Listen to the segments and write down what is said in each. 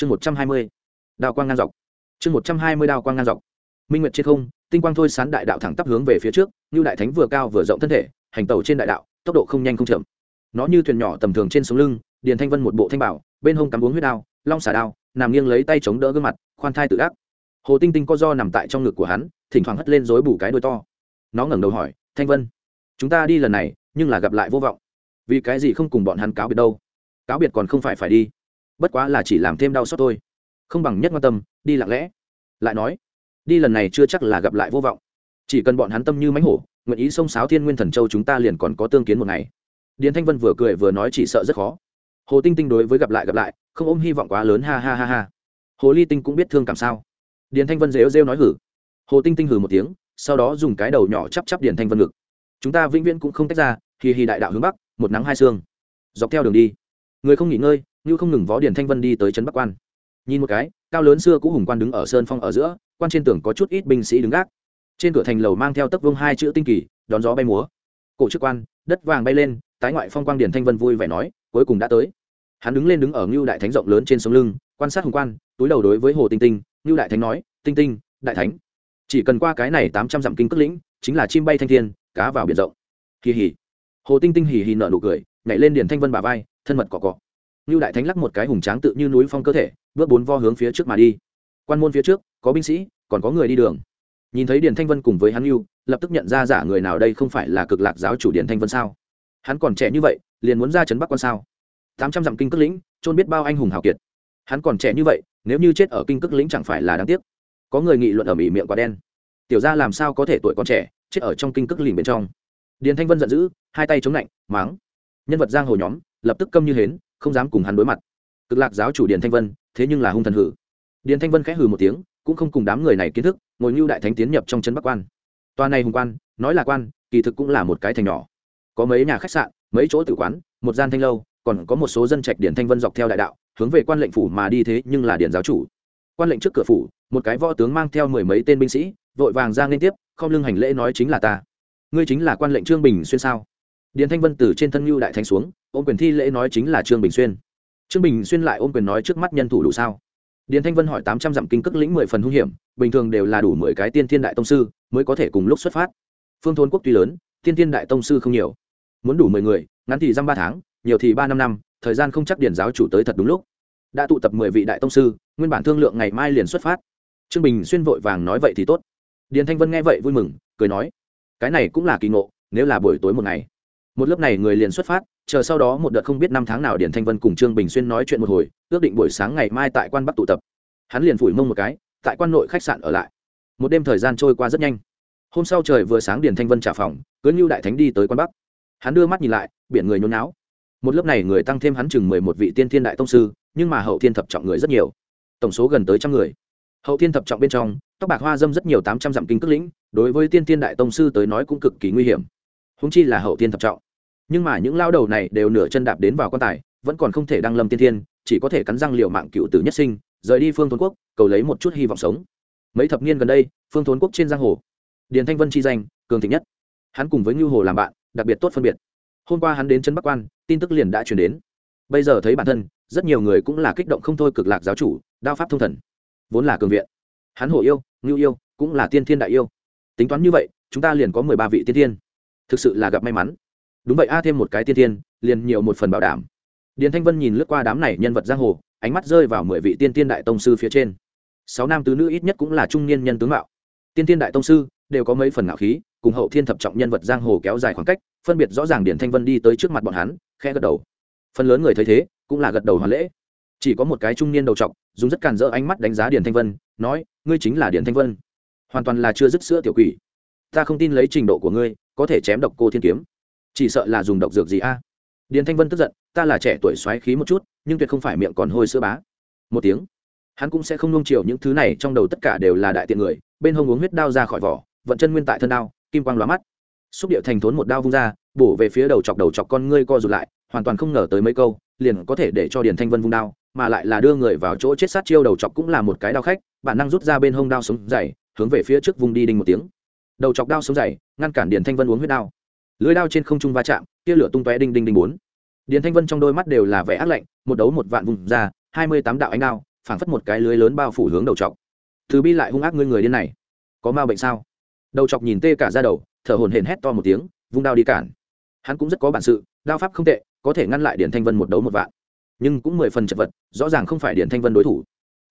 chương một trăm hai mươi đào quang ngang dọc. Chương một trăm hai mươi đào quang ngang dọc. Minh nguyệt trên không, tinh quang thôi sán đại đạo thẳng tắp hướng về phía trước như đại thánh vừa cao vừa rộng thân thể, hành tẩu trên đại đạo, tốc độ không nhanh không chậm. Nó như thuyền nhỏ tầm thường trên sống lưng, điền thanh vân một bộ thanh bảo, bên hông cắm uống huyết đao, long xả đao, nằm nghiêng lấy tay chống đỡ gương mặt, khoan thai tự ác. Hồ tinh tinh co do nằm tại trong ngực của hắn, thỉnh thoảng hất lên dối bù cái đôi to. Nó ngẩng đầu hỏi, thanh vân, chúng ta đi lần này, nhưng là gặp lại vô vọng. Vì cái gì không cùng bọn hắn cáo biệt đâu? Cáo biệt còn không phải phải đi bất quá là chỉ làm thêm đau xót thôi. Không bằng nhất quan tâm, đi lặng lẽ. Lại nói, đi lần này chưa chắc là gặp lại vô vọng. Chỉ cần bọn hắn tâm như mánh hổ, nguyện ý xông sáo thiên nguyên thần châu chúng ta liền còn có tương kiến một ngày. Điền thanh vân vừa cười vừa nói chỉ sợ rất khó. Hồ tinh tinh đối với gặp lại gặp lại, không ôm hy vọng quá lớn, ha ha ha ha. Hồ ly tinh cũng biết thương cảm sao. Điền thanh vân rêu rêu nói hử. Hồ tinh tinh hử một tiếng, sau đó dùng cái đầu nhỏ chắp chắp điền thanh vân ngực. Chúng ta vĩnh viễn cũng không tách ra khi hì đại đạo hướng bắc, một nắng hai sương. Dọc theo đường đi, người không nghỉ ngơi như không ngừng vó điền thanh vân đi tới trấn bắc quan. Nhìn một cái, cao lớn xưa cũ hùng quan đứng ở sơn phong ở giữa, quan trên tường có chút ít binh sĩ đứng gác. Trên cửa thành lầu mang theo tấc vương hai chữ tinh kỳ, đón gió bay múa. Cổ chức quan, đất vàng bay lên, tái ngoại phong quang điền thanh vân vui vẻ nói, cuối cùng đã tới. Hắn đứng lên đứng ở ngưu đại thánh rộng lớn trên sông lưng, quan sát hùng quan, túi đầu đối với hồ tinh tinh. Ngưu đại thánh nói, tinh tinh, đại thánh, chỉ cần qua cái này tám trăm dặm kinh cất lĩnh, chính là chim bay thanh thiên, cá vào biển rộng. Kỳ hỉ hồ tinh tinh hỉ hỉ nở nụ cười, nhảy lên điền thanh vân bà vai, thân mật cọ cọ. Nưu đại thánh lắc một cái hùng tráng tự như núi phong cơ thể bước bốn vo hướng phía trước mà đi. Quan môn phía trước có binh sĩ còn có người đi đường. Nhìn thấy điền thanh vân cùng với hắn Nưu, lập tức nhận ra giả người nào đây không phải là cực lạc giáo chủ điền thanh vân sao? Hắn còn trẻ như vậy liền muốn ra trấn bắc quan sao? Tám trăm dặm kinh cước lĩnh trôn biết bao anh hùng hào kiệt. Hắn còn trẻ như vậy nếu như chết ở kinh cước lĩnh chẳng phải là đáng tiếc. Có người nghị luận ở ĩ miệng quá đen. Tiểu gia làm sao có thể tuổi còn trẻ chết ở trong kinh cước lĩnh bên trong? Điền thanh vân giận dữ hai tay chống lạnh mắng. nhân vật giang hồ nhóm lập tức câm như hến không dám cùng hắn đối mặt. Cực lạc giáo chủ điền thanh vân, thế nhưng là hung thần hử. Điền thanh vân khẽ hừ một tiếng, cũng không cùng đám người này kiến thức, ngồi như đại thánh tiến nhập trong chân bắc quan. Toa này hùng quan, nói là quan, kỳ thực cũng là một cái thành nhỏ. Có mấy nhà khách sạn, mấy chỗ tử quán, một gian thanh lâu, còn có một số dân trạch điển thanh vân dọc theo đại đạo, hướng về quan lệnh phủ mà đi thế nhưng là điển giáo chủ. Quan lệnh trước cửa phủ, một cái võ tướng mang theo mười mấy tên binh sĩ, vội vàng ra liên tiếp, không lưng hành lễ nói chính là ta. Ngươi chính là quan lệnh trương bình xuyên sao? Điền thanh vân từ trên thân lưu đại thánh xuống ôm quyền thi lễ nói chính là trương bình xuyên. Trương bình xuyên lại ôm quyền nói trước mắt nhân thủ đủ sao? Điền thanh vân hỏi tám trăm dặm kinh cước lĩnh mười phần hung hiểm, bình thường đều là đủ mười cái tiên thiên đại tông sư mới có thể cùng lúc xuất phát. Phương thôn quốc tuy lớn, tiên thiên đại tông sư không nhiều. Muốn đủ mười người, ngắn thì dăm ba tháng, nhiều thì ba năm năm, thời gian không chắc điển giáo chủ tới thật đúng lúc. Đã tụ tập mười vị đại tông sư, nguyên bản thương lượng ngày mai liền xuất phát. Trương bình xuyên vội vàng nói vậy thì tốt. Điền thanh vân nghe vậy vui mừng, cười nói, cái này cũng là kỳ ngộ, nếu là buổi tối một ngày. Một lớp này người liền xuất phát chờ sau đó một đợt không biết năm tháng nào điền thanh vân cùng trương bình xuyên nói chuyện một hồi, ước định buổi sáng ngày mai tại quan bắc tụ tập. Hắn liền phủi mông một cái, tại quan nội khách sạn ở lại. Một đêm thời gian trôi qua rất nhanh. Hôm sau trời vừa sáng điền thanh vân trả phòng cưới như đại thánh đi tới quan bắc. Hắn đưa mắt nhìn lại, biển người nhốn náo một lớp này người tăng thêm hắn chừng mười một vị tiên thiên đại tông sư, nhưng mà hậu thiên thập trọng người rất nhiều. Tổng số gần tới trăm người. Hậu thiên thập trọng bên trong, tóc bạc hoa dâm rất nhiều tám trăm dặm kinh cước lĩnh, đối với tiên thiên đại tông sư tới nói cũng cực kỳ nguy hiểm. Húng chi là hậu thiên thập trọng nhưng mà những lao đầu này đều nửa chân đạp đến vào quan tài, vẫn còn không thể đăng lâm tiên thiên, chỉ có thể cắn răng liều mạng cựu tử nhất sinh, rời đi phương thôn quốc, cầu lấy một chút hy vọng sống. Mấy thập niên gần đây, phương thôn quốc trên giang hồ, điền thanh vân chi danh, cường thịnh nhất. Hắn cùng với ngưu hồ làm bạn, đặc biệt tốt phân biệt. Hôm qua hắn đến chân bắc quan, tin tức liền đã chuyển đến. Bây giờ thấy bản thân, rất nhiều người cũng là kích động không thôi cực lạc giáo chủ, đao pháp thông thần. Vốn là cường viện. Hắn hồ yêu, ngưu yêu, cũng là tiên thiên đại yêu. Tính toán như vậy, chúng ta liền có mười ba vị tiên thiên. Thực sự là gặp may mắn đúng vậy, a, thêm một cái tiên tiên liền nhiều một phần bảo đảm. Điền thanh vân nhìn lướt qua đám này nhân vật giang hồ, ánh mắt rơi vào mười vị tiên tiên đại tông sư phía trên. Sáu nam tứ nữ ít nhất cũng là trung niên nhân tướng mạo. Tiên tiên đại tông sư, đều có mấy phần ngạo khí, cùng hậu thiên thập trọng nhân vật giang hồ kéo dài khoảng cách, phân biệt rõ ràng điển thanh vân đi tới trước mặt bọn hắn khe gật đầu. Phần lớn người thấy thế, cũng là gật đầu hoàn lễ. Chỉ có một cái trung niên đầu trọc, dùng rất càn rỡ ánh mắt đánh giá điển thanh vân, nói, ngươi chính là điển thanh vân. Hoàn toàn là chưa dứt sữa tiểu quỷ. Ta không tin lấy trình độ của ngươi, có thể chém độc cô thiên kiếm chỉ sợ là dùng độc dược gì a? Điền thanh vân tức giận, ta là trẻ tuổi xoáy khí một chút, nhưng tuyệt không phải miệng còn hôi sữa bá. Một tiếng, hắn cũng sẽ không nung chiều những thứ này, trong đầu tất cả đều là đại tiện người, bên hông uống huyết đao ra khỏi vỏ, vận chân nguyên tại thân đao, kim quang lóa mắt. Xúc điệu thành thốn một đao vung ra, bổ về phía đầu chọc đầu chọc con ngươi co rụt lại, hoàn toàn không ngờ tới mấy câu, liền có thể để cho điền thanh vân vung đao, mà lại là đưa người vào chỗ chết sát chiêu đầu chọc cũng là một cái đao khách, bản năng rút ra bên hông đao sống dày hướng về phía trước vùng đi đinh một tiếng. Đầu chọc đao sống dày ngăn cản điền thanh vân uống huyết đao lưới đao trên không trung va chạm, tia lửa tung tóe đinh đinh đinh bốn. Điền thanh vân trong đôi mắt đều là vẻ ác lạnh, một đấu một vạn vùng ra, hai mươi tám đạo ánh đao, phảng phất một cái lưới lớn bao phủ hướng đầu chọc. Thứ bi lại hung ác ngươi người điên này, có ma bệnh sao? Đầu chọc nhìn tê cả ra đầu, thở hồn hển hét to một tiếng, vung đao đi cản. Hắn cũng rất có bản sự, đao pháp không tệ, có thể ngăn lại điển thanh vân một đấu một vạn. Nhưng cũng mười phần chật vật, rõ ràng không phải điển thanh vân đối thủ.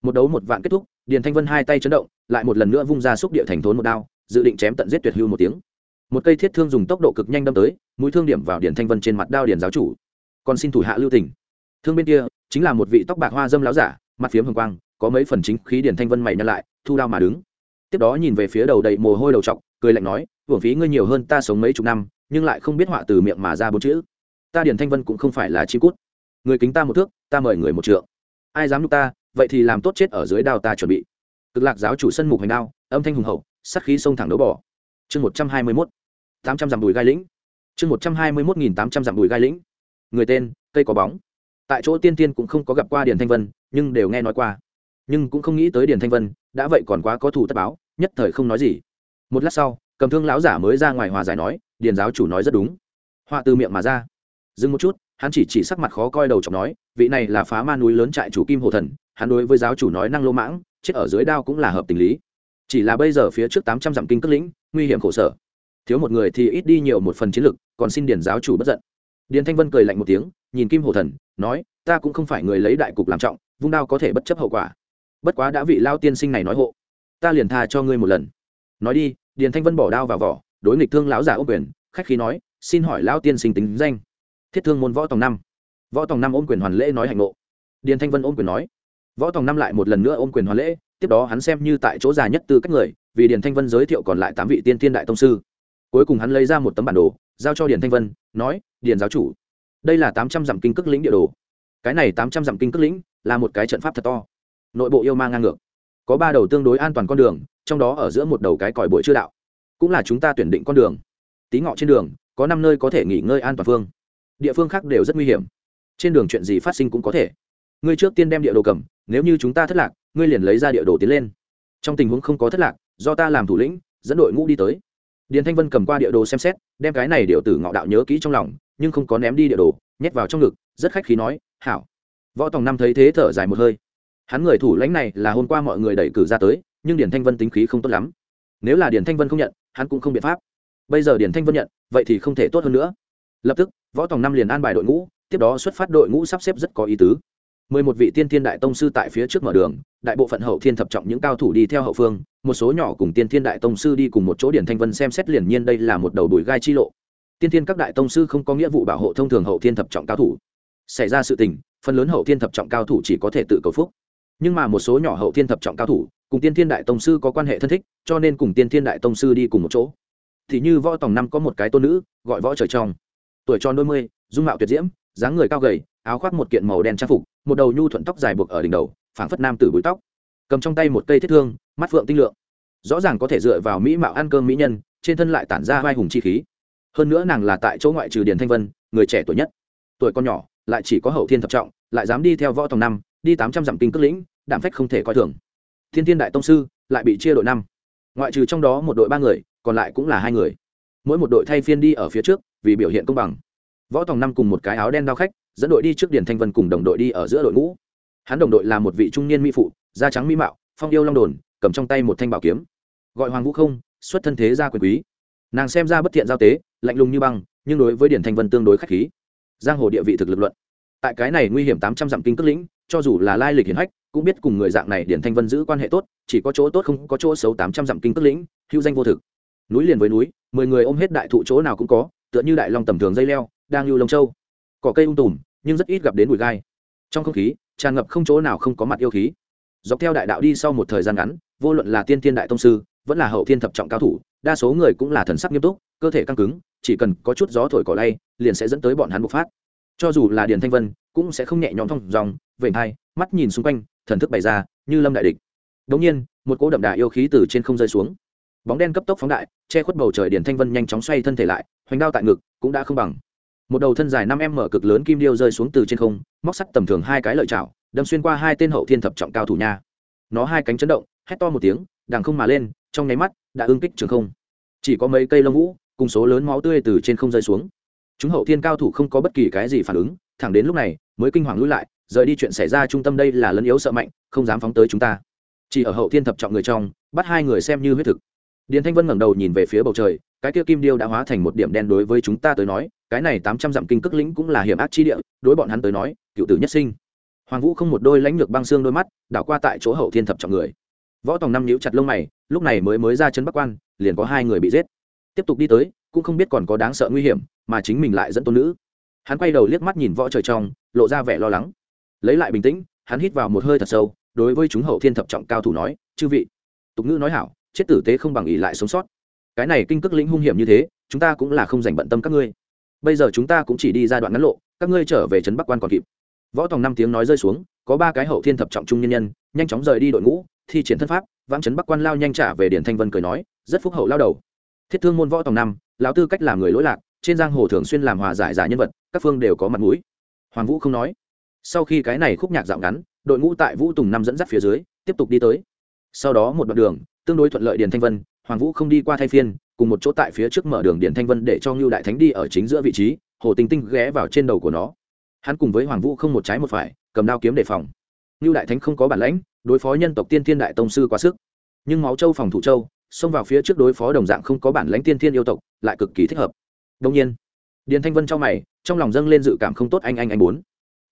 Một đấu một vạn kết thúc điển thanh vân hai tay chấn động, lại một lần nữa vung ra xúc địa thành thốn một đao, dự định chém tận giết tuyệt hưu một tiếng một cây thiết thương dùng tốc độ cực nhanh đâm tới, mũi thương điểm vào điển thanh vân trên mặt đao điển giáo chủ. Còn xin thủ hạ lưu tỉnh thương bên kia, chính là một vị tóc bạc hoa dâm láo giả, mặt phiếm hồng quang, có mấy phần chính khí điển thanh vân mày nhăn lại, thu đao mà đứng. Tiếp đó nhìn về phía đầu đầy mồ hôi đầu trọc, cười lạnh nói, hưởng phí ngươi nhiều hơn ta sống mấy chục năm, nhưng lại không biết họa từ miệng mà ra bốn chữ. Ta điển thanh vân cũng không phải là chi cút. Người kính ta một thước, ta mời người một trượng. Ai dám nhục ta, vậy thì làm tốt chết ở dưới đao ta chuẩn bị. Cực lạc giáo chủ sân mục hành đao, âm thanh hùng hậu sắc khí sông thẳng đấu bỏ chương một trăm hai mươi mốt, tám trăm dặm đùi gai lĩnh. Chương một trăm hai mươi mốt nghìn tám trăm dặm đùi gai lĩnh. Người tên, cây có bóng. Tại chỗ tiên tiên cũng không có gặp qua điền thanh vân, nhưng đều nghe nói qua. Nhưng cũng không nghĩ tới điền thanh vân, đã vậy còn quá có thủ tất báo, nhất thời không nói gì. Một lát sau, cầm thương lão giả mới ra ngoài hòa giải nói, điền giáo chủ nói rất đúng. Họa từ miệng mà ra. Dừng một chút, hắn chỉ chỉ sắc mặt khó coi đầu chọc nói, vị này là phá ma núi lớn trại chủ kim hồ thần, hắn đối với giáo chủ nói năng lô mãng, chết ở dưới đao cũng là hợp tình lý. Chỉ là bây giờ phía trước tám trăm dặm kinh cất lĩnh nguy hiểm khổ sở. Thiếu một người thì ít đi nhiều một phần chiến lực, còn xin điền giáo chủ bất giận. Điền thanh vân cười lạnh một tiếng, nhìn kim hồ thần, nói, ta cũng không phải người lấy đại cục làm trọng, vung đao có thể bất chấp hậu quả. Bất quá đã vị lao tiên sinh này nói hộ, ta liền tha cho ngươi một lần. Nói đi, điền thanh vân bỏ đao vào vỏ, đối nghịch thương lão giả ô quyền, khách khí nói, xin hỏi lao tiên sinh tính danh? Thiết thương môn võ tòng năm. Võ tòng năm ôm quyền hoàn lễ nói hạnh ngộ. Điền thanh vân ôm quyền nói, võ tòng năm lại một lần nữa ôm quyền hoàn lễ, tiếp đó hắn xem như tại chỗ già nhất từ các người vì điền thanh vân giới thiệu còn lại tám vị tiên thiên đại tông sư. Cuối cùng hắn lấy ra một tấm bản đồ, giao cho điền thanh vân, nói, điền giáo chủ, đây là tám trăm dặm kinh cước lĩnh địa đồ. Cái này tám trăm dặm kinh cước lĩnh là một cái trận pháp thật to. Nội bộ yêu ma ngang ngược. Có ba đầu tương đối an toàn con đường, trong đó ở giữa một đầu cái còi bụi chưa đạo. Cũng là chúng ta tuyển định con đường. Tí ngọ trên đường, có năm nơi có thể nghỉ ngơi an toàn phương. Địa phương khác đều rất nguy hiểm. Trên đường chuyện gì phát sinh cũng có thể. Ngươi trước tiên đem địa đồ cầm, nếu như chúng ta thất lạc, ngươi liền lấy ra địa đồ tiến lên. Trong tình huống không có thất lạc do ta làm thủ lĩnh, dẫn đội ngũ đi tới. Điền thanh vân cầm qua địa đồ xem xét, đem cái này điệu tử ngọ đạo nhớ kỹ trong lòng, nhưng không có ném đi địa đồ, nhét vào trong ngực, rất khách khí nói, hảo. Võ tòng năm thấy thế thở dài một hơi. Hắn người thủ lãnh này là hôm qua mọi người đẩy cử ra tới, nhưng điền thanh vân tính khí không tốt lắm. Nếu là điền thanh vân không nhận, hắn cũng không biện pháp. Bây giờ điền thanh vân nhận, vậy thì không thể tốt hơn nữa. Lập tức, võ tòng năm liền an bài đội ngũ, tiếp đó xuất phát đội ngũ sắp xếp rất có ý tứ mười một vị tiên thiên đại tông sư tại phía trước mở đường, đại bộ phận hậu thiên thập trọng những cao thủ đi theo hậu phương, một số nhỏ cùng tiên thiên đại tông sư đi cùng một chỗ điển thanh vân xem xét liền nhiên đây là một đầu đùi gai chi lộ. Tiên thiên các đại tông sư không có nghĩa vụ bảo hộ thông thường hậu thiên thập trọng cao thủ. Xảy ra sự tình, phần lớn hậu thiên thập trọng cao thủ chỉ có thể tự cầu phúc. Nhưng mà một số nhỏ hậu thiên thập trọng cao thủ, cùng tiên thiên đại tông sư có quan hệ thân thích, cho nên cùng tiên thiên đại tông sư đi cùng một chỗ. Thì như võ tòng năm có một cái tôn nữ, gọi võ trời trong. Tuổi tròn đôi mươi, dung mạo tuyệt diễm, dáng người cao gầy, áo khoác một kiện màu đen trang phục một đầu nhu thuận tóc dài buộc ở đỉnh đầu, phảng phất nam tử búi tóc. Cầm trong tay một cây thiết thương, mắt phượng tinh lượng. Rõ ràng có thể dựa vào mỹ mạo ăn cơm mỹ nhân, trên thân lại tản ra vai hùng chi khí. Hơn nữa nàng là tại chỗ ngoại trừ điền thanh vân, người trẻ tuổi nhất. Tuổi con nhỏ, lại chỉ có hậu thiên thập trọng, lại dám đi theo võ tòng năm, đi tám trăm dặm kinh cất lĩnh, đạm phách không thể coi thường. Thiên thiên đại tông sư, lại bị chia đội năm. Ngoại trừ trong đó một đội ba người, còn lại cũng là hai người. Mỗi một đội thay phiên đi ở phía trước, vì biểu hiện công bằng. Võ tòng năm cùng một cái áo đen đao khách dẫn đội đi trước điền thanh vân cùng đồng đội đi ở giữa đội ngũ. Hắn đồng đội là một vị trung niên mỹ phụ, da trắng mỹ mạo, phong yêu long đồn, cầm trong tay một thanh bảo kiếm. Gọi hoàng vũ không, xuất thân thế gia quyền quý. Nàng xem ra bất thiện giao tế, lạnh lùng như băng, nhưng đối với điển thanh vân tương đối k h á c h khí. Giang hồ địa vị thực lực luận. Tại cái này nguy hiểm tám trăm dặm kinh cất lĩnh, cho dù là lai lịch hiển hách, cũng biết cùng người dạng này điển thanh vân giữ quan hệ tốt, chỉ có chỗ tốt không có chỗ xấu tám trăm dặm kinh cất lĩnh, hữu danh vô thực. Núi liền với núi, mười người ôm hết đại thụ chỗ nào cũng có, tựa như đại long tầm thường dây leo, đang lưu lông châu. Cỏ cây ung tùm nhưng rất ít gặp đến bụi gai. Trong không khí, tràn ngập không chỗ nào không có mặt yêu khí. Dọc theo đại đạo đi sau một thời gian ngắn, vô luận là tiên thiên đại tông sư, vẫn là hậu thiên thập trọng cao thủ, đa số người cũng là thần sắc nghiêm túc, cơ thể căng cứng, chỉ cần có chút gió thổi cỏ lay, liền sẽ dẫn tới bọn hắn bộc phát. Cho dù là điền thanh vân, cũng sẽ không nhẹ nhõm thong dòng vểnh hai mắt nhìn xung quanh, thần thức bày ra, như lâm đại địch. Đống nhiên, một cỗ đậm đà yêu khí từ trên không rơi xuống. Bóng đen cấp tốc phóng đại, che khuất bầu trời điền thanh vân nhanh chóng xoay thân thể lại, hoành đao tại ngực, cũng đã không bằng một đầu thân dài năm em mở cực lớn kim điêu rơi xuống từ trên không, móc sắt tầm thường hai cái lợi chảo, đâm xuyên qua hai tên hậu thiên thập trọng cao thủ nha. Nó hai cánh chấn động, hét to một tiếng, đằng không mà lên, trong nháy mắt, đã ưng kích trường không. Chỉ có mấy cây lông vũ, cùng số lớn máu tươi từ trên không rơi xuống. Chúng hậu thiên cao thủ không có bất kỳ cái gì phản ứng, thẳng đến lúc này, mới kinh hoàng lui lại, rời đi chuyện xảy ra trung tâm đây là lấn yếu sợ mạnh, không dám phóng tới chúng ta. Chỉ ở hậu thiên thập trọng người trong, bắt hai người xem như huyết thực. Điền thanh vân ngẩng đầu nhìn về phía bầu trời, cái kia kim điêu đã hóa thành một điểm đen đối với chúng ta tới nói cái này tám trăm dặm kinh cước lĩnh cũng là hiểm ác chi địa, đối bọn hắn tới nói, cựu tử nhất sinh. Hoàng vũ không một đôi lãnh lược băng xương đôi mắt, đảo qua tại chỗ hậu thiên thập trọng người. Võ tòng năm nhíu chặt lông mày, lúc này mới mới ra chân bắc quan, liền có hai người bị giết. Tiếp tục đi tới, cũng không biết còn có đáng sợ nguy hiểm, mà chính mình lại dẫn tôn nữ. Hắn quay đầu liếc mắt nhìn võ trời trong, lộ ra vẻ lo lắng. Lấy lại bình tĩnh, hắn hít vào một hơi thật sâu, đối với chúng hậu thiên thập trọng cao thủ nói, chư vị. Tục ngữ nói hảo, chết tử tế không bằng ỉ lại sống sót. Cái này kinh cước lĩnh hung hiểm như thế, chúng ta cũng là không dành bận tâm các ngươi bây giờ chúng ta cũng chỉ đi ra đoạn ngắn lộ, các ngươi trở về trấn bắc quan còn kịp. Võ tòng năm tiếng nói rơi xuống, có ba cái hậu thiên thập trọng trung nhân nhân, nhanh chóng rời đi đội ngũ, thi triển thân pháp, vãng trấn bắc quan lao nhanh trả về điển thanh vân cười nói, rất phúc hậu lao đầu. Thiết thương môn võ tòng năm, lão tư cách làm người lỗi lạc, trên giang hồ thường xuyên làm hòa giải giả nhân vật, các phương đều có mặt mũi. Hoàng vũ không nói. Sau khi cái này khúc nhạc dạo ngắn, đội ngũ tại vũ tùng năm dẫn dắt phía dưới, tiếp tục đi tới. Sau đó một đoạn đường, tương đối thuận lợi điền thanh vân, hoàng vũ không đi qua thay phiên cùng một chỗ tại phía trước mở đường điền thanh vân để cho ngưu đại thánh đi ở chính giữa vị trí, hồ tinh tinh ghé vào trên đầu của nó. Hắn cùng với hoàng vũ không một trái một phải, cầm đao kiếm đề phòng. Ngưu đại thánh không có bản lãnh, đối phó nhân tộc tiên thiên đại tông sư quá sức. Nhưng máu châu phòng thủ châu, xông vào phía trước đối phó đồng dạng không có bản lãnh tiên thiên yêu tộc, lại cực kỳ thích hợp. Đông nhiên, điền thanh vân trong mày, trong lòng dâng lên dự cảm không tốt anh anh anh bốn.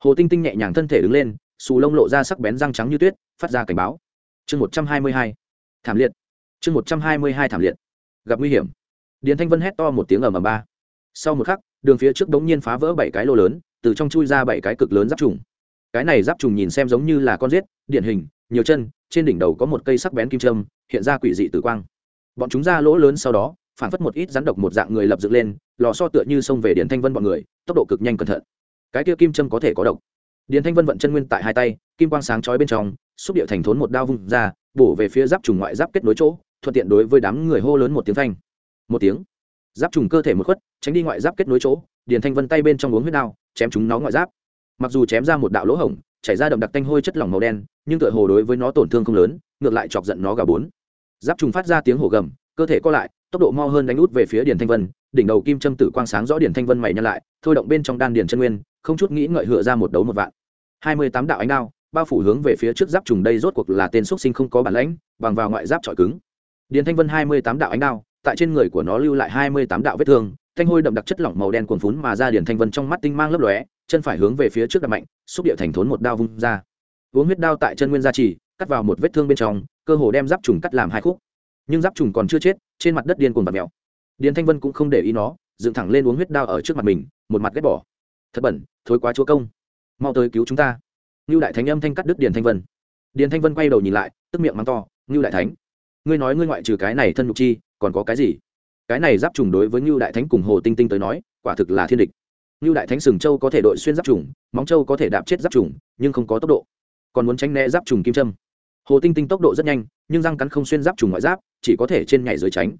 Hồ tinh tinh nhẹ nhàng thân thể đứng lên, xù lông lộ ra sắc bén răng trắng như tuyết, phát ra cảnh báo. Chương một trăm hai mươi hai, thảm liệt. Chương một trăm hai mươi hai thảm liệt gặp nguy hiểm. Điền thanh vân hét to một tiếng ở ầm ba. Sau một khắc, đường phía trước đống nhiên phá vỡ bảy cái lô lớn, từ trong chui ra bảy cái cực lớn giáp trùng. Cái này giáp trùng nhìn xem giống như là con rết điển hình, nhiều chân, trên đỉnh đầu có một cây sắc bén kim trâm hiện ra quỷ dị tử quang. Bọn chúng ra lỗ lớn sau đó, phản phất một ít rắn độc một dạng người lập dựng lên, lò so tựa như xông về Điền thanh vân bọn người, tốc độ cực nhanh cẩn thận. Cái kia kim trâm có thể có độc. Điền thanh vân vận chân nguyên tại hai tay, kim quang sáng chói bên trong, xúc địa thành thốn một đao vung ra, bổ về phía giáp trùng ngoại giáp kết nối chỗ thuận tiện đối với đám người hô lớn một tiếng thanh một tiếng. Giáp trùng cơ thể một khuất, tránh đi ngoại giáp kết nối chỗ, điền thanh vân tay bên trong uống huyết đao, chém chúng nó ngoại giáp. Mặc dù chém ra một đạo lỗ hổng, chảy ra đậm đặc tanh hôi chất lỏng màu đen, nhưng tựa hồ đối với nó tổn thương không lớn, ngược lại chọc giận nó gà bốn. Giáp trùng phát ra tiếng hổ gầm, cơ thể co lại, tốc độ mo hơn đánh út về phía điền thanh vân, đỉnh đầu kim châm tử quang sáng rõ điền thanh vân mày nhăn lại, thôi động bên trong đan điền chân nguyên, không chút nghĩ ngợi hựa ra một đấu một vạn. Hai mươi tám đạo ánh đao, bao phủ hướng về phía trước giáp trùng đây rốt cuộc là tên xuất sinh không có bản lãnh, bằng vào ngoại giáp trọi cứng điền thanh vân hai mươi tám đạo ánh đao, tại trên người của nó lưu lại hai mươi tám đạo vết thương, thanh hôi đậm đặc chất lỏng màu đen cuồn phún mà ra điền thanh vân trong mắt tinh mang lấp lóe, chân phải hướng về phía trước đập mạnh, xúc địa thành thốn một đao vung ra. Uống huyết đao tại chân nguyên gia trì, cắt vào một vết thương bên trong, cơ hồ đem giáp trùng cắt làm hai khúc. Nhưng giáp trùng còn chưa chết, trên mặt đất điên cuồng bạt mèo. Điền thanh vân cũng không để ý nó, dựng thẳng lên uống huyết đao ở trước mặt mình, một mặt ghét bỏ. Thật bẩn, thối quá chúa công. Mau tới cứu chúng ta. Ngưu đại thánh âm thanh cắt đứt điền thanh vân. Điền thanh vân quay đầu nhìn lại, tức miệng mắng to, ngưu đại thánh ngươi nói ngươi ngoại trừ cái này thân nhục chi, còn có cái gì? Cái này giáp trùng đối với ngưu đại thánh cùng hồ tinh tinh tới nói, quả thực là thiên địch. Ngưu đại thánh sừng châu có thể đội xuyên giáp trùng, móng châu có thể đạp chết giáp trùng, nhưng không có tốc độ. Còn muốn tránh né giáp trùng kim trâm hồ tinh tinh tốc độ rất nhanh, nhưng răng cắn không xuyên giáp trùng ngoại giáp, chỉ có thể trên nhảy dưới tránh.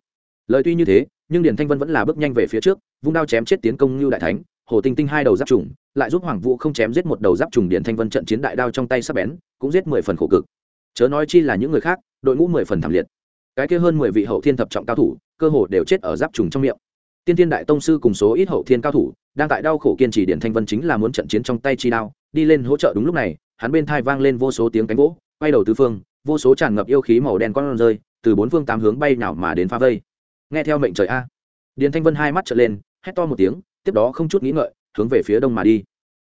Lời tuy như thế, nhưng điền thanh vân vẫn là bước nhanh về phía trước, vung đao chém chết tiến công ngưu đại thánh. Hồ tinh tinh hai đầu giáp trùng, lại giúp hoàng vũ không chém giết một đầu giáp trùng, điền thanh vân trận chiến đại đao trong tay sắp bén, cũng giết mười phần khổ cực. Chớ nói chi là những người khác, đội ngũ mười phần thảm liệt cái kia hơn mười vị hậu thiên thập trọng cao thủ, cơ hồ đều chết ở giáp trùng trong miệng. Tiên thiên đại tông sư cùng số ít hậu thiên cao thủ, đang tại đau khổ kiên trì điển thanh vân chính là muốn trận chiến trong tay chi đao, đi lên hỗ trợ đúng lúc này, hắn bên thai vang lên vô số tiếng cánh gỗ quay đầu tứ phương, vô số tràn ngập yêu khí màu đen con rơi, từ bốn phương tám hướng bay nào mà đến phá vây. Nghe theo mệnh trời a. Điền thanh vân hai mắt trở lên, hét to một tiếng, tiếp đó không chút nghĩ ngợi, hướng về phía đông mà đi.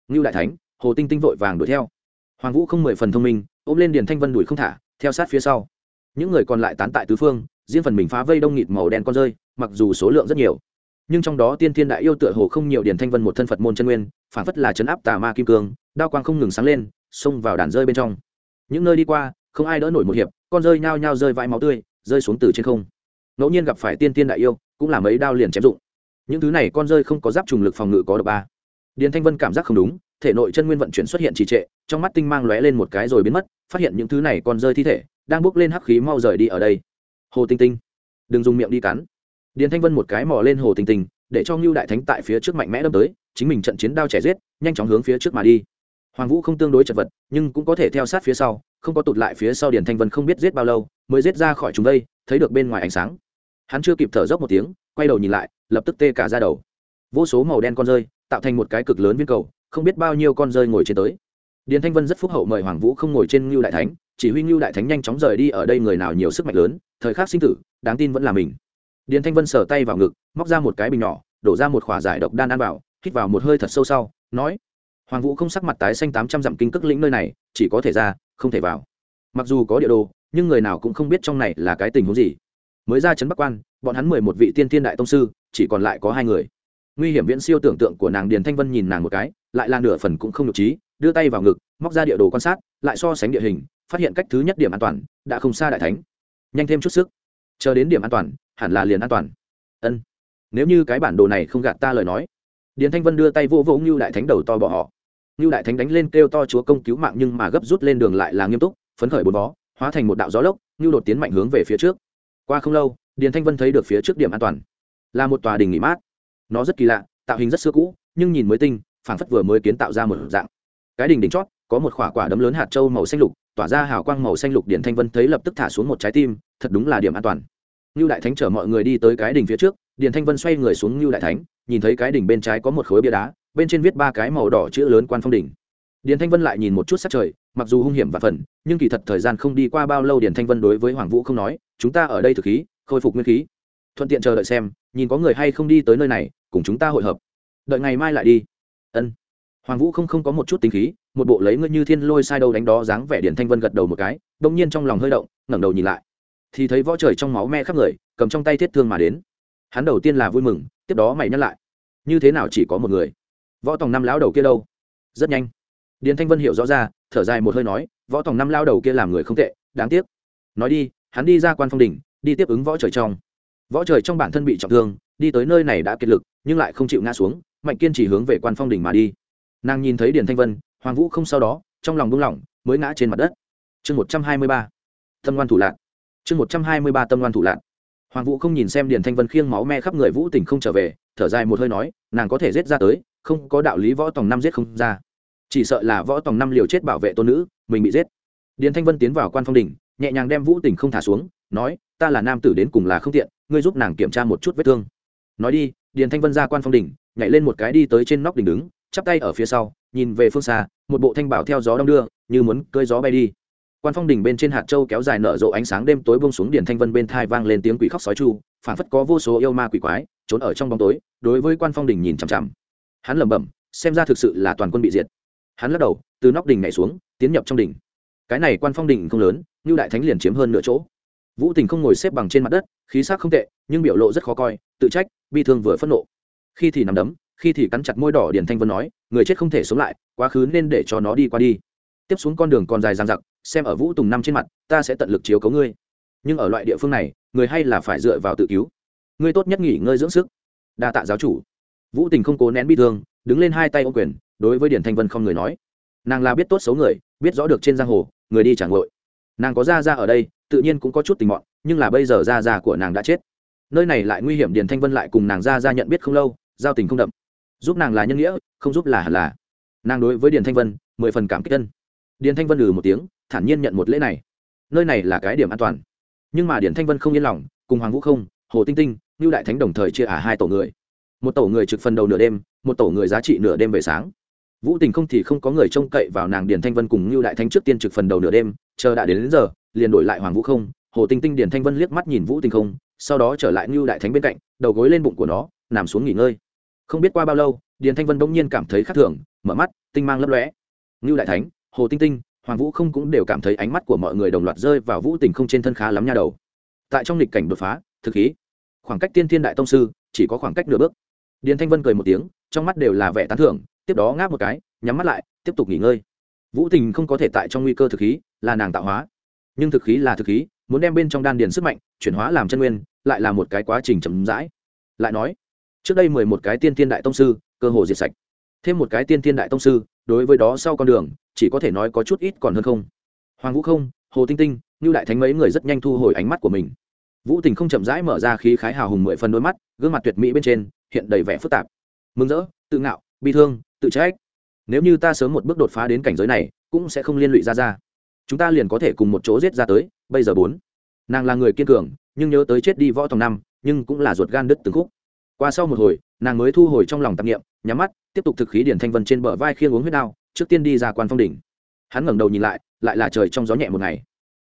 Ngưu đại thánh, hồ tinh tinh vội vàng đuổi theo. Hoàng vũ không mười phần thông minh, ôm lên điền thanh vân đuổi không thả, theo sát phía sau những người còn lại tán tại tứ phương, riêng phần mình phá vây đông nghịt màu đen con rơi, mặc dù số lượng rất nhiều. Nhưng trong đó tiên thiên đại yêu tựa hồ không nhiều điền thanh vân một thân phật môn chân nguyên, phản phất là chấn áp tà ma kim cương, đao quang không ngừng sáng lên, xông vào đàn rơi bên trong. Những nơi đi qua, không ai đỡ nổi một hiệp, con rơi nhao nhao rơi vãi máu tươi, rơi xuống từ trên không. Ngẫu nhiên gặp phải tiên tiên đại yêu, cũng là mấy đao liền chém dụng. Những thứ này con rơi không có giáp trùng lực phòng ngự có độc ba. Điền thanh vân cảm giác không đúng, thể nội chân nguyên vận chuyển xuất hiện trì trệ, trong mắt tinh mang lóe lên một cái rồi biến mất, phát hiện những thứ này con rơi thi thể đang bước lên hắc khí mau rời đi ở đây. Hồ tinh tinh, đừng dùng miệng đi cắn. Điền thanh vân một cái mò lên hồ tinh tinh, để cho ngưu đại thánh tại phía trước mạnh mẽ đâm tới, chính mình trận chiến đao trẻ giết, nhanh chóng hướng phía trước mà đi. Hoàng vũ không tương đối chật vật, nhưng cũng có thể theo sát phía sau, không có tụt lại phía sau điền thanh vân không biết giết bao lâu, mới giết ra khỏi chúng đây, thấy được bên ngoài ánh sáng. Hắn chưa kịp thở dốc một tiếng, quay đầu nhìn lại, lập tức tê cả ra đầu. Vô số màu đen con rơi, tạo thành một cái cực lớn viên cầu, không biết bao nhiêu con rơi ngồi trên tới. Điền thanh vân rất phúc hậu mời hoàng vũ không ngồi trên ngưu đại thánh chỉ huy ngưu đại thánh nhanh chóng rời đi ở đây người nào nhiều sức mạnh lớn, thời khắc sinh tử, đáng tin vẫn là mình. Điền thanh vân sờ tay vào ngực, móc ra một cái bình nhỏ, đổ ra một khỏa giải độc đan ăn vào, hít vào một hơi thật sâu sau, nói, hoàng vũ không sắc mặt tái xanh tám trăm dặm kinh cước lĩnh nơi này, chỉ có thể ra, không thể vào. Mặc dù có địa đồ, nhưng người nào cũng không biết trong này là cái tình huống gì. Mới ra trấn bắc quan, bọn hắn mười một vị tiên thiên đại tông sư, chỉ còn lại có hai người. Nguy hiểm viễn siêu tưởng tượng của nàng điền thanh vân nhìn nàng một cái, lại là nửa phần cũng không nhục trí, đưa tay vào ngực, móc ra địa đồ quan sát, lại so sánh địa hình phát hiện cách thứ nhất điểm an toàn đã không xa đại thánh. Nhanh thêm chút sức. Chờ đến điểm an toàn, hẳn là liền an toàn. Ân. Nếu như cái bản đồ này không gạt ta lời nói, điền thanh vân đưa tay vô vô ngưu đại thánh đầu to bỏ họ. Ngưu đại thánh đánh lên kêu to chúa công cứu mạng nhưng mà gấp rút lên đường lại là nghiêm túc, phấn khởi bốn vó hóa thành một đạo gió lốc, ngưu đột tiến mạnh hướng về phía trước. Qua không lâu, điền thanh vân thấy được phía trước điểm an toàn. Là một tòa đình nghỉ mát. Nó rất kỳ lạ, tạo hình rất xưa cũ, nhưng nhìn mới tinh, phảng phất vừa mới kiến tạo ra một dạng. Cái đỉnh đỉnh chót, có một quả quả đấm lớn hạt châu màu xanh lục tỏa ra hào quang màu xanh lục điển thanh vân thấy lập tức thả xuống một trái tim thật đúng là điểm an toàn như Đại Thánh chở mọi người đi tới cái đỉnh phía trước, điện Thanh Vân xoay người xuống như Đại Thánh, nhìn thấy cái đỉnh bên trái có một khối bia đá, bên trên viết ba cái màu đỏ chữ lớn Quan Phong đỉnh. điện Thanh Vân lại nhìn một chút sát trời, mặc dù hung hiểm và phần, nhưng kỳ thật thời gian không đi qua bao lâu điện Thanh Vân đối với Hoàng Vũ không nói, chúng ta ở đây thực khí, khôi phục nguyên khí. Thuận tiện chờ đợi xem, nhìn có người hay không đi tới nơi này, cùng chúng ta hội hợp. Đợi ngày mai lại đi. Ân. Hoàng Vũ không không có một chút tính khí, một bộ lấy ngươi như thiên lôi sai đâu đánh đó dáng vẻ Điền Thanh Vân gật đầu một cái, đông nhiên trong lòng hơi động, ngẩng đầu nhìn lại. Thì thấy võ trời trong máu me khắp người cầm trong tay thiết thương mà đến. Hắn đầu tiên là vui mừng tiếp đó mày nhắc lại. Như thế nào chỉ có một người? Võ tòng năm lão đầu kia đâu? Rất nhanh. Điền thanh vân hiểu rõ ra thở dài một hơi nói võ tòng năm lao đầu kia làm người không tệ đáng tiếc. Nói đi hắn đi ra quan phong đình đi tiếp ứng võ trời trong. Võ trời trong bản thân bị trọng thương đi tới nơi này đã kiệt lực nhưng lại không chịu ngã xuống mạnh kiên chỉ hướng về quan phong đình mà đi. Nàng nhìn thấy điền thanh vân hoàng vũ không sau đó, trong lòng buông lỏng, mới ngã trên mặt đất. Chương một trăm hai mươi ba, tâm ngoan thủ lạc. Chương một trăm hai mươi ba, tâm ngoan thủ lạn hoàng vũ không nhìn xem điền thanh vân khiêng máu me khắp người vũ Tỉnh không trở về, thở dài một hơi nói, nàng có thể giết ra tới, không có đạo lý võ tòng năm giết không ra. Chỉ sợ là võ tòng năm liều chết bảo vệ tôn nữ, mình bị giết. Điền thanh vân tiến vào quan phong đình nhẹ nhàng đem vũ Tỉnh không thả xuống, nói, ta là nam tử đến cùng là không tiện, ngươi giúp nàng kiểm tra một chút vết thương. Nói đi, điền thanh vân ra quan phong đình nhảy lên một cái đi tới trên nóc đỉnh đứng, chắp tay ở phía sau nhìn về phương xa, một bộ thanh bảo theo gió đông đưa, như muốn cơi gió bay đi. Quan phong đỉnh bên trên hạt châu kéo dài nở rộ ánh sáng đêm tối bông xuống điển thanh vân bên thai vang lên tiếng quỷ khóc sói chu phản phất có vô số yêu ma quỷ quái trốn ở trong bóng tối, đối với quan phong đỉnh nhìn chằm chằm. Hắn lẩm bẩm, xem ra thực sự là toàn quân bị diệt. Hắn lắc đầu, từ nóc đỉnh nhảy xuống, tiến nhập trong đỉnh. Cái này quan phong đỉnh không lớn, như đại thánh liền chiếm hơn nửa chỗ. Vũ tình không ngồi xếp bằng trên mặt đất, khí sắc không tệ, nhưng biểu lộ rất khó coi, tự trách, bi thương vừa phẫn nộ. Khi thì nằm đấm khi thì cắn chặt môi đỏ điển thanh vân nói, người chết không thể sống lại, quá khứ nên để cho nó đi qua đi. Tiếp xuống con đường còn dài dang dặc, xem ở vũ tùng năm trên mặt, ta sẽ tận lực chiếu cấu ngươi. Nhưng ở loại địa phương này, người hay là phải dựa vào tự cứu. Ngươi tốt nhất nghỉ ngơi dưỡng sức. Đa tạ giáo chủ. Vũ tình không cố nén bi thương, đứng lên hai tay ô quyền, đối với điển thanh vân không người nói. Nàng là biết tốt xấu người, biết rõ được trên giang hồ, người đi chẳng ngội. Nàng có ra ra ở đây, tự nhiên cũng có chút tình mọn, nhưng là bây giờ ra ra của nàng đã chết. Nơi này lại nguy hiểm điển thanh vân lại cùng nàng ra ra nhận biết không lâu, giao tình không đậm giúp nàng là nhân nghĩa không giúp là hẳn là. Nàng đối với Điền thanh vân mười phần cảm kích tân điền thanh vân ừ một tiếng thản nhiên nhận một lễ này. Nơi này là cái điểm an toàn. Nhưng mà điền thanh vân không yên lòng cùng hoàng vũ không hồ tinh tinh như đại thánh đồng thời chia ả hai tổ người. Một tổ người trực phần đầu nửa đêm một tổ người giá trị nửa đêm về sáng. Vũ tình không thì không có người trông cậy vào nàng điền thanh vân cùng như đại thánh trước tiên trực phần đầu nửa đêm chờ đã đến, đến giờ liền đổi lại hoàng vũ không hồ tinh tinh điền thanh vân liếc mắt nhìn vũ tình không sau đó trở lại như đại thánh bên cạnh đầu gối lên bụng của nó nằm xuống nghỉ ngơi không biết qua bao lâu, điền thanh vân bỗng nhiên cảm thấy khác thường, mở mắt, tinh mang lấp lóe. Ngưu đại thánh, hồ tinh tinh, hoàng vũ không cũng đều cảm thấy ánh mắt của mọi người đồng loạt rơi vào vũ tình không trên thân khá lắm nha đầu. Tại trong lịch cảnh đột phá, thực khí. Khoảng cách tiên thiên đại tông sư, chỉ có khoảng cách nửa bước. Điền thanh vân cười một tiếng, trong mắt đều là vẻ tán thưởng, tiếp đó ngáp một cái, nhắm mắt lại, tiếp tục nghỉ ngơi. Vũ tình không có thể tại trong nguy cơ thực khí, là nàng tạo hóa. Nhưng thực khí là thực khí, muốn đem bên trong đan điền sức mạnh chuyển hóa làm chân nguyên, lại là một cái quá trình chậm rãi. Lại nói trước đây mười một cái tiên thiên đại tông sư, cơ hồ diệt sạch. Thêm một cái tiên thiên đại tông sư, đối với đó sau con đường, chỉ có thể nói có chút ít còn hơn không. Hoàng vũ không, hồ tinh tinh như đại thánh mấy người rất nhanh thu hồi ánh mắt của mình. Vũ tình không chậm rãi mở ra khí khái hào hùng mười phần đôi mắt, gương mặt tuyệt mỹ bên trên, hiện đầy vẻ phức tạp. Mừng rỡ, tự ngạo, bi thương, tự trách. Nếu như ta sớm một bước đột phá đến cảnh giới này, cũng sẽ không liên lụy ra ra. Chúng ta liền có thể cùng một chỗ giết ra tới, bây giờ bốn. Nàng là người kiên cường, nhưng nhớ tới chết đi võ tòng năm, nhưng cũng là ruột gan đứt từng khúc qua sau một hồi, nàng mới thu hồi trong lòng tạp nghiệm nhắm mắt, tiếp tục thực khí điển thanh vân trên bờ vai khiêng uống huyết đao, trước tiên đi ra quan phong đỉnh. Hắn ngẩng đầu nhìn lại lại là trời trong gió nhẹ một ngày.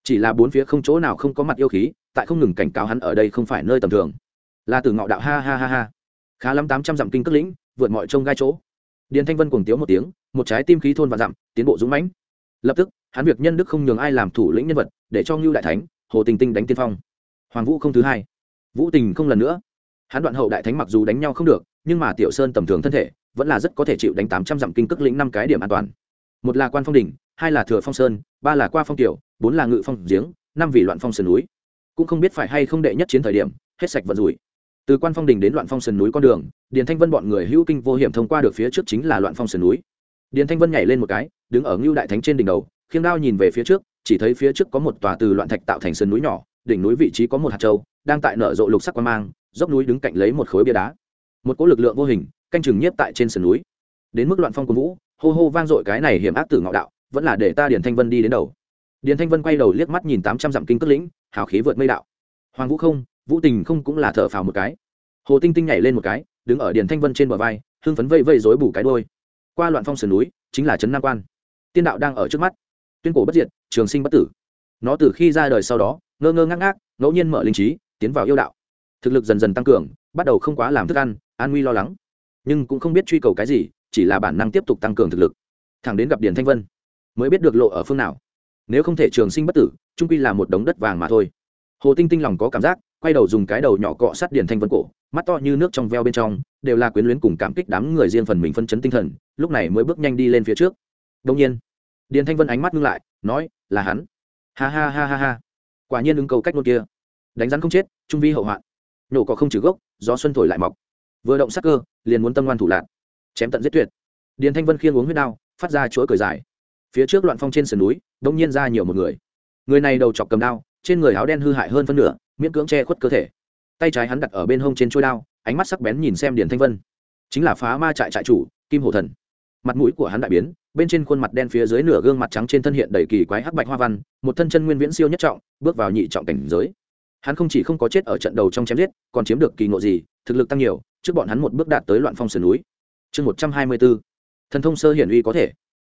Chỉ là bốn phía không chỗ nào không có mặt yêu khí, tại không ngừng cảnh cáo hắn ở đây không phải nơi tầm thường. Là từ ngọ đạo ha ha ha ha. Khá lắm tám trăm dặm kinh cất lĩnh, vượt mọi trông gai chỗ. Điền thanh vân cuồng tiếu một tiếng, một trái tim khí thôn và dặm, tiến bộ dũng mãnh. Lập tức, hắn việc nhân đức không nhường ai làm thủ lĩnh nhân vật, để cho ngưu đại thánh, hồ tình tinh đánh tiên phong. Hoàng vũ không thứ hai. Vũ tình không lần nữa hắn đoạn hậu đại thánh mặc dù đánh nhau không được, nhưng mà tiểu sơn tầm thường thân thể, vẫn là rất có thể chịu đánh tám trăm dặm kinh cước lĩnh năm cái điểm an toàn. Một là quan phong đỉnh, hai là thừa phong sơn, ba là qua phong tiểu, bốn là ngự phong giếng, năm vì loạn phong sườn núi. Cũng không biết phải hay không đệ nhất chiến thời điểm, hết sạch vận rủi. Từ quan phong đình đến loạn phong sườn núi con đường, điền thanh vân bọn người hữu kinh vô hiểm thông qua được phía trước chính là loạn phong sườn núi. Điền thanh vân nhảy lên một cái, đứng ở ngưu đại thánh trên đỉnh đầu, khiêng đao nhìn về phía trước, chỉ thấy phía trước có một tòa từ loạn thạch tạo thành sườn núi nhỏ, đỉnh núi vị trí có một hạt châu, đang tại nở rộ lục sắc quan mang dốc núi đứng cạnh lấy một khối bia đá. Một cỗ lực lượng vô hình, canh chừng nhiếp tại trên sườn núi. Đến mức loạn phong của vũ, hô hô vang dội cái này hiểm ác tử ngạo đạo, vẫn là để ta điền thanh vân đi đến đầu. Điền thanh vân quay đầu liếc mắt nhìn tám trăm dặm kinh cất lĩnh, hào khí vượt mây đạo. Hoàng vũ không, vũ tình không cũng là thở phào một cái. Hồ tinh tinh nhảy lên một cái, đứng ở điền thanh vân trên bờ vai, hưng phấn vây vây dối bù cái đôi qua loạn phong sườn núi, chính là trấn nam quan. Tiên đạo đang ở trước mắt. Tuyên cổ bất diệt, trường sinh bất tử. Nó từ khi ra đời sau đó, ngơ ngơ ngác ngác, ngẫu nhiên mở linh trí, tiến vào yêu đạo thực lực dần dần tăng cường, bắt đầu không quá làm thức ăn, an nguy lo lắng. Nhưng cũng không biết truy cầu cái gì, chỉ là bản năng tiếp tục tăng cường thực lực. Thẳng đến gặp điền thanh vân, mới biết được lộ ở phương nào. Nếu không thể trường sinh bất tử trung quy là một đống đất vàng mà thôi. Hồ tinh tinh lòng có cảm giác, quay đầu dùng cái đầu nhỏ cọ sát điền thanh vân cổ, mắt to như nước trong veo bên trong, đều là quyến luyến cùng cảm kích đám người riêng phần mình phân chấn tinh thần, lúc này mới bước nhanh đi lên phía trước. Đông nhiên, điền thanh vân ánh mắt ngưng lại, nói, là hắn. Ha ha ha ha ha. Quả nhiên ứng cầu cách nôn kia. Đánh rắn không chết, trung vi hậu hoạn nhổ cỏ không trừ gốc, gió xuân thổi lại mọc. Vừa động sắc cơ, liền muốn tâm ngoan thủ lạc. Chém tận giết tuyệt. Điền thanh vân khiêng uống huyết đao, phát ra chuỗi cười dài. Phía trước loạn phong trên sườn núi, đông nhiên ra nhiều một người. Người này đầu chọc cầm đao, trên người áo đen hư hại hơn phân nửa, miễn cưỡng che khuất cơ thể. Tay trái hắn đặt ở bên hông trên trôi đao, ánh mắt sắc bén nhìn xem điền thanh vân. Chính là phá ma trại trại chủ, kim hổ thần. Mặt mũi của hắn đại biến, bên trên khuôn mặt đen phía dưới nửa gương mặt trắng trên thân hiện đầy kỳ quái hắc bạch hoa văn, một thân chân nguyên viễn siêu nhất trọng, bước vào nhị trọng cảnh giới hắn không chỉ không có chết ở trận đầu trong chém giết, còn chiếm được kỳ ngộ gì, thực lực tăng nhiều, trước bọn hắn một bước đạt tới loạn phong sườn núi. Chương một trăm hai mươi b ố thần thông sơ hiển uy có thể.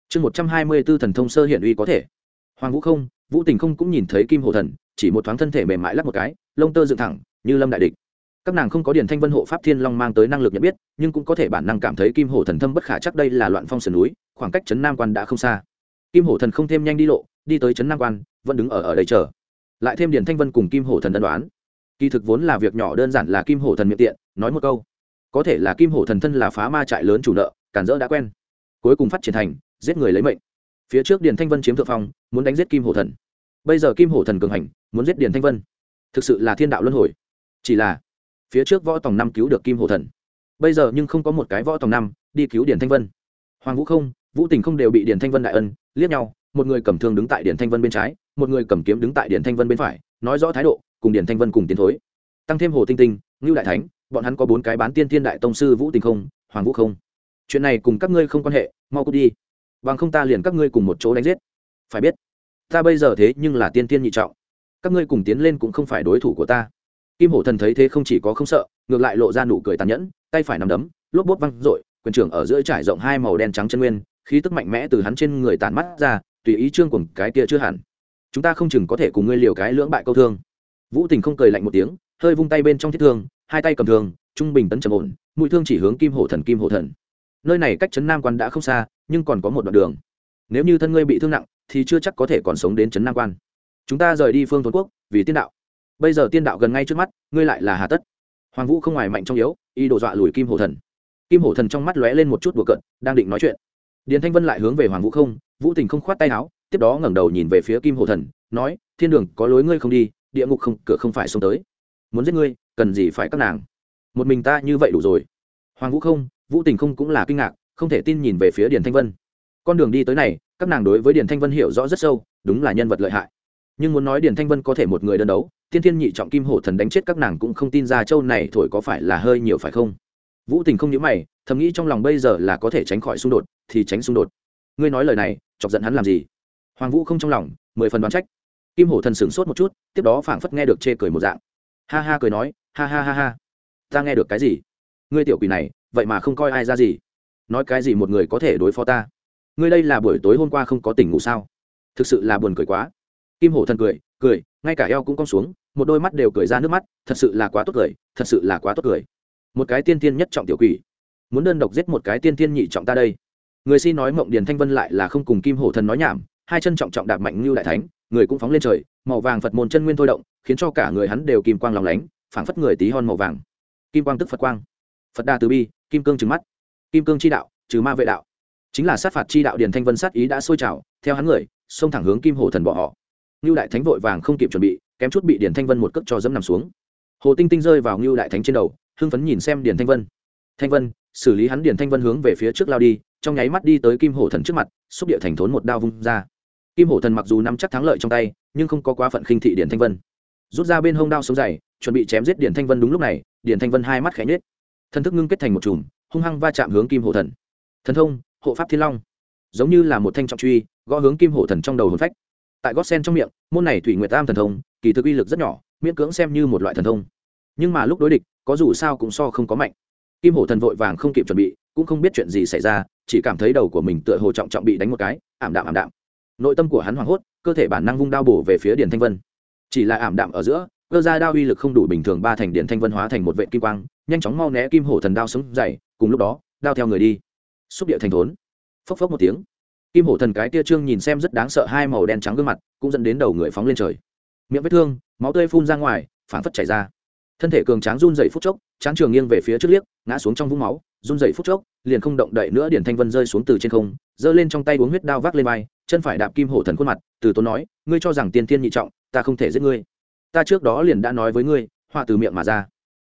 Chương một trăm hai mươi b ố thần thông sơ hiển uy có thể. Hoàng vũ không, vũ tình không cũng nhìn thấy kim hồ thần, chỉ một thoáng thân thể mềm mại lắp một cái, lông tơ dựng thẳng, như lâm đại địch. Các nàng không có điển thanh vân hộ pháp thiên long mang tới năng lực nhận biết, nhưng cũng có thể bản năng cảm thấy kim hổ thần thâm bất khả chắc đây là loạn phong sườn núi, khoảng cách trấn nam quan đã không xa. Kim hổ thần không thêm nhanh đi lộ, đi tới trấn nam quan, vẫn đứng ở ở đây chờ lại thêm điển thanh vân cùng kim hổ thần đ đoán. Kỳ thực vốn là việc nhỏ đơn giản là kim hổ thần miệng tiện, nói một câu. Có thể là kim hổ thần thân là phá ma trại lớn chủ nợ, cản rỡ đã quen. Cuối cùng phát triển thành, giết người lấy mệnh. Phía trước điền thanh vân chiếm thượng phong, muốn đánh giết kim hổ thần. Bây giờ kim hổ thần cường hành, muốn giết điền thanh vân. Thực sự là thiên đạo luân hồi. Chỉ là, phía trước võ tòng năm cứu được kim hổ thần. Bây giờ nhưng không có một cái võ tòng năm đi cứu điền thanh vân. Hoàng vũ không, vũ tình không đều bị điền thanh vân đại ân, liếc nhau, một người cầm thương đứng tại điền thanh vân bên trái một người cầm kiếm đứng tại điền thanh vân bên phải, nói rõ thái độ, cùng điền thanh vân cùng tiến thối. Tăng thêm hồ tinh tinh, ngưu đại thánh, bọn hắn có bốn cái bán tiên tiên đại tông sư vũ tình không, hoàng vũ không. Chuyện này cùng các ngươi không quan hệ, mau cút đi. Bằng không ta liền các ngươi cùng một chỗ đánh giết. Phải biết, ta bây giờ thế nhưng là tiên tiên nhị trọng. Các ngươi cùng tiến lên cũng không phải đối thủ của ta. Kim hổ thần thấy thế không chỉ có không sợ, ngược lại lộ ra nụ cười tàn nhẫn, tay phải nằm đấm, lốp bốt văng r ộ i quyền trưởng ở giữa trải rộng hai màu đen trắng chân nguyên, khí tức mạnh mẽ từ hắn trên người tàn mắt ra, tùy ý trương cùng cái kia chưa hẳn chúng ta không chừng có thể cùng ngươi liều cái lưỡng bại câu thương. Vũ tình không cười lạnh một tiếng, hơi vung tay bên trong thiết thương, hai tay cầm thương, trung bình tấn trầm ổn, mũi thương chỉ hướng kim hổ thần, kim hổ thần. Nơi này cách trấn nam quan đã không xa, nhưng còn có một đoạn đường. Nếu như thân ngươi bị thương nặng, thì chưa chắc có thể còn sống đến trấn nam quan. Chúng ta rời đi phương thôn quốc, vì tiên đạo. Bây giờ tiên đạo gần ngay trước mắt, ngươi lại là hà tất. Hoàng vũ không ngoài mạnh trong yếu, y đổ dọa lùi kim hổ thần. Kim hổ thần trong mắt lóe lên một chút bừa cận đang định nói chuyện. Điền thanh vân lại hướng về hoàng vũ không, vũ tình không khoát tay áo tiếp đó ngẩng đầu nhìn về phía kim hổ thần, nói, thiên đường, có lối ngươi không đi, địa ngục không, cửa không phải xông tới. Muốn giết ngươi, cần gì phải các nàng? Một mình ta như vậy đủ rồi. Hoàng vũ không, vũ tình không cũng là kinh ngạc, không thể tin nhìn về phía điền thanh vân. Con đường đi tới này, các nàng đối với điền thanh vân hiểu rõ rất sâu, đúng là nhân vật lợi hại. Nhưng muốn nói điền thanh vân có thể một người đơn đấu, thiên thiên nhị trọng kim hổ thần đánh chết các nàng cũng không tin ra châu này thổi có phải là hơi nhiều phải không? Vũ tình không nhớ mày, thầm nghĩ trong lòng bây giờ là có thể tránh khỏi xung đột, thì tránh xung đột. Ngươi nói lời này, chọc giận hắn làm gì? Hoàng vũ không trong lòng, mười phần đoán trách. Kim hổ thần sửng sốt một chút, tiếp đó phảng phất nghe được chê cười một dạng. Ha ha cười nói, ha ha ha ha. Ta nghe được cái gì? Ngươi tiểu quỷ này, vậy mà không coi ai ra gì. Nói cái gì một người có thể đối phó ta? Ngươi đây là buổi tối hôm qua không có tỉnh ngủ sao? Thực sự là buồn cười quá. Kim hổ thần cười cười, ngay cả eo cũng cong xuống, một đôi mắt đều cười ra nước mắt, thật sự là quá tốt cười, thật sự là quá tốt cười. Một cái tiên tiên nhất trọng tiểu quỷ. Muốn đơn độc giết một cái tiên tiên nhị trọng ta đây. Người xin nói mộng điền thanh vân lại là không cùng kim hổ thần nói nhảm hai chân trọng trọng đạp mạnh như đại thánh, người cũng phóng lên trời, màu vàng phật môn chân nguyên thôi động, khiến cho cả người hắn đều kim quang lòng lánh, phảng phất người tí hon màu vàng. Kim quang tức phật quang. Phật đa từ bi, kim cương trừng mắt. Kim cương chi đạo, trừ ma vệ đạo. Chính là sát phạt chi đạo điền thanh vân sát ý đã sôi trào, theo hắn người, xông thẳng hướng kim hổ thần bỏ họ. Ngưu đại thánh vội vàng không kịp chuẩn bị, kém chút bị điền thanh vân một cước cho dẫm nằm xuống. Hồ tinh tinh rơi vào ngưu đại thánh trên đầu, hưng phấn nhìn xem điền thanh vân. Thanh vân, xử lý hắn. Điền thanh vân hướng về phía trước lao đi, trong nháy mắt đi tới kim hổ thần trước mặt, xúc địa thành thốn một đao vung ra kim hổ thần mặc dù nắm chắc thắng lợi trong tay, nhưng không có quá phận khinh thị điền thanh vân. Rút ra bên hông đao sống dày, chuẩn bị chém giết điền thanh vân đúng lúc này, điền thanh vân hai mắt khẽ nhết thân thức ngưng kết thành một chùm, hung hăng va chạm hướng kim hổ thần. Thần thông, hộ pháp thiên long. Giống như là một thanh trọng truy, gõ hướng kim hổ thần trong đầu hồn phách. Tại gót sen trong miệng, môn này thủy nguyệt tam thần thông, kỳ thực uy lực rất nhỏ, miễn cưỡng xem như một loại thần thông. Nhưng mà lúc đối địch, có dù sao cũng so không có mạnh. Kim hổ thần vội vàng không kịp chuẩn bị, cũng không biết chuyện gì xảy ra, chỉ cảm thấy đầu của mình tựa hồ trọng trọng bị đánh một cái, ảm đạm ảm đạm nội tâm của hắn hoảng hốt, cơ thể bản năng vung đao bổ về phía điền thanh vân. Chỉ là ảm đạm ở giữa, cơ ra đao uy lực không đủ bình thường ba thành điền thanh vân hóa thành một vệ kim quang, nhanh chóng mau né kim hổ thần đao sống dày cùng lúc đó, đao theo người đi. Xúc địa thành thốn. Phốc phốc một tiếng. Kim hổ thần cái tia trương nhìn xem rất đáng sợ hai màu đen trắng gương mặt, cũng dẫn đến đầu người phóng lên trời. Miệng vết thương, máu tươi phun ra ngoài phản phất chảy ra. Thân thể cường tráng run dậy phút chốc, tráng trường nghiêng về phía trước liếc, ngã xuống trong vũng máu run dậy phút chốc liền không động đậy nữa điển thanh vân rơi xuống từ trên không giơ lên trong tay uống huyết đao vác lên vai chân phải đạp kim hổ thần khuôn mặt từ tốn nói ngươi cho rằng tiên Thiên nhị trọng ta không thể giết ngươi. Ta trước đó liền đã nói với ngươi họa từ miệng mà ra.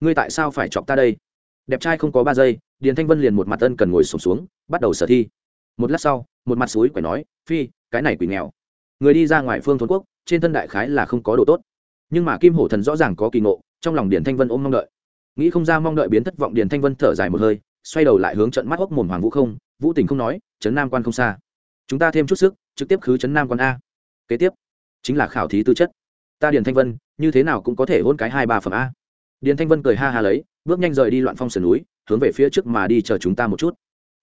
Ngươi tại sao phải chọc ta đây? Đẹp trai không có ba giây điền thanh vân liền một mặt ân cần ngồi sụp xuống, xuống bắt đầu sở thi. Một lát sau một mặt suối quẻ nói phi cái này quỷ nghèo. Người đi ra ngoài phương thôn quốc trên thân đại khái là không có độ tốt. Nhưng mà kim hổ thần rõ ràng có kỳ ngộ trong lòng điền thanh vân ôm mong đợi. Nghĩ không ra mong đợi biến thất vọng điền thanh vân thở dài một hơi xoay đầu lại hướng trận mắt hốc mồm hoàng vũ không, vũ tình không nói, trấn nam quan không xa. Chúng ta thêm chút sức, trực tiếp khứ trấn nam quan a. Kế tiếp, chính là khảo thí tư chất. Ta điền thanh vân, như thế nào cũng có thể hôn cái hai ba phẩm a. Điền thanh vân cười ha ha lấy, bước nhanh rời đi loạn phong sườn núi, hướng về phía trước mà đi chờ chúng ta một chút.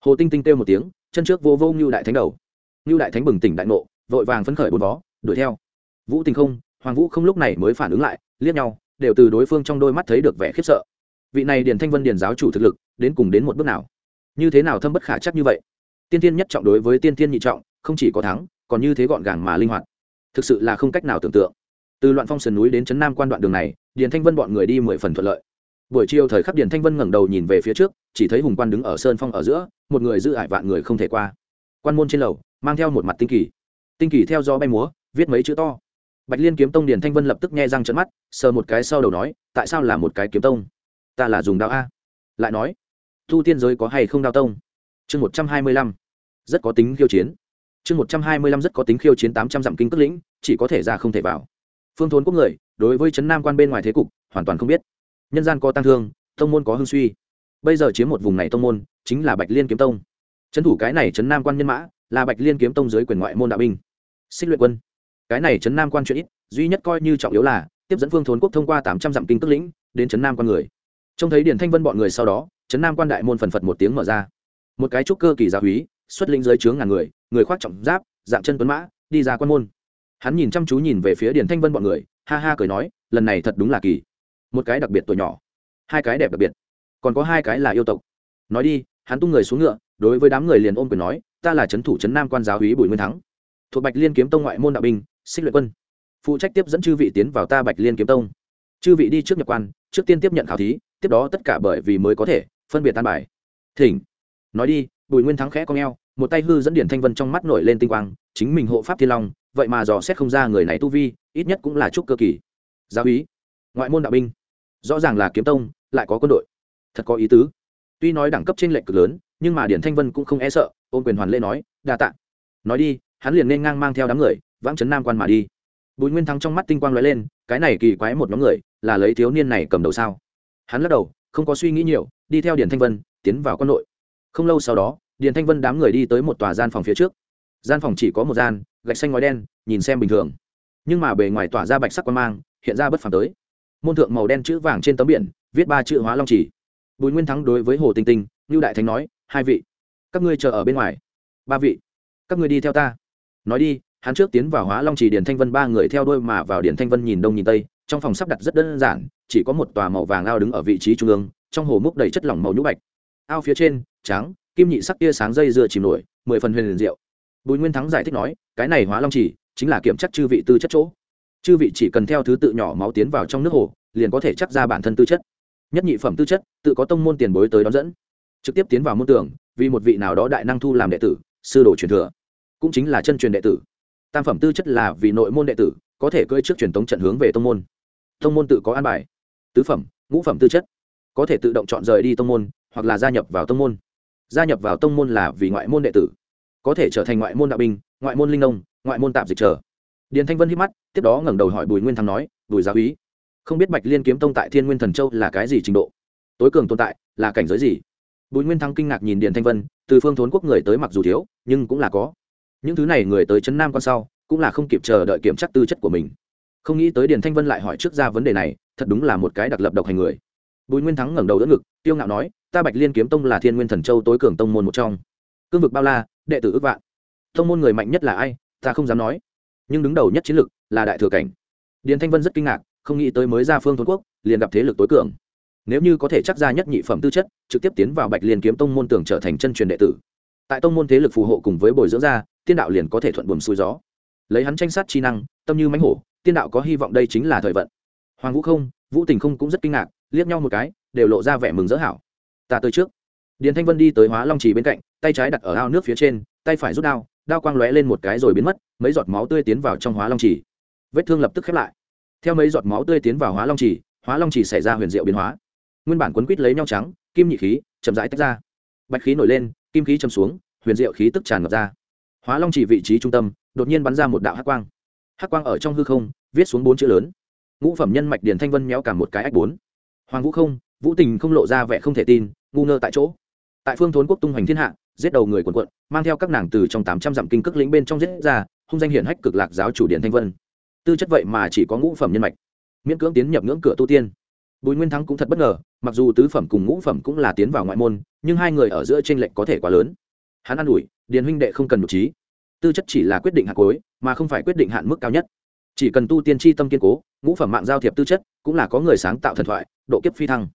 Hồ tinh tinh kêu một tiếng, chân trước vô vô ngưu đại thánh đầu. Ngưu đại thánh bừng tỉnh đại ngộ, vội vàng phấn khởi bốn vó, đuổi theo. Vũ tình không, hoàng vũ không lúc này mới phản ứng lại, liếc nhau, đều từ đối phương trong đôi mắt thấy được vẻ khiếp sợ. Vị này điền thanh vân điền giáo chủ thực lực đến cùng đến một bước nào? Như thế nào thâm bất khả chắc như vậy? Tiên tiên nhất trọng đối với tiên tiên nhị trọng, không chỉ có thắng, còn như thế gọn gàng mà linh hoạt. Thực sự là không cách nào tưởng tượng. Từ loạn phong sườn núi đến trấn nam quan đoạn đường này, điền thanh vân bọn người đi mười phần thuận lợi. Buổi chiều thời khắc điền thanh vân ngẩng đầu nhìn về phía trước, chỉ thấy hùng quan đứng ở sơn phong ở giữa, một người giữ ải vạn người không thể qua. Quan môn trên lầu, mang theo một mặt tinh kỳ. Tinh kỳ theo gió bay múa, viết mấy chữ to. Bạch liên kiếm tông điền thanh vân lập tức nghe răng trận mắt, sờ một cái sau đầu nói, tại sao là một cái kiếm tông? Ta là dùng đạo a. Lại nói thu tiên giới có hay không đao tông? Chương một trăm hai mươi lăm. Rất có tính khiêu chiến. Chương một trăm hai mươi lăm rất có tính khiêu chiến tám trăm dặm kinh cất lĩnh, chỉ có thể ra không thể vào. Phương thốn quốc người, đối với trấn nam quan bên ngoài thế cục, hoàn toàn không biết. Nhân gian có tăng thương, tông môn có hưng suy. Bây giờ chiếm một vùng này tông môn, chính là bạch liên kiếm tông. Trấn thủ cái này trấn nam quan nhân mã, là bạch liên kiếm tông dưới quyền ngoại môn đạo binh. Xích luyện quân. Cái này trấn nam quan chuyện ít, duy nhất coi như trọng yếu là, tiếp dẫn phương thốn quốc thông qua tám trăm dặm kinh tức lĩnh, đến trấn nam quan người. Trông thấy điển thanh vân bọn người sau đó trấn nam quan đại môn phần phật một tiếng mở ra. Một cái trúc cơ kỳ gia húy xuất lĩnh dưới trướng ngàn người người khoác trọng giáp, dạng chân tuấn mã, đi ra quan môn. Hắn nhìn chăm chú nhìn về phía Điền thanh vân bọn người, ha ha cười nói, lần này thật đúng là kỳ. Một cái đặc biệt tuổi nhỏ, hai cái đẹp đặc biệt, còn có hai cái là yêu tộc. Nói đi, hắn tung người xuống ngựa, đối với đám người liền ôm quyền nói, ta là trấn thủ trấn nam quan giáo húy bùi nguyên thắng. Thuộc bạch liên kiếm tông ngoại môn đạo binh, xích luyện quân. Phụ trách tiếp dẫn chư vị tiến vào ta bạch liên kiếm tông. Chư vị đi trước nhập quan, trước tiên tiếp nhận khảo thí, tiếp đó tất cả bởi vì mới có thể phân biệt tan bài. Thỉnh. Nói đi, bùi nguyên thắng khẽ con g một tay hư dẫn điển thanh vân trong mắt nổi lên tinh quang, chính mình hộ pháp thiên long, vậy mà dò xét không ra người này tu vi, ít nhất cũng là trúc cơ kỳ. Giáo ý ngoại môn đạo binh, rõ ràng là kiếm tông, lại có quân đội. Thật có ý tứ. Tuy nói đẳng cấp trên lệnh cực lớn, nhưng mà điển thanh vân cũng không e sợ ôm quyền hoàn lê nói, đa tạ. Nói đi, hắn liền nên ngang mang theo đám người, vãng trấn nam quan mà đi. Bùi nguyên thắng trong mắt tinh quang lóe lên, cái này kỳ quái một nhóm người, là lấy thiếu niên này cầm đầu sao? Hắn lắc đầu, không có suy nghĩ nhiều đi theo Điền thanh vân, tiến vào quân nội. Không lâu sau đó, Điền thanh vân đám người đi tới một tòa gian phòng phía trước. Gian phòng chỉ có một gian, gạch xanh ngói đen, nhìn xem bình thường. Nhưng mà bề ngoài tỏa ra bạch sắc quan mang, hiện ra bất phàm tới. Môn thượng màu đen chữ vàng trên tấm biển, viết ba chữ hóa long chỉ. Bùi nguyên thắng đối với hồ tinh tinh, Lưu đại thánh nói, hai vị, các ngươi chờ ở bên ngoài. Ba vị, các ngươi đi theo ta. Nói đi, hắn trước tiến vào hóa long Chỉ, điền thanh vân ba người theo đôi mà vào điền thanh vân nhìn đông nhìn tây, trong phòng sắp đặt rất đơn giản, chỉ có một tòa màu vàng ao đứng ở vị trí trung ương trong hồ múc đầy chất lỏng màu nhũ bạch. Ao phía trên, trắng, kim nhị sắc tia sáng dây dưa chìm nổi, mười phần huyền liền diệu. Bùi nguyên thắng giải thích nói, cái này hóa long chỉ, chính là kiểm chắc chư vị tư chất chỗ. Chư vị chỉ cần theo thứ tự nhỏ máu tiến vào trong nước hồ, liền có thể chắc ra bản thân tư chất. Nhất nhị phẩm tư chất, tự có tông môn tiền bối tới đón dẫn. Trực tiếp tiến vào môn tưởng vì một vị nào đó đại năng thu làm đệ tử, sư đồ truyền thừa. Cũng chính là chân truyền đệ tử. Tam phẩm tư chất là vì nội môn đệ tử, có thể cưỡi trước truyền tống trận hướng về tông môn. Tông môn tự có an bài. Tứ phẩm, ngũ phẩm tư chất có thể tự động chọn rời đi tông môn, hoặc là gia nhập vào tông môn. Gia nhập vào tông môn là vì ngoại môn đệ tử. Có thể trở thành ngoại môn đạo binh, ngoại môn linh nông, ngoại môn tạp dịch trở. Điền thanh vân hít mắt, tiếp đó ngẩng đầu hỏi bùi nguyên thắng nói, bùi giáo úy, không biết bạch liên kiếm tông tại thiên nguyên thần châu là cái gì trình độ? Tối cường tồn tại, là cảnh giới gì? Bùi nguyên thắng kinh ngạc nhìn điền thanh vân, từ phương thốn quốc người tới mặc dù thiếu, nhưng cũng là có. Những thứ này người tới trấn nam con sau, cũng là không kịp chờ đợi kiểm tra tư chất của mình. Không nghĩ tới điền thanh vân lại hỏi trước ra vấn đề này, thật đúng là một cái đặc lập độc hành người bùi nguyên thắng ngẩng đầu đỡ ngực tiêu ngạo nói, ta bạch liên kiếm tông là thiên nguyên thần châu tối cường tông môn một trong. Cương vực bao la, đệ tử ước vạn. Tông môn người mạnh nhất là ai, ta không dám nói. Nhưng đứng đầu nhất chiến lực là đại thừa cảnh. Điền thanh vân rất kinh ngạc, không nghĩ tới mới ra phương thôn quốc, liền gặp thế lực tối cường. Nếu như có thể chắc ra nhất nhị phẩm tư chất, trực tiếp tiến vào bạch liên kiếm tông môn tưởng trở thành chân truyền đệ tử. Tại tông môn thế lực phù hộ cùng với bồi dưỡng ra, tiên đạo liền có thể thuận buồm xuôi gió. Lấy hắn tranh sát chi năng, tâm như mãnh hổ, tiên đạo có hy vọng đây chính là thời vận. Hoàng vũ không, vũ tình không cũng rất kinh ngạc liếc nhau một cái, đều lộ ra vẻ mừng dỡ hảo. Ta tới trước. Điền thanh vân đi tới hóa long trì bên cạnh, tay trái đặt ở ao nước phía trên, tay phải rút đao đao quang lóe lên một cái rồi biến mất, mấy giọt máu tươi tiến vào trong hóa long trì. Vết thương lập tức khép lại. Theo mấy giọt máu tươi tiến vào hóa long trì, hóa long trì xảy ra huyền diệu biến hóa. Nguyên bản quấn quýt lấy nhau trắng, kim nhị khí, chậm rãi tách ra. Bạch khí nổi lên, kim khí châm xuống, huyền diệu khí tức tràn ngập ra. Hóa long trì vị trí trung tâm, đột nhiên bắn ra một đạo hắc quang. Hắc quang ở trong hư không, viết xuống bốn chữ lớn. Ngũ phẩm nhân mạch điền thanh vân méo cả một cái ách bốn hoàng vũ không, vũ tình không lộ ra vẻ không thể tin, ngu ngơ tại chỗ. Tại phương thốn quốc tung hoành thiên hạ, giết đầu người quần quận, mang theo các nàng từ trong tám trăm dặm kinh cước lĩnh bên trong giết ra, hung danh hiển hách cực lạc giáo chủ điện thanh vân. Tư chất vậy mà chỉ có ngũ phẩm nhân mạch. Miễn cưỡng tiến nhập ngưỡng cửa tu tiên. Bùi nguyên thắng cũng thật bất ngờ, mặc dù tứ phẩm cùng ngũ phẩm cũng là tiến vào ngoại môn, nhưng hai người ở giữa t r ê n lệch có thể quá lớn. Hắn an ủi, điền huynh đệ không cần một trí. Tư chất chỉ là quyết định hạt cối mà không phải quyết định hạn mức cao nhất chỉ cần tu tiên tri tâm kiên cố, ngũ phẩm mạng giao thiệp tư chất, cũng là có người sáng tạo thần thoại, độ kiếp phi thăng.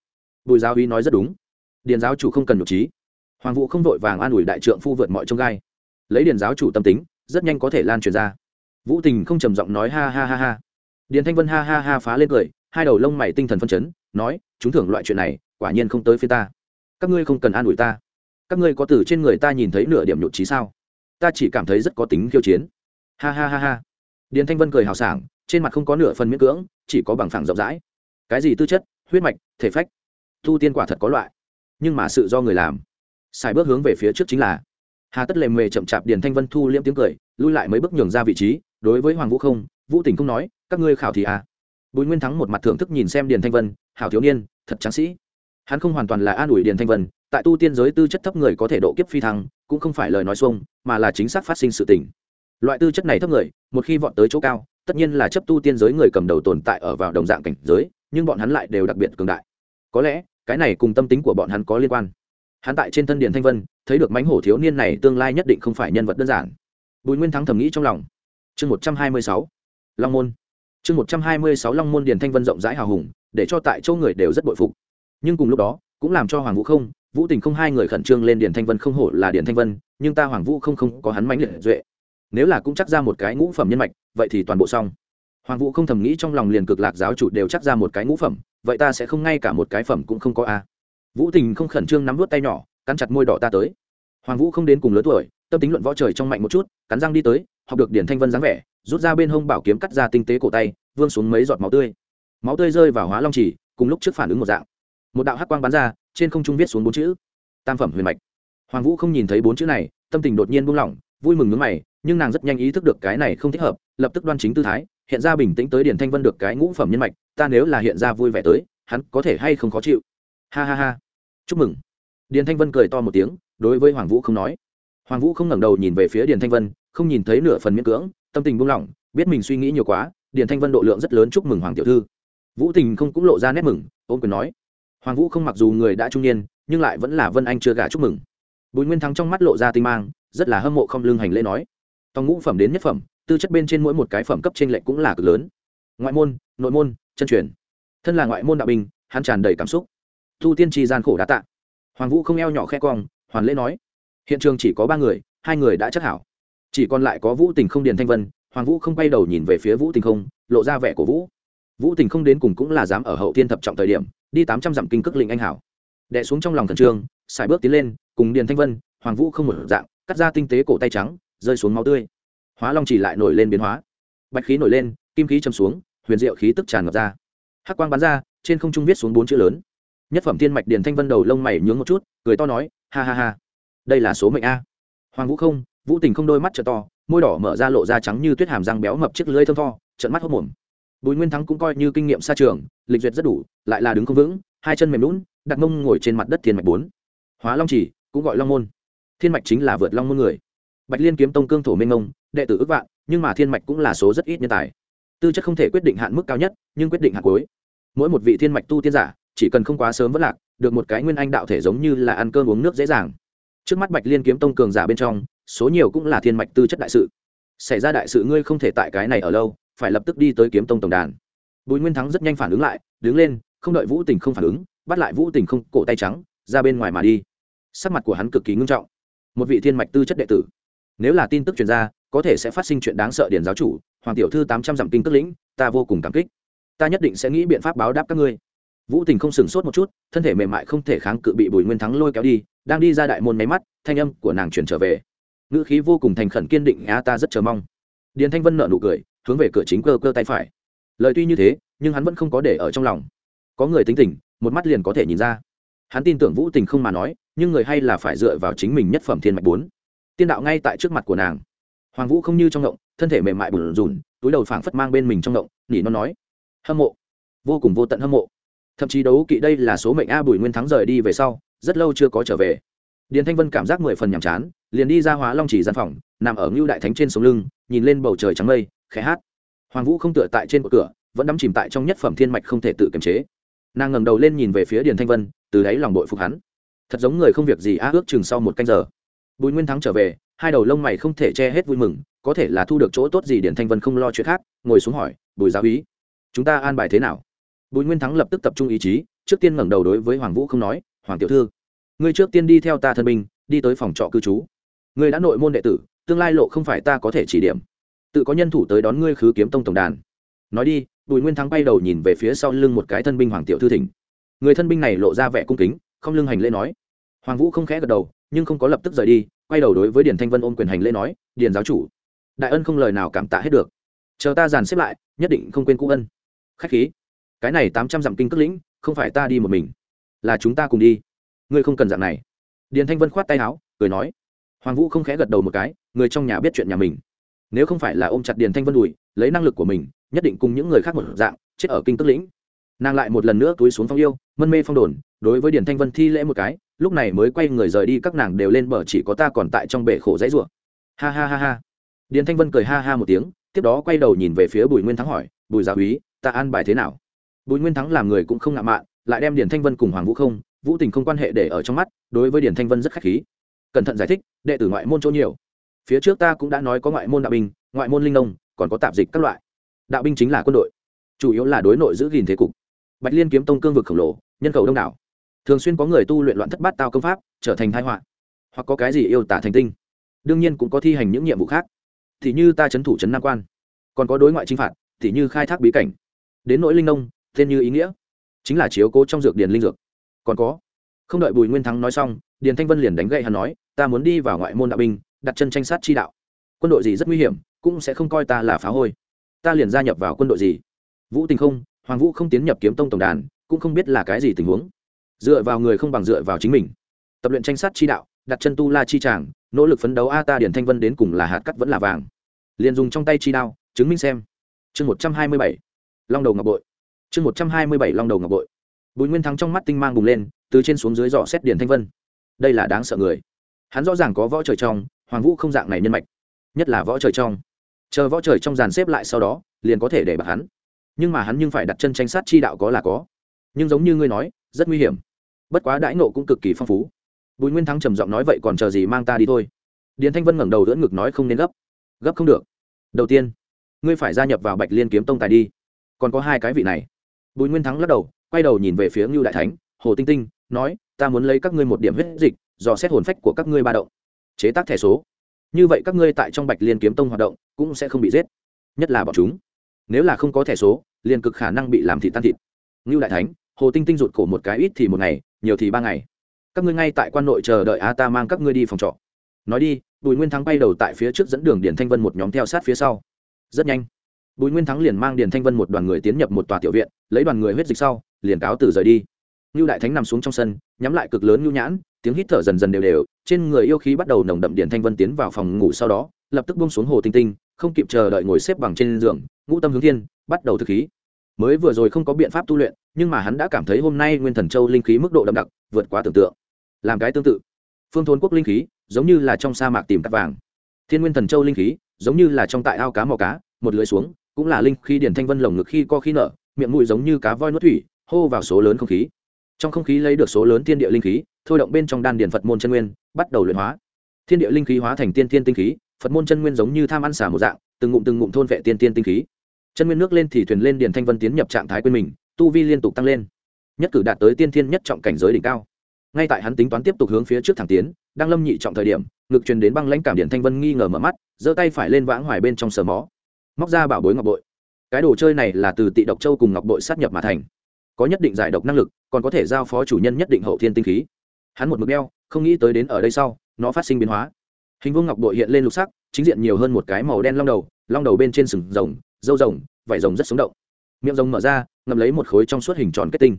Bùi giáo uy nói rất đúng. Điền giáo chủ không cần nhục trí. Hoàng vũ không vội vàng an ủi đại trượng phu vượt mọi trông gai. Lấy điền giáo chủ tâm tính, rất nhanh có thể lan truyền ra. Vũ tình không trầm giọng nói ha ha ha ha. Điền thanh vân ha ha ha phá lên cười, hai đầu lông mày tinh thần phân chấn, nói, chúng thưởng loại chuyện này, quả nhiên không tới phía ta. Các ngươi không cần an ủi ta. Các ngươi có từ trên người ta nhìn thấy nửa điểm nhụt trí sao? Ta chỉ cảm thấy rất có tính khiêu chiến. Ha ha ha ha điền thanh vân cười hào sảng, trên mặt không có nửa phần miễn cưỡng, chỉ có bằng phẳng rộng rãi. Cái gì tư chất, huyết mạch, thể phách? Tu tiên quả thật có loại. Nhưng mà sự do người làm. Xài bước hướng về phía trước chính là, hà tất lề mề chậm chạp điền thanh vân thu liễm tiếng cười, lui lại mấy bước nhường ra vị trí, đối với hoàng vũ không, vũ tình không nói, các ngươi khảo thì à? Bùi nguyên thắng một mặt thưởng thức nhìn xem điền thanh vân, hảo thiếu niên, thật tráng sĩ. Hắn không hoàn toàn là an ủi điền thanh vân, tại tu tiên giới tư chất thấp người có thể độ kiếp phi thăng, cũng không phải lời nói xuông, mà là chính xác phát sinh sự tình loại tư chất này thấp người, một khi vọt tới chỗ cao, tất nhiên là chấp tu tiên giới người cầm đầu tồn tại ở vào đồng dạng cảnh giới, nhưng bọn hắn lại đều đặc biệt cường đại. Có lẽ, cái này cùng tâm tính của bọn hắn có liên quan. Hắn tại trên thân điện thanh vân, thấy được mánh hổ thiếu niên này tương lai nhất định không phải nhân vật đơn giản. Bùi nguyên thắng thầm nghĩ trong lòng. Chương một trăm hai mươi sáu, long môn. Chương một trăm hai mươi sáu, long môn điền thanh vân rộng rãi hào hùng, để cho tại chỗ người đều rất bội phục. Nhưng cùng lúc đó, cũng làm cho hoàng vũ không, vũ tình không hai người khẩn trương lên điền thanh vân không hổ là điền thanh vân, nhưng ta hoàng vũ không không có hắn mãnh liệt duệ nếu là cũng chắc ra một cái ngũ phẩm nhân mạch, vậy thì toàn bộ xong. Hoàng vũ không thầm nghĩ trong lòng liền cực lạc giáo chủ đều chắc ra một cái ngũ phẩm, vậy ta sẽ không ngay cả một cái phẩm cũng không có a. Vũ tình không khẩn trương nắm vút tay nhỏ, cắn chặt môi đỏ ta tới. Hoàng vũ không đến cùng lớn tuổi, tâm tính luận võ trời trong mạnh một chút, cắn răng đi tới, học được điển thanh vân dáng vẻ, rút ra bên hông bảo kiếm cắt ra tinh tế cổ tay, vương xuống mấy giọt máu tươi. Máu tươi rơi vào hóa long trì cùng lúc trước phản ứng một dạng. Một đạo hắc quang bắn ra, trên không trung viết xuống bốn chữ. Tam phẩm huyền mạch. Hoàng vũ không nhìn thấy bốn chữ này, tâm tình đột nhiên buông lỏng vui mừng nước mày, nhưng nàng rất nhanh ý thức được cái này không thích hợp, lập tức đoan chính tư thái, hiện ra bình tĩnh tới điển thanh vân được cái ngũ phẩm nhân mạch, ta nếu là hiện ra vui vẻ tới, hắn có thể hay không khó chịu. Ha ha ha. Chúc mừng. Điền thanh vân cười to một tiếng, đối với hoàng vũ không nói. Hoàng vũ không ngẩng đầu nhìn về phía điền thanh vân, không nhìn thấy nửa phần miễn cưỡng, tâm tình buông lỏng, biết mình suy nghĩ nhiều quá, điền thanh vân độ lượng rất lớn chúc mừng hoàng tiểu thư. Vũ tình không cũng lộ ra nét mừng ôm quyền nói. Hoàng vũ không mặc dù người đã trung niên, nhưng lại vẫn là vân anh chưa gả chúc mừng. Bùi nguyên thắng trong mắt lộ ra tinh mang rất là hâm mộ không lương hành lễ nói. Tòng ngũ phẩm đến nhất phẩm, tư chất bên trên mỗi một cái phẩm cấp trên lệnh cũng là cực lớn. Ngoại môn, nội môn, chân truyền. Thân là ngoại môn đạo binh, hắn tràn đầy cảm xúc. Thu tiên tri gian khổ đã tạ. Hoàng vũ không eo nhỏ khe cong, hoàn lễ nói. Hiện trường chỉ có ba người, hai người đã chắc hảo. Chỉ còn lại có vũ tình không điền thanh vân, hoàng vũ không quay đầu nhìn về phía vũ tình không, lộ ra vẻ của vũ. Vũ tình không đến cùng cũng là dám ở hậu tiên thập trọng thời điểm, đi tám trăm dặm kinh cước lĩnh anh hảo. Đẻ xuống trong lòng thần trương xài bước tiến lên, cùng điền thanh vân, hoàng vũ không một dạng cắt ra tinh tế cổ tay trắng, rơi xuống máu tươi. Hóa long chỉ lại nổi lên biến hóa. Bạch khí nổi lên, kim khí châm xuống, huyền diệu khí tức tràn ngập ra. Hắc quang bắn ra, trên không trung viết xuống bốn chữ lớn. Nhất phẩm thiên mạch điền thanh vân đầu lông mày nhướng một chút, cười to nói, ha ha ha, đây là số mệnh a. Hoàng vũ không, vũ tình không đôi mắt trợ to, môi đỏ mở ra lộ ra trắng như tuyết hàm răng béo mập chiếc lưỡi thơm tho trận mắt hốc mồm. Bùi nguyên thắng cũng coi như kinh nghiệm xa trường, lịch duyệt rất đủ, lại là đứng không vững, hai chân mềm lún đặt mông ngồi trên mặt đất thiên mạch bốn. Hóa long chỉ, cũng gọi long môn thiên mạch chính là vượt long môn người. Bạch liên kiếm tông cương thổ minh ông đệ tử ước vạn, nhưng mà thiên mạch cũng là số rất ít nhân tài. Tư chất không thể quyết định hạn mức cao nhất, nhưng quyết định hạn cuối. Mỗi một vị thiên mạch tu tiên giả, chỉ cần không quá sớm vất lạc, được một cái nguyên anh đạo thể giống như là ăn cơm uống nước dễ dàng. Trước mắt bạch liên kiếm tông cường giả bên trong, số nhiều cũng là thiên mạch tư chất đại sự. Xảy ra đại sự ngươi không thể tại cái này ở lâu, phải lập tức đi tới kiếm tông tổng đàn. Bùi nguyên thắng rất nhanh phản ứng lại, đứng lên, không đợi vũ tình không phản ứng, bắt lại vũ tình không, cổ tay trắng, ra bên ngoài mà đi. Sắc mặt của hắn cực kỳ ngưng trọng một vị thiên mạch tư chất đệ tử. Nếu là tin tức truyền ra, có thể sẽ phát sinh chuyện đáng sợ điển giáo chủ, hoàng tiểu thư tám trăm dặm kinh tức lĩnh, ta vô cùng cảm kích. Ta nhất định sẽ nghĩ biện pháp báo đáp các ngươi. Vũ tình không sửng sốt một chút, thân thể mềm mại không thể kháng cự bị bùi nguyên thắng lôi kéo đi, đang đi ra đại môn máy mắt, thanh âm của nàng chuyển trở về. Ngữ khí vô cùng thành khẩn kiên định, á, ta rất chờ mong. Điền thanh vân nợ nụ cười, hướng về cửa chính cơ cơ tay phải. Lời tuy như thế, nhưng hắn vẫn không có để ở trong lòng. Có người tính tình, một mắt liền có thể nhìn ra. Hắn tin tưởng vũ tình không mà nói nhưng người hay là phải dựa vào chính mình nhất phẩm thiên mạch bốn. Tiên đạo ngay tại trước mặt của nàng. Hoàng vũ không như trong ngộng, thân thể mềm mại bùn rùn, túi đầu phảng phất mang bên mình trong ngộng, nỉ nó nói. Hâm mộ. Vô cùng vô tận hâm mộ. Thậm chí đấu kỵ đây là số mệnh a bùi nguyên thắng rời đi về sau, rất lâu chưa có trở về. Điền thanh vân cảm giác mười phần nhàm chán, liền đi ra hóa long chỉ gian phòng, nằm ở ngưu đại thánh trên sống lưng, nhìn lên bầu trời trắng mây, khẽ hát. Hoàng vũ không tựa tại trên cửa, vẫn đắm chìm tại trong nhất phẩm thiên mạch không thể tự kiềm chế. Nàng ngẩng đầu lên nhìn về phía điền thanh vân, từ đáy lòng đội phục hắn thật giống người không việc gì á, ước chừng sau một canh giờ. Bùi nguyên thắng trở về, hai đầu lông mày không thể che hết vui mừng, có thể là thu được chỗ tốt gì điển thanh vân không lo chuyện khác, ngồi xuống hỏi, bùi giáo ý chúng ta an bài thế nào? Bùi nguyên thắng lập tức tập trung ý chí, trước tiên ngẩng đầu đối với hoàng vũ không nói, hoàng tiểu thư, ngươi trước tiên đi theo ta thân binh, đi tới phòng trọ cư trú. Ngươi đã nội môn đệ tử, tương lai lộ không phải ta có thể chỉ điểm. Tự có nhân thủ tới đón ngươi khứ kiếm tông tổng đàn. Nói đi, bùi nguyên thắng bay đầu nhìn về phía sau lưng một cái thân binh hoàng tiểu thư thỉnh. Người thân binh này lộ ra vẻ cung kính, không lưng hành lễ nói hoàng vũ không khẽ gật đầu, nhưng không có lập tức rời đi, quay đầu đối với điền thanh vân ôm quyền hành lễ nói, điền giáo chủ, đại ân không lời nào cảm tạ hết được. Chờ ta dàn xếp lại, nhất định không quên cũ ân. Khách khí. Cái này tám trăm dặm kinh cất lĩnh, không phải ta đi một mình, là chúng ta cùng đi. Ngươi không cần dạng này. Điền thanh vân khoát tay áo, cười nói. Hoàng vũ không khẽ gật đầu một cái, người trong nhà biết chuyện nhà mình. Nếu không phải là ôm chặt điền thanh vân đùi, lấy năng lực của mình, nhất định cùng những người khác một dạng, chết ở kinh tức lĩnh nàng lại một lần nữa túi xuống phong yêu, mân mê phong đồn, đối với điển thanh vân thi lễ một cái, lúc này mới quay người rời đi, các nàng đều lên bờ chỉ có ta còn tại trong bể khổ dãy rủa. Ha ha ha ha. Điển thanh vân cười ha ha một tiếng, tiếp đó quay đầu nhìn về phía bùi nguyên thắng hỏi, bùi giáo úy, ta an bài thế nào? Bùi nguyên thắng làm người cũng không ngạo mạn, lại đem điển thanh vân cùng hoàng vũ không, vũ tình không quan hệ để ở trong mắt, đối với điển thanh vân rất khách khí. Cẩn thận giải thích, đệ tử ngoại môn chỗ nhiều. Phía trước ta cũng đã nói có ngoại môn đạo binh, ngoại môn linh nông, còn có tạp dịch các loại. Đạo binh chính là quân đội, chủ yếu là đối nội giữ gìn thế cục bạch liên kiếm tông cương vực khổng lồ, nhân khẩu đông đảo. Thường xuyên có người tu luyện loạn thất bát tao công pháp, trở thành thái họa, hoặc có cái gì yêu tả thành tinh. Đương nhiên cũng có thi hành những nhiệm vụ khác. Thì như ta chấn thủ chấn nam quan, còn có đối ngoại chinh phạt, thì như khai thác bí cảnh. Đến nỗi linh nông, tên như ý nghĩa, chính là chiếu cố trong dược điền linh dược. Còn có, không đợi bùi nguyên thắng nói xong, điền thanh vân liền đánh gậy hắn nói, ta muốn đi vào ngoại môn đạo binh, đặt chân tranh sát chi đạo. Quân đội gì rất nguy hiểm, cũng sẽ không coi ta là phá hôi. Ta liền gia nhập vào quân đội gì? Vũ tình không hoàng vũ không tiến nhập kiếm tông tổng đàn, cũng không biết là cái gì tình huống. Dựa vào người không bằng dựa vào chính mình. Tập luyện tranh sát chi đạo, đặt chân tu la chi tràng, nỗ lực phấn đấu a ta điển thanh vân đến cùng là hạt cắt vẫn là vàng. Liền dùng trong tay chi đao, chứng minh xem. Chương một trăm hai mươi bảy, long đầu ngọc bội. Chương một trăm hai mươi bảy, long đầu ngọc bội. Bùi nguyên thắng trong mắt tinh mang bùng lên, từ trên xuống dưới dò xét điển thanh vân. Đây là đáng sợ người. Hắn rõ ràng có võ trời trong, hoàng vũ không dạng này nhân mạch. Nhất là võ trời trong. Chờ võ trời trong dàn xếp lại sau đó, liền có thể để bạc hắn nhưng mà hắn nhưng phải đặt chân tranh sát chi đạo có là có. Nhưng giống như ngươi nói, rất nguy hiểm. Bất quá đãi nộ cũng cực kỳ phong phú. Bùi nguyên thắng trầm giọng nói vậy còn chờ gì mang ta đi thôi. Điền thanh vân ngẩng đầu đỡ ngực nói không nên gấp. Gấp không được. Đầu tiên, ngươi phải gia nhập vào bạch liên kiếm tông tài đi. Còn có hai cái vị này. Bùi nguyên thắng lắc đầu, quay đầu nhìn về phía ngưu đại thánh, hồ tinh tinh, nói, ta muốn lấy các ngươi một điểm huyết dịch, dò xét hồn phách của các ngươi ba động. Chế tác thẻ số. Như vậy các ngươi tại trong bạch liên kiếm tông hoạt động, cũng sẽ không bị giết. Nhất là bọn chúng nếu là không có thẻ số, liền cực khả năng bị làm thịt tan thịt. Ngưu đại thánh, hồ tinh tinh rụt cổ một cái ít thì một ngày, nhiều thì ba ngày. Các ngươi ngay tại quan nội chờ đợi, a, ta mang các ngươi đi phòng trọ. Nói đi, bùi nguyên thắng bay đầu tại phía trước dẫn đường điền thanh vân một nhóm theo sát phía sau. Rất nhanh, bùi nguyên thắng liền mang điền thanh vân một đoàn người tiến nhập một tòa tiểu viện, lấy đoàn người huyết dịch sau, liền cáo từ rời đi. Ngưu đại thánh nằm xuống trong sân, nhắm lại cực lớn ngưu nhãn, tiếng hít thở dần dần đều đều, trên người yêu khí bắt đầu nồng đậm điền thanh vân tiến vào phòng ngủ sau đó, lập tức bông xuống hồ tinh tinh không kịp chờ đợi ngồi xếp bằng trên giường, ngũ tâm hướng thiên bắt đầu thực khí. Mới vừa rồi không có biện pháp tu luyện, nhưng mà hắn đã cảm thấy hôm nay nguyên thần châu linh khí mức độ đậm đặc, vượt quá tưởng tượng. Làm cái tương tự. Phương thôn quốc linh khí, giống như là trong sa mạc tìm cắt vàng. Thiên nguyên thần châu linh khí, giống như là trong tại ao cá mò cá, một lưới xuống, cũng là linh khí điển thanh vân lồng ngực khi co khi nở, miệng mũi giống như cá voi nuốt thủy, hô vào số lớn không khí. Trong không khí lấy được số lớn thiên địa linh khí, thôi động bên trong đan điển phật môn chân nguyên, bắt đầu luyện hóa. Thiên địa linh khí hóa thành tiên thiên tinh khí phật môn chân nguyên giống như tham ăn xả một dạng, từng ngụm từng ngụm thôn vệ tiên tiên tinh khí. Chân nguyên nước lên thì thuyền lên điền thanh vân tiến nhập trạng thái quên mình, tu vi liên tục tăng lên. Nhất cử đạt tới tiên thiên nhất trọng cảnh giới đỉnh cao. Ngay tại hắn tính toán tiếp tục hướng phía trước thẳng tiến đang lâm nhị trọng thời điểm, ngực truyền đến băng lãnh cảm điện thanh vân nghi ngờ mở mắt, giơ tay phải lên vãng hoài bên trong sờ mó. Móc ra bảo bối ngọc bội. Cái đồ chơi này là từ tị độc châu cùng ngọc bội sát nhập mà thành. Có nhất định giải độc năng lực, còn có thể giao phó chủ nhân nhất định hậu thiên tinh khí. Hắn một mực đeo, không nghĩ tới đến ở đây sau, nó phát sinh biến hóa hình vuông ngọc bội hiện lên lục sắc, chính diện nhiều hơn một cái màu đen long đầu long đầu bên trên sừng rồng dâu rồng vảy rồng rất sống động. Miệng rồng mở ra, ngậm lấy một khối trong suốt hình tròn kết tinh.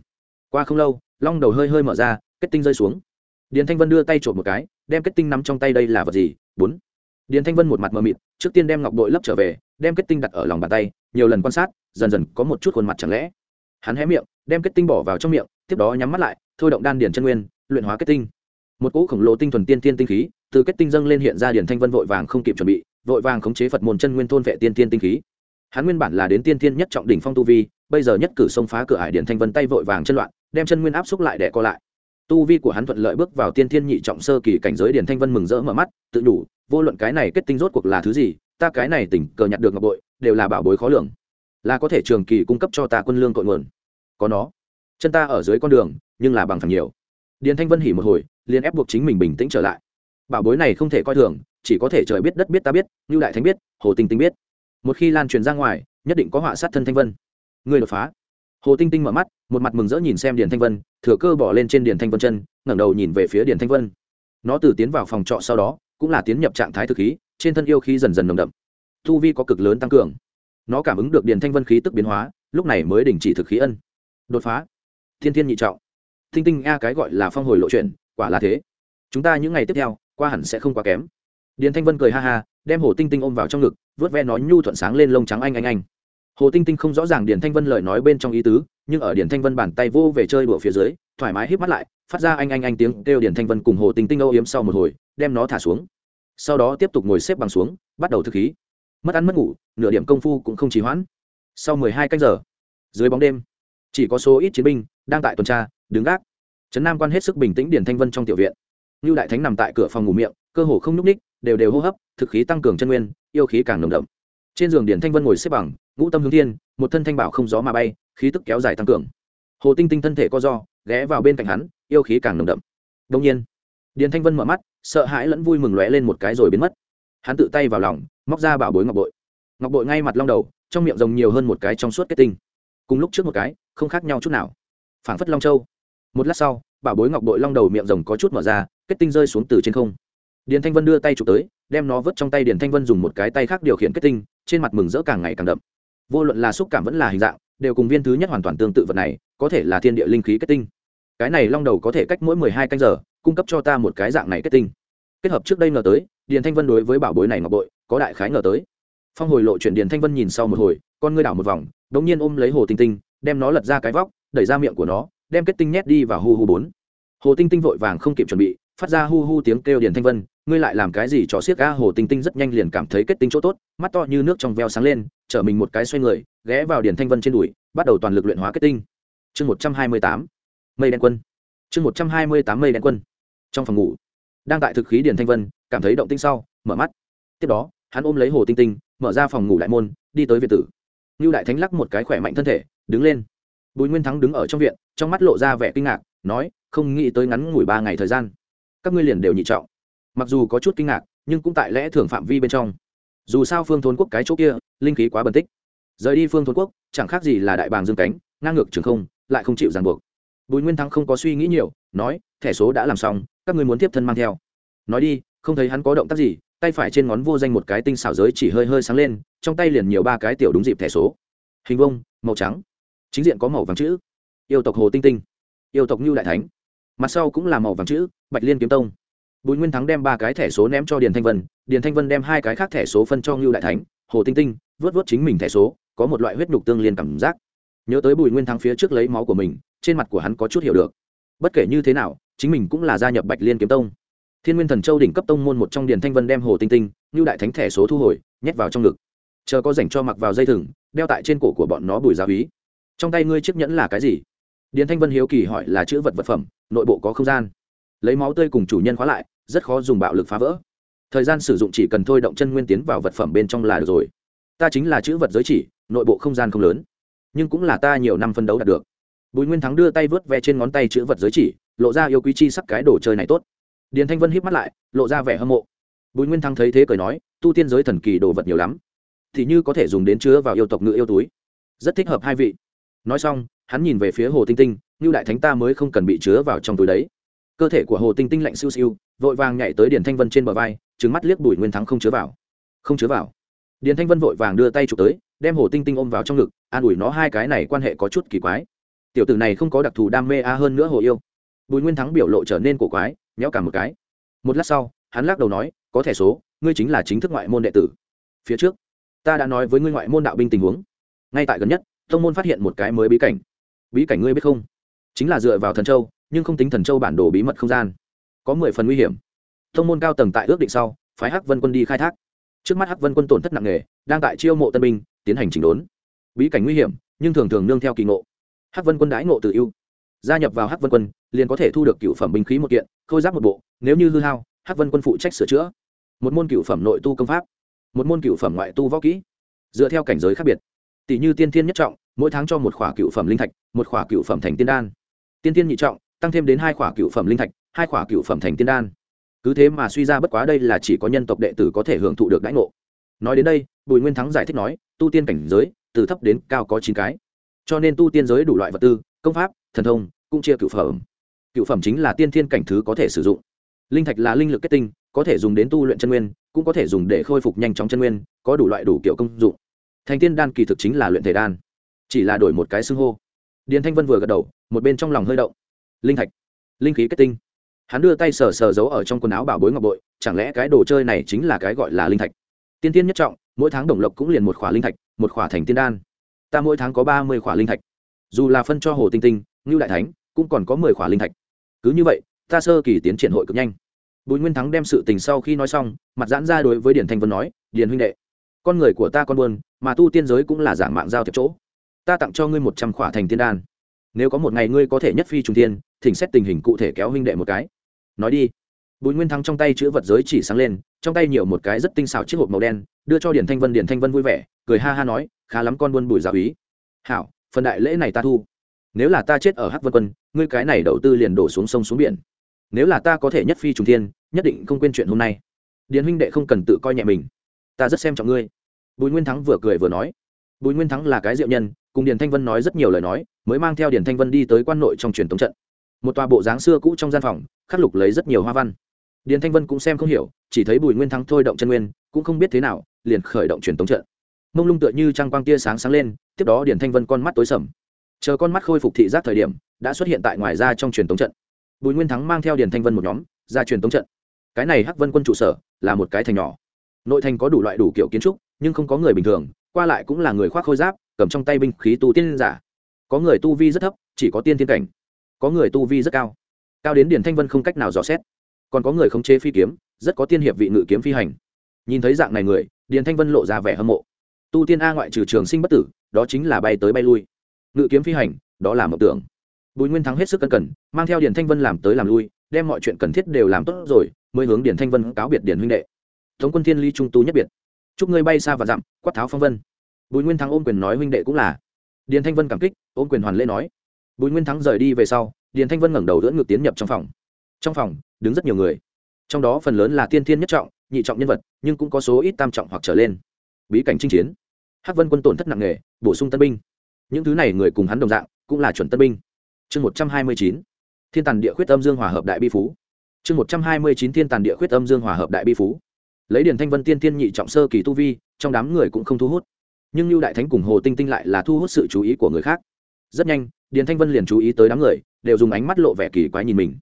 Qua không lâu, long đầu hơi hơi mở ra, kết tinh rơi xuống. Điền thanh vân đưa tay trộm một cái, đem kết tinh nắm trong tay đây là vật gì? Bốn. Điền thanh vân một mặt mờ mịt, trước tiên đem ngọc bội lấp trở về, đem kết tinh đặt ở lòng bàn tay, nhiều lần quan sát, dần dần có một chút khuôn mặt chẳng lẽ. Hắn hé miệng, đem kết tinh bỏ vào trong miệng, tiếp đó nhắm mắt lại, thôi động đan điền chân nguyên, luyện hóa kết tinh. Một cỗ khổng lồ tinh thuần tiên tiên tinh khí từ kết tinh dâng lên hiện ra điển thanh vân vội vàng không kịp chuẩn bị, vội vàng khống chế phật môn chân nguyên thôn vệ tiên tiên tinh khí. Hắn nguyên bản là đến tiên tiên nhất trọng đỉnh phong tu vi, bây giờ nhất cử xông phá cửa hải điển thanh vân tay vội vàng chân loạn, đem chân nguyên áp xúc lại để co lại. Tu vi của hắn thuận lợi bước vào tiên thiên nhị trọng sơ kỳ cảnh giới điển thanh vân mừng rỡ mở mắt, tự đủ vô luận cái này kết tinh rốt cuộc là thứ gì, ta cái này tỉnh cờ nhặt được ngọc bội, đều là bảo bối khó lường. Là có thể trường kỳ cung cấp cho ta quân lương cội nguồn. Có nó. Chân ta ở dưới con đường, nhưng là bằng phẳng nhiều. Điền thanh vân hỉ một hồi, liền ép buộc chính mình bình tĩnh trở lại bảo bối này không thể coi thường, chỉ có thể trời biết đất biết ta biết như đại thánh biết, hồ tinh tinh biết. Một khi lan truyền ra ngoài, nhất định có họa sát thân thanh vân. Người đột phá. Hồ tinh tinh mở mắt, một mặt mừng rỡ nhìn xem điền thanh vân, thừa cơ bỏ lên trên điền thanh vân chân, ngẩng đầu nhìn về phía điền thanh vân. Nó từ tiến vào phòng trọ sau đó, cũng là tiến nhập trạng thái thực khí, trên thân yêu khí dần dần nồng đậm. Thu vi có cực lớn tăng cường. Nó cảm ứng được điền thanh vân khí tức biến hóa, lúc này mới đình chỉ thực khí ân. Đột phá. Thiên thiên nhị trọng. Tinh tinh a cái gọi là phong hồi lộ chuyện quả là thế. Chúng ta những ngày tiếp theo qua hẳn sẽ không quá kém. Điền thanh vân cười ha ha, đem hồ tinh tinh ôm vào trong ngực, vớt ve nó nhu thuận sáng lên lông trắng anh anh anh. Hồ tinh tinh không rõ ràng điền thanh vân lời nói bên trong ý tứ, nhưng ở điền thanh vân bàn tay vô về chơi đùa phía dưới, thoải mái hít mắt lại, phát ra anh anh anh tiếng kêu điền thanh vân cùng hồ tinh tinh âu yếm sau một hồi, đem nó thả xuống. Sau đó tiếp tục ngồi xếp bằng xuống, bắt đầu thực khí. Mất ăn mất ngủ, nửa điểm công phu cũng không trì hoãn. Sau mười hai canh giờ, dưới bóng đêm, chỉ có số ít chiến binh đang tại tuần tra, đứng gác. Trấn nam quan hết sức bình tĩnh điền thanh vân trong tiểu viện như đại thánh nằm tại cửa phòng ngủ miệng, cơ hồ không nhúc ních đều đều hô hấp, thực khí tăng cường chân nguyên, yêu khí càng nồng đậm. Trên giường điển thanh vân ngồi xếp bằng, ngũ tâm hướng thiên, một thân thanh bảo không gió mà bay, khí tức kéo dài tăng cường. Hồ tinh tinh thân thể co do, ghé vào bên cạnh hắn, yêu khí càng nồng đậm. Đông nhiên, điền thanh vân mở mắt, sợ hãi lẫn vui mừng lóe lên một cái rồi biến mất. Hắn tự tay vào lòng, móc ra bảo bối ngọc bội. Ngọc bội ngay mặt long đầu, trong miệng rồng nhiều hơn một cái trong suốt kết tinh. Cùng lúc trước một cái, không khác nhau chút nào. Phảng phất long châu. Một lát sau, bảo bối ngọc bội long đầu miệng rồng có chút mở ra kết tinh rơi xuống từ trên không. Điền thanh vân đưa tay chụp tới, đem nó vớt trong tay điền thanh vân dùng một cái tay khác điều khiển kết tinh, trên mặt mừng rỡ càng ngày càng đậm. Vô luận là xúc cảm vẫn là hình dạng, đều cùng viên thứ nhất hoàn toàn tương tự vật này, có thể là thiên địa linh khí kết tinh. Cái này long đầu có thể cách mỗi mười hai canh giờ, cung cấp cho ta một cái dạng này kết tinh. Kết hợp trước đây ngờ tới, điền thanh vân đối với bảo bối này ngọc bội, có đại khái ngờ tới. Phong hồi lộ chuyển điền thanh vân nhìn sau một hồi, con ngươi đảo một vòng đ ỗ n g nhiên ôm lấy hồ tinh tinh, đem nó lật ra cái vóc, đẩy ra miệng của nó, đem kết tinh nhét đi vào hu hu bốn. Hồ tinh tinh vội vàng không kịp chuẩn bị phát ra hu hu tiếng kêu điền thanh vân, ngươi lại làm cái gì? Cho siếc ga hồ tinh tinh rất nhanh liền cảm thấy kết tinh chỗ tốt, mắt to như nước trong veo sáng lên, chở mình một cái xoay người, ghé vào điền thanh vân trên đùi, bắt đầu toàn lực luyện hóa kết tinh. Chương một trăm hai mươi tám, mây đen quân. Chương một trăm hai mươi tám, mây đen quân. Trong phòng ngủ, đang tại thực khí điền thanh vân, cảm thấy động tinh sau, mở mắt. Tiếp đó, hắn ôm lấy hồ tinh tinh, mở ra phòng ngủ đại môn, đi tới việt tử. Ngưu đại thánh lắc một cái khỏe mạnh thân thể, đứng lên. Bùi nguyên thắng đứng ở trong viện, trong mắt lộ ra vẻ kinh ngạc, nói, không nghĩ tới ngắn ngủi ba ngày thời gian các ngươi liền đều nhị trọng. Mặc dù có chút kinh ngạc, nhưng cũng tại lẽ thường phạm vi bên trong. Dù sao phương thôn quốc cái chỗ kia, linh khí quá bần tích. Rời đi phương thôn quốc, chẳng khác gì là đại bàng dương cánh, ngang ngược trường không, lại không chịu ràng buộc. Bùi nguyên thắng không có suy nghĩ nhiều, nói, thẻ số đã làm xong, các ngươi muốn tiếp thân mang theo. Nói đi, không thấy hắn có động tác gì, tay phải trên ngón vô danh một cái tinh xảo giới chỉ hơi hơi sáng lên, trong tay liền nhiều ba cái tiểu đúng dịp thẻ số. Hình vông màu trắng. Chính diện có màu vàng chữ. Yêu tộc hồ tinh tinh. Yêu tộc như đại thánh mặt sau cũng là màu vàng chữ, bạch liên kiếm tông. Bùi nguyên thắng đem ba cái thẻ số ném cho điền thanh vân, điền thanh vân đem hai cái khác thẻ số phân cho ngưu đại thánh, hồ tinh tinh, vớt vớt chính mình thẻ số, có một loại huyết nhục tương liên cảm giác. Nhớ tới bùi nguyên thắng phía trước lấy máu của mình, trên mặt của hắn có chút hiểu được. Bất kể như thế nào, chính mình cũng là gia nhập bạch liên kiếm tông. Thiên nguyên thần châu đỉnh cấp tông môn một trong điền thanh vân đem hồ tinh tinh, ngưu đại thánh thẻ số thu hồi, nhét vào trong ngực. Chờ có dành cho mặc vào dây thừng, đeo tại trên cổ của bọn nó bùi gia úy. Trong tay ngươi chiếc nhẫn là cái gì? Điền thanh vân hiếu kỳ hỏi là chữ vật vật phẩm, nội bộ có không gian? Lấy máu tươi cùng chủ nhân khóa lại, rất khó dùng bạo lực phá vỡ. Thời gian sử dụng chỉ cần thôi động chân nguyên tiến vào vật phẩm bên trong là được rồi. Ta chính là chữ vật giới chỉ, nội bộ không gian không lớn. Nhưng cũng là ta nhiều năm phân đấu đạt được. Bùi nguyên thắng đưa tay vớt ve trên ngón tay chữ vật giới chỉ, lộ ra yêu quý chi sắc cái đồ chơi này tốt. Điền thanh vân híp mắt lại, lộ ra vẻ hâm mộ. Bùi nguyên thắng thấy thế cười nói, tu tiên giới thần kỳ đồ vật nhiều lắm. Thì như có thể dùng đến chứa vào yêu tộc nữ yêu túi. Rất thích hợp hai vị. Nói xong hắn nhìn về phía hồ tinh tinh như đại thánh ta mới không cần bị chứa vào trong túi đấy. Cơ thể của hồ tinh tinh lạnh siêu siêu, vội vàng nhảy tới điền thanh vân trên bờ vai trứng mắt liếc bùi nguyên thắng không chứa vào. Không chứa vào. Điền thanh vân vội vàng đưa tay chụp tới, đem hồ tinh tinh ôm vào trong ngực, an ủi nó hai cái này quan hệ có chút kỳ quái. Tiểu tử này không có đặc thù đam mê a hơn nữa hồ yêu. Bùi nguyên thắng biểu lộ trở nên cổ quái, nhéo cả một cái. Một lát sau, hắn lắc đầu nói, có thẻ số, ngươi chính là chính thức ngoại môn đệ tử. Phía trước, ta đã nói với ngươi ngoại môn đạo binh tình huống. Ngay tại gần nhất thông môn phát hiện một cái mới bí cảnh bí cảnh ngươi biết không? Chính là dựa vào thần châu, nhưng không tính thần châu bản đồ bí mật không gian. Có mười phần nguy hiểm. Thông môn cao tầng tại ước định sau, phái hắc vân quân đi khai thác. Trước mắt hắc vân quân tổn thất nặng nề, đang tại chiêu mộ tân binh, tiến hành chỉnh đốn. Bí cảnh nguy hiểm, nhưng thường thường nương theo kỳ ngộ. Hắc vân quân đãi ngộ tự ưu. Gia nhập vào hắc vân quân, liền có thể thu được cựu phẩm binh khí một kiện, khôi giáp một bộ, nếu như hư hao, hắc vân quân phụ trách sửa chữa. Một môn cựu phẩm nội tu công pháp, một môn cựu phẩm ngoại tu võ kỹ. Dựa theo cảnh giới khác biệt tỷ như tiên thiên nhất trọng, mỗi tháng cho một khỏa cựu phẩm linh thạch, một khỏa cựu phẩm thành tiên đan. Tiên tiên nhị trọng, tăng thêm đến hai khỏa cựu phẩm linh thạch, hai khỏa cựu phẩm thành tiên đan. Cứ thế mà suy ra bất quá đây là chỉ có nhân tộc đệ tử có thể hưởng thụ được đãi ngộ. Nói đến đây, bùi nguyên thắng giải thích nói, tu tiên cảnh giới, từ thấp đến cao có chín cái. Cho nên tu tiên giới đủ loại vật tư, công pháp, thần thông, cũng chia cựu phẩm. Cựu phẩm chính là tiên thiên cảnh thứ có thể sử dụng. Linh thạch là linh lực kết tinh, có thể dùng đến tu luyện chân nguyên, cũng có thể dùng để khôi phục nhanh chóng chân nguyên, có đủ loại đủ kiểu công dụng thành tiên đan kỳ thực chính là luyện thể đan, chỉ là đổi một cái xưng hô. Điền thanh vân vừa gật đầu, một bên trong lòng hơi động. Linh thạch, linh khí kết tinh. Hắn đưa tay sờ sờ giấu ở trong quần áo bảo bối ngọc bội, chẳng lẽ cái đồ chơi này chính là cái gọi là linh thạch? Tiên tiên nhất trọng, mỗi tháng đồng lộc cũng liền một khỏa linh thạch, một khỏa thành tiên đan. Ta mỗi tháng có ba mươi khỏa linh thạch. Dù là phân cho hồ tinh tinh, ngưu đại thánh, cũng còn có mười khỏa linh thạch. Cứ như vậy, ta sơ kỳ tiến triển hội cực nhanh. Bùi nguyên thắng đem sự tình sau khi nói xong, mặt giãn ra đối với Điền thanh vân nói, điền huynh đệ con người của ta con buôn, mà tu tiên giới cũng là giảng mạng giao thiệp chỗ. Ta tặng cho ngươi một trăm khỏa thành tiên đan. Nếu có một ngày ngươi có thể nhất phi trung tiên thỉnh xét tình hình cụ thể kéo huynh đệ một cái. Nói đi. Bùi nguyên thắng trong tay chữ vật giới chỉ sáng lên, trong tay nhiều một cái rất tinh xảo chiếc hộp màu đen, đưa cho điển thanh vân. Điển thanh vân vui vẻ, cười ha ha nói, khá lắm con buôn bùi giáo ý hảo, phần đại lễ này ta thu. Nếu là ta chết ở hắc vân quân, ngươi cái này đầu tư liền đổ xuống sông xuống biển. Nếu là ta có thể nhất phi trùng thiên, nhất định không quên chuyện hôm nay. Điền huynh đệ không cần tự coi nhẹ mình ta rất xem trọng ngươi. Bùi nguyên thắng vừa cười vừa nói. Bùi nguyên thắng là cái diệu nhân, cùng điền thanh vân nói rất nhiều lời nói, mới mang theo điền thanh vân đi tới quan nội trong truyền thống trận. Một tòa bộ dáng xưa cũ trong gian phòng, khắc lục lấy rất nhiều hoa văn. Điền thanh vân cũng xem không hiểu, chỉ thấy bùi nguyên thắng thôi động chân nguyên, cũng không biết thế nào, liền khởi động truyền thống trận. Mông lung tựa như trăng quang tia sáng sáng lên, tiếp đó điền thanh vân con mắt tối sầm. Chờ con mắt khôi phục thị giác thời điểm, đã xuất hiện tại ngoài ra trong truyền thống trận. Bùi nguyên thắng mang theo điền thanh vân một nhóm, ra truyền thống trận. Cái này hắc vân quân trụ sở là một cái thành nhỏ nội thành có đủ loại đủ kiểu kiến trúc, nhưng không có người bình thường, qua lại cũng là người khoác khôi giáp, cầm trong tay binh khí tu tiên giả. Có người tu vi rất thấp, chỉ có tiên thiên cảnh. Có người tu vi rất cao. Cao đến điền thanh vân không cách nào dò xét. Còn có người khống chế phi kiếm, rất có tiên hiệp vị ngự kiếm phi hành. Nhìn thấy dạng này người, điền thanh vân lộ ra vẻ hâm mộ. Tu tiên a ngoại trừ trường sinh bất tử, đó chính là bay tới bay lui. Ngự kiếm phi hành, đó là mộng tưởng. Bùi nguyên thắng hết sức cân cần mang theo điền thanh vân làm tới làm lui, đem mọi chuyện cần thiết đều làm tốt rồi, mới hướng điền thanh vân cáo biệt điền huynh đệ thống quân thiên ly trung tú nhất biệt. Chúc ngươi bay xa và dặm, quát tháo phong vân. Bùi nguyên thắng ôm quyền nói huynh đệ cũng là. Điền thanh vân cảm kích, ôm quyền hoàn lễ nói. Bùi nguyên thắng rời đi về sau, điền thanh vân ngẩng đầu đỡ ngược tiến nhập trong phòng. Trong phòng, đứng rất nhiều người. Trong đó phần lớn là tiên thiên nhất trọng, nhị trọng nhân vật, nhưng cũng có số ít tam trọng hoặc trở lên. Bí cảnh chinh chiến. Hắc vân quân tổn thất nặng nề, bổ sung tân binh. Những thứ này người cùng hắn đồng dạng, cũng là chuẩn tân binh. Chương một trăm hai mươi chín. Thiên tàn địa khuyết âm dương hòa hợp đại bi phú. Chương một trăm hai mươi chín thiên tàn địa khuyết âm dương hòa hợp đại bi phú lấy Điền thanh vân tiên tiên nhị trọng sơ kỳ tu vi, trong đám người cũng không thu hút. Nhưng lưu đại thánh cùng hồ tinh tinh lại là thu hút sự chú ý của người khác. Rất nhanh, điền thanh vân liền chú ý tới đám người, đều dùng ánh mắt lộ vẻ kỳ quái nhìn mình.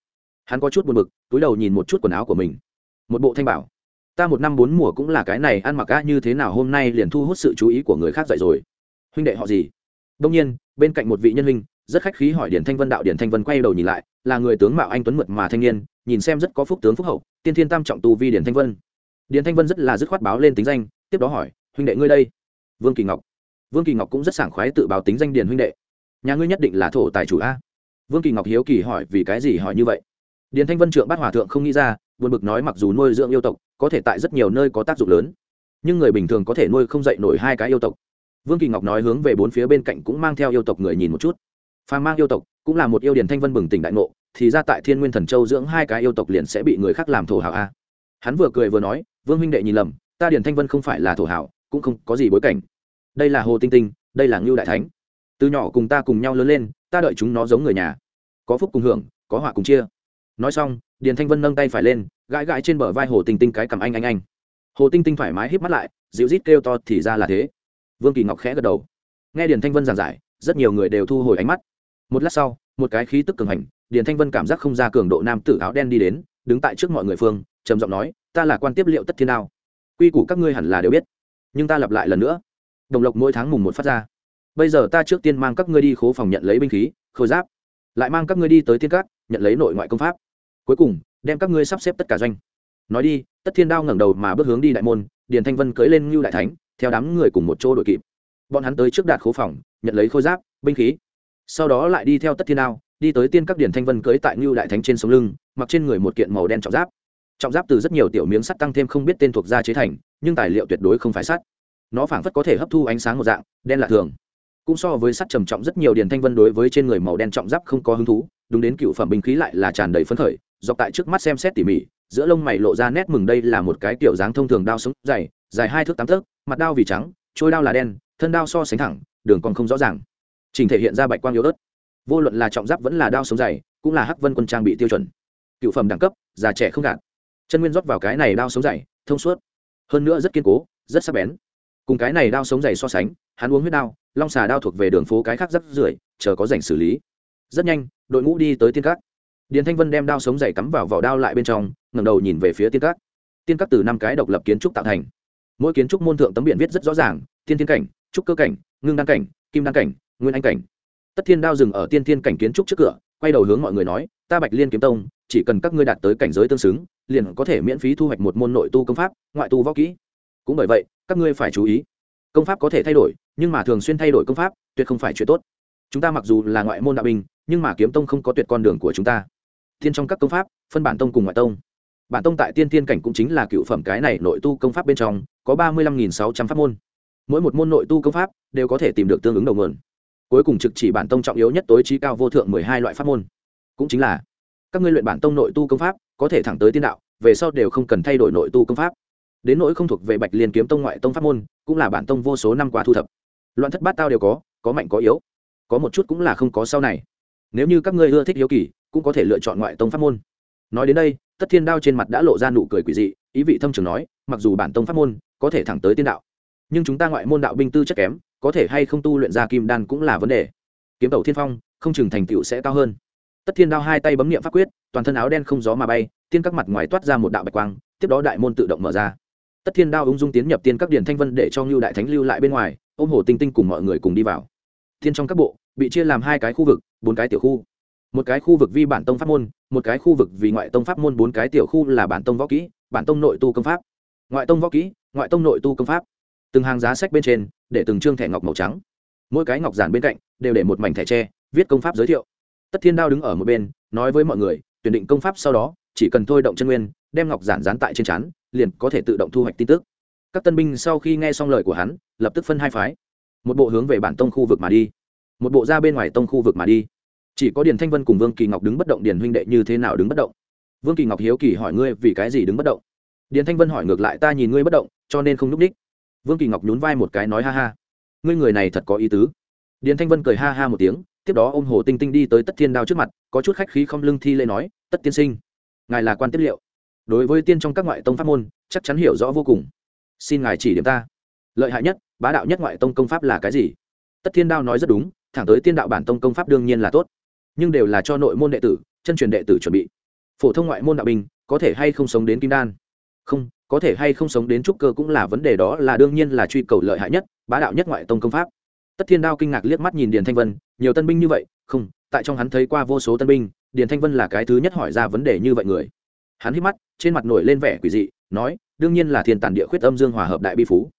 Hắn có chút buồn bực, túi đầu nhìn một chút quần áo của mình. Một bộ thanh bảo. Ta một năm bốn mùa cũng là cái này, ăn mặc á, như thế nào hôm nay liền thu hút sự chú ý của người khác dậy rồi? Huynh đệ họ gì? Đông nhiên, bên cạnh một vị nhân huynh, rất khách khí hỏi điển thanh vân đạo. Điển thanh vân quay đầu nhìn lại, là người tướng mạo anh tuấn mượt mà thanh niên, nhìn xem rất có phúc tướng phúc hậu, tiên thiên tam trọng tu vi điển thanh vân. Điền thanh vân rất là dứt khoát báo lên tính danh, tiếp đó hỏi, huynh đệ ngươi đây? Vương kỳ ngọc. Vương kỳ ngọc cũng rất sảng khoái tự báo tính danh điền huynh đệ. Nhà ngươi nhất định là thổ tài chủ a. Vương kỳ ngọc hiếu kỳ hỏi, vì cái gì hỏi như vậy? Điền thanh vân trượng bát hòa thượng không nghĩ ra, buồn bực nói mặc dù nuôi dưỡng yêu tộc, có thể tại rất nhiều nơi có tác dụng lớn, nhưng người bình thường có thể nuôi không dậy nổi hai cái yêu tộc. Vương kỳ ngọc nói hướng về bốn phía bên cạnh cũng mang theo yêu tộc người nhìn một chút. Phàm mang yêu tộc, cũng là một yêu điển thanh vân bừng tỉnh đại ngộ, thì ra tại thiên nguyên thần châu dưỡng hai cái yêu tộc liền sẽ bị người khác làm thổ hảo a. Hắn vừa cười vừa nói vương huynh đệ nhìn lầm, ta điển thanh vân không phải là thổ hảo, cũng không có gì bối cảnh. Đây là hồ tinh tinh, đây là ngưu đại thánh. Từ nhỏ cùng ta cùng nhau lớn lên, ta đợi chúng nó giống người nhà. Có phúc cùng hưởng, có họa cùng chia. Nói xong, điền thanh vân nâng tay phải lên, gãi gãi trên bờ vai hồ tinh tinh cái cầm anh anh anh. Hồ tinh tinh thoải mái híp mắt lại, dịu rít kêu to thì ra là thế. Vương kỳ ngọc khẽ gật đầu. Nghe điền thanh vân giảng giải, rất nhiều người đều thu hồi ánh mắt. Một lát sau, một cái khí tức cường hành, điền thanh vân cảm giác không ra cường độ nam tử áo đen đi đến, đứng tại trước mọi người phương, trầm giọng nói ta là quan tiếp liệu tất thiên đao. Quy củ các ngươi hẳn là đều biết, nhưng ta lặp lại lần nữa. Đồng lộc mỗi tháng mùng một phát ra. Bây giờ ta trước tiên mang các ngươi đi khố phòng nhận lấy binh khí, khôi giáp, lại mang các ngươi đi tới tiên cát, nhận lấy nội ngoại công pháp. Cuối cùng, đem các ngươi sắp xếp tất cả doanh. Nói đi, tất thiên đao ngẩng đầu mà bước hướng đi đại môn, điền thanh vân cưỡi lên ngưu đại thánh, theo đám người cùng một chỗ đội kịp. Bọn hắn tới trước đạt khố phòng, nhận lấy khôi giáp, binh khí. Sau đó lại đi theo tất thiên đao, đi tới tiên các điển thanh vân cưỡi tại ngưu đại thánh trên sống lưng, mặc trên người một kiện màu đen trọng giáp trọng giáp từ rất nhiều tiểu miếng sắt tăng thêm không biết tên thuộc da chế thành, nhưng tài liệu tuyệt đối không phải sắt. Nó phảng phất có thể hấp thu ánh sáng một dạng, đen lạ thường. Cũng so với sắt trầm trọng rất nhiều điền thanh vân đối với trên người màu đen trọng giáp không có hứng thú, đúng đến cựu phẩm binh khí lại là tràn đầy phấn khởi, dọc tại trước mắt xem xét tỉ mỉ, giữa lông mày lộ ra nét mừng đây là một cái kiểu dáng thông thường đao sống dày, dài hai thước tám thước, mặt đao vì trắng, trôi đao là đen, thân đao so sánh thẳng, đường còn không rõ ràng. Trình thể hiện ra bạch quang yếu ớt. Vô luận là trọng giáp vẫn là đao sống dày, cũng là hắc vân quân trang bị tiêu chuẩn. Cựu phẩm đẳng cấp, già trẻ không gạt chân nguyên rót vào cái này đao sống dày, thông suốt. Hơn nữa rất kiên cố, rất sắc bén. Cùng cái này đao sống dày so sánh, hắn uống huyết đao, long xà đao thuộc về đường phố cái khác rất rưởi, chờ có rảnh xử lý. Rất nhanh, đội ngũ đi tới tiên cát. Điền thanh vân đem đao sống dày cắm vào vỏ đao lại bên trong, ngẩng đầu nhìn về phía tiên cát. Tiên cát từ năm cái độc lập kiến trúc tạo thành. Mỗi kiến trúc môn thượng tấm biển viết rất rõ ràng, tiên thiên cảnh, trúc cơ cảnh, ngưng đăng cảnh, kim đăng cảnh, nguyên anh cảnh. Tất thiên đao dừng ở tiên thiên cảnh kiến trúc trước cửa, quay đầu hướng mọi người nói ta bạch liên kiếm tông, chỉ cần các ngươi đạt tới cảnh giới tương xứng, liền có thể miễn phí thu hoạch một môn nội tu công pháp, ngoại tu võ kỹ. Cũng bởi vậy, các ngươi phải chú ý. Công pháp có thể thay đổi, nhưng mà thường xuyên thay đổi công pháp, tuyệt không phải chuyện tốt. Chúng ta mặc dù là ngoại môn đạo binh, nhưng mà kiếm tông không có tuyệt con đường của chúng ta. Thiên trong các công pháp, phân bản tông cùng ngoại tông. Bản tông tại tiên thiên cảnh cũng chính là cựu phẩm cái này nội tu công pháp bên trong, có ba mươi lăm nghìn sáu trăm pháp môn. Mỗi một môn nội tu công pháp đều có thể tìm được tương ứng đầu nguồn. Cuối cùng trực chỉ bản tông trọng yếu nhất tối trí cao vô thượng mười hai loại pháp môn cũng chính là các ngươi luyện bản tông nội tu công pháp, có thể thẳng tới tiên đạo, về sau đều không cần thay đổi nội tu công pháp. Đến nỗi không thuộc về bạch liên kiếm tông ngoại tông pháp môn, cũng là bản tông vô số năm qua thu thập. Loạn thất bát tao đều có có mạnh có yếu. Có một chút cũng là không có sau này. Nếu như các ngươi ưa thích hiếu kỳ, cũng có thể lựa chọn ngoại tông pháp môn. Nói đến đây, tất thiên đao trên mặt đã lộ ra nụ cười quỷ dị, ý vị thâm trường nói, mặc dù bản tông pháp môn có thể thẳng tới tiên đạo, nhưng chúng ta ngoại môn đạo binh tư chất kém, có thể hay không tu luyện ra kim đan cũng là vấn đề. Kiếm tàu thiên phong, không chừng thành tựu sẽ cao hơn tất thiên đao hai tay bấm niệm pháp quyết, toàn thân áo đen không gió mà bay, tiên các mặt ngoài toát ra một đạo bạch quang, tiếp đó đại môn tự động mở ra. Tất thiên đao ung dung tiến nhập tiên các điển thanh vân để cho ngưu đại thánh lưu lại bên ngoài, ôm hồ tinh tinh cùng mọi người cùng đi vào. Thiên trong các bộ, bị chia làm hai cái khu vực, bốn cái tiểu khu. Một cái khu vực vi bản tông pháp môn, một cái khu vực vì ngoại tông pháp môn, bốn cái tiểu khu là bản tông võ kỹ, bản tông nội tu công pháp. Ngoại tông võ kỹ, ngoại tông nội tu công pháp. Từng hàng giá sách bên trên, để từng chương thẻ ngọc màu trắng. Mỗi cái ngọc giản bên cạnh, đều để một mảnh thẻ tre, viết công pháp giới thiệu tất thiên đao đứng ở một bên, nói với mọi người, tuyển định công pháp sau đó, chỉ cần thôi động chân nguyên, đem ngọc giản dán tại trên chắn liền có thể tự động thu hoạch tin tức. Các tân binh sau khi nghe xong lời của hắn, lập tức phân hai phái. Một bộ hướng về bản tông khu vực mà đi, một bộ ra bên ngoài tông khu vực mà đi. Chỉ có điền thanh vân cùng vương kỳ ngọc đứng bất động, điền huynh đệ như thế nào đứng bất động? Vương kỳ ngọc hiếu kỳ hỏi ngươi vì cái gì đứng bất động? Điền thanh vân hỏi ngược lại, ta nhìn ngươi bất động, cho nên không n ú c ních vương kỳ ngọc nhún vai một cái nói ha ha. Ngươi người này thật có ý tứ. Điền thanh vân cười ha ha một tiếng tiếp đó ôm hồ tinh tinh đi tới tất thiên đao trước mặt, có chút khách khí không lưng thi lễ nói, tất tiên sinh, ngài là quan tiết liệu. Đối với tiên trong các ngoại tông pháp môn, chắc chắn hiểu rõ vô cùng. Xin ngài chỉ điểm ta. Lợi hại nhất, bá đạo nhất ngoại tông công pháp là cái gì? Tất thiên đao nói rất đúng, thẳng tới tiên đạo bản tông công pháp đương nhiên là tốt. Nhưng đều là cho nội môn đệ tử, chân truyền đệ tử chuẩn bị. Phổ thông ngoại môn đạo binh, có thể hay không sống đến kim đan? Không, có thể hay không sống đến trúc cơ cũng là vấn đề đó là đương nhiên là truy cầu lợi hại nhất, bá đạo nhất ngoại tông công pháp tất thiên đao kinh ngạc liếc mắt nhìn điền thanh vân, nhiều tân binh như vậy, không, tại trong hắn thấy qua vô số tân binh, điền thanh vân là cái thứ nhất hỏi ra vấn đề như vậy người. Hắn hít mắt, trên mặt nổi lên vẻ quỷ dị, nói, đương nhiên là thiên tản địa khuyết âm dương hòa hợp đại bi phú.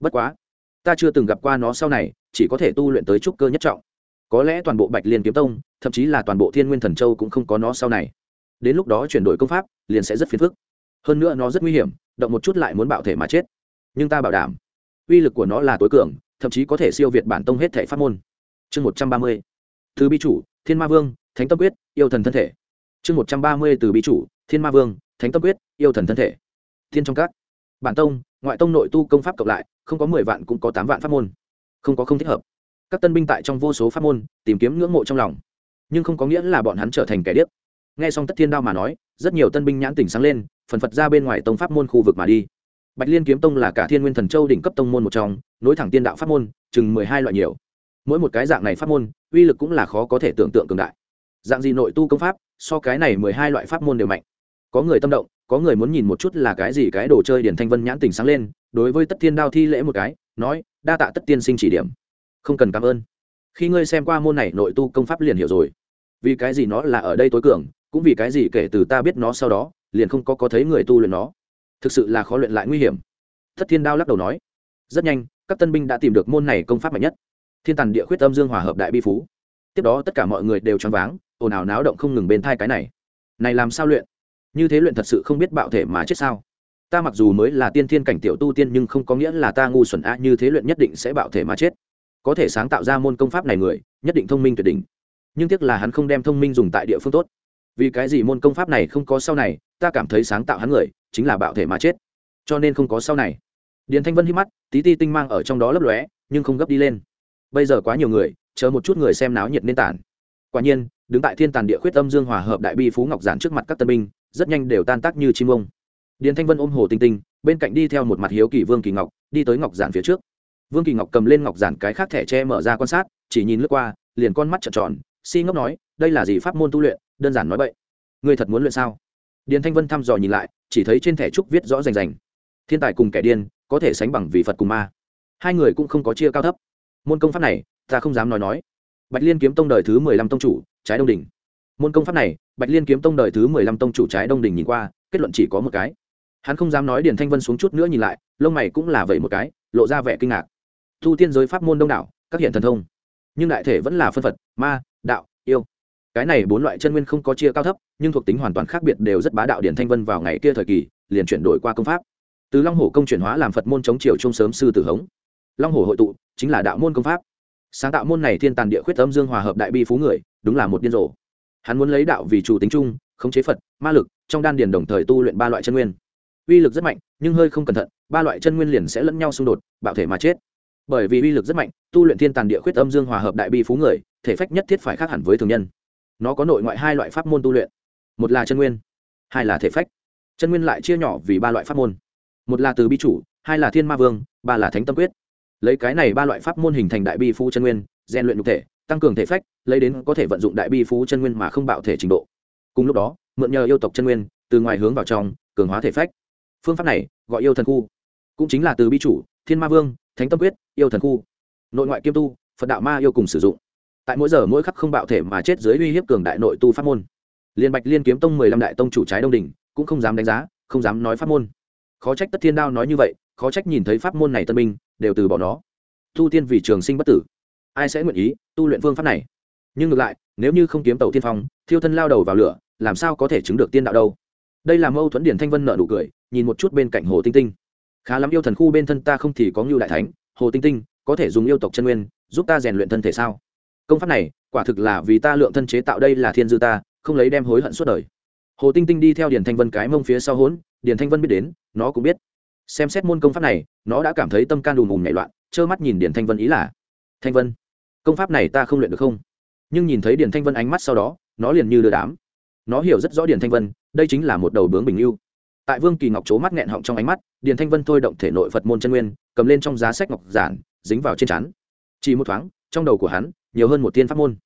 Bất quá, ta chưa từng gặp qua nó sau này, chỉ có thể tu luyện tới trúc cơ nhất trọng. Có lẽ toàn bộ bạch liên kiếm tông, thậm chí là toàn bộ thiên nguyên thần châu cũng không có nó sau này. Đến lúc đó chuyển đổi công pháp, liền sẽ rất phiền phức. Hơn nữa nó rất nguy hiểm, động một chút lại muốn bạo thể mà chết. Nhưng ta bảo đảm, uy lực của nó là tối cường thậm chí có thể siêu việt bản tông hết thể pháp môn. Chương một trăm ba mươi thứ bi chủ, thiên ma vương, thánh tâm quyết, yêu thần thân thể. Chương một trăm ba mươi, từ bi chủ, thiên ma vương, thánh tâm quyết, yêu thần thân thể. Thiên trong các. Bản tông, ngoại tông nội tu công pháp cộng lại, không có mười vạn cũng có tám vạn pháp môn. Không có không thích hợp. Các tân binh tại trong vô số pháp môn, tìm kiếm ngưỡng mộ trong lòng. Nhưng không có nghĩa là bọn hắn trở thành kẻ điếc. Nghe xong tất thiên đao mà nói, rất nhiều tân binh nhãn tỉnh sáng lên, phần phật ra bên ngoài tông pháp môn khu vực mà đi bạch liên kiếm tông là cả thiên nguyên thần châu đỉnh cấp tông môn một trong, nối thẳng tiên đạo pháp môn, chừng mười hai loại nhiều. Mỗi một cái dạng này pháp môn, uy lực cũng là khó có thể tưởng tượng cường đại. Dạng gì nội tu công pháp, so cái này mười hai loại pháp môn đều mạnh. Có người tâm động, có người muốn nhìn một chút là cái gì cái đồ chơi điển thanh vân nhãn tỉnh sáng lên, đối với tất tiên đao thi lễ một cái, nói, đa tạ tất tiên sinh chỉ điểm. Không cần cảm ơn. Khi ngươi xem qua môn này, nội tu công pháp liền hiểu rồi. Vì cái gì nó là ở đây tối cường, cũng vì cái gì kể từ ta biết nó sau đó, liền không có có thấy người tu luyện nó thực sự là khó luyện lại nguy hiểm. Thất thiên đao lắc đầu nói, rất nhanh, các tân binh đã tìm được môn này công pháp mạnh nhất. Thiên tàn địa khuyết âm dương hòa hợp đại bi phú. Tiếp đó tất cả mọi người đều choáng váng, ồn ào náo động không ngừng bên thai cái này. Này làm sao luyện? Như thế luyện thật sự không biết bạo thể mà chết sao? Ta mặc dù mới là tiên thiên cảnh tiểu tu tiên nhưng không có nghĩa là ta ngu xuẩn a như thế luyện nhất định sẽ bạo thể mà chết. Có thể sáng tạo ra môn công pháp này người, nhất định thông minh tuyệt đỉnh. Nhưng tiếc là hắn không đem thông minh dùng tại địa phương tốt vì cái gì môn công pháp này không có sau này, ta cảm thấy sáng tạo hắn người, chính là bạo thể mà chết. Cho nên không có sau này. Điền thanh vân hít mắt, tí ti tinh mang ở trong đó lấp lóe, nhưng không gấp đi lên. Bây giờ quá nhiều người, chờ một chút người xem náo nhiệt nên tản. Quả nhiên, đứng tại thiên tàn địa khuyết âm dương hòa hợp đại bi phú ngọc giản trước mặt các tân binh, rất nhanh đều tan tác như chim ông. Điền thanh vân ôm hồ tinh tinh, bên cạnh đi theo một mặt hiếu kỳ vương kỳ ngọc, đi tới ngọc giản phía trước. Vương kỳ ngọc cầm lên ngọc giản cái khác thẻ tre mở ra quan sát, chỉ nhìn lướt qua, liền con mắt trợn tròn, si ngốc nói, đây là gì pháp môn tu luyện đơn giản nói vậy. Ngươi thật muốn luyện sao? Điền thanh vân thăm dò nhìn lại, chỉ thấy trên thẻ trúc viết rõ rành rành. Thiên tài cùng kẻ điên, có thể sánh bằng vị phật cùng ma. Hai người cũng không có chia cao thấp. Môn công pháp này, ta không dám nói nói. Bạch liên kiếm tông đời thứ mười lăm tông chủ, trái đông đình. Môn công pháp này, bạch liên kiếm tông đời thứ mười lăm tông chủ trái đông đình nhìn qua, kết luận chỉ có một cái. Hắn không dám nói điền thanh vân xuống chút nữa nhìn lại, lông mày cũng là vậy một cái, lộ ra vẻ kinh ngạc. Thu tiên giới pháp môn đông đảo, các hiện thần thông. Nhưng đại thể vẫn là phân phật, ma, đạo cái này bốn loại chân nguyên không có chia cao thấp, nhưng thuộc tính hoàn toàn khác biệt đều rất bá đạo điển thanh vân vào ngày kia thời kỳ, liền chuyển đổi qua công pháp. Từ long hồ công chuyển hóa làm phật môn chống triều trung sớm sư tử hống. Long hồ hội tụ, chính là đạo môn công pháp. Sáng tạo môn này thiên tàn địa khuyết âm dương hòa hợp đại bi phú người, đúng là một điên rồ. Hắn muốn lấy đạo vì chủ tính chung, khống chế phật, ma lực, trong đan điền đồng thời tu luyện ba loại chân nguyên. Uy lực rất mạnh, nhưng hơi không cẩn thận, ba loại chân nguyên liền sẽ lẫn nhau xung đột, bạo thể mà chết. Bởi vì uy lực rất mạnh, tu luyện thiên tàn địa khuyết âm dương hòa hợp đại bi phú người, thể phách nhất thiết phải khác hẳn với thường nhân nó có nội ngoại hai loại pháp môn tu luyện. Một là chân nguyên, hai là thể phách. Chân nguyên lại chia nhỏ vì ba loại pháp môn. Một là từ bi chủ, hai là thiên ma vương, ba là thánh tâm quyết. Lấy cái này ba loại pháp môn hình thành đại bi phú chân nguyên, rèn luyện nhục thể, tăng cường thể phách, lấy đến có thể vận dụng đại bi phú chân nguyên mà không bạo thể trình độ. Cùng lúc đó, mượn nhờ yêu tộc chân nguyên, từ ngoài hướng vào trong, cường hóa thể phách. Phương pháp này, gọi yêu thần khu. Cũng chính là từ bi chủ, thiên ma vương, thánh tâm quyết, yêu thần khu. Nội ngoại kiêm tu, phật đạo ma yêu cùng sử dụng tại mỗi giờ mỗi khắc không bạo thể mà chết dưới uy hiếp cường đại nội tu pháp môn. Liên bạch liên kiếm tông mười lăm đại tông chủ trái đông đình cũng không dám đánh giá, không dám nói pháp môn. Khó trách tất thiên đao nói như vậy, khó trách nhìn thấy pháp môn này tân binh, đều từ bỏ nó. Tu tiên vì trường sinh bất tử. Ai sẽ nguyện ý tu luyện phương pháp này? Nhưng ngược lại, nếu như không kiếm tàu tiên phong, thiêu thân lao đầu vào lửa, làm sao có thể chứng được tiên đạo đâu? Đây là mâu thuẫn điển thanh vân nợ nụ cười, nhìn một chút bên cạnh hồ tinh tinh. Khá lắm yêu thần khu bên thân ta không thì có ngưu đại thánh. Hồ tinh tinh, có thể dùng yêu tộc chân nguyên, giúp ta rèn luyện thân thể sao? Công pháp này, quả thực là vì ta lượng thân chế tạo đây là thiên dư ta, không lấy đem hối hận suốt đời. Hồ tinh tinh đi theo điền thanh vân cái mông phía sau hốn, điền thanh vân biết đến, nó cũng biết. Xem xét môn công pháp này, nó đã cảm thấy tâm can đùm ùm nhảy loạn, trơ mắt nhìn điền thanh vân ý là, thanh vân, công pháp này ta không luyện được không? Nhưng nhìn thấy điền thanh vân ánh mắt sau đó, nó liền như đưa đám. Nó hiểu rất rõ điền thanh vân, đây chính là một đầu bướng bình lưu tại vương kỳ ngọc c mắt nghẹn họng trong ánh mắt, điền thanh vân thôi động thể nội phật môn chân nguyên, cầm lên trong giá sách ngọc giản, dính vào trên chắn. Chỉ một thoáng, trong đầu của hắn nhiều hơn một thiên pháp môn.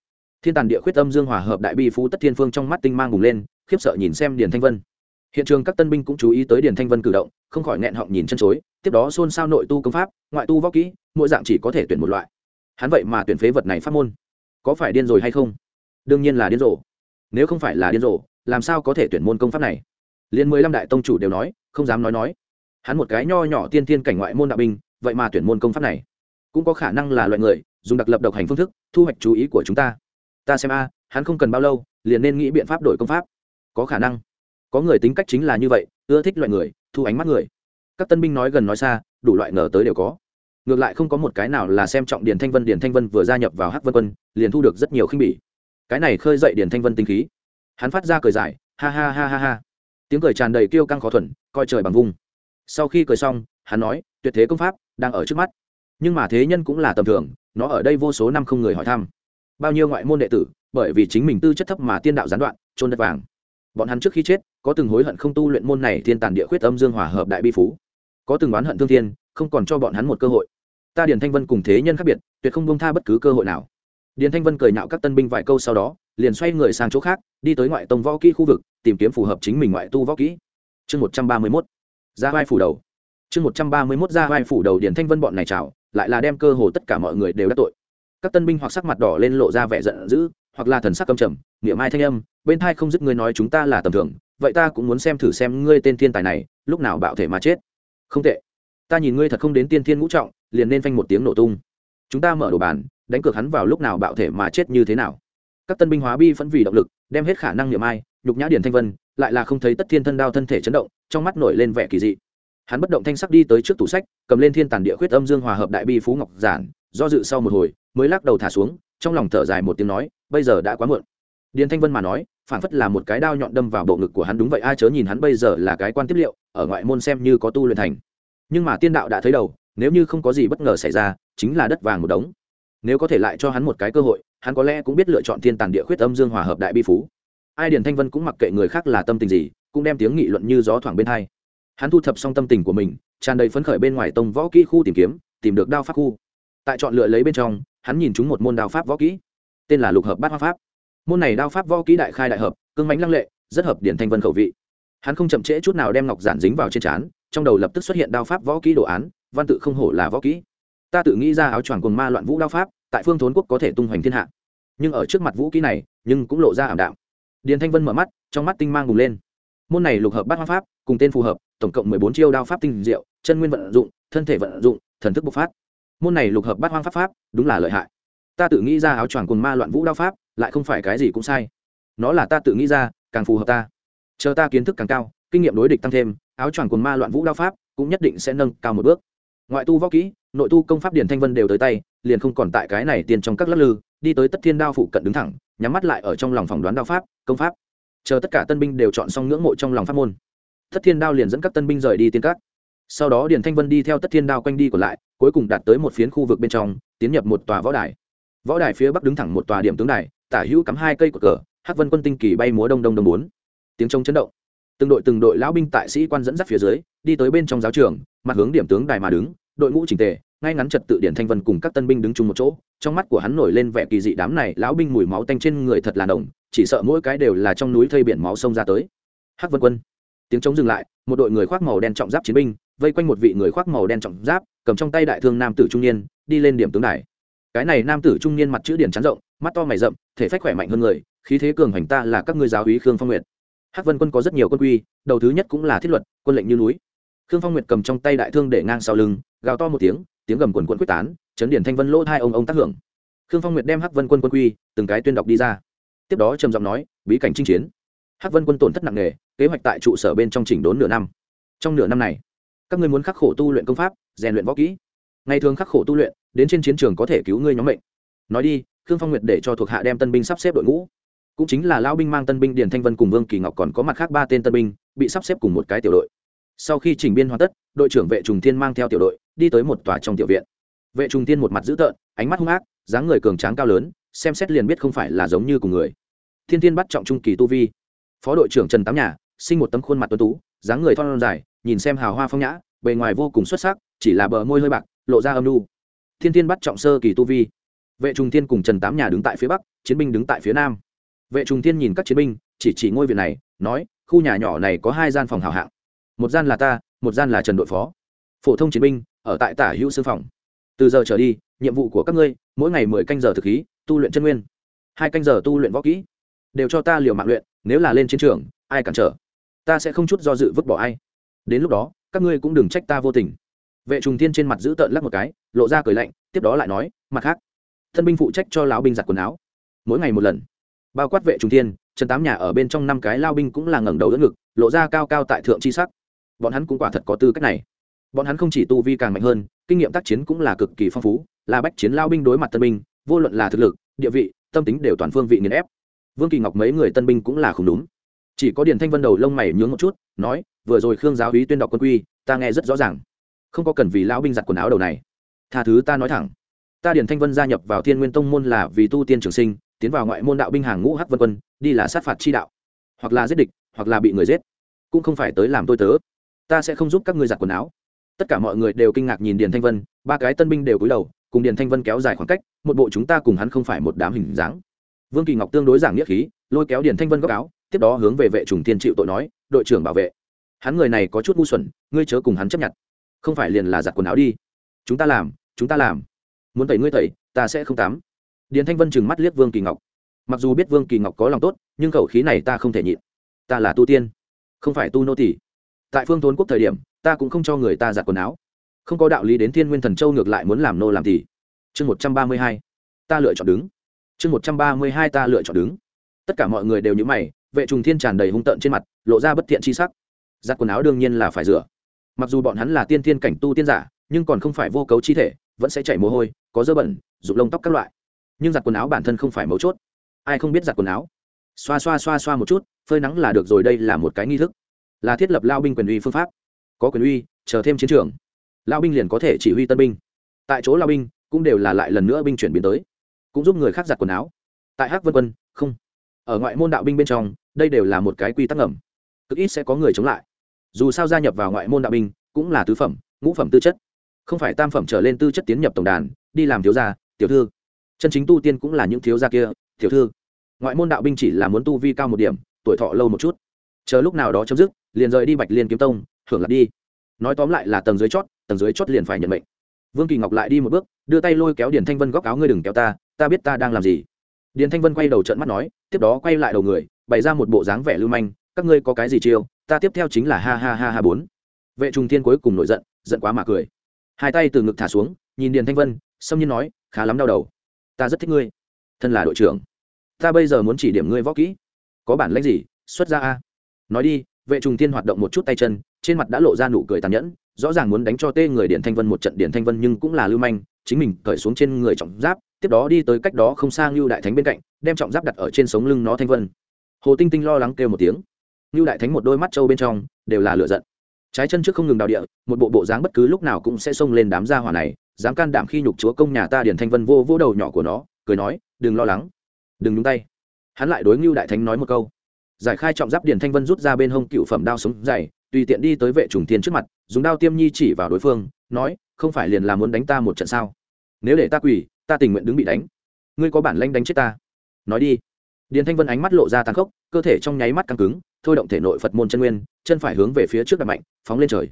Thiên tàn địa khuyết âm dương hòa hợp đại bi phú tất thiên phương trong mắt tinh mang bùng lên, khiếp sợ nhìn xem điền thanh vân. Hiện trường các tân binh cũng chú ý tới điền thanh vân cử động, không khỏi nghẹn họng nhìn chân chối, tiếp đó xôn xao nội tu công pháp, ngoại tu võ kỹ, mỗi dạng chỉ có thể tuyển một loại. Hắn vậy mà tuyển phế vật này pháp môn. Có phải điên rồi hay không? Đương nhiên là điên rồ. Nếu không phải là điên rồ, làm sao có thể tuyển môn công pháp này? Liên mười lăm đại tông chủ đều nói, không dám nói nói. Hắn một cái nho nhỏ tiên thiên cảnh ngoại môn đạo binh, vậy mà tuyển môn công pháp này. Cũng có khả năng là loại người, dùng đặc lập độc hành phương thức thu hoạch chú ý của chúng ta. Ta xem a, hắn không cần bao lâu, liền nên nghĩ biện pháp đổi công pháp. Có khả năng. Có người tính cách chính là như vậy, ưa thích loại người, thu ánh mắt người. Các tân binh nói gần nói xa, đủ loại ngờ tới đều có. Ngược lại không có một cái nào là xem trọng điền thanh vân, điền thanh vân vừa gia nhập vào hắc vân quân, liền thu được rất nhiều khinh bỉ. Cái này khơi dậy điền thanh vân tinh khí. Hắn phát ra cười dài, ha ha ha ha ha. Tiếng cười tràn đầy kêu căng khó thuần, coi trời bằng vung. Sau khi cười xong, hắn nói, tuyệt thế công pháp đang ở trước mắt. Nhưng mà thế nhân cũng là tầm thường nó ở đây vô số năm không người hỏi thăm. Bao nhiêu ngoại môn đệ tử, bởi vì chính mình tư chất thấp mà tiên đạo gián đoạn trôn đất vàng. Bọn hắn trước khi chết, có từng hối hận không tu luyện môn này thiên tàn địa khuyết âm dương hòa hợp đại bi phú. Có từng oán hận thương thiên, không còn cho bọn hắn một cơ hội. Ta điền thanh vân cùng thế nhân khác biệt, tuyệt không bông tha bất cứ cơ hội nào. Điền thanh vân cười nhạo các tân binh vài câu sau đó, liền xoay người sang chỗ khác, đi tới ngoại tông võ kỹ khu vực, tìm kiếm phù hợp chính mình ngoại tu võ kỹ. Chương một trăm ba mươi mốt. Ra vai phủ đầu chương một trăm ba mươi mốt ra vai phủ đầu điền thanh vân bọn này chào, lại là đem cơ hồ tất cả mọi người đều đắc tội. Các tân binh hoặc sắc mặt đỏ lên lộ ra vẻ giận dữ, hoặc là thần sắc căm trầm, niệm mai thanh âm, bên thai không dứt ngươi nói chúng ta là tầm thường, vậy ta cũng muốn xem thử xem ngươi tên thiên tài này, lúc nào bạo thể mà chết. Không tệ. Ta nhìn ngươi thật không đến tiên thiên ngũ trọng, liền nên phanh một tiếng nổ tung. Chúng ta mở đồ bàn, đánh cược hắn vào lúc nào bạo thể mà chết như thế nào. Các tân binh hóa bi phẫn vì động lực, đem hết khả năng niệm ai, nhục nhã điển thanh vân, lại là không thấy tất thiên thân đao thân thể chấn động, trong mắt nổi lên vẻ kỳ dị hắn bất động thanh sắc đi tới trước tủ sách, cầm lên thiên tàn địa khuyết âm dương hòa hợp đại bi phú ngọc giản, do dự sau một hồi, mới lắc đầu thả xuống, trong lòng thở dài một tiếng nói, bây giờ đã quá muộn. Điền thanh vân mà nói, phản phất là một cái đao nhọn đâm vào bộ ngực của hắn đúng vậy, ai chớ nhìn hắn bây giờ là cái quan tiếp liệu, ở ngoại môn xem như có tu luyện thành. Nhưng mà tiên đạo đã thấy đầu, nếu như không có gì bất ngờ xảy ra, chính là đất vàng một đống. Nếu có thể lại cho hắn một cái cơ hội, hắn có lẽ cũng biết lựa chọn thiên tàn địa khuyết âm dương hòa hợp đại bi phú. Ai điền thanh vân cũng mặc kệ người khác là tâm tình gì, cũng đem tiếng nghị luận như gió thoảng bên hai hắn thu thập xong tâm tình của mình, tràn đầy phấn khởi bên ngoài tông võ kỹ khu tìm kiếm, tìm được đao pháp khu. Tại chọn lựa lấy bên trong, hắn nhìn chúng một môn đao pháp võ kỹ. Tên là lục hợp bát hoa pháp. Môn này đao pháp võ kỹ đại khai đại hợp cưng mánh lăng lệ, rất hợp điển thanh vân khẩu vị. Hắn không chậm trễ chút nào đem ngọc giản dính vào trên trán, trong đầu lập tức xuất hiện đao pháp võ kỹ đồ án, văn tự không hổ là võ kỹ. Ta tự nghĩ ra áo choàng quần ma loạn vũ đao pháp, tại phương thốn quốc có thể tung hoành thiên hạ. Nhưng ở trước mặt vũ kỹ này, nhưng cũng lộ ra ảm đạm. Điền thanh vân mở mắt, trong mắt tinh mang bùng lên. Môn này lục hợp bát hoa pháp, cùng tên phù hợp tổng cộng mười bốn chiêu đao pháp tinh diệu, chân nguyên vận dụng, thân thể vận dụng, thần thức bộc phát. Môn này lục hợp bát hoang pháp pháp, đúng là lợi hại. Ta tự nghĩ ra áo choàng cùng ma loạn vũ đao pháp, lại không phải cái gì cũng sai. Nó là ta tự nghĩ ra, càng phù hợp ta. Chờ ta kiến thức càng cao, kinh nghiệm đối địch tăng thêm, áo choàng cùng ma loạn vũ đao pháp cũng nhất định sẽ nâng cao một bước. Ngoại tu võ kỹ, nội tu công pháp điển thanh vân đều tới tay, liền không còn tại cái này tiền trong các lắc lư, đi tới tất thiên đao phụ cận đứng thẳng, nhắm mắt lại ở trong lòng phỏng đoán đao pháp, công pháp. Chờ tất cả tân binh đều chọn xong ngưỡng mộ trong lòng pháp môn tất thiên đao liền dẫn các tân binh rời đi tiên cát sau đó Điền thanh vân đi theo tất thiên đao quanh đi còn lại cuối cùng đạt tới một phiến khu vực bên trong tiến nhập một tòa võ đài. Võ đài phía bắc đứng thẳng một tòa điểm tướng đài tả hữu cắm hai cây cột cờ hắc vân quân tinh kỳ bay múa đông đông đông bốn. Tiếng trống chấn động. Từng đội từng đội lão binh tại sĩ quan dẫn dắt phía dưới đi tới bên trong giáo trường mặt hướng điểm tướng đài mà đứng đội ngũ chỉnh tề ngay ngắn trật tự điển thanh vân cùng các tân binh đứng chung một chỗ trong mắt của hắn nổi lên vẻ kỳ dị đám này lão binh mùi máu tanh trên người thật là nồng, chỉ sợ mỗi cái đều là trong núi thây biển máu sông ra tới. Hắc vân quân tiếng trống dừng lại, một đội người khoác màu đen trọng giáp chiến binh, vây quanh một vị người khoác màu đen trọng giáp, cầm trong tay đại thương nam tử trung niên, đi lên điểm tướng đài. Cái này nam tử trung niên mặt chữ điển chắn rộng, mắt to mày rậm, thể phách khỏe mạnh hơn người, khí thế cường hành ta là các ngươi giáo úy khương phong nguyệt. Hắc vân quân có rất nhiều quân quy, đầu thứ nhất cũng là thiết luật, quân lệnh như núi. Khương phong nguyệt cầm trong tay đại thương để ngang sau lưng, gào to một tiếng tiếng gầm quần quận quyết tán, chấn điển thanh vân lỗ hai ông ông tác hưởng. Khương phong nguyệt đem hắc vân quân quân quy, từng cái tuyên đọc đi ra. Tiếp đó trầm giọng nói, bí cảnh chinh chiến hắc vân quân tổn thất nặng nề, kế hoạch tại trụ sở bên trong chỉnh đốn nửa năm. Trong nửa năm này, các ngươi muốn khắc khổ tu luyện công pháp, rèn luyện võ kỹ. Ngày thường khắc khổ tu luyện, đến trên chiến trường có thể cứu ngươi nhóm mệnh. Nói đi, khương phong nguyệt để cho thuộc hạ đem tân binh sắp xếp đội ngũ. Cũng chính là lão binh mang tân binh điền thanh vân cùng vương kỳ ngọc còn có mặt khác ba tên tân binh, bị sắp xếp cùng một cái tiểu đội. Sau khi chỉnh biên hoàn tất, đội trưởng vệ trùng thiên mang theo tiểu đội, đi tới một tòa trong tiểu viện. Vệ trùng thiên một mặt dữ tợn, ánh mắt hung ác, dáng người cường tráng cao lớn, xem xét liền biết không phải là giống như cùng người. Thiên thiên bắt trọng trung kỳ tu vi phó đội trưởng trần tám nhà, sinh một tấm khuôn mặt tuấn tú, dáng người thon dài, nhìn xem hào hoa phong nhã, bề ngoài vô cùng xuất sắc, chỉ là bờ môi hơi bạc, lộ ra âm lu thiên thiên bắt trọng sơ kỳ tu vi. Vệ trùng thiên cùng trần tám nhà đứng tại phía bắc, chiến binh đứng tại phía nam. Vệ trùng thiên nhìn các chiến binh, chỉ chỉ ngôi viện này, nói, khu nhà nhỏ này có hai gian phòng hào hạng. Một gian là ta, một gian là trần đội phó. Phổ thông chiến binh, ở tại tả hữu sư phòng. Từ giờ trở đi, nhiệm vụ của các ngươi, mỗi ngày mười canh giờ thực khí, tu luyện chân nguyên. Hai canh giờ tu luyện võ kỹ đều cho ta liều mạng luyện, nếu là lên chiến trường, ai cản trở? Ta sẽ không chút do dự vứt bỏ ai. Đến lúc đó, các ngươi cũng đừng trách ta vô tình. Vệ trùng thiên trên mặt giữ tợn lắc một cái, lộ ra cười lạnh, tiếp đó lại nói, mặt khác, thân binh phụ trách cho lão binh giặt quần áo. Mỗi ngày một lần. Bao quát vệ trùng thiên, trần tám nhà ở bên trong năm cái lao binh cũng là ngẩng đầu đỡ ngực, lộ ra cao cao tại thượng c sắc. Bọn hắn cũng quả thật có tư cách này. Bọn hắn không chỉ tu vi càng mạnh hơn, kinh nghiệm tác chiến cũng là cực kỳ phong phú, là bách chiến lao binh đối mặt tân binh, vô luận là thực lực, địa vị, tâm tính đều toàn phương vị nghiền ép vương kỳ ngọc mấy người tân binh cũng là không đúng. Chỉ có điền thanh vân đầu lông mày nhướng một chút, nói, vừa rồi khương giáo hí tuyên đọc quân quy, ta nghe rất rõ ràng. Không có cần vì lão binh giặt quần áo đầu này. Tha thứ ta nói thẳng. Ta điền thanh vân gia nhập vào thiên nguyên tông môn là vì tu tiên trường sinh, tiến vào ngoại môn đạo binh hàng ngũ hắc vân quân, đi là sát phạt chi đạo. Hoặc là giết địch, hoặc là bị người giết. Cũng không phải tới làm tôi tớ. Ta sẽ không giúp các ngươi giặt quần áo. Tất cả mọi người đều kinh ngạc nhìn điền thanh vân, ba cái tân binh đều cúi đầu, cùng điền thanh vân kéo dài khoảng cách, một bộ chúng ta cùng hắn không phải một đám hình dáng vương kỳ ngọc tương đối giảng nghĩa khí, lôi kéo điền thanh vân góc áo, tiếp đó hướng về vệ trùng thiên chịu tội nói, đội trưởng bảo vệ, hắn người này có chút ngu xuẩn, ngươi chớ cùng hắn chấp nhận. Không phải liền là giặt quần áo đi. Chúng ta làm, chúng ta làm. Muốn tẩy ngươi tẩy, ta sẽ không tắm. Điền thanh vân chừng mắt liếc vương kỳ ngọc. Mặc dù biết vương kỳ ngọc có lòng tốt, nhưng khẩu khí này ta không thể nhịn. Ta là tu tiên, không phải tu nô tỷ tại phương thốn quốc thời điểm, ta cũng không cho người ta giặt quần áo. Không có đạo lý đến thiên nguyên thần châu ngược lại muốn làm nô làm tỷ chương một trăm ba mươi hai, ta lựa chọn đứng chương một trăm ba mươi hai ta lựa chọn đứng. Tất cả mọi người đều nhữ mày, vệ trùng thiên tràn đầy hung tợn trên mặt, lộ ra bất thiện chi sắc. Giặt quần áo đương nhiên là phải rửa. Mặc dù bọn hắn là tiên thiên cảnh tu tiên giả, nhưng còn không phải vô cấu chi thể, vẫn sẽ chảy mồ hôi, có dơ bẩn, rụng lông tóc các loại. Nhưng giặt quần áo bản thân không phải mấu chốt. Ai không biết giặt quần áo? Xoa xoa xoa xoa một chút, phơi nắng là được rồi, đây là một cái nghi thức. Là thiết lập lao binh quyền uy phương pháp. Có quyền uy, chờ thêm chiến trường. Lao binh liền có thể chỉ huy tân binh. Tại chỗ lao binh cũng đều là lại lần nữa binh chuyển biến tới cũng giúp người khác giặt quần áo. Tại hắc vân quân, không. Ở ngoại môn đạo binh bên trong, đây đều là một cái quy tắc ngầm. Cực ít sẽ có người chống lại. Dù sao gia nhập vào ngoại môn đạo binh, cũng là tứ phẩm, ngũ phẩm tư chất. Không phải tam phẩm trở lên tư chất tiến nhập tổng đàn, đi làm thiếu gia, tiểu thư. Chân chính tu tiên cũng là những thiếu gia kia, tiểu thư. Ngoại môn đạo binh chỉ là muốn tu vi cao một điểm, tuổi thọ lâu một chút. Chờ lúc nào đó chấm dứt, liền rời đi bạch liên kiếm tông, hưởng lạc đi. Nói tóm lại là tầng dưới chót, tầng dưới chót liền phải nhận mệnh. Vương kỳ ngọc lại đi một bước, đưa tay lôi kéo điển thanh vân góc áo, ngươi đừng kéo ta ta biết ta đang làm gì. Điền thanh vân quay đầu trận mắt nói, tiếp đó quay lại đầu người, bày ra một bộ dáng vẻ lưu manh, các ngươi có cái gì chiêu, ta tiếp theo chính là ha ha ha ha bốn. Vệ trùng thiên cuối cùng nổi giận giận quá mà cười. Hai tay từ ngực thả xuống, nhìn điền thanh vân, xâm nhiên nói, khá lắm đau đầu. Ta rất thích ngươi. Thân là đội trưởng, ta bây giờ muốn chỉ điểm ngươi võ kỹ. Có bản lãnh gì, xuất ra a. Nói đi, vệ trùng thiên hoạt động một chút tay chân, trên mặt đã lộ ra nụ cười tàn nhẫn, rõ ràng muốn đánh cho tê người điện thanh vân một trận điện thanh vân nhưng cũng là lưu manh, chính mình cởi xuống trên người trọng giáp tiếp đó đi tới cách đó không xa ngưu đại thánh bên cạnh, đem trọng giáp đặt ở trên sống lưng nó thanh vân. Hồ tinh tinh lo lắng kêu một tiếng. Ngưu đại thánh một đôi mắt trâu bên trong, đều là lựa giận. Trái chân trước không ngừng đào địa, một bộ bộ dáng bất cứ lúc nào cũng sẽ xông lên đám gia hỏa này, dám can đảm khi nhục chúa công nhà ta điển thanh vân vô vô đầu nhỏ của nó, cười nói, đừng lo lắng, đừng nhúng tay. Hắn lại đối ngưu đại thánh nói một câu. Giải khai trọng giáp điển thanh vân rút ra bên hông cựu phẩm đao sống dày, tùy tiện đi tới vệ trùng thiên trước mặt, dùng đao tiêm nhi chỉ vào đối phương, nói, không phải liền là muốn đánh ta một trận sao? Nếu để ta quỳ ta tình nguyện đứng bị đánh. Ngươi có bản lanh đánh chết ta. Nói đi. Điền thanh vân ánh mắt lộ ra tàn khốc, cơ thể trong nháy mắt căng cứng, thôi động thể nội phật môn chân nguyên, chân phải hướng về phía trước đập mạnh, phóng lên trời.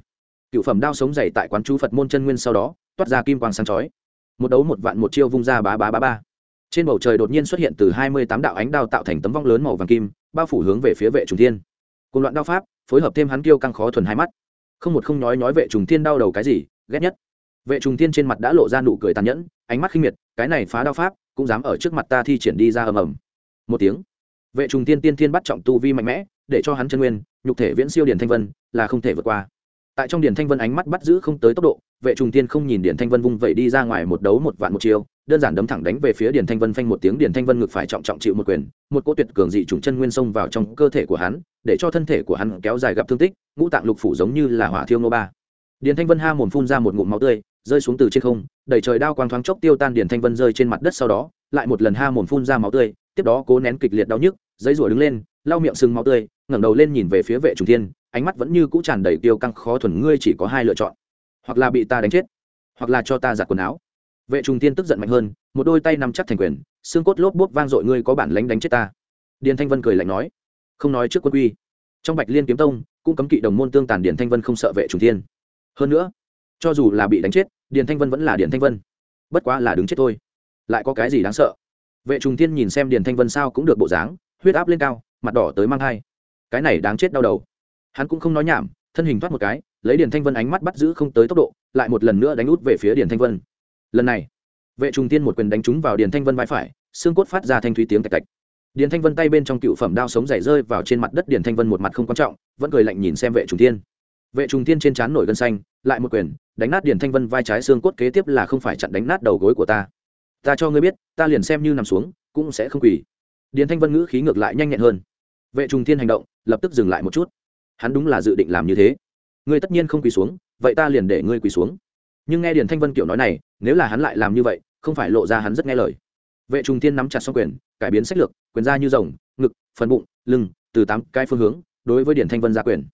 Cựu phẩm đao sống dày tại quán chú phật môn chân nguyên sau đó, toát ra kim quang sáng chói. Một đấu một vạn một chiêu vung ra bá bá bá ba trên bầu trời đột nhiên xuất hiện từ hai mươi tám đạo ánh đao tạo thành tấm vong lớn màu vàng kim, bao phủ hướng về phía vệ trùng thiên. Cùng loạn đao pháp, phối hợp thêm hắn kêu căng khó thuần hai mắt. Không một không nói nói vệ trùng thiên đau đầu cái gì, ghét nhất. Vệ trùng thiên trên mặt đã lộ ra nụ cười tàn nhẫn, ánh mắt khinh miệt cái này phá đao pháp, cũng dám ở trước mặt ta thi triển đi ra ầm ầm. Một tiếng, vệ trùng tiên tiên thiên bắt trọng tu vi mạnh mẽ, để cho hắn chân nguyên, nhục thể viễn siêu điển thanh vân, là không thể vượt qua. Tại trong điển thanh vân ánh mắt bắt giữ không tới tốc độ, vệ trùng tiên không nhìn điển thanh vân vung vẩy đi ra ngoài một đấu một vạn một chiều đơn giản đấm thẳng đánh về phía điển thanh vân phanh một tiếng, điển thanh vân ngực phải trọng trọng chịu một quyền, một cỗ tuyệt cường dị trùng chân nguyên xông vào trong cơ thể của hắn, để cho thân thể của hắn kéo dài gặp thương tích, ngũ tạng lục phủ giống như là hỏa thiêu nô ba. Điền thanh vân ha mồm phun ra một ngụm máu tươi rơi xuống từ trên không đẩy trời đao quang thoáng chốc tiêu tan điền thanh vân rơi trên mặt đất sau đó, lại một lần ha mồm phun ra máu tươi, tiếp đó cố nén kịch liệt đau nhức, giấy rủa đứng lên, lau miệng sưng máu tươi, ngẩng đầu lên nhìn về phía vệ trùng thiên, ánh mắt vẫn như cũ tràn đầy tiêu căng khó thuần, ngươi chỉ có hai lựa chọn, hoặc là bị ta đánh chết, hoặc là cho ta giặt quần áo. Vệ trùng thiên tức giận mạnh hơn, một đôi tay nằm chắc thành quyền, xương cốt lốp bốp vang dội, ngươi có bản lánh đánh chết ta. Điền thanh vân cười lạnh nói, không nói trước quân quy. Trong bạch liên kiếm tông, cũng cấm kỵ đồng môn tương tàn điền thanh vân không sợ vệ trùng thiên. Hơn nữa cho dù là bị đánh chết, điền thanh vân vẫn là điền thanh vân. Bất quá là đứng chết thôi. Lại có cái gì đáng sợ? Vệ trùng thiên nhìn xem điền thanh vân sao cũng được bộ dáng, huyết áp lên cao, mặt đỏ tới mang thai. Cái này đáng chết đau đầu. Hắn cũng không nói nhảm, thân hình thoát một cái, lấy điền thanh vân ánh mắt bắt giữ không tới tốc độ, lại một lần nữa đánh út về phía điền thanh vân. Lần này, vệ trùng tiên một quyền đánh trúng vào điền thanh vân vai phải, xương cốt phát ra thanh thúy tiếng tạch tạch. Điền thanh vân tay bên trong cựu phẩm đao sống dày rơi vào trên mặt đất, điền thanh vân một mặt không quan trọng, vẫn cười lạnh nhìn xem vệ trùng tiên vệ trùng tiên trên trán nổi gân xanh, lại một quyền, đánh nát điền thanh vân vai trái xương cốt kế tiếp là không phải chặn đánh nát đầu gối của ta. Ta cho ngươi biết, ta liền xem như nằm xuống, cũng sẽ không quỳ. Điền thanh vân ngữ khí ngược lại nhanh nhẹn hơn. Vệ trùng tiên hành động, lập tức dừng lại một chút. Hắn đúng là dự định làm như thế. Ngươi tất nhiên không quỳ xuống, vậy ta liền để ngươi quỳ xuống. Nhưng nghe điền thanh vân kiểu nói này, nếu là hắn lại làm như vậy, không phải lộ ra hắn rất nghe lời. Vệ trùng tiên nắm chặt xong quyền, cải biến sách lược, quyền ra như rồng, ngực, phần bụng, lưng, từ tám cái phương hướng, đối với điền thanh vân ra quyền.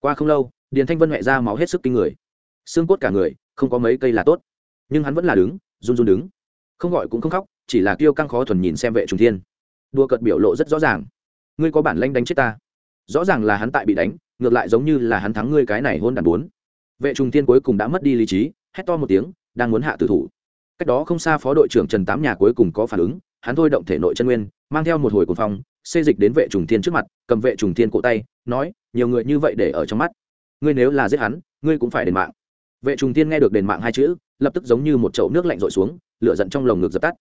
Qua không lâu điền thanh vân mẹ ra máu hết sức kinh người. Xương cốt cả người, không có mấy cây là tốt. Nhưng hắn vẫn là đứng, run run đứng. Không gọi cũng không khóc, chỉ là kêu căng khó thuần nhìn xem vệ trùng thiên. Đua cợt biểu lộ rất rõ ràng. Ngươi có bản lanh đánh chết ta? Rõ ràng là hắn tại bị đánh, ngược lại giống như là hắn thắng ngươi cái này hôn đàn bốn. Vệ trùng thiên cuối cùng đã mất đi lý trí, hét to một tiếng, đang muốn hạ tử thủ. Cách đó không xa phó đội trưởng trần tám nhà cuối cùng có phản ứng, hắn thôi động thể nội chân nguyên, mang theo một hồi cuồng phong, xê dịch đến vệ trùng thiên trước mặt, cầm vệ trùng thiên cổ tay, nói, nhiều người như vậy để ở trong mắt ngươi nếu là giết hắn, ngươi cũng phải đền mạng. Vệ trùng thiên nghe được đền mạng hai chữ, lập tức giống như một chậu nước lạnh rội xuống, lửa giận trong lồng ngực dập tắt.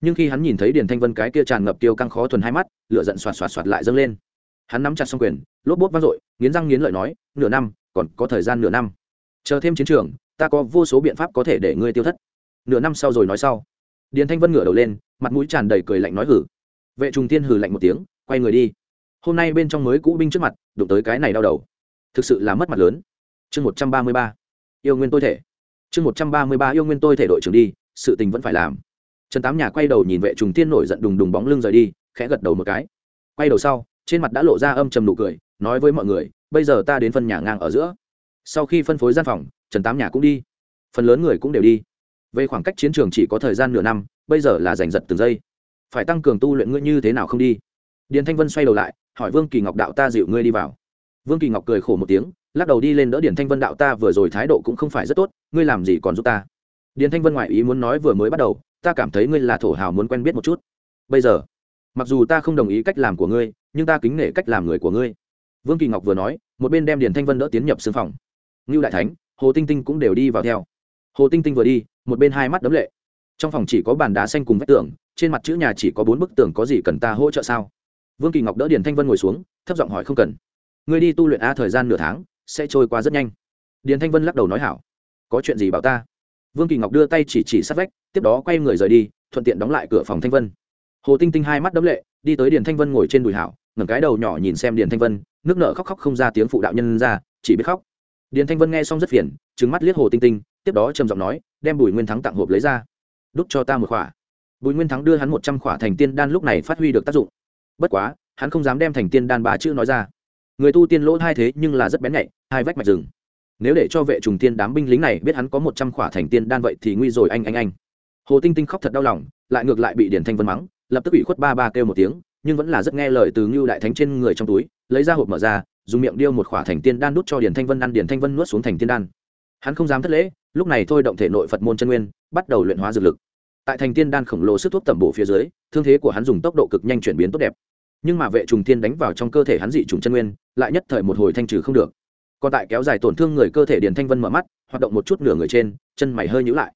Nhưng khi hắn nhìn thấy điền thanh vân cái kia tràn ngập tiêu căng khó thuần hai mắt, lửa giận xoạt xoạt xoạt lại dâng lên. Hắn nắm chặt xong quyền, lốp bốt vang dội, nghiến răng nghiến lợi nói, nửa năm, còn có thời gian nửa năm. Chờ thêm chiến trường, ta có vô số biện pháp có thể để ngươi tiêu thất. Nửa năm sau rồi nói sau. Điền thanh vân ngửa đầu lên, mặt mũi tràn đầy cười lạnh nói hử. Vệ trùng tiên hử lạnh một tiếng, quay người đi. Hôm nay bên trong mới cũ binh trước mặt, đụng tới cái này đau đầu thực sự là mất mặt lớn. Chương một trăm ba mươi ba, yêu nguyên tôi thể. Chương một trăm ba mươi ba, yêu nguyên tôi thể đội trưởng đi, sự tình vẫn phải làm. Trần tám nhà quay đầu nhìn vệ trùng tiên nổi giận đùng đùng bóng lưng rời đi, khẽ gật đầu một cái. Quay đầu sau, trên mặt đã lộ ra âm trầm nụ cười, nói với mọi người, bây giờ ta đến phân nhà ngang ở giữa. Sau khi phân phối gian phòng, trần tám nhà cũng đi. Phần lớn người cũng đều đi. Về khoảng cách chiến trường chỉ có thời gian nửa năm, bây giờ là giành giật từng giây. Phải tăng cường tu luyện ngươi như thế nào không đi? Điền thanh vân xoay đầu lại, hỏi vương kỳ ngọc đạo ta dịu ngươi đi vào vương kỳ ngọc cười khổ một tiếng, lắc đầu đi lên đỡ điền thanh vân đạo ta vừa rồi thái độ cũng không phải rất tốt, ngươi làm gì còn giúp ta? Điền thanh vân ngoại ý muốn nói vừa mới bắt đầu, ta cảm thấy ngươi là thổ hào muốn quen biết một chút. Bây giờ, mặc dù ta không đồng ý cách làm của ngươi, nhưng ta kính nể cách làm người của ngươi. Vương kỳ ngọc vừa nói, một bên đem điền thanh vân đỡ tiến nhập xương phòng. Ngưu đại thánh, hồ tinh tinh cũng đều đi vào theo. Hồ tinh tinh vừa đi, một bên hai mắt đấm lệ. Trong phòng chỉ có bàn đá xanh cùng vách tường, trên mặt chữ nhà chỉ có bốn bức tường có gì cần ta hỗ trợ sao? Vương kỳ ngọc đỡ điền thanh vân ngồi xuống, thấp giọng hỏi không cần ngươi đi tu luyện a thời gian nửa tháng, sẽ trôi qua rất nhanh. Điền thanh vân lắc đầu nói hảo. Có chuyện gì bảo ta? Vương kỳ ngọc đưa tay chỉ chỉ sát vách, tiếp đó quay người rời đi, thuận tiện đóng lại cửa phòng thanh vân. Hồ tinh tinh hai mắt đấm lệ, đi tới điền thanh vân ngồi trên đùi hảo, ngẩng cái đầu nhỏ nhìn xem điền thanh vân, nước nở khóc khóc không ra tiếng phụ đạo nhân ra, chỉ biết khóc. Điền thanh vân nghe xong rất phiền trứng mắt liếc hồ tinh tinh, tiếp đó trầm giọng nói, đem bùi nguyên thắng tặng hộp lấy ra. Đúc cho ta một khỏa. Bùi nguyên thắng đưa hắn một trăm khỏa thành tiên đan lúc này phát huy được tác dụng. Bất quá, hắn không dám đem thành tiên đan ba chữ nói ra người tu tiên lỗ hai thế nhưng là rất bén nhạy, hai vách mạch rừng. Nếu để cho vệ trùng tiên đám binh lính này biết hắn có một trăm khỏa thành tiên đan vậy thì nguy rồi anh anh anh. Hồ tinh tinh khóc thật đau lòng, lại ngược lại bị điển thanh vân mắng, lập tức bị khuất ba ba kêu một tiếng, nhưng vẫn là rất nghe lời từ ngưu đại thánh trên người trong túi, lấy ra hộp mở ra, dùng miệng điêu một khỏa thành tiên đan đút cho điển thanh vân ăn, điển thanh vân nuốt xuống thành tiên đan. Hắn không dám thất lễ, lúc này thôi động thể nội phật môn chân nguyên, bắt đầu luyện hóa dược lực. Tại thành tiên đan khổng lồ sức thuốc tẩm bổ phía dưới, thương thế của hắn dùng tốc độ cực nhanh chuyển biến tốt đẹp nhưng mà vệ trùng thiên đánh vào trong cơ thể hắn dị trùng chân nguyên, lại nhất thời một hồi thanh trừ không được. Còn tại kéo dài tổn thương người cơ thể điền thanh vân mở mắt, hoạt động một chút nửa người trên, chân mày hơi nhữ lại.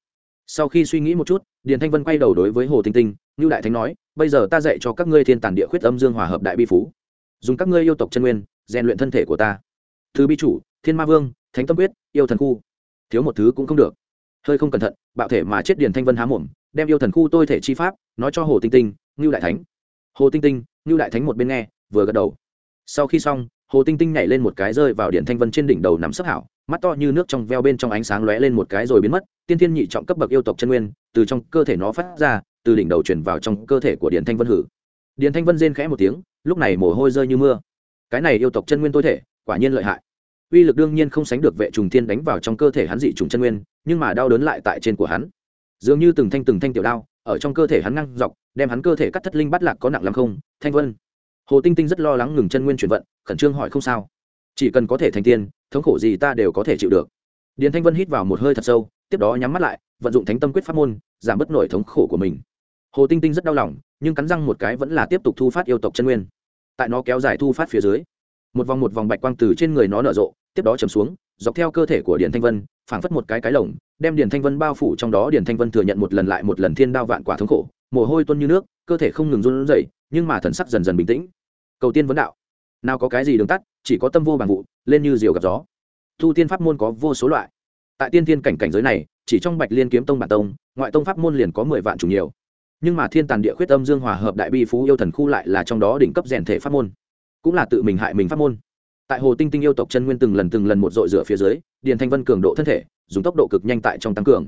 Sau khi suy nghĩ một chút, điền thanh vân quay đầu đối với hồ tinh tinh như đại thánh nói, bây giờ ta dạy cho các ngươi thiên tản địa khuyết âm dương hòa hợp đại bi phú. Dùng các ngươi yêu tộc chân nguyên, rèn luyện thân thể của ta. Thứ bi chủ, thiên ma vương, thánh tâm quyết, yêu thần khu. Thiếu một thứ cũng không được. Hơi không cẩn thận, bạo thể mà chết điền thanh vân há mồm, đem yêu thần khu tôi thể chi pháp, nói cho hồ tinh tinh, ngưu đại thánh. Hồ tinh tinh như đại thánh một bên nghe, vừa gật đầu. Sau khi xong, hồ tinh tinh nhảy lên một cái rơi vào điện thanh vân trên đỉnh đầu nằm sấp hảo, mắt to như nước trong veo bên trong ánh sáng lóe lên một cái rồi biến mất, tiên thiên nhị trọng cấp bậc yêu tộc chân nguyên, từ trong cơ thể nó phát ra, từ đỉnh đầu chuyển vào trong cơ thể của điện thanh vân hử. Điện thanh vân rên khẽ một tiếng, lúc này mồ hôi rơi như mưa. Cái này yêu tộc chân nguyên tôi thể, quả nhiên lợi hại. Uy lực đương nhiên không sánh được vệ trùng thiên đánh vào trong cơ thể hắn dị trùng chân nguyên, nhưng mà đau đớn lại tại trên của hắn. Dường như từng thanh từng thanh tiểu đao ở trong cơ thể hắn ngăn dọc, đem hắn cơ thể cắt thất linh bắt lạc có nặng lắm không? Thanh vân. Hồ tinh tinh rất lo lắng ngừng chân nguyên chuyển vận, khẩn trương hỏi không sao. Chỉ cần có thể thành tiên, thống khổ gì ta đều có thể chịu được. Điền thanh vân hít vào một hơi thật sâu, tiếp đó nhắm mắt lại, vận dụng thánh tâm quyết pháp môn, giảm bớt nổi thống khổ của mình. Hồ tinh tinh rất đau lòng, nhưng cắn răng một cái vẫn là tiếp tục thu phát yêu tộc chân nguyên. Tại nó kéo dài thu phát phía dưới, một vòng một vòng bạch quang từ trên người nó nở rộ, tiếp đó chầm xuống dọc theo cơ thể của điền thanh vân, phảng phất một cái cái lồng, đem điền thanh vân bao phủ trong đó. Điền thanh vân thừa nhận một lần lại một lần thiên đao vạn quả thống khổ, mồ hôi tuôn như nước, cơ thể không ngừng run rẩy, nhưng mà thần sắc dần dần bình tĩnh. Cầu tiên vấn đạo, nào có cái gì đường tắt, chỉ có tâm vô bằng vụ, lên như diều gặp gió. Thu tiên pháp môn có vô số loại. Tại tiên tiên cảnh cảnh giới này, chỉ trong bạch liên kiếm tông bản tông, ngoại tông pháp môn liền có mười vạn chủ nhiều. Nhưng mà thiên tàn địa khuyết âm dương hòa hợp đại bi phú yêu thần khu lại là trong đó đỉnh cấp rèn thể pháp môn, cũng là tự mình hại mình pháp môn tại hồ tinh tinh yêu tộc chân nguyên từng lần từng lần một dội rửa phía dưới, điền thanh vân cường độ thân thể, dùng tốc độ cực nhanh tại trong tăng cường.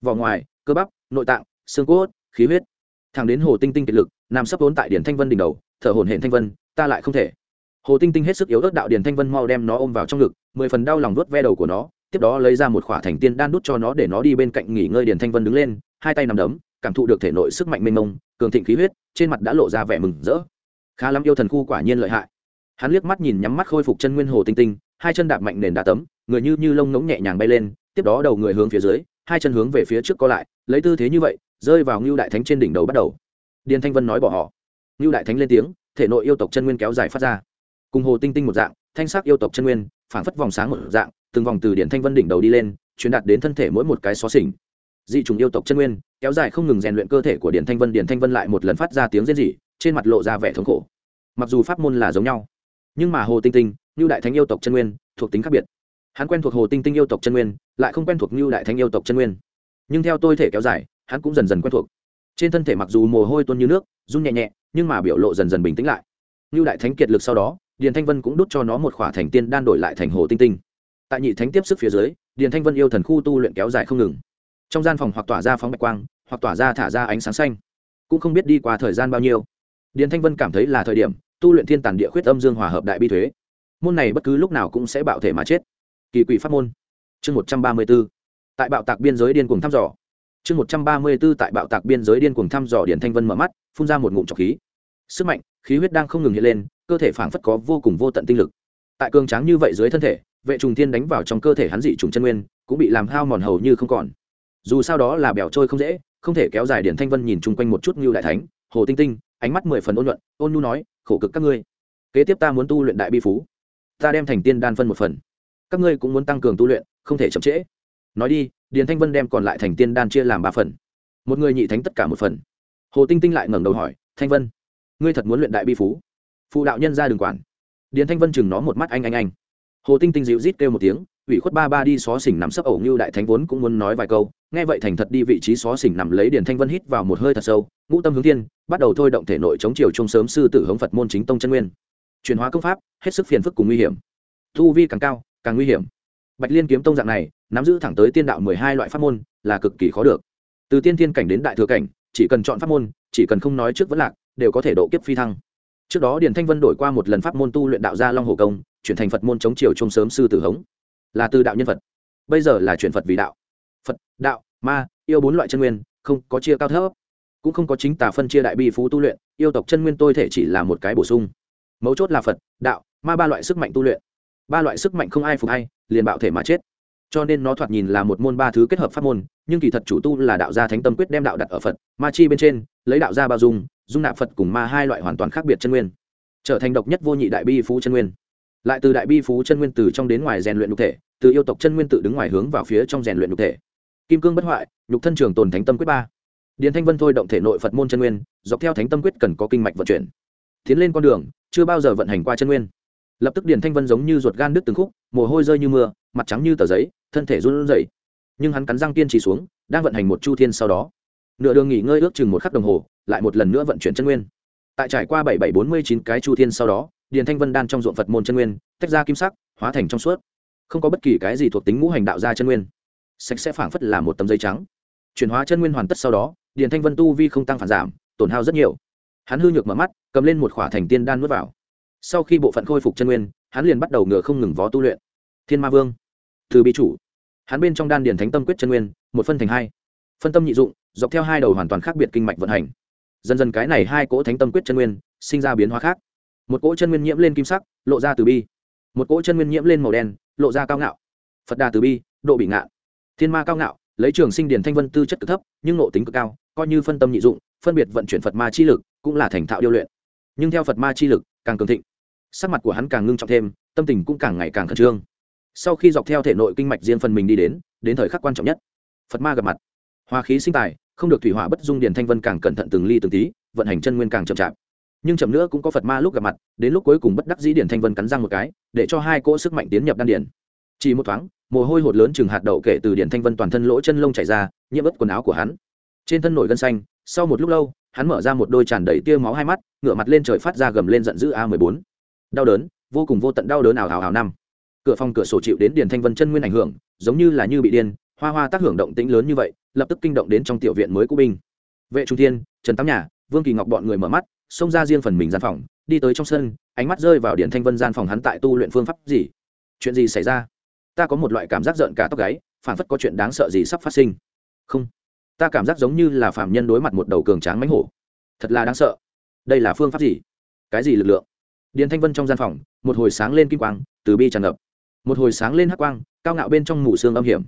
Vỏ ngoài, cơ bắp, nội tạng, xương cốt, khí huyết. Thẳng đến hồ tinh tinh kiệt lực, nằm sấp vốn tại điền thanh vân đỉnh đầu, thở hồn hển thanh vân, ta lại không thể. Hồ tinh tinh hết sức yếu ớt đạo điền thanh vân mau đem nó ôm vào trong ngực, mười phần đau lòng đốt ve đầu của nó, tiếp đó lấy ra một khỏa thành tiên đan đút cho nó để nó đi bên cạnh nghỉ ngơi điền thanh vân đứng lên, hai tay nằm đấm, cảm thụ được thể nội sức mạnh mênh mông, cường thịnh khí huyết, trên mặt đã lộ ra vẻ mừng rỡ. Khá lắm yêu thần khu quả nhiên lợi hại hắn liếc mắt nhìn nhắm mắt khôi phục chân nguyên hồ tinh tinh, hai chân đạp mạnh nền đá tấm, người như như lông ngỗng nhẹ nhàng bay lên, tiếp đó đầu người hướng phía dưới, hai chân hướng về phía trước co lại, lấy tư thế như vậy, rơi vào ngưu đại thánh trên đỉnh đầu bắt đầu. Điền thanh vân nói bỏ họ. Ngưu đại thánh lên tiếng, thể nội yêu tộc chân nguyên kéo dài phát ra. Cùng hồ tinh tinh một dạng, thanh sắc yêu tộc chân nguyên phản phất vòng sáng một dạng, từng vòng từ điện thanh vân đỉnh đầu đi lên, truyền đạt đến thân thể mỗi một cái xó xỉnh. Dị trùng yêu tộc chân nguyên, kéo dài không ngừng rèn luyện cơ thể của điện thanh vân điện thanh vân lại một lần phát ra tiếng rên rỉ, trên mặt lộ ra vẻ thống khổ. Mặc dù pháp môn là giống nhau nhưng mà hồ tinh tinh như đại thánh yêu tộc chân nguyên, thuộc tính khác biệt. Hắn quen thuộc hồ tinh tinh yêu tộc chân nguyên, lại không quen thuộc như đại thánh yêu tộc chân nguyên. Nhưng theo tôi thể kéo dài, hắn cũng dần dần quen thuộc. Trên thân thể mặc dù mồ hôi tuôn như nước, run nhẹ nhẹ, nhưng mà biểu lộ dần dần bình tĩnh lại. Như đại thánh kiệt lực sau đó, điền thanh vân cũng đút cho nó một khỏa thành tiên đan đổi lại thành hồ tinh tinh. Tại nhị thánh tiếp sức phía dưới, điền thanh vân yêu thần khu tu luyện kéo dài không ngừng. Trong gian phòng hoặc tỏa ra phóng bạch quang, hoặc tỏa ra thả ra ánh sáng xanh. Cũng không biết đi qua thời gian bao nhiêu. Điền thanh vân cảm thấy là thời điểm tu luyện thiên tàn địa khuyết âm dương hòa hợp đại bi thuế. Môn này bất cứ lúc nào cũng sẽ bạo thể mà chết. Kỳ quỷ pháp môn. Chương một trăm ba mươi b ố tại bạo tạc biên giới điên cuồng thăm dò. Chương một trăm ba mươi b ố tại bạo tạc biên giới điên cuồng thăm dò điển thanh vân mở mắt, phun ra một ngụm trọc khí. Sức mạnh, khí huyết đang không ngừng hiện lên, cơ thể phảng phất có vô cùng vô tận tinh lực. Tại cường tráng như vậy dưới thân thể, vệ trùng thiên đánh vào trong cơ thể hắn dị trùng chân nguyên, cũng bị làm hao mòn hầu như không còn. Dù sao đó là bẻo trôi không dễ, không thể kéo dài điển thanh vân nhìn chung quanh một chút như đại thánh, hồ tinh tinh ánh mắt mười phần ôn nhuận, ôn nhu nói, khổ cực các ngươi. Kế tiếp ta muốn tu luyện đại bi phú. Ta đem thành tiên đan phân một phần. Các ngươi cũng muốn tăng cường tu luyện, không thể chậm trễ. Nói đi, điền thanh vân đem còn lại thành tiên đan chia làm ba phần. Một người nhị thánh tất cả một phần. Hồ tinh tinh lại ngẩng đầu hỏi, thanh vân, ngươi thật muốn luyện đại bi phú? Phụ đạo nhân ra đường quản. Điền thanh vân chừng nó một mắt anh anh anh. Hồ tinh tinh dịu rít kêu một tiếng ủy khuất ba ba đi xó xỉnh nằm sấp ẩu như đại thánh vốn cũng muốn nói vài câu. Nghe vậy thành thật đi vị trí xó xỉnh nằm lấy điền thanh vân hít vào một hơi thật sâu, ngũ tâm hướng thiên, bắt đầu thôi động thể nội chống chiều chung sớm sư tử hống phật môn chính tông chân nguyên. Chuyển hóa công pháp, hết sức phiền phức cùng nguy hiểm. Thu vi càng cao, càng nguy hiểm. Bạch liên kiếm tông dạng này, nắm giữ thẳng tới tiên đạo mười hai loại pháp môn, là cực kỳ khó được. Từ tiên thiên cảnh đến đại thừa cảnh, chỉ cần chọn pháp môn, chỉ cần không nói trước vẫn lạc, đều có thể độ kiếp phi thăng. Trước đó điền thanh vân đổi qua một lần pháp môn tu luyện đạo gia long hồ công, chuyển thành phật môn chống chiều chung sớm sư tử hống là từ đạo nhân phật. Bây giờ là chuyển phật vì đạo. Phật, đạo, ma, yêu bốn loại chân nguyên, không có chia cao thấp, cũng không có chính tà phân chia đại bi phú tu luyện, yêu tộc chân nguyên tôi thể chỉ là một cái bổ sung. Mấu chốt là phật, đạo, ma ba loại sức mạnh tu luyện. Ba loại sức mạnh không ai phục hay liền bạo thể mà chết. Cho nên nó thoạt nhìn là một môn ba thứ kết hợp pháp môn, nhưng kỳ thật chủ tu là đạo gia thánh tâm quyết đem đạo đặt ở phật, ma chi bên trên, lấy đạo gia bao dung dung nạp phật cùng ma hai loại hoàn toàn khác biệt chân nguyên, trở thành độc nhất vô nhị đại bi phú chân nguyên lại từ đại bi phú chân nguyên từ trong đến ngoài rèn luyện nhục thể, từ yêu tộc chân nguyên tự đứng ngoài hướng vào phía trong rèn luyện nhục thể. Kim cương bất hoại, nhục thân trường tồn thánh tâm quyết ba. Điền thanh vân thôi động thể nội phật môn chân nguyên, dọc theo thánh tâm quyết cần có kinh mạch vận chuyển. Tiến lên con đường, chưa bao giờ vận hành qua chân nguyên. Lập tức điền thanh vân giống như ruột gan đứt từng khúc, mồ hôi rơi như mưa, mặt trắng như tờ giấy, thân thể run rẩy. Nhưng hắn cắn răng kiên trì xuống, đang vận hành một chu thiên sau đó. Nửa đường nghỉ ngơi ước chừng một khắc đồng hồ, lại một lần nữa vận chuyển chân nguyên. Tại trải qua bảy bảy bốn mươi chín cái chu thiên sau đó điền thanh vân đan trong ruộng phật môn chân nguyên, tách ra kim sắc, hóa thành trong suốt. Không có bất kỳ cái gì thuộc tính ngũ hành đạo ra chân nguyên. Sạch sẽ phảng phất là một tấm giấy trắng. Chuyển hóa chân nguyên hoàn tất sau đó, điền thanh vân tu vi không tăng phản giảm, tổn hao rất nhiều. Hắn hư nhược mở mắt, cầm lên một khỏa thành tiên đan nuốt vào. Sau khi bộ phận khôi phục chân nguyên, hắn liền bắt đầu ngựa không ngừng vó tu luyện. Thiên ma vương, từ bi chủ. Hắn bên trong đan điền thánh tâm quyết chân nguyên, một phân thành hai. Phân tâm nhị dụng, dọc theo hai đầu hoàn toàn khác biệt kinh mạch vận hành. Dần dần cái này hai cỗ thánh tâm quyết chân nguyên, sinh ra biến hóa khác một cỗ chân nguyên nhiễm lên kim sắc, lộ ra từ bi. Một cỗ chân nguyên nhiễm lên màu đen, lộ ra cao ngạo. Phật đà từ bi, độ bị ngạn. Thiên ma cao ngạo, lấy trường sinh điển thanh vân tư chất cực thấp, nhưng nộ tính cực cao, coi như phân tâm nhị dụng, phân biệt vận chuyển phật ma chi lực, cũng là thành thạo điêu luyện. Nhưng theo phật ma chi lực, càng cường thịnh. Sắc mặt của hắn càng ngưng trọng thêm, tâm tình cũng càng ngày càng khẩn trương. Sau khi dọc theo thể nội kinh mạch riêng phần mình đi đến đến thời khắc quan trọng nhất, phật ma gặp mặt. Hoa khí sinh tài, không được thủy hỏa bất dung điển thanh vân càng cẩn thận từng ly từng tí, vận hành chân nguyên càng chậm chạp nhưng chậm nữa cũng có phật ma lúc gặp mặt đến lúc cuối cùng bất đắc dĩ điển thanh vân cắn răng một cái để cho hai cỗ sức mạnh tiến nhập đan điển chỉ một thoáng mồ hôi hột lớn chừng hạt đậu kể từ điển thanh vân toàn thân lỗ chân lông chảy ra nhiễm ướt quần áo của hắn trên thân nổi gân xanh sau một lúc lâu hắn mở ra một đôi tràn đầy tia máu hai mắt ngửa mặt lên trời phát ra gầm lên giận dữ a mười bốn đau đớn vô cùng vô tận đau đớn ảo ảo ảo năm cửa phòng cửa sổ chịu đến điển thanh vân chân nguyên ảnh hưởng giống như là như bị điên hoa hoa tác hưởng động tĩnh lớn như vậy lập tức kinh động đến trong tiểu viện mới của binh vệ trung thiên trần tám nhà vương kỳ ngọc bọn người mở mắt xông ra riêng phần mình gian phòng, đi tới trong sân, ánh mắt rơi vào điện thanh vân gian phòng hắn tại tu luyện phương pháp gì? Chuyện gì xảy ra? Ta có một loại cảm giác giận cả tóc gáy phản phất có chuyện đáng sợ gì sắp phát sinh. Không, ta cảm giác giống như là phạm nhân đối mặt một đầu cường tráng mánh hổ. Thật là đáng sợ. Đây là phương pháp gì? Cái gì lực lượng? Điện thanh vân trong gian phòng, một hồi sáng lên kim quang, từ bi tràn ngập. Một hồi sáng lên hắc quang, cao ngạo bên trong mù xương âm hiểm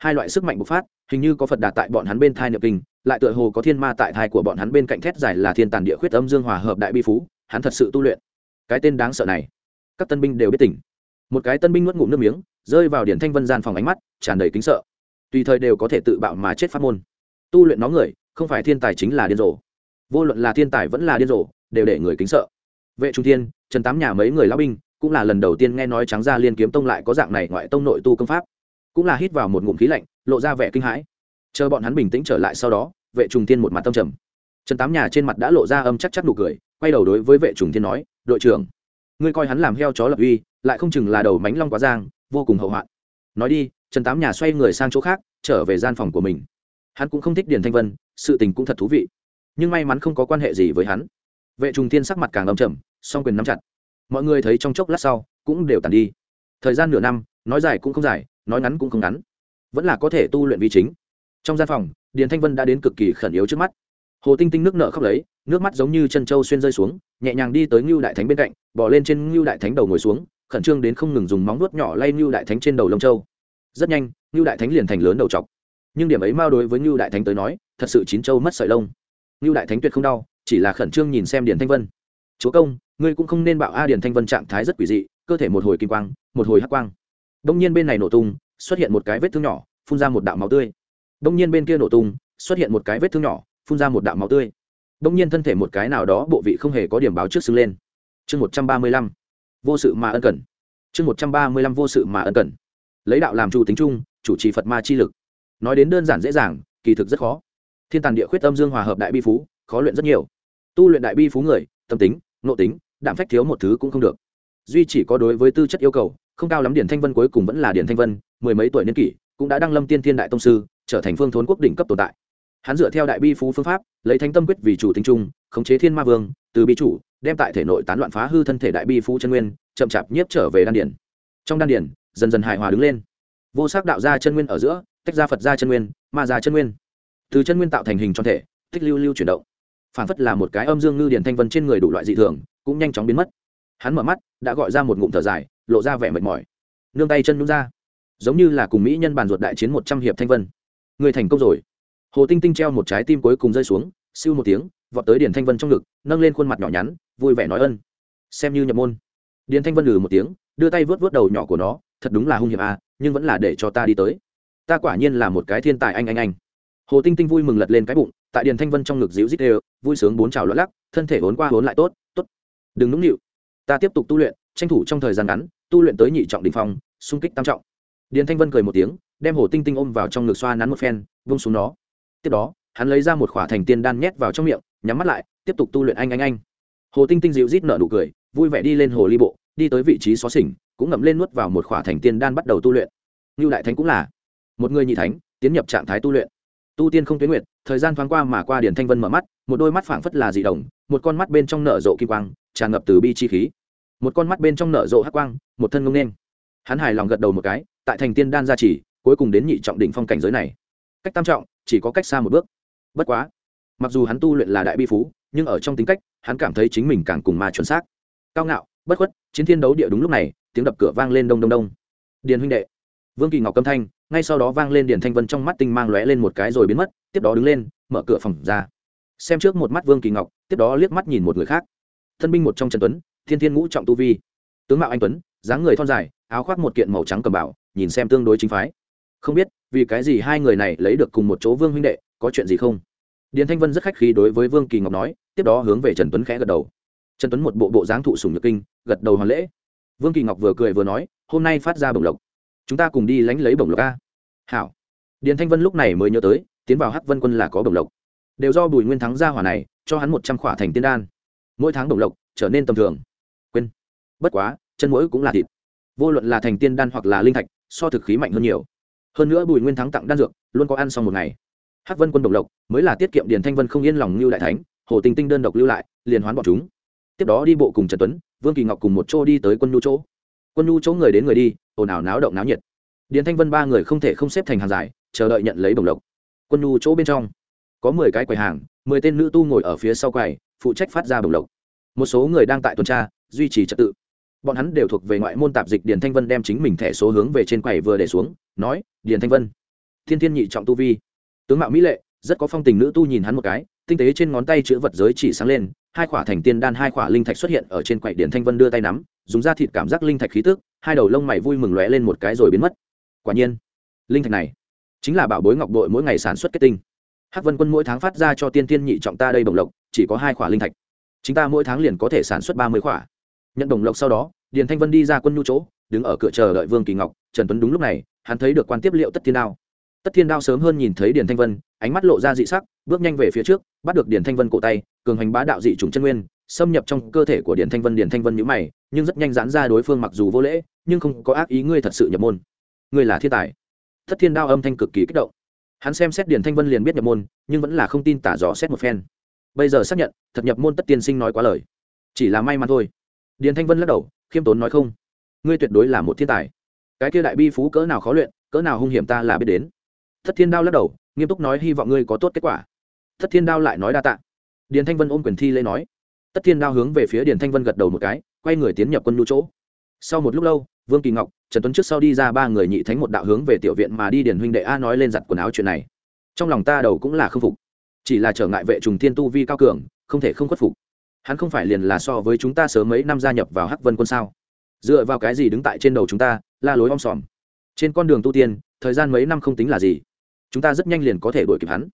hai loại sức mạnh bộc phát, hình như có phật đạt tại bọn hắn bên thai niệm kinh, lại tựa hồ có thiên ma tại thai của bọn hắn bên cạnh thét giải là thiên tàn địa khuyết âm dương hòa hợp đại bi phú, hắn thật sự tu luyện. Cái tên đáng sợ này, các tân binh đều biết tỉnh. Một cái tân binh nuốt ngụm nước miếng, rơi vào điển thanh vân gian phòng ánh mắt, tràn đầy kính sợ. Tùy thời đều có thể tự bạo mà chết phát môn. Tu luyện nó người, không phải thiên tài chính là điên rồ. Vô luận là thiên tài vẫn là điên rồ, đều để người kính sợ. Vệ trung thiên, trần tám nhà mấy người lão binh, cũng là lần đầu tiên nghe nói trắng ra liên kiếm tông lại có dạng này ngoại tông nội tu công pháp cũng là hít vào một ngụm khí lạnh, lộ ra vẻ kinh hãi. Chờ bọn hắn bình tĩnh trở lại sau đó, vệ trùng thiên một mặt tâm trầm. Trần tám nhà trên mặt đã lộ ra âm chắc chắc nụ cười, quay đầu đối với vệ trùng thiên nói, đội trưởng, ngươi coi hắn làm heo chó lập uy, lại không chừng là đầu mánh long quá giang, vô cùng hậu hoạn. Nói đi, trần tám nhà xoay người sang chỗ khác, trở về gian phòng của mình. Hắn cũng không thích điền thanh vân, sự tình cũng thật thú vị. Nhưng may mắn không có quan hệ gì với hắn. Vệ trùng thiên sắc mặt càng âm trầm, song quyền nắm chặt. Mọi người thấy trong chốc lát sau, cũng đều tàn đi. Thời gian nửa năm, nói dài cũng không dài nói ngắn cũng không ngắn. Vẫn là có thể tu luyện vi chính. Trong gian phòng điền thanh vân đã đến cực kỳ khẩn yếu trước mắt. Hồ tinh tinh nước nợ khóc lấy nước mắt giống như chân trâu xuyên rơi xuống nhẹ nhàng đi tới ngưu đại thánh bên cạnh bỏ lên trên ngưu đại thánh đầu ngồi xuống khẩn trương đến không ngừng dùng móng nuốt nhỏ lay ngưu đại thánh trên đầu lông trâu rất nhanh ngưu đại thánh liền thành lớn đầu chọc, nhưng điểm ấy mao đối với ngưu đại thánh tới nói thật sự chín trâu mất sợi lông. Ngưu đại thánh tuyệt không đau chỉ là khẩn trương nhìn xem điền thanh vân. Chúa công ngươi cũng không nên bảo a. Điền thanh vân trạng thái rất quỷ dị cơ thể một hồi kim quang một hồi hắc quang đông nhiên bên này nổ tung, xuất hiện một cái vết thương nhỏ, phun ra một đạo máu tươi. Đông nhiên bên kia nổ tung, xuất hiện một cái vết thương nhỏ, phun ra một đạo máu tươi. Đông nhiên thân thể một cái nào đó bộ vị không hề có điểm báo trước xưng lên. Chương một trăm ba mươi lăm. Vô sự mà ân cần. Chương một trăm ba mươi lăm vô sự mà ân cần. Lấy đạo làm chủ tính chung, chủ trì phật ma chi lực. Nói đến đơn giản dễ dàng, kỳ thực rất khó. Thiên tàn địa khuyết âm dương hòa hợp đại bi phú, khó luyện rất nhiều. Tu luyện đại bi phú người, tâm tính, nội tính, đạm phách thiếu một thứ cũng không được. Duy chỉ có đối với tư chất yêu cầu không cao lắm điển thanh vân cuối cùng vẫn là điển thanh vân, mười mấy tuổi niên kỷ, cũng đã đăng lâm tiên thiên đại tông sư, trở thành phương thốn quốc đỉnh cấp tồn tại. Hắn dựa theo đại bi phú phương pháp, lấy thánh tâm quyết vì chủ tinh trung, khống chế thiên ma vương, từ bi chủ, đem tại thể nội tán loạn phá hư thân thể đại bi phú chân nguyên, chậm chạp nhiếp trở về đan điển. Trong đan điển, dần dần hài hòa đứng lên. Vô sắc đạo ra chân nguyên ở giữa, tách ra phật ra chân nguyên, ma ra chân nguyên. Từ chân nguyên tạo thành hình tròn thể, tích lưu lưu chuyển động. Phản phất là một cái âm dương ngư điển thanh vân trên người đủ loại dị thường, cũng nhanh chóng biến mất. Hắn mở mắt, đã gọi ra một ngụm thở dài lộ ra vẻ mệt mỏi. Nương tay chân nhún ra. Giống như là cùng mỹ nhân bàn ruột đại chiến một trăm hiệp thanh vân. Người thành công rồi. Hồ tinh tinh treo một trái tim cuối cùng rơi xuống, siêu một tiếng, vọt tới điền thanh vân trong ngực, nâng lên khuôn mặt nhỏ nhắn, vui vẻ nói ân. Xem như nhập môn. Điền thanh vân lừ một tiếng, đưa tay vớt vớt đầu nhỏ của nó, thật đúng là hung hiệp à nhưng vẫn là để cho ta đi tới. Ta quả nhiên là một cái thiên tài anh anh anh. Hồ tinh tinh vui mừng lật lên cái bụng, tại điền thanh vân trong ngực dịu dít đều, vui sướng bốn trào lót lắc, thân thể vốn qua vốn lại tốt tốt. Đừng nũng nịu. Ta tiếp tục tu luyện, tranh thủ trong thời gian ngắn tu luyện tới nhị trọng đình phong, xung kích tam trọng. Điền thanh vân cười một tiếng, đem hồ tinh tinh ôm vào trong ngực xoa nắn một phen, vung xuống nó. Tiếp đó, hắn lấy ra một khỏa thành tiên đan nhét vào trong miệng, nhắm mắt lại, tiếp tục tu luyện anh anh anh. Hồ tinh tinh dịu rít nở nụ cười, vui vẻ đi lên hồ ly bộ, đi tới vị trí xó xỉnh, cũng ngậm lên nuốt vào một khỏa thành tiên đan bắt đầu tu luyện. Như đại thánh cũng là một người nhị thánh, tiến nhập trạng thái tu luyện. Tu tiên không tuyến nguyện thời gian thoáng qua mà qua điển thanh vân mở mắt, một đôi mắt phảng phất là dị đồng một con mắt bên trong nở rộ kim quang, tràn ngập từ bi chi khí một con mắt bên trong nở rộ hắc quang, một thân ngông nên hắn hài lòng gật đầu một cái, tại thành tiên đan gia trì, cuối cùng đến nhị trọng đỉnh phong cảnh giới này. Cách tam trọng, chỉ có cách xa một bước. Bất quá, mặc dù hắn tu luyện là đại bi phú, nhưng ở trong tính cách, hắn cảm thấy chính mình càng cùng ma chuẩn xác. Cao ngạo, bất khuất, chiến thiên đấu địa đúng lúc này, tiếng đập cửa vang lên đông đông đông. Điền huynh đệ, vương kỳ ngọc câm thanh, ngay sau đó vang lên điền thanh vân trong mắt tinh mang lóe lên một cái rồi biến mất, tiếp đó đứng lên, mở cửa phòng ra. Xem trước một mắt vương kỳ ngọc, tiếp đó liếc mắt nhìn một người khác. Thân binh một trong trần tuấn thiên thiên ngũ trọng tu vi. Tướng mạo anh tuấn, dáng người thon dài, áo khoác một kiện màu trắng cầm bảo, nhìn xem tương đối chính phái. Không biết, vì cái gì hai người này lấy được cùng một chỗ vương huynh đệ, có chuyện gì không? Điền thanh vân rất khách khí đối với vương kỳ ngọc nói, tiếp đó hướng về trần tuấn khẽ gật đầu. Trần tuấn một bộ bộ dáng thụ sùng nhược kinh, gật đầu hoàn lễ. Vương kỳ ngọc vừa cười vừa nói, hôm nay phát ra bổng lộc. Chúng ta cùng đi lánh lấy bổng lộc a. Hảo. Điền thanh vân lúc này mới nhớ tới, tiến vào hắc vân quân là có bổng lộc. Đều do bùi nguyên thắng gia hỏa này, cho hắn một trăm khỏa thành tiên đan. Mỗi tháng bổng lộc trở nên tầm thường bất quá, chân mũi cũng là thịt. Vô luận là thành tiên đan hoặc là linh thạch, so thực khí mạnh hơn nhiều. Hơn nữa bùi nguyên thắng tặng đan dược, luôn có ăn xong một ngày. Hắc vân quân đồng lộc, mới là tiết kiệm điền thanh vân không yên lòng lưu đại thánh, hồ tinh tinh đơn độc lưu lại, liền hoán bọn chúng. Tiếp đó đi bộ cùng trần tuấn, vương kỳ ngọc cùng một chỗ đi tới quân nhu chỗ. Quân nhu chỗ người đến người đi, ồn ào náo động náo nhiệt. Điền thanh vân ba người không thể không xếp thành hàng dài, chờ đợi nhận lấy đồng lộc. Quân nhu chỗ bên trong, có mười cái quầy hàng, mười tên nữ tu ngồi ở phía sau quầy, phụ trách phát ra đồng lộc. Một số người đang tại tuần tra, duy trì trật tự bọn hắn đều thuộc về ngoại môn tạp dịch điền thanh vân đem chính mình thẻ số hướng về trên quầy vừa để xuống, nói, điền thanh vân, thiên thiên nhị trọng tu vi. Tướng mạo mỹ lệ, rất có phong tình nữ tu nhìn hắn một cái, tinh tế trên ngón tay chữ vật giới chỉ sáng lên, hai khỏa thành tiên đan, hai khỏa linh thạch xuất hiện ở trên quầy điền thanh vân đưa tay nắm, dùng da thịt cảm giác linh thạch khí tức, hai đầu lông mày vui mừng lóe lên một cái rồi biến mất. Quả nhiên, linh thạch này chính là bảo bối ngọc đội mỗi ngày sản xuất kết tinh. Hắc vân quân mỗi tháng phát ra cho tiên tiên nhị trọng ta đây bồng lộc, chỉ có hai khỏa linh thạch. Chúng ta mỗi tháng liền có thể sản xuất ba mươi khỏa nhận đồng lộc sau đó, điền thanh vân đi ra quân nhu chỗ, đứng ở cửa chờ đợi vương kỳ ngọc, trần tuấn đúng lúc này, hắn thấy được quan tiếp liệu tất thiên đao. Tất thiên đao sớm hơn nhìn thấy điền thanh vân, ánh mắt lộ ra dị sắc, bước nhanh về phía trước, bắt được điền thanh vân cổ tay, cường hành bá đạo dị trùng chân nguyên, xâm nhập trong cơ thể của điền thanh vân. Điền thanh vân nhữ mày, nhưng rất nhanh giãn ra đối phương mặc dù vô lễ, nhưng không có ác ý ngươi thật sự nhập môn. Ngươi là thiên tài. Tất thiên đao âm thanh cực kỳ kích động. Hắn xem xét điền thanh vân liền biết nhập môn, nhưng vẫn là không tin tả dò xét một phen. Bây giờ xác nhận, thật nhập môn tất tiên sinh nói quá lời. Chỉ là may mắn thôi điền thanh vân lắc đầu, khiêm tốn nói không. Ngươi tuyệt đối là một thiên tài. Cái kia đại bi phú cỡ nào khó luyện, cỡ nào hung hiểm ta là biết đến. Thất thiên đao lắc đầu, nghiêm túc nói hy vọng ngươi có tốt kết quả. Thất thiên đao lại nói đa tạ. Điền thanh vân ôm quyền thi lễ nói. Tất thiên đao hướng về phía điền thanh vân gật đầu một cái, quay người tiến nhập quân nhu chỗ. Sau một lúc lâu, vương kỳ ngọc, trần tuấn trước sau đi ra ba người nhị thánh một đạo hướng về tiểu viện mà đi điền huynh đệ a nói lên giặt quần áo chuyện này. Trong lòng ta đầu cũng là k phục. Chỉ là trở ngại vệ trùng thiên tu vi cao cường, không thể không khuất phục hắn không phải liền là so với chúng ta sớm mấy năm gia nhập vào hắc vân quân sao? Dựa vào cái gì đứng tại trên đầu chúng ta, la lối om sòm? Trên con đường tu tiên, thời gian mấy năm không tính là gì. Chúng ta rất nhanh liền có thể đuổi kịp hắn.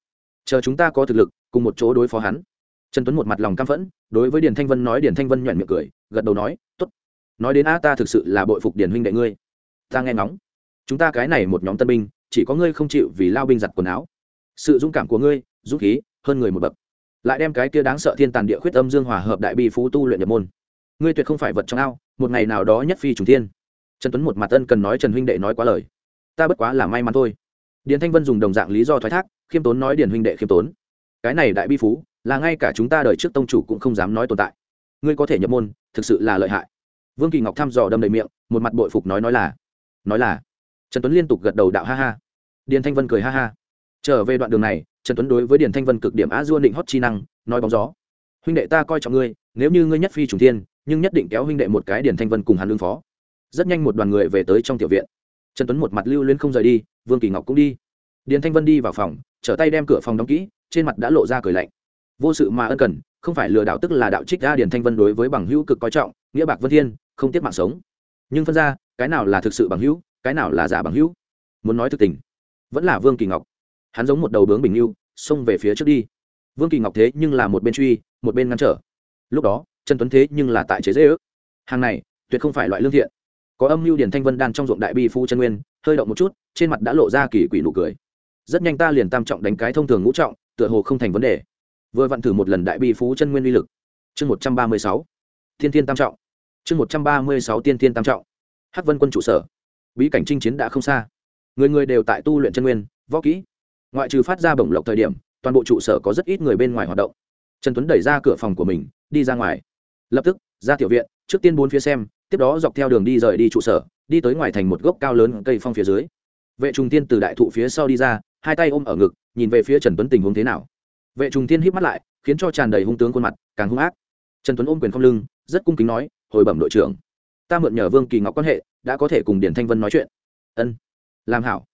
Chờ chúng ta có thực lực, cùng một chỗ đối phó hắn. Trần tuấn một mặt lòng căm phẫn, đối với điền thanh vân nói, điền thanh vân nhoẹn miệng cười, gật đầu nói t ố t nói đến a ta thực sự là bội phục điền huynh đệ ngươi. Ta nghe ngóng. Chúng ta cái này một nhóm tân binh, chỉ có ngươi không chịu vì lao binh giặt quần áo. Sự dũng cảm của ngươi, dũng khí, hơn người một bậc lại đem cái kia đáng sợ thiên tàn địa khuyết âm dương hòa hợp đại bi phú tu luyện nhập môn. Ngươi tuyệt không phải vật trong ao, một ngày nào đó nhất phi trùng thiên. Trần tuấn một mặt ân cần nói trần huynh đệ nói quá lời. Ta bất quá là may mắn thôi. Điền thanh vân dùng đồng dạng lý do thoái thác, khiêm tốn nói điền huynh đệ khiêm tốn. Cái này đại bi phú, là ngay cả chúng ta đời trước tông chủ cũng không dám nói tồn tại. Ngươi có thể nhập môn, thực sự là lợi hại. Vương kỳ ngọc thăm dò đâm đầy miệng, một mặt bội phục nói nói là nói là. Trần tuấn liên tục gật đầu đạo ha ha. Điền thanh vân cười ha ha. Trở về đoạn đường này trần tuấn đối với điền thanh vân cực điểm a dua định hót chi năng, nói bóng gió. Huynh đệ ta coi trọng ngươi, nếu như ngươi nhất phi trùng thiên, nhưng nhất định kéo huynh đệ một cái điền thanh vân cùng hắn lương phó. Rất nhanh một đoàn người về tới trong tiểu viện. Trần tuấn một mặt lưu luyến không rời đi, vương kỳ ngọc cũng đi. Điền thanh vân đi vào phòng, trở tay đem cửa phòng đóng kỹ, trên mặt đã lộ ra cười lạnh. Vô sự mà ân cần, không phải lừa đảo tức là đạo trích ra điền thanh vân đối với bằng hữu cực coi trọng, nghĩa bạc vân thiên, không tiếp mạng sống. Nhưng phân ra, cái nào là thực sự bằng hữu, cái nào là giả bằng hữu? Muốn nói thực tình, vẫn là vương kỳ ngọc hắn giống một đầu bướng bình lưu, xông về phía trước đi. Vương kỳ ngọc thế nhưng là một bên truy, một bên ngăn trở. Lúc đó, trần tuấn thế nhưng là tại chế dễ ước. Hàng này, tuyệt không phải loại lương thiện. Có âm mưu điền thanh vân đan trong ruộng đại bi phu chân nguyên, hơi động một chút, trên mặt đã lộ ra kỳ quỷ nụ cười. Rất nhanh ta liền tam trọng đánh cái thông thường ngũ trọng, tựa hồ không thành vấn đề. Vừa vặn thử một lần đại bi phú chân nguyên uy lực. Chương một trăm ba mươi sáu. Thiên thiên tam trọng. Chương một trăm ba mươi sáu tiên thiên tam trọng. Hắc vân quân trụ sở. Bí cảnh chinh chiến đã không xa. Người người đều tại tu luyện chân nguyên, võ kỹ ngoại trừ phát ra bổng lộc thời điểm, toàn bộ trụ sở có rất ít người bên ngoài hoạt động. Trần tuấn đẩy ra cửa phòng của mình, đi ra ngoài. Lập tức, ra tiểu viện, trước tiên bốn phía xem, tiếp đó dọc theo đường đi rời đi trụ sở, đi tới ngoài thành một gốc cao lớn cây phong phía dưới. Vệ trùng tiên từ đại thụ phía sau đi ra, hai tay ôm ở ngực, nhìn về phía trần tuấn tình huống thế nào. Vệ trùng tiên híp mắt lại, khiến cho tràn đầy hung tướng khuôn mặt, càng hung ác. Trần tuấn ôm quyền không lưng, rất cung kính nói, hồi bẩm đội trưởng, ta mượn nhờ vương kỳ ngọc quan hệ, đã có thể cùng điển thanh vân nói chuyện. Ân, làm hảo.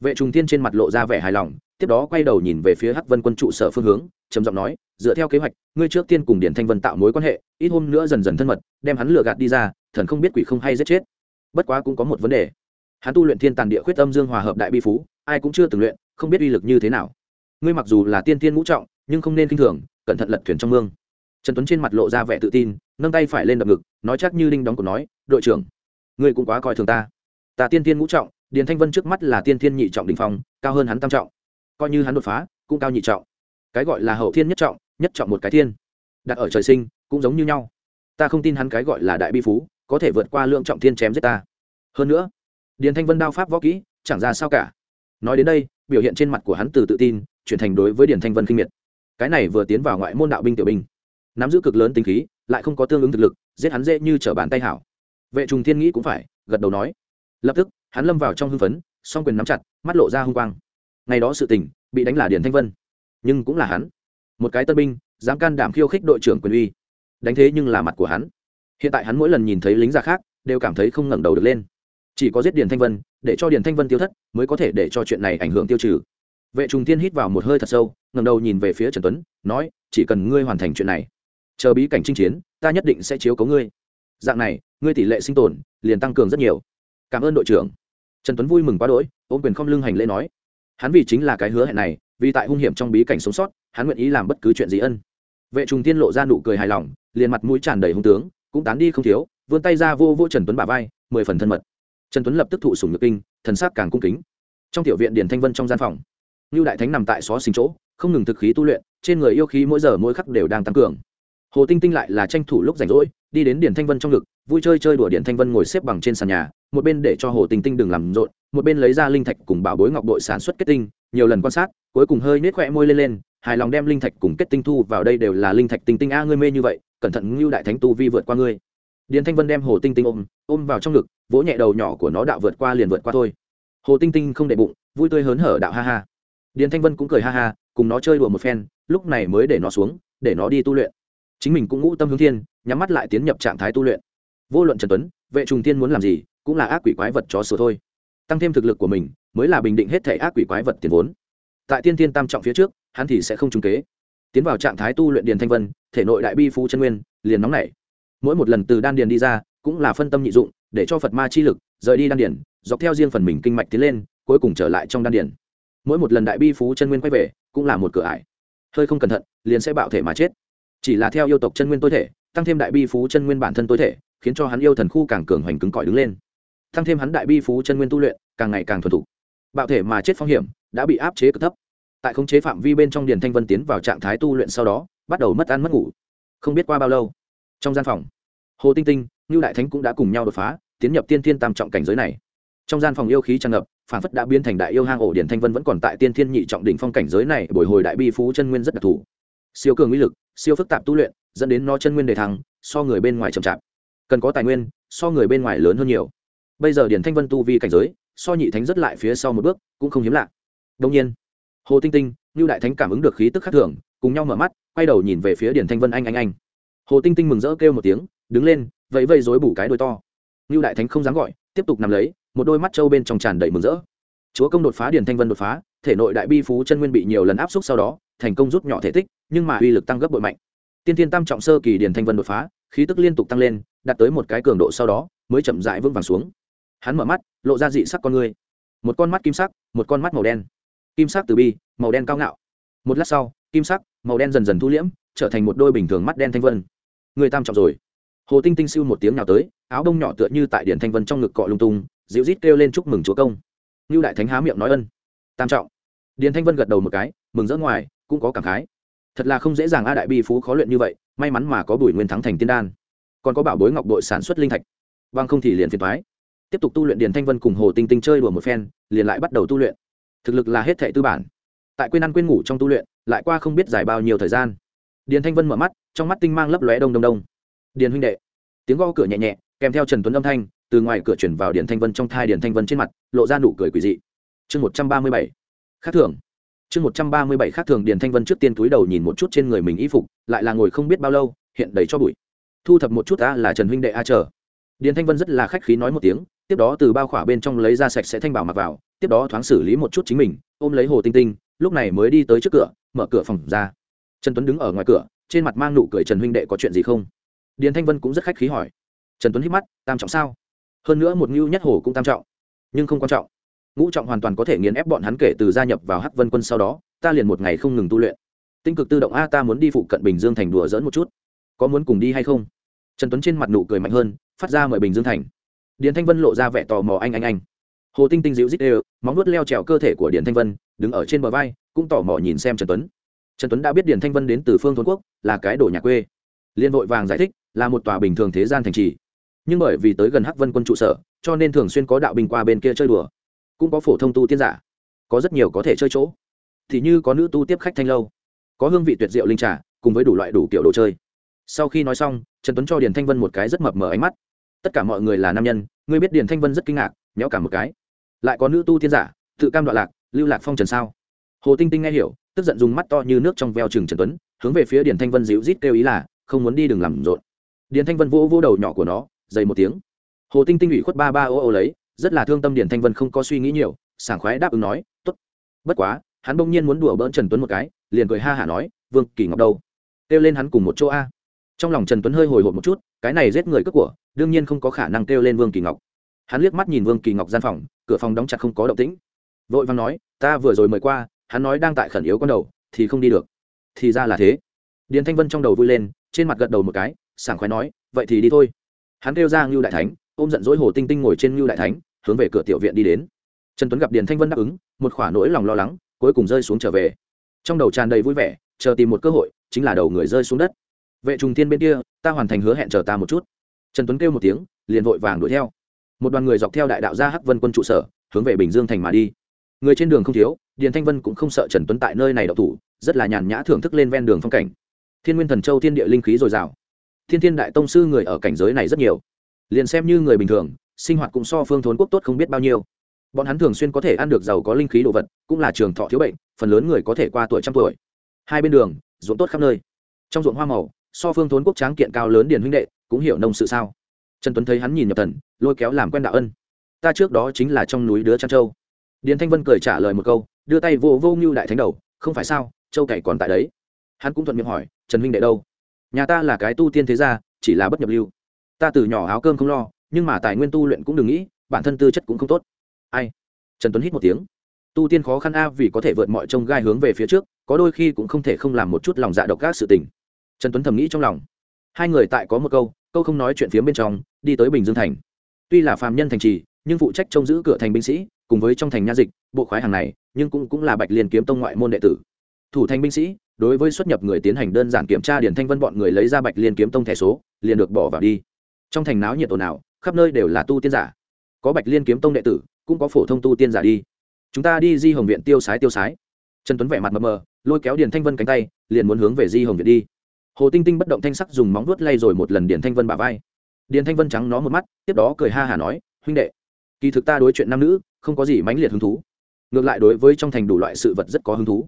Vệ trùng tiên trên mặt lộ ra vẻ hài lòng tiếp đó quay đầu nhìn về phía hắc vân quân trụ sở phương hướng, trầm giọng nói, dựa theo kế hoạch, ngươi trước tiên cùng điển thanh vân tạo mối quan hệ, ít hôm nữa dần dần thân mật, đem hắn lừa gạt đi ra, thần không biết quỷ không hay giết chết. Bất quá cũng có một vấn đề. Hắn tu luyện thiên tàn địa khuyết âm dương hòa hợp đại bi phú, ai cũng chưa từng luyện, không biết uy lực như thế nào. Ngươi mặc dù là tiên tiên ngũ trọng, nhưng không nên kinh thường, cẩn thận lật thuyền trong mương. Trần tuấn trên mặt lộ ra vẻ tự tin, nâng tay phải lên đập ngực, nói chắc như đinh đóng cổ nói, đội trưởng, ngươi cũng quá coi thường ta. Ta tiên tiên ngũ trọng, điền thanh vân trước mắt là tiên tiên nhị trọng đình phong, cao hơn hắn tam trọng coi như hắn đột phá, cũng cao nhị trọng. Cái gọi là hậu thiên nhất trọng nhất trọng một cái thiên. Đặt ở trời sinh, cũng giống như nhau. Ta không tin hắn cái gọi là đại bi phú, có thể vượt qua lượng trọng thiên chém giết ta. Hơn nữa, điền thanh vân đao pháp võ kỹ, chẳng ra sao cả. Nói đến đây, biểu hiện trên mặt của hắn từ tự tin, chuyển thành đối với điền thanh vân kinh miệt. Cái này vừa tiến vào ngoại môn đạo binh tiểu binh. Nắm giữ cực lớn tính khí, lại không có tương ứng thực lực, giết hắn dễ như trở bàn tay hảo. Vệ trùng thiên nghĩ cũng phải, gật đầu nói. Lập tức, hắn lâm vào trong hưng phấn, song quyền nắm chặt, mắt lộ ra hung quang ngày đó sự tình, bị đánh là điền thanh vân. Nhưng cũng là hắn. Một cái tân binh, dám can đảm khiêu khích đội trưởng quyền uy. Đánh thế nhưng là mặt của hắn. Hiện tại hắn mỗi lần nhìn thấy lính già khác, đều cảm thấy không ngẩng đầu được lên. Chỉ có giết điền thanh vân, để cho điền thanh vân tiêu thất, mới có thể để cho chuyện này ảnh hưởng tiêu trừ. Vệ trùng tiên hít vào một hơi thật sâu, ngẩng đầu nhìn về phía trần tuấn, nói, chỉ cần ngươi hoàn thành chuyện này, chờ bí cảnh chinh chiến, ta nhất định sẽ chiếu cố ngươi. Dạng này, ngươi tỷ lệ sinh tồn, liền tăng cường rất nhiều. Cảm ơn đội trưởng. Trần tuấn vui mừng quá đỗi, ôm quyền không lưng hành lễ nói hắn vì chính là cái hứa hẹn này, vì tại hung hiểm trong bí cảnh sống sót, hắn nguyện ý làm bất cứ chuyện gì ân. Vệ trùng tiên lộ ra nụ cười hài lòng, liền mặt mũi tràn đầy hung tướng, cũng tán đi không thiếu, vươn tay ra vô vô trần tuấn bà vai, mười phần thân mật. Trần tuấn lập tức thụ sùng nhược kinh, thần sắc càng cung kính. Trong tiểu viện điển thanh vân trong gian phòng như đại thánh nằm tại xó xình chỗ, không ngừng thực khí tu luyện, trên người yêu khí mỗi giờ mỗi khắc đều đang tăng cường. Hồ tinh tinh lại là tranh thủ lúc rảnh rỗi, đi đến điển thanh vân trong ngực, vui chơi chơi đùa điển thanh vân ngồi xếp bằng trên sàn nhà một bên để cho hồ tinh tinh đừng làm rộn, một bên lấy ra linh thạch cùng bảo bối ngọc đội sản xuất kết tinh, nhiều lần quan sát, cuối cùng hơi nết khỏe môi lên lên, hài lòng đem linh thạch cùng kết tinh thu vào đây đều là linh thạch tinh tinh a, ngươi mê như vậy, cẩn thận ngưu đại thánh tu vi vượt qua ngươi. Điền thanh vân đem hồ tinh tinh ôm ôm vào trong ngực, vỗ nhẹ đầu nhỏ của nó đạo vượt qua liền vượt qua thôi. Hồ tinh tinh không để bụng, vui tươi hớn hở đạo ha ha. Điền thanh vân cũng cười ha ha, cùng nó chơi đùa một phen, lúc này mới để nó xuống, để nó đi tu luyện. Chính mình cũng ngũ tâm hướng thiên, nhắm mắt lại tiến nhập trạng thái tu luyện. Vô luận trần tuấn, vệ trùng tiên muốn làm gì cũng là ác quỷ quái vật chó sửa thôi. Tăng thêm thực lực của mình, mới là bình định hết thể ác quỷ quái vật tiền vốn. Tại tiên tiên tam trọng phía trước, hắn thì sẽ không trúng kế. Tiến vào trạng thái tu luyện điền thanh vân, thể nội đại bi phú chân nguyên, liền nóng nảy. Mỗi một lần từ đan điền đi ra, cũng là phân tâm nhị dụng, để cho phật ma chi lực, rời đi đan điền, dọc theo riêng phần mình kinh mạch tiến lên, cuối cùng trở lại trong đan điền. Mỗi một lần đại bi phú chân nguyên quay về, cũng là một cửa ải. Hơi không cẩn thận, liền sẽ bạo thể mà chết. Chỉ là theo yêu tộc chân nguyên tối thể, tăng thêm đại bi phú chân nguyên bản thân tối thể, khiến cho hắn yêu thần khu càng cường hoành cứng cỏi đứng lên tăng thêm hắn đại bi phú chân nguyên tu luyện, càng ngày càng thuần thục. Bạo thể mà chết phong hiểm, đã bị áp chế cực thấp. Tại khống chế phạm vi bên trong điền thanh vân tiến vào trạng thái tu luyện sau đó, bắt đầu mất ăn mất ngủ. Không biết qua bao lâu, trong gian phòng, hồ tinh tinh như đại thánh cũng đã cùng nhau đột phá, tiến nhập tiên thiên tam trọng cảnh giới này. Trong gian phòng yêu khí tràn ngập, phản phất đã biến thành đại yêu hang ổ điển thanh vân vẫn còn tại tiên thiên nhị trọng đỉnh phong cảnh giới này, bồi hồi đại bi phú chân nguyên rất đặc thù. Siêu cường uy lực, siêu phức tạp tu luyện, dẫn đến nó chân nguyên đề thăng, so người bên ngoài chậm chạp. Cần có tài nguyên, so người bên ngoài lớn hơn nhiều bây giờ điển thanh vân tu vi cảnh giới, so nhị thánh rất lại phía sau một bước, cũng không hiếm lạ. Đông nhiên, hồ tinh tinh như đại thánh cảm ứng được khí tức khác thường, cùng nhau mở mắt, quay đầu nhìn về phía điển thanh vân anh anh anh. Hồ tinh tinh mừng rỡ kêu một tiếng, đứng lên, vẫy vây dối bủ cái đôi to. Như đại thánh không dám gọi, tiếp tục nằm lấy, một đôi mắt trâu bên trong tràn đầy mừng rỡ. Chúa công đột phá điển thanh vân đột phá, thể nội đại bi phú chân nguyên bị nhiều lần áp suất sau đó, thành công rút nhỏ thể tích, nhưng mà uy lực tăng gấp bội mạnh. Tiên tiên tam trọng sơ kỳ điển thanh vân đột phá, khí tức liên tục tăng lên, đạt tới một cái cường độ sau đó, mới chậm rãi vững vàng xuống hắn mở mắt, lộ ra dị sắc con người. Một con mắt kim sắc, một con mắt màu đen. Kim sắc từ bi, màu đen cao ngạo. Một lát sau, kim sắc, màu đen dần dần thu liễm, trở thành một đôi bình thường mắt đen thanh vân. Người tam trọng rồi. Hồ tinh tinh siêu một tiếng nào tới, áo đông nhỏ tựa như tại điển thanh vân trong ngực cọ lung tung, dịu rít kêu lên chúc mừng chúa công. Như đại thánh há miệng nói ân. Tam trọng. Điền thanh vân gật đầu một cái, mừng rỡ ngoài, cũng có cảm khái. Thật là không dễ dàng a đại bi phú khó luyện như vậy, may mắn mà có bùi nguyên thắng thành tiên đan. Còn có bảo bối ngọc đội sản xuất linh thạch. Vâng không thì liền phiền thoái tiếp tục tu luyện điền thanh vân cùng hồ tinh tinh chơi đùa một phen, liền lại bắt đầu tu luyện. Thực lực là hết thệ tư bản. Tại quên ăn quên ngủ trong tu luyện, lại qua không biết dài bao nhiêu thời gian. Điền thanh vân mở mắt, trong mắt tinh mang lấp lóe đông đông đông. Điền huynh đệ. Tiếng gõ cửa nhẹ nhẹ, kèm theo trần tuấn âm thanh, từ ngoài cửa chuyển vào điền thanh vân trong thai điền thanh vân trên mặt, lộ ra nụ cười quỳ dị. Chương một trăm ba mươi bảy. Khác thường. Chương một trăm ba mươi bảy khác thường điền thanh vân trước tiên túi đầu nhìn một chút trên người mình y phục, lại là ngồi không biết bao lâu, hiện đầy cho bụi. Thu thập một chút ta là trần huynh đệ a chờ. Điền thanh vân rất là khách khí nói một tiếng tiếp đó từ bao khỏa bên trong lấy ra sạch sẽ thanh bảo mặc vào, tiếp đó thoáng xử lý một chút chính mình, ôm lấy hồ tinh tinh, lúc này mới đi tới trước cửa, mở cửa phòng ra. Trần tuấn đứng ở ngoài cửa, trên mặt mang nụ cười trần huynh đệ có chuyện gì không? Điền thanh vân cũng rất khách khí hỏi. Trần tuấn hít mắt, tam trọng sao? Hơn nữa một ngưu nhất hồ cũng tam trọng, nhưng không quan trọng. Ngũ trọng hoàn toàn có thể nghiền ép bọn hắn kể từ gia nhập vào hắc vân quân sau đó, ta liền một ngày không ngừng tu luyện. Tinh cực tự động a ta muốn đi phụ cận bình dương thành đùa dỡn một chút. Có muốn cùng đi hay không? Trần tuấn trên mặt nụ cười mạnh hơn, phát ra mời bình dương thành điền thanh vân lộ ra vẻ tò mò anh anh anh. Hồ tinh tinh dịu dít đều, móng nuốt leo trèo cơ thể của điền thanh vân, đứng ở trên bờ vai, cũng tò mò nhìn xem trần tuấn. Trần tuấn đã biết điền thanh vân đến từ phương thôn quốc, là cái đồ nhà quê. Liên vội vàng giải thích, là một tòa bình thường thế gian thành trì. Nhưng bởi vì tới gần hắc vân quân trụ sở, cho nên thường xuyên có đạo binh qua bên kia chơi đùa. Cũng có phổ thông tu tiên giả. Có rất nhiều có thể chơi chỗ. Thì như có nữ tu tiếp khách thanh lâu. Có hương vị tuyệt diệu linh trà, cùng với đủ loại đủ kiểu đồ chơi. Sau khi nói xong, trần tuấn cho điền thanh vân một cái rất mập mờ ánh mắt tất cả mọi người là nam nhân, ngươi biết điền thanh vân rất kinh ngạc, nhéo cả một cái. Lại có nữ tu tiên giả, tự cam đoạn lạc, lưu lạc phong trần sao? Hồ tinh tinh nghe hiểu, tức giận dùng mắt to như nước trong veo chừng trần tuấn, hướng về phía điền thanh vân dịu rít kêu ý là, không muốn đi đừng làm rộn. Điền thanh vân vỗ vỗ đầu nhỏ của nó, dày một tiếng. Hồ tinh tinh ủy khuất ba ba ô ô lấy, rất là thương tâm điền thanh vân không có suy nghĩ nhiều, sảng khoái đáp ứng nói t ố t bất quá, hắn bỗng nhiên muốn đùa bỡn trần tuấn một cái, liền cười ha hả nói, vương kỳ ngọc đâu? Kêu lên hắn cùng một chỗ a. Trong lòng trần tuấn hơi hồi hộp một chút cái này giết người cướp của, đương nhiên không có khả năng kêu lên vương kỳ ngọc. Hắn liếc mắt nhìn vương kỳ ngọc gian phòng, cửa phòng đóng chặt không có động tĩnh. Vội vàng nói, ta vừa rồi mời qua, hắn nói đang tại khẩn yếu con đầu, thì không đi được. Thì ra là thế. Điền thanh vân trong đầu vui lên, trên mặt gật đầu một cái, sảng khoái nói, vậy thì đi thôi. Hắn kêu ra ngưu đại thánh, ôm giận dỗi hồ tinh tinh ngồi trên ngưu đại thánh, hướng về cửa tiểu viện đi đến. Trần tuấn gặp điền thanh vân đáp ứng, một khoả nỗi lòng lo lắng, cuối cùng rơi xuống trở về. Trong đầu tràn đầy vui vẻ, chờ tìm một cơ hội, chính là đầu người rơi xuống đất. Vệ trùng thiên bên kia ta hoàn thành hứa hẹn chờ ta một chút. Trần tuấn kêu một tiếng, liền vội vàng đuổi theo. Một đoàn người dọc theo đại đạo ra hắc vân quân trụ sở, hướng về bình dương thành mà đi. Người trên đường không thiếu, điền thanh vân cũng không sợ trần tuấn tại nơi này đậu thủ, rất là nhàn nhã thưởng thức lên ven đường phong cảnh. Thiên nguyên thần châu thiên địa linh khí dồi dào. Thiên thiên đại tông sư người ở cảnh giới này rất nhiều. Liền xem như người bình thường, sinh hoạt cũng so phương thốn quốc tốt không biết bao nhiêu. Bọn hắn thường xuyên có thể ăn được giàu có linh khí đồ vật, cũng là trường thọ thiếu bệnh, phần lớn người có thể qua tuổi trăm tuổi. Hai bên đường, ruộng tốt khắp nơi. Trong ruộng hoa màu so phương thốn quốc tráng kiện cao lớn điền huynh đệ, cũng hiểu nông sự sao? Trần tuấn thấy hắn nhìn nhập thần, lôi kéo làm quen đạo ân. Ta trước đó chính là trong núi đứa trăn châu. Điền thanh vân cười trả lời một câu, đưa tay vô vô ngưu đại thánh đầu, không phải sao, châu cày còn tại đấy. Hắn cũng thuận miệng hỏi, trần huynh đệ đâu? Nhà ta là cái tu tiên thế gia, chỉ là bất nhập lưu. Ta từ nhỏ áo cơm không lo, nhưng mà tài nguyên tu luyện cũng đừng nghĩ, bản thân tư chất cũng không tốt. Ai? Trần tuấn hít một tiếng. Tu tiên khó khăn a vì có thể vượt mọi trông gai hướng về phía trước, có đôi khi cũng không thể không làm một chút lòng dạ độc các sự tình trần tuấn thầm nghĩ trong lòng. Hai người tại có một câu câu không nói chuyện phía bên trong, đi tới bình dương thành. Tuy là phàm nhân thành trì, nhưng phụ trách trông giữ cửa thành binh sĩ, cùng với trong thành nha dịch, bộ khoái hàng này, nhưng cũng cũng là bạch liên kiếm tông ngoại môn đệ tử. Thủ thành binh sĩ, đối với xuất nhập người tiến hành đơn giản kiểm tra điển thanh vân bọn người lấy ra bạch liên kiếm tông thẻ số, liền được bỏ vào đi. Trong thành náo nhiệt ồn ào, khắp nơi đều là tu tiên giả. Có bạch liên kiếm tông đệ tử, cũng có phổ thông tu tiên giả đi. Chúng ta đi di hồng viện tiêu sái tiêu sái. Trần tuấn vẻ mặt mờ mờ, lôi kéo điền thanh vân cánh tay, liền muốn hướng về di hồng viện đi hồ tinh tinh bất động thanh sắc dùng móng vuốt lay rồi một lần điền thanh vân bà vai. Điền thanh vân trắng nó một mắt, tiếp đó cười ha hả nói, huynh đệ, kỳ thực ta đối chuyện nam nữ không có gì mãnh liệt hứng thú. Ngược lại đối với trong thành đủ loại sự vật rất có hứng thú.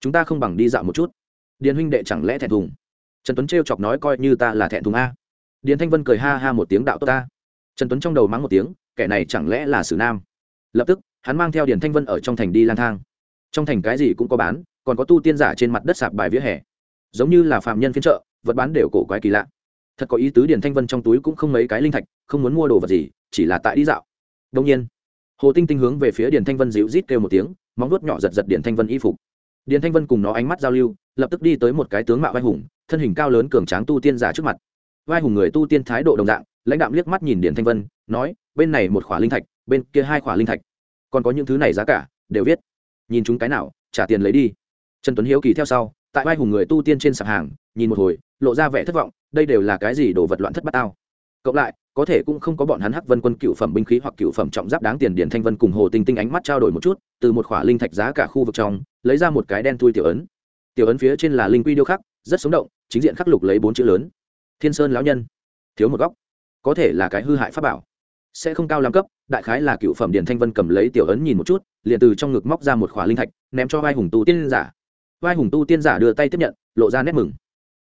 Chúng ta không bằng đi dạo một chút. Điền huynh đệ chẳng lẽ thẹn thùng? Trần tuấn t chọc nói, coi như ta là thẹn thùng a. Điền thanh vân cười ha ha một tiếng, đạo tốt ta. Trần tuấn trong đầu mắng một tiếng, kẻ này chẳng lẽ là sử nam? Lập tức, hắn mang theo điền thanh vân ở trong thành đi lang thang. Trong thành cái gì cũng có bán, còn có tu tiên giả trên mặt đất sạp bài vỉa hè giống như là phạm nhân phiên chợ, vật bán đều cổ quái kỳ lạ. Thật có ý tứ điền thanh vân trong túi cũng không mấy cái linh thạch, không muốn mua đồ vật gì, chỉ là tại đi dạo. Đông nhiên, hồ tinh tinh hướng về phía điền thanh vân dịu rít kêu một tiếng, móng vuốt nhỏ giật giật điền thanh vân y phục. Điền thanh vân cùng nó ánh mắt giao lưu, lập tức đi tới một cái tướng mạo vai hùng, thân hình cao lớn cường tráng tu tiên giả trước mặt. Vai hùng người tu tiên thái độ đồng dạng, lãnh đạm liếc mắt nhìn Điền thanh vân, nói, bên này một khỏa linh thạch, bên kia hai khỏa linh thạch. Còn có những thứ này giá cả, đều viết. Nhìn chúng cái nào, trả tiền lấy đi. Trần tuấn hiếu kỳ theo sau tại vai hùng người tu tiên trên sạp hàng, nhìn một hồi, lộ ra vẻ thất vọng, đây đều là cái gì đồ vật loạn thất bát tao. Cộng lại, có thể cũng không có bọn hắn hắc vân quân cựu phẩm binh khí hoặc cựu phẩm trọng giáp đáng tiền điển thanh vân cùng hồ tinh tinh ánh mắt trao đổi một chút, từ một khỏa linh thạch giá cả khu vực trong, lấy ra một cái đen thui tiểu ấn. Tiểu ấn phía trên là linh quy điêu khắc, rất sống động, chính diện khắc lục lấy bốn chữ lớn. Thiên sơn lão nhân. Thiếu một góc. Có thể là cái hư hại pháp bảo. Sẽ không cao làm cấp, đại khái là cựu phẩm điển thanh vân cầm lấy tiểu ấn nhìn một chút, liền từ trong ngực móc ra một khỏa linh thạch, ném cho vai hùng tu tiên giả vai hùng tu tiên giả đưa tay tiếp nhận, lộ ra nét mừng.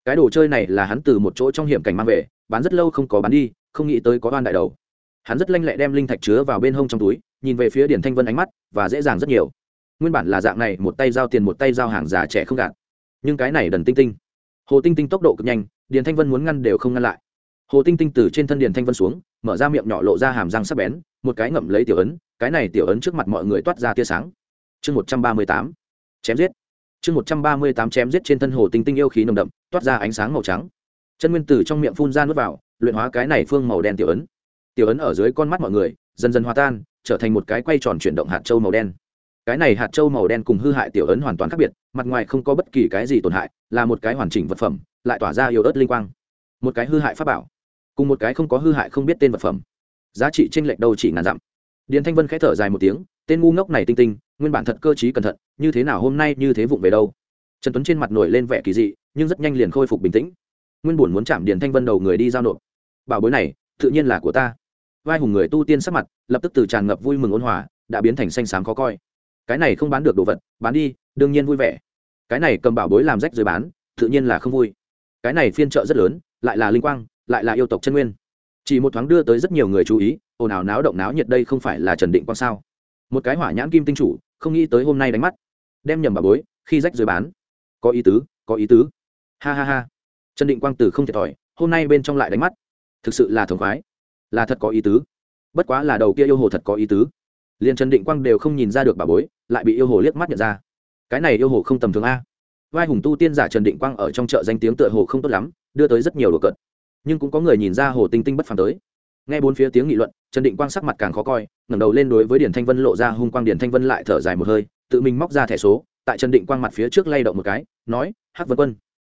Cái đồ chơi này là hắn từ một chỗ trong hiểm cảnh mang về, bán rất lâu không có bán đi, không nghĩ tới có oan đại đầu. Hắn rất lanh lẹ đem linh thạch chứa vào bên hông trong túi, nhìn về phía điển thanh vân ánh mắt, và dễ dàng rất nhiều. Nguyên bản là dạng này, một tay giao tiền một tay giao hàng giả trẻ không gạt. Nhưng cái này đần tinh tinh. Hồ tinh tinh tốc độ cực nhanh điền thanh vân muốn ngăn đều không ngăn lại. Hồ tinh tinh từ trên thân điền thanh vân xuống, mở ra miệng nhỏ lộ ra hàm răng sắc bén, một cái ngậm lấy tiểu ấn, cái này tiểu ấn trước mặt mọi người toát ra tia sáng. Chương một trăm ba mươi tám. Chém giết chương một trăm ba mươi tám chém giết trên thân hồ tinh tinh yêu khí nồng đậm, toát ra ánh sáng màu trắng. Chân nguyên tử trong miệng phun ra nước vào, luyện hóa cái này phương màu đen tiểu ấn. Tiểu ấn ở dưới con mắt mọi người, dần dần hòa tan, trở thành một cái quay tròn chuyển động hạt trâu màu đen. Cái này hạt trâu màu đen cùng hư hại tiểu ấn hoàn toàn khác biệt, mặt ngoài không có bất kỳ cái gì tổn hại, là một cái hoàn chỉnh vật phẩm, lại tỏa ra yếu ớt linh quang. Một cái hư hại pháp bảo, cùng một cái không có hư hại không biết tên vật phẩm. Giá trị chênh lệch đâu chỉ ngàn dặm. Điền thanh vân khẽ thở dài một tiếng, tên ngu ngốc này tinh tinh nguyên bản thật cơ t cẩn thận, như thế nào hôm nay như thế vụng về đâu? Trần tuấn trên mặt nổi lên vẻ kỳ dị, nhưng rất nhanh liền khôi phục bình tĩnh. Nguyên bổn muốn chạm điền thanh vân đầu người đi giao nộp. Bảo bối này, tự nhiên là của ta. Vai hùng người tu tiên sắc mặt, lập tức từ tràn ngập vui mừng ôn hòa, đã biến thành xanh xám khó coi. Cái này không bán được đồ vật, bán đi, đương nhiên vui vẻ. Cái này cầm bảo bối làm rách rồi bán, tự nhiên là không vui. Cái này phiên trợ rất lớn, lại là linh quang, lại là yêu tộc chân nguyên. Chỉ một thoáng đưa tới rất nhiều người chú ý, ồn ào náo động náo nhiệt đây không phải là trần định quang sao? Một cái hỏa nhãn kim tinh chủ không nghĩ tới hôm nay đánh mắt. Đem nhầm bà bối, khi rách rồi bán. Có ý tứ, có ý tứ. Ha ha ha. Trần định quang tử không thiệt thòi, hôm nay bên trong lại đánh mắt. Thực sự là thống khoái. Là thật có ý tứ. Bất quá là đầu kia yêu hồ thật có ý tứ. Liền trần định quang đều không nhìn ra được bà bối, lại bị yêu hồ liếc mắt nhận ra. Cái này yêu hồ không tầm thường a. Vai hùng tu tiên giả trần định quang ở trong chợ danh tiếng tựa hồ không tốt lắm, đưa tới rất nhiều đồ cợt. Nhưng cũng có người nhìn ra hồ tinh tinh bất phàm tới. Nghe bốn phía tiếng nghị luận trần định quang sắc mặt càng khó coi, ngẩng đầu lên đối với điển thanh vân lộ ra hung quang điển thanh vân lại thở dài một hơi, tự mình móc ra thẻ số, tại trần định quang mặt phía trước lay động một cái, nói, hắc vân quân,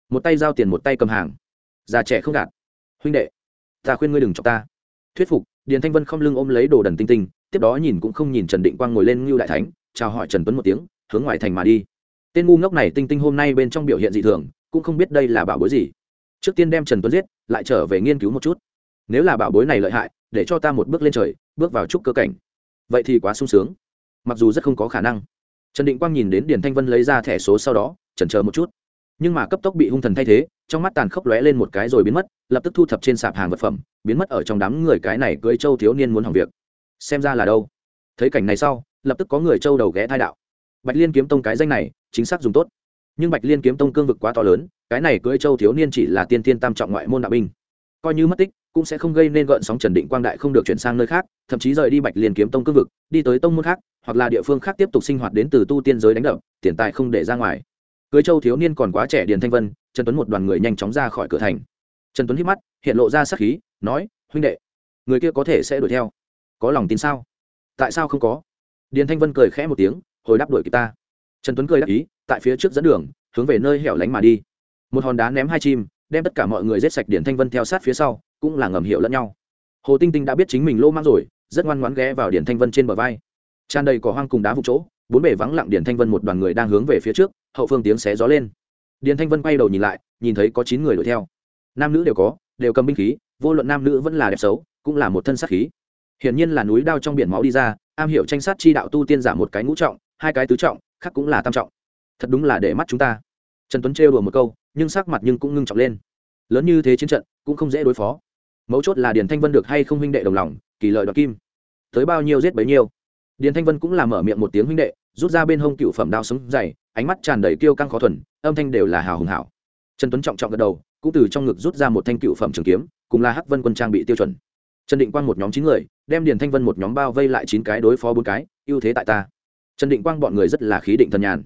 một tay giao tiền một tay cầm hàng. Già trẻ không gạt. Huynh đệ, ta khuyên ngươi đừng chọc ta. Thuyết phục, điền thanh vân không lưng ôm lấy đồ đần tinh tinh, tiếp đó nhìn cũng không nhìn trần định quang ngồi lên ngưu đại thánh, chào hỏi trần tuấn một tiếng, hướng ngoài thành mà đi. Tên ngu ngốc này tinh tinh hôm nay bên trong biểu hiện dị thường, cũng không biết đây là bảo bối gì. Trước tiên đem trần tuấn giết, lại trở về nghiên cứu một chút. Nếu là bảo bối này lợi hại để cho ta một bước lên trời, bước vào trúc cơ cảnh. Vậy thì quá sung sướng. Mặc dù rất không có khả năng. Trần định quang nhìn đến điền thanh vân lấy ra thẻ số sau đó, chần chờ một chút. Nhưng mà cấp tốc bị hung thần thay thế, trong mắt tàn khốc lóe lên một cái rồi biến mất, lập tức thu thập trên sạp hàng vật phẩm, biến mất ở trong đám người cái này cưới châu thiếu niên muốn hỏng việc. Xem ra là đâu? Thấy cảnh này sau, lập tức có người châu đầu ghé thai đạo. Bạch liên kiếm tông cái danh này, chính xác dùng tốt. Nhưng bạch liên kiếm tông cương vực quá to lớn, cái này cưới châu thiếu niên chỉ là tiên tiên tam trọng ngoại môn đạo binh. Coi như mất tích cũng sẽ không gây nên gợn sóng trần định quang đại không được chuyển sang nơi khác, thậm chí rời đi bạch liền kiếm tông cương vực, đi tới tông môn khác, hoặc là địa phương khác tiếp tục sinh hoạt đến từ tu tiên giới đánh đập, tiền tài không để ra ngoài. Cưới châu thiếu niên còn quá trẻ điền thanh vân, trần tuấn một đoàn người nhanh chóng ra khỏi cửa thành. Trần tuấn hít mắt, hiện lộ ra sắc khí, nói, huynh đệ, người kia có thể sẽ đuổi theo. Có lòng tin sao? Tại sao không có? Điền thanh vân cười khẽ một tiếng, hồi đáp đuổi kịp ta. Trần tuấn cười đáp ý, tại phía trước dẫn đường, hướng về nơi hẻo lánh mà đi. Một hòn đá ném hai chim, đem tất cả mọi người giết sạch điền thanh vân theo sát phía sau cũng là ngầm hiểu lẫn nhau. Hồ tinh tinh đã biết chính mình lô mang rồi, rất ngoan ngoãn ghé vào điền thanh vân trên bờ vai. Tràn đầy cỏ hoang cùng đá vụ chỗ, bốn bể vắng lặng điền thanh vân một đoàn người đang hướng về phía trước, hậu phương tiếng xé gió lên. Điền thanh vân quay đầu nhìn lại, nhìn thấy có chín người đuổi theo. Nam nữ đều có, đều cầm binh khí, vô luận nam nữ vẫn là đẹp xấu, cũng là một thân sát khí. Hiển nhiên là núi đao trong biển máu đi ra, am hiểu tranh sát chi đạo tu tiên giả một cái ngũ trọng, hai cái tứ trọng, khác cũng là tam trọng. Thật đúng là để mắt chúng ta. Trần tuấn trêu đùa một câu, nhưng sắc mặt nhưng cũng ngưng trọng lên. Lớn như thế chiến trận, cũng không dễ đối phó mấu chốt là điền thanh vân được hay không huynh đệ đồng lòng, kỳ lợi đoạt kim. Tới bao nhiêu giết bấy nhiêu. Điền thanh vân cũng là mở miệng một tiếng huynh đệ, rút ra bên hông cựu phẩm đao sống dày, ánh mắt tràn đầy kiêu căng khó thuần, âm thanh đều là hào hùng hảo. Trần tuấn trọng trọng gật đầu, cũng từ trong ngực rút ra một thanh cựu phẩm trường kiếm, cùng là hắc vân quân trang bị tiêu chuẩn. Trần định quang một nhóm chín người, đem điền thanh vân một nhóm bao vây lại chín cái đối phó bốn cái, ưu thế tại ta. Trần định quang bọn người rất là khí định thần nhàn.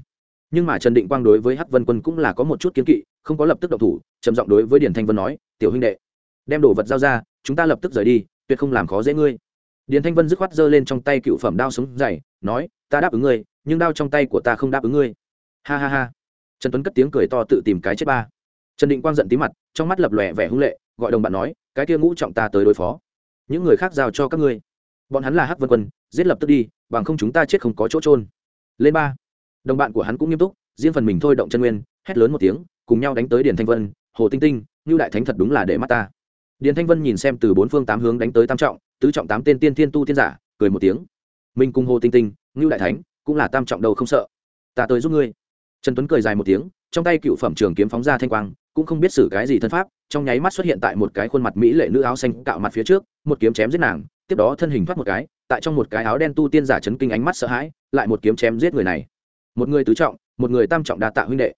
Nhưng mà trần định quang đối với hắc vân quân cũng là có một chút kiến kỵ, không có lập tức độc thủ, trầm giọng đối với điền thanh vân nói, tiểu huynh đệ đem đồ vật giao ra, chúng ta lập tức rời đi, tuyệt không làm khó dễ ngươi. Điền thanh vân dứt khoát giơ lên trong tay cựu phẩm đao sống dày, nói, ta đáp ứng ngươi, nhưng đao trong tay của ta không đáp ứng ngươi. Ha ha ha. Trần tuấn cất tiếng cười to tự tìm cái chết ba. Trần định quang giận tí mặt, trong mắt lập lòe vẻ hung lệ, gọi đồng bạn nói, cái kia ngũ trọng ta tới đối phó. Những người khác giao cho các ngươi. Bọn hắn là hắc vân quân, giết lập tức đi, bằng không chúng ta chết không có chỗ trôn lên ba. Đồng bạn của hắn cũng nghiêm túc, riêng phần mình thôi động chân nguyên, hét lớn một tiếng, cùng nhau đánh tới điền thanh vân, hồ tinh tinh như đại thánh thật đúng là để mắt ta điền thanh vân nhìn xem từ bốn phương tám hướng đánh tới tam trọng, tứ trọng tám tên tiên thiên tu tiên giả, cười một tiếng. Mình cùng hồ tinh tinh, Ngưu đại thánh, cũng là tam trọng đầu không sợ. Ta tới giúp ngươi. Trần tuấn cười dài một tiếng, trong tay cựu phẩm trường kiếm phóng ra thanh quang, cũng không biết xử cái gì thân pháp, trong nháy mắt xuất hiện tại một cái khuôn mặt mỹ lệ nữ áo xanh cạo mặt phía trước, một kiếm chém giết nàng, tiếp đó thân hình thoát một cái, tại trong một cái áo đen tu tiên giả chấn kinh ánh mắt sợ hãi, lại một kiếm chém giết người này. Một người tứ trọng, một người tam trọng đa tạ huynh đệ.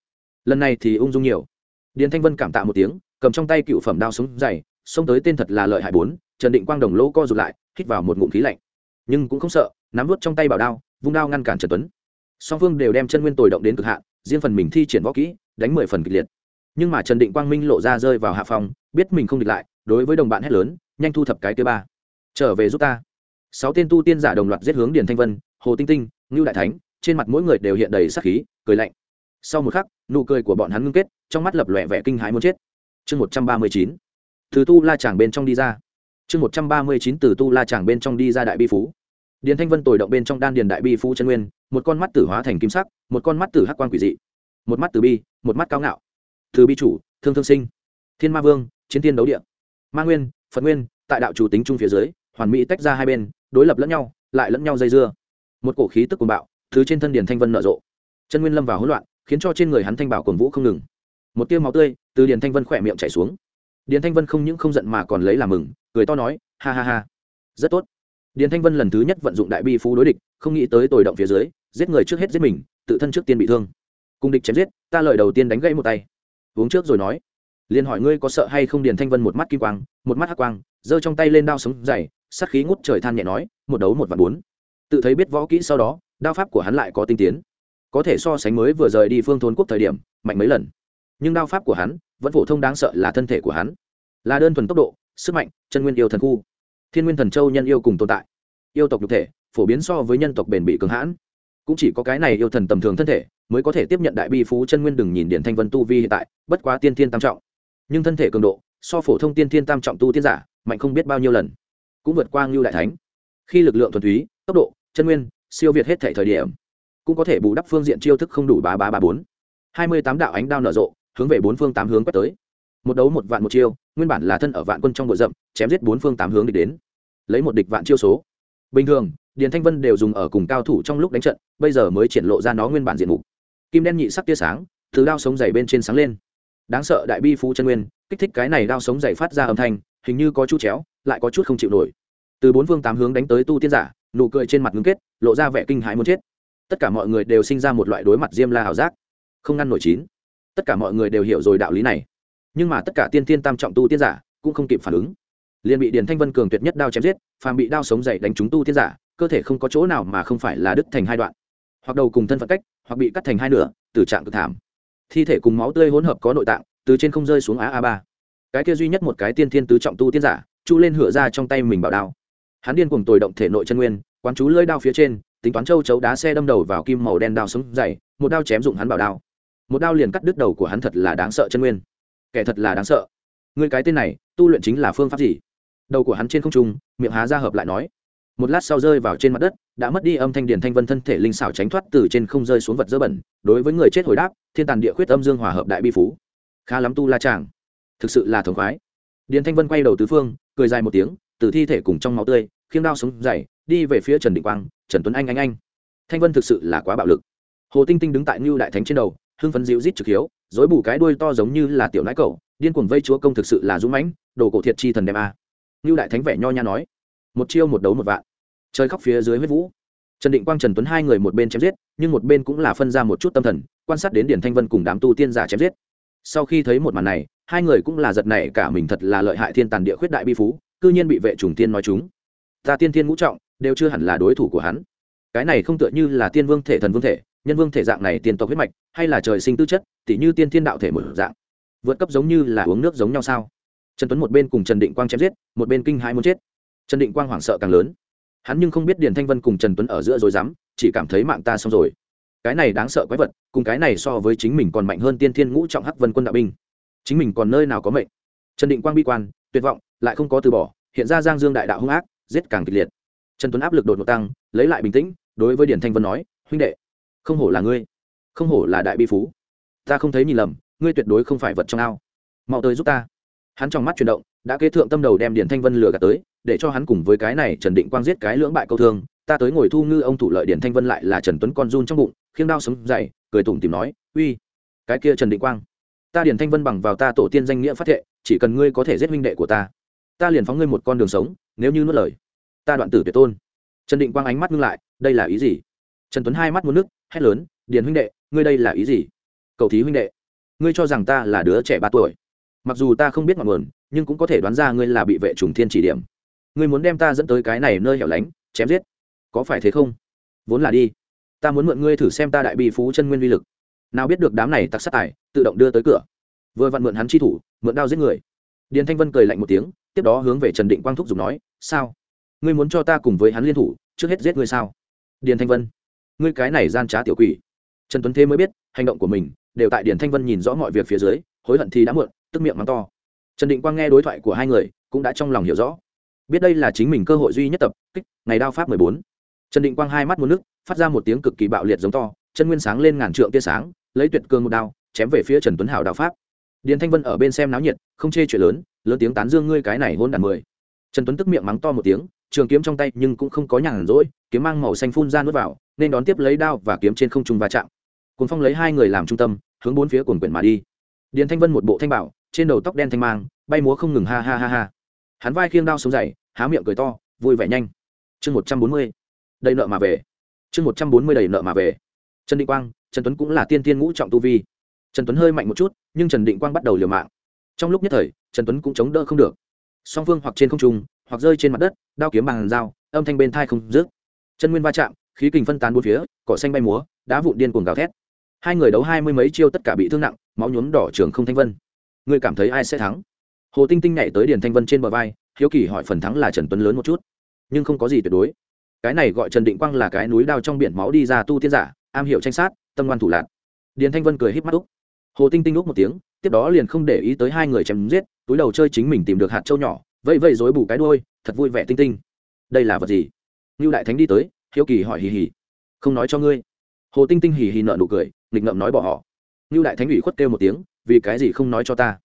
Lần này thì ung dung nhiều. Điền thanh vân cảm tạ một tiếng, cầm trong tay cựu phẩm đao súng dày xông tới tên thật là lợi hại bốn, trần định quang đồng lỗ co rụt lại, hít vào một ngụm khí lạnh. Nhưng cũng không sợ, nắm vút trong tay bảo đao, vung đao ngăn cản trần tuấn. Song phương đều đem chân nguyên tồi động đến cực hạn, riêng phần mình thi triển võ kỹ, đánh mười phần kịch liệt. Nhưng mà trần định quang minh lộ ra rơi vào hạ phòng biết mình không địch lại, đối với đồng bạn hét lớn, nhanh thu thập cái thứ ba. Trở về giúp ta. Sáu tên tu tiên giả đồng loạt giết hướng điền thanh vân, hồ tinh tinh, ngưu đại thánh, trên mặt mỗi người đều hiện đầy sắc khí, cười lạnh. Sau một khắc, nụ cười của bọn hắn ngưng kết, trong mắt lập lòe vẻ kinh hãi muốn chết. Chương một trăm ba mươi chín từ tu la chàng bên trong đi ra. Chương một trăm ba mươi chín từ tu la chàng bên trong đi ra đại bi phú. Điền thanh vân tồi động bên trong đan điền đại bi phú chân nguyên, một con mắt tử hóa thành kim sắc, một con mắt tử hắc quan quỷ dị, một mắt từ bi, một mắt cao ngạo. Từ bi chủ, thương thương sinh, thiên ma vương, chiến tiên đấu địa. Ma nguyên, phật nguyên, tại đạo chủ tính chung phía dưới, hoàn mỹ tách ra hai bên, đối lập lẫn nhau, lại lẫn nhau dây dưa. Một cổ khí tức cuồng bạo, thứ trên thân điền thanh vân nở rộ. Chân nguyên lâm vào hỗn loạn, khiến cho trên người hắn thanh bảo cổn vũ không ngừng. Một tiêu máu tươi từ điền thanh vân khỏe miệng chảy xuống điền thanh vân không những không giận mà còn lấy làm mừng, cười to nói, ha ha ha, rất tốt. Điền thanh vân lần thứ nhất vận dụng đại bi phú đối địch, không nghĩ tới tồi động phía dưới, giết người trước hết giết mình, tự thân trước tiên bị thương. Cùng địch chém giết, ta lời đầu tiên đánh gãy một tay. Uống trước rồi nói. Liền hỏi ngươi có sợ hay không? Điền thanh vân một mắt kim quang, một mắt hắc quang, giơ trong tay lên đao sống dày sắc khí ngút trời than nhẹ nói, một đấu một vạn bốn. Tự thấy biết võ kỹ sau đó, đao pháp của hắn lại có tinh tiến. Có thể so sánh mới vừa rời đi phương thôn quốc thời điểm, mạnh mấy lần. Nhưng đao pháp của hắn vẫn phổ thông đáng sợ là thân thể của hắn. Là đơn thuần tốc độ, sức mạnh, chân nguyên yêu thần khu. Thiên nguyên thần châu nhân yêu cùng tồn tại. Yêu tộc nhục thể, phổ biến so với nhân tộc bền bị cường hãn. Cũng chỉ có cái này yêu thần tầm thường thân thể mới có thể tiếp nhận đại bi phú chân nguyên đừng nhìn điển thanh vân tu vi hiện tại, bất quá tiên thiên tam trọng. Nhưng thân thể cường độ, so phổ thông tiên thiên tam trọng tu tiên giả mạnh không biết bao nhiêu lần, cũng vượt qua ngưu đại thánh. Khi lực lượng thuần túy, tốc độ, chân nguyên, siêu việt hết thể thời điểm, cũng có thể bù đắp phương diện chiêu thức không đủ ba ba ba bốn. Hai mươi tám đạo ánh đao nở rộ hướng về bốn phương tám hướng quét tới. Một đấu một vạn một chiêu, nguyên bản là thân ở vạn quân trong bụi rậm, chém giết bốn phương tám hướng địch đến. Lấy một địch vạn chiêu số. Bình thường, điền thanh vân đều dùng ở cùng cao thủ trong lúc đánh trận, bây giờ mới triển lộ ra nó nguyên bản diện mục. Kim đen nhị sắc tia sáng, từ đao sống dày bên trên sáng lên. Đáng sợ đại bi phú chân nguyên, kích thích cái này đao sống dày phát ra âm thanh, hình như có chút chéo, lại có chút không chịu nổi. Từ bốn phương tám hướng đánh tới tu tiên giả, nụ cười trên mặt ngưng kết, lộ ra vẻ kinh hãi muốn chết. Tất cả mọi người đều sinh ra một loại đối mặt diêm la hảo giác. Không ngăn nổi chín tất cả mọi người đều hiểu rồi đạo lý này. Nhưng mà tất cả tiên tiên tam trọng tu tiên giả cũng không kịp phản ứng. Liền bị điền thanh vân cường tuyệt nhất đao chém giết, phàm bị đao sống dậy đánh trúng tu tiên giả, cơ thể không có chỗ nào mà không phải là đứt thành hai đoạn. Hoặc đầu cùng thân phận cách, hoặc bị cắt thành hai nửa, tử trạng cực thảm. Thi thể cùng máu tươi hỗn hợp có nội tạng, từ trên không rơi xuống á a ba. Cái kia duy nhất một cái tiên thiên tứ trọng tu tiên giả, chu lên hửa ra trong tay mình bảo đao. Hắn điên cùng tồi động thể nội chân nguyên, quán chú lơi đao phía trên, tính toán châu chấu đá xe đâm đầu vào kim màu đen đao sống dày một đao chém dụng hắn bảo đao một đao liền cắt đứt đầu của hắn thật là đáng sợ chân nguyên. Kẻ thật là đáng sợ. Người cái tên này, tu luyện chính là phương pháp gì? Đầu của hắn trên không trung, miệng há ra hợp lại nói. Một lát sau rơi vào trên mặt đất, đã mất đi âm thanh điền thanh vân thân thể linh xảo tránh thoát từ trên không rơi xuống vật dơ bẩn, đối với người chết hồi đáp, thiên tàn địa khuyết âm dương hòa hợp đại bi phú. Khá lắm tu la chàng. Thực sự là thống khoái. Điền thanh vân quay đầu tứ phương, cười dài một tiếng, từ thi thể cùng trong máu tươi, khiêng đao sống dày, đi về phía trần định quang, trần tuấn anh anh anh. Thanh vân thực sự là quá bạo lực. Hồ tinh tinh đứng tại ngưu đại thánh trên đầu hưng phấn dịu rít trực hiếu, dối bù cái đuôi to giống như là tiểu nãi cậu điên cuồng vây chúa công thực sự là dũng mãnh, đồ cổ thiệt chi thần đem a. Ngưu đại thánh vẻ nho nha nói, một chiêu một đấu một vạn. Trời khóc phía dưới huyết vũ. Trần định quang, trần tuấn hai người một bên chém giết, nhưng một bên cũng là phân ra một chút tâm thần, quan sát đến điển thanh vân cùng đám tu tiên giả chém giết. Sau khi thấy một màn này, hai người cũng là giật này cả mình thật là lợi hại thiên tàn địa khuyết đại bi phú, cư nhiên bị vệ trùng tiên nói chúng. Ta tiên thiên ngũ trọng, đều chưa hẳn là đối thủ của hắn. Cái này không tựa như là tiên vương thể thần vương thể nhân vương thể dạng này tiên tộc huyết mạch, hay là trời sinh tư chất, tỉ như tiên thiên đạo thể một dạng, vượt cấp giống như là uống nước giống nhau sao? Trần tuấn một bên cùng trần định quang chém giết, một bên kinh hai muốn chết. Trần định quang hoảng sợ càng lớn. Hắn nhưng không biết điền thanh vân cùng trần tuấn ở giữa rồi dám chỉ cảm thấy mạng ta xong rồi. Cái này đáng sợ quái vật, cùng cái này so với chính mình còn mạnh hơn tiên thiên ngũ trọng hắc vân quân đạo binh. Chính mình còn nơi nào có mệnh? Trần định quang bi quan, tuyệt vọng, lại không có từ bỏ, hiện ra giang dương đại đạo hung ác, giết càng kịch liệt. Trần tuấn áp lực đột ngột tăng, lấy lại bình tĩnh, đối với điển thanh vân nói, huynh đệ không hổ là ngươi. Không hổ là đại bi phú. Ta không thấy nhìn lầm, ngươi tuyệt đối không phải vật trong ao. Mau tới giúp ta. Hắn trong mắt chuyển động, đã kế thượng tâm đầu đem điển thanh vân lừa gạt tới, để cho hắn cùng với cái này trần định quang giết cái lưỡng bại câu thương. Ta tới ngồi thu ngư ông thủ lợi điển thanh vân lại là trần tuấn con run trong bụng, khiêng đao sống dày cười tủm tìm nói, uy, cái kia trần định quang, ta điển thanh vân bằng vào ta tổ tiên danh nghĩa phát thệ, chỉ cần ngươi có thể giết huynh đệ của ta ta liền phóng ngươi một con đường sống, nếu như nuốt lời, ta đoạn tử tuyệt tôn. Trần định quang ánh mắt ngưng lại, đây là ý gì? Trần tuấn hai mắt muốn nước hét lớn, điền huynh đệ, ngươi đây là ý gì? Cầu thí huynh đệ, ngươi cho rằng ta là đứa trẻ ba tuổi. Mặc dù ta không biết ngọn nguồn, nhưng cũng có thể đoán ra ngươi là bị vệ trùng thiên chỉ điểm. Ngươi muốn đem ta dẫn tới cái này nơi hẻo lánh, chém giết. Có phải thế không? Vốn là đi. Ta muốn mượn ngươi thử xem ta đại bi phú chân nguyên vi lực. Nào biết được đám này tặc sát tài, tự động đưa tới cửa. Vừa vặn mượn hắn chi thủ, mượn đao giết người. Điền thanh vân cười lạnh một tiếng, tiếp đó hướng về trần định quang thúc giục nói, sao? Ngươi muốn cho ta cùng với hắn liên thủ, trước hết giết ngươi sao? Điền thanh vân ngươi cái này gian trá tiểu quỷ. Trần tuấn thế mới biết, hành động của mình đều tại điền thanh vân nhìn rõ mọi việc phía dưới, hối hận thì đã muộn, tức miệng mắng to. Trần định quang nghe đối thoại của hai người, cũng đã trong lòng hiểu rõ. Biết đây là chính mình cơ hội duy nhất tập kích, ngày đao pháp mười bốn. Trần định quang hai mắt một nước, phát ra một tiếng cực kỳ bạo liệt giống to, chân nguyên sáng lên ngàn trượng tia sáng, lấy tuyệt cường một đao, chém về phía trần tuấn hảo đạo pháp. Điền thanh vân ở bên xem náo nhiệt, không chê chuyện lớn lớn tiếng tán dương ngươi cái này hôn đàn mười. Trần tuấn tức miệng mắng to một tiếng trường kiếm trong tay nhưng cũng không có nhàn rỗi, kiếm mang màu xanh phun ra nuốt vào, nên đón tiếp lấy đao và kiếm trên không trung va chạm. Cuốn phong lấy hai người làm trung tâm, hướng bốn phía cuồn quyển mà đi. Điền thanh vân một bộ thanh bảo, trên đầu tóc đen thanh mang, bay múa không ngừng ha ha ha ha. Hắn vai khiêng đao xuống dày há miệng cười to, vui vẻ nhanh. Chương một trăm bốn mươi, đầy nợ mà về. Chương một trăm bốn mươi đầy nợ mà về. Trần định quang, trần tuấn cũng là tiên tiên ngũ trọng tu vi. Trần tuấn hơi mạnh một chút, nhưng trần định quang bắt đầu liều mạng. Trong lúc nhất thời, trần tuấn cũng chống đỡ không được. Song phương hoặc trên không trung hoặc rơi trên mặt đất, đao kiếm bằng dao, âm thanh bên thai không rước chân nguyên va chạm, khí kình phân tán bốn phía, cỏ xanh bay múa, đá vụn điên cuồng gào thét. Hai người đấu hai mươi mấy chiêu tất cả bị thương nặng, máu nhuốm đỏ trường không thanh vân. Ngươi cảm thấy ai sẽ thắng? Hồ tinh tinh nhảy tới điền thanh vân trên bờ vai, hiếu kỳ hỏi phần thắng là trần tuấn lớn một chút. Nhưng không có gì tuyệt đối. Cái này gọi trần định quang là cái núi đao trong biển máu đi ra tu tiên giả, am hiểu tranh sát, tâm ngoan thủ lạc điền thanh vân cười híp mắt úc. Hồ tinh tinh úc một tiếng, tiếp đó liền không để ý tới hai người chém giết, túi đầu chơi chính mình tìm được hạt châu nhỏ vẫy vẫy rối bù cái đôi thật vui vẻ tinh tinh. Đây là vật gì? Ngưu đại thánh đi tới, hiếu kỳ hỏi hì hì. Không nói cho ngươi. Hồ tinh tinh hì hì nợ nụ cười, nghịch ngậm nói bỏ họ. Ngưu đại thánh ủy khuất kêu một tiếng, vì cái gì không nói cho ta?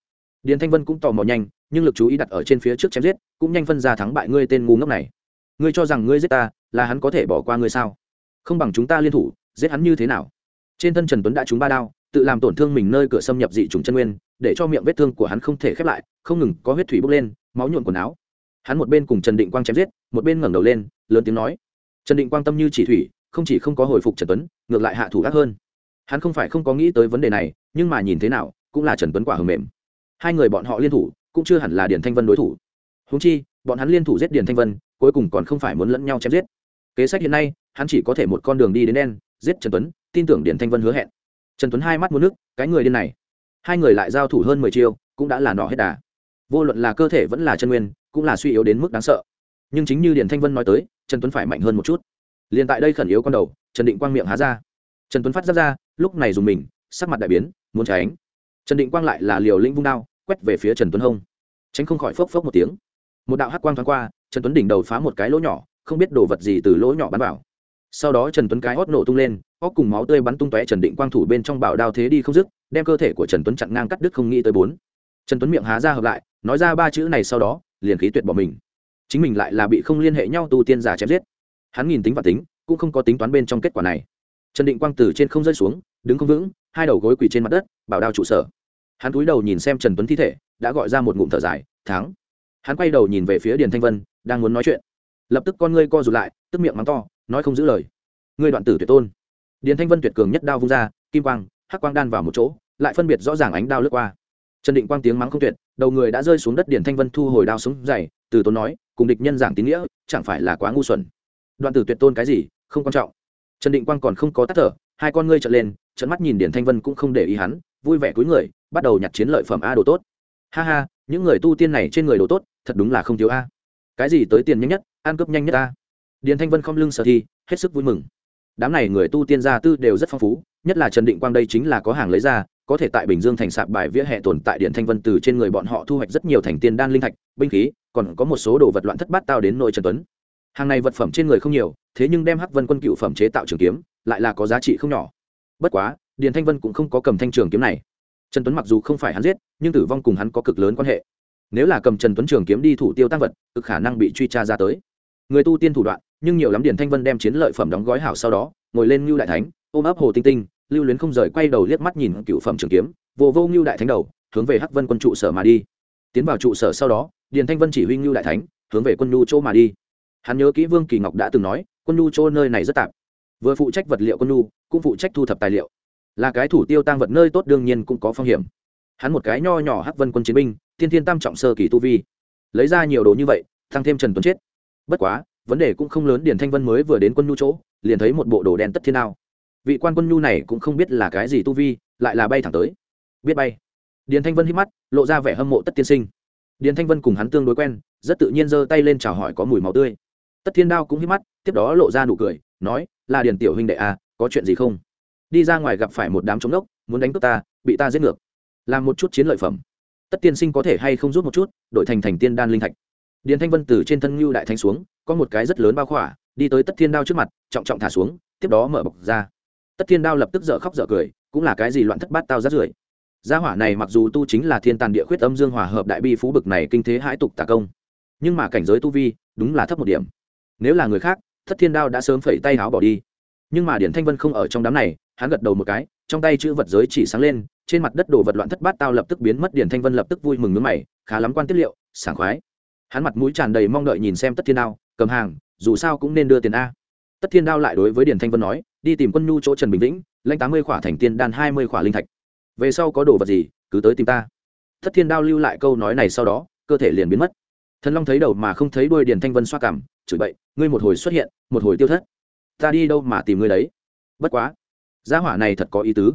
Điền thanh vân cũng tò mò nhanh, nhưng lực chú ý đặt ở trên phía trước chém giết, cũng nhanh phân ra thắng bại ngươi tên ngu ngốc này. Ngươi cho rằng ngươi giết ta, là hắn có thể bỏ qua ngươi sao? Không bằng chúng ta liên thủ, giết hắn như thế nào? Trên thân trần tuấn đã trúng ba đao, tự làm tổn thương mình nơi cửa xâm nhập dị trùng chân nguyên, để cho miệng vết thương của hắn không thể khép lại, không ngừng có huyết thủy bốc lên máu nhuộn quần áo. Hắn một bên cùng trần định quang chém giết, một bên ngẩng đầu lên, lớn tiếng nói, trần định quang tâm như chỉ thủy, không chỉ không có hồi phục trần tuấn, ngược lại hạ thủ ác hơn. Hắn không phải không có nghĩ tới vấn đề này, nhưng mà nhìn thế nào, cũng là trần tuấn quả hầm mềm. Hai người bọn họ liên thủ, cũng chưa hẳn là điền thanh vân đối thủ. Húng chi, bọn hắn liên thủ giết điền thanh vân, cuối cùng còn không phải muốn lẫn nhau chém giết. Kế sách hiện nay, hắn chỉ có thể một con đường đi đến đen, giết trần tuấn, tin tưởng điền thanh vân hứa hẹn. Trần tuấn hai mắt muốn nước, cái người điên này. Hai người lại giao thủ hơn mười chiêu, cũng đã là nọ hết đà vô luận là cơ thể vẫn là chân nguyên, cũng là suy yếu đến mức đáng sợ. Nhưng chính như điền thanh vân nói tới, trần tuấn phải mạnh hơn một chút. Liền tại đây khẩn yếu con đầu, trần định quang miệng há ra. Trần tuấn phát ra ra, lúc này dùng mình, sắc mặt đại biến, muốn tránh trần định quang lại là liều lĩnh vung đao, quét về phía trần tuấn hông. Tránh không khỏi phốc phốc một tiếng. Một đạo hắc quang thoáng qua, trần tuấn đỉnh đầu phá một cái lỗ nhỏ, không biết đồ vật gì từ lỗ nhỏ bắn vào. Sau đó trần tuấn cái hót nổ tung lên, óc cùng máu tươi bắn tung tóe trần định quang thủ bên trong bảo đao thế đi không dứt, đem cơ thể của trần tuấn chặn ngang cắt đứt không nghĩ tới bốn. Trần tuấn miệng há ra hợp lại nói ra ba chữ này sau đó, liền khí tuyệt bỏ mình. Chính mình lại là bị không liên hệ nhau tu tiên giả chém giết. Hắn nhìn tính và tính, cũng không có tính toán bên trong kết quả này. Trần định quang từ trên không rơi xuống, đứng không vững, hai đầu gối quỳ trên mặt đất, bảo đao trụ sở. Hắn cúi đầu nhìn xem trần tuấn thi thể, đã gọi ra một ngụm thở dài, thắng. Hắn quay đầu nhìn về phía điền thanh vân, đang muốn nói chuyện. Lập tức con ngươi co rụt lại, tức miệng mắng to, nói không giữ lời. Ngươi đoạn tử tuyệt tôn. Điền thanh vân tuyệt cường nhất đao vung ra, kim quang, hắc quang đan vào một chỗ, lại phân biệt rõ ràng ánh đao lướt qua. Trần định quang tiếng mắng không tuyệt đầu người đã rơi xuống đất điển thanh vân thu hồi đao xuống dày từ tốn nói, cùng địch nhân giảng tín nghĩa, chẳng phải là quá ngu xuẩn. Đoạn tử tuyệt tôn cái gì, không quan trọng. Trần định quang còn không có tắt thở, hai con ngươi trợn lên trận mắt nhìn điển thanh vân cũng không để ý hắn, vui vẻ cúi người, bắt đầu nhặt chiến lợi phẩm a đồ tốt. Ha ha, những người tu tiên này trên người đồ tốt, thật đúng là không thiếu a. Cái gì tới tiền nhanh nhất, ăn cướp nhanh nhất a. Điển thanh vân không lưng sở thi hết sức vui mừng. Đám này người tu tiên gia tư đều rất phong phú, nhất là trần định quang đây chính là có hàng lấy ra có thể tại bình dương thành sạp bài vỉa hè tồn tại điện thanh vân từ trên người bọn họ thu hoạch rất nhiều thành tiền đan linh thạch, binh khí, còn có một số đồ vật loạn thất bát tao đến nội trần tuấn. Hàng này vật phẩm trên người không nhiều, thế nhưng đem hắc vân quân cựu phẩm chế tạo trường kiếm, lại là có giá trị không nhỏ. Bất quá điền thanh vân cũng không có cầm thanh trường kiếm này. Trần tuấn mặc dù không phải hắn giết, nhưng tử vong cùng hắn có cực lớn quan hệ. Nếu là cầm trần tuấn trường kiếm đi thủ tiêu tăng vật, cực khả năng bị truy tra ra tới. Người tu tiên thủ đoạn, nhưng nhiều lắm điền thanh vân đem chiến lợi phẩm đóng gói hảo sau đó, ngồi lên ngưu đại thánh, ôm ấp hồ tinh tinh lưu luyến không rời quay đầu liếc mắt nhìn cựu phẩm trường kiếm, vô vô ngưu đại thánh đầu, hướng về hắc vân quân trụ sở mà đi. Tiến vào trụ sở sau đó, điền thanh vân chỉ huy ngưu đại thánh, hướng về quân nhu chỗ mà đi. Hắn nhớ kỹ vương kỳ ngọc đã từng nói, quân nhu chỗ nơi này rất tạp. Vừa phụ trách vật liệu quân nhu, cũng phụ trách thu thập tài liệu. Là cái thủ tiêu tăng vật nơi tốt đương nhiên cũng có phong hiểm. Hắn một cái nho nhỏ hắc vân quân chiến binh, thiên thiên tam trọng sơ kỳ tu vi. Lấy ra nhiều đồ như vậy, tăng thêm trần tuấn chết. Bất quá, vấn đề cũng không lớn, điền thanh vân mới vừa đến quân nhu chỗ, liền thấy một bộ đồ đen tất thiên đao vị quan quân nhu này cũng không biết là cái gì tu vi, lại là bay thẳng tới. Biết bay. Điền thanh vân hít mắt, lộ ra vẻ hâm mộ tất tiên sinh. Điền thanh vân cùng hắn tương đối quen, rất tự nhiên giơ tay lên chào hỏi có mùi máu tươi. Tất thiên đao cũng hít mắt, tiếp đó lộ ra nụ cười, nói, là điền tiểu huynh đệ à có chuyện gì không? Đi ra ngoài gặp phải một đám chống đốc, muốn đánh cướp ta, bị ta giết ngược. Làm một chút chiến lợi phẩm. Tất tiên sinh có thể hay không rút một chút đội thành thành tiên đan linh thạch. Điền thanh vân từ trên thân ngưu đại thanh xuống, có một cái rất lớn bao khỏa, đi tới tất thiên đao trước mặt, trọng trọng thả xuống, tiếp đó mở bọc ra tất thiên đao lập tức dở khóc dở cười, cũng là cái gì loạn thất bát tao rát rưởi. Gia hỏa này mặc dù tu chính là thiên tàn địa khuyết âm dương hòa hợp đại bi phú bực này kinh thế hãi tục tà công, nhưng mà cảnh giới tu vi đúng là thấp một điểm. Nếu là người khác thất thiên đao đã sớm phẩy tay háo bỏ đi. Nhưng mà điển thanh vân không ở trong đám này, hắn gật đầu một cái, trong tay chữ vật giới chỉ sáng lên, trên mặt đất đồ vật loạn thất bát tao lập tức biến mất, điển thanh vân lập tức vui mừng nước mày, khá lắm quan tiết liệu, sảng khoái. Hắn mặt mũi tràn đầy mong đợi nhìn xem tất thiên đao, cầm hàng, dù sao cũng nên đưa tiền a tất thiên đao lại đối với Điền thanh vân nói, đi tìm quân nhu chỗ trần bình vĩnh, lãnh tám mươi khỏa thành tiên đan, hai mươi khỏa linh thạch. Về sau có đồ vật gì, cứ tới tìm ta. Tất thiên đao lưu lại câu nói này sau đó, cơ thể liền biến mất. Thần long thấy đầu mà không thấy đuôi điền thanh vân xoa cảm, chửi bậy, ngươi một hồi xuất hiện, một hồi tiêu thất. Ta đi đâu mà tìm ngươi đấy? Bất quá, gia hỏa này thật có ý tứ.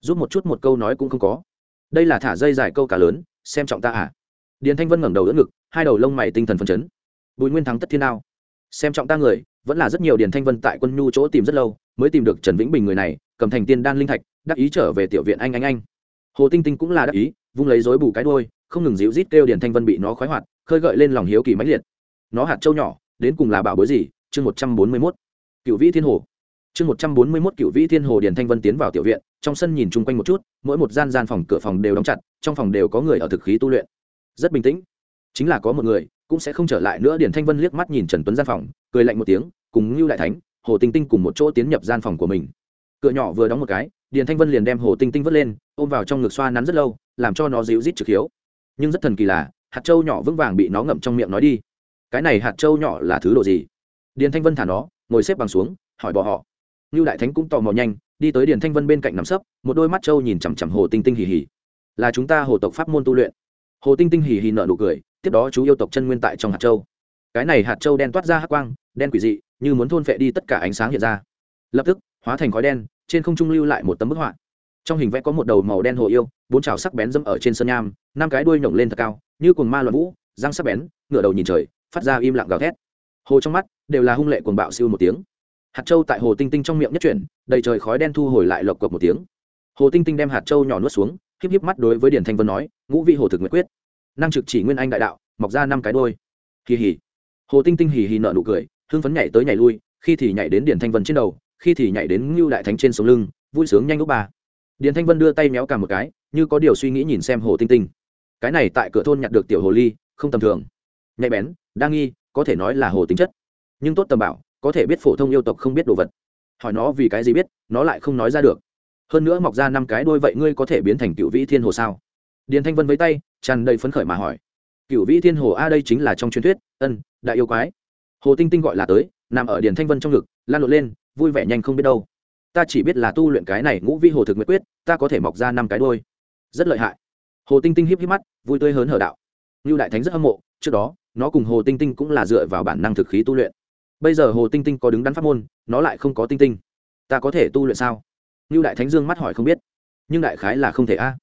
Giúp một chút một câu nói cũng không có. Đây là thả dây dài câu cả lớn, xem trọng ta à? Điền thanh vân ngẩng đầu đỡ ngực, hai đầu lông mày tinh thần phấn chấn. Bùi nguyên thắng tất thiên đao, xem trọng ta người vẫn là rất nhiều điền thanh vân tại quân nhu chỗ tìm rất lâu, mới tìm được trần vĩnh bình người này, cầm thành tiên đan linh thạch, đắc ý trở về tiểu viện anh anh anh. Hồ tinh tinh cũng là đắc ý, vung lấy dối bù cái đôi không ngừng dịu rít kêu điền thanh vân bị nó khoái hoạt, khơi gợi lên lòng hiếu kỳ mãnh liệt. Nó hạt trâu nhỏ, đến cùng là bảo bối gì? Chương một trăm bốn mươi mốt. Cựu vĩ thiên hồ. Chương một trăm bốn mươi mốt, cựu vĩ thiên hồ điền thanh vân tiến vào tiểu viện, trong sân nhìn chung quanh một chút, mỗi một gian gian phòng, cửa phòng đều đóng chặt, trong phòng đều có người ở thực khí tu luyện. Rất bình tĩnh. Chính là có một người, cũng sẽ không trở lại nữa, điền thanh vân liếc mắt nhìn trần tuấn gian phòng cười lạnh một tiếng, cùng ngưu đại thánh, hồ tinh tinh cùng một chỗ tiến nhập gian phòng của mình. Cửa nhỏ vừa đóng một cái, điền thanh vân liền đem hồ tinh tinh vớt lên, ôm vào trong ngực xoa nắn rất lâu, làm cho nó dịu rít trực hiếu. Nhưng rất thần kỳ là, hạt trâu nhỏ vững vàng bị nó ngậm trong miệng nói đi. Cái này hạt trâu nhỏ là thứ đồ gì? Điền thanh vân thả nó, ngồi xếp bằng xuống, hỏi bỏ họ. Ngưu đại thánh cũng tò mò nhanh, đi tới điền thanh vân bên cạnh nằm sấp, một đôi mắt trâu nhìn chằm chằm hồ tinh tinh hì hì. Là chúng ta hồ tộc pháp môn tu luyện. Hồ tinh tinh hì hì nở nụ cười, tiếp đó chú yêu tộc chân nguyên tại trong hạt châu. Cái này hạt châu đen toát ra hắc quang đen quỷ dị, như muốn thôn phệ đi tất cả ánh sáng hiện ra. Lập tức, hóa thành khói đen, trên không trung lưu lại một tấm bức họa. Trong hình vẽ có một đầu màu đen hồ yêu, bốn chảo sắc bén dẫm ở trên sân nham, năm cái đuôi nhổng lên thật cao, như cồn ma loạn vũ, răng sắc bén, ngửa đầu nhìn trời, phát ra im lặng gào thét. Hồ trong mắt đều là hung lệ cuồng bạo siêu một tiếng. Hạt châu tại hồ tinh tinh trong miệng nhất chuyển, đầy trời khói đen thu hồi lại lộc cộc một tiếng. Hồ tinh tinh đem hạt châu nhỏ nuốt xuống híp híp mắt đối với điển thanh vân nói, ngũ vị hồ thực nguyệt quyết. Năng trực chỉ nguyên anh đại đạo, mọc ra năm cái đôi hì hì. Hồ tinh tinh hì hì nợ nụ cười hưng phấn nhảy tới nhảy lui, khi thì nhảy đến điển thanh vân trên đầu, khi thì nhảy đến ngưu đại thánh trên sống lưng, vui sướng nhanh lúc ba. Điển thanh vân đưa tay méo cả một cái, như có điều suy nghĩ nhìn xem hồ tinh tinh. Cái này tại cửa thôn nhặt được tiểu hồ ly, không tầm thường. Nhạy bén, đa nghi, có thể nói là hồ tính chất. Nhưng tốt tầm bảo, có thể biết phổ thông yêu tộc không biết đồ vật. Hỏi nó vì cái gì biết, nó lại không nói ra được. Hơn nữa mọc ra năm cái đôi vậy ngươi có thể biến thành cựu vĩ thiên hồ sao? Điền thanh vân với tay, tràn đầy phấn khởi mà hỏi. Cựu vĩ thiên hồ a đây chính là trong truyền thuyết, ân, đại yêu quái hồ tinh tinh gọi là tới, nằm ở điền thanh vân trong ngực lan lộn lên, vui vẻ nhanh không biết đâu. Ta chỉ biết là tu luyện cái này ngũ vi hồ thực nguyệt quyết, ta có thể mọc ra năm cái đôi rất lợi hại. Hồ tinh tinh híp híp mắt, vui tươi hớn hở đạo. Như đại thánh rất hâm mộ, trước đó, nó cùng hồ tinh tinh cũng là dựa vào bản năng thực khí tu luyện. Bây giờ hồ tinh tinh có đứng đắn pháp môn, nó lại không có tinh tinh. Ta có thể tu luyện sao? Như đại thánh dương mắt hỏi không biết. Nhưng đại khái là không thể a.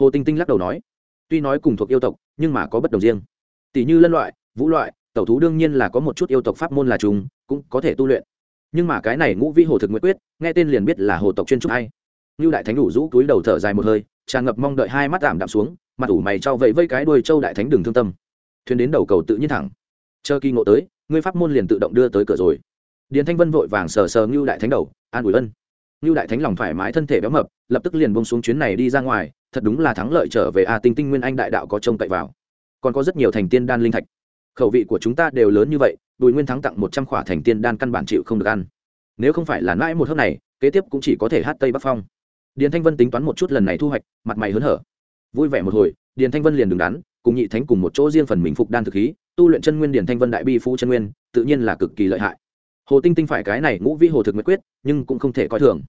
Hồ tinh tinh lắc đầu nói. Tuy nói cùng thuộc yêu tộc, nhưng mà có bất đồng riêng. Tỷ như lân loại, vũ loại tẩu thú đương nhiên là có một chút yêu tộc pháp môn là chúng, cũng có thể tu luyện. Nhưng mà cái này ngũ vi hồ thực nguyện quyết, nghe tên liền biết là hồ tộc chuyên trúc hay. Như đại thánh đủ rũ túi đầu thở dài một hơi, tràn ngập mong đợi hai mắt ảm đạm xuống, mặt ủ mày trao vẫy vây cái đuôi châu đại thánh đừng thương tâm. Thuyền đến đầu cầu tự nhiên thẳng. Chờ kỳ ngộ tới, ngươi pháp môn liền tự động đưa tới cửa rồi. Điền thanh vân vội vàng sờ sờ ngưu đại thánh đầu, an ủi ân. Ngưu đại thánh lòng thoải mái thân thể béo mập, lập tức liền bông xuống chuyến này đi ra ngoài, thật đúng là thắng lợi trở về a tinh tinh nguyên anh đại đạo có trông cậy vào. Còn có rất nhiều thành tiên đan linh thạch khẩu vị của chúng ta đều lớn như vậy, bùi nguyên thắng tặng một trăm khỏa thành tiên đan căn bản chịu không được ăn. Nếu không phải là mãi một hớp này, kế tiếp cũng chỉ có thể hát tây bắc phong. Điền thanh vân tính toán một chút lần này thu hoạch, mặt mày hớn hở. Vui vẻ một hồi, điền thanh vân liền đứng đắn, cùng nhị thánh cùng một chỗ riêng phần mình phục đan thực khí, tu luyện chân nguyên điền thanh vân đại bi phú chân nguyên, tự nhiên là cực kỳ lợi hại. Hồ tinh tinh phải cái này ngũ vĩ hồ thực nguyệt quyết, nhưng cũng không thể coi thường.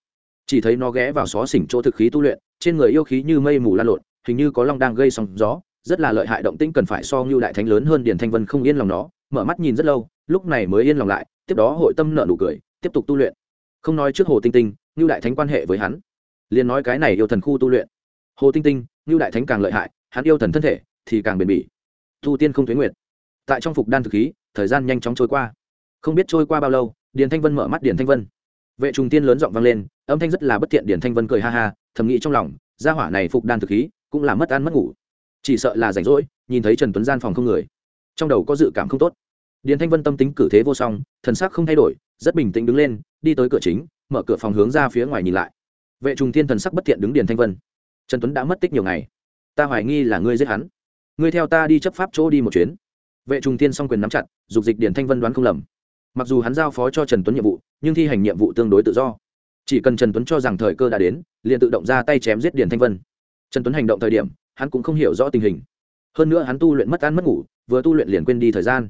Chỉ thấy nó ghé vào xó xỉnh chỗ thực khí tu luyện, trên người yêu khí như mây mù lan lộn, hình như có long đang gây sóng gió rất là lợi hại động tĩnh cần phải so như đại thánh lớn hơn điền thanh vân không yên lòng nó, mở mắt nhìn rất lâu, lúc này mới yên lòng lại, tiếp đó hội tâm nợ nụ cười, tiếp tục tu luyện. Không nói trước hồ tinh tinh như đại thánh quan hệ với hắn. Liền nói cái này yêu thần khu tu luyện. Hồ tinh tinh như đại thánh càng lợi hại, hắn yêu thần thân thể thì càng bền bỉ. Tu tiên không thuế nguyệt. Tại trong phục đan thực khí, thời gian nhanh chóng trôi qua. Không biết trôi qua bao lâu, điền thanh vân mở mắt điền thanh vân. Vệ trùng tiên lớn giọng vang lên, âm thanh rất là bất thiện điền thanh vân cười ha ha, thầm nghĩ trong lòng, gia hỏa này phục đan thực khí cũng là mất ăn mất ngủ chỉ sợ là rảnh rỗi, nhìn thấy trần tuấn gian phòng không người. Trong đầu có dự cảm không tốt. Điền thanh vân tâm tính cử thế vô song, thần sắc không thay đổi, rất bình tĩnh đứng lên, đi tới cửa chính, mở cửa phòng hướng ra phía ngoài nhìn lại. Vệ trùng thiên thần sắc bất thiện đứng điền thanh vân. Trần tuấn đã mất tích nhiều ngày. Ta hoài nghi là ngươi giết hắn. Ngươi theo ta đi chấp pháp chỗ đi một chuyến. Vệ trùng thiên song quyền nắm chặt, dục dịch điền thanh vân đoán không lầm. Mặc dù hắn giao phó cho trần tuấn nhiệm vụ, nhưng thi hành nhiệm vụ tương đối tự do. Chỉ cần trần tuấn cho rằng thời cơ đã đến, liền tự động ra tay chém giết điền thanh vân. Trần tuấn hành động thời điểm hắn cũng không hiểu rõ tình hình. Hơn nữa hắn tu luyện mất ăn mất ngủ, vừa tu luyện liền quên đi thời gian.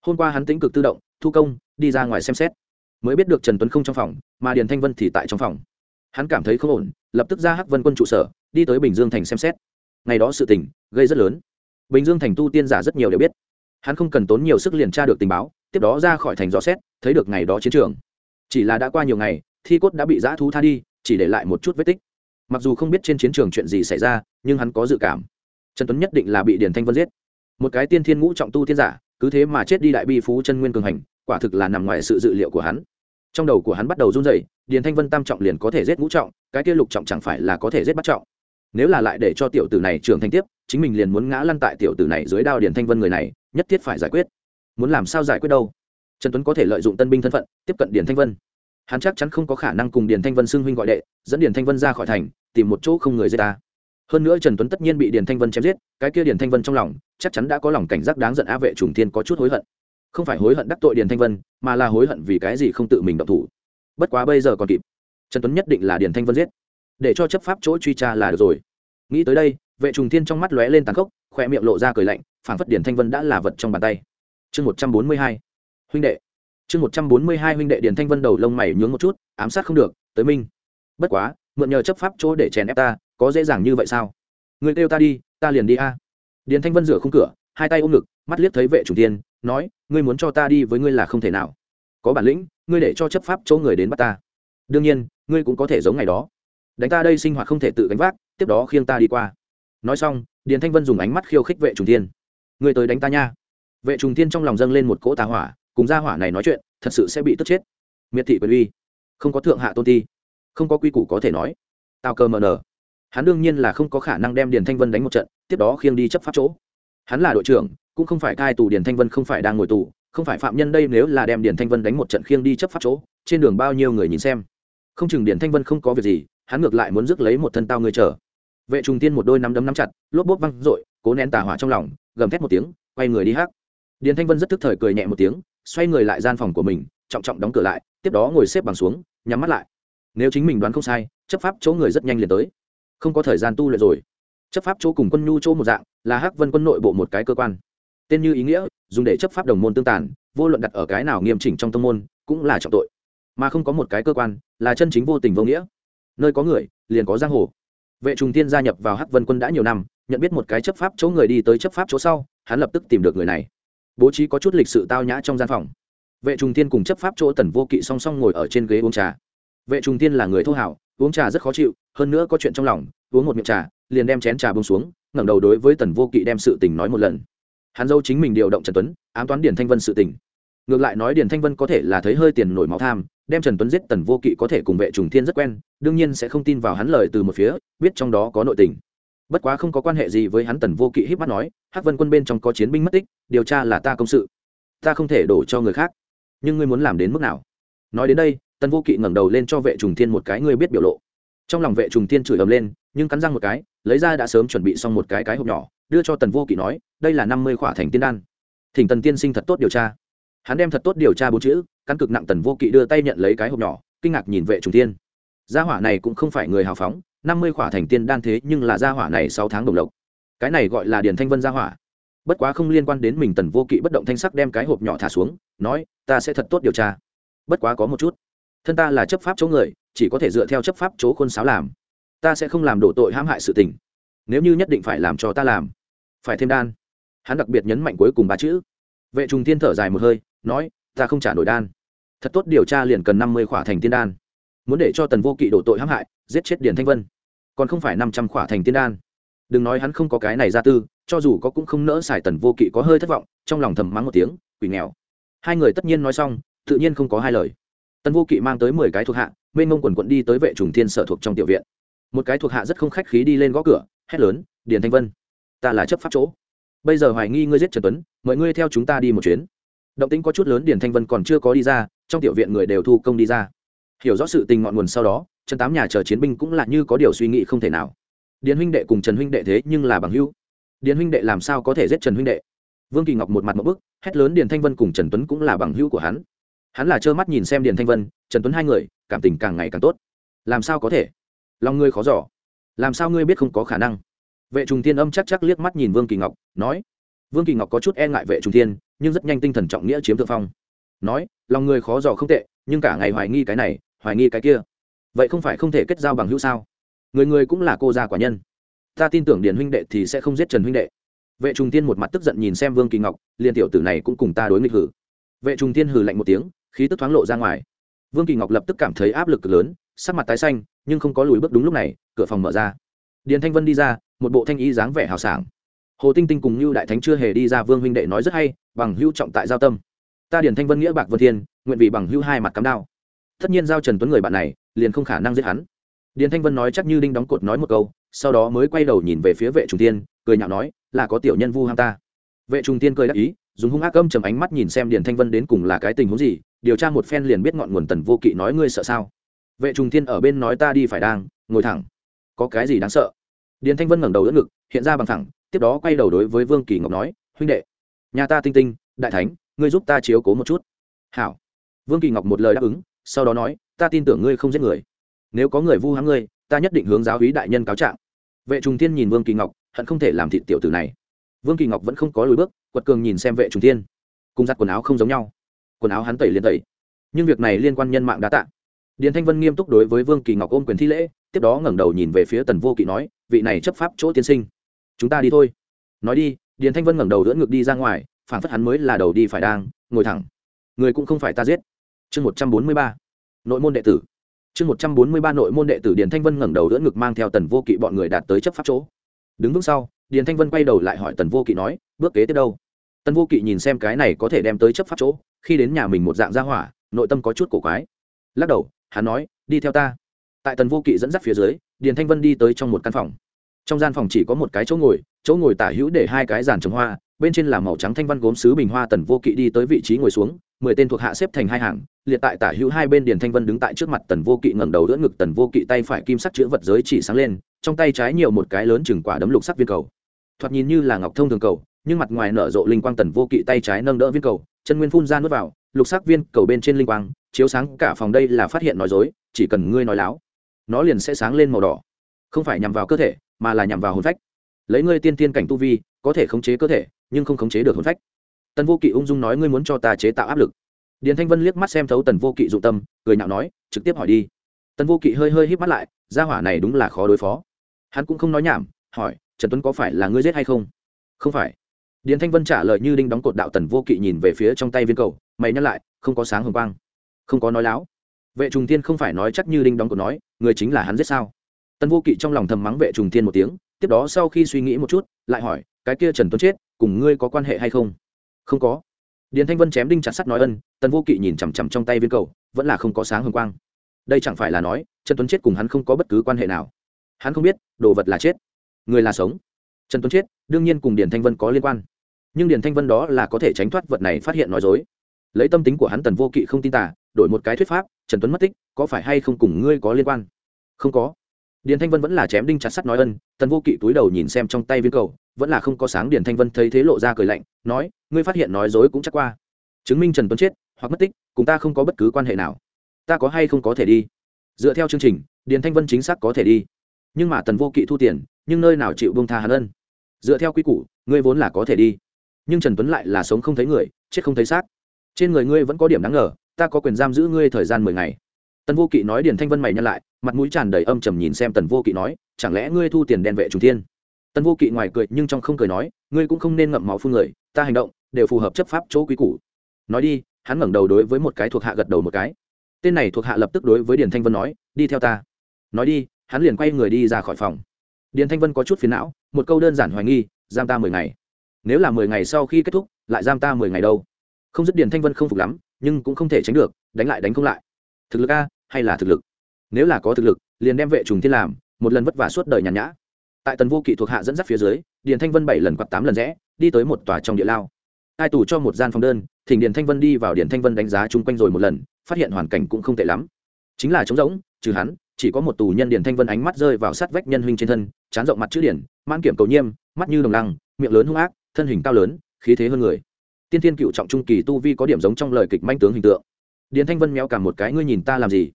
Hôm qua hắn tính cực tự động, thu công, đi ra ngoài xem xét. Mới biết được trần tuấn không trong phòng, mà điền thanh vân thì tại trong phòng. Hắn cảm thấy không ổn, lập tức ra hắc vân quân trụ sở, đi tới bình dương thành xem xét. Ngày đó sự tình, gây rất lớn. Bình dương thành tu tiên giả rất nhiều đều biết. Hắn không cần tốn nhiều sức liền tra được tình báo, tiếp đó ra khỏi thành rõ xét, thấy được ngày đó chiến trường. Chỉ là đã qua nhiều ngày, thi cốt đã bị dã thú tha đi, chỉ để lại một chút vết tích mặc dù không biết trên chiến trường chuyện gì xảy ra, nhưng hắn có dự cảm. Trần tuấn nhất định là bị điền thanh vân giết. Một cái tiên thiên ngũ trọng tu Thiên giả, cứ thế mà chết đi đại bi phú chân nguyên cường hành, quả thực là nằm ngoài sự dự liệu của hắn. Trong đầu của hắn bắt đầu run rẩy, điền thanh vân tam trọng liền có thể giết ngũ trọng, cái kia lục trọng chẳng phải là có thể giết bắt trọng. Nếu là lại để cho tiểu tử này trưởng thành tiếp, chính mình liền muốn ngã lăn tại tiểu tử này dưới đao điền thanh vân người này, nhất thiết phải giải quyết. Muốn làm sao giải quyết đâu? Trần tuấn có thể lợi dụng tân binh thân phận, tiếp cận điền thanh vân hắn chắc chắn không có khả năng cùng điền thanh vân xưng huynh gọi đệ, dẫn điền thanh vân ra khỏi thành, tìm một chỗ không người dây ta. Hơn nữa trần tuấn tất nhiên bị điền thanh vân chém giết, cái kia điền thanh vân trong lòng, chắc chắn đã có lòng cảnh giác đáng giận á vệ trùng thiên có chút hối hận. Không phải hối hận đắc tội điền thanh vân, mà là hối hận vì cái gì không tự mình động thủ. Bất quá bây giờ còn kịp. Trần tuấn nhất định là điền thanh vân giết. Để cho chấp pháp chỗ truy tra là được rồi. Nghĩ tới đây, vệ trùng thiên trong mắt lóe lên tàn khốc, khoe miệng lộ ra cười lạnh, phảng phất điền thanh vân đã là vật trong bàn tay. Chương một trăm bốn mươi hai. Huynh đệ chương một trăm bốn mươi hai huynh đệ điền thanh vân đầu lông mày nhướng một chút, ám sát không được, tới minh. Bất quá, mượn nhờ chấp pháp chỗ để chèn ép ta, có dễ dàng như vậy sao? Người kêu ta đi, ta liền đi a. Điền thanh vân rửa khung cửa, hai tay ôm ngực, mắt liếc thấy vệ chủ tiên, nói, ngươi muốn cho ta đi với ngươi là không thể nào. Có bản lĩnh, ngươi để cho chấp pháp chỗ người đến bắt ta. Đương nhiên, ngươi cũng có thể giống ngày đó. Đánh ta đây sinh hoạt không thể tự gánh vác, tiếp đó khiêng ta đi qua. Nói xong, điền thanh vân dùng ánh mắt khiêu khích vệ trùng tiên. Ngươi tới đánh ta nha. Vệ trùng tiên trong lòng dâng lên một cỗ tà hỏa cùng gia hỏa này nói chuyện, thật sự sẽ bị tức chết. Miệt thị quyền uy, không có thượng hạ tôn ti, không có quy củ có thể nói. Tao cơ mờ nờ hắn đương nhiên là không có khả năng đem điền thanh vân đánh một trận, tiếp đó khiêng đi chấp pháp chỗ. Hắn là đội trưởng, cũng không phải cai tù điền thanh vân không phải đang ngồi tù, không phải phạm nhân đây nếu là đem điền thanh vân đánh một trận khiêng đi chấp pháp chỗ, trên đường bao nhiêu người nhìn xem. Không chừng điền thanh vân không có việc gì, hắn ngược lại muốn rước lấy một thân tao người chờ. Vệ trùng tiên một đôi nắm đấm nắm chặt, lốp bốp văng r ộ i cố nén tà hỏa trong lòng, gầm thét một tiếng, quay người đi hát điền thanh vân rất thức thời cười nhẹ một tiếng xoay người lại gian phòng của mình, trọng trọng đóng cửa lại, tiếp đó ngồi xếp bằng xuống, nhắm mắt lại. Nếu chính mình đoán không sai, chấp pháp chỗ người rất nhanh liền tới. Không có thời gian tu luyện rồi. Chấp pháp chỗ cùng quân nhu chỗ một dạng, là hắc vân quân nội bộ một cái cơ quan. Tên như ý nghĩa, dùng để chấp pháp đồng môn tương tàn, vô luận đặt ở cái nào nghiêm chỉnh trong tâm môn, cũng là trọng tội. Mà không có một cái cơ quan, là chân chính vô tình vô nghĩa. Nơi có người, liền có giang hồ. Vệ trùng tiên gia nhập vào hắc vân quân đã nhiều năm, nhận biết một cái chấp pháp chỗ người đi tới chấp pháp chỗ sau, hắn lập tức tìm được người này bố trí có chút lịch sự tao nhã trong gian phòng. Vệ trùng tiên cùng chấp pháp chỗ tần vô kỵ song song ngồi ở trên ghế uống trà. Vệ trùng tiên là người thô hảo, uống trà rất khó chịu, hơn nữa có chuyện trong lòng, uống một miệng trà, liền đem chén trà bông xuống, ngẩng đầu đối với tần vô kỵ đem sự tình nói một lần. Hắn dâu chính mình điều động trần tuấn, ám toán điền thanh vân sự tình. Ngược lại nói điền thanh vân có thể là thấy hơi tiền nổi máu tham, đem trần tuấn giết tần vô kỵ có thể cùng vệ trùng thiên rất quen, đương nhiên sẽ không tin vào hắn lời từ một phía, biết trong đó có nội tình bất quá không có quan hệ gì với hắn tần vô kỵ híp mắt nói, hắc vân quân bên trong có chiến binh mất tích, điều tra là ta công sự. Ta không thể đổ cho người khác. Nhưng ngươi muốn làm đến mức nào? Nói đến đây, tần vô kỵ ngẩng đầu lên cho vệ trùng thiên một cái ngươi biết biểu lộ. Trong lòng vệ trùng thiên chửi ầm lên, nhưng cắn răng một cái, lấy ra đã sớm chuẩn bị xong một cái cái hộp nhỏ, đưa cho tần vô kỵ nói, đây là năm mươi khỏa thành tiên đan. Thỉnh tần tiên sinh thật tốt điều tra. Hắn đem thật tốt điều tra bốn chữ căn cực nặng tần vô kỵ đưa tay nhận lấy cái hộp nhỏ, kinh ngạc nhìn vệ trùng tiên gia hỏa này cũng không phải người hào phóng năm mươi khỏa thành tiên đan thế nhưng là gia hỏa này sáu tháng đồng lộc. Cái này gọi là điền thanh vân gia hỏa. Bất quá không liên quan đến mình tần vô kỵ bất động thanh sắc đem cái hộp nhỏ thả xuống, nói, ta sẽ thật tốt điều tra. Bất quá có một chút. Thân ta là chấp pháp chỗ người, chỉ có thể dựa theo chấp pháp chỗ khôn sáo làm. Ta sẽ không làm đổ tội hãm hại sự tình. Nếu như nhất định phải làm cho ta làm, phải thêm đan. Hắn đặc biệt nhấn mạnh cuối cùng ba chữ. Vệ trùng tiên thở dài một hơi, nói, ta không trả nổi đan. Thật tốt điều tra liền cần năm mươi khỏa thành tiên đan. Muốn để cho tần vô kỵ đổ tội hãm hại, giết chết điền thanh vân còn không phải năm trăm khỏa thành tiên đan. Đừng nói hắn không có cái này ra tư, cho dù có cũng không nỡ xài tần vô kỵ có hơi thất vọng, trong lòng thầm mắng một tiếng, quỷ nghèo. Hai người tất nhiên nói xong, tự nhiên không có hai lời. Tần vô kỵ mang tới mười cái thuộc hạ, mênh mông quần quận đi tới vệ trùng thiên sở thuộc trong tiểu viện. Một cái thuộc hạ rất không khách khí đi lên gõ cửa, hét lớn, điền thanh vân, ta là chấp pháp chỗ. Bây giờ hoài nghi ngươi giết trần tuấn, mời ngươi theo chúng ta đi một chuyến. Động tính có chút lớn, điền thanh vân còn chưa có đi ra, trong tiểu viện người đều thu công đi ra. Hiểu rõ sự tình ngọn nguồn sau đó trần tám nhà chờ chiến binh cũng là như có điều suy nghĩ không thể nào. Điền huynh đệ cùng trần huynh đệ thế nhưng là bằng hữu. Điền huynh đệ làm sao có thể giết trần huynh đệ? Vương kỳ ngọc một mặt một bức, hét lớn điền thanh vân cùng trần tuấn cũng là bằng hữu của hắn. Hắn là trơ mắt nhìn xem điền thanh vân, trần tuấn hai người, cảm tình càng ngày càng tốt. Làm sao có thể? Lòng ngươi khó giỏ làm sao ngươi biết không có khả năng? Vệ trùng thiên âm chắc chắc liếc mắt nhìn vương kỳ ngọc, nói. Vương kỳ ngọc có chút e ngại vệ trùng thiên, nhưng rất nhanh tinh thần trọng nghĩa chiếm thượng phong. Nói, lòng người khó dò không tệ, nhưng cả ngày hoài nghi cái này, hoài nghi cái kia vậy không phải không thể kết giao bằng hữu sao? Người người cũng là cô gia quả nhân. Ta tin tưởng điền huynh đệ thì sẽ không giết trần huynh đệ. Vệ trùng tiên một mặt tức giận nhìn xem vương kỳ ngọc, liền tiểu tử này cũng cùng ta đối nghịch hử. Vệ trùng tiên hử lạnh một tiếng, khí tức thoáng lộ ra ngoài. Vương kỳ ngọc lập tức cảm thấy áp lực lớn, sắc mặt tái xanh, nhưng không có lùi bước đúng lúc này, cửa phòng mở ra. Điền thanh vân đi ra, một bộ thanh ý dáng vẻ hào sảng. Hồ tinh tinh cùng như đại thánh chưa hề đi ra, vương huynh đệ nói rất hay, bằng hữu trọng tại giao tâm. Ta điền thanh vân nghĩa bạc vân thiên, nguyện vì bằng hữu hai mặt cắm đao. Tất nhiên giao trần tuấn người bạn này liền không khả năng giết hắn. Điền thanh vân nói chắc như đinh đóng cột nói một câu, sau đó mới quay đầu nhìn về phía vệ trung tiên, cười nhạo nói, là có tiểu nhân vu ham ta. Vệ trung tiên cười đáp ý, dùng hung ác âm chầm ánh mắt nhìn xem điền thanh vân đến cùng là cái tình huống gì, điều tra một phen liền biết ngọn nguồn tần vô kỵ nói ngươi sợ sao. Vệ trung tiên ở bên nói ta đi phải đang, ngồi thẳng. Có cái gì đáng sợ? Điền thanh vân ngẩng đầu đỡ ngực, hiện ra bằng thẳng, tiếp đó quay đầu đối với vương kỳ ngọc nói, huynh đệ, nhà ta tinh tinh, đại thánh, ngươi giúp ta chiếu cố một chút. Hảo. Vương kỳ ngọc một lời đáp ứng, sau đó nói ta tin tưởng ngươi không giết người. Nếu có người vu hãm ngươi, ta nhất định hướng giáo hí đại nhân cáo trạng. Vệ trùng thiên nhìn vương kỳ ngọc, hận không thể làm thịt tiểu tử này. Vương kỳ ngọc vẫn không có lùi bước, quật cường nhìn xem vệ trùng thiên. Cùng giặt quần áo không giống nhau. Quần áo hắn tẩy liền tẩy. Nhưng việc này liên quan nhân mạng đã tạ. Điền thanh vân nghiêm túc đối với vương kỳ ngọc ôm quyền thi lễ, tiếp đó ngẩng đầu nhìn về phía tần vô kỵ nói, vị này chấp pháp chỗ tiên sinh, chúng ta đi thôi. Nói đi, điền thanh vân ngẩng đầu đỡ ngược đi ra ngoài, phản phất hắn mới là đầu đi phải đang, ngồi thẳng. Người cũng không phải ta giết. Chương một trăm bốn mươi ba nội môn đệ tử. Chương một trăm bốn mươi ba nội môn đệ tử điền thanh vân ngẩng đầu đỡ ngực mang theo tần vô kỵ bọn người đạt tới chấp pháp chỗ. Đứng vững sau, điền thanh vân quay đầu lại hỏi tần vô kỵ nói, bước kế tiếp đâu? Tần vô kỵ nhìn xem cái này có thể đem tới chấp pháp chỗ, khi đến nhà mình một dạng gia hỏa, nội tâm có chút cổ quái. Lắc đầu, hắn nói, đi theo ta. Tại tần vô kỵ dẫn dắt phía dưới, điền thanh vân đi tới trong một căn phòng. Trong gian phòng chỉ có một cái chỗ ngồi chỗ ngồi tả hữu để hai cái giàn trồng hoa, bên trên là màu trắng thanh văn gốm sứ bình hoa. Tần vô kỵ đi tới vị trí ngồi xuống mười tên thuộc hạ xếp thành hai hàng, liệt tại tả hữu hai bên điền thanh vân đứng tại trước mặt tần vô kỵ ngẩng đầu đỡ ngực tần vô kỵ tay phải kim sắc chữ vật giới chỉ sáng lên, trong tay trái nhiều một cái lớn chừng quả đấm lục sắc viên cầu. Thoạt nhìn như là ngọc thông thường cầu, nhưng mặt ngoài nở rộ linh quang tần vô kỵ tay trái nâng đỡ viên cầu, chân nguyên phun ra nuốt vào, lục sắc viên cầu bên trên linh quang, chiếu sáng cả phòng đây là phát hiện nói dối, chỉ cần ngươi nói láo, nó liền sẽ sáng lên màu đỏ. Không phải nhằm vào cơ thể, mà là nhằm vào hồn phách. Lấy ngươi tiên tiên cảnh tu vi, có thể khống chế cơ thể, nhưng không khống chế được hồn phách tần vô kỵ ung dung nói ngươi muốn cho ta chế tạo áp lực. Điền thanh vân liếc mắt xem thấu tần vô kỵ dụng tâm, cười nhạo nói, trực tiếp hỏi đi. Tần vô kỵ hơi hơi hít mắt lại, gia hỏa này đúng là khó đối phó. Hắn cũng không nói nhảm, hỏi, trần tuấn có phải là ngươi giết hay không? Không phải. Điền thanh vân trả lời như đinh đóng cột đạo tần vô kỵ nhìn về phía trong tay viên cầu, mày nhắc lại, không có sáng hồng quang. Không có nói láo. Vệ trùng tiên không phải nói chắc như đinh đóng cột nói, người chính là hắn giết sao? Tần vô kỵ trong lòng thầm mắng vệ trùng tiên một tiếng, tiếp đó sau khi suy nghĩ một chút, lại hỏi, cái kia trần tuấn chết, cùng ngươi có quan hệ hay không? Không có. Điền thanh vân chém đinh chặt sắt nói ân, tần vô kỵ nhìn chằm chằm trong tay viên cầu, vẫn là không có sáng hương quang. Đây chẳng phải là nói, trần tuấn chết cùng hắn không có bất cứ quan hệ nào. Hắn không biết, đồ vật là chết, người là sống. Trần tuấn chết, đương nhiên cùng điền thanh vân có liên quan. Nhưng điền thanh vân đó là có thể tránh thoát vật này phát hiện nói dối. Lấy tâm tính của hắn tần vô kỵ không tin tả đổi một cái thuyết pháp, trần tuấn mất tích, có phải hay không cùng ngươi có liên quan? Không có. Điền thanh vân vẫn là chém đinh chặt sắt nói ân, tần vô kỵ túi đầu nhìn xem trong tay viên cầu, vẫn là không có sáng điền thanh vân thấy thế lộ ra cười lạnh nói, ngươi phát hiện nói dối cũng chắc qua. Chứng minh trần tuấn chết hoặc mất tích, cùng ta không có bất cứ quan hệ nào. Ta có hay không có thể đi? Dựa theo chương trình, điền thanh vân chính xác có thể đi. Nhưng mà tần vô kỵ thu tiền, nhưng nơi nào chịu bông tha hắn ân? Dựa theo quy củ, ngươi vốn là có thể đi. Nhưng trần tuấn lại là sống không thấy người, chết không thấy xác. Trên người ngươi vẫn có điểm đáng ngờ, ta có quyền giam giữ ngươi thời gian mười ngày. Tần vô kỵ nói điền thanh vân mày nhăn lại, mặt mũi tràn đầy âm trầm nhìn xem tần vô kỵ nói, chẳng lẽ ngươi thu tiền đen vệ trung thiên? Tần vô kỵ ngoài cười, nhưng trong không cười nói, ngươi cũng không nên ngậm máu phun người ta hành động đều phù hợp chấp pháp chỗ quý củ. Nói đi, hắn ngẩng đầu đối với một cái thuộc hạ gật đầu một cái. Tên này thuộc hạ lập tức đối với điền thanh vân nói, đi theo ta. Nói đi, hắn liền quay người đi ra khỏi phòng. Điền thanh vân có chút phiền não, một câu đơn giản hoài nghi, giam ta mười ngày. Nếu là mười ngày sau khi kết thúc, lại giam ta mười ngày đâu? Không dứt điền thanh vân không phục lắm, nhưng cũng không thể tránh được, đánh lại đánh không lại. Thực lực a, hay là thực lực? Nếu là có thực lực, liền đem vệ trùng thiên làm, một lần vất vả suốt đời nhàn nhã tại tần vô kỵ thuộc hạ dẫn dắt phía dưới, điền thanh vân bảy lần quặt tám lần rẽ, đi tới một tòa trong địa lao. Hai tù cho một gian phòng đơn, thỉnh điền thanh vân đi vào điền thanh vân đánh giá chung quanh rồi một lần, phát hiện hoàn cảnh cũng không tệ lắm. Chính là trống rỗng, trừ hắn, chỉ có một tù nhân điền thanh vân ánh mắt rơi vào sát vách nhân huynh trên thân, chán rộng mặt chữ điển, mãn kiểm cầu nhiêm mắt như đồng lăng, miệng lớn hung ác, thân hình cao lớn, khí thế hơn người. Tiên thiên cựu trọng trung kỳ tu vi có điểm giống trong lời kịch manh tướng hình tượng. Điền thanh vân méo cả một cái, ngươi nhìn ta làm gì?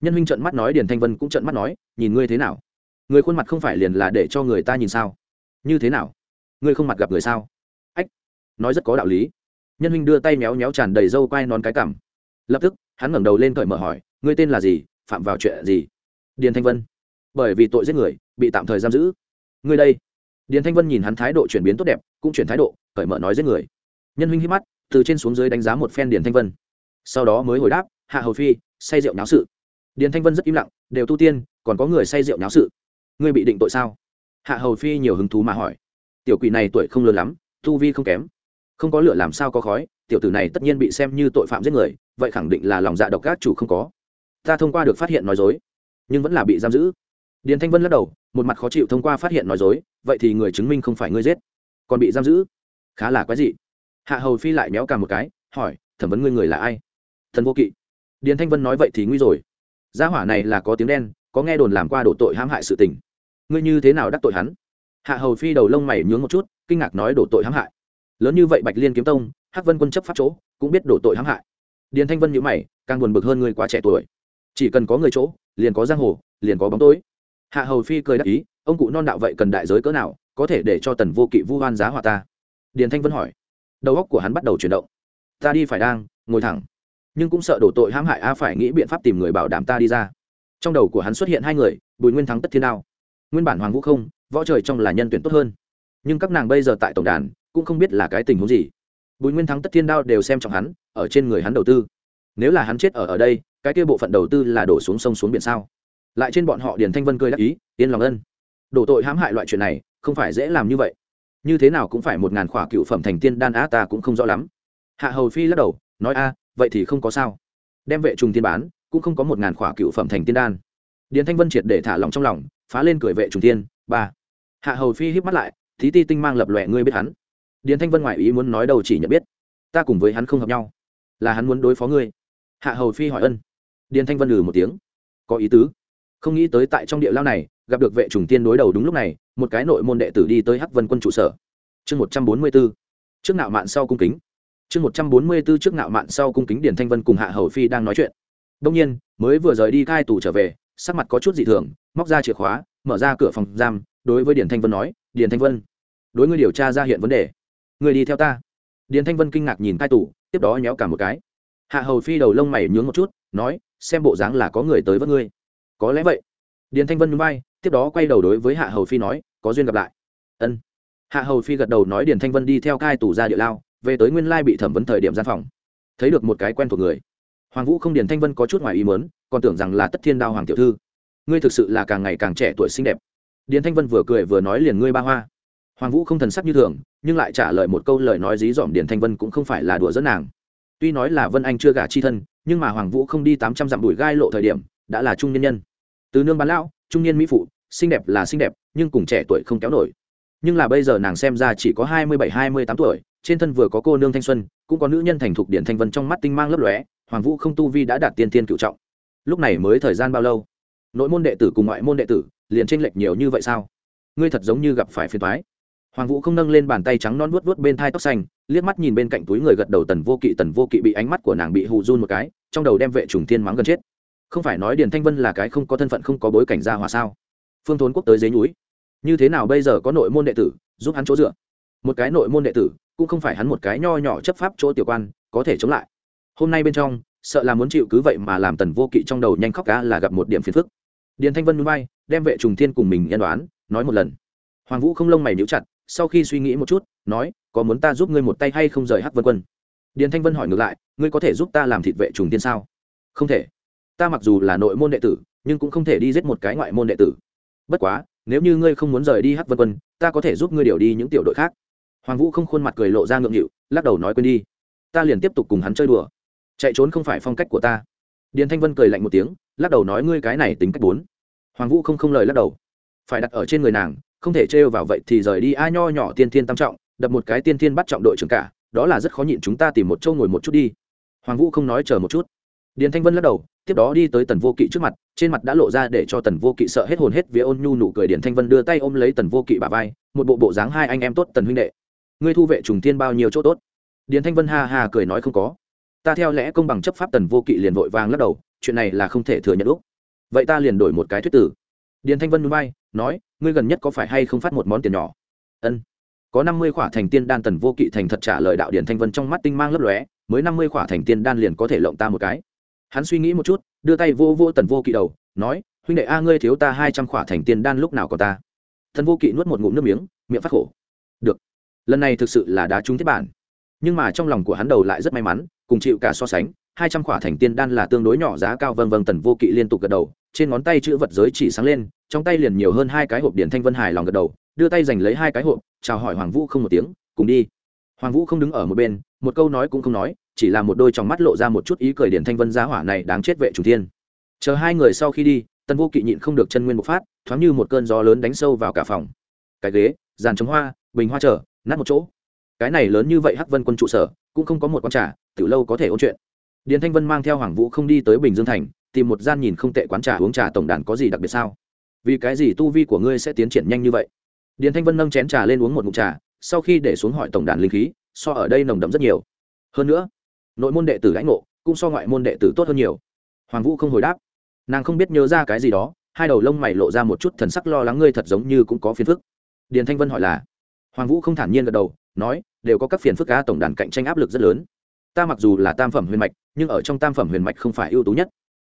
Nhân huynh trận mắt nói, điền thanh vân cũng trận mắt nói, nhìn ngươi thế nào? Người khuôn mặt không phải liền là để cho người ta nhìn sao? Như thế nào? Ngươi không mặt gặp người sao? Ách, nói rất có đạo lý. Nhân huynh đưa tay méo méo tràn đầy râu quai non cái cảm lập tức, hắn ngẩng đầu lên cởi mở hỏi, ngươi tên là gì? Phạm vào chuyện gì? Điền thanh vân. Bởi vì tội giết người, bị tạm thời giam giữ. Ngươi đây. Điền thanh vân nhìn hắn thái độ chuyển biến tốt đẹp, cũng chuyển thái độ, cởi mở nói giết người. Nhân huynh hít mắt, từ trên xuống dưới đánh giá một phen điền thanh vân. Sau đó mới hồi đáp, hạ hầu phi, say rượu náo sự. Điền thanh vân rất im lặng, đều tu tiên, còn có người say rượu náo sự ngươi bị định tội sao? Hạ hầu phi nhiều hứng thú mà hỏi. Tiểu quỷ này tuổi không lớn lắm, tu vi không kém. Không có lửa làm sao có khói, tiểu tử này tất nhiên bị xem như tội phạm giết người, vậy khẳng định là lòng dạ độc các chủ không có. Ta thông qua được phát hiện nói dối, nhưng vẫn là bị giam giữ. Điền thanh vân lắc đầu, một mặt khó chịu thông qua phát hiện nói dối, vậy thì người chứng minh không phải ngươi giết, còn bị giam giữ. Khá là quái dị. Hạ hầu phi lại méo cả một cái, hỏi, thẩm vấn ngươi người là ai? Thần vô kỵ. Điền thanh vân nói, vậy thì nguy rồi. Gia hỏa này là có tiếng đen, có nghe đồn làm qua đổ tội hãm hại sự tình ngươi như thế nào đắc tội hắn? Hạ hầu phi đầu lông mày nhướng một chút, kinh ngạc nói đổ tội hãm hại. Lớn như vậy bạch liên kiếm tông, hắc vân quân chấp pháp chỗ, cũng biết đổ tội hãm hại. Điền thanh vân nhữ mày, càng buồn bực hơn ngươi quá trẻ tuổi. Chỉ cần có người chỗ, liền có giang hồ, liền có bóng tối. Hạ hầu phi cười đáp ý, ông cụ non đạo vậy cần đại giới cỡ nào, có thể để cho tần vô kỵ vu hoan giá họa ta? Điền thanh vân hỏi. Đầu óc của hắn bắt đầu chuyển động. Ta đi phải đang, ngồi thẳng. Nhưng cũng sợ đổ tội hãm hại, a, phải nghĩ biện pháp tìm người bảo đảm ta đi ra. Trong đầu của hắn xuất hiện hai người, bùi nguyên thắng tất thiên đao nguyên bản hoàng vũ không, võ trời trong là nhân tuyển tốt hơn. Nhưng các nàng bây giờ tại tổng đàn, cũng không biết là cái tình huống gì. Bùi nguyên thắng tất thiên đao đều xem trọng hắn, ở trên người hắn đầu tư. Nếu là hắn chết ở ở đây, cái kia bộ phận đầu tư là đổ xuống sông xuống biển sao? Lại trên bọn họ điền thanh vân cười đắc ý, yên lòng ân. Đổ tội hãm hại loại chuyện này, không phải dễ làm như vậy. Như thế nào cũng phải một ngàn khỏa cựu phẩm thành tiên đan á ta cũng không rõ lắm. Hạ hầu phi lắc đầu, nói a, vậy thì không có sao. Đem vệ trùng tiên bán, cũng không có một ngàn khỏa cựu phẩm thành tiên đan điền thanh vân triệt để thả lòng trong lòng, phá lên cười vệ trùng tiên ba. Hạ hầu phi híp mắt lại, thí ti tinh mang lập lòe, ngươi biết hắn. Điền thanh vân ngoại ý muốn nói đầu chỉ nhận biết. Ta cùng với hắn không hợp nhau. Là hắn muốn đối phó ngươi. Hạ hầu phi hỏi ân. Điền thanh vân lừ một tiếng. Có ý tứ. Không nghĩ tới tại trong địa lao này, gặp được vệ trùng tiên đối đầu đúng lúc này, một cái nội môn đệ tử đi tới hắc vân quân trụ sở. Chương một trăm bốn mươi b ố trước nạo mạn sau cung kính. Chương một trăm bốn mươi b ố trước nạo mạn sau cung kính, điền thanh vân cùng hạ hầu phi đang nói chuyện. Đông nhiên, mới vừa rời đi cai tù trở về sắc mặt có chút dị thường móc ra chìa khóa mở ra cửa phòng giam đối với điền thanh vân nói điền thanh vân đối ngươi điều tra ra hiện vấn đề. Người đi theo ta. Điền thanh vân kinh ngạc nhìn cai tủ, tiếp đó nhéo cả một cái. Hạ hầu phi đầu lông mày nhướng một chút nói xem bộ dáng là có người tới với ngươi. Có lẽ vậy. Điền thanh vân núi bay tiếp đó quay đầu đối với hạ hầu phi nói có duyên gặp lại. Ân. Hạ hầu phi gật đầu nói điền thanh vân đi theo cai tủ ra địa lao về tới nguyên lai bị thẩm vấn thời điểm gian phòng. Thấy được một cái quen thuộc người hoàng vũ không điền thanh vân có chút ngoài ý mớn còn tưởng rằng là tất thiên đao hoàng tiểu thư. Ngươi thực sự là càng ngày càng trẻ tuổi xinh đẹp. Điền thanh vân vừa cười vừa nói liền ngươi ba hoa. Hoàng vũ không thần sắc như thường, nhưng lại trả lời một câu lời nói dí dỏm điền thanh vân cũng không phải là đùa dẫn nàng. Tuy nói là vân anh chưa gả chi thân, nhưng mà hoàng vũ không đi tám trăm dặm đùi gai lộ thời điểm, đã là trung nhân nhân. Từ nương bán lão, trung niên mỹ phụ, xinh đẹp là xinh đẹp, nhưng cùng trẻ tuổi không kéo nổi. Nhưng là bây giờ nàng xem ra chỉ có hai mươi bảy, hai mươi tám tuổi, trên thân vừa có cô nương thanh xuân, cũng có nữ nhân thành thục điển thanh vân trong mắt tinh mang lấp lóe hoàng vũ không tu vi đã đạt tiên tiên cựu trọng. Lúc này mới thời gian bao lâu? Nội môn đệ tử cùng ngoại môn đệ tử liền tranh lệch nhiều như vậy sao? Ngươi thật giống như gặp phải phiền thoái hoàng vũ không nâng lên bàn tay trắng non vuốt vuốt bên thai tóc xanh, liếc mắt nhìn bên cạnh túi người gật đầu tần vô kỵ, tần vô kỵ bị ánh mắt của nàng bị hù run một cái, trong đầu đem vệ trùng thiên mắng gần chết. Không phải nói điền thanh vân là cái không có thân phận không có bối cảnh ra hòa sao? Phương thốn quốc tới dưới núi. Như thế nào bây giờ có nội môn đệ tử giúp hắn chỗ dựa? Một cái nội môn đệ tử cũng không phải hắn một cái nho nhỏ chấp pháp chỗ tiểu quan có thể chống lại hôm nay bên trong, sợ là muốn chịu cứ vậy mà làm tần vô kỵ trong đầu nhanh khóc cá là gặp một điểm phiền phức. Điền thanh vân núi bay đem vệ trùng thiên cùng mình nhân đoán, nói một lần. Hoàng vũ không lông mày níu chặt, sau khi suy nghĩ một chút, nói, có muốn ta giúp ngươi một tay hay không rời hắc vân quân? Điền thanh vân hỏi ngược lại, ngươi có thể giúp ta làm thịt vệ trùng thiên sao? Không thể. Ta mặc dù là nội môn đệ tử, nhưng cũng không thể đi giết một cái ngoại môn đệ tử. Bất quá, nếu như ngươi không muốn rời đi hắc vân quân, ta có thể giúp ngươi điều đi những tiểu đội khác. Hoàng vũ không khuôn mặt cười lộ ra ngượng nghịu, lắc đầu nói quên đi. Ta liền tiếp tục cùng hắn chơi đùa chạy trốn không phải phong cách của ta. Điền thanh vân cười lạnh một tiếng, lắc đầu nói ngươi cái này tính cách bốn. Hoàng vũ không không lời lắc đầu. Phải đặt ở trên người nàng, không thể trêu vào vậy thì rời đi. A nho nhỏ tiên thiên tam trọng, đập một cái tiên thiên bắt trọng đội trưởng cả, đó là rất khó nhịn chúng ta tìm một châu ngồi một chút đi. Hoàng vũ không nói chờ một chút. Điền thanh vân lắc đầu, tiếp đó đi tới tần vô kỵ trước mặt, trên mặt đã lộ ra để cho tần vô kỵ sợ hết hồn hết vía ôn nhu nụ cười. Điền thanh vân đưa tay ôm lấy tần vô kỵ bà vai, một bộ bộ dáng hai anh em tốt tần huynh đệ. Ngươi thu vệ trùng thiên bao nhiêu chỗ tốt? Điền thanh vân ha ha cười nói không có ta theo lẽ công bằng chấp pháp tần vô kỵ liền vội vàng lắc đầu, chuyện này là không thể thừa nhận úc vậy ta liền đổi một cái thuyết tử. Điền thanh vân núi bay nói, ngươi gần nhất có phải hay không phát một món tiền nhỏ? Ân. Có năm mươi khỏa thành tiên đan tần vô kỵ thành thật trả lời đạo điền thanh vân trong mắt tinh mang lấp lóe, mới năm mươi khỏa thành tiên đan liền có thể lộng ta một cái. Hắn suy nghĩ một chút, đưa tay vô vô tần vô kỵ đầu, nói, huynh đệ a ngươi thiếu ta hai trăm khỏa thành tiên đan lúc nào có ta? Tần vô kỵ nuốt một ngụm nước miếng, miệng phát khổ. Được. Lần này thực sự là đá trúng thiết bản. Nhưng mà trong lòng của hắn đầu lại rất may mắn cùng chịu cả so sánh, hai trăm khỏa thành tiên đan là tương đối nhỏ giá cao vân vân tần vô kỵ liên tục gật đầu, trên ngón tay chữ vật giới chỉ sáng lên, trong tay liền nhiều hơn hai cái hộp điện thanh vân hài lòng gật đầu, đưa tay giành lấy hai cái hộp, chào hỏi hoàng vũ không một tiếng, cùng đi. Hoàng vũ không đứng ở một bên, một câu nói cũng không nói, chỉ là một đôi trong mắt lộ ra một chút ý cười điện thanh vân giá hỏa này đáng chết vệ chủ thiên. Chờ hai người sau khi đi, tần vô kỵ nhịn không được chân nguyên bộc phát, thoáng như một cơn gió lớn đánh sâu vào cả phòng. Cái ghế, dàn chống hoa, bình hoa trở, nát một chỗ. Cái này lớn như vậy hắc vân quân trụ sở, cũng không có một con trà từ lâu có thể ôn chuyện. Điền thanh vân mang theo hoàng vũ không đi tới bình dương thành, tìm một gian nhìn không tệ quán trà uống trà tổng đàn có gì đặc biệt sao? Vì cái gì tu vi của ngươi sẽ tiến triển nhanh như vậy? Điền thanh vân nâng chén trà lên uống một ngụm trà, sau khi để xuống hỏi tổng đàn linh khí, so ở đây nồng đậm rất nhiều. Hơn nữa, nội môn đệ tử lãnh ngộ, cũng so ngoại môn đệ tử tốt hơn nhiều. Hoàng vũ không hồi đáp. Nàng không biết nhớ ra cái gì đó, hai đầu lông mày lộ ra một chút thần sắc lo lắng ngươi thật giống như cũng có phiền phức. Điền thanh vân hỏi là, hoàng vũ không thản nhiên gật đầu, nói, đều có các phiền phức cá tổng đàn cạnh tranh áp lực rất lớn ta mặc dù là tam phẩm huyền mạch, nhưng ở trong tam phẩm huyền mạch không phải ưu tú nhất.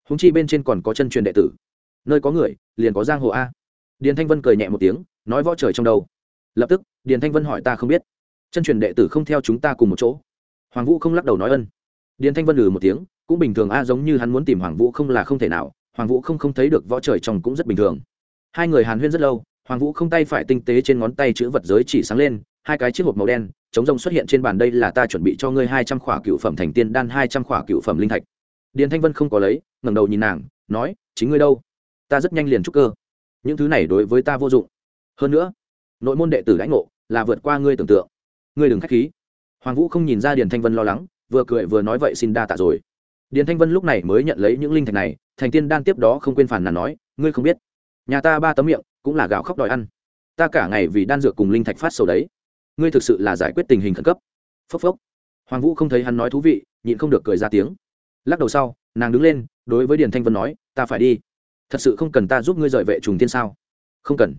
Húng chi bên trên còn có chân truyền đệ tử. Nơi có người, liền có giang hồ a. Điền thanh vân cười nhẹ một tiếng, nói võ trời trong đầu. Lập tức, điền thanh vân hỏi ta không biết. Chân truyền đệ tử không theo chúng ta cùng một chỗ. Hoàng vũ không lắc đầu nói ân. Điền thanh vân lừ một tiếng, cũng bình thường a, giống như hắn muốn tìm hoàng vũ không là không thể nào, hoàng vũ không không thấy được võ trời trong cũng rất bình thường. Hai người hàn huyên rất lâu, hoàng vũ không tay phải tinh tế trên ngón tay chữ vật giới chỉ sáng lên, hai cái chiếc hộp màu đen chống rông xuất hiện trên bàn đây là ta chuẩn bị cho ngươi hai trăm khỏa cựu phẩm thành tiên đan, hai trăm khỏa cựu phẩm linh thạch. Điền thanh vân không có lấy, ngẩng đầu nhìn nàng, nói, chính ngươi đâu? Ta rất nhanh liền trúc cơ. Những thứ này đối với ta vô dụng. Hơn nữa, nội môn đệ tử lãnh ngộ là vượt qua ngươi tưởng tượng. Ngươi đừng k h á c h khí. Hoàng vũ không nhìn ra điền thanh vân lo lắng, vừa cười vừa nói vậy xin đa tạ rồi. Điền thanh vân lúc này mới nhận lấy những linh thạch này, thành tiên đan tiếp đó không quên phản là nói, ngươi không biết. Nhà ta ba tấm miệng cũng là gạo khóc đòi ăn. Ta cả ngày vì đan dược cùng linh thạch phát sầu đấy ngươi thực sự là giải quyết tình hình khẩn cấp. Phốc phốc. Hoàng vũ không thấy hắn nói thú vị, nhịn không được cười ra tiếng. Lắc đầu sau, nàng đứng lên, đối với điền thanh vân nói, ta phải đi. Thật sự không cần ta giúp ngươi rời vệ trùng tiên sao? Không cần.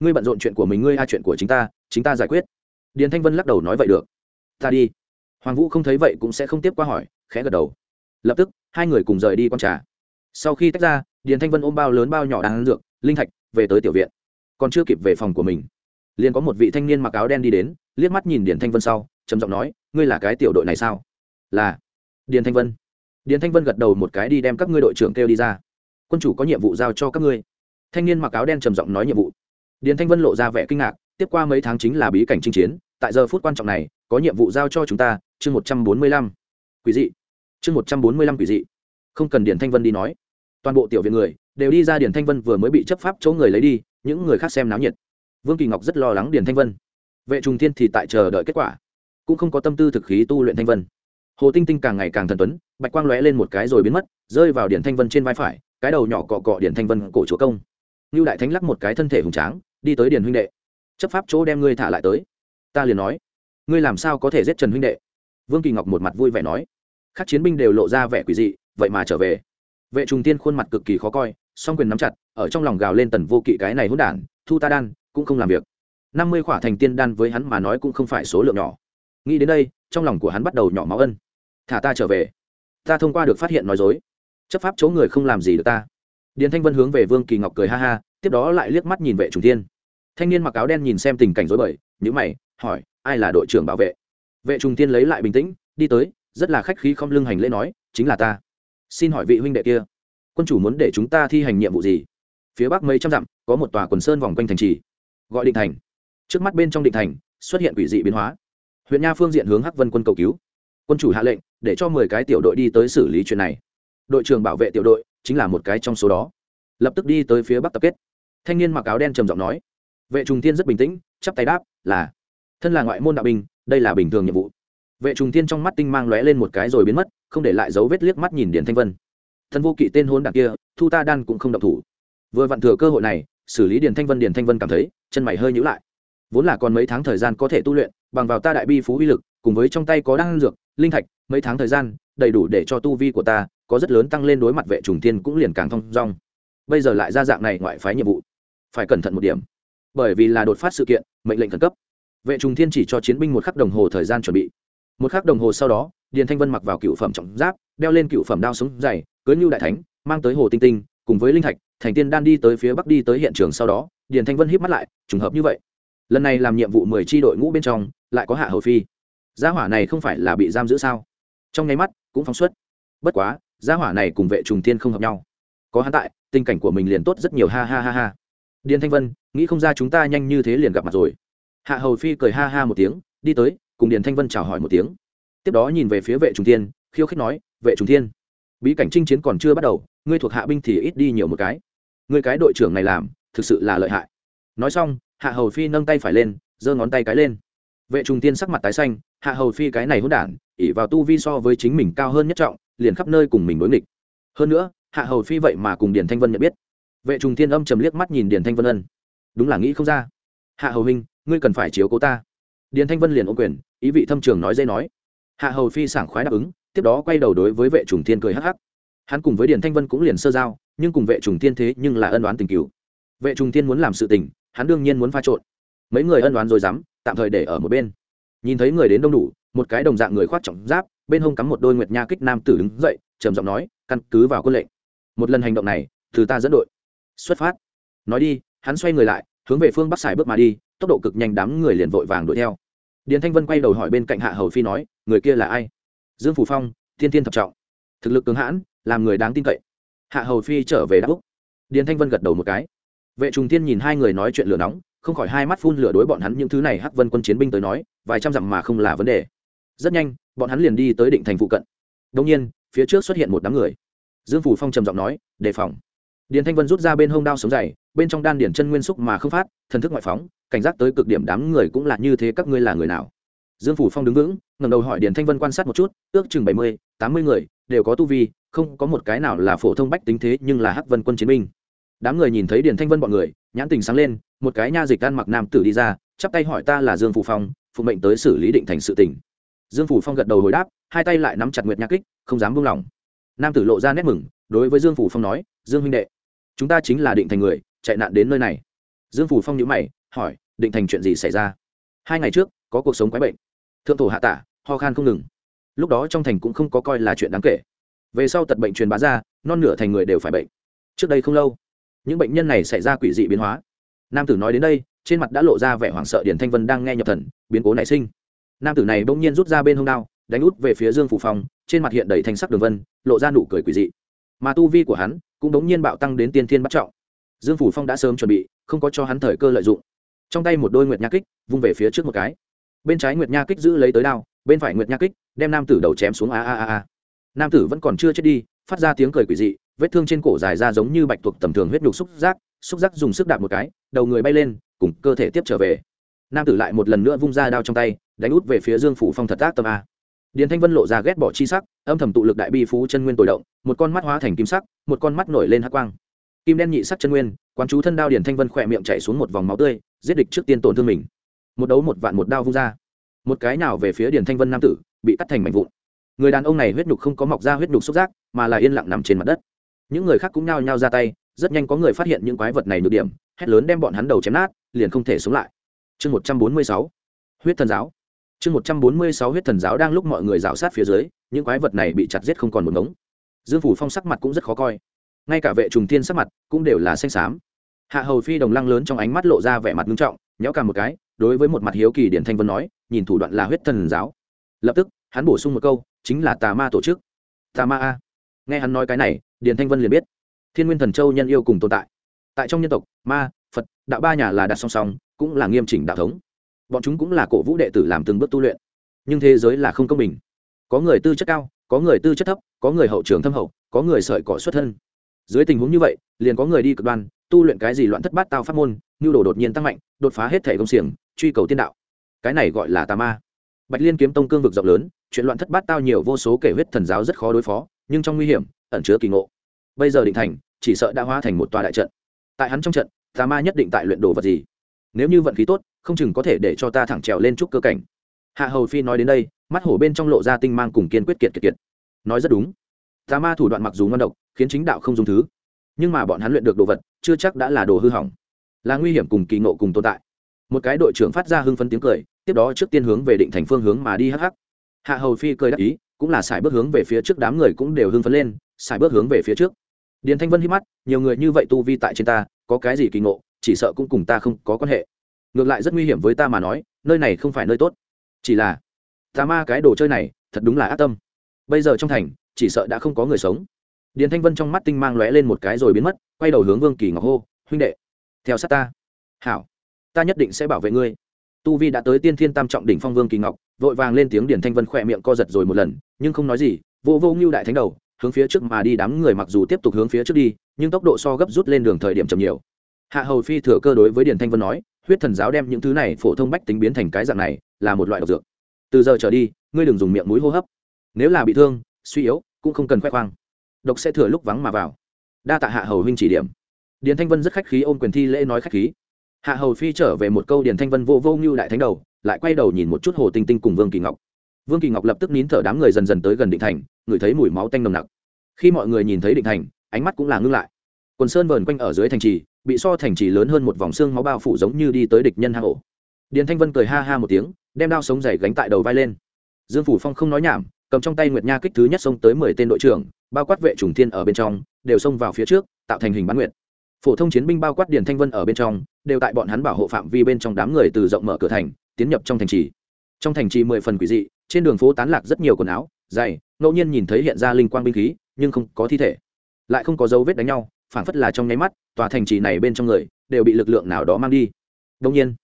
Ngươi bận rộn chuyện của mình, ngươi a chuyện của chính ta chính ta giải quyết. Điền thanh vân lắc đầu nói, vậy được. Ta đi. Hoàng vũ không thấy vậy cũng sẽ không tiếp qua hỏi, khẽ gật đầu. Lập tức, hai người cùng rời đi q trà. Sau khi tách ra, điền thanh vân ôm bao lớn bao nhỏ đang ăn dược, linh thạch, về tới tiểu viện. Còn chưa kịp về phòng của mình liền có một vị thanh niên mặc áo đen đi đến, liếc mắt nhìn điền thanh vân sau, trầm giọng nói, ngươi là cái tiểu đội này sao? Là. Điền thanh vân. Điền thanh vân gật đầu một cái đi đem các ngươi đội trưởng kêu đi ra. Quân chủ có nhiệm vụ giao cho các ngươi. Thanh niên mặc áo đen trầm giọng nói nhiệm vụ. Điền thanh vân lộ ra vẻ kinh ngạc, tiếp qua mấy tháng chính là bí cảnh chinh chiến, tại giờ phút quan trọng này, có nhiệm vụ giao cho chúng ta, chương một trăm bốn mươi lăm. Quý dị. Chương một trăm bốn mươi lăm quý dị. Không cần điền thanh vân đi nói. Toàn bộ tiểu viện người, đều đi ra điền thanh vân vừa mới bị chấp pháp chỗ người lấy đi, những người khác xem náo nhiệt vương kỳ ngọc rất lo lắng điền thanh vân. Vệ trùng thiên thì tại chờ đợi kết quả, cũng không có tâm tư thực khí tu luyện thanh vân. Hồ tinh tinh càng ngày càng thần tuấn, bạch quang lóe lên một cái rồi biến mất, rơi vào điển thanh vân trên vai phải, cái đầu nhỏ cọ cọ điển thanh vân cổ chúa công. Như đại thánh lắc một cái thân thể hùng tráng, đi tới điền huynh đệ. Chấp pháp chỗ đem ngươi thả lại tới. Ta liền nói, ngươi làm sao có thể giết trần huynh đệ? Vương kỳ ngọc một mặt vui vẻ nói. Các chiến binh đều lộ ra vẻ quỷ dị, vậy mà trở về. Vệ trùng tiên khuôn mặt cực kỳ khó coi, song quyền nắm chặt, ở trong lòng gào lên tần vô kỵ cái này hỗn đản, thu ta đan cũng không làm việc. Năm mươi khỏa thành tiên đan với hắn mà nói cũng không phải số lượng nhỏ. Nghĩ đến đây, trong lòng của hắn bắt đầu nhỏ máu ân. Thả ta trở về. Ta thông qua được phát hiện nói dối. Chấp pháp chỗ người không làm gì được ta. Điền thanh vân hướng về vương kỳ ngọc cười ha ha, tiếp đó lại liếc mắt nhìn vệ trùng tiên thanh niên mặc áo đen nhìn xem tình cảnh dối bời nhữ mày, hỏi, ai là đội trưởng bảo vệ? Vệ trùng tiên lấy lại bình tĩnh, đi tới, rất là khách khí không lưng hành lễ nói, chính là ta. Xin hỏi vị huynh đệ kia, quân chủ muốn để chúng ta thi hành nhiệm vụ gì? Phía bắc mấy trăm dặm, có một tòa quần sơn vòng quanh thành trì gọi định thành. Trước mắt bên trong định thành, xuất hiện quỷ dị biến hóa. Huyện nha phương diện hướng hắc vân quân cầu cứu. Quân chủ hạ lệnh, để cho mười cái tiểu đội đi tới xử lý chuyện này. Đội trưởng bảo vệ tiểu đội, chính là một cái trong số đó. Lập tức đi tới phía bắc tập kết. Thanh niên mặc áo đen trầm giọng nói. Vệ trùng thiên rất bình tĩnh, chắp tay đáp, là. Thân là ngoại môn đạo binh, đây là bình thường nhiệm vụ. Vệ trùng thiên trong mắt tinh mang lóe lên một cái rồi biến mất, không để lại dấu vết liếc mắt nhìn điền thanh vân. Thân vô kỵ tên hôn đặc kia, thu ta đan cũng không động thủ. Vừa vặn thừa cơ hội này xử lý điền thanh vân điền thanh vân cảm thấy chân mày hơi nhữ lại vốn là còn mấy tháng thời gian có thể tu luyện bằng vào ta đại bi phú uy lực cùng với trong tay có đan dược linh thạch mấy tháng thời gian đầy đủ để cho tu vi của ta có rất lớn tăng lên đối mặt vệ trùng thiên cũng liền càng thong dong bây giờ lại ra dạng này ngoại phái nhiệm vụ phải cẩn thận một điểm bởi vì là đột phát sự kiện mệnh lệnh khẩn cấp vệ trùng thiên chỉ cho chiến binh một khắc đồng hồ thời gian chuẩn bị một khắc đồng hồ sau đó điền thanh vân mặc vào cựu phẩm trọng giáp đeo lên cựu phẩm đao sống dày cưới ngưu đại thánh mang tới hồ tinh tinh cùng với linh thạch thành tiên đan đi tới phía bắc đi tới hiện trường sau đó, điền thanh vân híp mắt lại, trùng hợp như vậy. Lần này làm nhiệm vụ mười tri đội ngũ bên trong, lại có hạ hầu phi. Gia hỏa này không phải là bị giam giữ sao? Trong nháy mắt, cũng phóng xuất. Bất quá, gia hỏa này cùng vệ trùng tiên không hợp nhau. Có hắn tại, tình cảnh của mình liền tốt rất nhiều, ha ha ha ha. Điền thanh vân, nghĩ không ra chúng ta nhanh như thế liền gặp mặt rồi. Hạ hầu phi cười ha ha một tiếng, đi tới, cùng điền thanh vân chào hỏi một tiếng. Tiếp đó nhìn về phía vệ trùng tiên khiêu khích nói, vệ trùng tiên bí cảnh chinh chiến còn chưa bắt đầu, ngươi thuộc hạ binh thì ít đi nhiều một cái ngươi cái đội trưởng này làm, thực sự là lợi hại. Nói xong, hạ hầu phi nâng tay phải lên, giơ ngón tay cái lên. Vệ trùng tiên sắc mặt tái xanh, hạ hầu phi cái này hỗn đản ỉ vào tu vi so với chính mình cao hơn nhất trọng, liền khắp nơi cùng mình đối nghịch. Hơn nữa, hạ hầu phi vậy mà cùng điền thanh vân nhận biết. Vệ trùng tiên âm trầm liếc mắt nhìn điền thanh vân ân. Đúng là nghĩ không ra. Hạ hầu huynh, ngươi cần phải chiếu cố ta. Điền thanh vân liền ô quyền, ý vị thâm trường nói dây nói. Hạ hầu phi sảng khoái đáp ứng, tiếp đó quay đầu đối với vệ trùng tiên cười hắc hắc. Hắn cùng với điền thanh vân cũng liền sơ giao nhưng cùng vệ trùng thiên thế nhưng là ân đoán tình cựu vệ trùng thiên muốn làm sự tình, hắn đương nhiên muốn pha trộn. Mấy người ân đoán rồi dám, tạm thời để ở một bên. Nhìn thấy người đến đông đủ, một cái đồng dạng người khoác trọng giáp, bên hông cắm một đôi nguyệt nha kích nam tử đứng dậy, trầm giọng nói, căn cứ vào quân lệnh. Một lần hành động này, từ ta dẫn đội. Xuất phát. Nói đi, hắn xoay người lại, hướng về phương bắc xài bước mà đi, tốc độ cực nhanh đám người liền vội vàng đuổi theo. Điền thanh vân quay đầu hỏi bên cạnh hạ hầu phi nói, người kia là ai? Dương phủ phong, thiên thiên thập trọng. Thực lực cường hãn, làm người đáng tin cậy hạ hầu phi trở về đáp úc. Điền thanh vân gật đầu một cái. Vệ trùng tiên nhìn hai người nói chuyện lửa nóng, không khỏi hai mắt phun lửa đối bọn hắn những thứ này hắc vân quân chiến binh tới nói, vài trăm dặm mà không là vấn đề. Rất nhanh, bọn hắn liền đi tới định thành phụ cận. Đông nhiên, phía trước xuất hiện một đám người. Dương phủ phong trầm giọng nói, đề phòng. Điền thanh vân rút ra bên hông đao sống dày bên trong đan điển chân nguyên xúc mà không phát, thần thức ngoại phóng, cảnh giác tới cực điểm đám người cũng là như thế các ngươi là người nào. Dương phủ phong đứng vững, ngẩng đầu hỏi điền thanh vân quan sát một chút, ước chừng bảy mươi, tám mươi người, đều có tu vi không có một cái nào là phổ thông bách tính thế nhưng là hắc vân quân chiến binh. Đám người nhìn thấy điền thanh vân bọn người, nhãn tình sáng lên, một cái nha dịch ăn mặc nam tử đi ra, chắp tay hỏi ta là dương phủ phong, phụ mệnh tới xử lý định thành sự tỉnh dương phủ phong gật đầu hồi đáp, hai tay lại nắm chặt nguyệt nha kích, không dám buông lỏng. Nam tử lộ ra nét mừng, đối với dương phủ phong nói, dương huynh đệ, chúng ta chính là định thành người, chạy nạn đến nơi này. Dương phủ phong nhữ mày, hỏi, định thành chuyện gì xảy ra? Hai ngày trước, có cuộc sống quái bệnh. Thượng thổ hạ tả, ho khan không ngừng. Lúc đó trong thành cũng không có coi là chuyện đáng kể về sau tật bệnh truyền bá ra, non nửa thành người đều phải bệnh. Trước đây không lâu, những bệnh nhân này xảy ra quỷ dị biến hóa. Nam tử nói đến đây, trên mặt đã lộ ra vẻ hoảng sợ điển thanh vân đang nghe nhập thần, biến cố nảy sinh. Nam tử này bỗng nhiên rút ra bên hông đao, đánh út về phía dương phủ phong, trên mặt hiện đầy thanh sắc đường vân, lộ ra nụ cười quỷ dị. Mà tu vi của hắn cũng bỗng nhiên bạo tăng đến tiên thiên bắt trọng. Dương phủ phong đã sớm chuẩn bị, không có cho hắn thời cơ lợi dụng. Trong tay một đôi nguyệt nha kích, vung về phía trước một cái. Bên trái nguyệt nha kích giữ lấy tới đao, bên phải nguyệt nha kích, đem nam tử đầu chém xuống a a a a nam tử vẫn còn chưa chết đi, phát ra tiếng cười quỷ dị, vết thương trên cổ dài ra giống như bạch tuộc tầm thường huyết nhục xúc giác xúc giác dùng sức đạp một cái, đầu người bay lên, cùng cơ thể tiếp trở về. Nam tử lại một lần nữa vung ra đao trong tay, đánh út về phía dương phủ phong thật tác tâm a. Điền thanh vân lộ ra ghét bỏ chi sắc, âm thầm tụ lực đại bi phú chân nguyên tồi động, một con mắt hóa thành kim sắc, một con mắt nổi lên hát quang. Kim đen nhị sắc chân nguyên, quán chú thân đao điền thanh vân khỏe miệng chạy xuống một vòng máu tươi, giết địch trước tiên tổn thương mình. Một đấu một vạn một đao vung ra. Một cái nào về phía điền thanh vân nam tử, bị cắt thành mảnh vụn người đàn ông này huyết nhục không có mọc ra huyết nhục xúc giác, mà là yên lặng nằm trên mặt đất. Những người khác cũng nhao nhao ra tay, rất nhanh có người phát hiện những quái vật này nhược điểm, hét lớn đem bọn hắn đầu chém nát, liền không thể sống lại. Chương một trăm bốn mươi sáu, huyết thần giáo. Chương một trăm bốn mươi sáu, huyết thần giáo đang lúc mọi người rào sát phía dưới, những quái vật này bị chặt giết không còn một ngống. Dương phủ phong sắc mặt cũng rất khó coi. Ngay cả vệ trùng thiên sắc mặt cũng đều là xanh xám. Hạ hầu phi đồng lăng lớn trong ánh mắt lộ ra vẻ mặt nghiêm trọng, nhéo cả một cái, đối với một mặt hiếu kỳ điển thanh vân nói, nhìn thủ đoạn là huyết thần giáo. Lập tức, hắn bổ sung một câu chính là tà ma tổ chức. Tà ma a. Nghe hắn nói cái này, điền thanh vân liền biết. Thiên nguyên thần châu nhân yêu cùng tồn tại. Tại trong nhân tộc, ma, phật, đạo ba nhà là đặt song song, cũng là nghiêm chỉnh đạo thống. Bọn chúng cũng là cổ vũ đệ tử làm từng bước tu luyện. Nhưng thế giới là không công bình. Có người tư chất cao, có người tư chất thấp, có người hậu trường thâm hậu, có người sợi cỏ xuất thân. Dưới tình huống như vậy, liền có người đi cực đoan, tu luyện cái gì loạn thất bát tao pháp môn, nhu đồ đột nhiên tăng mạnh, đột phá hết thể công xiềng, truy cầu tiên đạo. Cái này gọi là tà ma bạch liên kiếm tông cương vực rộng lớn, chuyện loạn thất bát tao nhiều vô số kể huyết thần giáo rất khó đối phó, nhưng trong nguy hiểm, ẩn chứa kỳ ngộ. Bây giờ định thành, chỉ sợ đã hóa thành một tòa đại trận. Tại hắn trong trận, tà ma nhất định tại luyện đồ vật gì? Nếu như vận khí tốt, không chừng có thể để cho ta thẳng trèo lên chút cơ cảnh. Hạ hầu phi nói đến đây, mắt hổ bên trong lộ ra tinh mang cùng kiên quyết kiệt kiệt kiệt. Nói rất đúng. Tà ma thủ đoạn mặc dù ngon độc, khiến chính đạo không dùng thứ. Nhưng mà bọn hắn luyện được đồ vật, chưa chắc đã là đồ hư hỏng. Là nguy hiểm cùng kỳ ngộ cùng tồn tại. Một cái đội trưởng phát ra hưng phấn tiếng cười tiếp đó trước tiên hướng về định thành phương hướng mà đi hắc hắc. Hạ hầu phi cười đắc ý, cũng là xài bước hướng về phía trước đám người cũng đều hưng phấn lên xài bước hướng về phía trước. Điền thanh vân hít mắt, nhiều người như vậy tu vi tại trên ta, có cái gì kỳ ngộ, chỉ sợ cũng cùng ta không có quan hệ. Ngược lại rất nguy hiểm với ta mà nói, nơi này không phải nơi tốt. Chỉ là tà ma cái đồ chơi này, thật đúng là ác tâm. Bây giờ trong thành, chỉ sợ đã không có người sống. Điền thanh vân trong mắt tinh mang lóe lên một cái rồi biến mất, quay đầu hướng vương kỳ ngọc hô, huynh đệ, theo sát ta. Hảo, ta nhất định sẽ bảo vệ ngươi tu vi đã tới tiên thiên tam trọng đỉnh phong vương kỳ ngọc, vội vàng lên tiếng điền thanh vân khỏe miệng co giật rồi một lần, nhưng không nói gì, vô vô ngưu đại thánh đầu, hướng phía trước mà đi, đám người mặc dù tiếp tục hướng phía trước đi, nhưng tốc độ so gấp rút lên đường thời điểm chậm nhiều. Hạ hầu phi thừa cơ đối với điền thanh vân nói, huyết thần giáo đem những thứ này phổ thông bách tính biến thành cái dạng này, là một loại độc dược. Từ giờ trở đi, ngươi đừng dùng miệng mũi hô hấp. Nếu là bị thương, suy yếu, cũng không cần khoe khoang. Độc sẽ thừa lúc vắng mà vào. Đa tạ hạ hầu huynh chỉ điểm. Điền thanh vân rất khách khí ôm quyền thi lễ nói khách khí hạ hầu phi trở về một câu điền thanh vân vô vô như đại thánh đầu, lại quay đầu nhìn một chút hồ tinh tinh cùng vương kỳ ngọc. Vương kỳ ngọc lập tức nín thở đám người dần dần tới gần định thành ngửi thấy mùi máu tanh nồng nặc. Khi mọi người nhìn thấy định thành, ánh mắt cũng là ngưng lại. Quần sơn vờn quanh ở dưới thành trì, bị so thành trì lớn hơn một vòng xương máu bao phủ giống như đi tới địch nhân hang ổ. Điền thanh vân cười ha ha một tiếng, đem đao sống dày gánh tại đầu vai lên. Dương phủ phong không nói nhảm, cầm trong tay nguyệt nha kích thứ nhất xông tới mười tên đội trưởng, bao quát vệ trùng thiên ở bên trong, đều xông vào phía trước, tạo thành hình bán nguyệt. Phổ thông chiến binh bao quát điền thanh vân ở bên trong đều tại bọn hắn bảo hộ phạm vi bên trong đám người từ rộng mở cửa thành, tiến nhập trong thành trì. Trong thành trì mười phần quỷ dị, trên đường phố tán lạc rất nhiều quần áo dày ngẫu nhiên nhìn thấy hiện ra linh quang binh khí, nhưng không có thi thể. Lại không có dấu vết đánh nhau, phảng phất là trong nháy mắt, tòa thành trì này bên trong người đều bị lực lượng nào đó mang đi. Đông nhiên,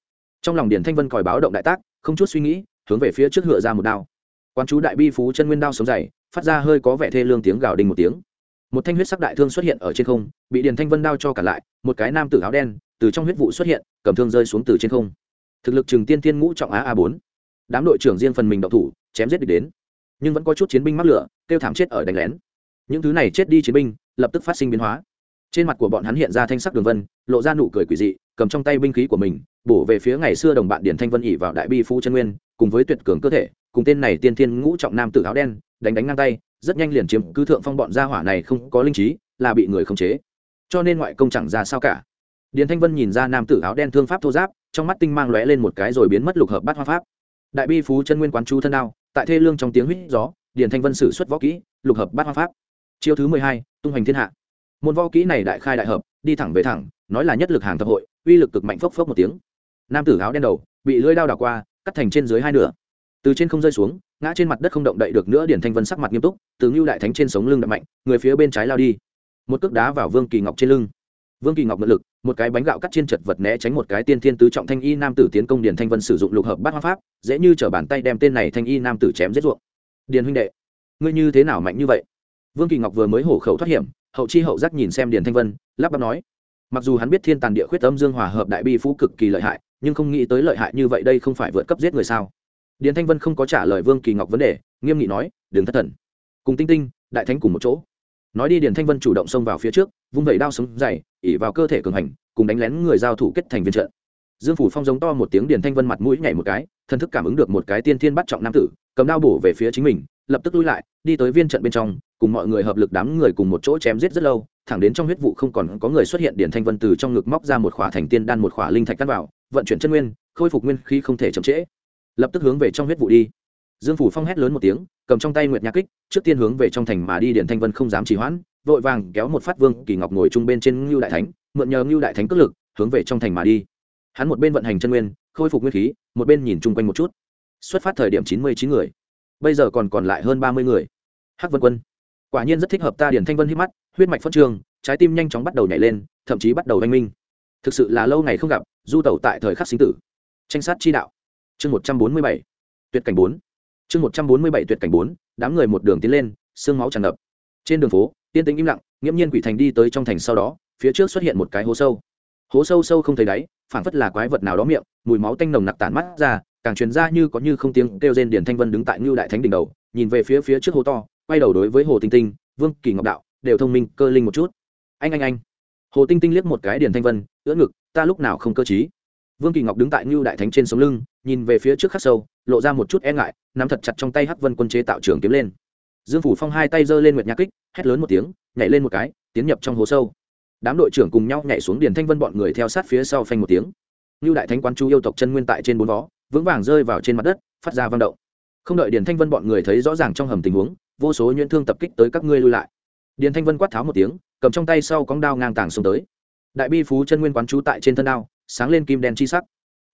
trong lòng điển thanh vân còi báo động đại tác, không chút suy nghĩ, hướng về phía trước ngựa ra một đao. Quan chú đại bi phú chân nguyên đao sống dày, phát ra hơi có vẻ thê lương tiếng gào đình một tiếng. Một thanh huyết sắc đại thương xuất hiện ở trên không, bị điền thanh vân đao cho cả lại, một cái nam tử áo đen từ trong huyết vụ xuất hiện, cầm thương rơi xuống từ trên không. Thực lực trường tiên tiên ngũ trọng á a bốn. Đám đội trưởng riêng phần mình đậu thủ, chém giết địch đến. Nhưng vẫn có chút chiến binh mắc lửa, kêu thảm chết ở đánh lén. Những thứ này chết đi chiến binh, lập tức phát sinh biến hóa. Trên mặt của bọn hắn hiện ra thanh sắc đường vân, lộ ra nụ cười quỷ dị, cầm trong tay binh khí của mình, bổ về phía ngày xưa đồng bạn điển thanh vân ỉ vào đại bi phu chân nguyên, cùng với tuyệt cường cơ thể, cùng tên này tiên thiên ngũ trọng nam tử áo đen, đánh đánh ngang tay, rất nhanh liền chiếm cứ thượng phong bọn gia hỏa này không có linh trí, là bị người khống chế. Cho nên ngoại công chẳng ra sao cả điền thanh vân nhìn ra nam tử áo đen thương pháp thô giáp, trong mắt tinh mang lóe lên một cái rồi biến mất lục hợp bát hoa pháp. Đại bi phú chân nguyên quán chú thân đao, tại thê lương trong tiếng huýt gió, điền thanh vân sử xuất võ kỹ, lục hợp bát hoa pháp. Chiêu thứ mười hai, tung hoành thiên hạ. Môn võ kỹ này đại khai đại hợp, đi thẳng về thẳng, nói là nhất lực hàng thập hội, uy lực cực mạnh phốc phốc một tiếng. Nam tử áo đen đầu, bị lưỡi đao đảo qua, cắt thành trên dưới hai nửa. Từ trên không rơi xuống, ngã trên mặt đất không động đậy được nữa điển thanh vân sắc mặt nghiêm túc, từ ngưu đại thánh trên sống lưng đập mạnh, người phía bên trái lao đi. Một cước đá vào vương kỳ ngọc trên lưng. Vương kỳ ngọc mượn lực một cái bánh gạo cắt trên chật vật né tránh một cái tiên thiên tứ trọng thanh y nam tử tiến công điền thanh vân sử dụng lục hợp bát hoa pháp, dễ như t bàn tay đem tên này thanh y nam tử chém giết ruộng. Điền huynh đệ, ngươi như thế nào mạnh như vậy? Vương kỳ ngọc vừa mới hổ khẩu thoát hiểm, hậu chi hậu giác nhìn xem điền thanh vân, lắp bắp nói, mặc dù hắn biết thiên tàn địa khuyết âm dương hòa hợp đại bi phú cực kỳ lợi hại, nhưng không nghĩ tới lợi hại như vậy đây không phải vượt cấp giết người sao? Điền thanh vân không có trả lời vương kỳ ngọc vấn đề, nghiêm nghị nói đừng thất thần, cùng tinh tinh, đại thánh cùng một chỗ nói đi điền thanh vân chủ động xông vào phía trước, vung vẩy đao sống dày, ỉ vào cơ thể cường hành, cùng đánh lén người giao thủ kết thành viên trận. Dương phủ phong giống to một tiếng điền thanh vân mặt mũi nhảy một cái thân thức cảm ứng được một cái tiên thiên bắt trọng nam tử, cầm đao bổ về phía chính mình, lập tức lui lại, đi tới viên trận bên trong, cùng mọi người hợp lực đám người cùng một chỗ chém giết rất lâu, thẳng đến trong huyết vụ không còn có người xuất hiện điển thanh vân từ trong ngực móc ra một khỏa thành tiên đan một khỏa linh thạch cắt vào, vận chuyển chân nguyên, khôi phục nguyên khi không thể chậm trễ. Lập tức hướng về trong huyết vụ đi. Dương phủ phong hét lớn một tiếng cầm trong tay nguyệt nhạc kích, trước tiên hướng về trong thành mà đi điện thanh vân không dám trì hoãn, vội vàng kéo một phát vương kỳ ngọc ngồi chung bên trên ngưu đại thánh, mượn nhờ ngưu đại thánh cất lực, hướng về trong thành mà đi. Hắn một bên vận hành chân nguyên, khôi phục nguyên khí, một bên nhìn chung quanh một chút. Xuất phát thời điểm chín mươi chín người, bây giờ còn còn lại hơn ba mươi người. Hắc vân quân, quả nhiên rất thích hợp ta điển thanh vân hít mắt, huyết mạch phân trường, trái tim nhanh chóng bắt đầu nhảy lên, thậm chí bắt đầu oanh minh. Thực sự là lâu ngày không gặp, du tẩu tại thời khắc sinh tử. Tranh sát chi đạo. Chương một trăm bốn mươi bảy, tuyệt cảnh bốn chương một trăm bốn mươi bảy tuyệt cảnh bốn, đám người một đường tiến lên sương máu tràn ngập. Trên đường phố, tiên tính im lặng, nghiễm nhiên quỷ thành đi tới trong thành sau đó, phía trước xuất hiện một cái hố sâu. Hố sâu sâu không thấy đáy phản phất là quái vật nào đó miệng, mùi máu tanh nồng nặc tản mắt ra, càng truyền ra như có như không tiếng kêu rên điển thanh vân đứng tại ngưu đại thánh đỉnh đầu, nhìn về phía phía trước hố to, quay đầu đối với hồ tinh tinh, vương kỳ ngọc đạo, đều thông minh, cơ linh một chút. Anh anh anh. Hồ tinh tinh liếc một cái điển thanh vân, ưỡn ngực, ta lúc nào không cơ trí? Vương kỳ ngọc đứng tại ngưu đại thánh trên sống lưng nhìn về phía trước khắc sâu, lộ ra một chút e ngại, nắm thật chặt trong tay hắc vân quân chế tạo trường kiếm lên. Dương phủ phong hai tay giơ lên nguyệt nhạc kích, hét lớn một tiếng, nhảy lên một cái, tiến nhập trong hố sâu. Đám đội trưởng cùng nhau nhảy xuống Điền thanh vân bọn người theo sát phía sau phanh một tiếng. Như đại thánh quán chú yêu tộc chân nguyên tại trên bốn vó, vững vàng rơi vào trên mặt đất, phát ra vang động. Không đợi Điền thanh vân bọn người thấy rõ ràng trong hầm tình huống, vô số nhuyễn thương tập kích tới các ngươi lui lại. Điền thanh vân quát tháo một tiếng, cầm trong tay sau cong đao ngang tàng xuống tới. Đại bi phú chân nguyên quán chú tại trên thân đao, sáng lên kim đen chi sắc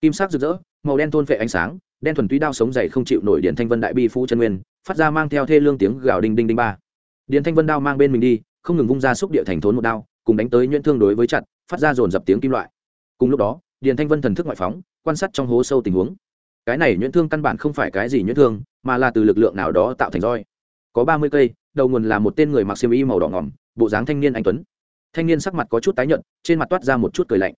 kim sắc rực rỡ, màu đen thôn phệ ánh sáng, đen thuần túy đao sống dày không chịu nổi điện thanh vân đại bi phú chân nguyên, phát ra mang theo thê lương tiếng gào đinh đinh đinh ba. Điện thanh vân đao mang bên mình đi, không ngừng vung ra xúc địa thành thốn một đao, cùng đánh tới nhuyễn thương đối với chặt, phát ra dồn dập tiếng kim loại. Cùng lúc đó điện thanh vân thần thức ngoại phóng, quan sát trong hố sâu tình huống. Cái này nhuyễn thương căn bản không phải cái gì nhuyễn thương, mà là từ lực lượng nào đó tạo thành roi. Có ba mươi cây, đầu nguồn là một tên người mặc xiêm y màu đỏ ngỏm, bộ dáng thanh niên anh tuấn. Thanh niên sắc mặt có chút tái nhợt, trên mặt toát ra một chút cười lạnh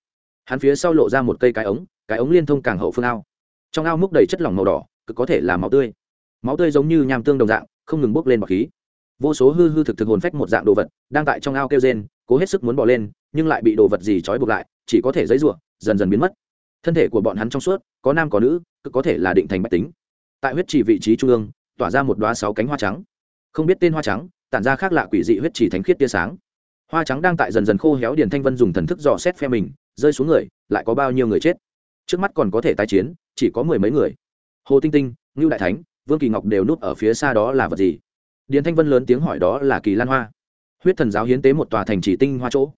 hắn phía sau lộ ra một cây cái ống cái ống liên thông càng hậu phương ao. Trong ao múc đầy chất lỏng màu đỏ cực có thể là máu tươi. Máu tươi giống như nham tương đồng dạng, không ngừng bốc lên bọc khí. Vô số hư hư thực thực hồn phách một dạng đồ vật, đang tại trong ao kêu rên, cố hết sức muốn bỏ lên, nhưng lại bị đồ vật gì trói buộc lại, chỉ có thể dấy rủa dần dần biến mất. Thân thể của bọn hắn trong suốt, có nam có nữ cực có thể là định thành bách tính. Tại huyết trì vị trí trung ương, tỏa ra một đoá sáu cánh hoa trắng. Không biết tên hoa trắng, tản ra khác lạ quỷ dị huyết chỉ thánh khiết tia sáng. Hoa trắng đang tại dần dần khô héo điền thanh vân dùng thần thức dò xét phe mình rơi xuống người, lại có bao nhiêu người chết? Trước mắt còn có thể tái chiến, chỉ có mười mấy người. Hồ tinh tinh, ngưu đại thánh, vương kỳ ngọc đều núp ở phía xa đó là vật gì? Điền thanh vân lớn tiếng hỏi đó là kỳ lan hoa. Huyết thần giáo hiến tế một tòa thành chỉ tinh hoa chỗ.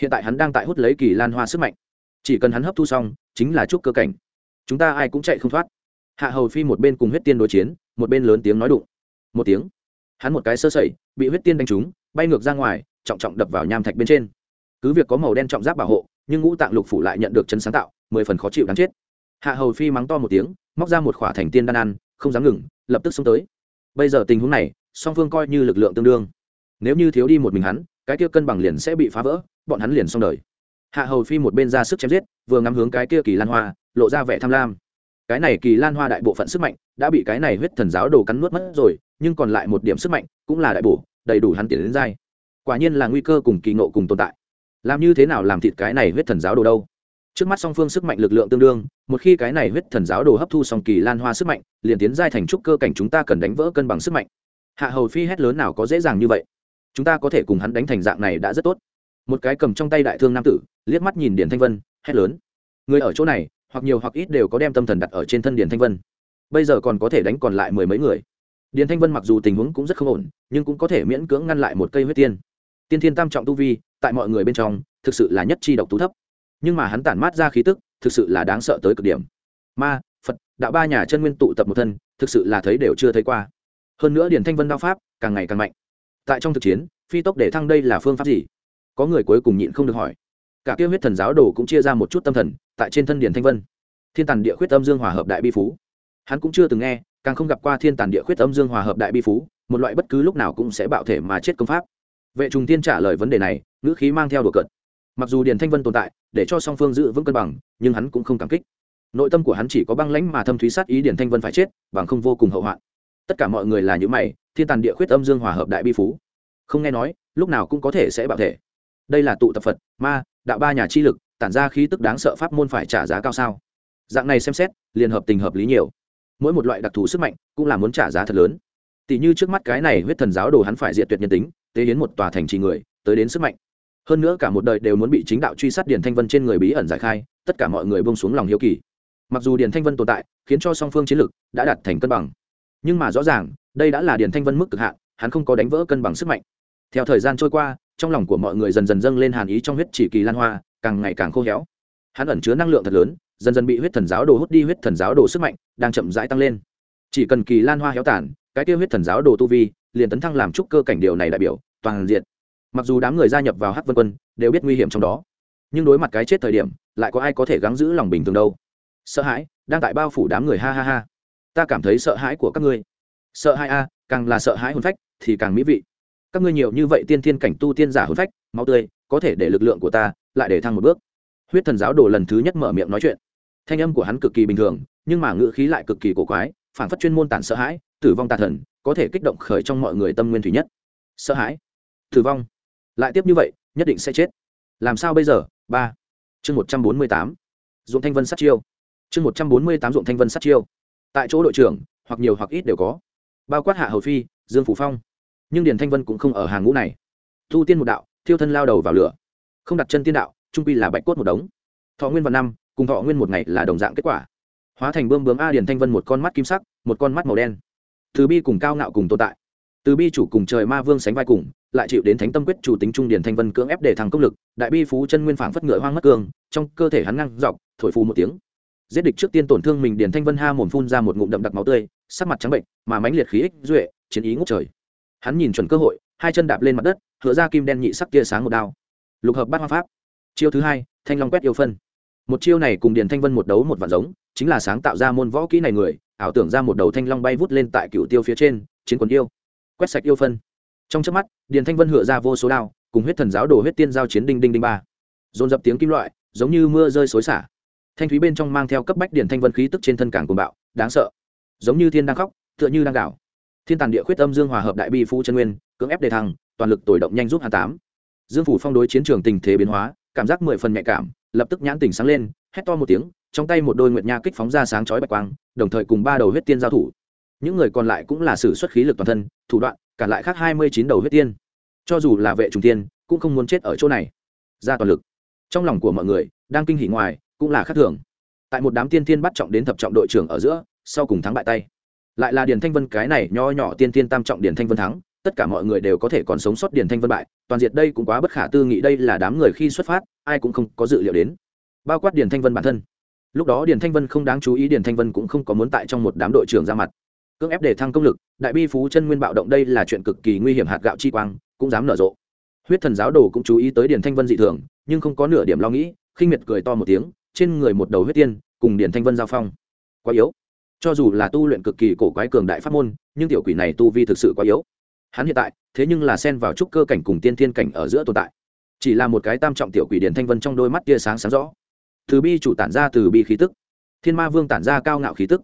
Hiện tại hắn đang tại hút lấy kỳ lan hoa sức mạnh. Chỉ cần hắn hấp thu xong, chính là chúc cơ cảnh. Chúng ta ai cũng chạy không thoát. Hạ hầu phi một bên cùng huyết tiên đối chiến, một bên lớn tiếng nói đụng. Một tiếng. Hắn một cái sơ sẩy, bị huyết tiên đánh trúng, bay ngược ra ngoài, trọng trọng đập vào nham thạch bên trên. Cứ việc có màu đen trọng giáp bảo hộ nhưng ngũ tạng lục phủ lại nhận được chân sáng tạo, mười phần khó chịu đáng chết. Hạ hầu phi mắng to một tiếng, móc ra một khỏa thành tiên đan ăn, không dám ngừng, lập tức xông tới. Bây giờ tình huống này, song phương coi như lực lượng tương đương. Nếu như thiếu đi một mình hắn, cái kia cân bằng liền sẽ bị phá vỡ, bọn hắn liền xong đời. Hạ hầu phi một bên ra sức chém giết, vừa ngắm hướng cái kia kỳ lan hoa, lộ ra vẻ tham lam. Cái này kỳ lan hoa đại bộ phận sức mạnh, đã bị cái này huyết thần giáo đồ cắn nuốt mất rồi, nhưng còn lại một điểm sức mạnh cũng là đại bổ, đầy đủ hắn tiền đến dai. Quả nhiên là nguy cơ cùng kỳ nộ cùng tồn tại làm như thế nào làm thịt cái này huyết thần giáo đồ đâu? Trước mắt song phương sức mạnh lực lượng tương đương, một khi cái này huyết thần giáo đồ hấp thu song kỳ lan hoa sức mạnh, liền tiến giai thành trúc cơ cảnh chúng ta cần đánh vỡ cân bằng sức mạnh. Hạ hầu phi hét lớn nào có dễ dàng như vậy? Chúng ta có thể cùng hắn đánh thành dạng này đã rất tốt. Một cái cầm trong tay đại thương nam tử, liếc mắt nhìn điển thanh vân, hét lớn. Người ở chỗ này, hoặc nhiều hoặc ít đều có đem tâm thần đặt ở trên thân điển thanh vân. Bây giờ còn có thể đánh còn lại mười mấy người. Điền thanh vân mặc dù tình huống cũng rất không ổn, nhưng cũng có thể miễn cưỡng ngăn lại một cây huyết tiên tiên thiên tam trọng tu vi, tại mọi người bên trong, thực sự là nhất chi độc tú thấp. Nhưng mà hắn tản mát ra khí tức, thực sự là đáng sợ tới cực điểm. Ma, phật, đạo ba nhà chân nguyên tụ tập một thân, thực sự là thấy đều chưa thấy qua. Hơn nữa điền thanh vân đao pháp, càng ngày càng mạnh. Tại trong thực chiến, phi tốc để thăng đây là phương pháp gì? Có người cuối cùng nhịn không được hỏi. Cả kia huyết thần giáo đồ cũng chia ra một chút tâm thần, tại trên thân điền thanh vân. Thiên tàn địa khuyết âm dương hòa hợp đại bi phú. Hắn cũng chưa từng nghe, càng không gặp qua thiên tàn địa khuyết âm dương hòa hợp đại bi phú, một loại bất cứ lúc nào cũng sẽ bạo thể mà chết công pháp vệ trùng tiên trả lời vấn đề này, ngữ khí mang theo đùa cợt. Mặc dù điền thanh vân tồn tại, để cho song phương giữ vững cân bằng, nhưng hắn cũng không cảm kích. Nội tâm của hắn chỉ có băng lãnh mà thâm thúy sát ý điền thanh vân phải chết, bằng không vô cùng hậu hoạn. Tất cả mọi người là những mày, thiên tàn địa khuyết âm dương hòa hợp đại bi phú. Không nghe nói, lúc nào cũng có thể sẽ bạo thể. Đây là tụ tập phật, ma, đạo ba nhà chi lực, tản ra khí tức đáng sợ pháp môn phải trả giá cao sao? Dạng này xem xét, liền hợp tình hợp lý nhiều. Mỗi một loại đặc thù sức mạnh cũng là muốn trả giá thật lớn. Tỷ như trước mắt cái này huyết thần giáo đồ hắn phải diệt tuyệt nhân tính tế hiến một tòa thành trì người, tới đến sức mạnh. Hơn nữa cả một đời đều muốn bị chính đạo truy sát điền thanh vân trên người bí ẩn giải khai, tất cả mọi người bông xuống lòng hiếu kỳ. Mặc dù điền thanh vân tồn tại, khiến cho song phương chiến lực đã đạt thành cân bằng. Nhưng mà rõ ràng, đây đã là điền thanh vân mức cực hạn, hắn không có đánh vỡ cân bằng sức mạnh. Theo thời gian trôi qua, trong lòng của mọi người dần dần dâng lên hàn ý trong huyết chỉ kỳ lan hoa, càng ngày càng khô héo. Hắn ẩn chứa năng lượng thật lớn, dần dần bị huyết thần giáo đồ hút đi, huyết thần giáo đồ sức mạnh đang chậm rãi tăng lên. Chỉ cần kỳ lan hoa héo tàn, cái tiêu huyết thần giáo đồ tu vi liền tấn thăng làm trúc cơ cảnh điều này đại biểu, toàn diện. Mặc dù đám người gia nhập vào hắc vân quân đều biết nguy hiểm trong đó, nhưng đối mặt cái chết thời điểm, lại có ai có thể gắng giữ lòng bình thường đâu. Sợ hãi, đang tại bao phủ đám người, ha ha ha. Ta cảm thấy sợ hãi của các ngươi. Sợ hãi a, càng là sợ hãi hồn phách, thì càng mỹ vị. Các ngươi nhiều như vậy tiên thiên cảnh tu tiên giả hồn phách, máu tươi, có thể để lực lượng của ta lại để thăng một bước. Huyết thần giáo đồ lần thứ nhất mở miệng nói chuyện. Thanh âm của hắn cực kỳ bình thường, nhưng mà ngữ khí lại cực kỳ cổ quái phản phất chuyên môn tản sợ hãi, tử vong tà thần có thể kích động khởi trong mọi người tâm nguyên thủy nhất. Sợ hãi. Tử vong. Lại tiếp như vậy, nhất định sẽ chết. Làm sao bây giờ? Ba. Chương một trăm bốn mươi tám. Dụng thanh vân sát chiêu. Chương một trăm bốn mươi tám dụng thanh vân sát chiêu. Tại chỗ đội trưởng, hoặc nhiều hoặc ít đều có. Bao quát hạ hầu phi, dương phủ phong. Nhưng điền thanh vân cũng không ở hàng ngũ này. Thu tiên một đạo, thiêu thân lao đầu vào lửa. Không đặt chân tiên đạo, trung quy là bạch cốt một đống. Thọ nguyên vào năm, cùng thọ nguyên một ngày là đồng dạng kết quả. Hóa thành bơm bướm a điền thanh vân một con mắt kim sắc, một con mắt màu đen từ bi cùng cao ngạo cùng tồn tại. Từ bi chủ cùng trời ma vương sánh vai cùng, lại chịu đến thánh tâm quyết chủ tính trung điển thanh vân cưỡng ép để thằng công lực, đại bi phú chân nguyên phảng phất ngựa hoang mất cương trong cơ thể hắn ngang dọc, thổi phù một tiếng. Giết địch trước tiên tổn thương mình điền thanh vân ha mồm phun ra một ngụm đậm đặc máu tươi, sắc mặt trắng bệnh, mà mãnh liệt khí ích duệ, chiến ý ngút trời. Hắn nhìn chuẩn cơ hội, hai chân đạp lên mặt đất, hựa ra kim đen nhị sắc tia sáng một đao. Lục hợp bát hoa pháp. Chiêu thứ hai, thanh long quét yêu phân. Một chiêu này cùng điền thanh vân một đấu một vạn giống, chính là sáng tạo ra môn võ kỹ này người ảo tưởng ra một đầu thanh long bay vút lên tại cựu tiêu phía trên, chiến quần yêu, quét sạch yêu phân. Trong chớp mắt, điền thanh vân hựa ra vô số đao, cùng huyết thần giáo đồ huyết tiên giao chiến đinh đinh đinh ba. Dồn dập tiếng kim loại, giống như mưa rơi xối xả. Thanh thúy bên trong mang theo cấp bách điền thanh vân khí tức trên thân cảng cuồng bạo, đáng sợ. Giống như thiên đang khóc, tựa như đang đảo thiên tàn địa khuyết âm dương hòa hợp đại bi phu chân nguyên, cưỡng ép đề thăng, toàn lực tồi động nhanh giúp hà tám. Dương phủ phong đối chiến trường tình thế biến hóa, cảm giác mười phần nhạy cảm, lập tức nhãn tỉnh sáng lên, hét to một tiếng trong tay một đôi nguyệt nha kích phóng ra sáng chói bạch quang, đồng thời cùng ba đầu huyết tiên giao thủ. Những người còn lại cũng là sử xuất khí lực toàn thân, thủ đoạn, cả lại khác hai mươi chín đầu huyết tiên. Cho dù là vệ trùng tiên, cũng không muốn chết ở chỗ này. Ra toàn lực. Trong lòng của mọi người, đang kinh hỉ ngoài, cũng là khác thường. Tại một đám tiên tiên bắt trọng đến thập trọng đội trưởng ở giữa, sau cùng thắng bại tay. Lại là điền thanh vân cái này nho nhỏ tiên tiên tam trọng điền thanh vân thắng, tất cả mọi người đều có thể còn sống sót điền thanh vân bại, toàn diệt đây cũng quá bất khả tư nghị đây là đám người khi xuất phát, ai cũng không có dự liệu đến. Bao quát điền thanh vân bản thân lúc đó điền thanh vân không đáng chú ý, điền thanh vân cũng không có muốn tại trong một đám đội trưởng ra mặt. Cưỡng ép để thăng công lực, đại bi phú chân nguyên bạo động đây là chuyện cực kỳ nguy hiểm, hạt gạo chi quang, cũng dám nở rộ. Huyết thần giáo đồ cũng chú ý tới điền thanh vân dị thường, nhưng không có nửa điểm lo nghĩ, khinh miệt cười to một tiếng, trên người một đầu huyết tiên, cùng điền thanh vân giao phong. Quá yếu. Cho dù là tu luyện cực kỳ cổ quái cường đại pháp môn, nhưng tiểu quỷ này tu vi thực sự quá yếu. Hắn hiện tại, thế nhưng là xen vào trúc cơ cảnh cùng tiên thiên cảnh ở giữa tồn tại. Chỉ là một cái tam trọng tiểu quỷ điền thanh vân trong đôi mắt tia sáng sáng rõ từ bi chủ tản ra từ bi khí tức. Thiên ma vương tản ra cao ngạo khí tức.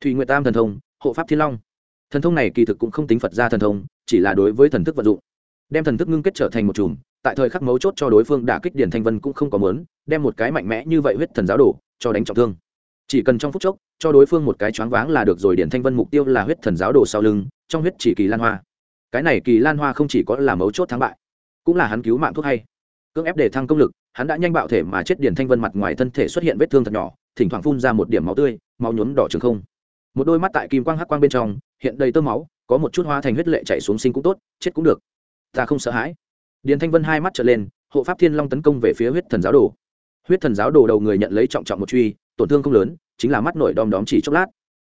Thùy nguyệt tam thần thông, hộ pháp thiên long. Thần thông này kỳ thực cũng không tính phật ra thần thông, chỉ là đối với thần thức vận dụng. Đem thần thức ngưng kết trở thành một chùm, tại thời khắc mấu chốt cho đối phương đả kích điền thanh vân cũng không có mớn đem một cái mạnh mẽ như vậy huyết thần giáo đổ cho đánh trọng thương. Chỉ cần trong phút chốc, cho đối phương một cái choáng váng là được rồi điển thanh vân mục tiêu là huyết thần giáo đổ sau lưng, trong huyết chỉ kỳ lan hoa. Cái này kỳ lan hoa không chỉ có là mấu chốt thắng bại, cũng là hắn cứu mạng thuốc hay cưỡng ép để thăng công lực, hắn đã nhanh bạo thể mà chết điển thanh vân mặt ngoài thân thể xuất hiện vết thương thật nhỏ, thỉnh thoảng phun ra một điểm máu tươi, máu nhuốm đỏ trường không. Một đôi mắt tại kim quang hắc quang bên trong, hiện đầy tơ máu, có một chút hoa thành huyết lệ chảy xuống sinh cũng tốt, chết cũng được. Ta không sợ hãi. Điền thanh vân hai mắt trở lên, hộ pháp thiên long tấn công về phía huyết thần giáo đồ. Huyết thần giáo đồ đầu người nhận lấy trọng trọng một truy, tổn thương không lớn, chính là mắt nổi đom đóm chỉ chốc lát.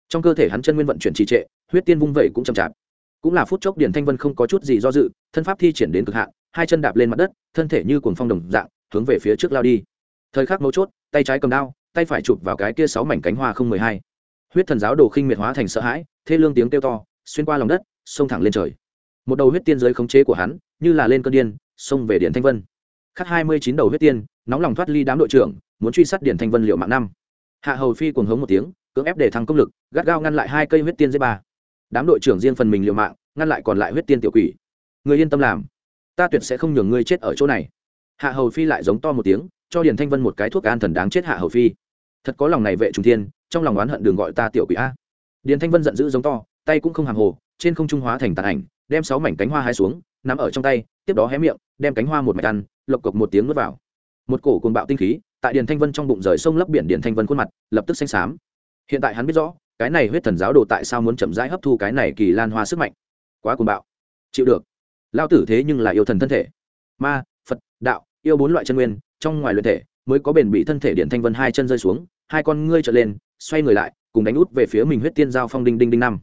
Trong cơ thể hắn chân nguyên vận chuyển trì trệ, huyết tiên vung vẩy cũng chậm chạp. Cũng là phút chốc điển thanh vân không có chút gì do dự, thân pháp thi triển đến cực hạn hai chân đạp lên mặt đất, thân thể như cuồng phong đồng dạng, hướng về phía trước lao đi. Thời khắc mấu chốt, tay trái cầm đao, tay phải chụp vào cái kia sáu mảnh cánh hoa không mười hai. Huyết thần giáo đồ khinh miệt hóa thành sợ hãi, thê lương tiếng kêu to, xuyên qua lòng đất xông thẳng lên trời. Một đầu huyết tiên dưới khống chế của hắn, như là lên cơn điên, xông về điện thanh vân. Khắc hai mươi chín đầu huyết tiên, nóng lòng thoát ly đám đội trưởng, muốn truy sát điện thanh vân liệu mạng năm. Hạ hầu phi cuồng hống một tiếng, cưỡng ép để thăng công lực, gắt gao ngăn lại hai cây huyết tiên dây ba. Đám đội trưởng riêng phần mình liều mạng, ngăn lại còn lại huyết tiên tiểu quỷ. Người yên tâm làm ta tuyệt sẽ không nhường ngươi chết ở chỗ này. Hạ hầu phi lại giống to một tiếng, cho điền thanh vân một cái thuốc an thần đáng chết hạ hầu phi. Thật có lòng này vệ trung thiên, trong lòng oán hận đường gọi ta tiểu quỷ a. Điền thanh vân giận dữ giống to, tay cũng không hàng hồ, trên không trung hóa thành tàn ảnh, đem sáu mảnh cánh hoa hai xuống, nắm ở trong tay, tiếp đó hé miệng, đem cánh hoa một mạch ăn, lộc cộc một tiếng nuốt vào. Một cổ cuồng bạo tinh khí, tại điền thanh vân trong bụng rời sông lấp biển điền thanh vân khuôn mặt, lập tức xanh xám. Hiện tại hắn biết rõ, cái này huyết thần giáo đồ tại sao muốn chậm rãi hấp thu cái này kỳ lan hoa sức mạnh. Quá cuồng bạo. Chịu được lao tử thế nhưng là yêu thần thân thể. Ma, phật, đạo, yêu bốn loại chân nguyên, trong ngoài luyện thể mới có bền bị thân thể điện thanh vân hai chân rơi xuống, hai con ngươi trở lên, xoay người lại, cùng đánh út về phía mình huyết tiên giao phong đinh đinh đinh năm.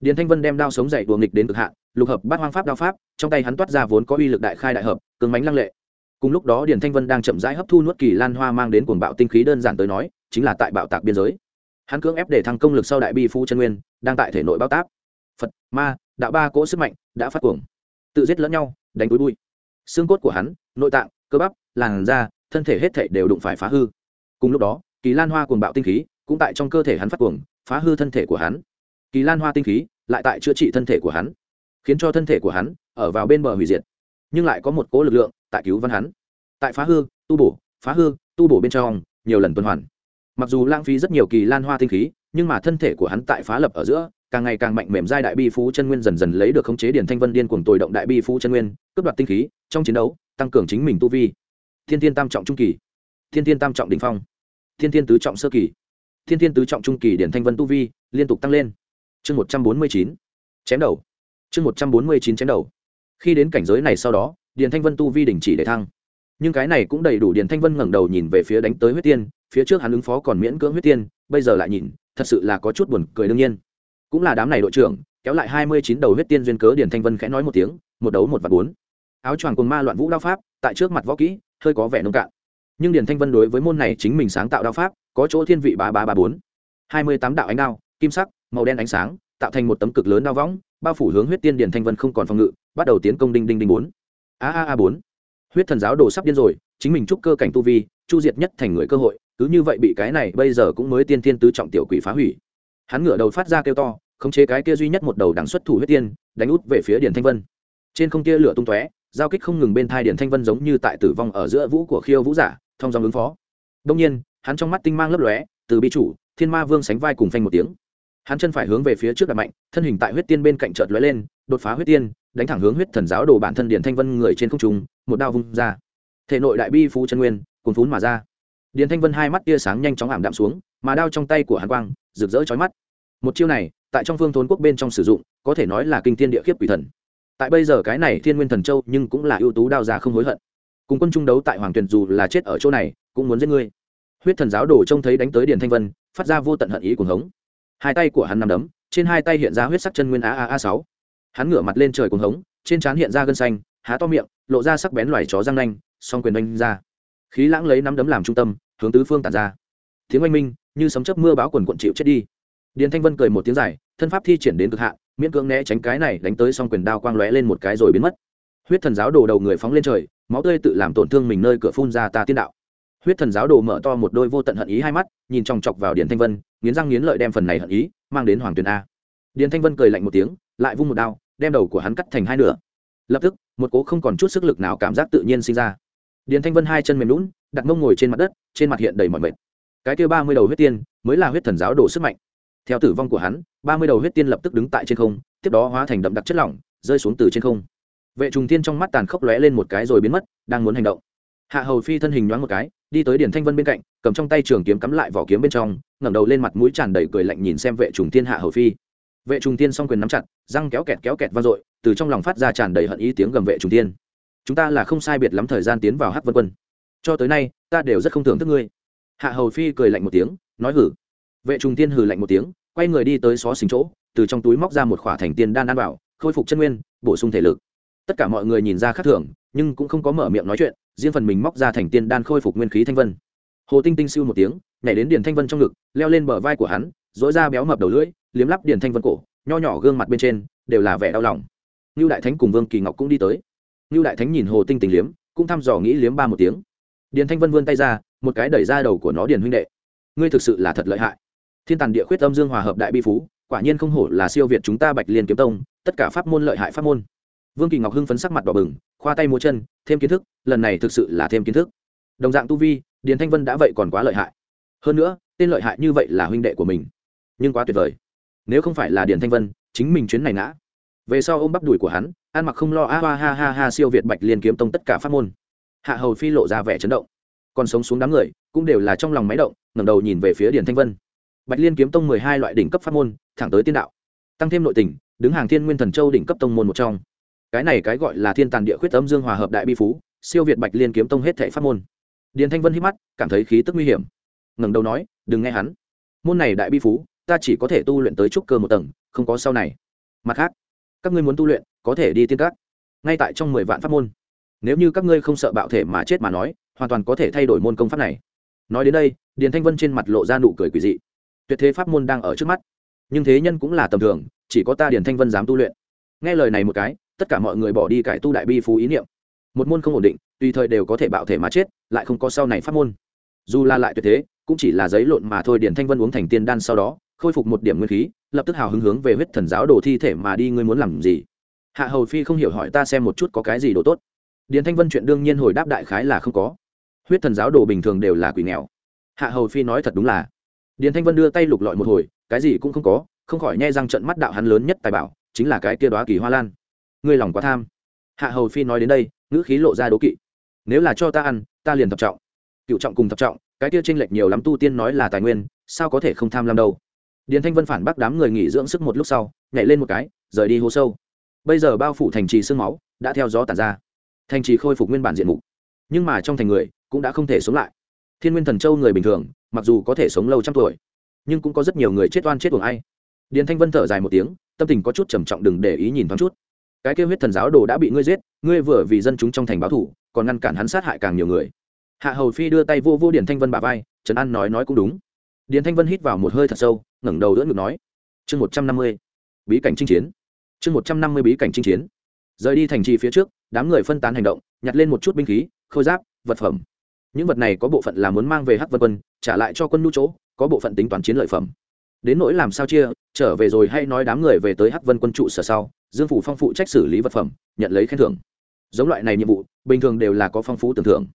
Điện thanh vân đem đao sống dậy đùa nghịch đến cực hạn, lục hợp bát hoang pháp đao pháp, trong tay hắn toát ra vốn có uy lực đại khai đại hợp cứng mánh lăng lệ. Cùng lúc đó điền thanh vân đang chậm rãi hấp thu nuốt kỳ lan hoa mang đến cuồng bạo tinh khí đơn giản tới nói, chính là tại bạo tạc biên giới. Hắn cưỡng ép để thăng công lực sau đại bi phu chân nguyên, đang tại thể nội bao táp phật, ma, đạo ba cỗ sức mạnh đã phát cuồng tự giết lẫn nhau, đánh túi bụi. Xương cốt của hắn, nội tạng, cơ bắp, làn da, thân thể hết thể đều đụng phải phá hư. Cùng lúc đó, kỳ lan hoa cuồng bạo tinh khí cũng tại trong cơ thể hắn phát cuồng, phá hư thân thể của hắn. Kỳ lan hoa tinh khí lại tại chữa trị thân thể của hắn, khiến cho thân thể của hắn ở vào bên bờ hủy diệt. Nhưng lại có một cố lực lượng tại cứu văn hắn. Tại phá hư, tu bổ, phá hư, tu bổ bên trong, nhiều lần tuần hoàn. Mặc dù lãng phí rất nhiều kỳ lan hoa tinh khí, nhưng mà thân thể của hắn tại phá lập ở giữa càng ngày càng mạnh mềm giai đại bi phú chân nguyên dần dần lấy được khống chế điển thanh vân điên cuồng tồi động đại bi phú chân nguyên, cướp đoạt tinh khí, trong chiến đấu, tăng cường chính mình tu vi. Thiên thiên tam trọng trung kỳ. Thiên thiên tam trọng đỉnh phong. Thiên thiên tứ trọng sơ kỳ. Thiên thiên tứ trọng trung kỳ điển thanh vân tu vi liên tục tăng lên. Chương một trăm bốn mươi chín. Chém đầu. Chương một trăm bốn mươi chín chém đầu. Khi đến cảnh giới này sau đó, điển thanh vân tu vi đình chỉ để thăng. Nhưng cái này cũng đầy đủ điển thanh vân ngẩng đầu nhìn về phía đánh tới huyết tiên, phía trước hắn ứng phó còn miễn cưỡng huyết tiên, bây giờ lại nhìn, thật sự là có chút buồn cười đương nhiên cũng là đám này đội trưởng, kéo lại hai mươi chín đầu huyết tiên duyên cớ điển thanh vân khẽ nói một tiếng, một đấu một và bốn. Áo choàng cùng ma loạn vũ đao pháp, tại trước mặt võ kỹ, hơi có vẻ nông cạn. Nhưng điển thanh vân đối với môn này chính mình sáng tạo đao pháp, có chỗ thiên vị ba ba ba bốn. Hai mươi tám đạo ánh đao, kim sắc, màu đen ánh sáng, tạo thành một tấm cực lớn đao võng, bao phủ hướng huyết tiên điển thanh vân không còn phòng ngự, bắt đầu tiến công đinh đinh đinh bốn. A a a bốn. Huyết thần giáo đồ sắp điên rồi, chính mình trúc cơ cảnh tu vi, chu diệt nhất thành người cơ hội, cứ như vậy bị cái này bây giờ cũng mới tiên tiên tứ trọng tiểu quỷ phá hủy. Hắn ngửa đầu phát ra kêu to khống chế cái kia duy nhất một đầu đằng xuất thủ huyết tiên, đánh út về phía Điền thanh vân. Trên không kia lửa tung tóe, giao kích không ngừng bên thai Điền thanh vân giống như tại tử vong ở giữa vũ của khiêu vũ giả, thông dòng ứng phó. Đông nhiên, hắn trong mắt tinh mang lấp lóe, từ bi chủ, thiên ma vương sánh vai cùng phanh một tiếng. Hắn chân phải hướng về phía trước đặt mạnh, thân hình tại huyết tiên bên cạnh chợt lóe lên, đột phá huyết tiên, đánh thẳng hướng huyết thần giáo đồ bản thân Điền thanh vân người trên không trung, một đao vung ra. Thể nội đại bi phú chân nguyên cùng phún mà ra. Điền thanh vân hai mắt tia sáng nhanh chóng ảm đạm xuống, mà đao trong tay của hắn quang, rực rỡ chói mắt một chiêu này, tại trong phương thốn quốc bên trong sử dụng, có thể nói là kinh thiên địa khiếp quỷ thần. Tại bây giờ cái này thiên nguyên thần châu nhưng cũng là ưu tú đao già không hối hận. Cùng quân trung đấu tại hoàng tuyền dù là chết ở chỗ này, cũng muốn giết ngươi. Huyết thần giáo đồ trông thấy đánh tới điền thanh vân, phát ra vô tận hận ý cuồng hống. Hai tay của hắn nằm đấm, trên hai tay hiện ra huyết sắc chân nguyên á a a sáu. Hắn ngửa mặt lên trời cuồng hống, trên trán hiện ra gân xanh, há to miệng, lộ ra sắc bén loài chó răng nanh, song quyền oanh ra. Khí lãng lấy nắm đấm làm trung tâm, hướng tứ phương tản ra. Tiếng oanh minh, như sấm chớp mưa báo quần quận chịu chết đi điền thanh vân cười một tiếng dài, thân pháp thi triển đến cực hạn, miễn cưỡng né tránh cái này đánh tới xong quyền đao quang lóe lên một cái rồi biến mất. Huyết thần giáo đồ đầu người phóng lên trời, máu tươi tự làm tổn thương mình nơi cửa phun ra ta tiên đạo. Huyết thần giáo đồ mở to một đôi vô tận hận ý hai mắt, nhìn chòng chọc vào điền thanh vân, nghiến răng nghiến lợi đem phần này hận ý mang đến hoàng tuyền a. Điền thanh vân cười lạnh một tiếng, lại vung một đao, đem đầu của hắn cắt thành hai nửa. Lập tức, một cố không còn chút sức lực nào cảm giác tự nhiên sinh ra. Điền thanh vân hai chân mềm lún đặt mông ngồi trên mặt đất, trên mặt hiện đầy mọi mệt. Cái kia ba mươi đầu huyết tiên mới là huyết thần giáo đồ sức mạnh theo tử vong của hắn, ba mươi đầu huyết tiên lập tức đứng tại trên không, tiếp đó hóa thành đậm đặc chất lỏng, rơi xuống từ trên không. Vệ trùng tiên trong mắt tàn khốc lóe lên một cái rồi biến mất, đang muốn hành động. Hạ hầu phi thân hình nhoáng một cái, đi tới điển thanh vân bên cạnh, cầm trong tay trường kiếm cắm lại vỏ kiếm bên trong, ngẩng đầu lên mặt mũi tràn đầy cười lạnh nhìn xem vệ trùng tiên hạ hầu phi. Vệ trùng tiên s quyền nắm chặt, răng kéo kẹt kéo kẹt vang dội, từ trong lòng phát ra tràn đầy hận ý tiếng gầm vệ trùng tiên chúng ta là không sai biệt lắm thời gian tiến vào hắc vân quân. Cho tới nay, ta đều rất không tưởng thức ngươi. Hạ hầu phi cười lạnh một tiếng, nói hử vệ trùng tiên hừ lạnh một tiếng, quay người đi tới xó xình chỗ, từ trong túi móc ra một khỏa thành tiên đan ăn vào, khôi phục chân nguyên, bổ sung thể lực. Tất cả mọi người nhìn ra khác thường, nhưng cũng không có mở miệng nói chuyện, riêng phần mình móc ra thành tiên đan khôi phục nguyên khí thanh vân. Hồ tinh tinh siêu một tiếng, nhảy đến điền thanh vân trong ngực, leo lên bờ vai của hắn dỗi ra béo mập đầu lưỡi, liếm lắp điền thanh vân cổ, nho nhỏ gương mặt bên trên, đều là vẻ đau lòng. Ngưu đại thánh cùng vương kỳ ngọc cũng đi tới. Ngưu đại thánh nhìn hồ tinh tình liếm, cũng thăm dò nghĩ liếm ba một tiếng. Điền thanh vân vươn tay ra, một cái đẩy ra đầu của nó điền huynh đệ. Ngươi thực sự là thật lợi hại thiên tàn địa khuyết âm dương hòa hợp đại bi phú, quả nhiên không hổ là siêu việt chúng ta bạch liên kiếm tông, tất cả pháp môn lợi hại pháp môn. Vương kỳ ngọc hưng phấn sắc mặt đỏ bừng, khoa tay múa chân, thêm kiến thức, lần này thực sự là thêm kiến thức. Đồng dạng tu vi, điền thanh vân đã vậy còn quá lợi hại. Hơn nữa, tên lợi hại như vậy là huynh đệ của mình. Nhưng quá tuyệt vời. Nếu không phải là điền thanh vân, chính mình chuyến này ngã. Về sau ôm bắp đùi của hắn, ăn mặc không lo, a ha ha ha ha, siêu việt bạch liên kiếm tông tất cả pháp môn. Hạ hầu phi lộ ra vẻ chấn động. Còn sống xuống đám người, cũng đều là trong lòng máy động, ngẩng đầu nhìn về phía điền thanh vân bạch liên kiếm tông mười hai loại đỉnh cấp pháp môn, thẳng tới tiên đạo. Tăng thêm nội tình, đứng hàng thiên nguyên thần châu đỉnh cấp tông môn một trong. Cái này cái gọi là thiên tàn địa khuyết âm dương hòa hợp đại bi phú, siêu việt bạch liên kiếm tông hết thệ pháp môn. Điền thanh vân hít mắt, cảm thấy khí tức nguy hiểm. Ngẩng đầu nói, đừng nghe hắn. Môn này đại bi phú, ta chỉ có thể tu luyện tới trúc cơ một tầng, không có sau này. Mặt khác, các ngươi muốn tu luyện, có thể đi tiên các. Ngay tại trong mười vạn pháp môn. Nếu như các ngươi không sợ bạo thể mà chết mà nói, hoàn toàn có thể thay đổi môn công pháp này. Nói đến đây, điền thanh vân trên mặt lộ ra nụ cười quỷ dị tuyệt thế pháp môn đang ở trước mắt. Nhưng thế nhân cũng là tầm thường, chỉ có ta điền thanh vân dám tu luyện. Nghe lời này một cái, tất cả mọi người bỏ đi cải tu đại bi phú ý niệm. Một môn không ổn định, tùy thời đều có thể bạo thể mà chết, lại không có sau này pháp môn. Dù là lại tuyệt thế, cũng chỉ là giấy lộn mà thôi, điền thanh vân uống thành tiên đan sau đó, khôi phục một điểm nguyên khí, lập tức hào hứng hướng về huyết thần giáo đồ thi thể mà đi, ngươi muốn làm gì? Hạ hầu phi không hiểu hỏi ta xem một chút có cái gì đồ tốt. Điền thanh vân chuyện đương nhiên hồi đáp đại khái là không có. Huyết thần giáo đồ bình thường đều là quỷ nghèo. Hạ hầu phi nói thật đúng là điền thanh vân đưa tay lục lọi một hồi, cái gì cũng không có, không khỏi nhai răng trận mắt đạo hắn lớn nhất tài bảo, chính là cái kia đoá kỳ hoa lan. Ngươi lòng quá tham. Hạ hầu phi nói đến đây, ngữ khí lộ ra đố kỵ. Nếu là cho ta ăn, ta liền thập trọng. Cựu trọng cùng thập trọng, cái kia tranh lệch nhiều lắm tu tiên nói là tài nguyên, sao có thể không tham lam đâu? Điền thanh vân phản bác đám người nghỉ dưỡng sức một lúc sau, nhảy lên một cái, rời đi hố sâu. Bây giờ bao phủ thành trì sương máu, đã theo gió tàn ra. Thành trì khôi phục nguyên bản diện mục. Nhưng mà trong thành người, cũng đã không thể sống lại. Thiên nguyên thần châu người bình thường mặc dù có thể sống lâu trăm tuổi, nhưng cũng có rất nhiều người chết oan chết tuồng ai. Điền thanh vân thở dài một tiếng, tâm tình có chút trầm trọng đừng để ý nhìn thoáng chút. Cái kêu huyết thần giáo đồ đã bị ngươi giết, ngươi vừa vì dân chúng trong thành báo thủ, còn ngăn cản hắn sát hại càng nhiều người. Hạ hầu phi đưa tay vô vô điền thanh vân bà vai trấn an nói nói cũng đúng. Điền thanh vân hít vào một hơi thật sâu, ngẩng đầu đỡ ngực nói, chương một trăm năm mươi, bí cảnh chinh chiến. Chương một trăm năm mươi bí cảnh chinh chiến. Rời đi thành trì phía trước, đám người phân tán hành động, nhặt lên một chút binh khí, khôi giáp, vật phẩm. Những vật này có bộ phận là muốn mang về hắc vân quân trả lại cho quân nhu chỗ, có bộ phận tính toán chiến lợi phẩm. Đến nỗi làm sao chia, trở về rồi hay nói đám người về tới hắc vân quân trụ sở sau, dương phủ phong phụ trách xử lý vật phẩm, nhận lấy khen thưởng. Giống loại này nhiệm vụ, bình thường đều là có phong phú tưởng thưởng.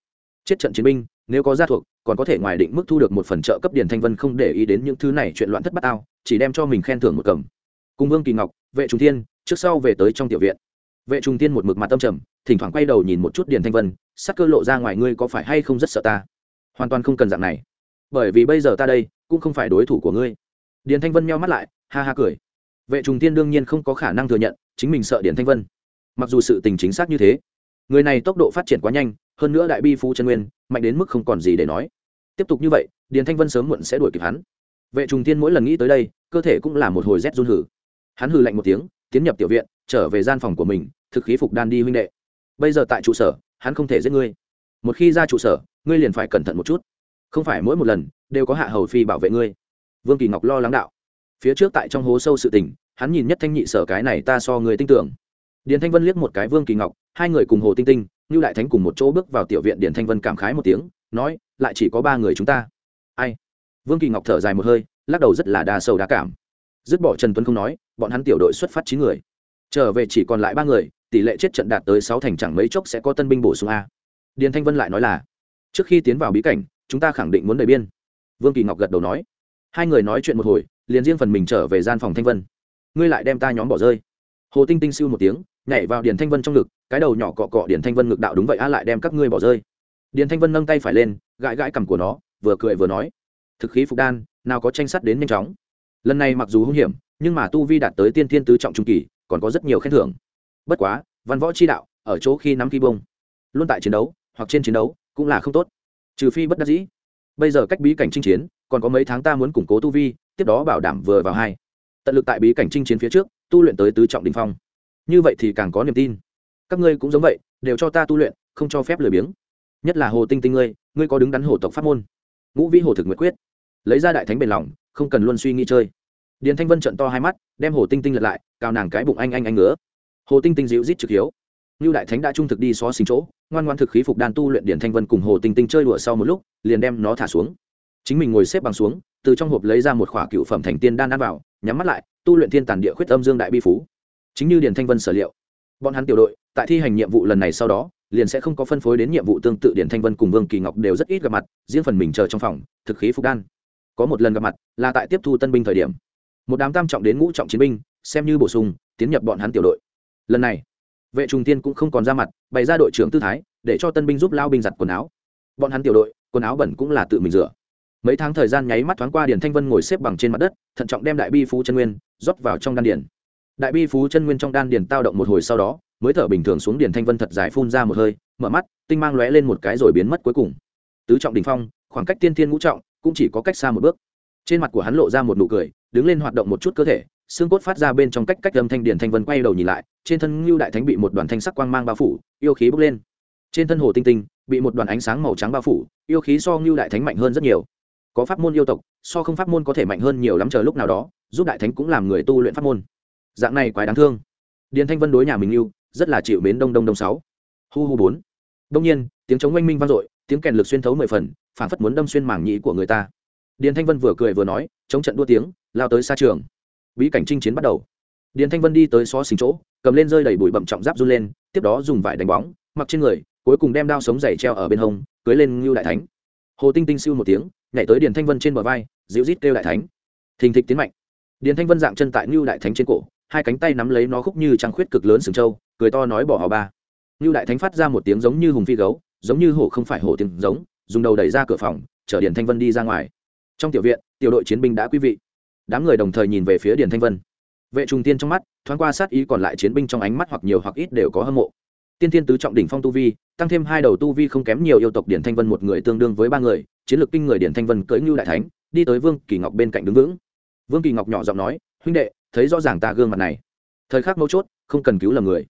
Chết trận chiến binh, nếu có gia thuộc, còn có thể ngoài định mức thu được một phần trợ cấp điển thanh vân không để ý đến những thứ này chuyện loạn thất bát ao, chỉ đem cho mình khen thưởng một cầm. Cùng vương kỳ ngọc, vệ trung thiên, trước sau về tới trong tiểu viện. Vệ trung thiên một mực mặt tâm trầm, thỉnh thoảng quay đầu nhìn một chút điền thanh vân, sắc cơ lộ ra ngoài ngươi có phải hay không rất sợ ta? Hoàn toàn không cần dạng này bởi vì bây giờ ta đây cũng không phải đối thủ của ngươi. Điền thanh vân meo mắt lại, ha ha cười. Vệ trùng tiên đương nhiên không có khả năng thừa nhận, chính mình sợ điền thanh vân. Mặc dù sự tình chính xác như thế, người này tốc độ phát triển quá nhanh, hơn nữa đại bi phú Trần nguyên, mạnh đến mức không còn gì để nói. Tiếp tục như vậy, điền thanh vân sớm muộn sẽ đuổi kịp hắn. Vệ trùng tiên mỗi lần nghĩ tới đây, cơ thể cũng là một hồi rét run hử. Hắn hừ lạnh một tiếng, tiến nhập tiểu viện, trở về gian phòng của mình, thực khí phục đan đi huynh đệ. Bây giờ tại trụ sở, hắn không thể giết ngươi. Một khi ra trụ sở, ngươi liền phải cẩn thận một chút không phải mỗi một lần, đều có hạ hầu phi bảo vệ ngươi. Vương kỳ ngọc lo lắng đạo. Phía trước tại trong hố sâu sự tình, hắn nhìn nhất thanh nhị sở cái này ta so người tin tưởng. Điền thanh vân liếc một cái vương kỳ ngọc, hai người cùng hồ tinh tinh như đại thánh cùng một chỗ bước vào tiểu viện điền thanh vân cảm khái một tiếng, nói, lại chỉ có ba người chúng ta. Ai? Vương kỳ ngọc thở dài một hơi, lắc đầu rất là đa sâu đa cảm. Dứt bỏ trần tuấn không nói, bọn hắn tiểu đội xuất phát chín người. Trở về chỉ còn lại ba người, tỷ lệ chết trận đạt tới sáu thành chẳng mấy chốc sẽ có tân binh bổ sung a. Điền thanh vân lại nói là, trước khi tiến vào bí cảnh chúng ta khẳng định muốn đầy biên. Vương kỳ ngọc gật đầu nói. Hai người nói chuyện một hồi, liền riêng phần mình trở về gian phòng thanh vân. Ngươi lại đem ta nhóm bỏ rơi. Hồ tinh tinh siêu một tiếng, nhảy vào điền thanh vân trong ngực, cái đầu nhỏ cọ cọ điền thanh vân ngực đạo đúng vậy a lại đem các ngươi bỏ rơi. Điền thanh vân nâng tay phải lên, gãi gãi cằm của nó, vừa cười vừa nói. Thực khí phục đan, nào có tranh sắt đến nhanh chóng. Lần này mặc dù hung hiểm, nhưng mà tu vi đạt tới tiên thiên tứ trọng trung kỳ, còn có rất nhiều khen thưởng. Bất quá, văn võ chi đạo, ở chỗ khi nắm khi bông luôn tại chiến đấu, hoặc trên chiến đấu, cũng là không tốt trừ phi bất đắc dĩ. Bây giờ cách bí cảnh chinh chiến, còn có mấy tháng ta muốn củng cố tu vi, tiếp đó bảo đảm vừa vào hai. Tận lực tại bí cảnh chinh chiến phía trước, tu luyện tới tứ trọng đình phong. Như vậy thì càng có niềm tin. Các ngươi cũng giống vậy, đều cho ta tu luyện, không cho phép lười biếng. Nhất là hồ tinh tinh ngươi ngươi có đứng đắn hồ tộc pháp môn. Ngũ vĩ hồ thực nguyệt quyết. Lấy ra đại thánh bền lòng, không cần luôn suy nghĩ chơi. Điền thanh vân trận to hai mắt, đem hồ tinh tinh lật lại, cào nàng cái bụng anh anh anh ngứa. Hồ tinh tinh dịu rít trực hiếu. Như đại thánh đã trung thực đi xó xình chỗ ngoan ngoan thực khí phục đan tu luyện điển thanh vân cùng hồ tinh tinh chơi đùa sau một lúc, liền đem nó thả xuống. Chính mình ngồi xếp bằng xuống, từ trong hộp lấy ra một khỏa cựu phẩm thành tiên đan ăn vào, nhắm mắt lại, tu luyện thiên tàn địa khuyết âm dương đại bi phú. Chính như điển thanh vân sở liệu, bọn hắn tiểu đội, tại thi hành nhiệm vụ lần này sau đó, liền sẽ không có phân phối đến nhiệm vụ tương tự điển thanh vân cùng vương kỳ ngọc đều rất ít gặp mặt, riêng phần mình chờ trong phòng, thực khí phục đan. Có một lần gặp mặt, là tại tiếp thu tân binh thời điểm. Một đám tam trọng đến ngũ trọng chiến binh, xem như bổ sung, tiến nhập bọn hắn tiểu đội. Lần này vệ trùng tiên cũng không còn ra mặt, bày ra đội trưởng tư thái, để cho tân binh giúp lao binh giặt quần áo. Bọn hắn tiểu đội, quần áo bẩn cũng là tự mình rửa. Mấy tháng thời gian nháy mắt thoáng qua điền thanh vân ngồi xếp bằng trên mặt đất, thận trọng đem đại bi phú chân nguyên rót vào trong đan điền. Đại bi phú chân nguyên trong đan điền tao động một hồi sau đó, mới thở bình thường xuống điền thanh vân thật dài phun ra một hơi, mở mắt, tinh mang lóe lên một cái rồi biến mất cuối cùng. Tứ trọng đỉnh phong, khoảng cách tiên thiên ngũ trọng cũng chỉ có cách xa một bước. Trên mặt của hắn lộ ra một nụ cười, đứng lên hoạt động một chút cơ thể xương cốt phát ra bên trong cách cách âm thanh điển thanh vân quay đầu nhìn lại, trên thân ngưu đại thánh bị một đoàn thanh sắc quang mang bao phủ, yêu khí bốc lên. Trên thân hồ tinh tinh bị một đoàn ánh sáng màu trắng bao phủ, yêu khí so ngưu đại thánh mạnh hơn rất nhiều. Có pháp môn yêu tộc, so không pháp môn có thể mạnh hơn nhiều lắm chờ lúc nào đó, giúp đại thánh cũng làm người tu luyện pháp môn. Dạng này quái đáng thương. Điền thanh vân đối nhà mình yêu, rất là chịu mến đông đông đông sáu. Hu hu bốn. Đông nhiên, tiếng chống oanh minh vang dội, tiếng kèn lực xuyên thấu mười phần phản phất muốn đâm xuyên mảng nhĩ của người ta. Điền thanh vân vừa cười vừa nói, chống trận đua tiếng, lao tới xa trường bí cảnh chinh chiến bắt đầu. Điền thanh vân đi tới xó xình chỗ, cầm lên rơi đầy bụi bậm trọng giáp run lên, tiếp đó dùng vải đánh bóng, mặc trên người, cuối cùng đem đao sống dày treo ở bên hông, cưới lên ngưu đại thánh. Hồ tinh tinh siêu một tiếng, nhảy tới điền thanh vân trên bờ vai, dịu rít kêu đại thánh. Thình thịch tiến mạnh. Điền thanh vân dạng chân tại ngưu đại thánh trên cổ, hai cánh tay nắm lấy nó khúc như trăng khuyết cực lớn sừng trâu, cười to nói bỏ hò ba. Ngưu đại thánh phát ra một tiếng giống như hùng phi gấu, giống như hổ không phải hổ tiếng giống, dùng đầu đẩy ra cửa phòng, chở điền thanh vân đi ra ngoài. Trong tiểu viện, tiểu đội chiến binh đã quý vị đám người đồng thời nhìn về phía điền thanh vân. Vệ trùng tiên trong mắt, thoáng qua sát ý còn lại chiến binh trong ánh mắt hoặc nhiều hoặc ít đều có hâm mộ. Tiên tiên tứ trọng đỉnh phong tu vi, tăng thêm hai đầu tu vi không kém nhiều yêu tộc điển thanh vân một người tương đương với ba người, chiến lược kinh người điển thanh vân cưỡi ngưu đại thánh, đi tới vương kỳ ngọc bên cạnh đứng vững. Vương kỳ ngọc nhỏ giọng nói, huynh đệ, thấy rõ ràng ta gương mặt này. Thời khắc mấu chốt, không cần cứu lầm người.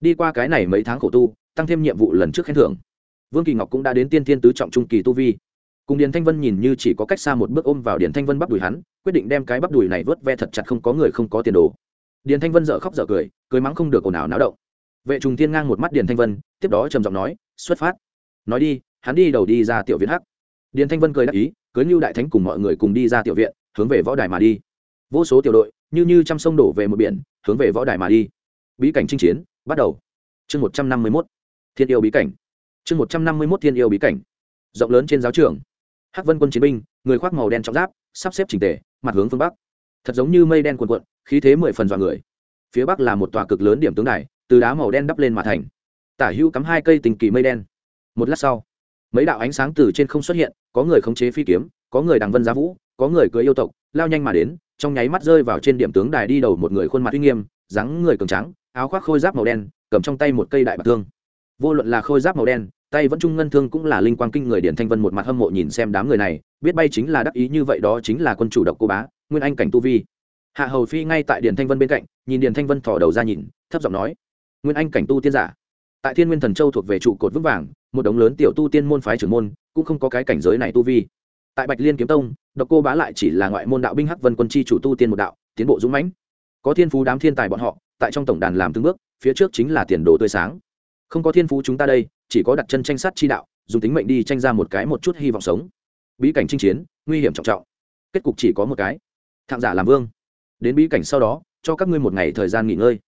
Đi qua cái này mấy tháng khổ tu, tăng thêm nhiệm vụ lần trước khen thưởng. Vương kỳ ngọc cũng đã đến tiên tiên tứ trọng trung kỳ tu vi cùng điền thanh vân nhìn như chỉ có cách xa một bước ôm vào điền thanh vân bắp đùi hắn, quyết định đem cái bắp đùi này vớt ve thật chặt không có người không có tiền đồ. Điền thanh vân dợ khóc dợ cười cười mắng không được ồn ào náo động. Vệ trùng thiên ngang một mắt điền thanh vân, tiếp đó trầm giọng nói, xuất phát. Nói đi, hắn đi đầu đi ra tiểu viện hắc. Điền thanh vân cười đáp ý, cưới như đại thánh cùng mọi người cùng đi ra tiểu viện, hướng về võ đài mà đi. Vô số tiểu đội, như như trăm sông đổ về một biển, hướng về võ đài mà đi. Bí cảnh chinh chiến, bắt đầu. Chương một trăm năm mươi mốt, thiên yêu bí cảnh. Chương một trăm năm mươi mốt thiên yêu bí cảnh. Rộng lớn trên giáo trường hắc vân quân chiến binh, người khoác màu đen trọng giáp, sắp xếp trình tề, mặt hướng phương bắc. Thật giống như mây đen cuồn cuộn, khí thế mười phần dọa người. Phía bắc là một tòa cực lớn điểm tướng này từ đá màu đen đắp lên mà thành. Tả hữu cắm hai cây tình kỳ mây đen. Một lát sau, mấy đạo ánh sáng từ trên không xuất hiện, có người khống chế phi kiếm, có người đằng vân giá vũ, có người cưới yêu tộc, lao nhanh mà đến, trong nháy mắt rơi vào trên điểm tướng đài đi đầu một người khuôn mặt uy nghiêm, dáng người cường trắng áo khoác khôi giáp màu đen, cầm trong tay một cây đại bạc thương. Vô luận là khôi giáp màu đen tay vẫn trung ngân thương cũng là linh quang kinh người điển thanh vân một mặt hâm mộ nhìn xem đám người này, biết bay chính là đắc ý như vậy đó chính là quân chủ độc cô bá, nguyên anh cảnh tu vi. Hạ hầu phi ngay tại điển thanh vân bên cạnh, nhìn điển thanh vân thò đầu ra nhìn, thấp giọng nói, nguyên anh cảnh tu tiên giả. Tại thiên nguyên thần châu thuộc về trụ cột vững vàng, một đống lớn tiểu tu tiên môn phái trưởng môn, cũng không có cái cảnh giới này tu vi. Tại bạch liên kiếm tông, độc cô bá lại chỉ là ngoại môn đạo binh hắc vân quân chi chủ tu tiên một đạo, tiến bộ dũng mãnh. Có thiên phú đám thiên tài bọn họ, tại trong tổng đàn làm từng bước, phía trước chính là tiền đồ tươi sáng. Không có thiên phú chúng ta đây chỉ có đặt chân tranh sát chi đạo, dùng tính mệnh đi tranh ra một cái một chút hy vọng sống. Bí cảnh chinh chiến, nguy hiểm trọng trọng. Kết cục chỉ có một cái. Thạng giả làm vương. Đến bí cảnh sau đó, cho các ngươi một ngày thời gian nghỉ ngơi.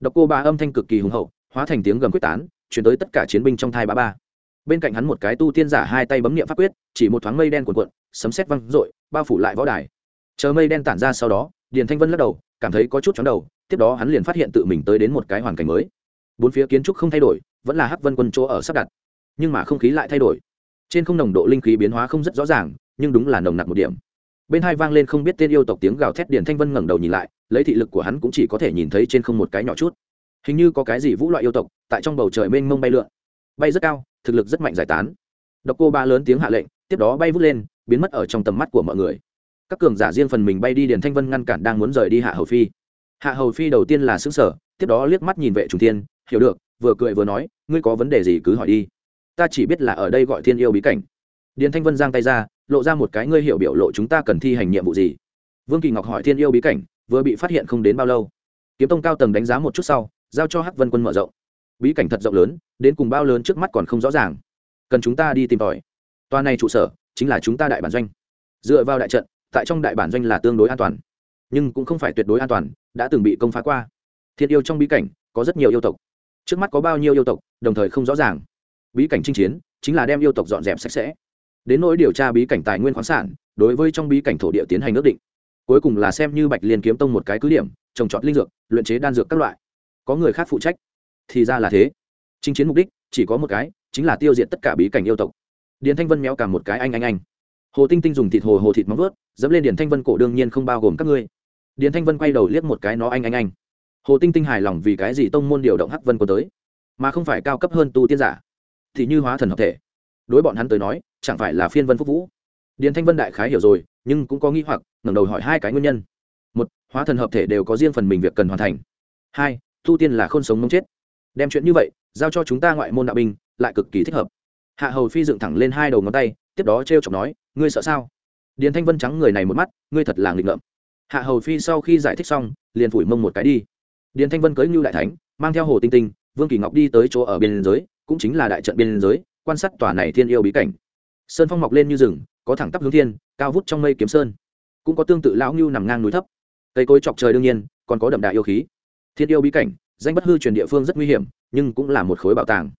Độc cô ba âm thanh cực kỳ hùng hậu, hóa thành tiếng gầm quyết tán, chuyển tới tất cả chiến binh trong thai ba ba. Bên cạnh hắn một cái tu tiên giả hai tay bấm nghiệm pháp quyết, chỉ một thoáng mây đen cuộn cuộn, sấm sét văng rội bao phủ lại võ đài. Chờ mây đen tản ra sau đó, điền thanh vân lắc đầu, cảm thấy có chút chóng đầu, tiếp đó hắn liền phát hiện tự mình tới đến một cái hoàn cảnh mới bốn phía kiến trúc không thay đổi, vẫn là hắc vân quân chỗ ở sắp đặt. Nhưng mà không khí lại thay đổi. Trên không nồng độ linh khí biến hóa không rất rõ ràng, nhưng đúng là nồng nặc một điểm. Bên hai vang lên không biết tên yêu tộc tiếng gào thét điền thanh vân ngẩng đầu nhìn lại, lấy thị lực của hắn cũng chỉ có thể nhìn thấy trên không một cái nhỏ chút. Hình như có cái gì vũ loại yêu tộc, tại trong bầu trời mênh mông bay lượn. Bay rất cao, thực lực rất mạnh giải tán. Độc cô ba lớn tiếng hạ lệnh, tiếp đó bay vút lên, biến mất ở trong tầm mắt của mọi người. Các cường giả riêng phần mình bay đi điền thanh vân ngăn cản đang muốn rời đi hạ hầu phi. Hạ hầu phi đầu tiên là xứ sở tiếp đó liếc mắt nhìn vệ trùng tiên hiểu được, vừa cười vừa nói, ngươi có vấn đề gì cứ hỏi đi. Ta chỉ biết là ở đây gọi thiên yêu bí cảnh. Điền thanh vân giang tay ra, lộ ra một cái ngươi hiểu biểu lộ chúng ta cần thi hành nhiệm vụ gì. Vương kỳ ngọc hỏi thiên yêu bí cảnh, vừa bị phát hiện không đến bao lâu. Kiếm tông cao tầng đánh giá một chút sau, giao cho hắc vân quân mở rộng. Bí cảnh thật rộng lớn, đến cùng bao lớn trước mắt còn không rõ ràng. Cần chúng ta đi tìm tòi. Toa này trụ sở, chính là chúng ta đại bản doanh. Dựa vào đại trận, tại trong đại bản doanh là tương đối an toàn. Nhưng cũng không phải tuyệt đối an toàn, đã từng bị công phá qua. Thiên yêu trong bí cảnh, có rất nhiều yêu tộc trước mắt có bao nhiêu yêu tộc, đồng thời không rõ ràng. Bí cảnh chinh chiến, chính là đem yêu tộc dọn dẹp sạch sẽ. Đến nỗi điều tra bí cảnh tài nguyên khoáng sản, đối với trong bí cảnh thổ địa tiến hành ước định. Cuối cùng là xem như bạch liên kiếm tông một cái cứ điểm, trồng trọt linh dược, luyện chế đan dược các loại. Có người khác phụ trách. Thì ra là thế. Chinh chiến mục đích, chỉ có một cái, chính là tiêu diệt tất cả bí cảnh yêu tộc. Điền thanh vân méo cả một cái anh anh anh. Hồ tinh tinh dùng thịt hồ hồ thịt móng vớt dẫm lên điền thanh vân cổ đương nhiên không bao gồm các ngươi. Điền thanh vân quay đầu liếc một cái nó anh anh anh hồ tinh tinh hài lòng vì cái gì tông môn điều động hắc vân quân tới, mà không phải cao cấp hơn tu tiên giả? Thì như hóa thần hợp thể. Đối bọn hắn tới nói, chẳng phải là phiên vân phúc vũ. Điền thanh vân đại khái hiểu rồi, nhưng cũng có nghi hoặc, ngẩng đầu hỏi hai cái nguyên nhân. Một, hóa thần hợp thể đều có riêng phần mình việc cần hoàn thành. Hai, tu tiên là không sống mong chết. Đem chuyện như vậy, giao cho chúng ta ngoại môn đạo binh, lại cực kỳ thích hợp. Hạ hầu phi dựng thẳng lên hai đầu ngón tay, tiếp đó t r e o chọc nói, ngươi sợ sao? Điền thanh vân trắng người này một mắt, ngươi thật là nghịch ngợm. Hạ hầu phi sau khi giải thích xong, liền phủi mông một cái đi điền thanh vân cưới ngưu đại thánh mang theo hồ tinh tinh vương kỳ ngọc đi tới chỗ ở biên giới cũng chính là đại trận biên giới quan sát tòa này thiên yêu bí cảnh. Sơn phong mọc lên như rừng có thẳng tắp hướng thiên cao vút trong mây kiếm sơn. Cũng có tương tự lão ngưu nằm ngang núi thấp. Cây cối chọc trời đương nhiên còn có đậm đà yêu khí. Thiên yêu bí cảnh danh bất hư truyền địa phương rất nguy hiểm nhưng cũng là một khối bảo tàng.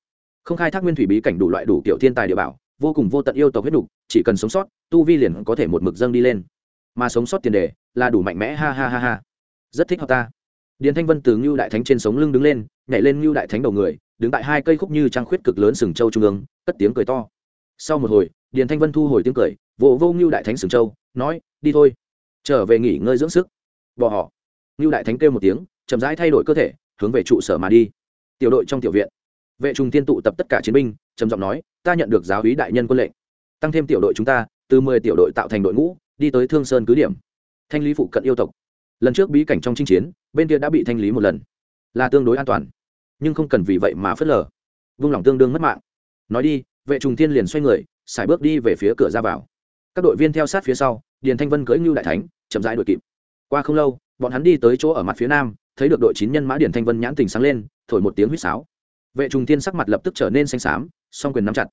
Không khai thác nguyên thủy bí cảnh đủ loại đủ kiểu thiên tài địa bảo vô cùng vô tận yêu tộc huyết đủ, chỉ cần sống sót tu vi liền có thể một mực dâng đi lên. Mà sống sót tiền đề là đủ mạnh mẽ ha ha ha ha. Rất thích hợp ta điền thanh vân từ ngưu đại thánh trên sống lưng đứng lên, nhảy lên ngưu đại thánh đầu người, đứng tại hai cây khúc như trăng khuyết cực lớn sừng châu trung ương, cất tiếng cười to. Sau một hồi, điền thanh vân thu hồi tiếng cười, vỗ vô ngưu đại thánh sừng châu, nói, đi thôi, trở về nghỉ ngơi dưỡng sức. Bỏ họ. Ngưu đại thánh kêu một tiếng, chậm rãi thay đổi cơ thể, hướng về trụ sở mà đi. Tiểu đội trong tiểu viện. Vệ trùng tiên tụ tập tất cả chiến binh, trầm giọng nói, ta nhận được giáo hí đại nhân quân lệnh. Tăng thêm tiểu đội chúng ta, từ mười tiểu đội tạo thành đội ngũ, đi tới thương sơn cứ điểm. Thanh lý phụ cận yêu tộc lần trước bí cảnh trong chinh chiến, bên kia đã bị thanh lý một lần. Là tương đối an toàn. Nhưng không cần vì vậy mà phớt lờ. Vung lòng tương đương mất mạng. Nói đi, vệ trùng thiên liền xoay người, xài bước đi về phía cửa ra vào. Các đội viên theo sát phía sau, điền thanh vân cưỡi ngưu đại thánh, chậm rãi đội kịp. Qua không lâu, bọn hắn đi tới chỗ ở mặt phía nam, thấy được đội chín nhân mã điền thanh vân nhãn tình sáng lên, thổi một tiếng huýt sáo. Vệ trùng thiên sắc mặt lập tức trở nên xanh xám, song quyền nắm chặt.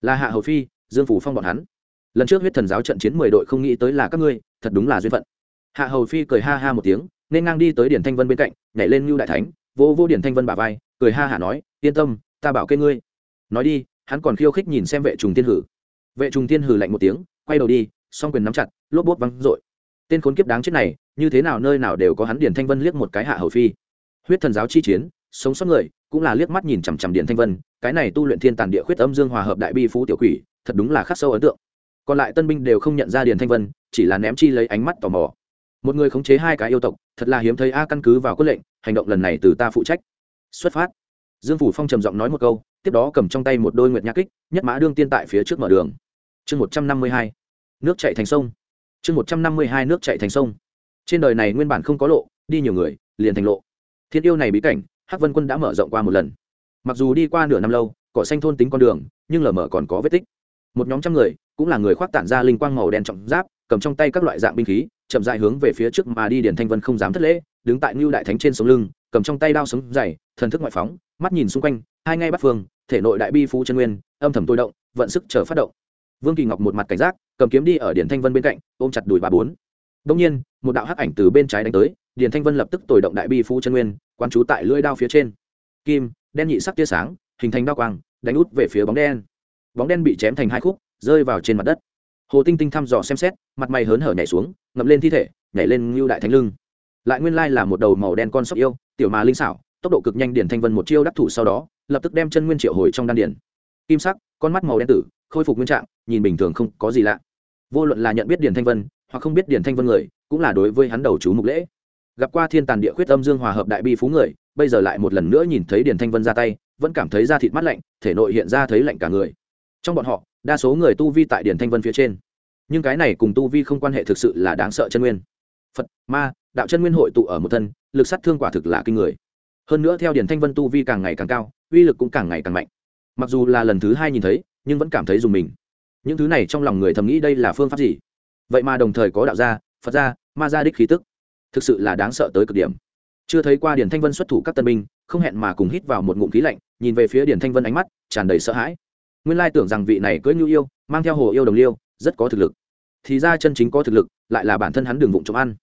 Là hạ hầu phi, dương phủ phong bọn hắn. Lần trước huyết thần giáo trận chiến mười đội không nghĩ tới là các ngươi, thật đúng là duyên phận hạ hầu phi cười ha ha một tiếng, nên ngang đi tới điển thanh vân bên cạnh, nhảy lên ngưu đại thánh vô vô điển thanh vân bà vai, cười ha hả nói, yên tâm, ta bảo kê ngươi. Nói đi, hắn còn khiêu khích nhìn xem vệ trùng tiên hử. Vệ trùng tiên hử lạnh một tiếng, quay đầu đi, song quyền nắm chặt, lốp bốt văng r tên khốn kiếp đáng chết này, như thế nào nơi nào đều có hắn điển thanh vân liếc một cái hạ hầu phi. Huyết thần giáo chi chiến, sống sót người, cũng là liếc mắt nhìn chằm chằm điển thanh vân, cái này tu luyện thiên tàn địa khuyết âm dương hòa hợp đại bi phú tiểu quỷ, thật đúng là khắc sâu ấn tượng. Còn lại tân binh đều không nhận ra điền thanh vân, chỉ là ném chi lấy ánh mắt tò mò một người khống chế hai cái yêu tộc, thật là hiếm thấy a căn cứ vào quyết lệnh, hành động lần này từ ta phụ trách. Xuất phát. Dương phủ phong trầm giọng nói một câu, tiếp đó cầm trong tay một đôi nguyệt nhạc kích, nhất mã đương tiên tại phía trước mở đường. Chương một trăm năm mươi hai. Nước chạy thành sông. Chương một trăm năm mươi hai, nước chạy thành sông. Trên đời này nguyên bản không có lộ, đi nhiều người, liền thành lộ. Thiên yêu này bí cảnh, hắc vân quân đã mở rộng qua một lần. Mặc dù đi qua nửa năm lâu, cỏ xanh thôn tính con đường, nhưng lờ mờ còn có vết tích. Một nhóm trăm người, cũng là người khoác tản ra linh quang màu đen trọng giáp, cầm trong tay các loại dạng binh khí chậm dại hướng về phía trước mà đi điển thanh vân không dám thất lễ, đứng tại ngưu đại thánh trên sống lưng, cầm trong tay đao sống dày thần thức ngoại phóng, mắt nhìn xung quanh, hai ngay bắt phương, thể nội đại bi phú chân nguyên, âm thầm tôi động, vận sức chờ phát động. Vương kỳ ngọc một mặt cảnh giác, cầm kiếm đi ở điển thanh vân bên cạnh, ôm chặt đùi bà bốn. Đông nhiên, một đạo hắc ảnh từ bên trái đánh tới điển thanh vân lập tức tồi động đại bi phú chân nguyên quan trú tại lưỡi đao phía trên. Kim, đen nhị sắc tia sáng, hình thành đao quang, đánh út về phía bóng đen. Bóng đen bị chém thành hai khúc, rơi vào trên mặt đất hồ tinh tinh thăm dò xem xét, mặt mày hớn hở nhảy xuống, ngậm lên thi thể, nhảy lên ngưu đại thánh lưng. Lại nguyên lai là một đầu màu đen con sóc yêu, tiểu mà linh xảo, tốc độ cực nhanh điển thanh vân một chiêu đắc thủ sau đó, lập tức đem chân nguyên triệu hồi trong đan điển. Kim sắc, con mắt màu đen tử, khôi phục nguyên trạng, nhìn bình thường không có gì lạ. Vô luận là nhận biết điển thanh vân, hoặc không biết điển thanh vân người, cũng là đối với hắn đầu chú mục lễ. Gặp qua thiên tàn địa khuyết âm dương hòa hợp đại bi phú người, bây giờ lại một lần nữa nhìn thấy điển thanh vân ra tay, vẫn cảm thấy da thịt mắt lạnh, thể nội hiện ra thấy lạnh cả người. Trong bọn họ đa số người tu vi tại điển thanh vân phía trên. Nhưng cái này cùng tu vi không quan hệ thực sự là đáng sợ chân nguyên. Phật, ma, đạo chân nguyên hội tụ ở một thân, lực sát thương quả thực là kinh người. Hơn nữa theo điển thanh vân tu vi càng ngày càng cao, uy lực cũng càng ngày càng mạnh. Mặc dù là lần thứ hai nhìn thấy, nhưng vẫn cảm thấy dùng mình. Những thứ này trong lòng người thầm nghĩ đây là phương pháp gì? Vậy mà đồng thời có đạo gia, phật gia, ma gia đích khí tức. Thực sự là đáng sợ tới cực điểm. Chưa thấy qua điển thanh vân xuất thủ các tân binh, không hẹn mà cùng hít vào một ngụm khí lạnh, nhìn về phía điển thanh vân ánh mắt, tràn đầy sợ hãi nguyên lai tưởng rằng vị này cưỡi nhu yêu, mang theo hồ yêu đồng liêu, rất có thực lực. Thì ra chân chính có thực lực, lại là bản thân hắn đường vụng trộm ăn.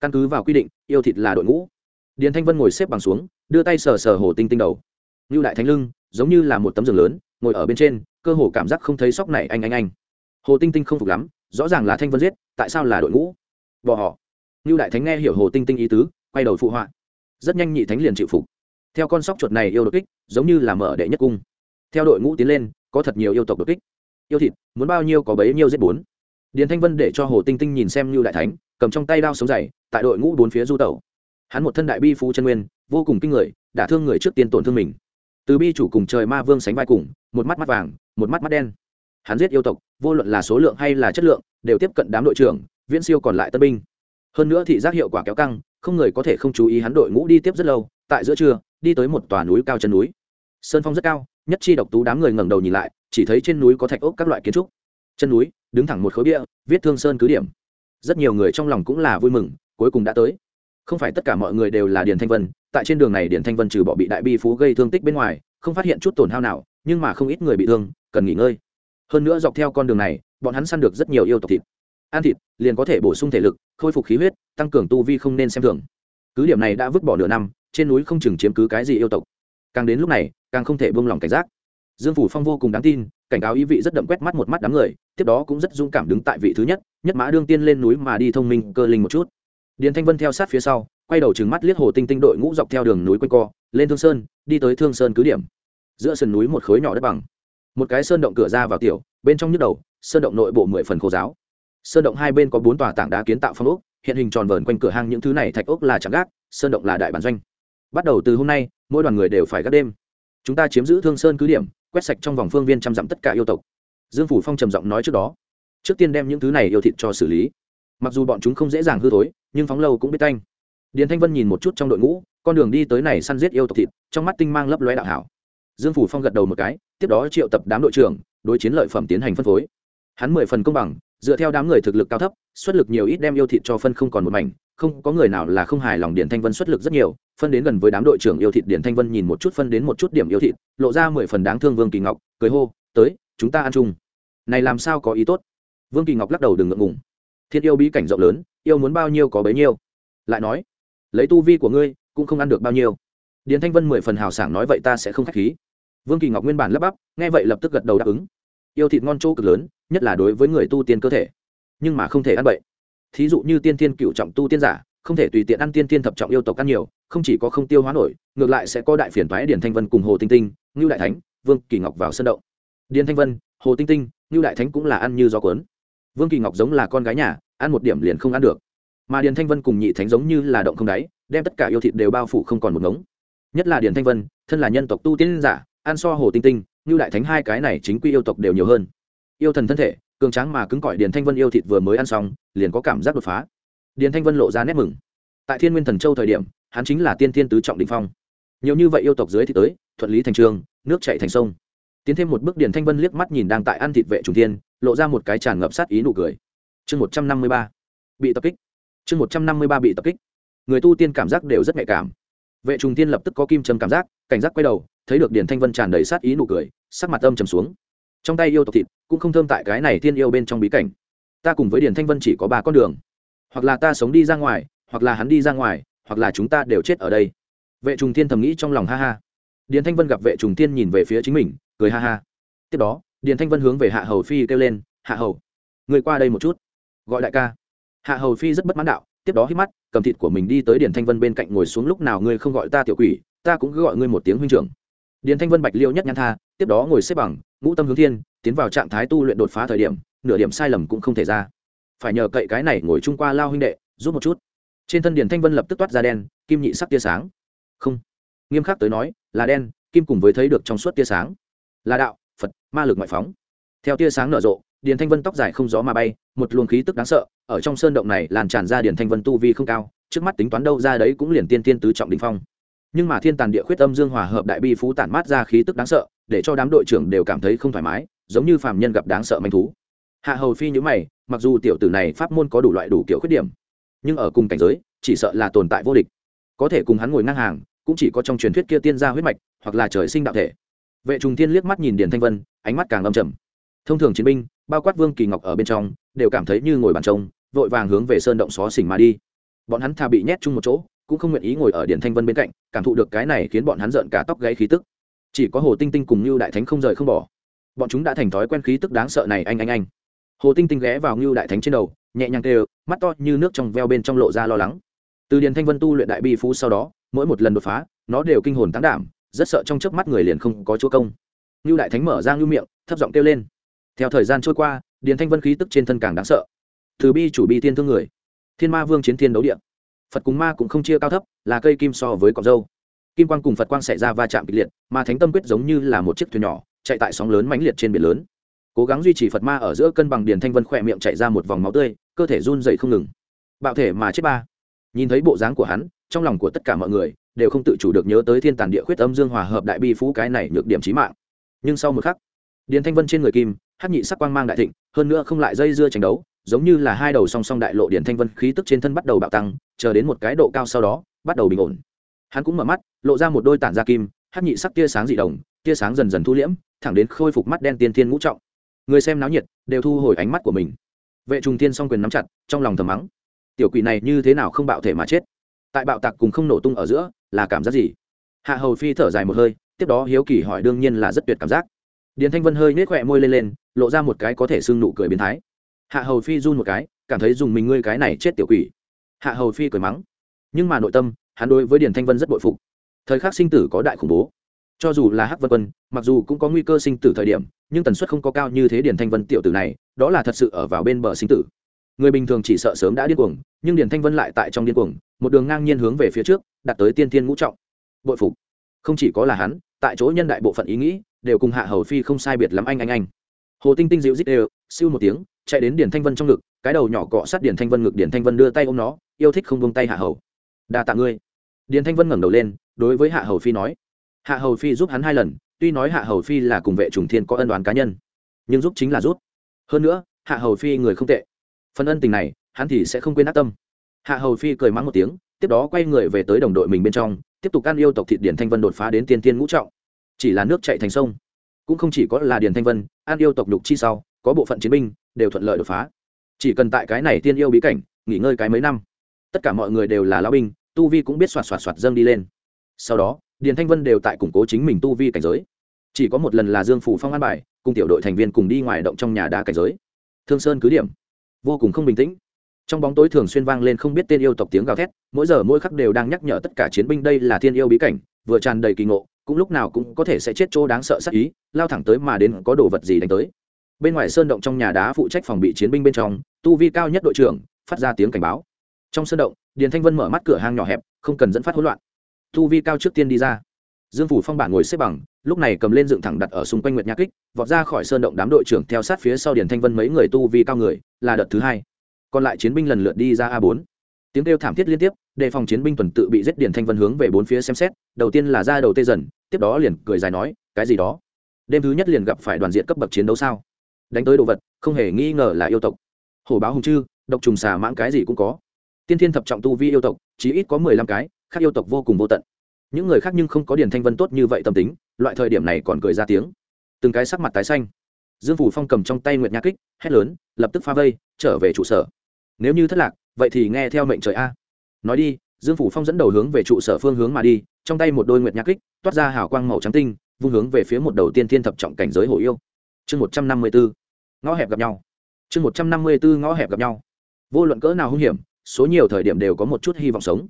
Căn cứ vào quy định, yêu thịt là đội ngũ. Điền thanh vân ngồi xếp bằng xuống, đưa tay sờ sờ hồ tinh tinh đầu. Như đại thánh lưng, giống như là một tấm giường lớn, ngồi ở bên trên, cơ hồ cảm giác không thấy sóc này anh anh anh. Hồ tinh tinh không phục lắm, rõ ràng là thanh vân giết, tại sao là đội ngũ? Bỏ họ. Như đại thánh nghe hiểu hồ tinh tinh ý tứ, quay đầu phụ họa. Rất nhanh nhị thánh liền chịu phục. Theo con sóc chuột này yêu đột kích, giống như là mở đệ nhất cung. Theo đội ngũ tiến lên có thật nhiều yêu tộc đột kích. Yêu thịt, muốn bao nhiêu có bấy nhiêu giết bốn. Điền thanh vân để cho hồ tinh tinh nhìn xem như đại thánh, cầm trong tay đao sống dày tại đội ngũ bốn phía du tẩu. Hắn một thân đại bi phú chân nguyên, vô cùng kinh người, đã thương người trước tiên tổn thương mình. Từ bi chủ cùng trời ma vương sánh vai cùng, một mắt mắt vàng, một mắt mắt đen. Hắn giết yêu tộc, vô luận là số lượng hay là chất lượng, đều tiếp cận đám đội trưởng, viễn siêu còn lại tân binh. Hơn nữa thị giác hiệu quả kéo căng, không người có thể không chú ý hắn đội ngũ đi tiếp rất lâu, tại giữa trưa, đi tới một tòa núi cao chân núi. Sơn phong rất cao nhất chi độc tú đám người ngẩng đầu nhìn lại, chỉ thấy trên núi có thạch ốc các loại kiến trúc. Chân núi, đứng thẳng một khối bia, viết thương sơn cứ điểm. Rất nhiều người trong lòng cũng là vui mừng, cuối cùng đã tới. Không phải tất cả mọi người đều là điền thanh vân, tại trên đường này điền thanh vân trừ bỏ bị đại bi phú gây thương tích bên ngoài, không phát hiện chút tổn hao nào, nhưng mà không ít người bị thương, cần nghỉ ngơi. Hơn nữa dọc theo con đường này, bọn hắn săn được rất nhiều yêu tộc thịt. Ăn thịt, liền có thể bổ sung thể lực, khôi phục khí huyết, tăng cường tu vi không nên xem thường. Cứ điểm này đã vứt bỏ nửa năm, trên núi không chừng chiếm cứ cái gì yêu tộc. Càng đến lúc này càng không thể buông lỏng cảnh giác. Dương phủ phong vô cùng đáng tin, cảnh cáo ý vị rất đậm quét mắt một mắt đám người, tiếp đó cũng rất dũng cảm đứng tại vị thứ nhất nhất mã đương tiên lên núi mà đi thông minh cơ linh một chút. Điền thanh vân theo sát phía sau, quay đầu trừng mắt liếc hồ tinh tinh đội ngũ dọc theo đường núi quanh co, lên thương sơn, đi tới thương sơn cứ điểm. Giữa sườn núi một khối nhỏ đất bằng. Một cái sơn động cửa ra vào tiểu, bên trong nhức đầu, sơn động nội bộ mười phần khô giáo. Sơn động hai bên có bốn tòa tảng đá kiến tạo phong ốc, hiện hình tròn vờn quanh cửa hang những thứ này thạch ốc là chẳng gác, sơn động là đại bản doanh. Bắt đầu từ hôm nay, mỗi đoàn người đều phải gác đêm chúng ta chiếm giữ thương sơn cứ điểm, quét sạch trong vòng phương viên trăm dặm tất cả yêu tộc. Dương phủ phong trầm giọng nói trước đó. Trước tiên đem những thứ này yêu thịt cho xử lý. Mặc dù bọn chúng không dễ dàng hư thối, nhưng phóng lâu cũng biết canh điền thanh vân nhìn một chút trong đội ngũ, con đường đi tới này săn giết yêu tộc thịt, trong mắt tinh mang lấp lóe đạo hảo. Dương phủ phong gật đầu một cái, tiếp đó triệu tập đám đội trưởng, đối chiến lợi phẩm tiến hành phân phối. Hắn mười phần công bằng dựa theo đám người thực lực cao thấp, xuất lực nhiều ít đem yêu thịt cho phân không còn một mảnh, không có người nào là không hài lòng điển thanh vân xuất lực rất nhiều, phân đến gần với đám đội trưởng yêu thịt điển thanh vân nhìn một chút phân đến một chút điểm yêu thịt, lộ ra mười phần đáng thương vương kỳ ngọc, cười hô, tới, chúng ta ăn chung. Này làm sao có ý tốt? Vương kỳ ngọc lắc đầu đừng ngượng ngùng. Thiên yêu bí cảnh rộng lớn, yêu muốn bao nhiêu có bấy nhiêu. Lại nói, lấy tu vi của ngươi, cũng không ăn được bao nhiêu. Điển thanh vân mười phần hào sảng nói, vậy ta sẽ không k khí. Vương kỳ ngọc nguyên bản lắp bắp, nghe vậy lập tức gật đầu đáp ứng yêu thịt ngon chỗ cực lớn, nhất là đối với người tu tiên cơ thể. Nhưng mà không thể ăn bậy. Thí dụ như tiên tiên cựu trọng tu tiên giả, không thể tùy tiện ăn tiên tiên thập trọng yêu tộc ăn nhiều, không chỉ có không tiêu hóa nổi, ngược lại sẽ có đại phiền thoái điền thanh vân cùng hồ tinh tinh, ngưu đại thánh, vương kỳ ngọc vào sân động. Điền thanh vân, hồ tinh tinh, ngưu đại thánh cũng là ăn như gió cuốn. Vương kỳ ngọc giống là con gái nhà, ăn một điểm liền không ăn được. Mà điền thanh vân cùng nhị thánh giống như là động không đáy, đem tất cả yêu thịt đều bao phủ không còn một ngống. Nhất là điền thanh vân, thân là nhân tộc tu tiên giả, ăn so hồ tinh tinh như đại thánh hai cái này chính quy yêu tộc đều nhiều hơn. Yêu thần thân thể, cường tráng mà cứng cỏi điền thanh vân yêu thịt vừa mới ăn xong, liền có cảm giác đột phá. Điền thanh vân lộ ra nét mừng. Tại thiên nguyên thần châu thời điểm, hắn chính là tiên thiên tứ trọng đình phong. Nhiều như vậy yêu tộc dưới thì tới, thuận lý thành trường, nước chạy thành sông. Tiến thêm một bước, điền thanh vân liếc mắt nhìn đang tại ăn thịt vệ trùng thiên lộ ra một cái tràn ngập sát ý nụ cười. Chương một trăm năm mươi ba. Bị tập kích. Chương một trăm năm mươi ba bị tập kích. Người tu tiên cảm giác đều rất nhạy cảm vệ trùng tiên lập tức có kim châm cảm giác, cảnh giác quay đầu, thấy được điền thanh vân tràn đầy sát ý nụ cười, sắc mặt âm trầm xuống. Trong tay yêu tộc thịt cũng không thơm tại cái này tiên yêu bên trong bí cảnh. Ta cùng với điền thanh vân chỉ có ba con đường. Hoặc là ta sống đi ra ngoài, hoặc là hắn đi ra ngoài, hoặc là chúng ta đều chết ở đây. Vệ trùng tiên thầm nghĩ trong lòng ha ha. Điền thanh vân gặp vệ trùng tiên nhìn về phía chính mình, cười ha ha. Tiếp đó, điền thanh vân hướng về hạ hầu phi kêu lên, hạ hầu, người qua đây một chút. Gọi đại ca. Hạ hầu phi rất bất mãn đạo tiếp đó hít mắt, cầm thịt của mình đi tới điền thanh vân bên cạnh ngồi xuống lúc nào ngươi không gọi ta tiểu quỷ, ta cũng cứ gọi ngươi một tiếng huynh trưởng. Điền thanh vân bạch liêu nhất nhăn tha, tiếp đó ngồi xếp bằng, ngũ tâm hướng thiên, tiến vào trạng thái tu luyện đột phá thời điểm, nửa điểm sai lầm cũng không thể ra. Phải nhờ cậy cái này ngồi chung qua lao huynh đệ, giúp một chút. Trên thân điền thanh vân lập tức toát ra đen, kim nhị sắc tia sáng. Không. Nghiêm khắc tới nói, là đen, kim cùng với thấy được trong suốt tia sáng. Là đạo, phật, ma lực ngoại phóng. Theo tia sáng nở rộ điền thanh vân tóc dài không gió mà bay, một luồng khí tức đáng sợ, ở trong sơn động này lan tràn ra điền thanh vân tu vi không cao, trước mắt tính toán đâu ra đấy cũng liền tiên tiên tứ trọng đình phong. Nhưng mà thiên tàn địa khuyết âm dương hòa hợp đại bi phú tản mát ra khí tức đáng sợ, để cho đám đội trưởng đều cảm thấy không thoải mái, giống như phàm nhân gặp đáng sợ manh thú. Hạ hầu phi nhữ mày, mặc dù tiểu tử này pháp môn có đủ loại đủ kiểu khuyết điểm, nhưng ở cùng cảnh giới, chỉ sợ là tồn tại vô địch. Có thể cùng hắn ngồi ngang hàng, cũng chỉ có trong truyền thuyết kia tiên gia huyết mạch, hoặc là trời sinh đạo thể. Vệ trùng thiên liếc mắt nhìn điền thanh vân, ánh mắt càng âm trầm thông thường chiến binh, bao quát vương kỳ ngọc ở bên trong, đều cảm thấy như ngồi bàn trông, vội vàng hướng về sơn động xó xỉnh mà đi. Bọn hắn thà bị nhét chung một chỗ, cũng không nguyện ý ngồi ở điện thanh vân bên cạnh, cảm thụ được cái này khiến bọn hắn giận cả tóc gáy khí tức. Chỉ có hồ tinh tinh cùng như đại thánh không rời không bỏ. Bọn chúng đã thành thói quen khí tức đáng sợ này anh anh anh. Hồ tinh tinh ghé vào ngưu đại thánh trên đầu, nhẹ nhàng kêu, mắt to như nước trong veo bên trong lộ ra lo lắng. Từ điền thanh vân tu luyện đại bi phú sau đó, mỗi một lần đột phá, nó đều kinh hồn tán đảm, rất sợ trong chớp mắt người liền không có chúa công. Ngưu đại thánh mở ra ngưu miệng, thấp giọng kêu lên theo thời gian trôi qua, điền thanh vân khí tức trên thân càng đáng sợ. Từ bi chủ bi tiên thương người. Thiên ma vương chiến thiên đấu điện phật cùng ma cũng không chia cao thấp, là cây kim so với cọc dâu. Kim quang cùng phật quang xảy ra va chạm kịch liệt, mà thánh tâm quyết giống như là một chiếc thuyền nhỏ, chạy tại sóng lớn mãnh liệt trên biển lớn. Cố gắng duy trì phật ma ở giữa cân bằng, điền thanh vân khỏe miệng chạy ra một vòng máu tươi, cơ thể run dậy không ngừng. Bạo thể mà chết ba. Nhìn thấy bộ dáng của hắn, trong lòng của tất cả mọi người đều không tự chủ được nhớ tới thiên tàn địa khuyết âm dương hòa hợp đại bi phú cái này nhược điểm trí mạng. Nhưng sau một khắc, điền thanh vân trên người kim hát nhị sắc quang mang đại thịnh, hơn nữa không lại dây dưa tranh đấu, giống như là hai đầu song song đại lộ điển thanh vân khí tức trên thân bắt đầu bạo tăng, chờ đến một cái độ cao sau đó, bắt đầu bình ổn. Hắn cũng mở mắt, lộ ra một đôi tản da kim, hát nhị sắc tia sáng dị đồng tia sáng dần dần thu liễm, thẳng đến khôi phục mắt đen tiên thiên ngũ trọng. Người xem náo nhiệt, đều thu hồi ánh mắt của mình. Vệ trùng tiên song quyền nắm chặt, trong lòng thầm mắng, tiểu quỷ này như thế nào không bạo thể mà chết? Tại bạo tạc cùng không nổ tung ở giữa, là cảm giác gì? Hạ hầu phi thở dài một hơi, tiếp đó hiếu kỳ hỏi đương nhiên là rất tuyệt cảm giác. Điền thanh vân hơi nết khỏe môi lên lên lộ ra một cái có thể xưng nụ cười biến thái. Hạ hầu phi run một cái, cảm thấy dùng mình ngươi cái này chết tiểu quỷ. Hạ hầu phi cười mắng. Nhưng mà nội tâm, hắn đối với điền thanh vân rất bội phục. Thời khắc sinh tử có đại khủng bố. Cho dù là hắc vân quân, mặc dù cũng có nguy cơ sinh tử thời điểm, nhưng tần suất không có cao như thế điền thanh vân tiểu tử này, đó là thật sự ở vào bên bờ sinh tử. Người bình thường chỉ sợ sớm đã điên cuồng, nhưng điền thanh vân lại tại trong điên cuồng, một đường ngang nhiên hướng về phía trước, đạt tới tiên tiên ngũ trọng. Bội phục. Không chỉ có là hắn, tại chỗ nhân đại bộ phận ý nghĩ, đều cùng hạ hầu phi không sai biệt lắm anh anh anh hồ tinh tinh dịu dít đều, siêu một tiếng, chạy đến điển thanh vân trong ngực, cái đầu nhỏ cọ sát điển thanh vân ngực điển thanh vân đưa tay ôm nó, yêu thích không buông tay hạ hầu. Đa tạ ngươi. Điển thanh vân ngẩng đầu lên, đối với hạ hầu phi nói. Hạ hầu phi giúp hắn hai lần, tuy nói hạ hầu phi là cùng vệ trùng thiên có ân đoàn cá nhân, nhưng giúp chính là giúp. Hơn nữa, hạ hầu phi người không tệ. Phần ân tình này, hắn thì sẽ không quên ác tâm. Hạ hầu phi cười mắng một tiếng, tiếp đó quay người về tới đồng đội mình bên trong, tiếp tục ăn yêu tộc thịt điển thanh vân đột phá đến tiên tiên ngũ trọng. Chỉ là nước chạy thành sông cũng không chỉ có là Điền thanh vân, an yêu tộc nhục chi sau, có bộ phận chiến binh đều thuận lợi đột phá. Chỉ cần tại cái này tiên yêu bí cảnh, nghỉ ngơi cái mấy năm, tất cả mọi người đều là lão binh, tu vi cũng biết soạt soạt soạt dâng đi lên. Sau đó, điền thanh vân đều tại củng cố chính mình tu vi cảnh giới. Chỉ có một lần là dương phủ phong an bài, cùng tiểu đội thành viên cùng đi ngoài động trong nhà đá cảnh giới. Thương sơn cứ điểm, vô cùng không bình tĩnh. Trong bóng tối thường xuyên vang lên không biết tên yêu tộc tiếng gào thét, mỗi giờ mỗi khắc đều đang nhắc nhở tất cả chiến binh đây là thiên yêu bí cảnh, vừa tràn đầy kỳ ngộ cũng lúc nào cũng có thể sẽ chết chỗ đáng sợ sắc ý, lao thẳng tới mà đến có đồ vật gì đánh tới. Bên ngoài sơn động trong nhà đá phụ trách phòng bị chiến binh bên trong, tu vi cao nhất đội trưởng, phát ra tiếng cảnh báo. Trong sơn động, điền thanh vân mở mắt cửa hang nhỏ hẹp, không cần dẫn phát hỗn loạn. Tu vi cao trước tiên đi ra. Dương phủ phong bản ngồi xếp bằng, lúc này cầm lên dựng thẳng đặt ở xung quanh nguyệt nha kích, vọt ra khỏi sơn động đám đội trưởng theo sát phía sau điền thanh vân mấy người tu vi cao người, là đợt thứ hai. Còn lại chiến binh lần lượt đi ra a bốn tiếng kêu thảm thiết liên tiếp, đề phòng chiến binh tuần tự bị giết điền thanh vân hướng về bốn phía xem xét, đầu tiên là ra đầu tê dần, tiếp đó liền cười dài nói, cái gì đó? Đêm thứ nhất liền gặp phải đoàn diện cấp bậc chiến đấu sao? Đánh tới đồ vật, không hề nghi ngờ là yêu tộc. Hổ báo hùng chư, độc trùng xà mãng cái gì cũng có. Tiên thiên thập trọng tu vi yêu tộc chỉ ít có mười lăm cái, khác yêu tộc vô cùng vô tận. Những người khác nhưng không có điền thanh vân tốt như vậy tâm tính, loại thời điểm này còn cười ra tiếng. Từng cái sắc mặt tái xanh. Dương phủ phong cầm trong tay nguyệt nha kích, hét lớn, lập tức pha vây, trở về trụ sở. Nếu như thất lạc vậy thì nghe theo mệnh trời a. Nói đi, dương phủ phong dẫn đầu hướng về trụ sở phương hướng mà đi, trong tay một đôi nguyệt nhạc kích, toát ra hào quang màu trắng tinh, vung hướng về phía một đầu tiên thiên thập trọng cảnh giới hổ yêu. Chương một trăm năm mươi bốn ngõ hẹp gặp nhau. Chương một trăm năm mươi bốn ngõ hẹp gặp nhau. Vô luận cỡ nào hung hiểm, số nhiều thời điểm đều có một chút hy vọng sống.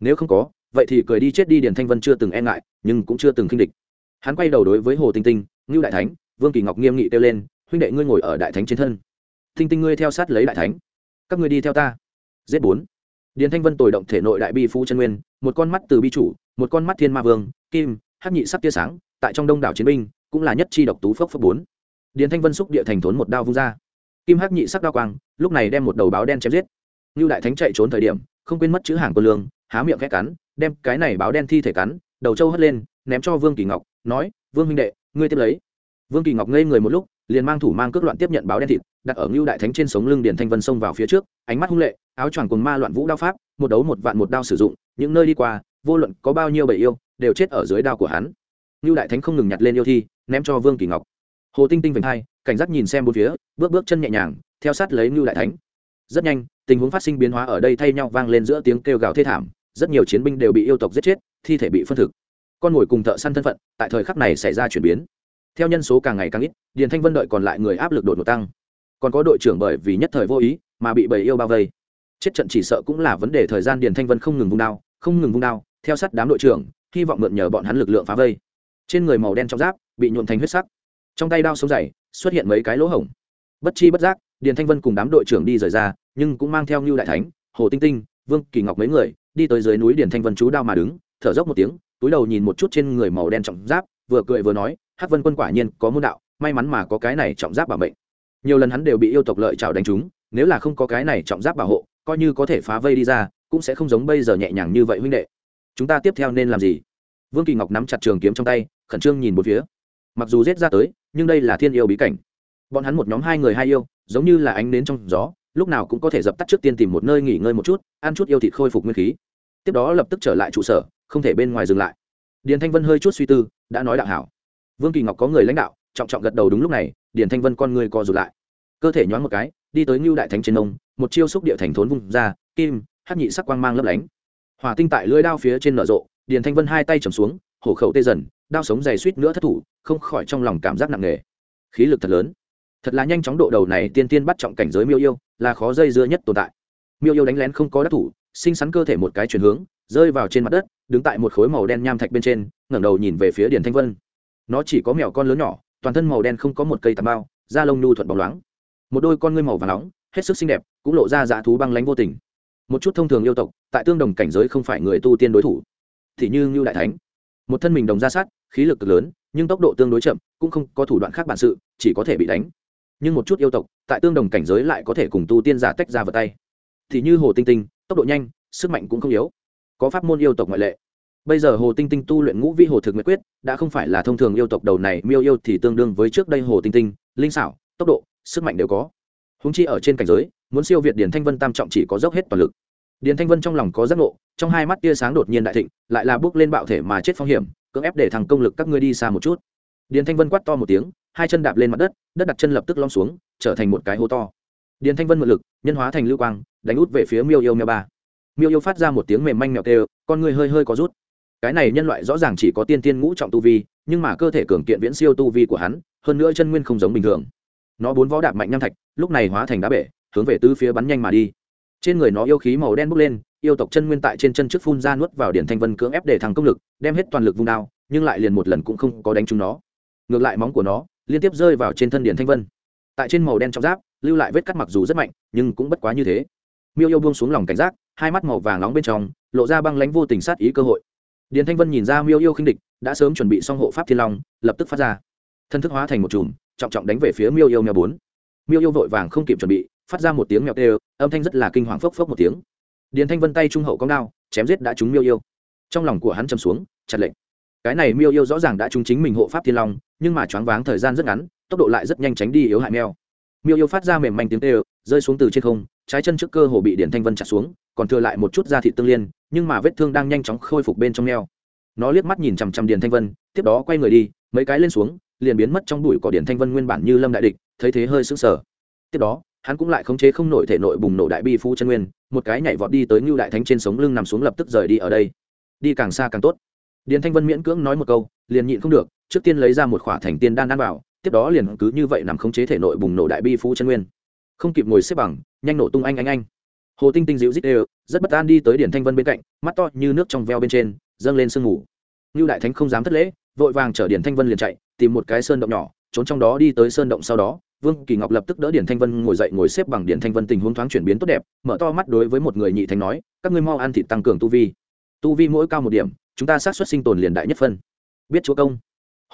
Nếu không có, vậy thì cười đi chết đi điền thanh vân chưa từng e ngại, nhưng cũng chưa từng khinh địch. Hắn quay đầu đối với hồ tinh tinh, ngưu đại thánh, vương kỳ ngọc nghiêm nghị kêu lên, huynh đệ ngươi ngồi ở đại thánh trên thân. Tinh tinh ngươi theo sát lấy đại thánh. Các ngươi đi theo ta giết bốn. Điền thanh vân tồi động thể nội đại bi phú chân nguyên, một con mắt từ bi chủ, một con mắt thiên ma vương, kim, hắc nhị sắc tia sáng, tại trong đông đảo chiến binh, cũng là nhất chi độc tú phốc phốc bốn. Điền thanh vân xúc địa thành thốn một đao vung ra. Kim hắc nhị sắc đao quang, lúc này đem một đầu báo đen chém giết. Như đại thánh chạy trốn thời điểm, không quên mất chữ hàng quân lương, há miệng khét cắn, đem cái này báo đen thi thể cắn, đầu trâu hất lên, ném cho vương kỳ ngọc, nói, vương huynh đệ, ngươi tiếp lấy. Vương kỳ ngọc ngây người một lúc, liền mang thủ mang cước loạn tiếp nhận báo đen thịt, đặt ở ngưu đại thánh trên sống lưng điền thanh vân xông vào phía trước, ánh mắt hung lệ áo choàng cùng ma loạn vũ đao pháp, một đấu một vạn một đao sử dụng, những nơi đi qua, vô luận có bao nhiêu bầy yêu, đều chết ở dưới đao của hắn. Như đại thánh không ngừng nhặt lên yêu thi, ném cho vương kỳ ngọc. Hồ tinh tinh vành hai, cảnh giác nhìn xem bốn phía, bước bước chân nhẹ nhàng, theo sát lấy như đại thánh. Rất nhanh, tình huống phát sinh biến hóa ở đây thay nhau vang lên giữa tiếng kêu gào thê thảm, rất nhiều chiến binh đều bị yêu tộc giết chết, thi thể bị phân thực. Con mồi cùng thợ săn thân phận, tại thời khắc này xảy ra chuyển biến. Theo nhân số càng ngày càng ít, điền thanh vân đợi còn lại người áp lực đột ngột tăng. Còn có đội trưởng bởi vì nhất thời vô ý, mà bị bầy yêu bao vây chết trận chỉ sợ cũng là vấn đề thời gian điền thanh vân không ngừng vung đao, không ngừng vung đao, theo sát đám đội trưởng, hy vọng mượn nhờ bọn hắn lực lượng phá vây. Trên người màu đen trong giáp, bị nhuộn thành huyết sắc. Trong tay đao sống dày, xuất hiện mấy cái lỗ hổng. Bất chi bất giác, điền thanh vân cùng đám đội trưởng đi rời ra, nhưng cũng mang theo ngưu đại thánh, hồ tinh tinh, vương kỳ ngọc mấy người, đi tới dưới núi điền thanh vân chú đao mà đứng, thở dốc một tiếng, túi đầu nhìn một chút trên người màu đen trọng giáp, vừa cười vừa nói, hắc vân quân quả nhiên có môn đạo, may mắn mà có cái này trọng giáp bảo mệnh. Nhiều lần hắn đều bị yêu tộc lợi chảo đánh trúng, nếu là không có cái này trọng giáp bảo hộ coi như có thể phá vây đi ra, cũng sẽ không giống bây giờ nhẹ nhàng như vậy huynh đệ. Chúng ta tiếp theo nên làm gì? Vương kỳ ngọc nắm chặt trường kiếm trong tay, khẩn trương nhìn một phía. Mặc dù rết ra tới, nhưng đây là thiên yêu bí cảnh. Bọn hắn một nhóm hai người hai yêu, giống như là ánh nến trong gió, lúc nào cũng có thể dập tắt trước tiên tìm một nơi nghỉ ngơi một chút, ăn chút yêu thịt khôi phục nguyên khí. Tiếp đó lập tức trở lại trụ sở, không thể bên ngoài dừng lại. Điền thanh vân hơi chút suy tư, đã nói đạo hảo. Vương kỳ ngọc có người lãnh đạo, trọng trọng gật đầu đúng lúc này, điền thanh vân con người co rụt lại. Cơ thể nhoáng một cái, đi tới ngưu đại thánh trên nông một chiêu xúc địa thành thốn vung ra, kim hát nhị sắc quang mang lấp lánh. Hỏa tinh tại lưỡi đao phía trên nở rộ, điền thanh vân hai tay trầm xuống, hổ khẩu tê dần, đao sống dày suýt nữa thất thủ, không khỏi trong lòng cảm giác nặng nề. Khí lực thật lớn. Thật là nhanh chóng độ đầu này tiên tiên bắt trọng cảnh giới miêu yêu, là khó dây dưa nhất tồn tại. Miêu yêu đánh lén không có đắc thủ, sinh sắn cơ thể một cái chuyển hướng, rơi vào trên mặt đất, đứng tại một khối màu đen nham thạch bên trên, ngẩng đầu nhìn về phía điền thanh vân. Nó chỉ có mèo con lớn nhỏ, toàn thân màu đen không có một cây tà bao da lông nhu thuận bóng loáng. Một đôi con ngươi màu và nóng hết sức xinh đẹp, cũng lộ ra dã thú băng lánh vô tình. Một chút thông thường yêu tộc, tại tương đồng cảnh giới không phải người tu tiên đối thủ. Thì như ngưu đại thánh. Một thân mình đồng ra sát, khí lực cực lớn, nhưng tốc độ tương đối chậm, cũng không có thủ đoạn khác bản sự, chỉ có thể bị đánh. Nhưng một chút yêu tộc, tại tương đồng cảnh giới lại có thể cùng tu tiên giả tách ra vào tay. Thì như hồ tinh tinh, tốc độ nhanh, sức mạnh cũng không yếu. Có pháp môn yêu tộc ngoại lệ. Bây giờ hồ tinh tinh tu luyện ngũ vi hồ thực nguyệt quyết, đã không phải là thông thường yêu tộc đầu này miêu yêu thì tương đương với trước đây hồ tinh tinh, linh xảo, tốc độ, sức mạnh đều có húng chi ở trên cảnh giới, muốn siêu việt điền thanh vân tam trọng chỉ có dốc hết toàn lực. Điền thanh vân trong lòng có giác ngộ, trong hai mắt tia sáng đột nhiên đại thịnh, lại là bước lên bạo thể mà chết phong hiểm, cưỡng ép để thằng công lực các ngươi đi xa một chút. Điền thanh vân quát to một tiếng, hai chân đạp lên mặt đất đất đặt chân lập tức lom xuống, trở thành một cái hố to. Điền thanh vân mượn lực, nhân hóa thành lưu quang, đánh út về phía miêu yêu mèo ba. Miêu yêu phát ra một tiếng mềm manh mèo tê, con người hơi hơi có rút. Cái này nhân loại rõ ràng chỉ có tiên tiên ngũ trọng tu vi, nhưng mà cơ thể cường kiện viễn siêu tu vi của hắn, hơn nữa chân nguyên không giống bình thường nó bốn vó đạp mạnh nham thạch, lúc này hóa thành đá bể, hướng về tứ phía bắn nhanh mà đi. Trên người nó yêu khí màu đen bốc lên, yêu tộc chân nguyên tại trên chân trước phun ra nuốt vào điển thanh vân cưỡng ép để thằng công lực, đem hết toàn lực vung đao, nhưng lại liền một lần cũng không có đánh trúng nó. Ngược lại móng của nó liên tiếp rơi vào trên thân điển thanh vân. Tại trên màu đen trong giáp, lưu lại vết cắt mặc dù rất mạnh, nhưng cũng bất quá như thế. Miêu yêu buông xuống lòng cảnh giác, hai mắt màu vàng nóng bên trong, lộ ra băng lánh vô tình sát ý cơ hội. Điền thanh vân nhìn ra miêu yêu khinh địch, đã sớm chuẩn bị xong hộ pháp thiên long, lập tức phát ra. Thân thức hóa thành một chùm trọng trọng đánh về phía miêu yêu mèo bốn. Miêu yêu vội vàng không kịp chuẩn bị, phát ra một tiếng mèo tê âm thanh rất là kinh hoàng phốc phốc một tiếng. Điền thanh vân tay trung hậu cong đao, chém giết đã trúng miêu yêu. Trong lòng của hắn chầm xuống, chặt lệnh. Cái này miêu yêu rõ ràng đã trúng chính mình hộ pháp thiên long, nhưng mà choáng váng thời gian rất ngắn, tốc độ lại rất nhanh tránh đi yếu hại mèo. Miêu yêu phát ra mềm manh tiếng tê rơi xuống từ trên không, trái chân trước cơ hồ bị điền thanh vân chặt xuống, còn thừa lại một chút da thịt tương liên, nhưng mà vết thương đang nhanh chóng khôi phục bên trong neo nó liếc mắt nhìn chằm chằm điền thanh vân, tiếp đó quay người đi, mấy cái lên xuống liền biến mất trong bụi cỏ điền thanh vân nguyên bản như lâm đại địch, thấy thế hơi sững sờ. Tiếp đó, hắn cũng lại khống chế không nổi thể nội bùng nổ đại bi phu chân nguyên, một cái nhảy vọt đi tới ngưu đại thánh trên sống lưng nằm xuống lập tức rời đi ở đây. Đi càng xa càng tốt. Điền thanh vân miễn cưỡng nói một câu, liền nhịn không được, trước tiên lấy ra một khỏa thành tiên đan đan vào, tiếp đó liền cứ như vậy nằm khống chế thể nội bùng nổ đại bi phu chân nguyên. Không kịp ngồi xếp bằng, nhanh nổ tung anh anh anh. Hồ tinh tinh dịu dít đều, rất bất an đi tới điển thanh vân bên cạnh, mắt to như nước trong veo bên trên, dâng lên sương ngủ như đại thánh không dám thất lễ vội vàng chở điển thanh vân liền chạy, tìm một cái sơn động nhỏ, trốn trong đó đi tới sơn động sau đó, vương kỳ ngọc lập tức đỡ điển thanh vân ngồi dậy ngồi xếp bằng điển thanh vân tình huống thoáng chuyển biến tốt đẹp, mở to mắt đối với một người nhị thánh nói, các ngươi mau ăn thịt tăng cường tu vi. Tu vi mỗi cao một điểm, chúng ta sát xuất sinh tồn liền đại nhất phân. Biết chúa công.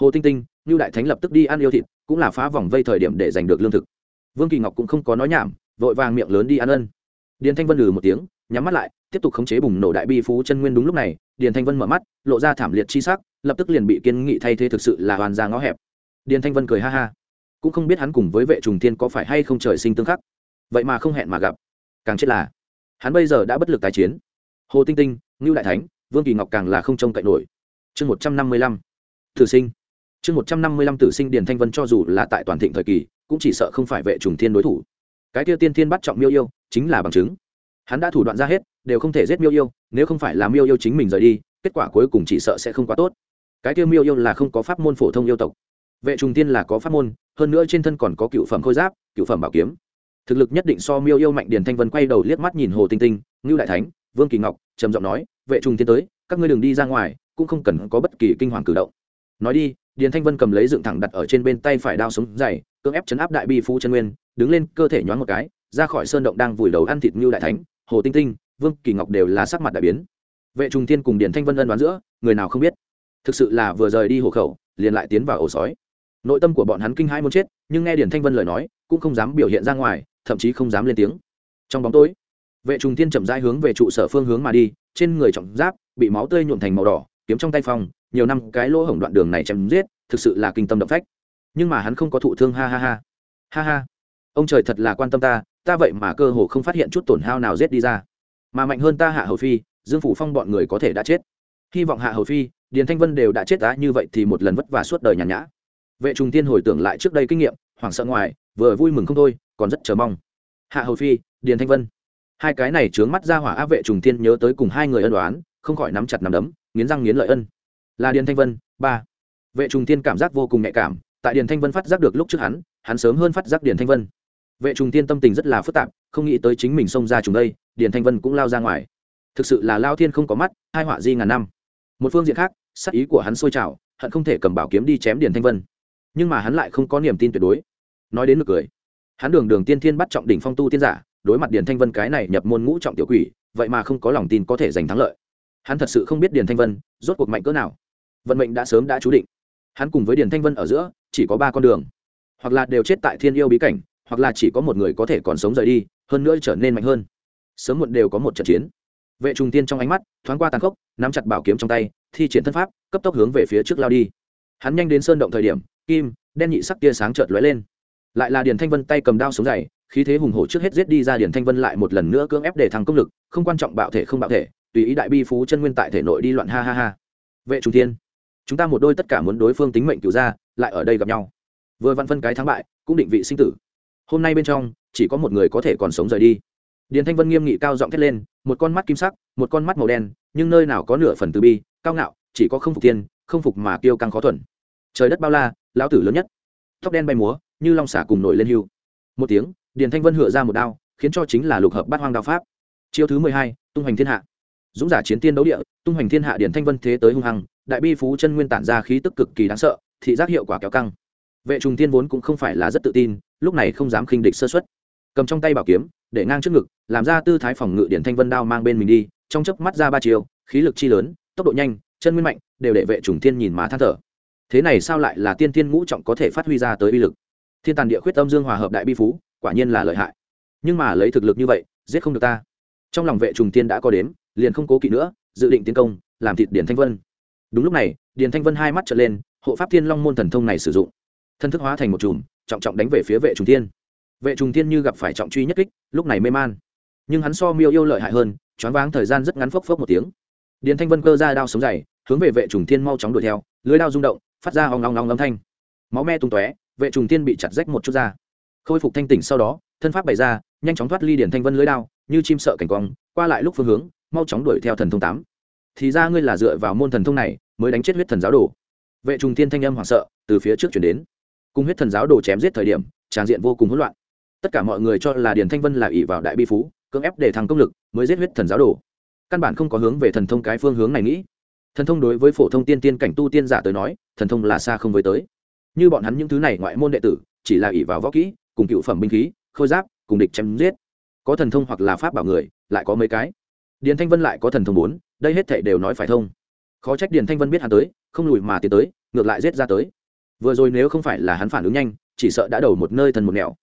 Hồ tinh tinh như đại thánh lập tức đi ăn yêu thịt, cũng là phá vòng vây thời điểm để giành được lương thực. Vương kỳ ngọc cũng không có nói nhảm, vội vàng miệng lớn đi ăn ân. Điền thanh vân lừ một tiếng, nhắm mắt lại, tiếp tục khống chế bùng nổ đại bi phú chân nguyên đúng lúc này, điền thanh vân mở mắt, lộ ra thảm liệt chi sắc lập tức liền bị kiên nghị thay thế thực sự là hoàn ra ngõ hẹp. Điền thanh vân cười ha ha. Cũng không biết hắn cùng với vệ trùng thiên có phải hay không trời sinh tương khắc. Vậy mà không hẹn mà gặp. Càng chết là, hắn bây giờ đã bất lực tái chiến. Hồ tinh tinh, ngưu đại thánh, vương kỳ ngọc càng là không trông cậy nổi. Chương một trăm năm mươi lăm. Tử sinh. Chương một trăm năm mươi lăm tử sinh điền thanh vân cho dù là tại toàn thịnh thời kỳ, cũng chỉ sợ không phải vệ trùng thiên đối thủ. Cái tiêu tiên thiên bắt trọng miêu yêu, chính là bằng chứng. Hắn đã thủ đoạn ra hết, đều không thể giết miêu yêu, nếu không phải là miêu yêu chính mình rời đi, kết quả cuối cùng chỉ sợ sẽ không quá tốt cái tiêu miêu yêu là không có pháp môn phổ thông yêu tộc. Vệ trùng tiên là có pháp môn, hơn nữa trên thân còn có cựu phẩm khôi giáp, cựu phẩm bảo kiếm. Thực lực nhất định so miêu yêu mạnh điền thanh vân quay đầu liếc mắt nhìn hồ tinh tinh, ngưu đại thánh, vương kỳ ngọc, trầm giọng nói, vệ trùng tiên tới, các ngươi đừng đi ra ngoài, cũng không cần có bất kỳ kinh hoàng cử động. Nói đi, điền thanh vân cầm lấy dựng thẳng đặt ở trên bên tay phải đao sống dày, cưỡng ép chấn áp đại bi phu chân nguyên, đứng lên, cơ thể nhoáng một cái, ra khỏi sơn động đang vùi đầu ăn thịt ngưu đại thánh, hồ tinh tinh, vương kỳ ngọc đều là sắc mặt đại biến. Vệ trùng tiên cùng điền thanh vân ân đoán giữa, người nào không biết thực sự là vừa rời đi hộ khẩu, liền lại tiến vào ổ sói. Nội tâm của bọn hắn kinh hãi muốn chết, nhưng nghe điền thanh vân lời nói, cũng không dám biểu hiện ra ngoài, thậm chí không dám lên tiếng. Trong bóng tối, vệ trùng tiên chậm rãi hướng về trụ sở phương hướng mà đi, trên người trọng giáp bị máu tươi nhuộm thành màu đỏ, kiếm trong tay phong, nhiều năm cái lỗ hổng đoạn đường này chém giết, thực sự là kinh tâm động phách. Nhưng mà hắn không có thụ thương, ha ha ha. Ha ha. Ông trời thật là quan tâm ta ta vậy mà cơ hồ không phát hiện chút tổn hao nào giết đi ra. Mà mạnh hơn ta hạ hầu phi, dương phủ phong bọn người có thể đã chết. Hy vọng hạ hầu phi điền thanh vân đều đã chết đã như vậy thì một lần vất vả suốt đời nhàn nhã. Vệ trùng tiên hồi tưởng lại trước đây kinh nghiệm, hoảng sợ ngoài, vừa vui mừng không thôi, còn rất chờ mong. Hạ hầu phi, điền thanh vân. Hai cái này trướng mắt ra hỏa á, vệ trùng tiên nhớ tới cùng hai người ân đoán không khỏi nắm chặt nắm đấm, nghiến răng nghiến lợi ân. Là điền thanh vân, ba. Vệ trùng tiên cảm giác vô cùng nhạy cảm, tại điền thanh vân phát giác được lúc trước hắn hắn sớm hơn phát giác điền thanh vân. Vệ trùng tiên tâm tình rất là phức tạp, không nghĩ tới chính mình xông ra trùng đây, điền thanh vân cũng lao ra ngoài. Thực sự là lao thiên không có mắt, hai họa di ngàn năm. Một phương diện khác sắc ý của hắn sôi trào, hận không thể cầm bảo kiếm đi chém điền thanh vân. Nhưng mà hắn lại không có niềm tin tuyệt đối. Nói đến nực cười, hắn đường đường tiên thiên bắt trọng đỉnh phong tu tiên giả, đối mặt điền thanh vân cái này nhập môn ngũ trọng tiểu quỷ, vậy mà không có lòng tin có thể giành thắng lợi. Hắn thật sự không biết điền thanh vân rốt cuộc mạnh cỡ nào. Vận mệnh đã sớm đã chú định. Hắn cùng với điền thanh vân ở giữa, chỉ có ba con đường. Hoặc là đều chết tại thiên yêu bí cảnh, hoặc là chỉ có một người có thể còn sống rời đi, hơn nữa trở nên mạnh hơn. Sớm muộn đều có một trận chiến vệ trùng tiên trong ánh mắt, thoáng qua tàn khốc, nắm chặt bảo kiếm trong tay, thi triển thân pháp, cấp tốc hướng về phía trước lao đi. Hắn nhanh đến sơn động thời điểm, kim, đen nhị sắc tia sáng chợt lóe lên. Lại là điền thanh vân tay cầm đao xuống dày khí thế hùng hổ trước hết giết đi ra điền thanh vân lại một lần nữa cưỡng ép để thăng công lực, không quan trọng bạo thể không bạo thể, tùy ý đại bi phú chân nguyên tại thể nội đi loạn ha ha ha. Vệ trung tiên, chúng ta một đôi tất cả muốn đối phương tính mệnh cứu ra lại ở đây gặp nhau. Vừa văn phân cái thắng bại, cũng định vị sinh tử. Hôm nay bên trong, chỉ có một người có thể còn sống rời đi điền thanh vân nghiêm nghị cao giọng thét lên, một con mắt kim sắc, một con mắt màu đen, nhưng nơi nào có nửa phần từ bi, cao ngạo, chỉ có không phục tiên không phục mà kiêu căng khó thuần. Trời đất bao la, lão tử lớn nhất. Tóc đen bay múa, như long xả cùng nổi lên hưu. Một tiếng, điền thanh vân hựa ra một đao, khiến cho chính là lục hợp bát hoang đao pháp. Chiêu thứ mười hai, tung hoành thiên hạ. Dũng giả chiến tiên đấu địa, tung hoành thiên hạ điền thanh vân thế tới hung hăng, đại bi phú chân nguyên tản ra khí tức cực kỳ đáng sợ, thị giác hiệu quả kéo căng. Vệ trùng tiên vốn cũng không phải là rất tự tin, lúc này không dám khinh địch sơ xuất cầm trong tay bảo kiếm, để ngang trước ngực, làm ra tư thái phòng ngự điển thanh vân đao mang bên mình đi, trong chớp mắt ra ba chiều khí lực chi lớn, tốc độ nhanh, chân nguyên mạnh, đều để vệ trùng thiên nhìn má than thở. Thế này sao lại là tiên thiên ngũ trọng có thể phát huy ra tới uy lực? Thiên tàn địa khuyết âm dương hòa hợp đại bi phú, quả nhiên là lợi hại. Nhưng mà lấy thực lực như vậy, giết không được ta. Trong lòng vệ trùng tiên đã có đếm, liền không cố kỵ nữa, dự định tiến công, làm thịt điển thanh vân. Đúng lúc này, điển thanh vân hai mắt trở lên, hộ pháp thiên long môn thần thông này sử dụng. Thân thức hóa thành một chùm, trọng trọng đánh về phía vệ trùng thiên vệ trùng thiên như gặp phải trọng truy nhất kích, lúc này mê man. Nhưng hắn so miêu yêu lợi hại hơn, choáng váng thời gian rất ngắn phốc phốc một tiếng. Điền thanh vân cơ ra đao sống dày, hướng về vệ trùng thiên mau chóng đuổi theo, lưới đao rung động, phát ra hòng long long âm thanh. Máu me tung tóe, vệ trùng thiên bị chặt rách một chút ra. Khôi phục thanh tỉnh sau đó, thân pháp bày ra, nhanh chóng thoát ly điển thanh vân lưới đao, như chim sợ cảnh quang, qua lại lúc phương hướng, mau chóng đuổi theo thần thông tám. Thì ra ngươi là dựa vào môn thần thông này, mới đánh chết huyết thần giáo đồ. Vệ trùng thiên thanh âm hoảng sợ, từ phía trước chuyển đến. Cùng huyết thần giáo đồ chém giết thời điểm, tràng diện vô cùng hỗn loạn tất cả mọi người cho là điền thanh vân là ỷ vào đại bi phú, cưỡng ép để thằng công lực, mới giết huyết thần giáo đồ. Căn bản không có hướng về thần thông cái phương hướng này nghĩ. Thần thông đối với phổ thông tiên tiên cảnh tu tiên giả tới nói, thần thông là xa không với tới. Như bọn hắn những thứ này ngoại môn đệ tử, chỉ là ỷ vào võ kỹ, cùng cựu phẩm binh khí, khôi giáp, cùng địch chém giết. Có thần thông hoặc là pháp bảo người, lại có mấy cái. Điền thanh vân lại có thần thông bốn, đây hết thảy đều nói phải thông. Khó trách điền thanh vân biết hắn tới, không lùi mà tiến tới, ngược lại giết ra tới. Vừa rồi nếu không phải là hắn phản ứng nhanh, chỉ sợ đã đầu một nơi thần một nẻo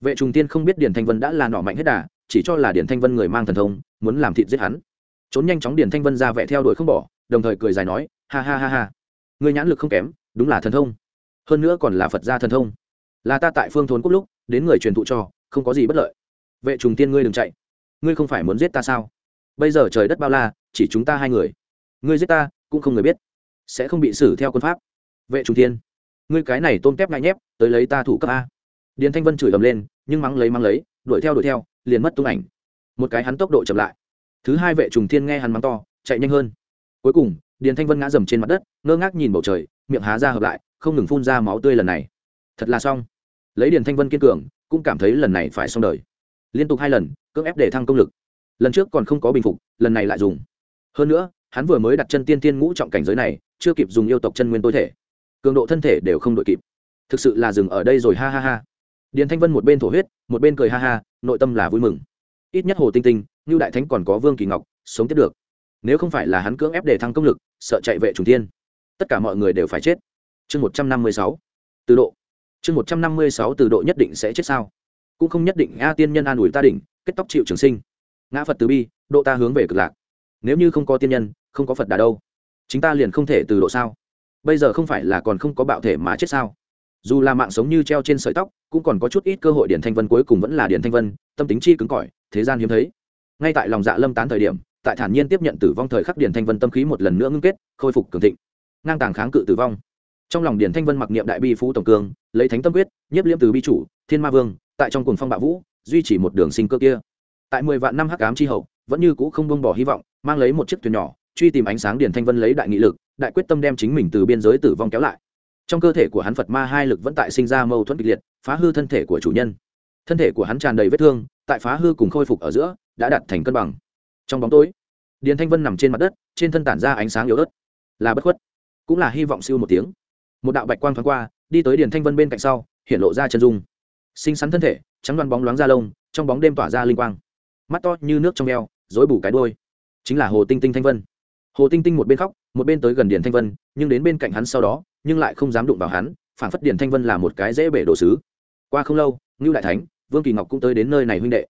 vệ trùng tiên không biết điền thanh vân đã là nọ mạnh hết đà, chỉ cho là điền thanh vân người mang thần thông, muốn làm thịt giết hắn. Trốn nhanh chóng điền thanh vân ra vẻ theo đuổi không bỏ, đồng thời cười dài nói, ha ha ha ha, người nhãn lực không kém, đúng là thần thông. Hơn nữa còn là phật gia thần thông. Là ta tại phương thốn quốc lúc, đến người truyền thụ cho, không có gì bất lợi. Vệ trùng tiên ngươi đừng chạy. Ngươi không phải muốn giết ta sao? Bây giờ trời đất bao la, chỉ chúng ta hai người. Ngươi giết ta, cũng không người biết. Sẽ không bị xử theo quân pháp. Vệ trùng tiên, ngươi cái này tôm tép ngại nhép, tới lấy ta thủ cấp a điền thanh vân chửi ầm lên, nhưng mắng lấy mắng lấy, đuổi theo đuổi theo, liền mất tung ảnh. Một cái hắn tốc độ chậm lại. Thứ hai vệ trùng thiên nghe hắn mắng to, chạy nhanh hơn. Cuối cùng, điền thanh vân ngã dầm trên mặt đất, ngơ ngác nhìn bầu trời, miệng há ra hợp lại, không ngừng phun ra máu tươi lần này. Thật là xong. Lấy điền thanh vân kiên cường, cũng cảm thấy lần này phải xong đời. Liên tục hai lần, cưỡng ép để thăng công lực. Lần trước còn không có bình phục, lần này lại dùng. Hơn nữa, hắn vừa mới đặt chân tiên tiên ngũ trọng cảnh giới này, chưa kịp dùng yêu tộc chân nguyên tối thể. Cường độ thân thể đều không đội kịp. Thực sự là dừng ở đây rồi, ha ha ha điền thanh vân một bên thổ huyết một bên cười ha ha nội tâm là vui mừng. Ít nhất hồ tinh tinh như đại thánh còn có vương kỳ ngọc sống tiếp được. Nếu không phải là hắn cưỡng ép để thăng công lực sợ chạy vệ trùng Thiên, tất cả mọi người đều phải chết. Chương một trăm năm mươi sáu. Từ độ. Chương một trăm năm mươi sáu từ độ nhất định sẽ chết sao? Cũng không nhất định a tiên nhân an ủi ta đỉnh kết tóc chịu trường sinh. Ngã phật từ bi độ ta hướng về cực lạc. Nếu như không có tiên nhân không có phật đà đâu. Chúng ta liền không thể từ độ sao? Bây giờ không phải là còn không có bạo thể mà chết sao? Dù là mạng sống như treo trên sợi tóc cũng còn có chút ít cơ hội điển thanh vân cuối cùng vẫn là điển thanh vân tâm tính chi cứng cỏi thế gian hiếm thấy. Ngay tại lòng dạ lâm tán thời điểm tại thản nhiên tiếp nhận tử vong thời khắc điển thanh vân tâm khí một lần nữa ngưng kết khôi phục cường thịnh. Ngang tàng kháng cự tử vong. Trong lòng điển thanh vân mặc niệm đại bi phú tổng cường, lấy thánh tâm quyết nhiếp liêm từ bi chủ thiên ma vương tại trong cuồng phong bạo vũ duy trì một đường sinh cơ kia. Tại mười vạn năm hắc ám chi hậu vẫn như cũ không buông bỏ hy vọng mang lấy một chiếc thuyền nhỏ truy tìm ánh sáng điển thanh vân lấy đại nghị lực đại quyết tâm đem chính mình từ biên giới tử vong kéo lại trong cơ thể của hắn phật ma hai lực vẫn tại sinh ra mâu thuẫn kịch liệt phá hư thân thể của chủ nhân thân thể của hắn tràn đầy vết thương tại phá hư cùng khôi phục ở giữa đã đặt thành cân bằng trong bóng tối điền thanh vân nằm trên mặt đất trên thân tản ra ánh sáng yếu ớt là bất khuất cũng là hy vọng siêu một tiếng một đạo bạch quang thoáng qua đi tới điền thanh vân bên cạnh sau hiện lộ ra chân dung xinh xắn thân thể trắng đoan bóng loáng da lông trong bóng đêm tỏa ra linh quang mắt to như nước trong eo dối bủ cái đôi chính là hồ tinh tinh thanh vân hồ tinh tinh một bên khóc một bên tới gần điền thanh vân nhưng đến bên cạnh hắn sau đó nhưng lại không dám đụng vào hắn, phản phất điền thanh vân là một cái dễ bể đồ sứ. Qua không lâu, ngưu đại thánh, vương kỳ ngọc cũng tới đến nơi này huynh đệ.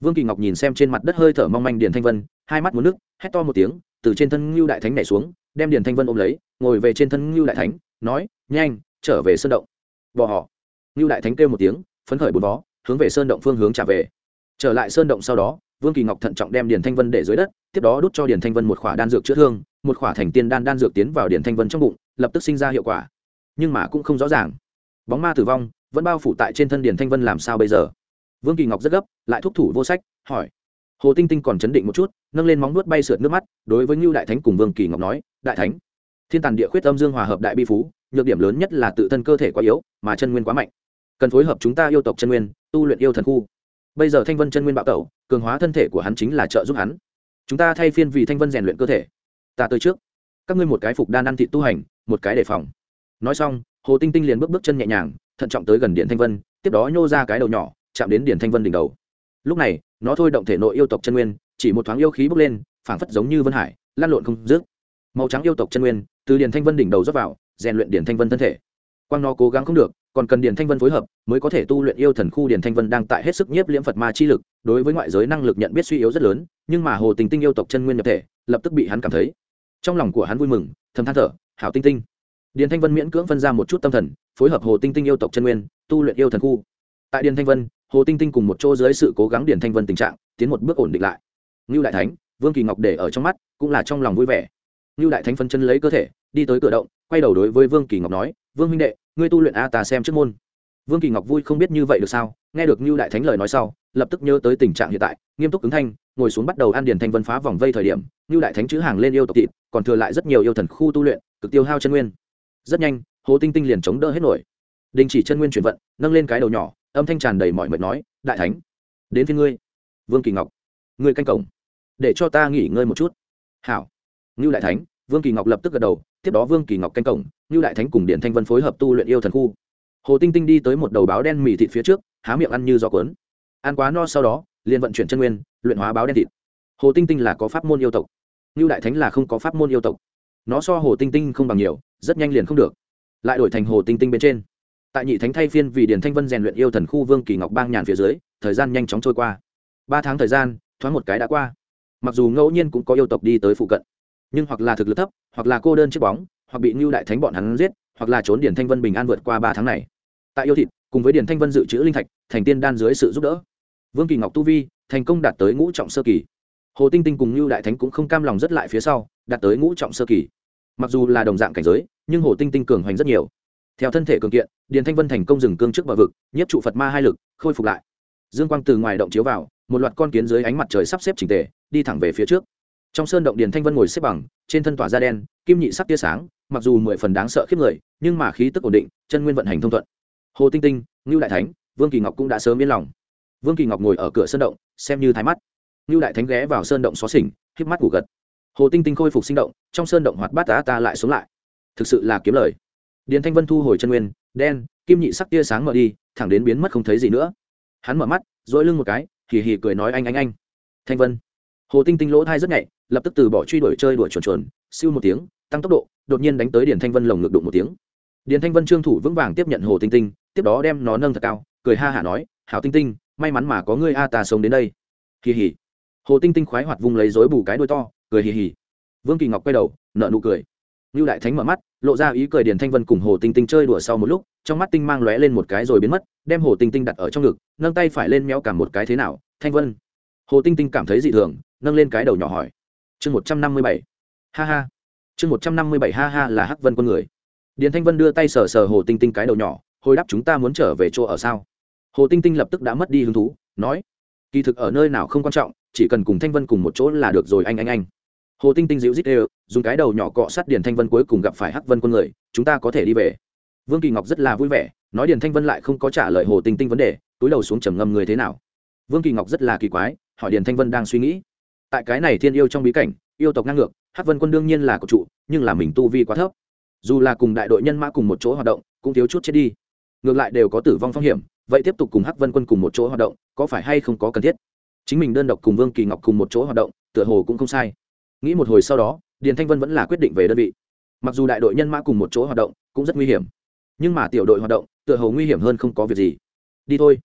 Vương kỳ ngọc nhìn xem trên mặt đất hơi thở mong manh điền thanh vân, hai mắt muốn nước, hét to một tiếng, từ trên thân ngưu đại thánh nhảy xuống, đem điền thanh vân ôm lấy, ngồi về trên thân ngưu đại thánh, nói, nhanh, trở về sơn động. Bỏ họ. Ngưu đại thánh kêu một tiếng, phấn khởi bốn vó, hướng về sơn động phương hướng trả về. Trở lại sơn động sau đó, vương kỳ ngọc thận trọng đem điền thanh vân để dưới đất, tiếp đó đút cho điền thanh vân một khỏa đan dược chữa thương, một khỏa thành tiên đan đan dược tiến vào điền thanh vân trong bụng lập tức sinh ra hiệu quả. Nhưng mà cũng không rõ ràng. Bóng ma tử vong vẫn bao phủ tại trên thân điền thanh vân làm sao bây giờ? Vương kỳ ngọc rất gấp, lại thúc thủ vô sách, hỏi. Hồ tinh tinh còn chấn định một chút, nâng lên móng nuốt bay sượt nước mắt, đối với ngưu đại thánh cùng vương kỳ ngọc nói, đại thánh, thiên tàn địa khuyết âm dương hòa hợp đại bi phú, nhược điểm lớn nhất là tự thân cơ thể quá yếu, mà chân nguyên quá mạnh. Cần phối hợp chúng ta yêu tộc chân nguyên, tu luyện yêu thần khu. Bây giờ thanh vân chân nguyên bạo tẩu, cường hóa thân thể của hắn chính là trợ giúp hắn. Chúng ta thay phiên vì thanh vân rèn luyện cơ thể. Ta tới trước. Các ngươi một cái phục đan ăn thị tu hành một cái đề phòng. Nói xong, hồ tinh tinh liền bước bước chân nhẹ nhàng, thận trọng tới gần điện thanh vân, tiếp đó nhô ra cái đầu nhỏ, chạm đến điện thanh vân đỉnh đầu. Lúc này, nó thôi động thể nội yêu tộc chân nguyên, chỉ một thoáng yêu khí bốc lên, phảng phất giống như vân hải lan lộn không dứt. Màu trắng yêu tộc chân nguyên, từ điện thanh vân đỉnh đầu rót vào, rèn luyện điện thanh vân thân thể. Quang nó cố gắng không được, còn cần điện thanh vân phối hợp, mới có thể tu luyện yêu thần khu điện thanh vân đang tại hết sức nhiếp liễm phật ma chi lực, đối với ngoại giới năng lực nhận biết suy yếu rất lớn, nhưng mà hồ tình tinh yêu tộc chân nguyên nhập thể, lập tức bị hắn cảm thấy. Trong lòng của hắn vui mừng, thầm than thở hảo tinh tinh. Điền thanh vân miễn cưỡng phân ra một chút tâm thần, phối hợp hồ tinh tinh yêu tộc chân nguyên, tu luyện yêu thần khu. Tại điền thanh vân, hồ tinh tinh cùng một chỗ dưới sự cố gắng điền thanh vân tình trạng, tiến một bước ổn định lại. Ngưu đại thánh, vương kỳ ngọc để ở trong mắt, cũng là trong lòng vui vẻ. Ngưu đại thánh phân chân lấy cơ thể, đi tới cửa động, quay đầu đối với vương kỳ ngọc nói, vương huynh đệ, ngươi tu luyện a ta xem trước môn. Vương kỳ ngọc vui không biết như vậy được sao, nghe được ngưu đại thánh lời nói sau, lập tức nhớ tới tình trạng hiện tại, nghiêm túc ứng thanh, ngồi xuống bắt đầu ăn điền thanh vân phá vòng vây thời điểm, ngưu đại thánh chữ hàng lên yêu tộc thịt, còn thừa lại rất nhiều yêu thần khu tu luyện cực tiêu hao chân nguyên. Rất nhanh, hồ tinh tinh liền chống đỡ hết nổi. Đình chỉ chân nguyên chuyển vận, nâng lên cái đầu nhỏ, âm thanh tràn đầy mọi mệt nói, đại thánh, đến phía ngươi, vương kỳ ngọc, ngươi canh cổng, để cho ta nghỉ ngơi một chút. Hảo. Ngưu đại thánh, vương kỳ ngọc lập tức gật đầu, tiếp đó vương kỳ ngọc canh cổng, ngưu đại thánh cùng điện thanh vân phối hợp tu luyện yêu thần khu. Hồ tinh tinh đi tới một đầu báo đen mì thịt phía trước, há miệng ăn như gió cuốn. Ăn quá no sau đó, liền vận chuyển chân nguyên, luyện hóa báo đen thịt. Hồ tinh tinh là có pháp môn yêu tộc, ngưu đại thánh là không có pháp môn yêu tộc nó so hồ tinh tinh không bằng nhiều, rất nhanh liền không được. Lại đổi thành hồ tinh tinh bên trên. Tại nhị thánh thay phiên vì điền thanh vân rèn luyện yêu thần khu vương kỳ ngọc bang nhàn phía dưới, thời gian nhanh chóng trôi qua. Ba tháng thời gian, thoáng một cái đã qua. Mặc dù ngẫu nhiên cũng có yêu tộc đi tới phụ cận, nhưng hoặc là thực lực thấp, hoặc là cô đơn chiếc bóng, hoặc bị ngưu đại thánh bọn hắn giết, hoặc là trốn điển thanh vân bình an vượt qua ba tháng này. Tại yêu thịt, cùng với điển thanh vân dự trữ linh thạch, thành tiên đan dưới sự giúp đỡ. Vương kỳ ngọc tu vi, thành công đạt tới ngũ trọng sơ kỳ. Hồ tinh tinh cùng ngưu đại thánh cũng không cam lòng rất lại phía sau đạt tới ngũ trọng sơ kỳ. Mặc dù là đồng dạng cảnh giới, nhưng hồ tinh tinh cường hoành rất nhiều. Theo thân thể cường kiện, điền thanh vân thành công dừng cương trước bờ vực, nhiếp trụ phật ma hai lực, khôi phục lại. Dương quang từ ngoài động chiếu vào, một loạt con kiến dưới ánh mặt trời sắp xếp chỉnh tề, đi thẳng về phía trước. Trong sơn động điền thanh vân ngồi xếp bằng, trên thân tỏa da đen, kim nhị sắc tia sáng, mặc dù mười phần đáng sợ khiếp người, nhưng mà khí tức ổn định, chân nguyên vận hành thông thuận. Hồ tinh tinh, ngưu đại thánh, vương kỳ ngọc cũng đã sớm yên lòng. Vương kỳ ngọc ngồi ở cửa sơn động, xem như thái mắt. Ngưu đại thánh ghé vào sơn động xó xỉnh, híp mắt ngủ gật hồ tinh tinh khôi phục sinh động trong sơn động hoạt bát tá ta lại xuống lại thực sự là kiếm lời điền thanh vân thu hồi chân nguyên đen kim nhị sắc tia sáng mở đi thẳng đến biến mất không thấy gì nữa hắn mở mắt dỗi lưng một cái hì hì cười nói anh anh anh thanh vân hồ tinh tinh lỗ thai rất nhạy lập tức từ bỏ truy đuổi chơi đuổi chuồn chuồn siêu một tiếng tăng tốc độ đột nhiên đánh tới điền thanh vân lồng ngực đụng một tiếng điền thanh vân trương thủ vững vàng tiếp nhận hồ tinh tinh tiếp đó đem nó nâng thật cao cười ha hả nói hảo tinh tinh may mắn mà có ngươi a à ta sống đến đây hì hì hồ tinh tinh khoái hoạt vung lấy dối bù cái đuôi to cười hì hì vương kỳ ngọc quay đầu nợ nụ cười lưu Đại Thánh mở mắt, lộ ra ý cười Điền Thanh Vân cùng Hồ Tinh Tinh chơi đùa sau một lúc, trong mắt tinh mang lóe lên một cái rồi biến mất, đem Hồ Tinh Tinh đặt ở trong ngực, nâng tay phải lên méo cả một cái thế nào, Thanh Vân. Hồ Tinh Tinh cảm thấy dị thường, nâng lên cái đầu nhỏ hỏi. Chương một trăm năm mươi bảy, Ha ha. Chương một trăm năm mươi bảy ha ha là Hắc Vân con người. Điền Thanh Vân đưa tay sờ sờ Hồ Tinh Tinh cái đầu nhỏ, hồi đáp chúng ta muốn trở về chỗ ở sao? Hồ Tinh Tinh lập tức đã mất đi hứng thú, nói: Kỳ thực ở nơi nào không quan trọng, chỉ cần cùng Thanh Vân cùng một chỗ là được rồi anh anh anh hồ tinh tinh dịu dít đều dùng cái đầu nhỏ cọ sát điền thanh vân cuối cùng gặp phải hắc vân quân người, chúng ta có thể đi về. Vương kỳ ngọc rất là vui vẻ, nói điền thanh vân lại không có trả lời hồ tinh tinh vấn đề, túi đầu xuống trầm ngâm người thế nào. Vương kỳ ngọc rất là kỳ quái, hỏi điền thanh vân đang suy nghĩ. Tại cái này thiên yêu trong bí cảnh, yêu tộc ngang ngược, hắc vân quân đương nhiên là cột trụ nhưng là mình tu vi quá thấp. Dù là cùng đại đội nhân mã cùng một chỗ hoạt động, cũng thiếu chút chết đi. Ngược lại đều có tử vong phong hiểm, vậy tiếp tục cùng hắc vân quân cùng một chỗ hoạt động, có phải hay không có cần thiết? Chính mình đơn độc cùng vương kỳ ngọc cùng một chỗ hoạt động, tựa hồ cũng không sai nghĩ một hồi sau đó, điền thanh vân vẫn là quyết định về đơn vị. Mặc dù đại đội nhân mã cùng một chỗ hoạt động cũng rất nguy hiểm, nhưng mà tiểu đội hoạt động tựa hồ nguy hiểm hơn không có việc gì. Đi thôi,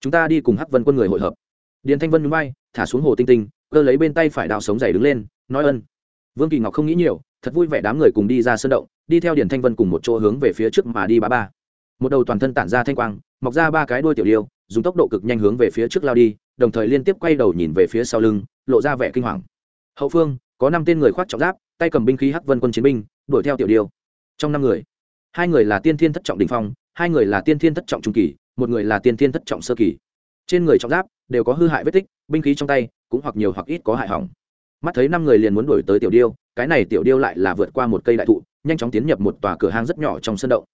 chúng ta đi cùng hắc vân quân người hội hợp. Điền thanh vân núi bay thả xuống hồ tinh tinh, cơ lấy bên tay phải đào sống dày đứng lên, nói ân. Vương kỳ ngọc không nghĩ nhiều, thật vui vẻ đám người cùng đi ra sân động, đi theo điền thanh vân cùng một chỗ hướng về phía trước mà đi ba ba. Một đầu toàn thân tản ra thanh quang, mọc ra ba cái đuôi tiểu điêu, dùng tốc độ cực nhanh hướng về phía trước lao đi, đồng thời liên tiếp quay đầu nhìn về phía sau lưng, lộ ra vẻ kinh hoàng. Hậu phương có năm tên người khoác trọng giáp, tay cầm binh khí hắc vân quân chiến binh, đuổi theo tiểu điêu. Trong năm người, hai người là tiên thiên thất trọng đình phong, hai người là tiên thiên thất trọng trung kỳ, một người là tiên thiên thất trọng sơ kỳ. Trên người trọng giáp đều có hư hại vết tích, binh khí trong tay cũng hoặc nhiều hoặc ít có hại hỏng. Mắt thấy năm người liền muốn đuổi tới tiểu điêu, cái này tiểu điêu lại là vượt qua một cây đại thụ, nhanh chóng tiến nhập một tòa cửa hang rất nhỏ trong sân động.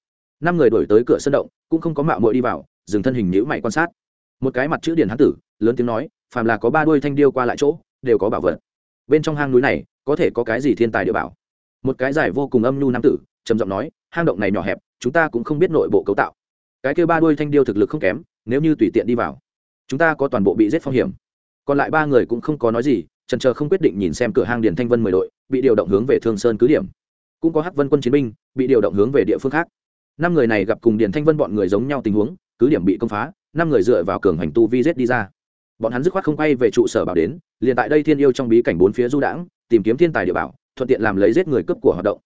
Năm người đuổi tới cửa sân động, cũng không có mạo muội đi vào, dừng thân hình nhữ mày quan sát. Một cái mặt chữ điển hán tử, lớn tiếng nói, phàm là có ba đuôi thanh điêu qua lại chỗ, đều có bảo vật bên trong hang núi này có thể có cái gì thiên tài địa bảo? Một cái giải vô cùng âm nhu nam tử, trầm giọng nói, hang động này nhỏ hẹp, chúng ta cũng không biết nội bộ cấu tạo. Cái kêu ba đuôi thanh điêu thực lực không kém, nếu như tùy tiện đi vào, chúng ta có toàn bộ bị giết phong hiểm. Còn lại ba người cũng không có nói gì, trần chờ không quyết định nhìn xem cửa hang điền thanh vân mười đội, bị điều động hướng về thương sơn cứ điểm. Cũng có hắc vân quân chiến binh, bị điều động hướng về địa phương khác. Năm người này gặp cùng điền thanh vân bọn người giống nhau tình huống, cứ điểm bị công phá, năm người dựa vào cường hành tu vi giết đi ra bọn hắn dứt khoát không quay về trụ sở bảo đến, liền tại đây thiên yêu trong bí cảnh bốn phía du đãng, tìm kiếm thiên tài địa bảo, thuận tiện làm lấy giết người cướp của hoạt động.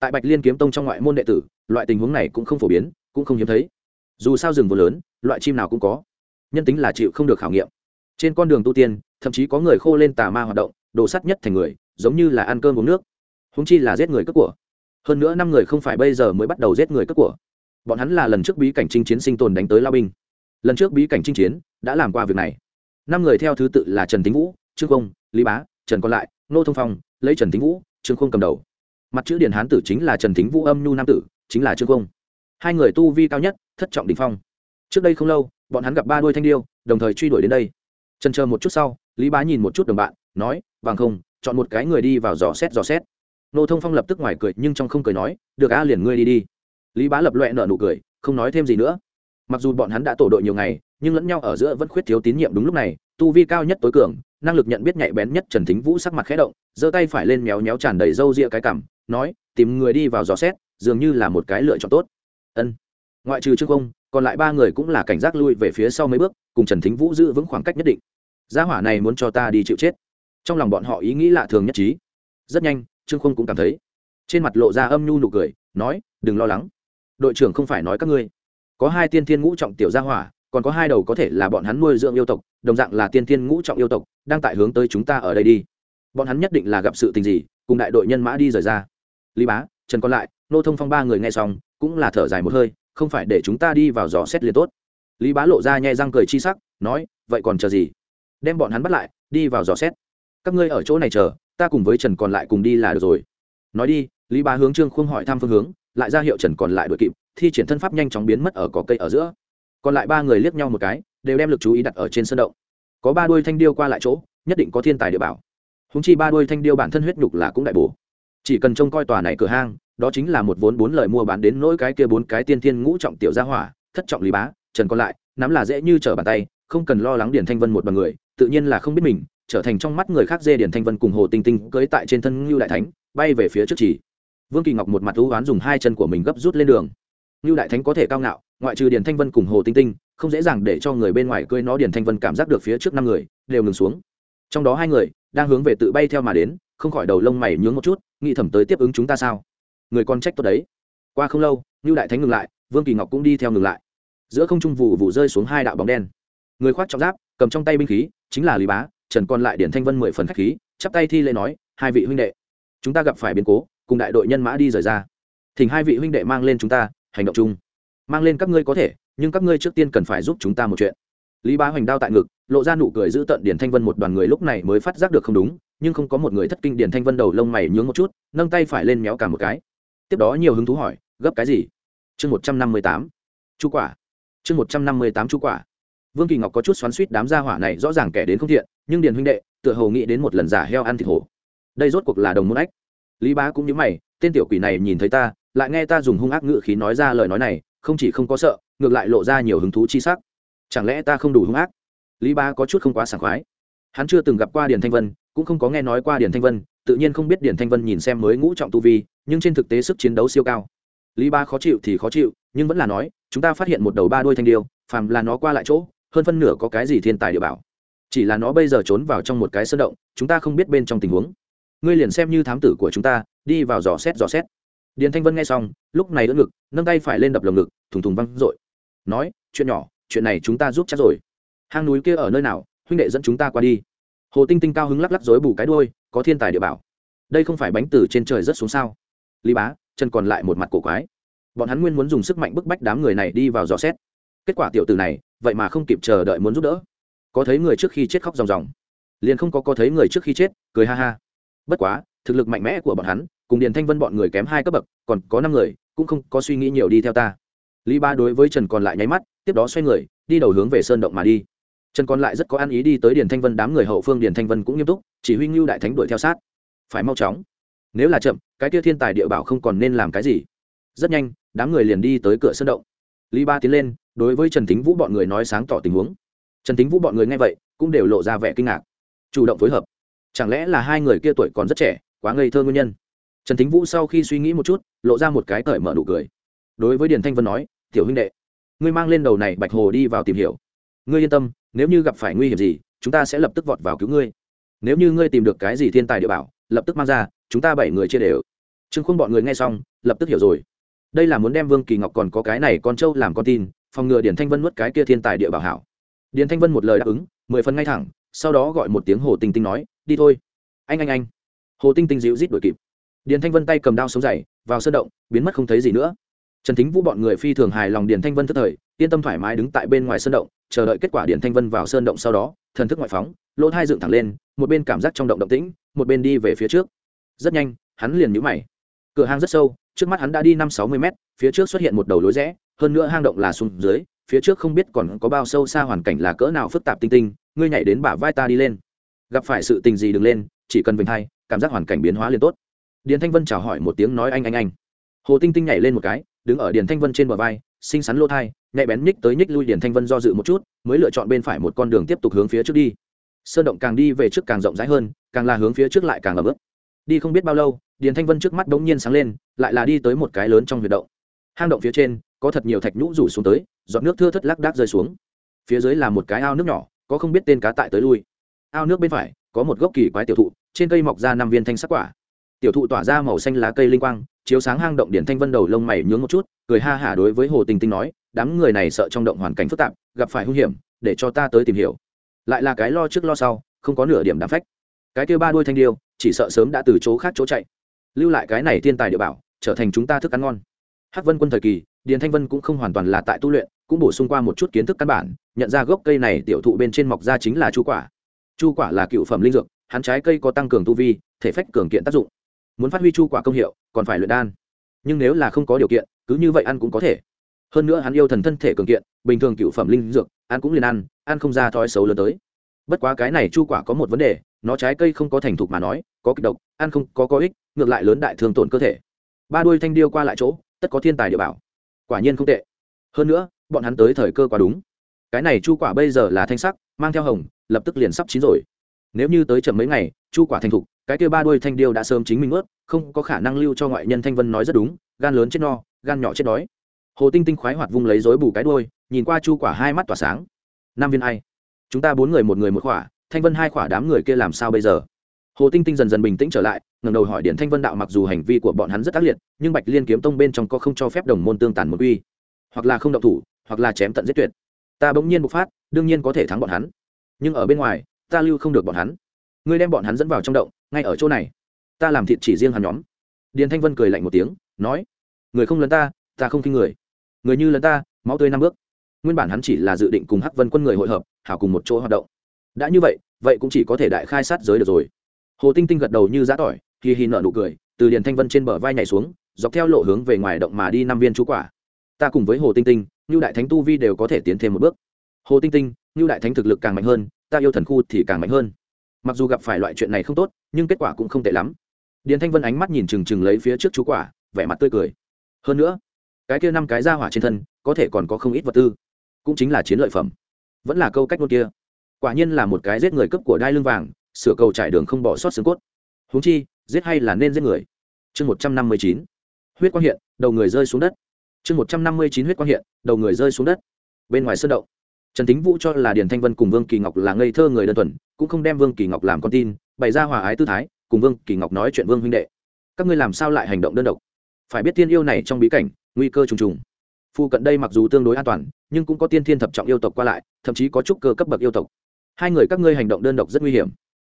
Tại bạch liên kiếm tông trong ngoại môn đệ tử, loại tình huống này cũng không phổ biến, cũng không hiếm thấy. Dù sao rừng vô lớn, loại chim nào cũng có. Nhân tính là chịu không được khảo nghiệm. Trên con đường tu tiên, thậm chí có người khô lên tà ma hoạt động, đồ sắt nhất thành người, giống như là ăn cơm uống nước. Húng chi là giết người cướp của. Hơn nữa năm người không phải bây giờ mới bắt đầu giết người cướp của. Bọn hắn là lần trước bí cảnh chinh chiến sinh tồn đánh tới lao binh. Lần trước bí cảnh chinh chiến đã làm qua việc này năm người theo thứ tự là trần tính vũ, trương không lý bá, trần còn lại, nô thông phong, lấy trần tính vũ, trương không cầm đầu. Mặt chữ điển hán tử chính là trần tính vũ âm nhu nam tử, chính là trương không hai người tu vi cao nhất, thất trọng đình phong. Trước đây không lâu, bọn hắn gặp ba đôi thanh điêu, đồng thời truy đuổi đến đây. Trần chờ một chút sau, lý bá nhìn một chút đồng bạn, nói, vàng không, chọn một cái người đi vào dò xét dò xét. Nô thông phong lập tức ngoài cười, nhưng trong không cười nói, được a, liền ngươi đi đi. Lý bá lập loẹ nợ nụ cười, không nói thêm gì nữa. Mặc dù bọn hắn đã tổ đội nhiều ngày nhưng lẫn nhau ở giữa vẫn khuyết thiếu tín nhiệm đúng lúc này, tu vi cao nhất tối cường, năng lực nhận biết nhạy bén nhất trần thính vũ sắc mặt khẽ động, giơ tay phải lên méo méo tràn đầy râu ria cái cảm nói, tìm người đi vào dò xét, dường như là một cái lựa chọn tốt. Ân. Ngoại trừ trương công, còn lại ba người cũng là cảnh giác lui về phía sau mấy bước, cùng trần thính vũ giữ vững khoảng cách nhất định. Gia hỏa này muốn cho ta đi chịu chết. Trong lòng bọn họ ý nghĩ lạ thường nhất trí. Rất nhanh, trương khung cũng cảm thấy, trên mặt lộ ra âm nhu nụ cười, nói, đừng lo lắng. Đội trưởng không phải nói các ngươi. Có hai tiên thiên ngũ trọng tiểu gia hỏa còn có hai đầu có thể là bọn hắn nuôi dưỡng yêu tộc, đồng dạng là tiên tiên ngũ trọng yêu tộc, đang tại hướng tới chúng ta ở đây đi. Bọn hắn nhất định là gặp sự tình gì, cùng đại đội nhân mã đi rời ra. Lý bá, trần còn lại, nô thông phong ba người nghe xong, cũng là thở dài một hơi, không phải để chúng ta đi vào dò xét liền tốt. Lý bá lộ ra nhai răng cười chi sắc, nói, vậy còn chờ gì? Đem bọn hắn bắt lại, đi vào dò xét. Các ngươi ở chỗ này chờ, ta cùng với trần còn lại cùng đi là được rồi. Nói đi, lý bá hướng trương khung hỏi thăm phương hướng, lại ra hiệu trần còn lại đội kịp, thi triển thân pháp nhanh chóng biến mất ở cỏ cây ở giữa còn lại ba người liếc nhau một cái, đều đem lực chú ý đặt ở trên sân động. Có ba đuôi thanh điêu qua lại chỗ, nhất định có thiên tài địa bảo. Húng chi ba đuôi thanh điêu bản thân huyết nhục là cũng đại bổ. Chỉ cần trông coi tòa này cửa hang, đó chính là một vốn bốn lời mua bán đến nỗi cái kia bốn cái tiên thiên ngũ trọng tiểu gia hỏa, thất trọng lý bá, trần còn lại, nắm là dễ như trở bàn tay, không cần lo lắng điển thanh vân một bằng người, tự nhiên là không biết mình, trở thành trong mắt người khác dê điển thanh vân cùng hồ tinh tinh cưới tại trên thân ngưu đại thánh, bay về phía trước chỉ. Vương kỳ ngọc một mặt thú oán dùng hai chân của mình gấp rút lên đường như đại thánh có thể cao ngạo, ngoại trừ Điền thanh vân cùng hồ tinh tinh, không dễ dàng để cho người bên ngoài cưới nó Điền thanh vân cảm giác được phía trước năm người đều ngừng xuống. Trong đó hai người đang hướng về tự bay theo mà đến, không khỏi đầu lông mày nhướng một chút, nghĩ thẩm tới tiếp ứng chúng ta sao? Người con trách tốt đấy. Qua không lâu như đại thánh ngừng lại, vương kỳ ngọc cũng đi theo ngừng lại. Giữa không trung vụ vụ rơi xuống hai đạo bóng đen. Người khoác trọng giáp, cầm trong tay binh khí, chính là lý bá, trần còn lại điển thanh vân mười phần khách khí, chắp tay thi lễ nói, hai vị huynh đệ, chúng ta gặp phải biến cố, cùng đại đội nhân mã đi rời ra. Thỉnh hai vị huynh đệ mang lên chúng ta hành động chung. Mang lên các ngươi có thể, nhưng các ngươi trước tiên cần phải giúp chúng ta một chuyện. Lý bá hoành đao tại ngực, lộ ra nụ cười giữ tận điển thanh vân một đoàn người lúc này mới phát giác được không đúng, nhưng không có một người thất kinh điển thanh vân đầu lông mày nhướng một chút, nâng tay phải lên méo cả một cái. Tiếp đó nhiều hứng thú hỏi, gấp cái gì? Chương một trăm năm mươi tám. Chu quả. Chương một trăm năm mươi tám chu quả. Vương kỳ ngọc có chút xoắn suýt đám gia hỏa này rõ ràng kẻ đến không thiện, nhưng điền huynh đệ, tựa hồ nghĩ đến một lần giả heo ăn thịt hổ. Đây rốt cuộc là đồng môn ách. Lý bá cũng như mày, tên tiểu quỷ này nhìn thấy ta lại nghe ta dùng hung ác ngữ khí nói ra lời nói này, không chỉ không có sợ, ngược lại lộ ra nhiều hứng thú chi sắc. Chẳng lẽ ta không đủ hung ác? Lý Ba có chút không quá sảng khoái. Hắn chưa từng gặp qua điền thanh vân, cũng không có nghe nói qua điền thanh vân, tự nhiên không biết điền thanh vân nhìn xem mới ngũ trọng tu vi, nhưng trên thực tế sức chiến đấu siêu cao. Lý ba khó chịu thì khó chịu, nhưng vẫn là nói, chúng ta phát hiện một đầu ba đuôi thanh điêu, phàm là nó qua lại chỗ, hơn phân nửa có cái gì thiên tài địa bảo. Chỉ là nó bây giờ trốn vào trong một cái sơn động, chúng ta không biết bên trong tình huống. Ngươi liền xem như thám tử của chúng ta, đi vào dò xét dò xét điền thanh vân nghe xong, lúc này đỡ ngực, nâng tay phải lên đập lồng ngực, thùng thùng văng r nói, chuyện nhỏ, chuyện này chúng ta giúp chắc rồi. Hang núi kia ở nơi nào, huynh đệ dẫn chúng ta qua đi. Hồ tinh tinh cao hứng lắc lắc dối bù cái đôi có thiên tài địa bảo. Đây không phải bánh từ trên trời rất xuống sao? Lý bá, chân còn lại một mặt cổ quái. Bọn hắn nguyên muốn dùng sức mạnh bức bách đám người này đi vào dò xét. Kết quả tiểu tử này, vậy mà không kịp chờ đợi muốn giúp đỡ. Có thấy người trước khi chết khóc ròng ròng. Liền không có có thấy người trước khi chết, cười ha ha. Bất quá, thực lực mạnh mẽ của bọn hắn cùng điền thanh vân bọn người kém hai cấp bậc, còn có năm người, cũng không có suy nghĩ nhiều đi theo ta. Lý ba đối với trần còn lại nháy mắt, tiếp đó xoay người, đi đầu hướng về sơn động mà đi. Trần còn lại rất có ăn ý đi tới điền thanh vân đám người hậu phương, điền thanh vân cũng nghiêm túc, chỉ huy ngưu đại thánh đuổi theo sát. Phải mau chóng. Nếu là chậm, cái kia thiên tài địa bảo không còn nên làm cái gì. Rất nhanh, đám người liền đi tới cửa Sơn động. Lý ba tiến lên, đối với trần Thính vũ bọn người nói sáng tỏ tình huống. Trần Thính vũ bọn người nghe vậy, cũng đều lộ ra vẻ kinh ngạc. Chủ động phối hợp. Chẳng lẽ là hai người kia tuổi còn rất trẻ, quá ngây thơ nguyên nhân? Trần Thính vũ sau khi suy nghĩ một chút, lộ ra một cái cởi mở nụ cười. Đối với điền thanh vân nói, tiểu huynh đệ, ngươi mang lên đầu này bạch hồ đi vào tìm hiểu. Ngươi yên tâm, nếu như gặp phải nguy hiểm gì, chúng ta sẽ lập tức vọt vào cứu ngươi. Nếu như ngươi tìm được cái gì thiên tài địa bảo, lập tức mang ra, chúng ta bảy người chia đều. Trương Khôn bọn người nghe xong, lập tức hiểu rồi. Đây là muốn đem vương kỳ ngọc còn có cái này con trâu làm con tin, phòng ngừa Điền thanh vân nuốt cái kia thiên tài địa bảo hảo. Điền thanh vân một lời đáp ứng, mười phần ngay thẳng, sau đó gọi một tiếng hồ tinh tinh nói, đi thôi. Anh anh anh. Hồ tinh tinh dịu rít đuổi kịp. Điền thanh vân tay cầm đao sống dày vào sơn động, biến mất không thấy gì nữa. Trần thính vũ bọn người phi thường hài lòng Điền thanh vân tức thời, yên tâm thoải mái đứng tại bên ngoài sơn động, chờ đợi kết quả Điền thanh vân vào sơn động sau đó, thần thức ngoại phóng, lỗ thai dựng thẳng lên, một bên cảm giác trong động động tĩnh, một bên đi về phía trước. Rất nhanh, hắn liền nhũ mày. Cửa hang rất sâu, trước mắt hắn đã đi năm sáu mươi mét, phía trước xuất hiện một đầu lối rẽ, hơn nữa hang động là xuống dưới, phía trước không biết còn có bao sâu xa hoàn cảnh là cỡ nào phức tạp tinh tinh, ngươi nhảy đến bả vai ta đi lên. Gặp phải sự tình gì đừng lên, chỉ cần vinh thay cảm giác hoàn cảnh biến hóa liền tốt điền thanh vân chào hỏi một tiếng nói anh anh anh. Hồ tinh tinh nhảy lên một cái, đứng ở điền thanh vân trên bờ vai, xinh xắn lô thai, nhạy bén nhích tới nhích lui điền thanh vân do dự một chút, mới lựa chọn bên phải một con đường tiếp tục hướng phía trước đi. Sơn động càng đi về trước càng rộng rãi hơn, càng là hướng phía trước lại càng ấm ức đi không biết bao lâu, điền thanh vân trước mắt đ nhiên sáng lên, lại là đi tới một cái lớn trong huyệt động. Hang động phía trên, có thật nhiều thạch nhũ rủ xuống tới, giọt nước thưa thất lác đác rơi xuống. Phía dưới là một cái ao nước nhỏ, có không biết tên cá tại tới lui. Ao nước bên phải, có một gốc kỳ quái tiểu thụ, trên cây mọc ra năm viên thanh sắc quả tiểu thụ tỏa ra màu xanh lá cây linh quang, chiếu sáng hang động điển thanh vân đầu lông mày nhướng một chút, cười ha hả đối với hồ tình tinh nói, đám người này sợ trong động hoàn cảnh phức tạp, gặp phải hung hiểm, để cho ta tới tìm hiểu. Lại là cái lo trước lo sau, không có nửa điểm đám phách. Cái kêu ba đuôi thanh điêu, chỉ sợ sớm đã từ chỗ khác chỗ chạy. Lưu lại cái này thiên tài địa bảo, trở thành chúng ta thức ăn ngon. Hắc vân quân thời kỳ điền thanh vân cũng không hoàn toàn là tại tu luyện, cũng bổ sung qua một chút kiến thức căn bản, nhận ra gốc cây này tiểu thụ bên trên mọc ra chính là chu quả. Chu quả là cựu phẩm linh dược, hắn trái cây có tăng cường tu vi, thể phách cường kiện tác dụng muốn phát huy chu quả công hiệu, còn phải luyện đan. Nhưng nếu là không có điều kiện, cứ như vậy ăn cũng có thể. Hơn nữa hắn yêu thần thân thể cường kiện, bình thường cựu phẩm linh dược, ăn cũng liền ăn ăn không ra thói xấu lớn tới. Bất quá cái này chu quả có một vấn đề, nó trái cây không có thành thục mà nói, có kịch độc, ăn không có có ích, ngược lại lớn đại thương tổn cơ thể. Ba đuôi thanh điêu qua lại chỗ, tất có thiên tài địa bảo. Quả nhiên không tệ. Hơn nữa, bọn hắn tới thời cơ quá đúng. Cái này chu quả bây giờ là thanh sắc, mang theo hồng, lập tức liền sắp chín rồi. Nếu như tới chậm mấy ngày chu quả thành thục, cái kia ba đuôi thanh điêu đã sớm chính mình ướt, không có khả năng lưu cho ngoại nhân thanh vân nói rất đúng, gan lớn chết no, gan nhỏ chết đói. Hồ tinh tinh khoái hoạt vung lấy dối bù cái đuôi, nhìn qua chu quả hai mắt tỏa sáng. Năm viên ai? Chúng ta bốn người một người một khỏa thanh vân hai khỏa đám người kia làm sao bây giờ? Hồ tinh tinh dần dần bình tĩnh trở lại, ngẩng đầu hỏi điện thanh vân đạo mặc dù hành vi của bọn hắn rất ác liệt, nhưng bạch liên kiếm tông bên trong có không cho phép đồng môn tương tàn một uy. Hoặc là không động thủ, hoặc là chém tận giết tuyệt. Ta bỗng nhiên bộc phát, đương nhiên có thể thắng bọn hắn. Nhưng ở bên ngoài, ta lưu không được bọn hắn ngươi đem bọn hắn dẫn vào trong động, ngay ở chỗ này. Ta làm thịt chỉ riêng hắn nhóm. Điền thanh vân cười lạnh một tiếng, nói, người không lấn ta ta không kinh người. Người như lấn ta, máu tươi năm bước. Nguyên bản hắn chỉ là dự định cùng hắc vân quân người hội hợp, hảo cùng một chỗ hoạt động. Đã như vậy vậy cũng chỉ có thể đại khai sát giới được rồi. Hồ tinh tinh gật đầu như giã tỏi hì hì nở nụ cười, từ điền thanh vân trên bờ vai nhảy xuống, dọc theo lộ hướng về ngoài động mà đi năm viên chú quả. Ta cùng với hồ tinh tinh như đại thánh tu vi đều có thể tiến thêm một bước. Hồ tinh tinh như đại thánh thực lực càng mạnh hơn, ta yêu thần khu thì càng mạnh hơn mặc dù gặp phải loại chuyện này không tốt, nhưng kết quả cũng không tệ lắm. Điền thanh vân ánh mắt nhìn trừng trừng lấy phía trước chú quả, vẻ mặt tươi cười. Hơn nữa, cái kia năm cái ra hỏa trên thân, có thể còn có không ít vật tư. Cũng chính là chiến lợi phẩm. Vẫn là câu cách ngôn kia. Quả nhiên là một cái giết người cấp của đai lưng vàng, sửa cầu trải đường không bỏ sót xương cốt. Húng chi, giết hay là nên giết người? Chương một trăm năm mươi chín. Huyết quang hiện, đầu người rơi xuống đất. Chương một trăm năm mươi chín huyết quang hiện, đầu người rơi xuống đất. Bên ngoài sơn động trần tính vũ cho là điền thanh vân cùng vương kỳ ngọc là ngây thơ người đơn thuần, cũng không đem vương kỳ ngọc làm con tin, bày ra hòa ái tư thái, cùng vương kỳ ngọc nói chuyện vương huynh đệ. Các ngươi làm sao lại hành động đơn độc? Phải biết tiên yêu này trong bí cảnh, nguy cơ trùng trùng. Phu cận đây mặc dù tương đối an toàn, nhưng cũng có tiên thiên thập trọng yêu tộc qua lại, thậm chí có chút cơ cấp bậc yêu tộc. Hai người các ngươi hành động đơn độc rất nguy hiểm.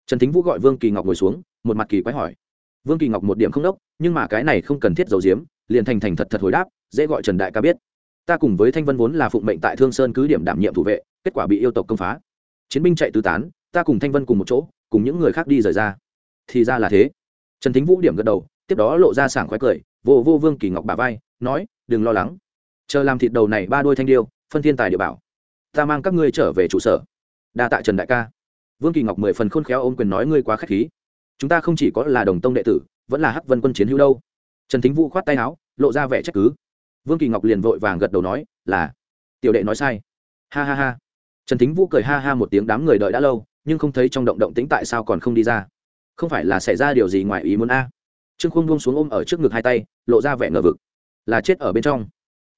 Trần thính vũ gọi vương kỳ ngọc ngồi xuống, một mặt kỳ quái hỏi. Vương kỳ ngọc một điểm không đốc, nhưng mà cái này không cần thiết dầu diếm liền thành thành thật thật hồi đáp, dễ gọi trần đại ca biết ta cùng với thanh vân vốn là phụng mệnh tại thương sơn cứ điểm đảm nhiệm thủ vệ, kết quả bị yêu tộc công phá. Chiến binh chạy tứ tán, ta cùng thanh vân cùng một chỗ, cùng những người khác đi rời ra. Thì ra là thế. Trần thính vũ điểm gật đầu, tiếp đó lộ ra sảng khoái cười, vô vô vương kỳ ngọc bà vai, nói, đừng lo lắng. Chờ làm thịt đầu này ba đôi thanh điêu, phân thiên tài địa bảo. Ta mang các ngươi trở về trụ sở. Đa tạ trần đại ca. Vương kỳ ngọc mười phần khôn khéo ôm quyền nói, ngươi quá k h á c h khí. Chúng ta không chỉ có là đồng tông đệ tử, vẫn là hắc vân quân chiến hữu đâu. Trần thính vũ khoát tay áo, lộ ra vẻ trách cứ vương kỳ ngọc liền vội vàng gật đầu nói, là. Tiểu đệ nói sai. Ha ha ha. Trần thính vũ cười ha ha một tiếng đám người đợi đã lâu, nhưng không thấy trong động động tĩnh tại sao còn không đi ra. Không phải là xảy ra điều gì ngoài ý muốn a? Trương khuông buông xuống ôm ở trước ngực hai tay, lộ ra vẻ ngờ vực. Là chết ở bên trong.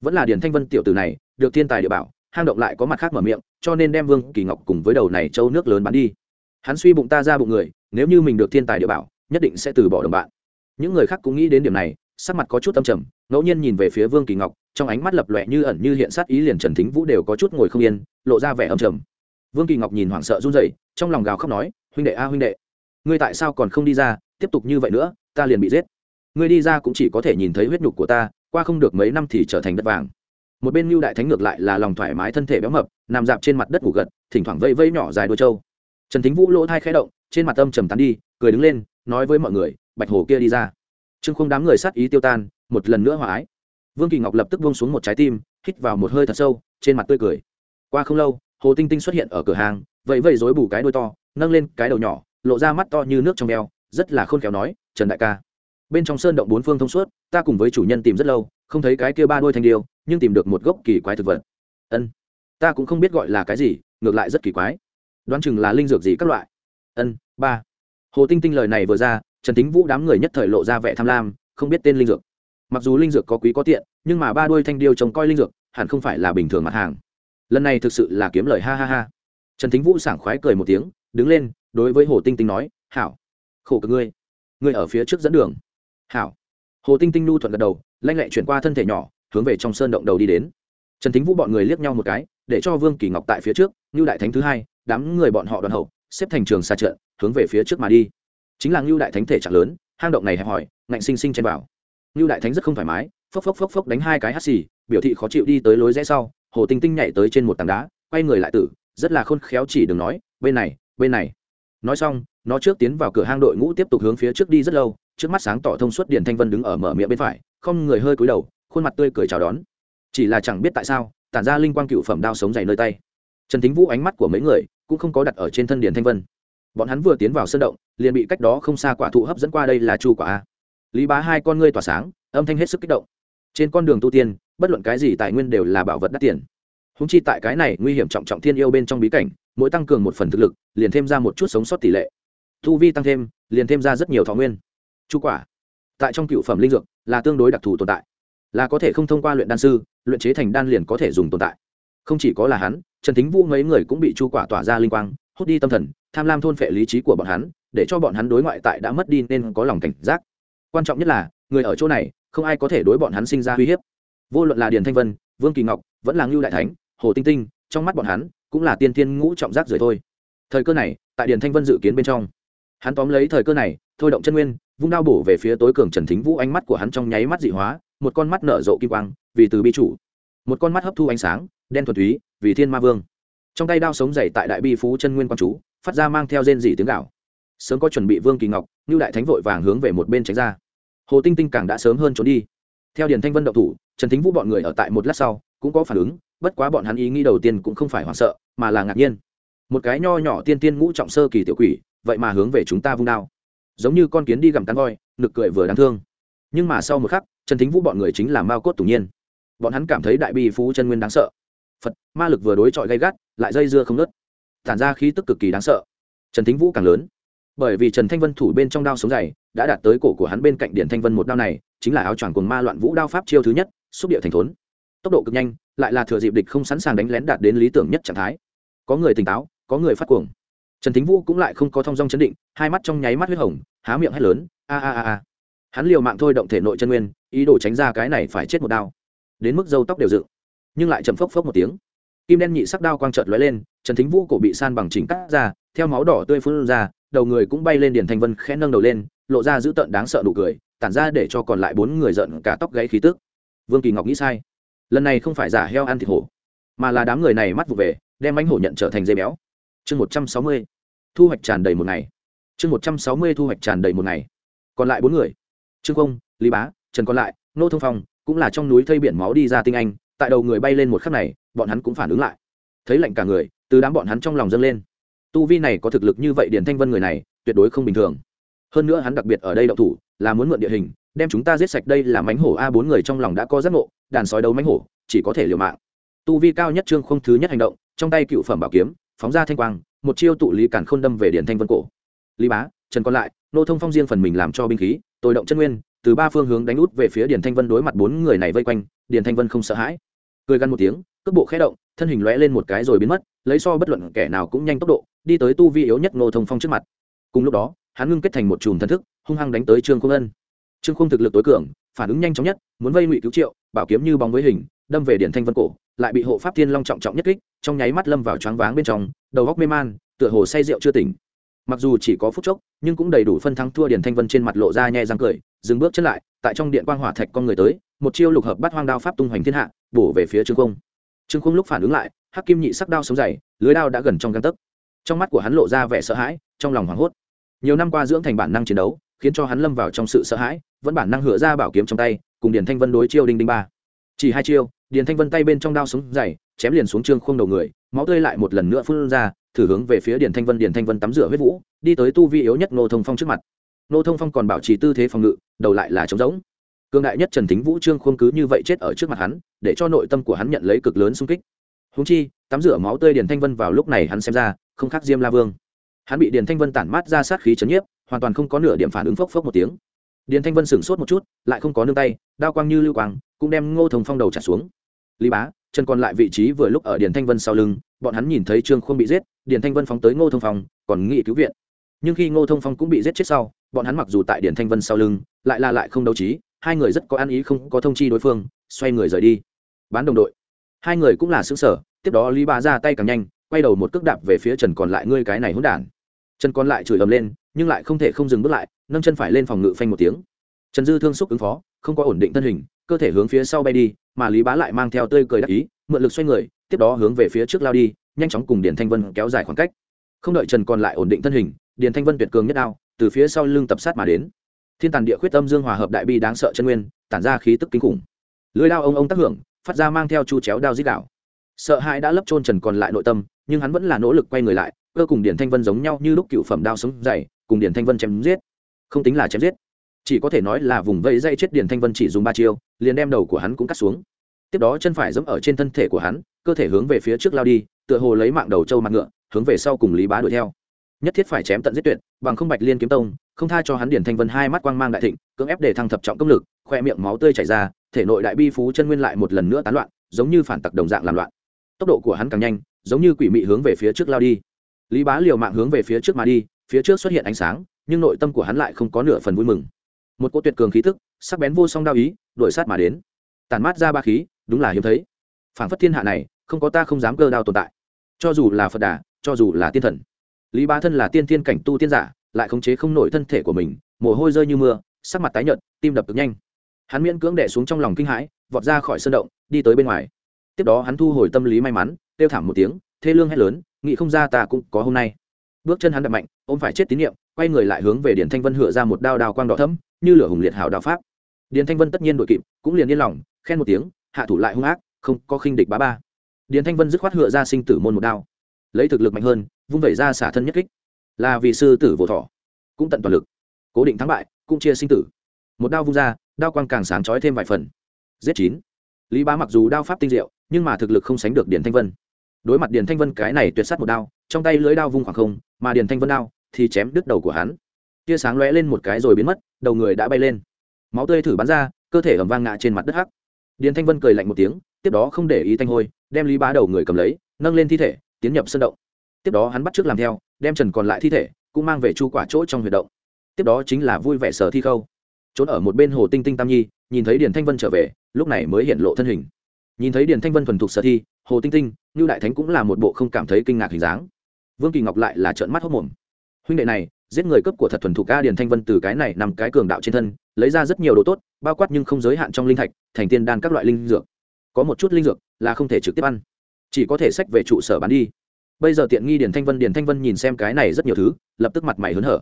Vẫn là điền thanh vân tiểu tử này, được thiên tài địa bảo, hang động lại có mặt khác mở miệng, cho nên đem vương kỳ ngọc cùng với đầu này châu nước lớn bắn đi. Hắn suy bụng ta ra bụng người, nếu như mình được thiên tài địa bảo, nhất định sẽ từ bỏ đồng bạn. Những người khác cũng nghĩ đến điểm này sắc mặt có chút tâm trầm, ngẫu nhiên nhìn về phía vương kỳ ngọc, trong ánh mắt lập lòe như ẩn như hiện sát ý liền trần thính vũ đều có chút ngồi không yên, lộ ra vẻ âm trầm. Vương kỳ ngọc nhìn hoảng sợ run rẩy, trong lòng gào khóc nói, huynh đệ a, huynh đệ, ngươi tại sao còn không đi ra, tiếp tục như vậy nữa, ta liền bị giết. Ngươi đi ra cũng chỉ có thể nhìn thấy huyết nhục của ta, qua không được mấy năm thì trở thành đất vàng. Một bên mưu đại thánh ngược lại là lòng thoải mái thân thể béo mập, nằm dạp trên mặt đất ngủ gật, thỉnh thoảng vây vây nhỏ dài đôi trâu. Trần thính vũ lỗ thai khẽ động, trên mặt âm trầm tán đi, cười đứng lên, nói với mọi người, bạch hồ kia đi ra trương không đám người sát ý tiêu tan, một lần nữa hòa ái. Vương kỳ ngọc lập tức buông xuống một trái tim, hít vào một hơi thật sâu, trên mặt tươi cười. Qua không lâu, hồ tinh tinh xuất hiện ở cửa hàng vậy vây dối bù cái đôi to, nâng lên cái đầu nhỏ, lộ ra mắt to như nước trong eo, rất là khôn khéo nói, trần đại ca, bên trong sơn động bốn phương thông suốt, ta cùng với chủ nhân tìm rất lâu, không thấy cái kia ba đôi thanh điêu, nhưng tìm được một gốc kỳ quái thực vật. Ân, ta cũng không biết gọi là cái gì, ngược lại rất kỳ quái. Đoán chừng là linh dược gì các loại. Ân, ba. Hồ tinh tinh lời này vừa ra trần tính vũ đám người nhất thời lộ ra vẻ tham lam, không biết tên linh dược. Mặc dù linh dược có quý có tiện, nhưng mà ba đôi thanh điêu trông coi linh dược, hẳn không phải là bình thường mặt hàng. Lần này thực sự là kiếm lời, ha ha ha. Trần thính vũ sảng khoái cười một tiếng, đứng lên, đối với hồ tinh tinh nói, hảo, khổ cực ngươi. Ngươi ở phía trước dẫn đường. Hảo. Hồ tinh tinh nu thuận gật đầu, lanh lẹ chuyển qua thân thể nhỏ, hướng về trong sơn động đầu đi đến. Trần thính vũ bọn người liếc nhau một cái, để cho vương kỳ ngọc tại phía trước như đại thánh thứ hai, đám người bọn họ đoàn hậu, xếp thành trường xa trận, hướng về phía trước mà đi chính là ngưu đại thánh thể trạng lớn, hang động này hẹp hòi, ngạnh sinh sinh chen vào. Ngưu đại thánh rất không thoải mái, phốc phốc phốc phốc đánh hai cái hắt xì, biểu thị khó chịu đi tới lối rẽ sau, hồ tinh tinh nhảy tới trên một tảng đá, quay người lại tử, rất là khôn khéo chỉ đừng nói, bên này bên này. Nói xong, nó trước tiến vào cửa hang đội ngũ tiếp tục hướng phía trước đi rất lâu, trước mắt sáng tỏ thông suốt điển thanh vân đứng ở mở miệng bên phải, không người hơi cúi đầu, khuôn mặt tươi cười chào đón. Chỉ là chẳng biết tại sao, tản ra linh quang cựu phẩm đao sống dày nơi tay. Trần thính vũ ánh mắt của mấy người cũng không có đặt ở trên thân điển thanh vân bọn hắn vừa tiến vào sân động, liền bị cách đó không xa quả thụ hấp dẫn qua đây là chu quả a. Lý bá hai con ngươi tỏa sáng, âm thanh hết sức kích động. Trên con đường tu tiên, bất luận cái gì tài nguyên đều là bảo vật đắt tiền. Húng chi tại cái này nguy hiểm trọng trọng thiên yêu bên trong bí cảnh, mỗi tăng cường một phần thực lực, liền thêm ra một chút sống sót tỷ lệ. Thu vi tăng thêm, liền thêm ra rất nhiều thọ nguyên. Chu quả, tại trong cựu phẩm linh dược, là tương đối đặc thù tồn tại. Là có thể không thông qua luyện đan sư, luyện chế thành đan liền có thể dùng tồn tại. Không chỉ có là hắn, trần thính vũ mấy người cũng bị chu quả tỏa ra linh quang hút đi tâm thần, tham lam thôn phệ lý trí của bọn hắn, để cho bọn hắn đối ngoại tại đã mất đi nên có lòng cảnh giác. Quan trọng nhất là, người ở chỗ này, không ai có thể đối bọn hắn sinh ra uy hiếp. Vô luận là điền thanh vân, vương kỳ ngọc, vẫn là ngưu đại thánh, hồ tinh tinh, trong mắt bọn hắn, cũng là tiên thiên ngũ trọng giác rời thôi. Thời cơ này, tại điền thanh vân dự kiến bên trong. Hắn tóm lấy thời cơ này, thôi động chân nguyên, vung đao bổ về phía tối cường trần thính vũ ánh mắt của hắn trong nháy mắt dị hóa, một con mắt nở rộ kim quang, vì từ bi chủ. Một con mắt hấp thu ánh sáng, đen thuần túy, vì thiên ma vương trong tay đao sống dày tại đại bi phú chân nguyên quan chú, phát ra mang theo rên dỉ tiếng gạo sớm có chuẩn bị vương kỳ ngọc như đại thánh vội vàng hướng về một bên tránh ra. Hồ tinh tinh càng đã sớm hơn trốn đi. Theo điền thanh vân động thủ, trần thính vũ bọn người ở tại một lát sau, cũng có phản ứng, bất quá bọn hắn ý nghĩ đầu tiên cũng không phải hoảng sợ, mà là ngạc nhiên. Một cái nho nhỏ tiên tiên ngũ trọng sơ kỳ tiểu quỷ, vậy mà hướng về chúng ta vung đao. Giống như con kiến đi gặm cắn voi, nực cười vừa đáng thương. Nhưng mà sau một khắc, trần thính vũ bọn người chính là mao cốt tủng nhiên. Bọn hắn cảm thấy đại bi phú chân nguyên đáng sợ phật, ma lực vừa đối chọi gay gắt, lại dây dưa không nớt tản ra khí tức cực kỳ đáng sợ. Trần thính vũ càng lớn. Bởi vì trần thanh vân thủ bên trong đao sống dày, đã đạt tới cổ của hắn bên cạnh điện thanh vân một đao này, chính là áo choàng cùng ma loạn vũ đao pháp chiêu thứ nhất, xúc địa thành thốn. Tốc độ cực nhanh, lại là thừa dịp địch không sẵn sàng đánh lén đạt đến lý tưởng nhất trạng thái. Có người tỉnh táo, có người phát cuồng. Trần thính vũ cũng lại không có thong dong chấn định, hai mắt trong nháy mắt huyết hồng, há miệng hét lớn, a a a a. Hắn liều mạng thôi động thể nội chân nguyên, ý đồ tránh ra cái này phải chết một đao. Đến mức dâu tóc đều dựng nhưng lại chậm phốc phốc một tiếng. Kim đen nhị sắc đao quang trợt lóe lên, trần thính vũ cổ bị san bằng chỉnh cắt ra, theo máu đỏ tươi phun ra, đầu người cũng bay lên điền thanh vân khẽ nâng đầu lên, lộ ra dữ tợn đáng sợ nụ cười, tản ra để cho còn lại bốn người giận cả tóc gáy khí tức. Vương kỳ ngọc nghĩ sai, lần này không phải giả heo ăn thịt hổ, mà là đám người này mắt vụ về, đem bánh hổ nhận trở thành dây béo. Chương một trăm sáu mươi, thu hoạch tràn đầy một ngày. Chương một trăm sáu mươi, thu hoạch tràn đầy một ngày. Còn lại bốn người, trương công, lý bá, trần còn lại, nô thông phong, cũng là trong núi thây biển máu đi ra tinh anh tại đầu người bay lên một khắc này, bọn hắn cũng phản ứng lại. Thấy lạnh cả người, từ đám bọn hắn trong lòng dâng lên. Tu vi này có thực lực như vậy điền thanh vân người này, tuyệt đối không bình thường. Hơn nữa hắn đặc biệt ở đây động thủ, là muốn mượn địa hình, đem chúng ta giết sạch đây là mánh hổ a bốn người trong lòng đã có giấc ngộ, đàn sói đấu mánh hổ, chỉ có thể liều mạng. Tu vi cao nhất trương không thứ nhất hành động, trong tay cựu phẩm bảo kiếm, phóng ra thanh quang, một chiêu tụ lý cản khôn đâm về điển thanh vân cổ. Lý bá, trần còn lại, nô thông phong riêng phần mình làm cho binh khí, tôi động chân nguyên, từ ba phương hướng đánh út về phía điển thanh vân đối mặt bốn người này vây quanh điển thanh vân không sợ hãi cười gằn một tiếng, cước bộ khẽ động, thân hình lóe lên một cái rồi biến mất, lấy so bất luận kẻ nào cũng nhanh tốc độ, đi tới tu vi yếu nhất Ngô thông phong trước mặt. Cùng lúc đó, hắn ngưng kết thành một chùm thần thức, hung hăng đánh tới trương khung ân. Trương khung thực lực tối cường, phản ứng nhanh chóng nhất, muốn vây ngụy cứu triệu, bảo kiếm như bóng với hình, đâm về điển thanh vân cổ, lại bị hộ pháp thiên long trọng trọng nhất kích, trong nháy mắt lâm vào choáng váng bên trong, đầu góc mê man, tựa hồ say rượu chưa tỉnh mặc dù chỉ có phút chốc, nhưng cũng đầy đủ phân thắng thua điển thanh vân trên mặt lộ ra nhẹ răng cười, dừng bước chân lại, tại trong điện quang hỏa thạch con người tới, một chiêu lục hợp bắt hoang đao pháp tung hoành thiên hạ, bổ về phía trương khung. Trương khung lúc phản ứng lại, hắc kim nhị sắc đao sống dày lưới đao đã gần trong găng tấc. Trong mắt của hắn lộ ra vẻ sợ hãi, trong lòng hoảng hốt. Nhiều năm qua dưỡng thành bản năng chiến đấu, khiến cho hắn lâm vào trong sự sợ hãi, vẫn bản năng hựa ra bảo kiếm trong tay, cùng điển thanh vân đối chiêu đinh đinh ba. Chỉ hai chiêu điển thanh vân tay bên trong đao sống dày chém liền xuống trương khung đầu người, máu tươi lại một lần nữa phun ra thử hướng về phía điển thanh vân điển thanh vân tắm rửa huyết vũ, đi tới tu vi yếu nhất nô thông phong trước mặt. Nô thông phong còn bảo trì tư thế phòng ngự, đầu lại là trống rỗng. Cương đại nhất trần thính vũ trương khuôn cứ như vậy chết ở trước mặt hắn, để cho nội tâm của hắn nhận lấy cực lớn xung kích. Húng chi, tắm rửa máu tươi điền thanh vân vào lúc này hắn xem ra, không khác diêm la vương. Hắn bị điền thanh vân tản mát ra sát khí chấn nhiếp, hoàn toàn không có nửa điểm phản ứng phốc phốc một tiếng. Điền thanh vân sửng sốt một chút, lại không có nương tay, đao quang như lưu quang, cũng đem ngô thông phong đầu trả xuống. Lý bá chân còn lại vị trí vừa lúc ở điền thanh vân sau lưng, bọn hắn nhìn thấy trương khuôn bị giết, điền thanh vân phóng tới ngô thông phong, còn nghị cứu viện. Nhưng khi ngô thông phong cũng bị giết chết sau, bọn hắn mặc dù tại Điền thanh vân sau lưng, lại là lại không đấu trí, hai người rất có ăn ý không có thông chi đối phương, xoay người rời đi. Bán đồng đội. Hai người cũng là xứng sở tiếp đó lý bà ra tay càng nhanh, quay đầu một cước đạp về phía trần còn lại ngươi cái này hỗn đản. Trần còn lại chửi ầm lên, nhưng lại không thể không dừng bước lại, nâng chân phải lên phòng ngự phanh một tiếng. Trần dư thương xúc ứng phó, không có ổn định thân hình cơ thể hướng phía sau bay đi, mà lý bá lại mang theo tươi cười đắc ý, mượn lực xoay người, tiếp đó hướng về phía trước lao đi, nhanh chóng cùng điền thanh vân kéo dài khoảng cách. Không đợi trần còn lại ổn định thân hình, điền thanh vân tuyệt cường nhất đao, từ phía sau lưng tập sát mà đến. Thiên tàn địa khuyết tâm dương hòa hợp đại bi đáng sợ chân nguyên, tản ra khí tức kinh khủng. Lưới đao ông ông tác hưởng, phát ra mang theo chu chéo đao dít đạo sợ hãi đã lấp trôn trần còn lại nội tâm, nhưng hắn vẫn là nỗ lực quay người lại, cơ cùng điển thanh vân giống nhau như lúc cựu phẩm đao sống dày, cùng điển thanh vân chém giết. Không tính là chém giết chỉ có thể nói là vùng vây dây chết điển thanh vân chỉ dùng ba chiêu, liền đem đầu của hắn cũng cắt xuống. Tiếp đó chân phải giẫm ở trên thân thể của hắn, cơ thể hướng về phía trước lao đi, tựa hồ lấy mạng đầu trâu mặt ngựa, hướng về sau cùng lý bá đuổi theo. Nhất thiết phải chém tận giết tuyệt, bằng không bạch liên kiếm tông, không tha cho hắn điển thanh vân hai mắt quang mang đại thịnh, cưỡng ép để thăng thập trọng công lực, khoe miệng máu tươi chảy ra, thể nội đại bi phú chân nguyên lại một lần nữa tán loạn, giống như phản tặc đồng dạng làm loạn. Tốc độ của hắn càng nhanh, giống như quỷ mị hướng về phía trước lao đi. Lý bá liều mạng hướng về phía trước mà đi, phía trước xuất hiện ánh sáng, nhưng nội tâm của hắn lại không có nửa phần vui mừng một cỗ tuyệt cường khí thức sắc bén vô song đao ý, đuổi sát mà đến. Tàn mát ra ba khí, đúng là hiếm thấy. Phảng phất thiên hạ này, không có ta không dám cơ đao tồn tại. Cho dù là phật đà, cho dù là tiên thần. Lý ba thân là tiên thiên cảnh tu tiên giả, lại khống chế không nổi thân thể của mình, mồ hôi rơi như mưa, sắc mặt tái nhợt, tim đập cực nhanh. Hắn miễn cưỡng đẻ xuống trong lòng kinh hãi, vọt ra khỏi sân động, đi tới bên ngoài. Tiếp đó hắn thu hồi tâm lý may mắn, kêu thảm một tiếng, thê lương hét lớn, nghĩ không ra ta cũng có hôm nay. Bước chân hắn đập mạnh, ôm phải chết tín nhiệm quay người lại hướng về điển thanh vân hựa ra một đao đao quang đỏ thấm như lửa hùng liệt hảo đạo pháp. Điền thanh vân tất nhiên đội kịp, cũng liền yên lòng, khen một tiếng, hạ thủ lại hung ác, không có khinh địch bá ba. Điền thanh vân dứt khoát hựa ra sinh tử môn một đao. Lấy thực lực mạnh hơn, vung vẩy ra xả thân nhất kích. Là vì sư tử vô thọ, cũng tận toàn lực. Cố định thắng bại, cũng chia sinh tử. Một đao vung ra, đao quang càng sáng chói thêm vài phần. Giết chín. Lý bá mặc dù đao pháp tinh diệu, nhưng mà thực lực không sánh được điền thanh vân. Đối mặt điền thanh vân cái này tuyệt s á t một đao, trong tay lưới đao vung khoảng không, mà điền thanh vân đao thì chém đứt đầu của hắn tia sáng lóe lên một cái rồi biến mất, đầu người đã bay lên. Máu tươi thử bắn ra, cơ thể ẩm vang ngã trên mặt đất hắc. Điền thanh vân cười lạnh một tiếng, tiếp đó không để ý thanh hôi, đem lý bá đầu người cầm lấy, nâng lên thi thể, tiến nhập sân động. Tiếp đó hắn bắt t r ư ớ c làm theo, đem trần còn lại thi thể, cũng mang về chu quả chỗ trong huyệt động. Tiếp đó chính là vui vẻ sở thi khâu. Trốn ở một bên hồ tinh tinh tam nhi, nhìn thấy điền thanh vân trở về, lúc này mới hiện lộ thân hình. Nhìn thấy điền thanh vân thuần thục sở thi, hồ tinh tinh như đại thánh cũng là một bộ không cảm thấy kinh ngạc hình dáng. Vương kỳ ngọc lại là trợn mắt hốc mồm huynh đệ này, giết người cấp của thật thuần thục ca điền thanh vân từ cái này nằm cái cường đạo trên thân, lấy ra rất nhiều đồ tốt, bao quát nhưng không giới hạn trong linh thạch, thành tiên đan các loại linh dược. Có một chút linh dược là không thể trực tiếp ăn, chỉ có thể sách về trụ sở bán đi. Bây giờ tiện nghi điền thanh vân, điền thanh vân nhìn xem cái này rất nhiều thứ, lập tức mặt mày hớn hở.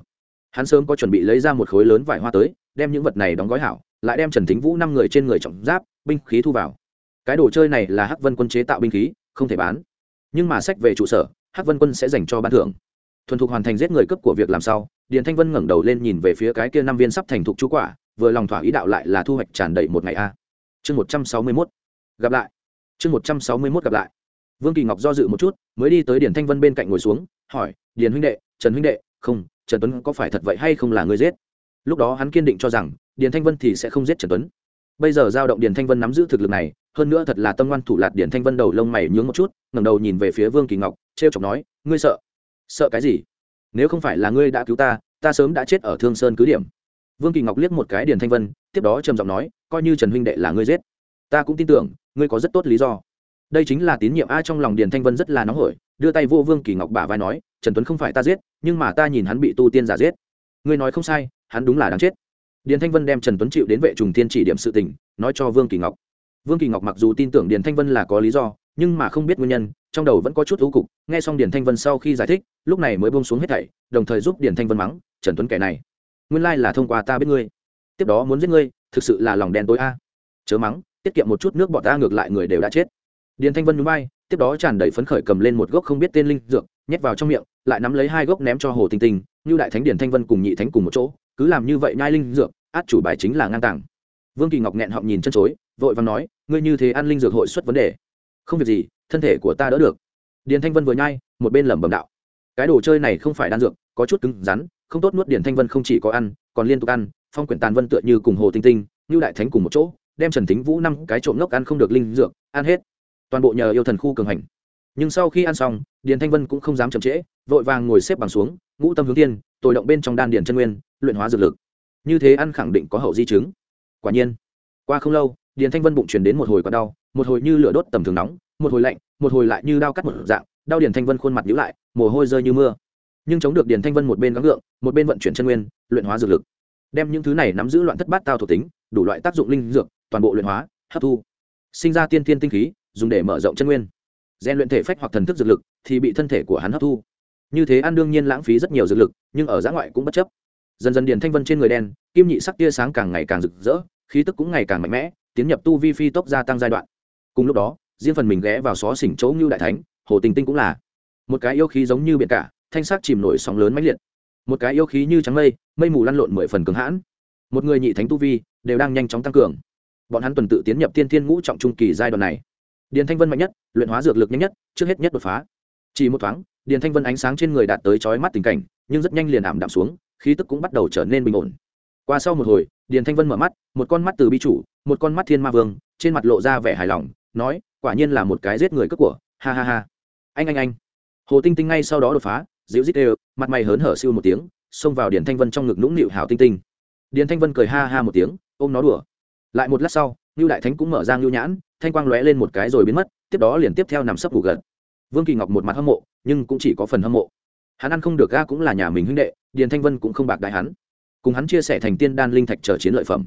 Hắn sớm có chuẩn bị lấy ra một khối lớn vải hoa tới, đem những vật này đóng gói hảo, lại đem trần thính vũ năm người trên người trọng giáp, binh khí thu vào. Cái đồ chơi này là hắc vân quân chế tạo binh khí, không thể bán. Nhưng mà sách về trụ sở, hắc vân quân sẽ dành cho ban thưởng thuần thục hoàn thành giết người cấp của việc làm sao điền thanh vân ngẩng đầu lên nhìn về phía cái kia năm viên sắp thành thục chú quả, vừa lòng thỏa ý đạo lại là thu hoạch tràn đầy một ngày a. Chương một trăm sáu mươi mốt, gặp lại. Chương một trăm sáu mươi mốt gặp lại. Vương kỳ ngọc do dự một chút, mới đi tới điền thanh vân bên cạnh ngồi xuống, hỏi, điền huynh đệ, trần huynh đệ, không, trần tuấn có phải thật vậy hay không là người giết? Lúc đó hắn kiên định cho rằng, điền thanh vân thì sẽ không giết trần tuấn. Bây giờ giao động điền thanh vân nắm giữ thực lực này, hơn nữa thật là tâm ngoan thủ lạt điền thanh vân đầu lông mày nhướng một chút, ngẩng đầu nhìn về phía vương kỳ ngọc t r e o chọc nói, ngươi sợ sợ cái gì? Nếu không phải là ngươi đã cứu ta ta sớm đã chết ở thương sơn cứ điểm. Vương kỳ ngọc liếc một cái điền thanh vân, tiếp đó trầm giọng nói, coi như trần huynh đệ là ngươi giết, ta cũng tin tưởng, ngươi có rất tốt lý do. Đây chính là tín nhiệm a trong lòng điền thanh vân rất là nóng hổi, đưa tay vô vương kỳ ngọc bả vai nói, trần tuấn không phải ta giết, nhưng mà ta nhìn hắn bị tu tiên giả giết. Ngươi nói không sai, hắn đúng là đáng chết. Điền thanh vân đem trần tuấn chịu đến vệ trùng thiên chỉ điểm sự tình, nói cho vương kỳ ngọc vương kỳ ngọc mặc dù tin tưởng điền thanh vân là có lý do, nhưng mà không biết nguyên nhân, trong đầu vẫn có chút u cục, nghe xong điền thanh vân sau khi giải thích, lúc này mới bông xuống hết thảy, đồng thời giúp điền thanh vân mắng, trần tuấn kẻ này, nguyên lai là thông qua ta biết ngươi. Tiếp đó muốn giết ngươi, thực sự là lòng đen tối a. Chớ mắng, tiết kiệm một chút nước bọn ta ngược lại người đều đã chết. Điền thanh vân núi bay tiếp đó tràn đầy phấn khởi cầm lên một gốc không biết tên linh dược, nhét vào trong miệng, lại nắm lấy hai gốc ném cho hồ tinh tinh, như đại thánh điền thanh vân cùng nhị thánh cùng một chỗ, cứ làm như vậy nhai linh dược, át chủ bài chính là ngang tàng vương kỳ ngọc nghẹn họng nhìn chân chối, vội và nói, ngươi như thế ăn linh dược hội xuất vấn đề. Không việc gì, thân thể của ta đỡ được. Điền thanh vân vừa nhai, một bên lẩm bẩm đạo, cái đồ chơi này không phải đan dược, có chút cứng rắn, không tốt nuốt điền thanh vân không chỉ có ăn, còn liên tục ăn, phong quyển tàn vân tựa như cùng hồ tinh tinh như đại thánh cùng một chỗ, đem trần thính vũ năm cái trộm ngốc ăn không được linh dược, ăn hết. Toàn bộ nhờ yêu thần khu cường hành. Nhưng sau khi ăn xong, điền thanh vân cũng không dám chậm trễ, vội vàng ngồi xếp bằng xuống, ngũ tâm hướng tiên tồi động bên trong đan điền chân nguyên, luyện hóa dược lực. Như thế ăn khẳng định có hậu di chứng quả nhiên. Qua không lâu, điền thanh vân bụng chuyển đến một hồi còn đau, một hồi như lửa đốt tầm thường nóng, một hồi lạnh, một hồi lại như đau cắt một dạng, đau điền thanh vân khuôn mặt nhíu lại, mồ hôi rơi như mưa. Nhưng chống được điền thanh vân một bên gắng gượng, một bên vận chuyển chân nguyên, luyện hóa dược lực. Đem những thứ này nắm giữ loạn thất bát tao thuộc tính, đủ loại tác dụng linh dược, toàn bộ luyện hóa, hấp thu. Sinh ra tiên thiên tinh khí, dùng để mở rộng chân nguyên. Gian luyện thể phách hoặc thần thức dược lực thì bị thân thể của hắn hấp thu. Như thế ăn đương nhiên lãng phí rất nhiều dược lực, nhưng ở giã ngoại cũng bất chấp. Dần dần điền thanh vân trên người đen, kim nhị sắc tia sáng càng ngày càng rực rỡ khí tức cũng ngày càng mạnh mẽ, tiến nhập tu vi phi tốc gia tăng giai đoạn. Cùng lúc đó, riêng phần mình ghé vào xó xỉnh chỗ ngưu đại thánh, hồ tình tinh cũng là. Một cái yêu khí giống như biển cả, thanh sắc chìm nổi sóng lớn mãnh liệt. Một cái yêu khí như trắng mây mây mù lăn lộn mười phần cứng hãn. Một người nhị thánh tu vi, đều đang nhanh chóng tăng cường. Bọn hắn tuần tự tiến nhập tiên thiên ngũ trọng trung kỳ giai đoạn này. Điền thanh vân mạnh nhất, luyện hóa dược lực nhanh nhất, trước hết nhất đột phá. Chỉ một thoáng, điền thanh vân ánh sáng trên người đạt tới chói mắt tình cảnh, nhưng rất nhanh liền ảm đạm xuống, khí tức cũng bắt đầu trở nên bình ổn qua sau một hồi, điền thanh vân mở mắt, một con mắt từ bi chủ, một con mắt thiên ma vương, trên mặt lộ ra vẻ hài lòng, nói, quả nhiên là một cái giết người cất của, ha ha ha. Anh anh anh. Hồ tinh tinh ngay sau đó đột phá, dịu dít đều, mặt mày hớn hở siêu một tiếng, xông vào điền thanh vân trong ngực nũng nịu hảo tinh tinh. Điền thanh vân cười ha ha một tiếng, ôm nó đùa. Lại một lát sau, ngưu đại thánh cũng mở ra ngưu nhãn, thanh quang lóe lên một cái rồi biến mất, tiếp đó liền tiếp theo nằm sấp ngủ gật. Vương kỳ ngọc một mặt hâm mộ, nhưng cũng chỉ có phần hâm mộ. Hắn ăn không được ga cũng là nhà mình huynh đệ, điền thanh vân cũng không bạc đại hắn cùng hắn chia sẻ thành tiên đan linh thạch chờ chiến lợi phẩm.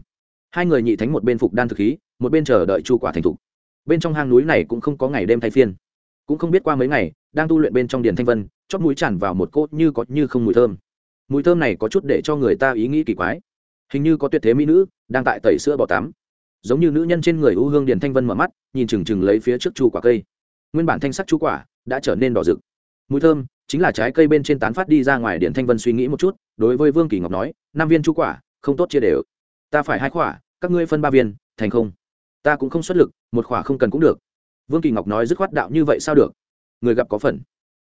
Hai người nhị thánh một bên phục đan thực khí, một bên chờ đợi chu quả thành thục. Bên trong hang núi này cũng không có ngày đêm thay phiên. Cũng không biết qua mấy ngày, đang tu luyện bên trong điền thanh vân chót mũi tràn vào một cốt như có như không mùi thơm. Mùi thơm này có chút để cho người ta ý nghĩ kỳ quái. Hình như có tuyệt thế mỹ nữ đang tại tẩy sữa bò tắm. Giống như nữ nhân trên người u hương điền thanh vân mở mắt, nhìn chừng chừng lấy phía trước chu quả cây. Nguyên bản thanh sắc chu quả đã trở nên đỏ rực. Mùi thơm chính là trái cây bên trên tán phát đi ra ngoài điện thanh vân suy nghĩ một chút, đối với vương kỳ ngọc nói năm viên chu quả, không tốt chia đều. Ta phải hai quả, các ngươi phân ba viên, thành không? Ta cũng không xuất lực, một quả không cần cũng được. Vương kỳ ngọc nói dứt khoát đạo, như vậy sao được? Người gặp có phần.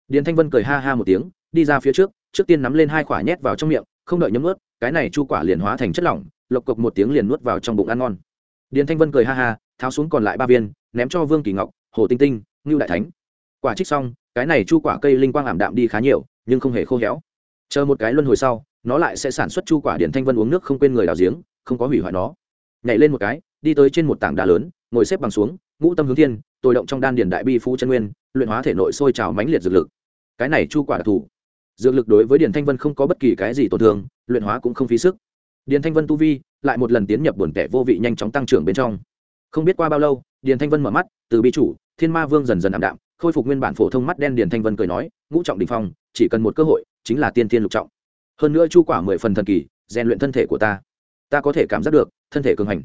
Điện thanh vân cười ha ha một tiếng, đi ra phía trước trước tiên nắm lên hai quả nhét vào trong miệng, không đợi nhấm ướt cái này chu quả liền hóa thành chất lỏng, lộc cộc một tiếng liền nuốt vào trong bụng ăn ngon. Điền thanh vân cười ha ha, tháo xuống còn lại ba viên, ném cho vương kỳ ngọc, hồ tinh tinh, ngưu đại thánh. Quả trích xong cái này chu quả cây linh quang ảm đạm đi khá nhiều, nhưng không hề khô héo. Chờ một cái luân hồi sau, nó lại sẽ sản xuất chu quả điện thanh vân uống nước không quên người đào giếng, không có hủy hoại nó. Nhảy lên một cái, đi tới trên một tảng đá lớn, ngồi xếp bằng xuống, ngũ tâm hướng thiên, tôi động trong đan điền đại bi phú chân nguyên, luyện hóa thể nội sôi trào mãnh liệt dược lực. Cái này chu quả đặc thù. Dược lực đối với điền thanh vân không có bất kỳ cái gì tổn thương, luyện hóa cũng không phí sức. Điền thanh vân tu vi lại một lần tiến nhập buồn tẻ vô vị nhanh chóng tăng trưởng bên trong. Không biết qua bao lâu điền thanh vân mở mắt, từ bi chủ, thiên ma vương dần dần ảm đạm khôi phục nguyên bản phổ thông mắt đen điền thanh vân cười nói, ngũ trọng đình phong, chỉ cần một cơ hội, chính là tiên tiên lục trọng. Hơn nữa chu quả mười phần thần kỳ, rèn luyện thân thể của ta ta có thể cảm giác được, thân thể cường hành.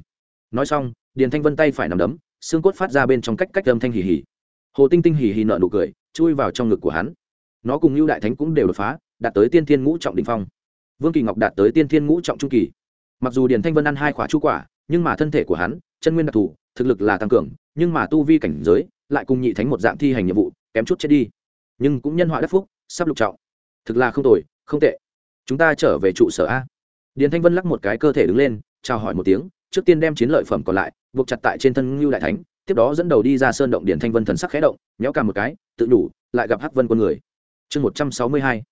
Nói xong, điền thanh vân tay phải nằm đấm, xương cốt phát ra bên trong cách cách âm thanh hì hì. Hồ tinh tinh hì hì nợ nụ cười, chui vào trong ngực của hắn. Nó cùng lưu đại thánh cũng đều đột phá, đạt tới tiên thiên ngũ trọng đình phong. Vương kỳ ngọc đạt tới tiên thiên ngũ trọng trung kỳ. Mặc dù điền thanh vân ăn hai khóa chu quả, nhưng mà thân thể của hắn, chân nguyên đặc thù, thực lực là tăng cường, nhưng mà tu vi cảnh giới lại cùng nhị thánh một dạng thi hành nhiệm vụ, kém chút chết đi. Nhưng cũng nhân họa đắc phúc, sắp lục trọng. Thực là không tồi, không tệ. Chúng ta trở về trụ sở a. Điền thanh vân lắc một cái cơ thể đứng lên, chào hỏi một tiếng, trước tiên đem chiến lợi phẩm còn lại, buộc chặt tại trên thân ngưu đại thánh, tiếp đó dẫn đầu đi ra sơn động điền thanh vân thần sắc khẽ động méo cả một cái, tự đủ lại gặp hắc vân quân người. Chương một trăm sáu mươi hai,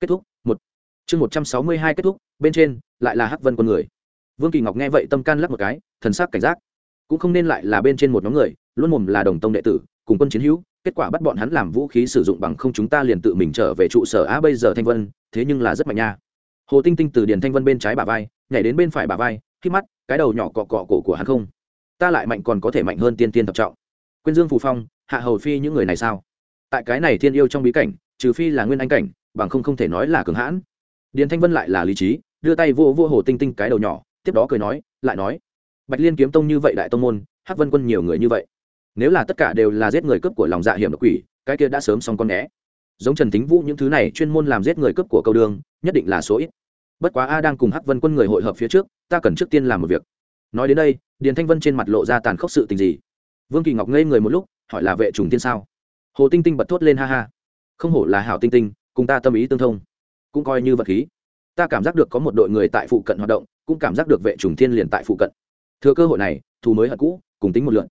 kết thúc, một. Chương một trăm sáu mươi hai kết thúc, bên trên, lại là hắc vân quân người. Vương kỳ ngọc nghe vậy tâm can lắc một cái, thần sắc cảnh giác. Cũng không nên lại là bên trên một nhóm người luôn mồm là đồng tông đệ tử, cùng quân chiến hữu, kết quả bắt bọn hắn làm vũ khí sử dụng bằng không chúng ta liền tự mình trở về trụ sở. Á, bây giờ thanh vân, thế nhưng là rất mạnh nha. Hồ tinh tinh từ điền thanh vân bên trái bà vai, nhảy đến bên phải bà vai khi mắt, cái đầu nhỏ cọ cọ cổ của hắn không? Ta lại mạnh còn có thể mạnh hơn tiên tiên thập trọng. Quyên dương phù phong, hạ hầu phi những người này sao? Tại cái này thiên yêu trong bí cảnh, trừ phi là nguyên anh cảnh, bằng không không thể nói là cường hãn. Điền thanh vân lại là lý trí, đưa tay vô vô hồ tinh tinh cái đầu nhỏ, tiếp đó cười nói, lại nói, bạch liên kiếm tông như vậy đại tông môn, hắc vân quân nhiều người như vậy nếu là tất cả đều là giết người cướp của lòng dạ hiểm độc quỷ, cái kia đã sớm xong con né. Giống trần thính vũ những thứ này chuyên môn làm giết người cướp của câu đường, nhất định là số ít. Bất quá a đang cùng hắc vân quân người hội hợp phía trước, ta cần trước tiên làm một việc. Nói đến đây, điền thanh vân trên mặt lộ ra tàn khốc sự tình gì? Vương kỳ ngọc ngây người một lúc, hỏi là vệ trùng tiên sao? Hồ tinh tinh bật thốt lên ha ha. Không hổ là hảo tinh tinh, cùng ta tâm ý tương thông. Cũng coi như vật khí. Ta cảm giác được có một đội người tại phụ cận hoạt động, cũng cảm giác được vệ trùng thiên liền tại phụ cận. Thừa cơ hội này, thù mới hận cũ, cùng tính một lượn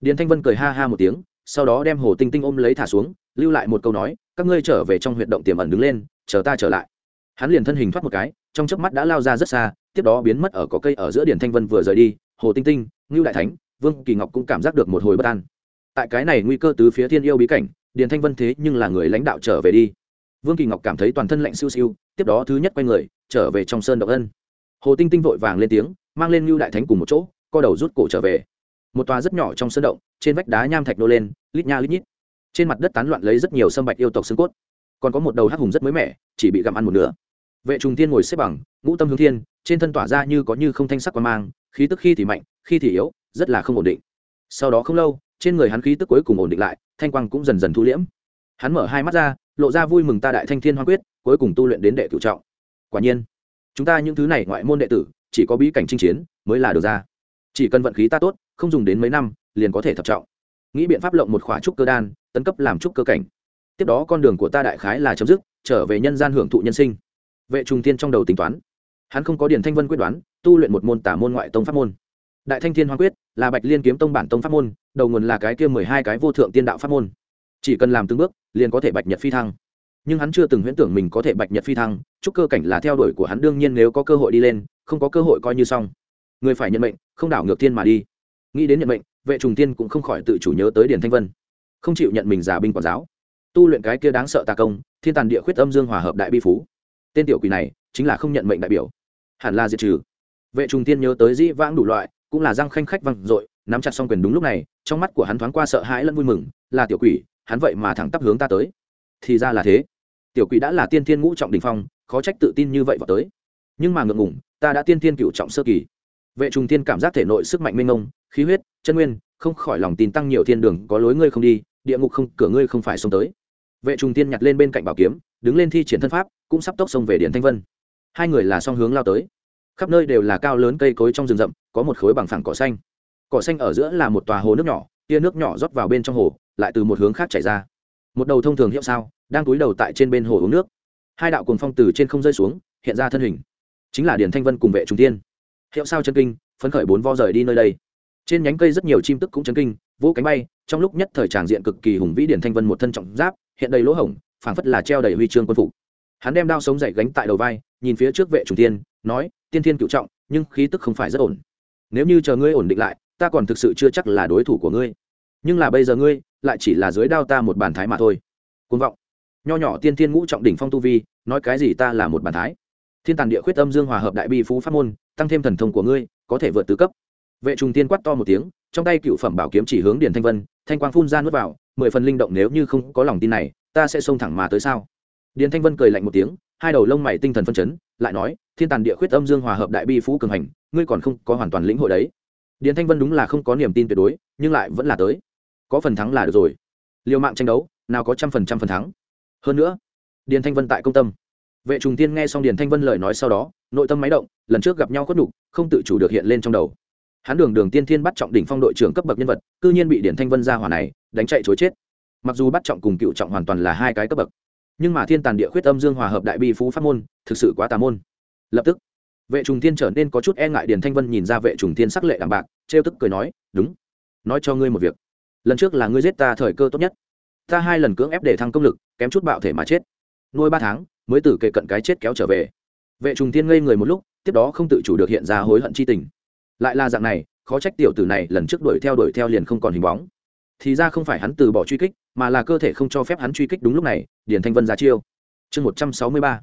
điền thanh vân cười ha ha một tiếng, sau đó đem hồ tinh tinh ôm lấy thả xuống, lưu lại một câu nói, các ngươi trở về trong huyệt động tiềm ẩn đứng lên, chờ ta trở lại. Hắn liền thân hình thoát một cái, trong chớp mắt đã lao ra rất xa, tiếp đó biến mất ở có cây ở giữa Điền thanh vân vừa rời đi, hồ tinh tinh, ngưu đại thánh, vương kỳ ngọc cũng cảm giác được một hồi bất an. Tại cái này nguy cơ từ phía thiên yêu bí cảnh, điền thanh vân thế nhưng là người lãnh đạo trở về đi. Vương kỳ ngọc cảm thấy toàn thân lạnh siêu siêu, tiếp đó thứ nhất quay người, trở về trong sơn động ân. Hồ tinh tinh vội vàng lên tiếng, mang lên ngưu đại thánh cùng một chỗ, co đầu rút cổ trở về một tòa rất nhỏ trong sơn động, trên vách đá nham thạch nô lên, lít nha lít nhít. Trên mặt đất tán loạn lấy rất nhiều sâm bạch yêu tộc xương cốt. Còn có một đầu hắc hùng rất mới mẻ, chỉ bị gặm ăn một nửa. Vệ trùng tiên ngồi xếp bằng, ngũ tâm hướng thiên, trên thân tỏa ra như có như không thanh sắc quan mang, khí tức khi thì mạnh, khi thì yếu, rất là không ổn định. Sau đó không lâu, trên người hắn khí tức cuối cùng ổn định lại, thanh quang cũng dần dần thu liễm. Hắn mở hai mắt ra, lộ ra vui mừng ta đại thanh thiên hoa quyết, cuối cùng tu luyện đến đệ cựu trọng. Quả nhiên, chúng ta những thứ này ngoại môn đệ tử, chỉ có bí cảnh chinh chiến mới là được ra. Chỉ cần vận khí ta tốt không dùng đến mấy năm, liền có thể thập trọng. Nghĩ biện pháp lộng một khỏa trúc cơ đan, tấn cấp làm trúc cơ cảnh. Tiếp đó con đường của ta đại khái là chấm dứt, trở về nhân gian hưởng thụ nhân sinh. Vệ trùng tiên trong đầu tính toán. Hắn không có điển thanh vân quyết đoán, tu luyện một môn tả môn ngoại tông pháp môn. Đại thanh thiên hoa quyết, là bạch liên kiếm tông bản tông pháp môn, đầu nguồn là cái kia mười hai cái vô thượng tiên đạo pháp môn. Chỉ cần làm từng bước, liền có thể bạch nhật phi thăng. Nhưng hắn chưa từng huyễn tưởng mình có thể bạch nhật phi thăng chúc cơ cảnh là theo đuổi của hắn đương nhiên nếu có cơ hội đi lên, không có cơ hội coi như xong. Người phải nhận mệnh, không đảo ngược thiên mà đi nghĩ đến nhận mệnh, vệ trùng tiên cũng không khỏi tự chủ nhớ tới điền thanh vân. Không chịu nhận mình giả binh quản giáo. Tu luyện cái kia đáng sợ tà công, thiên tàn địa khuyết âm dương hòa hợp đại bi phú. Tên tiểu quỷ này chính là không nhận mệnh đại biểu. Hẳn là diệt trừ. Vệ trùng tiên nhớ tới dĩ vãng đủ loại, cũng là răng khanh khách văng dội, nắm chặt xong quyền đúng lúc này, trong mắt của hắn thoáng qua sợ hãi lẫn vui mừng, là tiểu quỷ, hắn vậy mà thẳng tắp hướng ta tới. Thì ra là thế. Tiểu quỷ đã là tiên thiên ngũ trọng đình phong, khó trách tự tin như vậy vào tới. Nhưng mà ngượng ngủng ta đã tiên thiên cựu trọng sơ kỳ. Vệ trùng tiên cảm giác thể nội sức mạnh mênh mông khí huyết, chân nguyên, không khỏi lòng tin tăng nhiều thiên đường, có lối ngươi không đi, địa ngục không, cửa ngươi không phải xông tới. Vệ trùng tiên nhặt lên bên cạnh bảo kiếm, đứng lên thi triển thân pháp, cũng sắp tốc xông về điện thanh vân. Hai người là song hướng lao tới. Khắp nơi đều là cao lớn cây cối trong rừng rậm, có một khối bằng phẳng cỏ xanh. Cỏ xanh ở giữa là một tòa hồ nước nhỏ, tia nước nhỏ rót vào bên trong hồ, lại từ một hướng khác chảy ra. Một đầu thông thường hiệu sao, đang túi đầu tại trên bên hồ uống nước. Hai đạo cồn phong từ trên không rơi xuống, hiện ra thân hình. Chính là điền thanh vân cùng vệ trung tiên. Hiệu sao chân kinh, phấn khởi bốn vo rời đi nơi đây trên nhánh cây rất nhiều chim tức cũng chấn kinh, vỗ cánh bay, trong lúc nhất thời tràng diện cực kỳ hùng vĩ điển thanh vân một thân trọng giáp, hiện đầy lỗ hổng, phảng phất là treo đầy huy chương quân phục. Hắn đem đao sống dậy gánh tại đầu vai, nhìn phía trước vệ trùng tiên, nói, tiên thiên cựu trọng, nhưng khí tức không phải rất ổn. Nếu như chờ ngươi ổn định lại, ta còn thực sự chưa chắc là đối thủ của ngươi. Nhưng là bây giờ ngươi, lại chỉ là dưới đao ta một bàn thái mà thôi. Côn vọng. Nho nhỏ tiên thiên ngũ trọng đỉnh phong tu vi, nói cái gì ta là một bàn thái. Thiên tàn địa khuyết âm dương hòa hợp đại bi phú pháp môn, tăng thêm thần thông của ngươi, có thể vượt tứ cấp vệ trùng tiên quát to một tiếng, trong tay cựu phẩm bảo kiếm chỉ hướng điền thanh vân, thanh quang phun ra nuốt vào, mười phần linh động nếu như không có lòng tin này, ta sẽ xông thẳng mà tới sao? Điền thanh vân cười lạnh một tiếng, hai đầu lông mày tinh thần phân chấn, lại nói, thiên tàn địa khuyết âm dương hòa hợp đại bi phú cường hành, ngươi còn không có hoàn toàn lĩnh hội đấy. Điền thanh vân đúng là không có niềm tin tuyệt đối, nhưng lại vẫn là tới. Có phần thắng là được rồi. Liều mạng tranh đấu, nào có trăm phần trăm phần thắng. Hơn nữa, điền thanh vân tại công tâm. Vệ trùng tiên nghe xong điền thanh vân lời nói sau đó, nội tâm máy động, lần trước gặp nhau khuất đục không tự chủ được hiện lên trong đầu hắn đường đường tiên thiên bắt trọng đỉnh phong đội trưởng cấp bậc nhân vật, cư nhiên bị điển thanh vân ra hỏa này đánh chạy chối chết. Mặc dù bắt trọng cùng cựu trọng hoàn toàn là hai cái cấp bậc, nhưng mà thiên tàn địa khuyết âm dương hòa hợp đại bi phú pháp môn, thực sự quá tà môn. Lập tức, vệ trùng thiên trở nên có chút e ngại điền thanh vân nhìn ra vệ trùng thiên sắc lệ đạm bạc, trêu tức cười nói, đúng, nói cho ngươi một việc. Lần trước là ngươi giết ta thời cơ tốt nhất. Ta hai lần cưỡng ép để thăng công lực, kém chút bạo thể mà chết. Nuôi ba tháng, mới từ kề cận cái chết kéo trở về. Vệ trùng thiên ngây người một lúc, tiếp đó không tự chủ được hiện ra hối hận chi tình lại là dạng này, khó trách tiểu tử này lần trước đuổi theo đuổi theo liền không còn hình bóng. Thì ra không phải hắn từ bỏ truy kích, mà là cơ thể không cho phép hắn truy kích đúng lúc này, điền thanh vân ra chiêu. Chương một trăm sáu mươi ba.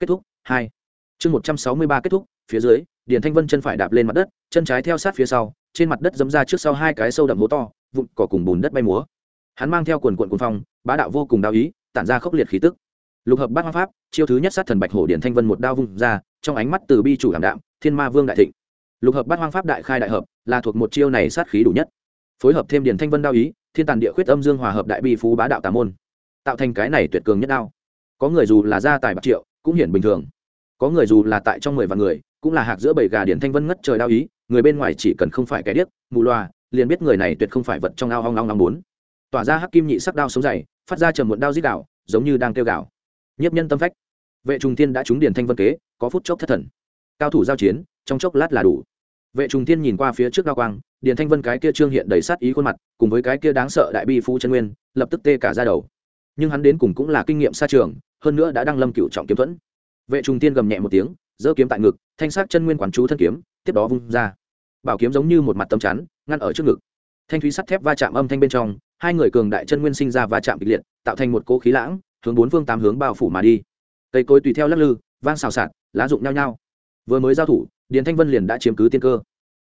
Kết thúc, hai. Chương một trăm sáu mươi ba kết thúc, phía dưới, điền thanh vân chân phải đạp lên mặt đất, chân trái theo sát phía sau, trên mặt đất dấm ra trước sau hai cái sâu đậm hố to, vụn cỏ cùng bùn đất bay múa. Hắn mang theo quần quận quần phong, bá đạo vô cùng đao ý, tản ra khốc liệt khí tức. Lục hợp bát hoa pháp, chiêu thứ nhất sát thần bạch hổ điển thanh vân một đao vung ra, trong ánh mắt từ bi chủ đảm đạm, thiên ma vương đại thịnh lục hợp bát hoang pháp đại khai đại hợp, là thuộc một chiêu này sát khí đủ nhất. Phối hợp thêm điển thanh vân đao ý, thiên tàn địa khuyết âm dương hòa hợp đại bi phú bá đạo tà môn, tạo thành cái này tuyệt cường nhất đao. Có người dù là gia tài bạc triệu, cũng hiển bình thường. Có người dù là tại trong mười vạn người, cũng là hạc giữa bảy gà điển thanh vân ngất trời đao ý, người bên ngoài chỉ cần không phải kẻ điếc, mù loà, liền biết người này tuyệt không phải vật trong ao hoang long long bốn. Tỏa ra hắc kim nhị sắc đao sống dày, phát ra trầm muộn đao dít đảo giống như đang kêu gạo nhiếp nhân tâm phách. Vệ trùng thiên đã trúng điển thanh vân kế, có phút chốc thất thần. Cao thủ giao chiến trong chốc lát là đủ. Vệ trùng thiên nhìn qua phía trước đao quang, điền thanh vân cái kia trương hiện đầy sát ý khuôn mặt, cùng với cái kia đáng sợ đại bi phú chân nguyên, lập tức tê cả ra đầu. Nhưng hắn đến cùng cũng là kinh nghiệm xa trường, hơn nữa đã đăng lâm cựu trọng kiếm thuẫn. Vệ trùng tiên gầm nhẹ một tiếng, giơ kiếm tại ngực, thanh sắc chân nguyên quán chú thân kiếm, tiếp đó vung ra. Bảo kiếm giống như một mặt tấm chắn, ngăn ở trước ngực. Thanh thúy sắt thép va chạm âm thanh bên trong, hai người cường đại chân nguyên sinh ra va chạm kịch liệt, tạo thành một cỗ khí lãng, hướng bốn phương tám hướng bao phủ mà đi. Cây cối tùy theo lắc lư, vang xào xạc, lá rụng nhau nhau vừa mới giao thủ điền thanh vân liền đã chiếm cứ tiên cơ.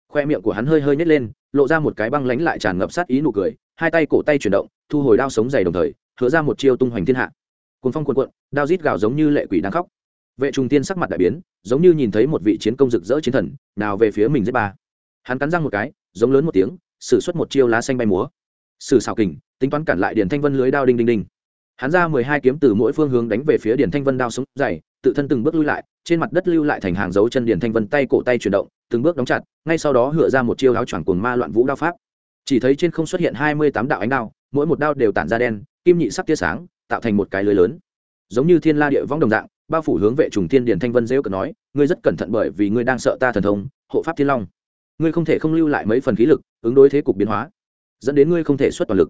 Khoe miệng của hắn hơi hơi nhét lên, lộ ra một cái băng lánh lại tràn ngập sát ý nụ cười, hai tay cổ tay chuyển động, thu hồi đao sống dày đồng thời, hứa ra một chiêu tung hoành thiên hạ. Cuốn phong cuộn cuộn, đao rít gào giống như lệ quỷ đang khóc. Vệ trung tiên sắc mặt đại biến, giống như nhìn thấy một vị chiến công rực rỡ chiến thần, nào về phía mình giết ba. Hắn cắn răng một cái, giống lớn một tiếng, sử xuất một chiêu lá xanh bay múa. Sử xảo kình, tính toán cản lại điền thanh vân lưới đao đinh đinh đinh hắn ra mười hai kiếm từ mỗi phương hướng đánh về phía điền thanh vân đao sống dày tự thân từng bước lui lại, trên mặt đất lưu lại thành hàng dấu chân điền thanh vân tay cổ tay chuyển động, từng bước đóng chặt, ngay sau đó hựa ra một chiêu áo choàng cuồng ma loạn vũ đao pháp. Chỉ thấy trên không xuất hiện hai mươi tám đạo ánh đao, mỗi một đao đều tản ra đen, kim nhị sắc tia sáng, tạo thành một cái lưới lớn. Giống như thiên la địa võng đồng dạng, bao phủ hướng vệ trùng thiên điền thanh vân dễ cợt nói, ngươi rất cẩn thận bởi vì ngươi đang sợ ta thần thông, hộ pháp thiên long. Ngươi không thể không lưu lại mấy phần khí lực, ứng đối thế cục biến hóa, dẫn đến ngươi không thể xuất toàn lực.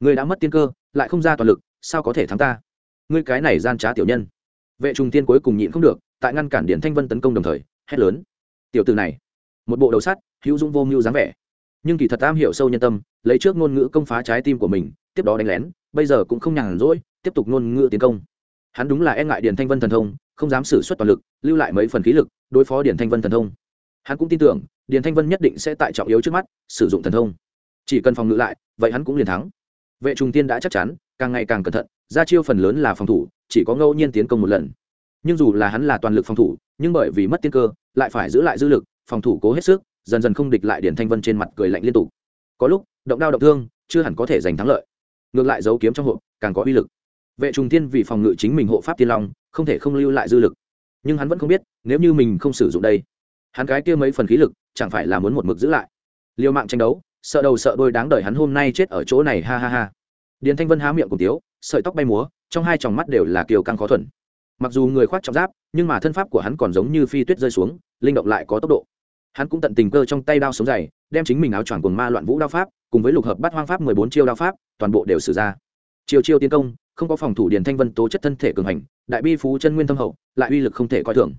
Ngươi đã mất tiên cơ, lại không ra toàn lực sao có thể thắng ta? Ngươi cái này gian trá tiểu nhân. Vệ trùng tiên cuối cùng nhịn không được, tại ngăn cản điển thanh vân tấn công đồng thời, hét lớn. Tiểu từ này, một bộ đầu sắt, hữu dũng vô mưu dáng vẻ. Nhưng kỳ thật tam hiểu sâu nhân tâm, lấy trước ngôn ngữ công phá trái tim của mình, tiếp đó đánh lén, bây giờ cũng không nhàn rỗi, tiếp tục ngôn ngữ tiến công. Hắn đúng là e ngại điển thanh vân thần thông, không dám xử suất toàn lực, lưu lại mấy phần khí lực, đối phó điển thanh vân thần thông. Hắn cũng tin tưởng điển thanh vân nhất định sẽ tại trọng yếu trước mắt, sử dụng thần thông. Chỉ cần phòng ngự lại, vậy hắn cũng liền thắng vệ Trung tiên đã chắc chắn, càng ngày càng cẩn thận, ra chiêu phần lớn là phòng thủ, chỉ có ngẫu nhiên tiến công một lần. Nhưng dù là hắn là toàn lực phòng thủ, nhưng bởi vì mất tiên cơ, lại phải giữ lại dư lực, phòng thủ cố hết sức, dần dần không địch lại điển thanh vân trên mặt cười lạnh liên tục. Có lúc, động đao động thương, chưa hẳn có thể giành thắng lợi. Ngược lại giấu kiếm trong hộp, càng có uy lực. Vệ trùng tiên vì phòng ngự chính mình hộ pháp tiên long, không thể không lưu lại dư lực. Nhưng hắn vẫn không biết, nếu như mình không sử dụng đây, hắn cái kia mấy phần khí lực, chẳng phải là muốn một mực giữ lại. Liều mạng tranh đấu sợ đầu sợ đôi đáng đời hắn hôm nay chết ở chỗ này, ha ha ha. Điền thanh vân há miệng cùng tiếu, sợi tóc bay múa, trong hai tròng mắt đều là kiều căng khó thuần. Mặc dù người khoác trọng giáp, nhưng mà thân pháp của hắn còn giống như phi tuyết rơi xuống, linh động lại có tốc độ. Hắn cũng tận tình cơ trong tay đao sống dày, đem chính mình áo choàng cùng ma loạn vũ đao pháp, cùng với lục hợp bắt hoang pháp mười bốn chiêu đao pháp, toàn bộ đều xử ra. Chiêu chiêu tiến công, không có phòng thủ điền thanh vân tố chất thân thể cường hành, đại bi phú chân nguyên thâm hậu, lại uy lực không thể coi thường.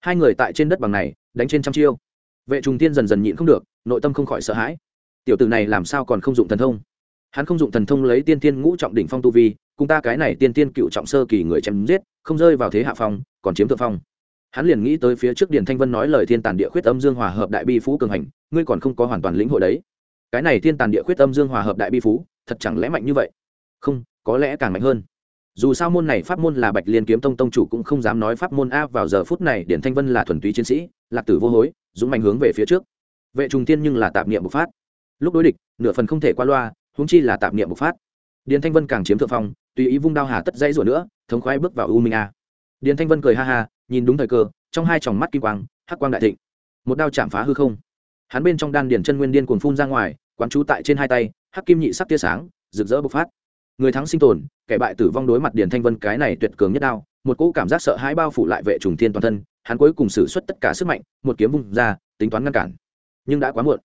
Hai người tại trên đất bằng này, đánh trên trăm chiêu. Vệ trùng tiên dần dần nhịn không được, nội tâm không khỏi sợ hãi tiểu tử này làm sao còn không dụng thần thông? Hắn không dụng thần thông lấy tiên tiên ngũ trọng đỉnh phong tu vi, cùng ta cái này tiên tiên cựu trọng sơ kỳ người chém giết, không rơi vào thế hạ phong, còn chiếm thượng phong. Hắn liền nghĩ tới phía trước điền thanh vân nói lời thiên tàn địa khuyết âm dương hòa hợp đại bi phú cường hành, ngươi còn không có hoàn toàn lĩnh hội đấy. Cái này thiên tàn địa khuyết âm dương hòa hợp đại bi phú, thật chẳng lẽ mạnh như vậy? Không, có lẽ càng mạnh hơn. Dù sao môn này pháp môn là bạch liên kiếm tông tông chủ cũng không dám nói pháp môn a vào giờ phút này điển thanh vân là thuần túy chiến sĩ, lạc tử vô hối, dũng mạnh hướng về phía trước. Vệ trùng tiên nhưng là tạp niệm bộc phát lúc đối địch, nửa phần không thể qua loa, huống chi là tạp niệm bộc phát. Điền thanh vân càng chiếm thượng phong, tùy ý vung đao hà tất dãy rủa nữa, thống khoái bước vào u minh a. Điền thanh vân cười ha ha, nhìn đúng thời cơ, trong hai tròng mắt kim quang, hắc quang đại thịnh. Một đao chạm phá hư không. Hắn bên trong đan điền chân nguyên điên cuồng phun ra ngoài, quán chú tại trên hai tay, hắc kim nhị sắc tia sáng, rực rỡ bộc phát. Người thắng sinh tồn, kẻ bại tử vong đối mặt điền thanh vân cái này tuyệt cường nhất đao, một cỗ cảm giác sợ hãi bao phủ lại vệ trùng thiên toàn thân, hắn cuối cùng xử suất tất cả sức mạnh, một kiếm vung ra, tính toán ngăn cản. Nhưng đã quá muộn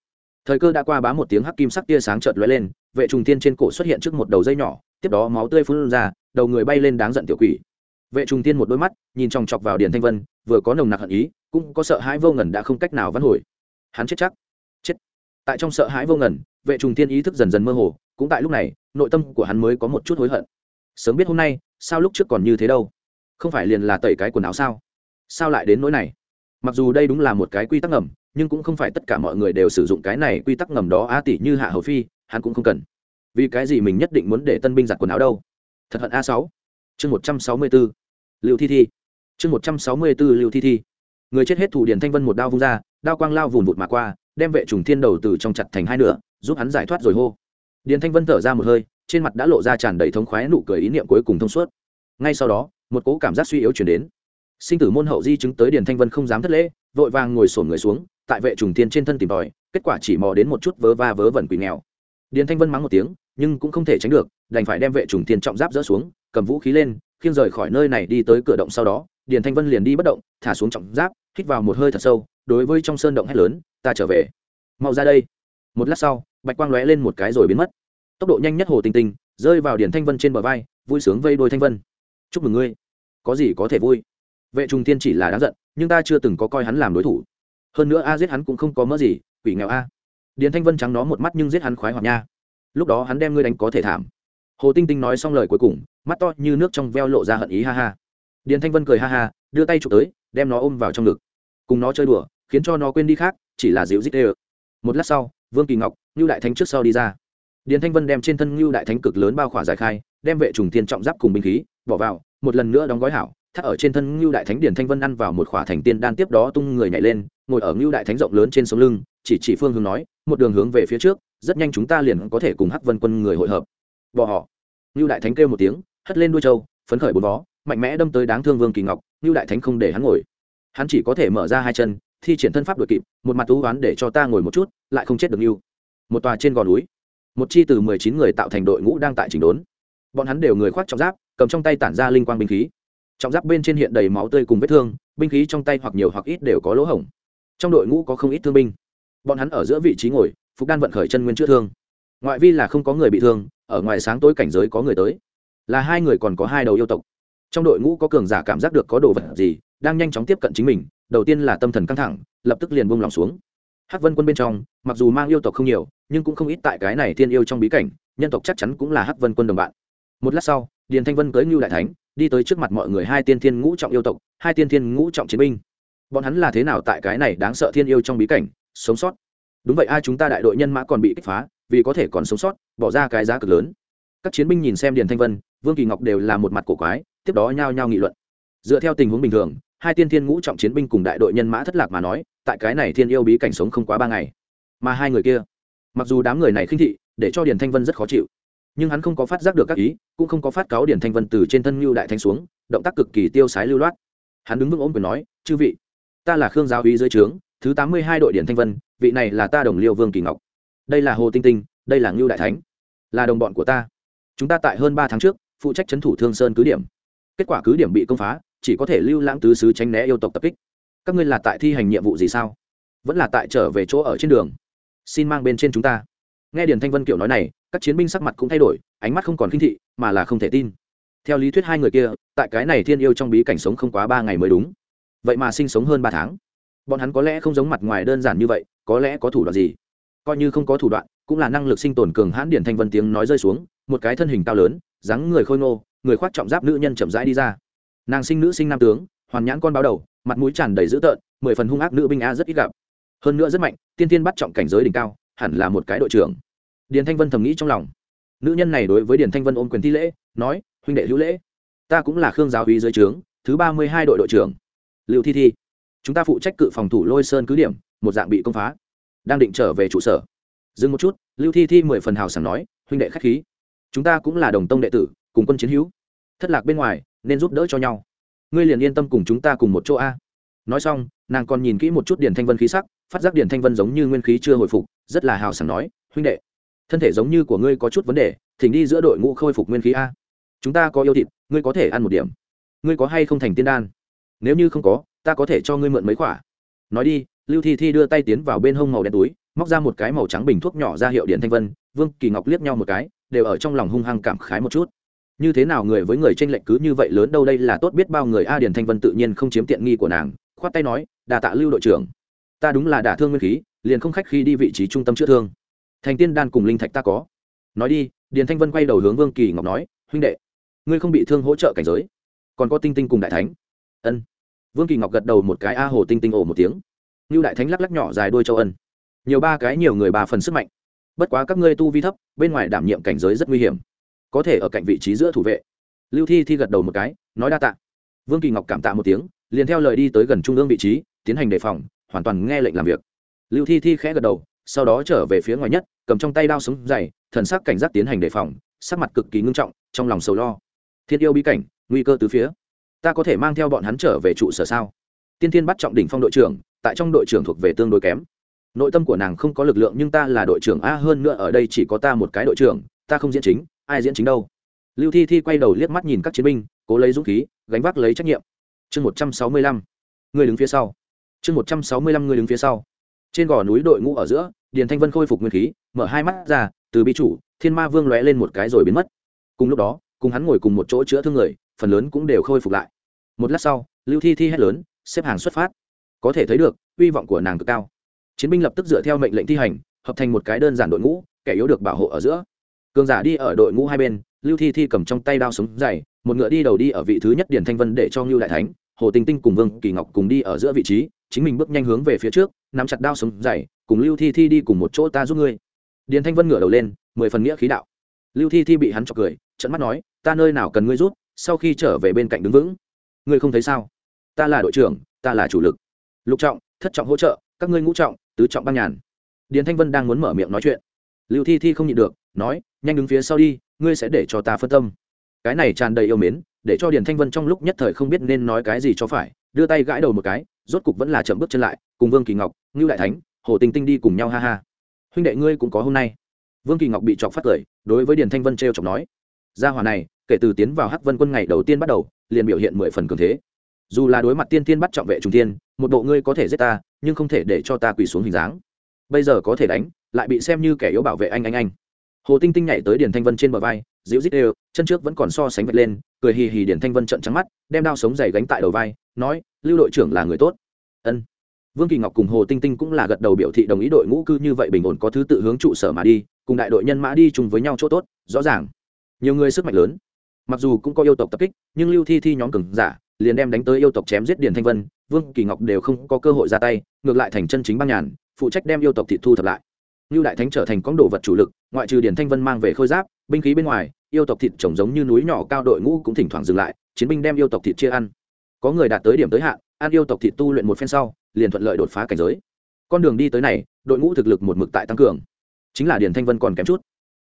thời cơ đã qua bá một tiếng hắc kim sắc tia sáng chợt lóe lên, vệ trùng tiên trên cổ xuất hiện trước một đầu dây nhỏ, tiếp đó máu tươi phun ra, đầu người bay lên đáng giận tiểu quỷ. Vệ trùng tiên một đôi mắt, nhìn chòng chọc vào điền thanh vân, vừa có nồng nặc hận ý, cũng có sợ hãi vô ngần đã không cách nào vãn hồi. Hắn chết chắc. Chết. Tại trong sợ hãi vô ngần, vệ trùng tiên ý thức dần dần mơ hồ, cũng tại lúc này, nội tâm của hắn mới có một chút hối hận. Sớm biết hôm nay, sao lúc trước còn như thế đâu? Không phải liền là tẩy cái quần áo sao? Sao lại đến nỗi này? Mặc dù đây đúng là một cái quy tắc ngầm nhưng cũng không phải tất cả mọi người đều sử dụng cái này quy tắc ngầm đó. A tỷ như hạ hầu phi, hắn cũng không cần. Vì cái gì mình nhất định muốn để tân binh giặt quần áo đâu? Thật hận a sáu. Chương một trăm sáu mươi bốn lưu thi thi. Chương một trăm sáu mươi bốn lưu thi thi. Người chết hết thủ điền thanh vân một đao vung ra, đao quang lao vùn vụt mà qua, đem vệ trùng thiên đầu từ trong chặt thành hai nửa, giúp hắn giải thoát rồi hô. Điền thanh vân thở ra một hơi, trên mặt đã lộ ra tràn đầy thống khoái nụ cười ý niệm cuối cùng thông suốt. Ngay sau đó, một cố cảm giác suy yếu chuyển đến. Sinh tử môn hậu di chứng tới điền thanh vân không dám thất lễ, vội vàng ngồi sổn người xuống tại vệ trùng tiên trên thân tìm tòi, kết quả chỉ mò đến một chút vớ va vớ vẩn quỷ nghèo. Điền thanh vân mắng một tiếng, nhưng cũng không thể tránh được, đành phải đem vệ trùng tiên trọng giáp dỡ xuống, cầm vũ khí lên, khiêng rời khỏi nơi này đi tới cửa động sau đó, điền thanh vân liền đi bất động, thả xuống trọng giáp, hít vào một hơi thật sâu, đối với trong sơn động hét lớn, ta trở về. Mau ra đây. Một lát sau, bạch quang lóe lên một cái rồi biến mất. Tốc độ nhanh nhất hồ tinh tinh, rơi vào điền thanh vân trên bờ vai, vui sướng vây đôi thanh vân. Chúc mừng ngươi. Có gì có thể vui? Vệ trùng tiên chỉ là đáng giận, nhưng ta chưa từng có coi hắn làm đối thủ hơn nữa a giết hắn cũng không có mỡ gì, quỷ nghèo a. Điền thanh vân trắng nó một mắt nhưng giết hắn khoái hoặc nha. Lúc đó hắn đem ngươi đánh có thể thảm. Hồ tinh tinh nói xong lời cuối cùng, mắt to như nước trong veo lộ ra hận ý, ha ha. Điền thanh vân cười, ha ha, đưa tay chụp tới, đem nó ôm vào trong ngực. Cùng nó chơi đùa, khiến cho nó quên đi khác, chỉ là dịu dít đê một lát sau, vương kỳ ngọc, ngưu đại thánh trước sau đi ra. Điền thanh vân đem trên thân ngưu đại thánh cực lớn bao khỏa giải khai, đem vệ trùng thiên trọng giáp cùng binh khí, bỏ vào, một lần nữa đóng gói hảo thắt ở trên thân ngưu đại thánh điền thanh vân ăn vào một khỏa thành tiên đan tiếp đó tung người nhảy lên, ngồi ở ngưu đại thánh rộng lớn trên sống lưng, chỉ chỉ phương hướng nói, một đường hướng về phía trước, rất nhanh chúng ta liền có thể cùng hắc vân quân người hội hợp. Bỏ họ. Ngưu đại thánh kêu một tiếng, hất lên đuôi trâu, phấn khởi bốn vó, mạnh mẽ đâm tới đáng thương vương kỳ ngọc, ngưu đại thánh không để hắn ngồi. Hắn chỉ có thể mở ra hai chân, thi triển thân pháp đội kịp, một mặt thú oán để cho ta ngồi một chút, lại không chết được ngưu. Một tòa trên gò núi, một chi từ mười chín người tạo thành đội ngũ đang tại chỉnh đốn. Bọn hắn đều người khoác trọng giáp, cầm trong tay tản ra linh quang binh khí trọng giáp bên trên hiện đầy máu tươi cùng vết thương, binh khí trong tay hoặc nhiều hoặc ít đều có lỗ hổng. Trong đội ngũ có không ít thương binh. Bọn hắn ở giữa vị trí ngồi, phục đan vận khởi chân nguyên chữa thương. Ngoại vi là không có người bị thương, ở ngoài sáng tối cảnh giới có người tới. Là hai người còn có hai đầu yêu tộc. Trong đội ngũ có cường giả cảm giác được có đồ vật gì, đang nhanh chóng tiếp cận chính mình, đầu tiên là tâm thần căng thẳng, lập tức liền buông lòng xuống. Hắc vân quân bên trong, mặc dù mang yêu tộc không nhiều, nhưng cũng không ít tại cái này thiên yêu trong bí cảnh, nhân tộc chắc chắn cũng là hắc vân quân đồng bạn. Một lát sau, điền thanh vân cưới ngưu đại thánh đi tới trước mặt mọi người hai tiên thiên ngũ trọng yêu tộc, hai tiên thiên ngũ trọng chiến binh. Bọn hắn là thế nào tại cái này đáng sợ thiên yêu trong bí cảnh, sống sót? Đúng vậy, ai chúng ta đại đội nhân mã còn bị kích phá, vì có thể còn sống sót, bỏ ra cái giá cực lớn. Các chiến binh nhìn xem điền thanh vân, vương kỳ ngọc đều là một mặt cổ quái, tiếp đó nhao nhao nghị luận. Dựa theo tình huống bình thường, hai tiên thiên ngũ trọng chiến binh cùng đại đội nhân mã thất lạc mà nói, tại cái này thiên yêu bí cảnh sống không quá ba ngày. Mà hai người kia, mặc dù đám người này khinh thị, để cho điền thanh vân rất khó chịu nhưng hắn không có phát giác được các ý, cũng không có phát cáo điển thanh vân từ trên thân lưu đại thanh xuống, động tác cực kỳ tiêu sái lưu loát. Hắn đứng vững ôm quyền nói, chư vị, ta là khương giáo úy dưới trướng, thứ tám mươi hai đội điển thanh vân, vị này là ta đồng liêu vương kỳ ngọc. Đây là hồ tinh tinh, đây là ngưu đại thánh, là đồng bọn của ta. Chúng ta tại hơn ba tháng trước, phụ trách trấn thủ thương sơn cứ điểm. Kết quả cứ điểm bị công phá, chỉ có thể lưu lãng tứ sứ tránh né yêu tộc tập kích. Các ngươi là tại thi hành nhiệm vụ gì sao? Vẫn là tại trở về chỗ ở trên đường. Xin mang bên trên chúng ta. Nghe điền thanh vân kiểu nói này các chiến binh sắc mặt cũng thay đổi, ánh mắt không còn khinh thị, mà là không thể tin. Theo lý thuyết hai người kia, tại cái này thiên yêu trong bí cảnh sống không quá ba ngày mới đúng. Vậy mà sinh sống hơn ba tháng. Bọn hắn có lẽ không giống mặt ngoài đơn giản như vậy, có lẽ có thủ đoạn gì? Coi như không có thủ đoạn, cũng là năng lực sinh tồn cường hãn điển thanh vân tiếng nói rơi xuống, một cái thân hình cao lớn, dáng người khôi ngô, người khoác trọng giáp nữ nhân chậm rãi đi ra. Nàng sinh nữ sinh nam tướng, hoàn nhãn con báo đầu, mặt mũi tràn đầy dữ tợn, mười phần hung ác nữ binh a rất ít gặp. Hơn nữa rất mạnh, tiên tiên bắt trọng cảnh giới đỉnh cao, hẳn là một cái đội trưởng điền thanh vân thầm nghĩ trong lòng. Nữ nhân này đối với điền thanh vân ôm quyền thi lễ, nói, huynh đệ hữu lễ. Ta cũng là khương giáo uy dưới trướng, thứ ba mươi hai đội đội trưởng. Liệu thi thi, chúng ta phụ trách cự phòng thủ lôi sơn cứ điểm, một dạng bị công phá. Đang định trở về trụ sở. Dừng một chút, lưu thi thi mười phần hào sảng nói, huynh đệ k h á c h khí. Chúng ta cũng là đồng tông đệ tử, cùng quân chiến hữu. Thất lạc bên ngoài, nên giúp đỡ cho nhau. Ngươi liền yên tâm cùng chúng ta cùng một chỗ a. Nói xong, nàng còn nhìn kỹ một chút Điền thanh vân khí sắc, phát giác Điền thanh vân giống như nguyên khí chưa hồi phục, rất là hào sảng nói, huynh đệ thân thể giống như của ngươi có chút vấn đề, thỉnh đi giữa đội ngũ khôi phục nguyên khí a. Chúng ta có yêu thịt, ngươi có thể ăn một điểm. Ngươi có hay không thành tiên đan? Nếu như không có, ta có thể cho ngươi mượn mấy quả. Nói đi, lưu thi thi đưa tay tiến vào bên hông màu đen túi, móc ra một cái màu trắng bình thuốc nhỏ ra hiệu điện thanh vân, vương kỳ ngọc liếc nhau một cái, đều ở trong lòng hung hăng cảm khái một chút. Như thế nào người với người tranh lệch cứ như vậy lớn đâu đây là tốt biết bao người a điền thanh vân tự nhiên không chiếm tiện nghi của nàng, khoát tay nói đà tạ lưu đội trưởng. Ta đúng là đả thương nguyên khí, liền không khách khi đi vị trí trung tâm chữa thương thành tiên đan cùng linh thạch ta có. Nói đi, điền thanh vân quay đầu hướng vương kỳ ngọc nói, huynh đệ, ngươi không bị thương hỗ trợ cảnh giới, còn có tinh tinh cùng đại thánh. Ân. Vương kỳ ngọc gật đầu một cái a hồ tinh tinh ổ một tiếng. Như đại thánh lắc lắc nhỏ dài đôi châu ân. Nhiều ba cái, nhiều người bà phần sức mạnh. Bất quá các ngươi tu vi thấp, bên ngoài đảm nhiệm cảnh giới rất nguy hiểm. Có thể ở cạnh vị trí giữa thủ vệ. Lưu thi thi gật đầu một cái, nói đa tạ. Vương kỳ ngọc cảm tạ một tiếng, liền theo lời đi tới gần trung ương vị trí, tiến hành đề phòng, hoàn toàn nghe lệnh làm việc. Lưu thi thi khẽ gật đầu sau đó trở về phía ngoài nhất, cầm trong tay đao súng dày, thần sắc cảnh giác tiến hành đề phòng, sắc mặt cực kỳ ngưng trọng, trong lòng sầu lo. Thiên yêu bí cảnh, nguy cơ từ phía. Ta có thể mang theo bọn hắn trở về trụ sở sao? Tiên thiên bắt trọng đỉnh phong đội trưởng, tại trong đội trưởng thuộc về tương đối kém. Nội tâm của nàng không có lực lượng nhưng ta là đội trưởng a hơn nữa ở đây chỉ có ta một cái đội trưởng, ta không diễn chính, ai diễn chính đâu? Lưu thi thi quay đầu liếc mắt nhìn các chiến binh, cố lấy dũng khí, gánh vác lấy trách nhiệm. Chương một trăm sáu mươi lăm. Người đứng phía sau. Chương một trăm sáu mươi lăm người đứng phía sau trên gò núi đội ngũ ở giữa, điền thanh vân khôi phục nguyên khí, mở hai mắt ra, từ bi chủ, thiên ma vương lóe lên một cái rồi biến mất. Cùng lúc đó, cùng hắn ngồi cùng một chỗ chữa thương người, phần lớn cũng đều khôi phục lại. Một lát sau, lưu thi thi hét lớn, xếp hàng xuất phát. Có thể thấy được hy vọng của nàng cực cao. Chiến binh lập tức dựa theo mệnh lệnh thi hành, hợp thành một cái đơn giản đội ngũ, kẻ yếu được bảo hộ ở giữa. Cường giả đi ở đội ngũ hai bên, lưu thi thi cầm trong tay đao súng dày, một ngựa đi đầu đi ở vị thứ nhất Điền thanh vân để cho ngưu đại thánh, hồ tinh tinh cùng vương kỳ ngọc cùng đi ở giữa vị trí chính mình bước nhanh hướng về phía trước, nắm chặt đao sống dày, cùng lưu thi thi đi cùng một chỗ ta giúp ngươi. Điền thanh vân ngửa đầu lên, mười phần nghĩa khí đạo. Lưu thi thi bị hắn chọc cười trận mắt nói, ta nơi nào cần ngươi rút sau khi trở về bên cạnh đứng vững. Ngươi không thấy sao? Ta là đội trưởng, ta là chủ lực. Lục trọng, thất trọng hỗ trợ, các ngươi ngũ trọng, tứ trọng băng nhàn. Điền thanh vân đang muốn mở miệng nói chuyện. Lưu thi thi không nhịn được, nói, nhanh đứng phía sau đi, ngươi sẽ để cho ta phân tâm. Cái này tràn đầy yêu mến, để cho điền thanh vân trong lúc nhất thời không biết nên nói cái gì cho phải, đưa tay gãi đầu một cái rốt cục vẫn là chậm bước chân lại, cùng vương kỳ ngọc, ngưu đại thánh, hồ tinh tinh đi cùng nhau ha ha. Huynh đệ ngươi cũng có hôm nay. Vương kỳ ngọc bị chọc phát cười, đối với điền thanh vân t r e o chọc nói, gia hòa này, kể từ tiến vào hắc vân quân ngày đầu tiên bắt đầu, liền biểu hiện mười phần cường thế. Dù là đối mặt tiên tiên bắt trọng vệ trung tiên một bộ ngươi có thể giết ta, nhưng không thể để cho ta quỳ xuống hình dáng. Bây giờ có thể đánh, lại bị xem như kẻ yếu bảo vệ anh anh anh. Hồ tinh tinh nhảy tới điền thanh vân trên bờ vai, dịu dít đều, chân trước vẫn còn so sánh vạch lên, cười hì hì điền thanh vân trận trắng mắt, đem đao sống dày gánh tại đầu vai, nói lưu đội trưởng là người tốt. Ân. Vương kỳ ngọc cùng hồ tinh tinh cũng là gật đầu biểu thị đồng ý đội ngũ cư như vậy bình ổn có thứ tự hướng trụ sở mà đi, cùng đại đội nhân mã đi chung với nhau chỗ tốt, rõ ràng. Nhiều người sức mạnh lớn. Mặc dù cũng có yêu tộc tập kích, nhưng lưu thi thi nhóm cường giả, liền đem đánh tới yêu tộc chém giết điền thanh vân, vương kỳ ngọc đều không có cơ hội ra tay, ngược lại thành chân chính băng nhàn, phụ trách đem yêu tộc thị thu thập lại. Lưu đại thánh trở thành con đồ vật chủ lực, ngoại trừ điền thanh vân mang về khôi giáp, binh khí bên ngoài, yêu tộc thịt trồng giống như núi nhỏ cao đội ngũ cũng thỉnh thoảng dừng lại, chiến binh đem yêu tộc thịt chia ăn có người đạt tới điểm tới hạn, an yêu tộc thịt tu luyện một phen sau, liền thuận lợi đột phá cảnh giới. Con đường đi tới này, đội ngũ thực lực một mực tại tăng cường. Chính là điền thanh vân còn kém chút.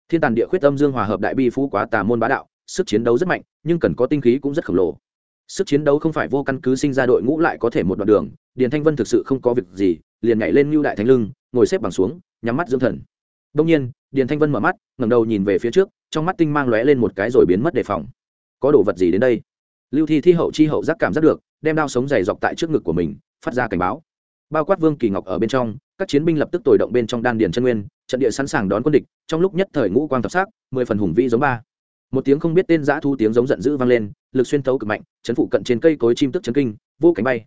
Thiên tàn địa khuyết âm dương hòa hợp đại bi phú quá tà môn bá đạo, sức chiến đấu rất mạnh, nhưng cần có tinh khí cũng rất khổng lồ. Sức chiến đấu không phải vô căn cứ sinh ra đội ngũ lại có thể một đoạn đường, điền thanh vân thực sự không có việc gì, liền nhảy lên mưu đại thánh lưng, ngồi xếp bằng xuống, nhắm mắt dưỡng thần. Đông nhiên, điền thanh vân mở mắt, ngẩng đầu nhìn về phía trước, trong mắt tinh mang lóe lên một cái rồi biến mất đề phòng. Có đồ vật gì đến đây? Lưu thi thi hậu chi hậu giác cảm giác được, đem đao sống dày dọc tại trước ngực của mình, phát ra cảnh báo. Bao quát vương kỳ ngọc ở bên trong, các chiến binh lập tức tồi động bên trong đan điền chân nguyên, trận địa sẵn sàng đón quân địch, trong lúc nhất thời ngũ quang thập sắc, mười phần hùng vĩ giống ba. Một tiếng không biết tên giã thu tiếng giống giận dữ vang lên, lực xuyên thấu cực mạnh, chấn phụ cận trên cây cối chim tức chấn kinh, vô cánh bay.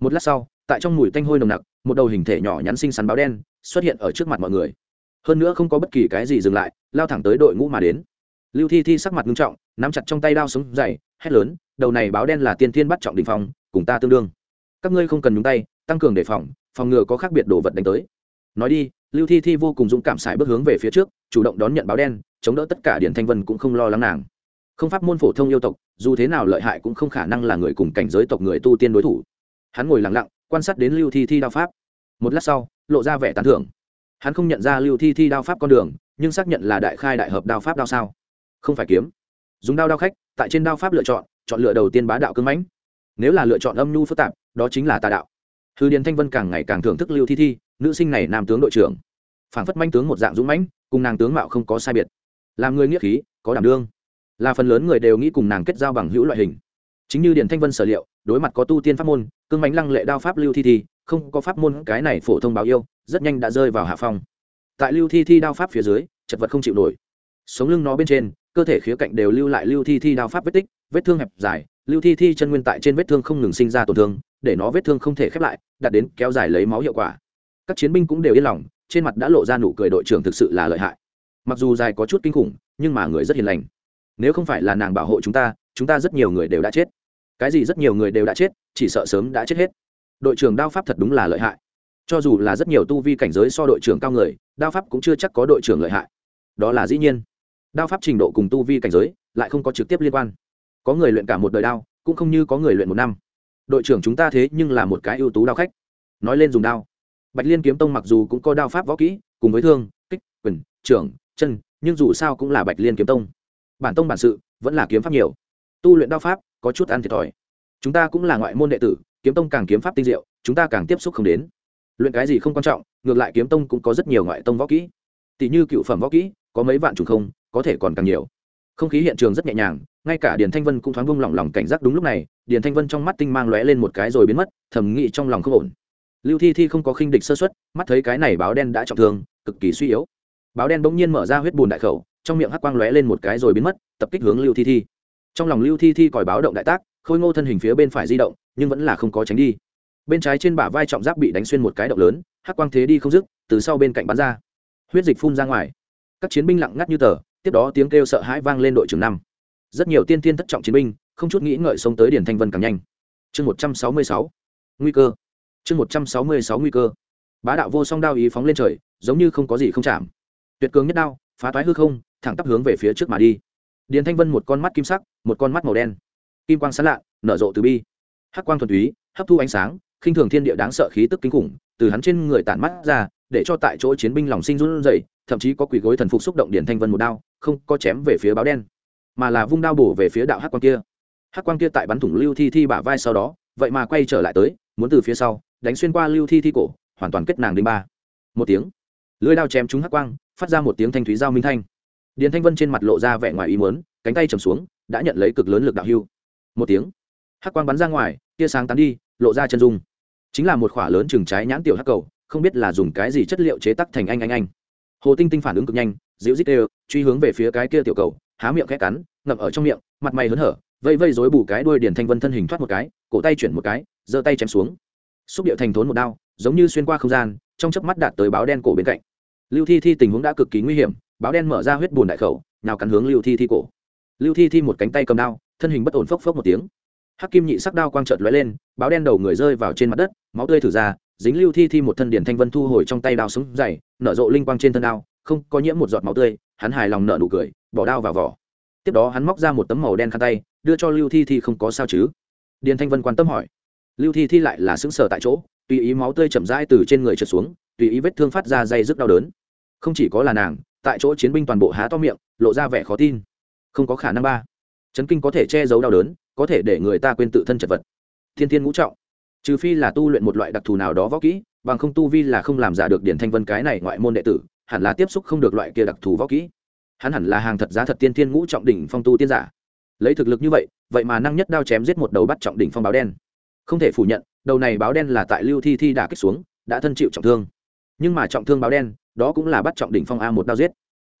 Một lát sau, tại trong mùi tanh hôi nồng nặc, một đầu hình thể nhỏ nhắn xinh xắn báo đen xuất hiện ở trước mặt mọi người. Hơn nữa không có bất kỳ cái gì dừng lại, lao thẳng tới đội ngũ mà đến. Lưu thi thi sắc mặt nghiêm trọng, nắm chặt trong tay đao sống dày hét lớn, đầu này báo đen là tiên thiên bắt trọng đình phòng cùng ta tương đương. Các ngươi không cần nhúng tay, tăng cường đề phòng phòng ngừa có khác biệt đồ vật đánh tới. Nói đi, lưu thi thi vô cùng dũng cảm xài bước hướng về phía trước, chủ động đón nhận báo đen, chống đỡ tất cả điển thanh vân cũng không lo lắng nàng. Không pháp môn phổ thông yêu tộc, dù thế nào lợi hại cũng không khả năng là người cùng cảnh giới tộc người tu tiên đối thủ. Hắn ngồi lặng lặng, quan sát đến lưu thi thi đao pháp. Một lát sau, lộ ra vẻ tán thưởng. Hắn không nhận ra lưu thi thi đao pháp con đường, nhưng xác nhận là đại khai đại hợp đao pháp đao sao? Không phải kiếm dùng đao đao khách, tại trên đao pháp lựa chọn chọn lựa đầu tiên bá đạo cưng mãnh. Nếu là lựa chọn âm nhu phức tạp, đó chính là tà đạo. Hư điền thanh vân càng ngày càng thưởng thức lưu thi thi, nữ sinh này nam tướng đội trưởng. Phảng phất manh tướng một dạng dũng mãnh, cùng nàng tướng mạo không có sai biệt. Làm người nghĩa khí, có đảm đương. Là phần lớn người đều nghĩ cùng nàng kết giao bằng hữu loại hình. Chính như điền thanh vân sở liệu, đối mặt có tu tiên pháp môn, cương mánh lăng lệ đao pháp lưu thi thi, không có pháp môn cái này phổ thông báo yêu, rất nhanh đã rơi vào hạ phong. Tại lưu thi thi đao pháp phía dưới, chật vật không chịu nổi. Sống lưng nó bên trên cơ thể khía cạnh đều lưu lại lưu thi thi đao pháp vết tích, vết thương hẹp dài, lưu thi thi chân nguyên tại trên vết thương không ngừng sinh ra tổn thương, để nó vết thương không thể khép lại, đạt đến kéo dài lấy máu hiệu quả. Các chiến binh cũng đều yên lòng, trên mặt đã lộ ra nụ cười đội trưởng thực sự là lợi hại. Mặc dù dài có chút kinh khủng, nhưng mà người rất hiền lành. Nếu không phải là nàng bảo hộ chúng ta chúng ta rất nhiều người đều đã chết. Cái gì rất nhiều người đều đã chết, chỉ sợ sớm đã chết hết. Đội trưởng đao pháp thật đúng là lợi hại. Cho dù là rất nhiều tu vi cảnh giới so đội trưởng cao người, đao pháp cũng chưa chắc có đội trưởng lợi hại. Đó là dĩ nhiên đao pháp trình độ cùng tu vi cảnh giới lại không có trực tiếp liên quan. Có người luyện cả một đời đao, cũng không như có người luyện một năm. Đội trưởng chúng ta thế nhưng là một cái ưu tú đao khách. Nói lên dùng đao. Bạch liên kiếm tông mặc dù cũng có đao pháp võ kỹ, cùng với thương, kích, quyền, trưởng, chân, nhưng dù sao cũng là bạch liên kiếm tông. Bản tông bản sự vẫn là kiếm pháp nhiều. Tu luyện đao pháp có chút ăn thiệt thòi. Chúng ta cũng là ngoại môn đệ tử, kiếm tông càng kiếm pháp tinh diệu, chúng ta càng tiếp xúc không đến. Luyện cái gì không quan trọng, ngược lại kiếm tông cũng có rất nhiều ngoại tông võ kỹ. Tỷ như cựu phẩm võ kỹ, có mấy vạn chủ không có thể còn càng nhiều. Không khí hiện trường rất nhẹ nhàng, ngay cả điền thanh vân cũng thoáng vung lỏng lòng cảnh giác đúng lúc này, điền thanh vân trong mắt tinh mang lóe lên một cái rồi biến mất, thầm nghĩ trong lòng không ổn. Lưu thi thi không có khinh địch sơ xuất mắt thấy cái này báo đen đã trọng thương, cực kỳ suy yếu. Báo đen bỗng nhiên mở ra huyết bùn đại khẩu, trong miệng hắc quang lóe lên một cái rồi biến mất, tập kích hướng lưu thi thi. Trong lòng lưu thi thi còi báo động đại tác, khôi ngô thân hình phía bên phải di động, nhưng vẫn là không có tránh đi. Bên trái trên bả vai trọng giáp bị đánh xuyên một cái động lớn, hắc quang thế đi không dứt, từ sau bên cạnh bắn ra. Huyết dịch phun ra ngoài. Các chiến binh lặng ngắt như tờ tiếp đó tiếng kêu sợ hãi vang lên đội trưởng năm. Rất nhiều tiên tiên thất trọng chiến binh, không chút nghĩ ngợi xông tới điển thanh vân càng nhanh. Chương một trăm sáu mươi sáu. Nguy cơ. Chương một trăm sáu mươi sáu nguy cơ. Bá đạo vô song đao ý phóng lên trời, giống như không có gì không chạm. Tuyệt cường nhất đao, phá toái hư không, thẳng tắp hướng về phía trước mà đi. Điền thanh vân một con mắt kim sắc, một con mắt màu đen. Kim quang sán lạ, nở rộ từ bi. Hắc quang thuần túy, hấp thu ánh sáng, khinh thường thiên địa đáng sợ khí tức kinh khủng, từ hắn trên người tản mắt ra, để cho tại chỗ chiến binh lòng sinh run rẩy thậm chí có quỷ gối thần phục xúc động điển thanh vân một đao, không có chém về phía báo đen, mà là vung đao bổ về phía đạo hắc quang kia. Hắc quang kia tại bắn thủng lưu thi thi bả vai sau đó, vậy mà quay trở lại tới, muốn từ phía sau, đánh xuyên qua lưu thi thi cổ, hoàn toàn kết nàng đinh ba. Một tiếng, lưỡi đao chém trúng hắc quang, phát ra một tiếng thanh thúy giao minh thanh. Điền thanh vân trên mặt lộ ra vẻ ngoài ý muốn, cánh tay trầm xuống, đã nhận lấy cực lớn lực đạo hưu. Một tiếng, hắc quang bắn ra ngoài, tia sáng tán đi, lộ ra chân dung. Chính là một khỏa lớn chừng trái nhãn tiểu hắc cầu, không biết là dùng cái gì chất liệu chế tắc thành anh anh anh hồ tinh tinh phản ứng cực nhanh, dịu dít đều truy hướng về phía cái kia tiểu cầu, há miệng khẽ cắn, ngậm ở trong miệng, mặt mày hớn hở vây vây dối bù cái đuôi điển thanh vân thân hình thoát một cái, cổ tay chuyển một cái, giơ tay chém xuống. Xúc điệu thành thốn một đao, giống như xuyên qua không gian, trong chớp mắt đạt tới báo đen cổ bên cạnh. Lưu thi thi tình huống đã cực kỳ nguy hiểm, báo đen mở ra huyết bùn đại khẩu, nào cắn hướng lưu thi thi cổ. Lưu thi thi một cánh tay cầm đao, thân hình bất ổn phốc phốc một tiếng. Hắc kim nhị sắc đao quang trợt lóe lên, báo đen đầu người rơi vào trên mặt đất máu tươi thử ra, dính lưu thi thi một thân điển thanh vân thu hồi trong tay đao súng dày, nở rộ linh quang trên thân đao, không có nhiễm một giọt máu tươi, hắn hài lòng nở nụ cười, bỏ đao vào vỏ. Tiếp đó hắn móc ra một tấm màu đen khăn tay, đưa cho lưu thi thi không có sao chứ? Điền thanh vân quan tâm hỏi. Lưu thi thi lại là xứng sở tại chỗ, tùy ý máu tươi chậm rãi từ trên người trượt xuống, tùy ý vết thương phát ra dây rất đau đớn. Không chỉ có là nàng, tại chỗ chiến binh toàn bộ há to miệng, lộ ra vẻ khó tin. Không có khả năng ba. Chấn kinh có thể che giấu đau đớn, có thể để người ta quên tự thân chật vật. Thiên thiên ngũ trọng trừ phi là tu luyện một loại đặc thù nào đó võ kỹ, bằng không tu vi là không làm giả được điển thanh vân cái này ngoại môn đệ tử, hẳn là tiếp xúc không được loại kia đặc thù võ kỹ. Hắn hẳn là hàng thật giá thật tiên thiên ngũ trọng đỉnh phong tu tiên giả. Lấy thực lực như vậy vậy mà năng nhất đao chém giết một đầu bắt trọng đỉnh phong báo đen. Không thể phủ nhận, đầu này báo đen là tại lưu thi thi đả kích xuống, đã thân chịu trọng thương. Nhưng mà trọng thương báo đen, đó cũng là bắt trọng đỉnh phong a một đao giết.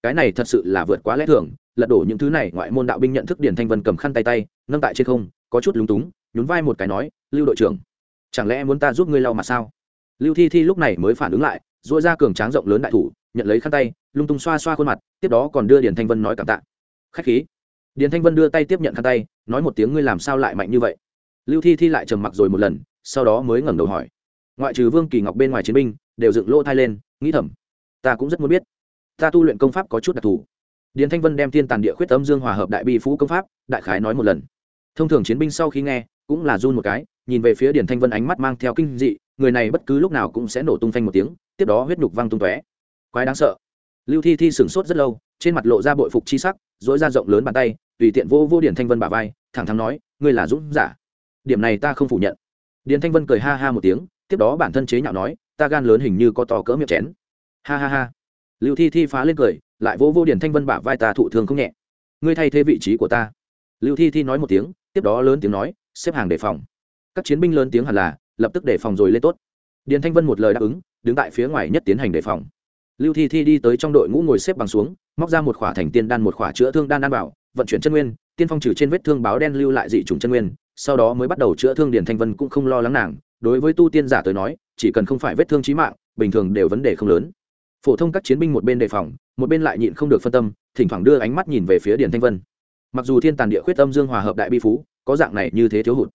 Cái này thật sự là vượt quá lẽ thường, lật đổ những thứ này, ngoại môn đạo binh nhận thức điển thanh vân cầm khăn tay tay, nâng tại trên không, có chút lúng túng, nhún vai một cái nói, lưu đội trưởng chẳng lẽ muốn ta giúp ngươi lau mặt sao? Lưu thi thi lúc này mới phản ứng lại dội ra cường tráng rộng lớn đại thủ, nhận lấy khăn tay, lung tung xoa xoa khuôn mặt, tiếp đó còn đưa điền thanh vân nói cảm tạ. Khách khí. Điền thanh vân đưa tay tiếp nhận khăn tay, nói một tiếng ngươi làm sao lại mạnh như vậy? Lưu thi thi lại trầm mặc rồi một lần, sau đó mới ngẩng đầu hỏi. Ngoại trừ vương kỳ ngọc bên ngoài chiến binh, đều dựng lỗ thai lên, nghĩ thầm. Ta cũng rất muốn biết. Ta tu luyện công pháp có chút đặc thù. Điền thanh vân đem thiên tàn địa khuyết âm dương hòa hợp đại bi phú công pháp, đại khái nói một lần. Thông thường chiến binh sau khi nghe, cũng là run một cái nhìn về phía điền thanh vân ánh mắt mang theo kinh dị, người này bất cứ lúc nào cũng sẽ nổ tung phanh một tiếng, tiếp đó huyết nhục văng tung tóe. Quái đáng sợ. Lưu thi thi sửng sốt rất lâu, trên mặt lộ ra bội phục chi sắc dỗi ra rộng lớn bàn tay, tùy tiện vô vô điển thanh vân bà vai, thẳng thắn nói, ngươi là dũng giả. Điểm này ta không phủ nhận. Điển thanh vân cười ha ha một tiếng, tiếp đó bản thân chế nhạo nói, ta gan lớn hình như có to cỡ miệng chén. Ha ha ha. Lưu thi thi phá lên cười, lại vô vô điển thanh vân bả vai ta thụ thường không nhẹ. Ngươi thay thế vị trí của ta. Lưu thi thi nói một tiếng, tiếp đó lớn tiếng nói, xếp hàng đề phòng các chiến binh lớn tiếng hẳn là, lập tức đề phòng rồi lên tốt. Điền thanh vân một lời đáp ứng, đứng tại phía ngoài nhất tiến hành đề phòng. Lưu thi thi đi tới trong đội ngũ ngồi xếp bằng xuống, móc ra một khỏa thành tiên đan, một khỏa chữa thương đan đan bảo vận chuyển chân nguyên, tiên phong trừ trên vết thương báo đen lưu lại dị trùng chân nguyên, sau đó mới bắt đầu chữa thương điền thanh vân cũng không lo lắng nàng. Đối với tu tiên giả tới nói, chỉ cần không phải vết thương trí mạng, bình thường đều vấn đề không lớn. Phổ thông các chiến binh một bên đề phòng, một bên lại nhịn không được phân tâm, thỉnh thoảng đưa ánh mắt nhìn về phía điền thanh vân. Mặc dù thiên tàn địa khuyết âm dương hòa hợp đại bi phú, có dạng này như thế thiếu hụt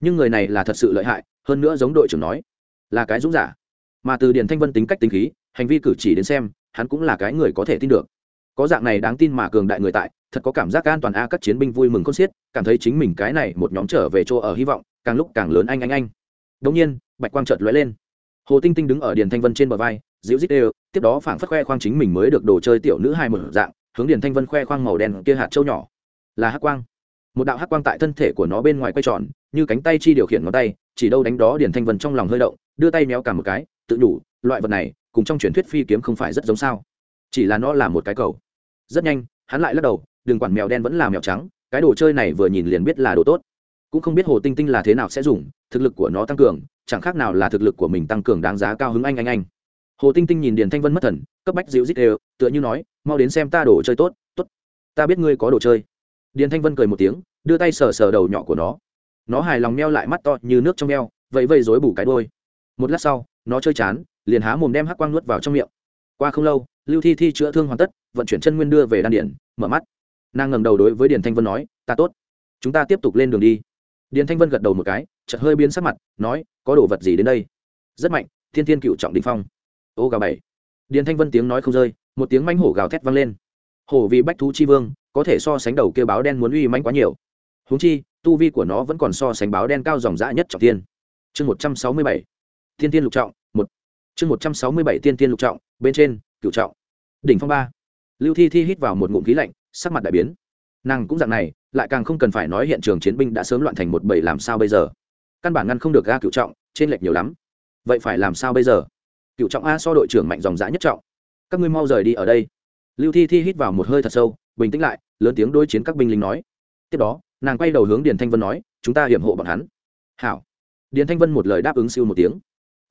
nhưng người này là thật sự lợi hại, hơn nữa giống đội trưởng nói, là cái dũng giả. Mà từ điền thanh vân tính cách tính khí, hành vi cử chỉ đến xem, hắn cũng là cái người có thể tin được. Có dạng này đáng tin mà cường đại người tại, thật có cảm giác an toàn a, các chiến binh vui mừng con xiết, cảm thấy chính mình cái này một nhóm trở về chỗ ở hy vọng, càng lúc càng lớn anh anh anh. Đông nhiên, bạch quang chợt lóe lên. Hồ tinh tinh đứng ở điền thanh vân trên bờ vai, dịu dít đều, tiếp đó phảng phất khoe khoang chính mình mới được đồ chơi tiểu nữ hai một dạng, hướng điền thanh vân khoe khoang màu đen kia hạt trâu nhỏ. Là hắc quang. Một đạo hắc quang tại thân thể của nó bên ngoài quay tròn như cánh tay chi điều khiển ngón tay, chỉ đâu đánh đó điền thanh vân trong lòng hơi động, đưa tay méo cả một cái, tự đủ loại vật này, cùng trong truyền thuyết phi kiếm không phải rất giống sao. Chỉ là nó là một cái cầu. Rất nhanh, hắn lại lắc đầu, đừng quản mèo đen vẫn là mèo trắng, cái đồ chơi này vừa nhìn liền biết là đồ tốt. Cũng không biết hồ tinh tinh là thế nào sẽ dùng, thực lực của nó tăng cường, chẳng khác nào là thực lực của mình tăng cường đáng giá cao hứng anh anh anh. Hồ tinh tinh nhìn điền thanh vân mất thần, cấp bách dịu dít đều, tựa như nói, mau đến xem ta đồ chơi tốt tốt. Ta biết ngươi có đồ chơi. Điền thanh vân cười một tiếng, đưa tay sờ sờ đầu nhỏ của nó nó hài lòng meo lại mắt to như nước trong meo vậy vây rối bủ cái đôi một lát sau, nó chơi chán, liền há mồm đem hắc quang nuốt vào trong miệng. Qua không lâu, lưu thi thi chữa thương hoàn tất, vận chuyển chân nguyên đưa về đan điển, mở mắt. Nàng ngẩng đầu đối với điền thanh vân nói, ta tốt. Chúng ta tiếp tục lên đường đi. Điền thanh vân gật đầu một cái, chợt hơi biến sắc mặt, nói, có đồ vật gì đến đây? Rất mạnh, thiên thiên cựu trọng đình phong. Ô gà bảy. Điền thanh vân tiếng nói không rơi, một tiếng manh hổ gào thét vang lên. Hổ vì bách thú chi vương, có thể so sánh đầu kêu báo đen muốn uy manh quá nhiều. Húng chi tu vi của nó vẫn còn so sánh báo đen cao dòng dã nhất trọng tiên chương một trăm sáu mươi bảy, thiên tiên lục trọng, một. Chương một trăm sáu mươi bảy tiên tiên lục trọng, bên trên cựu trọng. Đỉnh phong ba. Lưu thi thi hít vào một ngụm khí lạnh, sắc mặt đại biến. Nàng cũng dạng này, lại càng không cần phải nói hiện trường chiến binh đã sớm loạn thành một bầy làm sao bây giờ. Căn bản ngăn không được ga cựu trọng, trên lệch nhiều lắm. Vậy phải làm sao bây giờ? Cựu trọng a so đội trưởng mạnh dòng dã nhất trọng. Các ngươi mau rời đi ở đây. Lưu thi thi hít vào một hơi thật sâu, bình tĩnh lại, lớn tiếng đối chiến các binh lính nói. Tiếp đó nàng quay đầu hướng điền thanh vân nói, chúng ta hiểm hộ bọn hắn. Hảo. Điền thanh vân một lời đáp ứng siêu một tiếng.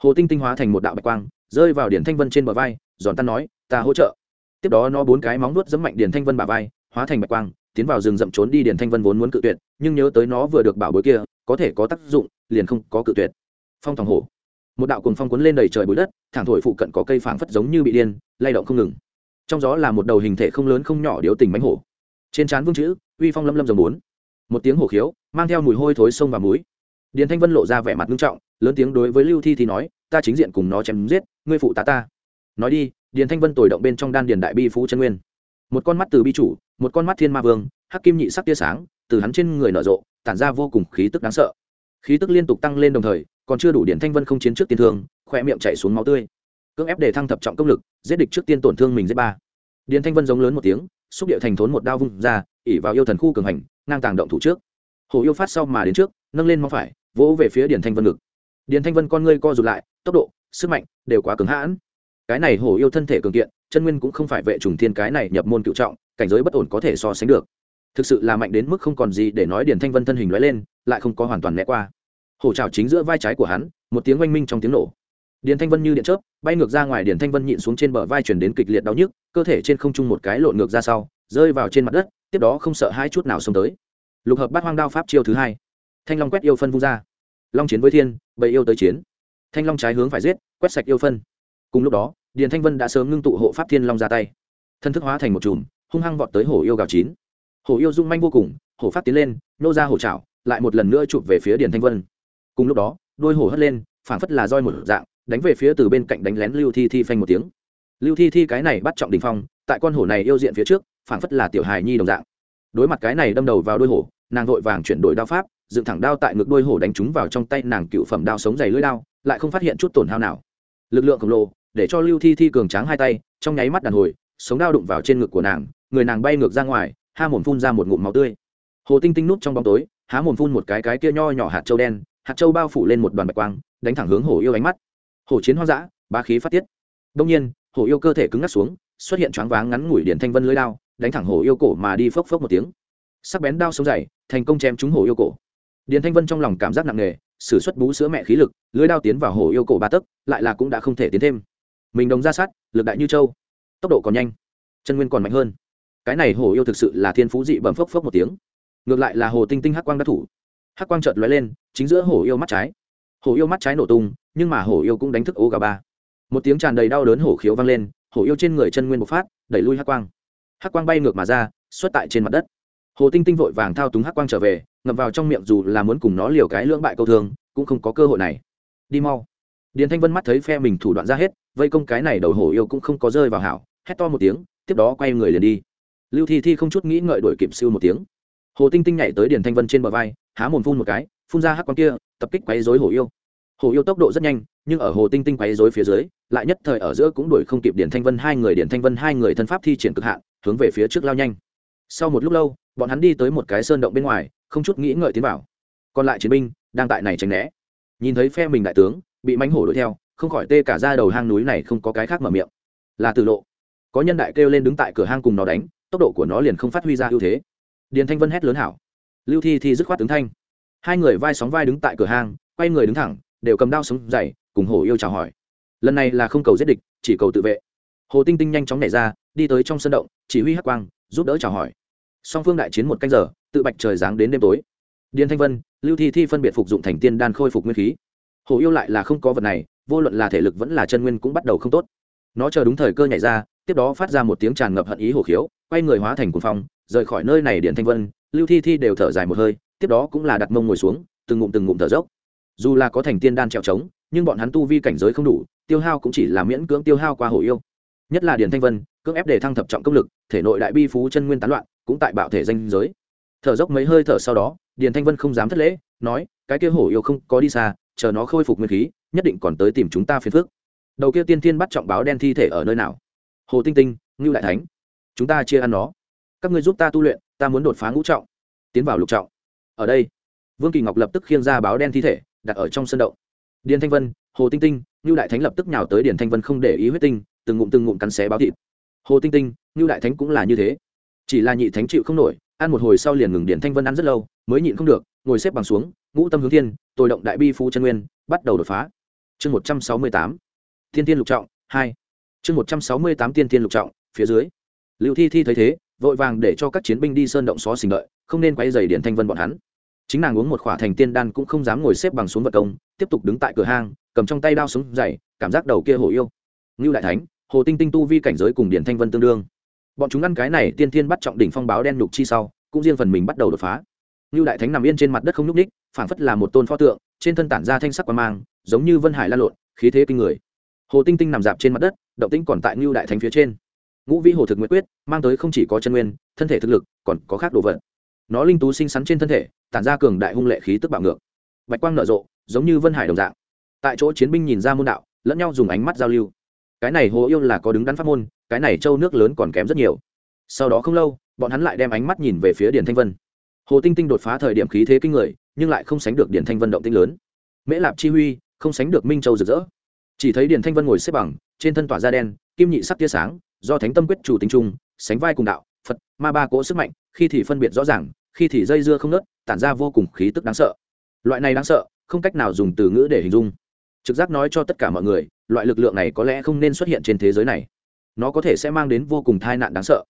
Hồ tinh tinh hóa thành một đạo bạch quang, rơi vào điền thanh vân trên bờ vai, giòn tan nói, ta hỗ trợ. Tiếp đó nó bốn cái móng nuốt dẫm mạnh điền thanh vân bả vai, hóa thành bạch quang, tiến vào rừng rậm trốn đi điền thanh vân vốn muốn cự tuyệt, nhưng nhớ tới nó vừa được bảo bối kia, có thể có tác dụng, liền không có cự tuyệt. Phong thòng hổ. Một đạo cùng phong cuốn lên đầy trời bụi đất, thẳng thổi phụ cận có cây phảng phất giống như bị điên, lay động không ngừng. Trong gió là một đầu hình thể không lớn không nhỏ điếu tình bánh hổ. Trên trán vương chữ, uy phong lâm lâm dòng bốn một tiếng hổ khiếu, mang theo mùi hôi thối sông và muối. Điền thanh vân lộ ra vẻ mặt nghiêm trọng, lớn tiếng đối với lưu thi thì nói, ta chính diện cùng nó chém giết, ngươi phụ tá ta. Nói đi, điền thanh vân tồi động bên trong đan điền đại bi phú chân nguyên. Một con mắt từ bi chủ, một con mắt thiên ma vương, hắc kim nhị sắc tia sáng, từ hắn trên người nở rộ, tản ra vô cùng khí tức đáng sợ. Khí tức liên tục tăng lên đồng thời, còn chưa đủ điển thanh vân không chiến trước tiên thương khoe miệng chạy xuống máu tươi. Cưỡng ép để thăng thập trọng công lực, giết địch trước tiên tổn thương mình giết ba. Điền thanh vân giống lớn một tiếng, xúc điệu thành thốn một đao vung ra ỉ vào yêu thần khu cường hành ngang tàng động thủ trước. Hồ yêu phát sau mà đến trước, nâng lên mong phải, vỗ về phía điền thanh vân ngực. Điền thanh vân con ngươi co rụt lại, tốc độ, sức mạnh đều quá cứng hãn. Cái này hổ yêu thân thể cường kiện, chân nguyên cũng không phải vệ trùng thiên cái này nhập môn cựu trọng, cảnh giới bất ổn có thể so sánh được. Thực sự là mạnh đến mức không còn gì để nói điền thanh vân thân hình lóe lên, lại không có hoàn toàn né qua. Hổ trào chính giữa vai trái của hắn, một tiếng oanh minh trong tiếng nổ. Điền thanh vân như điện chớp, bay ngược ra ngoài điền thanh vân nhịn xuống trên bờ vai chuyển đến kịch liệt đau nhức, cơ thể trên không trung một cái lộn ngược ra sau, rơi vào trên mặt đất tiếp đó không sợ hai chút nào xông tới. Lục hợp bát hoang đao pháp chiêu thứ hai. Thanh long quét yêu phân vung ra. Long chiến với thiên, bầy yêu tới chiến. Thanh long trái hướng phải giết, quét sạch yêu phân. Cùng lúc đó, điền thanh vân đã sớm ngưng tụ hộ pháp thiên long ra tay. Thân thức hóa thành một chùm, hung hăng vọt tới hổ yêu gào chín. Hổ yêu rung manh vô cùng, hổ pháp tiến lên, nô ra hổ trảo lại một lần nữa chụp về phía điền thanh vân. Cùng lúc đó, đôi hổ hất lên, phảng phất là roi một dạng, đánh về phía từ bên cạnh đánh lén lưu thi thi phanh một tiếng. Lưu thi thi cái này bắt trọng đình phong, tại con hổ này yêu diện phía trước phảng phất là tiểu hài nhi đồng dạng. Đối mặt cái này đâm đầu vào đôi hổ, nàng vội vàng chuyển đổi đao pháp, dựng thẳng đao tại ngực đôi hổ đánh trúng vào trong tay nàng cựu phẩm đao sống dày lưỡi đao, lại không phát hiện chút tổn hao nào. Lực lượng khổng lồ, để cho lưu thi thi cường tráng hai tay, trong nháy mắt đàn hồi, sống đao đụng vào trên ngực của nàng, người nàng bay ngược ra ngoài ha mồm phun ra một ngụm máu tươi. Hồ tinh tinh nút trong bóng tối, há mồm phun một cái cái kia nho nhỏ hạt châu đen, hạt châu bao phủ lên một đoàn bạch quang, đánh thẳng hướng hổ yêu ánh mắt. Hổ chiến hoang dã, bá khí phát tiết. Đông nhiên, hổ yêu cơ thể cứng ngắc xuống, xuất hiện choáng váng ngắn ngủi điện thanh vân lưới đao đánh thẳng hổ yêu cổ mà đi phốc phốc một tiếng. Sắc bén đao sống dày, thành công chém trúng hổ yêu cổ. Điền thanh vân trong lòng cảm giác nặng nề s ử suất bú sữa mẹ khí lực lưới đao tiến vào hổ yêu cổ ba tấc, lại là cũng đã không thể tiến thêm. Mình đồng ra sát, lực đại như châu. Tốc độ còn nhanh, chân nguyên còn mạnh hơn. Cái này hổ yêu thực sự là thiên phú dị bẩm phốc phốc một tiếng. Ngược lại là hồ tinh tinh hắc quang đắc thủ. Hắc quang trợt lóe lên, chính giữa hổ yêu mắt trái. Hổ yêu mắt trái nổ tung, nhưng mà hổ yêu cũng đánh thức ô gà ba. Một tiếng tràn đầy đau đớn hổ khiếu vang lên, hổ yêu trên người chân nguyên bộc phát, đẩy lui hắc quang hắc quang bay ngược mà ra, xuất tại trên mặt đất. Hồ tinh tinh vội vàng thao túng hắc quang trở về ngập vào trong miệng dù là muốn cùng nó liều cái lưỡng bại câu thương, cũng không có cơ hội này. Đi mau. Điền thanh vân mắt thấy phe mình thủ đoạn ra hết, vây công cái này đầu hổ yêu cũng không có rơi vào hảo, hét to một tiếng, tiếp đó quay người liền đi. Lưu thi thi không chút nghĩ ngợi đổi kịp siêu một tiếng. Hồ tinh tinh nhảy tới điền thanh vân trên bờ vai, há mồm phun một cái, phun ra hắc quang kia, tập kích quấy rối hổ yêu. Hổ yêu tốc độ rất nhanh, nhưng ở hồ tinh tinh quấy rối phía dưới, lại nhất thời ở giữa cũng đuổi không kịp điền thanh vân hai người, điền thanh vân hai người thân pháp thi triển cực hạn hướng về phía trước lao nhanh. Sau một lúc lâu, bọn hắn đi tới một cái sơn động bên ngoài, không chút nghĩ ngợi tiến vào. Còn lại chiến binh đang tại này tránh né. Nhìn thấy phe mình đại tướng, bị mánh hổ đuổi theo, không khỏi tê cả ra đầu hang núi này không có cái khác mở miệng. Là từ lộ. Có nhân đại kêu lên đứng tại cửa hang cùng nó đánh, tốc độ của nó liền không phát huy ra ưu thế. Điền thanh vân hét lớn hảo. Lưu thi thì dứt khoát tướng thanh. Hai người vai sóng vai đứng tại cửa hang, quay người đứng thẳng, đều cầm đao sống dày, cùng hổ yêu chào hỏi. Lần này là không cầu giết địch, chỉ cầu tự vệ. Hồ tinh tinh nhanh chóng nảy ra đi tới trong sân động, chỉ huy hắc quang, giúp đỡ chào hỏi. Song phương đại chiến một canh giờ, tự bạch trời giáng đến đêm tối. Điền thanh vân, lưu thi thi phân biệt phục dụng thành tiên đan khôi phục nguyên khí. Hồ yêu lại là không có vật này, vô luận là thể lực vẫn là chân nguyên cũng bắt đầu không tốt. Nó chờ đúng thời cơ nhảy ra, tiếp đó phát ra một tiếng tràn ngập hận ý hồ khiếu, quay người hóa thành cuồng phong, rời khỏi nơi này điện thanh vân, lưu thi thi đều thở dài một hơi, tiếp đó cũng là đặt mông ngồi xuống, từng ngụm từng ngụm thở dốc. Dù là có thành tiên đan trèo trống, nhưng bọn hắn tu vi cảnh giới không đủ, tiêu hao cũng chỉ là miễn cưỡng tiêu hao qua hồ yêu. Nhất là điền thanh vân cưỡng ép để thăng thập trọng công lực, thể nội đại bi phú chân nguyên tán loạn, cũng tại bạo thể danh giới. Thở dốc mấy hơi thở sau đó, điền thanh vân không dám thất lễ, nói, cái kia hổ yêu không có đi xa, chờ nó khôi phục nguyên khí, nhất định còn tới tìm chúng ta phiền phước đầu kia tiên Thiên bắt trọng báo đen thi thể ở nơi nào? Hồ tinh tinh, ngưu đại thánh, chúng ta chia ăn nó. Các ngươi giúp ta tu luyện, ta muốn đột phá ngũ trọng. Tiến vào lục trọng. Ở đây, vương kỳ ngọc lập tức khiêng ra báo đen thi thể, đặt ở trong sân động. Điền thanh vân, hồ tinh tinh, ngưu đại thánh lập tức nhào tới điền thanh vân không để ý huyết tinh, từng ngụm từng ngụm cắn xé báo thịt hồ tinh tinh, ngưu đại thánh cũng là như thế. Chỉ là nhị thánh chịu không nổi, ăn một hồi sau liền ngừng điện thanh vân ăn rất lâu, mới nhịn không được, ngồi xếp bằng xuống, ngũ tâm hướng thiên, tôi động đại bi phú chân nguyên, bắt đầu đột phá. Chương một trăm sáu mươi tám, thiên tiên lục trọng, hai. Chương một trăm sáu mươi tám tiên tiên lục trọng, phía dưới. Lưu thi thi thấy thế, vội vàng để cho các chiến binh đi sơn động xó xình lợi không nên quay dày điển thanh vân bọn hắn. Chính nàng uống một khỏa thành tiên đan cũng không dám ngồi xếp bằng xuống vật công, tiếp tục đứng tại cửa hang, cầm trong tay đao súng dày, cảm giác đầu kia hổ yêu. Ngưu đại thánh hồ tinh tinh tu vi cảnh giới cùng điển thanh vân tương đương. Bọn chúng ăn cái này, tiên Thiên bắt trọng đỉnh phong báo đen nhục chi sau, cũng riêng phần mình bắt đầu đột phá. Như đại thánh nằm yên trên mặt đất không nhúc ních phảng phất là một tôn pho tượng, trên thân tản ra thanh sắc quan mang, giống như vân hải la lộn, khí thế kinh người. Hồ tinh tinh nằm dạp trên mặt đất, động tĩnh còn tại như đại thánh phía trên. Ngũ vĩ hồ thực nguyện quyết, mang tới không chỉ có chân nguyên, thân thể thực lực, còn có khác đồ vật. Nó linh tú xinh xắn trên thân thể, tản ra cường đại hung lệ khí tức bạo ngược. Bạch quang nở rộ, giống như vân hải đồng dạng. Tại chỗ chiến binh nhìn ra môn đạo, lẫn nhau dùng ánh mắt giao lưu cái này hồ yêu là có đứng đắn pháp môn, cái này châu nước lớn còn kém rất nhiều. Sau đó không lâu, bọn hắn lại đem ánh mắt nhìn về phía điền thanh vân. Hồ tinh tinh đột phá thời điểm khí thế kinh người, nhưng lại không sánh được điền thanh vân động tinh lớn. Mễ lạp chi huy, không sánh được minh châu rực rỡ. Chỉ thấy điền thanh vân ngồi xếp bằng, trên thân tỏa da đen, kim nhị sắc tia sáng, do thánh tâm quyết chủ tính trung, sánh vai cùng đạo, phật, ma ba cỗ sức mạnh, khi thì phân biệt rõ ràng, khi thì dây dưa không nớt tản ra vô cùng khí tức đáng sợ. Loại này đáng sợ, không cách nào dùng từ ngữ để hình dung trực giác nói cho tất cả mọi người, loại lực lượng này có lẽ không nên xuất hiện trên thế giới này. Nó có thể sẽ mang đến vô cùng tai nạn đáng sợ.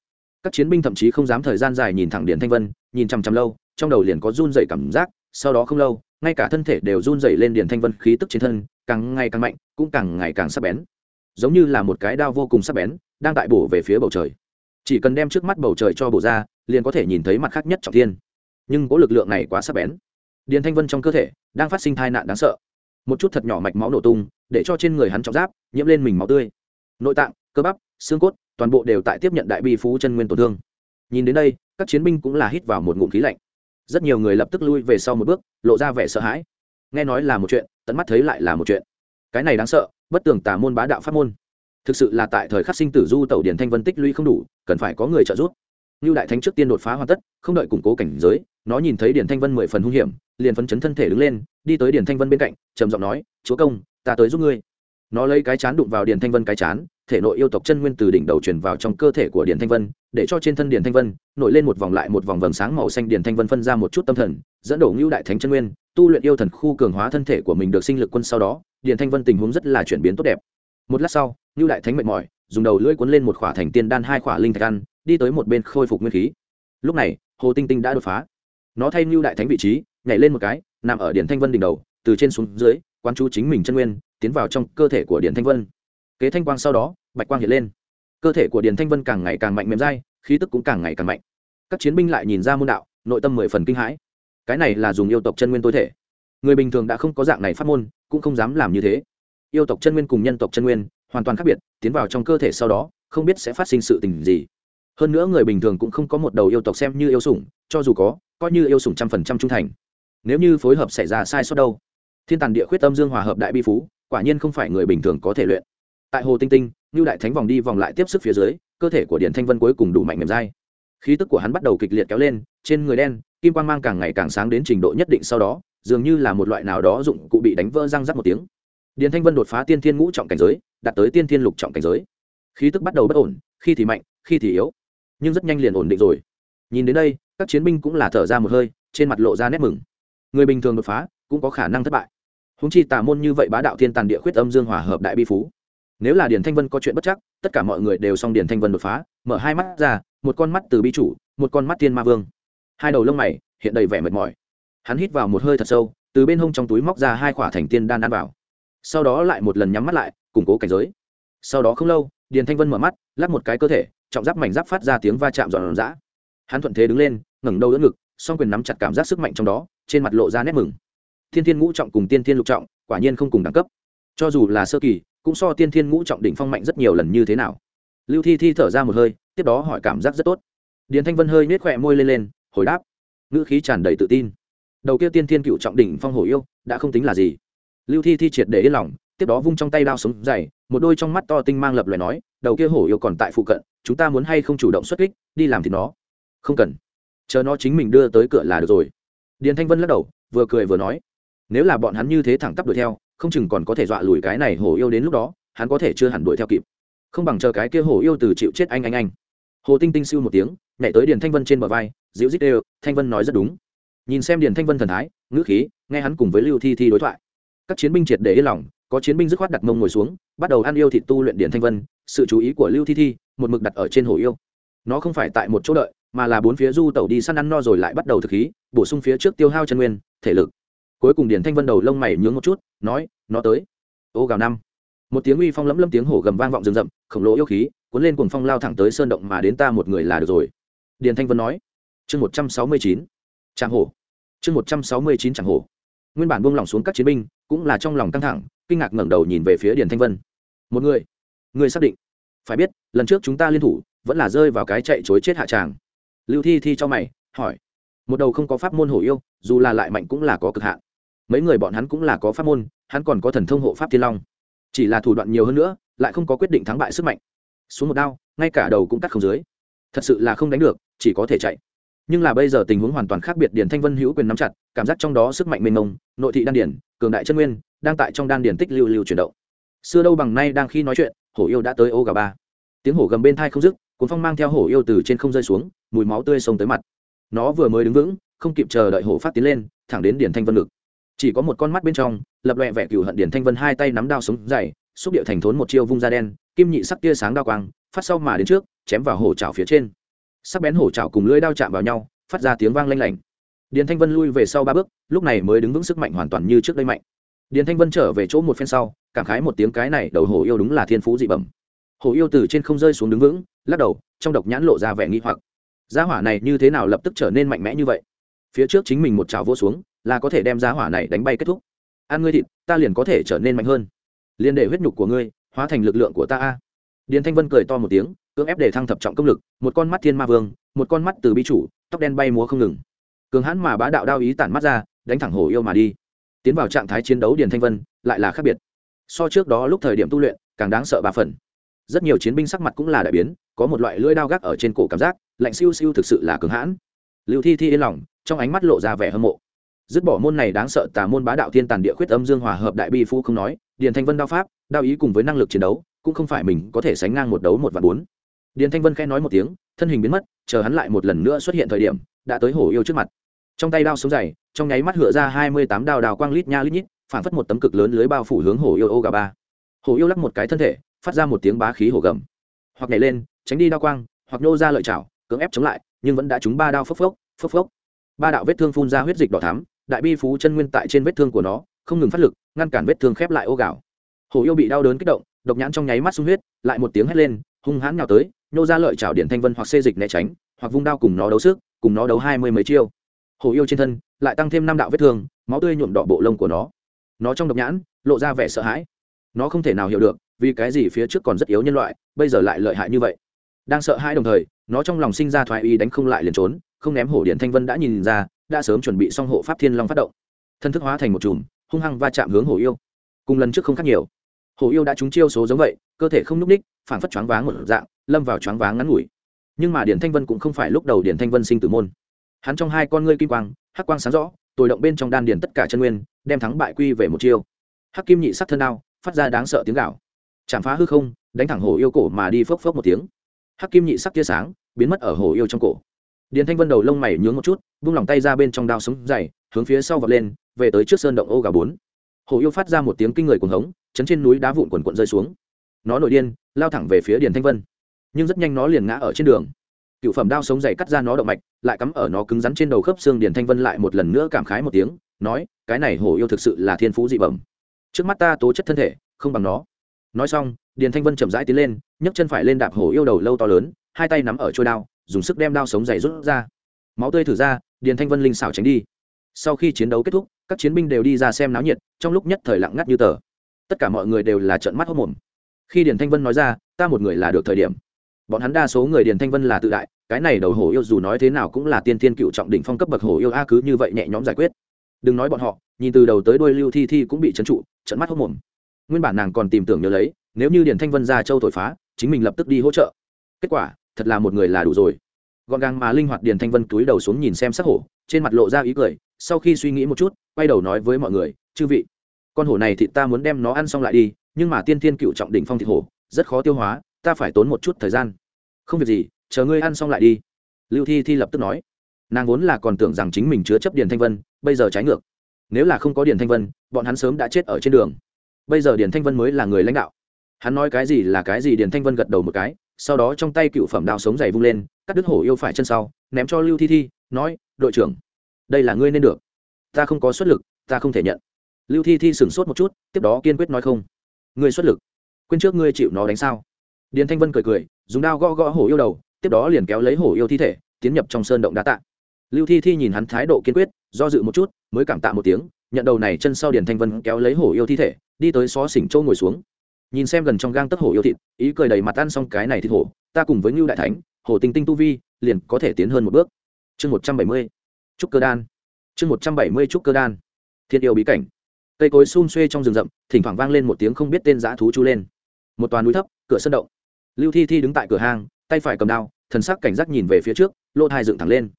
Các chiến binh thậm chí không dám thời gian dài nhìn thẳng điện thanh vân, nhìn chằm chằm lâu, trong đầu liền có run dày cảm giác, sau đó không lâu, ngay cả thân thể đều run dày lên điện thanh vân khí tức trên thân, càng ngày càng mạnh, cũng càng ngày càng sắc bén. Giống như là một cái đao vô cùng sắc bén, đang tại bổ về phía bầu trời. Chỉ cần đem trước mắt bầu trời cho bổ ra, liền có thể nhìn thấy mặt khác nhất trọng thiên. Nhưng cỗ lực lượng này quá sắc bén. Điền thanh vân trong cơ thể đang phát sinh tai nạn đáng sợ một chút thật nhỏ mạch máu nổ tung, để cho trên người hắn trọng giáp, nhiễm lên mình máu tươi. Nội tạng, cơ bắp, xương cốt, toàn bộ đều tại tiếp nhận đại bi phú chân nguyên tổn thương. Nhìn đến đây, các chiến binh cũng là hít vào một ngụm khí lạnh. Rất nhiều người lập tức lui về sau một bước, lộ ra vẻ sợ hãi. Nghe nói là một chuyện, tận mắt thấy lại là một chuyện. Cái này đáng sợ, bất tường tà môn bá đạo pháp môn. Thực sự là tại thời khắc sinh tử du tẩu điển thanh vân tích lũy không đủ, cần phải có người trợ giúp. Như đại thánh trước tiên đột phá hoàn tất, không đợi củng cố cảnh giới, nó nhìn thấy điển thanh vân mười phần hung hiểm liền phấn chấn thân thể đứng lên, đi tới điển thanh vân bên cạnh, trầm giọng nói, chúa công, ta tới giúp ngươi. Nó lấy cái chán đụng vào điển thanh vân cái chán, thể nội yêu tộc chân nguyên từ đỉnh đầu truyền vào trong cơ thể của điển thanh vân, để cho trên thân điển thanh vân nổi lên một vòng lại một vòng vầng sáng màu xanh. Điển thanh vân phân ra một chút tâm thần, dẫn đổ ngưu đại thánh chân nguyên, tu luyện yêu thần khu cường hóa thân thể của mình được sinh lực quân sau đó điển thanh vân tình huống rất là chuyển biến tốt đẹp. Một lát sau, ngưu đại thánh mệt mỏi, dùng đầu lưỡi cuốn lên một khỏa thành tiên đan, hai khỏa linh thạch ăn, đi tới một bên khôi phục nguyên khí. Lúc này, hồ tinh tinh đã đột phá. Nó thay ngưu đại thánh vị trí nhảy lên một cái, nằm ở điện thanh vân đỉnh đầu, từ trên xuống dưới quan chú chính mình chân nguyên, tiến vào trong cơ thể của điện thanh vân. Kế thanh quang sau đó, bạch quang hiện lên. Cơ thể của điện thanh vân càng ngày càng mạnh mềm dai, khí tức cũng càng ngày càng mạnh. Các chiến binh lại nhìn ra môn đạo, nội tâm mười phần kinh hãi. Cái này là dùng yêu tộc chân nguyên tối thể. Người bình thường đã không có dạng này phát môn, cũng không dám làm như thế. Yêu tộc chân nguyên cùng nhân tộc chân nguyên, hoàn toàn khác biệt, tiến vào trong cơ thể sau đó, không biết sẽ phát sinh sự tình gì. Hơn nữa người bình thường cũng không có một đầu yêu tộc xem như yêu sủng, cho dù có, coi như yêu sủng trăm phần trăm trung thành nếu như phối hợp xảy ra sai sót đâu, thiên tàn địa khuyết tâm dương hòa hợp đại bi phú, quả nhiên không phải người bình thường có thể luyện. Tại hồ tinh tinh như đại thánh vòng đi vòng lại tiếp sức phía dưới, cơ thể của điển thanh vân cuối cùng đủ mạnh mềm dai. Khí tức của hắn bắt đầu kịch liệt kéo lên, trên người đen, kim quan g mang càng ngày càng sáng đến trình độ nhất định sau đó, dường như là một loại nào đó dụng cụ bị đánh vỡ răng rắc một tiếng. Điện thanh vân đột phá tiên thiên ngũ trọng cảnh giới, đạt tới tiên thiên lục trọng cảnh giới. Khí tức bắt đầu bất ổn, khi thì mạnh, khi thì yếu, nhưng rất nhanh liền ổn định rồi. Nhìn đến đây, các chiến binh cũng là thở ra một hơi, trên mặt lộ ra nét mừng người bình thường đột phá cũng có khả năng thất bại. Húng chi tà môn như vậy bá đạo thiên tàn địa khuyết âm dương hòa hợp đại bi phú. Nếu là điền thanh vân có chuyện bất chắc, tất cả mọi người đều xong điền thanh vân đột phá, mở hai mắt ra, một con mắt từ bi chủ, một con mắt thiên ma vương. Hai đầu lông mày hiện đầy vẻ mệt mỏi. Hắn hít vào một hơi thật sâu, từ bên hông trong túi móc ra hai quả thành tiên đan ăn vào. Sau đó lại một lần nhắm mắt lại, củng cố cảnh giới. Sau đó không lâu, điền thanh vân mở mắt lắp một cái cơ thể, trọng giáp mảnh giáp phát ra tiếng va chạm giòn giã. Hắn thuận thế đứng lên, ngẩng đầu đỡ ngực, song quyền nắm chặt cảm giác sức mạnh trong đó trên mặt lộ ra nét mừng. Thiên thiên ngũ trọng cùng tiên thiên lục trọng quả nhiên không cùng đẳng cấp. Cho dù là sơ kỳ, cũng so tiên thiên ngũ trọng đỉnh phong mạnh rất nhiều lần như thế nào. Lưu thi thi thở ra một hơi, tiếp đó hỏi cảm giác rất tốt. Điền thanh vân hơi nết khỏe môi lên lên, hồi đáp. Ngữ khí tràn đầy tự tin. Đầu kia tiên thiên cựu trọng đỉnh phong hổ yêu, đã không tính là gì. Lưu thi thi triệt để yên lòng, tiếp đó vung trong tay đao sống dày, một đôi trong mắt to tinh mang lập lời nói, đầu kia hổ yêu còn tại phụ cận, chúng ta muốn hay không chủ động xuất kích, đi làm thì nó. Không cần. Chờ nó chính mình đưa tới cửa là được rồi điền thanh vân lắc đầu, vừa cười vừa nói, nếu là bọn hắn như thế thẳng tắp đuổi theo, không chừng còn có thể dọa lùi cái này hổ yêu đến lúc đó, hắn có thể chưa hẳn đuổi theo kịp. Không bằng chờ cái kia hổ yêu từ chịu chết anh anh anh. Hồ tinh tinh siêu một tiếng, nhảy tới điền thanh vân trên bờ vai, dịu dít đều, thanh vân nói rất đúng. Nhìn xem điền thanh vân thần thái, ngữ khí, nghe hắn cùng với lưu thi thi đối thoại. Các chiến binh triệt để yên lòng, có chiến binh dứt khoát đặt mông ngồi xuống, bắt đầu ăn yêu thịt tu luyện điền thanh vân, sự chú ý của lưu thi thi, một mực đặt ở trên hồ yêu. Nó không phải tại một chỗ đợi mà là bốn phía du tẩu đi săn ăn no rồi lại bắt đầu thực khí, bổ sung phía trước tiêu hao chân nguyên, thể lực. Cuối cùng điền thanh vân đầu lông mày nhướng một chút, nói, nó tới. Ô gào năm. Một tiếng uy phong lẫm lẫm tiếng hổ gầm vang vọng rừng rậm, khổng lồ yêu khí cuốn lên cuồng phong lao thẳng tới sơn động mà đến ta một người là được rồi. Điền thanh vân nói. Chương một trăm sáu mươi chín. Tràng hổ. Chương một trăm sáu mươi chín tràng hổ. Nguyên bản buông lỏng xuống các chiến binh cũng là trong lòng căng thẳng, kinh ngạc ngẩng đầu nhìn về phía điền thanh vân. Một người người xác định. Phải biết, lần trước chúng ta liên thủ vẫn là rơi vào cái chạy chối chết hạ tràng lưu thi thi cho mày, hỏi. Một đầu không có pháp môn hổ yêu, dù là lại mạnh cũng là có cực hạn. Mấy người bọn hắn cũng là có pháp môn, hắn còn có thần thông hộ pháp thiên long. Chỉ là thủ đoạn nhiều hơn nữa, lại không có quyết định thắng bại sức mạnh. Xuống một đao, ngay cả đầu cũng cắt không dưới. Thật sự là không đánh được, chỉ có thể chạy. Nhưng là bây giờ tình huống hoàn toàn khác biệt điển thanh vân hữu quyền nắm chặt, cảm giác trong đó sức mạnh mênh mông, nội thị đan điển, cường đại chân nguyên, đang tại trong đan điển tích lưu lưu chuyển động. Xưa đâu bằng nay đang khi nói chuyện, hổ yêu đã tới ô gà ba tiếng hổ gầm bên thai không dứt cuốn phong mang theo hổ yêu từ trên không rơi xuống, mùi máu tươi xông tới mặt. Nó vừa mới đứng vững, không kịp chờ đợi hổ phát tiến lên, thẳng đến điển thanh vân ngực. Chỉ có một con mắt bên trong, lập loẹ vẻ cừu hận điển thanh vân hai tay nắm đao sống dày xúc điệu thành thốn một chiêu vung ra đen, kim nhị sắc tia sáng đao quang, phát sau mà đến trước, chém vào hổ trào phía trên. Sắc bén hổ trào cùng lưỡi đao chạm vào nhau, phát ra tiếng vang lanh lảnh. Điển thanh vân lui về sau ba bước, lúc này mới đứng vững sức mạnh hoàn toàn như trước đây mạnh. Điển thanh vân trở về chỗ một phen sau, cảm khái một tiếng cái này đầu hổ yêu đúng là thiên phú dị bẩm hổ yêu từ trên không rơi xuống đứng vững, lắc đầu, trong độc nhãn lộ ra vẻ nghi hoặc. Giá hỏa này như thế nào lập tức trở nên mạnh mẽ như vậy? Phía trước chính mình một trào vô xuống, là có thể đem giá hỏa này đánh bay kết thúc. Ăn ngươi thịt, ta liền có thể trở nên mạnh hơn. Liền để huyết nhục của ngươi, hóa thành lực lượng của ta a. Điền thanh vân cười to một tiếng, cưỡng ép để thăng thập trọng công lực, một con mắt thiên ma vương, một con mắt từ bi chủ, tóc đen bay múa không ngừng. Cường hãn mà bá đạo đao ý tản mắt ra, đánh thẳng hổ yêu mà đi. Tiến vào trạng thái chiến đấu điền thanh vân, lại là khác biệt. So trước đó lúc thời điểm tu luyện, càng đáng sợ ba phần rất nhiều chiến binh sắc mặt cũng là đại biến, có một loại lưỡi đao gác ở trên cổ cảm giác, lạnh siêu siêu thực sự là cứng hãn. Lưu thi thi yên lòng, trong ánh mắt lộ ra vẻ hâm mộ. Dứt bỏ môn này đáng sợ tà môn bá đạo thiên tàn địa khuyết âm dương hòa hợp đại bi phu không nói, điền thanh vân đao pháp, đao ý cùng với năng lực chiến đấu, cũng không phải mình có thể sánh ngang một đấu một và bốn. Điền thanh vân khẽ nói một tiếng, thân hình biến mất, chờ hắn lại một lần nữa xuất hiện thời điểm, đã tới hổ yêu trước mặt. Trong tay đao sống dày, trong nháy mắt hựa ra hai mươi tám đao đào quang lít nha lít nhít, phản phất một tấm cực lớn lưới bao phủ hướng hổ yêu ô gà ba hổ yêu lắc một cái thân thể phát ra một tiếng bá khí hổ gầm. Hoặc nhảy lên, tránh đi đao quang, hoặc nô ra lợi chảo, cưỡng ép chống lại, nhưng vẫn đã trúng ba đao phốc phốc phốc phốc. Ba đạo vết thương phun ra huyết dịch đỏ thắm, đại bi phú chân nguyên tại trên vết thương của nó, không ngừng phát lực, ngăn cản vết thương khép lại ô gạo hổ yêu bị đau đớn kích động, độc nhãn trong nháy mắt sung huyết, lại một tiếng hét lên, hung hãn nhào tới nhô ra lợi chảo điện thanh vân hoặc xê dịch né tránh, hoặc vung đao cùng nó đấu sức, cùng nó đấu hai mươi mấy chiêu. Hổ yêu trên thân lại tăng thêm năm đạo vết thương, máu tươi nhuộm đỏ bộ lông của nó. Nó trong độc nhãn, lộ ra vẻ sợ hãi. Nó không thể nào hiểu được vì cái gì phía trước còn rất yếu nhân loại, bây giờ lại lợi hại như vậy? Đang sợ hãi đồng thời, nó trong lòng sinh ra thoái y đánh không lại liền trốn, không ném hổ điện thanh vân đã nhìn ra, đã sớm chuẩn bị xong hộ pháp thiên long phát động. Thân thức hóa thành một chùm, hung hăng va chạm hướng hổ yêu. Cùng lần trước không khác nhiều. Hổ yêu đã trúng chiêu số giống vậy, cơ thể không n ú c ních phản phất choáng váng một dạng, lâm vào choáng váng ngắn ngủi. Nhưng mà điển thanh vân cũng không phải lúc đầu điển thanh vân sinh tử môn. Hắn trong hai con ngươi kim quang, hắc quang sáng rõ tồi động bên trong đan điền tất cả chân nguyên, đem thắng bại quy về một chiêu. Hắc kim nhị sắc thân đao phát ra đáng sợ tiếng gạo chạm phá hư không, đánh thẳng hổ yêu cổ mà đi phốc phốc một tiếng. Hắc kim nhị sắc tia sáng biến mất ở hổ yêu trong cổ. Điền thanh vân đầu lông mày nhướng một chút, vung lòng tay ra bên trong đao sống dày, hướng phía sau vọt lên, về tới trước sơn động ô gà bốn. Hổ yêu phát ra một tiếng kinh người cuồng hống, chấn trên núi đá vụn quần quận rơi xuống. Nó nổi điên, lao thẳng về phía điền thanh vân. Nhưng rất nhanh nó liền ngã ở trên đường. Cựu phẩm đao sống dày cắt ra nó động mạch, lại cắm ở nó cứng rắn trên đầu khớp xương điền thanh vân lại một lần nữa cảm khái một tiếng, nói, cái này hổ yêu thực sự là thiên phú dị bẩm. Trước mắt ta tố chất thân thể, không bằng nó nói xong, điền thanh vân chậm rãi tiến lên, nhấc chân phải lên đạp hổ yêu đầu lâu to lớn, hai tay nắm ở trôi đao, dùng sức đem đao sống dày rút ra. Máu tươi thử ra, điền thanh vân linh xảo tránh đi. Sau khi chiến đấu kết thúc, các chiến binh đều đi ra xem náo nhiệt, trong lúc nhất thời lặng ngắt như tờ. Tất cả mọi người đều là trận mắt hốc mồm khi điền thanh vân nói ra, ta một người là được thời điểm. Bọn hắn đa số người điền thanh vân là tự đại, cái này đầu hổ yêu dù nói thế nào cũng là tiên thiên cựu trọng đỉnh phong cấp bậc hổ yêu a cứ như vậy nhẹ nhõm giải quyết. Đừng nói bọn họ, nhìn từ đầu tới đuôi lưu thi thi cũng bị trấn trụ trận mắt hốc mồm nguyên bản nàng còn tìm tưởng nhớ lấy, nếu như điền thanh vân ra châu thổi phá, chính mình lập tức đi hỗ trợ. Kết quả, thật là một người là đủ rồi. Gọn gàng mà linh hoạt điền thanh vân túi đầu xuống nhìn xem sắc hổ, trên mặt lộ ra ý cười, sau khi suy nghĩ một chút, quay đầu nói với mọi người, chư vị, con hổ này thì ta muốn đem nó ăn xong lại đi, nhưng mà tiên thiên cựu trọng đỉnh phong thịt hổ, rất khó tiêu hóa, ta phải tốn một chút thời gian. Không việc gì, chờ ngươi ăn xong lại đi. Lưu thi thi lập tức nói. Nàng vốn là còn tưởng rằng chính mình chứa chấp điền thanh vân, bây giờ trái ngược. Nếu là không có điền thanh vân, bọn hắn sớm đã chết ở trên đường bây giờ điền thanh vân mới là người lãnh đạo. Hắn nói cái gì là cái gì, điền thanh vân gật đầu một cái, sau đó trong tay cựu phẩm đao sống dày vung lên, cắt đứt hổ yêu phải chân sau, ném cho lưu thi thi, nói, đội trưởng, đây là ngươi nên được. Ta không có xuất lực, ta không thể nhận. Lưu thi thi sửng sốt một chút, tiếp đó kiên quyết nói không. Ngươi xuất lực, quên trước ngươi chịu nó đánh sao? Điền thanh vân cười cười, dùng đao gõ gõ hổ yêu đầu, tiếp đó liền kéo lấy hổ yêu thi thể, tiến nhập trong sơn động đá tạ. Lưu thi thi nhìn hắn thái độ kiên quyết, do dự một chút, mới cảm tạ một tiếng nhận đầu này chân sau điền thanh vân kéo lấy hổ yêu thi thể, đi tới xó xỉnh châu ngồi xuống. Nhìn xem gần trong gang tất hổ yêu thịt, ý cười đầy mặt ăn xong cái này thịt hổ, ta cùng với ngưu đại thánh, hổ tinh tinh tu vi, liền có thể tiến hơn một bước. Chương một trăm bảy mươi, trúc cơ đan. Chương một trăm bảy mươi trúc cơ đan. Thiên yêu bí cảnh. Cây cối xun xuê trong rừng rậm, thỉnh thoảng vang lên một tiếng không biết tên dã thú chú lên. Một toàn núi thấp, cửa sân động. Lưu thi thi đứng tại cửa hang, tay phải cầm đao, thần sắc cảnh giác nhìn về phía trước lô thai dựng thẳng lên.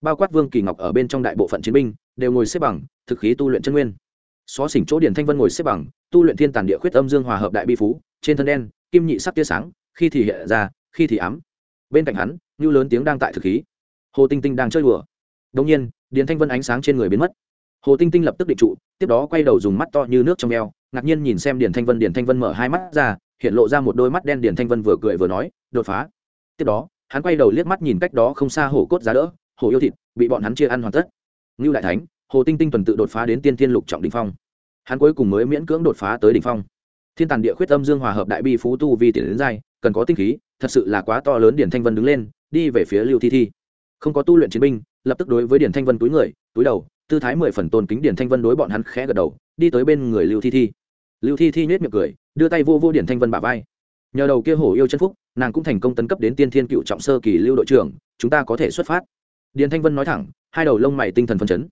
Bao quát vương kỳ ngọc ở bên trong đại bộ phận chiến binh đều ngồi xếp bằng, thực khí tu luyện chân nguyên. Xó xỉnh chỗ điển thanh vân ngồi xếp bằng, tu luyện thiên tàn địa khuyết âm dương hòa hợp đại bi phú, trên thân đen, kim nhị sắc tia sáng, khi thì hiện ra, khi thì ám. Bên cạnh hắn, như lớn tiếng đang tại thực khí. Hồ tinh tinh đang chơi đùa. Đông nhiên, điền thanh vân ánh sáng trên người biến mất. Hồ tinh tinh lập tức định trụ, tiếp đó quay đầu dùng mắt to như nước trong eo, ngạc nhiên nhìn xem điền thanh vân, điền thanh vân mở hai mắt ra, hiện lộ ra một đôi mắt đen, điền thanh vân vừa cười vừa nói, đột phá. Tiếp đó, hắn quay đầu liếc mắt nhìn cách đó không xa hổ cốt giá đỡ, hổ yêu thịt, bị bọn hắn chia ăn hoàn tất ngưu đại thánh, hồ tinh tinh tuần tự đột phá đến tiên thiên lục trọng đình phong. Hắn cuối cùng mới miễn cưỡng đột phá tới đỉnh phong. Thiên tàn địa khuyết âm dương hòa hợp đại bi phú tu vi tiền đến giai, cần có tinh khí, thật sự là quá to lớn điển thanh vân đứng lên, đi về phía lưu thi thi. Không có tu luyện chiến binh, lập tức đối với điển thanh vân túi người, túi đầu, tư thái mười phần tôn kính điển thanh vân đối bọn hắn khẽ gật đầu, đi tới bên người lưu thi thi. Lưu thi thi nhếch miệng cười, đưa tay vô vô điển thanh vân bả vai. Nhờ đầu kia hổ yêu chân phúc, nàng cũng thành công tấn cấp đến tiên thiên cựu trọng sơ kỳ lưu đội trưởng, chúng ta có thể xuất phát điền thanh vân nói thẳng, hai đầu lông mày tinh thần phân chấn.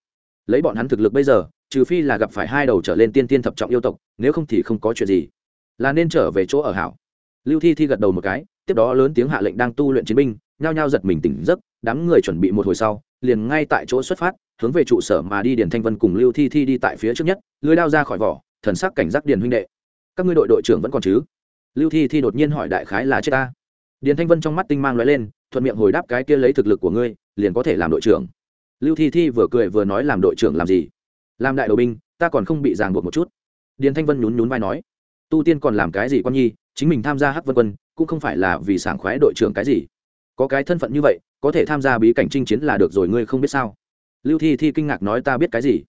Lấy bọn hắn thực lực bây giờ, trừ phi là gặp phải hai đầu trở lên tiên tiên thập trọng yêu tộc, nếu không thì không có chuyện gì. Là nên trở về chỗ ở hảo. Lưu thi thi gật đầu một cái, tiếp đó lớn tiếng hạ lệnh đang tu luyện chiến binh, nhao nhao giật mình tỉnh giấc, đám người chuẩn bị một hồi sau, liền ngay tại chỗ xuất phát, hướng về trụ sở mà đi điền thanh vân cùng lưu thi thi đi tại phía trước nhất, lưới đao ra khỏi vỏ, thần sắc cảnh giác điền huynh đệ. Các ngươi đội đội trưởng vẫn còn chứ? Lưu thi thi đột nhiên hỏi đại khái là chết ta. Điền thanh vân trong mắt tinh mang lóe lên, thuận miệng hồi đáp cái kia lấy thực lực của ngươi liền có thể làm đội trưởng. Lưu thi thi vừa cười vừa nói làm đội trưởng làm gì? Làm đại đội binh, ta còn không bị ràng buộc một chút. Điền thanh vân nhún nhún vai nói, tu tiên còn làm cái gì con nhi, chính mình tham gia hắc vân quân, cũng không phải là vì sảng khoái đội trưởng cái gì. Có cái thân phận như vậy, có thể tham gia bí cảnh chinh chiến là được rồi, ngươi không biết sao? Lưu thi thi kinh ngạc nói, ta biết cái gì?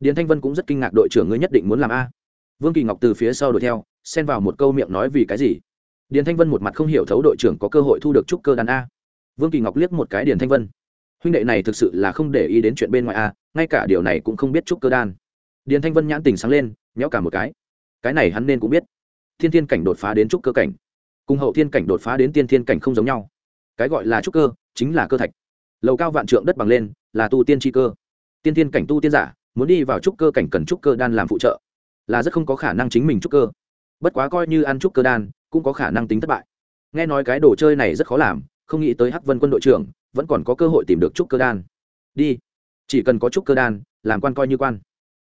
Điền thanh vân cũng rất kinh ngạc, đội trưởng ngươi nhất định muốn làm a. Vương kỳ ngọc từ phía sau đuổi theo, xen vào một câu miệng nói vì cái gì? Điền thanh vân một mặt không hiểu thấu đội trưởng có cơ hội thu được trúc cơ đàn a. Vương kỳ ngọc liếc một cái điền thanh vân huynh đệ này thực sự là không để ý đến chuyện bên ngoài a ngay cả điều này cũng không biết trúc cơ đan. Điền thanh vân nhãn tình sáng lên nhéo cả một cái. Cái này hắn nên cũng biết. Thiên thiên cảnh đột phá đến trúc cơ cảnh. Cùng hậu thiên cảnh đột phá đến tiên thiên cảnh không giống nhau. Cái gọi là trúc cơ, chính là cơ thạch. Lầu cao vạn trượng đất bằng lên, là tu tiên tri cơ. Tiên thiên cảnh tu tiên giả, muốn đi vào trúc cơ cảnh cần trúc cơ đan làm phụ trợ. Là rất không có khả năng chính mình trúc cơ. Bất quá coi như ăn trúc cơ đan, cũng có khả năng tính thất bại. Nghe nói cái đồ chơi này rất khó làm, không nghĩ tới hắc vân quân đội trưởng vẫn còn có cơ hội tìm được trúc cơ đan. Đi. Chỉ cần có trúc cơ đan, làm quan coi như quan.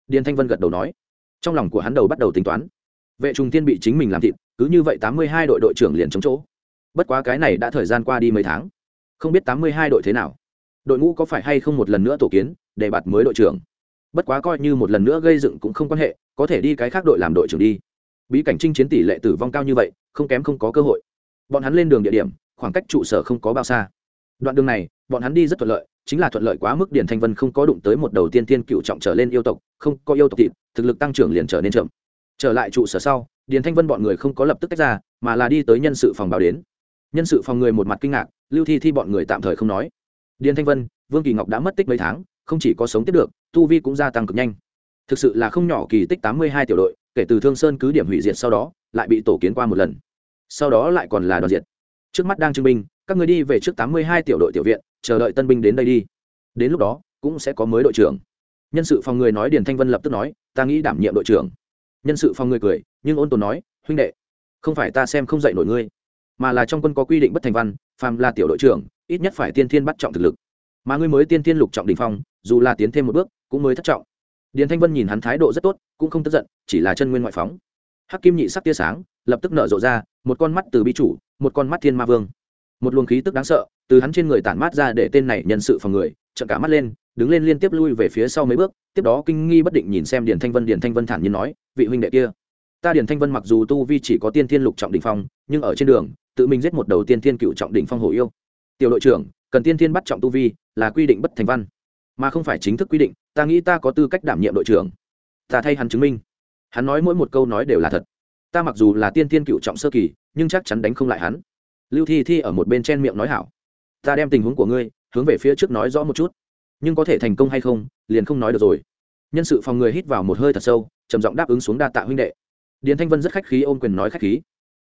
Điền thanh vân gật đầu nói. Trong lòng của hắn đầu bắt đầu tính toán. Vệ trùng tiên bị chính mình làm thịt, cứ như vậy tám mươi hai đội đội trưởng liền chống chỗ. Bất quá cái này đã thời gian qua đi mấy tháng. Không biết tám mươi hai đội thế nào. Đội ngũ có phải hay không một lần nữa tổ kiến, để bạt mới đội trưởng. Bất quá coi như một lần nữa gây dựng cũng không quan hệ, có thể đi cái khác đội làm đội trưởng đi. Bí cảnh chinh chiến tỷ lệ tử vong cao như vậy, không kém không có cơ hội. Bọn hắn lên đường địa điểm, khoảng cách trụ sở không có bao xa đoạn đường này, bọn hắn đi rất thuận lợi, chính là thuận lợi quá mức điển thanh vân không có đụng tới một đầu tiên tiên cựu trọng trở lên yêu tộc, không có yêu tộc thịt, thực lực tăng trưởng liền trở nên chậm. Trở lại trụ sở sau, điền thanh vân bọn người không có lập tức tách ra, mà là đi tới nhân sự phòng báo đến. Nhân sự phòng người một mặt kinh ngạc, lưu thi thi bọn người tạm thời không nói. Điền thanh vân, vương kỳ ngọc đã mất tích mấy tháng, không chỉ có sống tiếp được, tu vi cũng gia tăng cực nhanh. Thực sự là không nhỏ kỳ tích tám mươi hai tiểu đội, kể từ thương sơn cứ điểm hủy diệt sau đó, lại bị tổ kiến qua một lần. Sau đó lại còn là đoàn diệt. Trước mắt đang chứng minh các người đi về trước tám mươi hai tiểu đội tiểu viện, chờ đợi tân binh đến đây đi. Đến lúc đó, cũng sẽ có mới đội trưởng. Nhân sự phòng người nói điền thanh vân lập tức nói, ta nghĩ đảm nhiệm đội trưởng. Nhân sự phòng người cười, nhưng ôn tồn nói, huynh đệ, không phải ta xem không dạy nổi ngươi, mà là trong quân có quy định bất thành văn, phàm là tiểu đội trưởng, ít nhất phải tiên thiên bắt trọng thực lực. Mà ngươi mới tiên thiên lục trọng đình phong, dù là tiến thêm một bước, cũng mới thất trọng. Điền thanh vân nhìn hắn thái độ rất tốt, cũng không tức giận, chỉ là chân nguyên ngoại phóng. Hắc kim nhị sắc tia sáng, lập tức nở rộ ra, một con mắt từ bi chủ, một con mắt thiên ma vương một luồng khí tức đáng sợ từ hắn trên người tản mát ra để tên này nhân sự phòng người trợn cả mắt lên, đứng lên liên tiếp lui về phía sau mấy bước, tiếp đó kinh nghi bất định nhìn xem điền thanh vân, điền thanh vân thản nhiên nói, vị huynh đệ kia, ta điền thanh vân mặc dù tu vi chỉ có tiên thiên lục trọng đỉnh phong, nhưng ở trên đường, tự mình giết một đầu tiên thiên cựu trọng đỉnh phong hổ yêu. Tiểu đội trưởng, cần tiên thiên bắt trọng tu vi là quy định bất thành văn, mà không phải chính thức quy định, ta nghĩ ta có tư cách đảm nhiệm đội trưởng. Ta thay hắn chứng minh. Hắn nói mỗi một câu nói đều là thật. Ta mặc dù là tiên thiên cựu trọng sơ kỳ, nhưng chắc chắn đánh không lại hắn lưu thi thi ở một bên chen miệng nói hảo. Ta đem tình huống của ngươi hướng về phía trước nói rõ một chút. Nhưng có thể thành công hay không, liền không nói được rồi. Nhân sự phòng người hít vào một hơi thật sâu, trầm giọng đáp ứng xuống đa tạ huynh đệ. Điền thanh vân rất khách khí ôm quyền nói khách khí.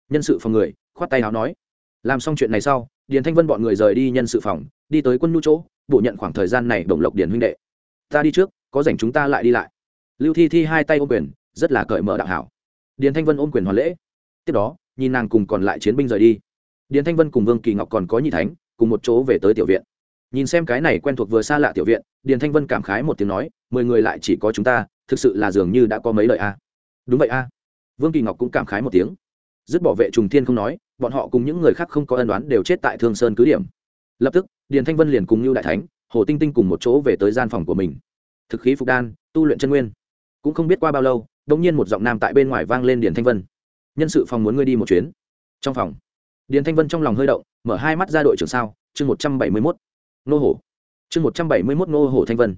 Nhân sự phòng người, khoát tay áo nói. Làm xong chuyện này sau, điền thanh vân bọn người rời đi nhân sự phòng, đi tới quân nhu chỗ bộ nhận khoảng thời gian này đồng lộc điền huynh đệ. Ta đi trước, có rảnh chúng ta lại đi lại. Lưu thi thi hai tay ôm quyền, rất là cởi mở đạo hảo. Điền thanh vân ôm quyền hoàn lễ. Tiếp đó, nhìn nàng cùng còn lại chiến binh rời đi điền thanh vân cùng vương kỳ ngọc còn có nhị thánh, cùng một chỗ về tới tiểu viện. Nhìn xem cái này quen thuộc vừa xa lạ tiểu viện, điền thanh vân cảm khái một tiếng nói, mười người lại chỉ có chúng ta, thực sự là dường như đã có mấy lời a. À? Đúng vậy a. Vương kỳ ngọc cũng cảm khái một tiếng. Dứt bỏ vệ trùng thiên không nói, bọn họ cùng những người khác không có ân đoán đều chết tại thương sơn cứ điểm. Lập tức, điền thanh vân liền cùng Lưu đại thánh, hồ tinh tinh cùng một chỗ về tới gian phòng của mình. Thực khí phục đan, tu luyện chân nguyên. Cũng không biết qua bao lâu đông nhiên một giọng nam tại bên ngoài vang lên điền thanh vân. Nhân sự phòng muốn ngươi đi một chuyến. Trong phòng điền thanh vân trong lòng hơi động, mở hai mắt ra đội trưởng sao, chương một trăm bảy mươi mốt, nô hổ. Chương một trăm bảy mươi mốt, nô hổ thanh vân.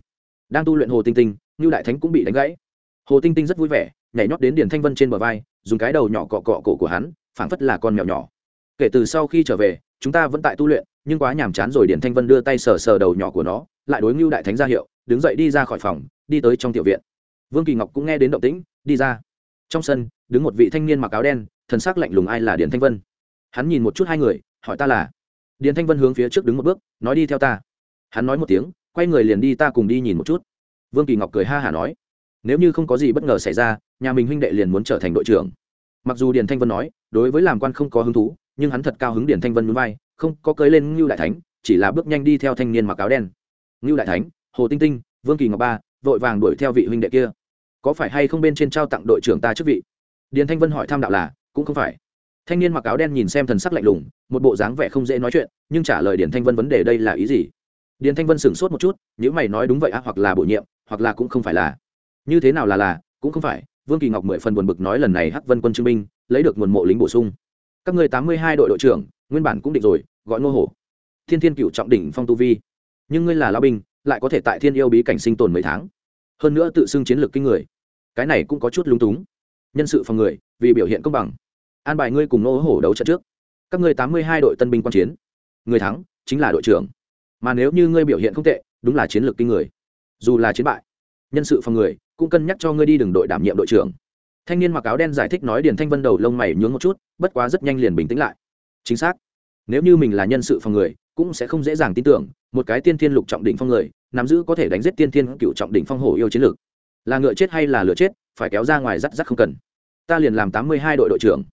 Đang tu luyện hồ tinh tinh như đại thánh cũng bị đánh gãy. Hồ tinh tinh rất vui vẻ, nhảy nhót đến điền thanh vân trên bờ vai, dùng cái đầu nhỏ cọ cọ cổ của hắn, phảng phất là con mèo nhỏ. Kể từ sau khi trở về, chúng ta vẫn tại tu luyện, nhưng quá nhàm chán rồi điền thanh vân đưa tay sờ sờ đầu nhỏ của nó, lại đối ngưu đại thánh ra hiệu, đứng dậy đi ra khỏi phòng, đi tới trong tiểu viện. Vương kỳ ngọc cũng nghe đến động tĩnh, đi ra. Trong sân, đứng một vị thanh niên mặc áo đen, thần sắc lạnh lùng ai là điền thanh vân hắn nhìn một chút hai người, hỏi ta là, điền thanh vân hướng phía trước đứng một bước, nói đi theo ta. Hắn nói một tiếng, quay người liền đi ta cùng đi nhìn một chút. Vương kỳ ngọc cười ha hả nói, nếu như không có gì bất ngờ xảy ra, nhà mình huynh đệ liền muốn trở thành đội trưởng. Mặc dù điền thanh vân nói, đối với làm quan không có hứng thú, nhưng hắn thật cao hứng điền thanh vân núi vai, không, có cưới lên ngưu đại thánh, chỉ là bước nhanh đi theo thanh niên mặc áo đen. Ngưu đại thánh, hồ tinh tinh, vương kỳ ngọc ba, vội vàng đuổi theo vị huynh đệ kia. Có phải hay không bên trên trao tặng đội trưởng ta chức vị? Điền thanh vân hỏi tham đạo là, cũng không phải thanh niên mặc áo đen nhìn xem thần sắc lạnh lùng, một bộ dáng vẻ không dễ nói chuyện, nhưng trả lời điền thanh vân vấn đề đây là ý gì? Điền thanh vân sửng sốt một chút, nếu mày nói đúng vậy á, hoặc là bổ nhiệm, hoặc là cũng không phải là. Như thế nào là là, cũng không phải, vương kỳ ngọc mười phần buồn bực nói lần này hắc vân quân chứng minh, lấy được nguồn mộ lính bổ sung. Các người tám mươi hai đội đội trưởng, nguyên bản cũng định rồi, gọi ngô hổ. Thiên thiên cựu trọng đỉnh phong tu vi. Nhưng ngươi là lao binh, lại có thể tại thiên yêu bí cảnh sinh tồn mấy tháng. Hơn nữa tự xưng chiến lược kinh người. Cái này cũng có chút lúng túng. Nhân sự phòng người, vì biểu hiện công bằng an bài ngươi cùng ngô hổ đấu trận trước. Các ngươi tám mươi hai đội tân binh quan chiến. Người thắng chính là đội trưởng. Mà nếu như ngươi biểu hiện không tệ, đúng là chiến lược kinh người. Dù là chiến bại, nhân sự phòng người cũng cân nhắc cho ngươi đi đường đội đảm nhiệm đội trưởng. Thanh niên mặc áo đen giải thích nói điền thanh vân đầu lông mày nhướng một chút, bất quá rất nhanh liền bình tĩnh lại. Chính xác. Nếu như mình là nhân sự phòng người, cũng sẽ không dễ dàng tin tưởng, một cái tiên thiên lục trọng đỉnh phong người, nắm giữ có thể đánh giết tiên thiên cựu trọng đỉnh phong hổ yêu chiến lược. Là ngựa chết hay là lửa chết, phải kéo ra ngoài rắc rắc không cần. Ta liền làm tám mươi hai đội đội trưởng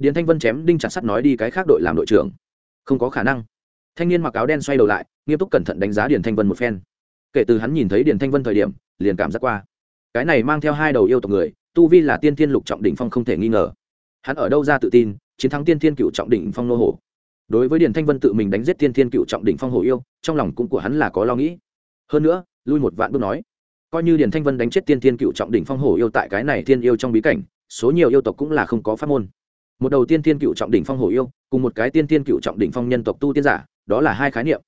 điền thanh vân chém đinh chặt sắt nói đi cái khác đội làm đội trưởng. Không có khả năng. Thanh niên mặc áo đen xoay đầu lại, nghiêm túc cẩn thận đánh giá điền thanh vân một phen. Kể từ hắn nhìn thấy điền thanh vân thời điểm, liền cảm giác qua. Cái này mang theo hai đầu yêu tộc người, tu vi là tiên thiên lục trọng đỉnh phong không thể nghi ngờ. Hắn ở đâu ra tự tin, chiến thắng tiên thiên cựu trọng đỉnh phong nô hồ đối với điền thanh vân tự mình đánh giết tiên thiên cựu trọng đỉnh phong hồ yêu, trong lòng cũng của hắn là có lo nghĩ. Hơn nữa, lui một vạn bước nói, coi như điền thanh vân đánh chết tiên thiên cựu trọng đỉnh phong hồ yêu tại cái này thiên yêu trong bí cảnh, số nhiều yêu tộc cũng là không có pháp môn một đầu tiên tiên cựu trọng đỉnh phong hồ yêu, cùng một cái tiên tiên cựu trọng đỉnh phong nhân tộc tu tiên giả, đó là hai khái niệm.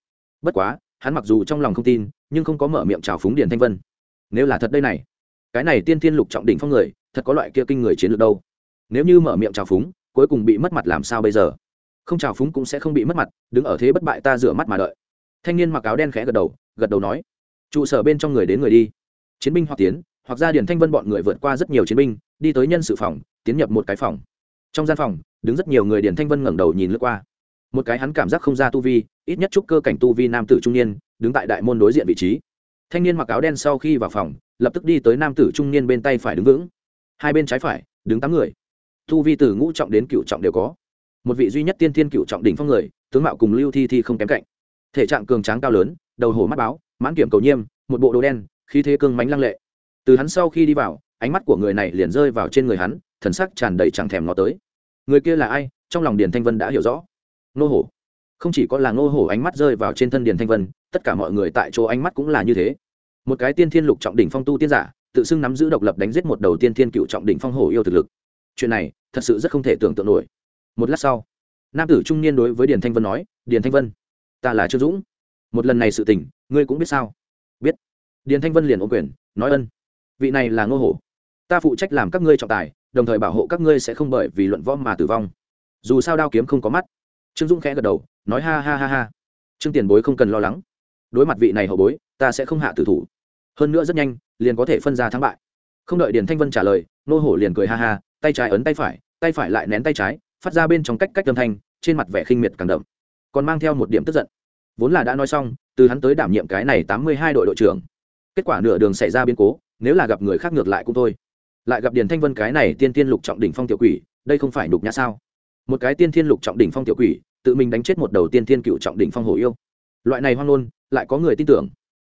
Bất quá, hắn mặc dù trong lòng không tin, nhưng không có mở miệng trào phúng điền thanh vân. Nếu là thật đây này, cái này tiên tiên lục trọng đỉnh phong người, thật có loại kia kinh người chiến lược đâu. Nếu như mở miệng trào phúng, cuối cùng bị mất mặt làm sao bây giờ? Không trào phúng cũng sẽ không bị mất mặt, đứng ở thế bất bại ta rửa mắt mà đợi. Thanh niên mặc áo đen khẽ gật đầu gật đầu nói, trụ sở bên trong người đến người đi. Chiến binh hoặc tiến, hoặc ra điền thanh vân bọn người vượt qua rất nhiều chiến binh, đi tới nhân sự phòng, tiến nhập một cái phòng trong gian phòng, đứng rất nhiều người điển thanh vân ngẩng đầu nhìn lướt qua. Một cái hắn cảm giác không ra tu vi, ít nhất chúc cơ cảnh tu vi nam tử trung niên, đứng tại đại môn đối diện vị trí. Thanh niên mặc áo đen sau khi vào phòng, lập tức đi tới nam tử trung niên bên tay phải đứng vững. Hai bên trái phải, đứng tám người. Tu vi từ ngũ trọng đến cựu trọng đều có. Một vị duy nhất tiên thiên cựu trọng đỉnh phong người, tướng mạo cùng lưu thi thi không kém cạnh. Thể trạng cường tráng cao lớn, đầu hổ mắt báo, mãn kiểm cầu nhiêm một bộ đồ đen, khí thế cương mánh lăng lệ. Từ hắn sau khi đi vào, ánh mắt của người này liền rơi vào trên người hắn thần sắc tràn đầy chẳng thèm ngó tới. Người kia là ai? Trong lòng điền thanh vân đã hiểu rõ. Nô hổ. Không chỉ có là nô hổ ánh mắt rơi vào trên thân điền thanh vân, tất cả mọi người tại chỗ ánh mắt cũng là như thế. Một cái tiên thiên lục trọng đỉnh phong tu tiên giả, tự xưng nắm giữ độc lập đánh giết một đầu tiên thiên cựu trọng đỉnh phong hổ yêu thực lực. Chuyện này, thật sự rất không thể tưởng tượng nổi. Một lát sau, nam tử trung niên đối với điền thanh vân nói, điền thanh vân, ta là trương dũng. Một lần này sự tình, ngươi cũng biết sao? Biết. Điền thanh vân liền ô quyền, nói, ân, vị này là ngô hổ. Ta phụ trách làm các ngươi trọng tài đồng thời bảo hộ các ngươi sẽ không bởi vì luận võ mà tử vong. Dù sao đao kiếm không có mắt. Trương dũng khẽ gật đầu, nói ha ha ha ha. Trương tiền bối không cần lo lắng. Đối mặt vị này hậu bối, ta sẽ không hạ tử thủ. Hơn nữa rất nhanh, liền có thể phân ra thắng bại. Không đợi điền thanh vân trả lời, nô hổ liền cười ha ha, tay trái ấn tay phải tay phải lại nén tay trái, phát ra bên trong cách cách âm thanh, trên mặt vẻ khinh miệt càng đậm. Còn mang theo một điểm tức giận. Vốn là đã nói xong, từ hắn tới đảm nhiệm cái này tám mươi hai đội đội trưởng. Kết quả nửa đường xảy ra biến cố, nếu là gặp người khác ngược lại cũng thôi lại gặp điền thanh vân cái này tiên tiên lục trọng đỉnh phong tiểu quỷ, đây không phải nhục nhã sao? Một cái tiên thiên lục trọng đỉnh phong tiểu quỷ, tự mình đánh chết một đầu tiên thiên cựu trọng đỉnh phong hổ yêu. Loại này hoang ngôn, lại có người tin tưởng.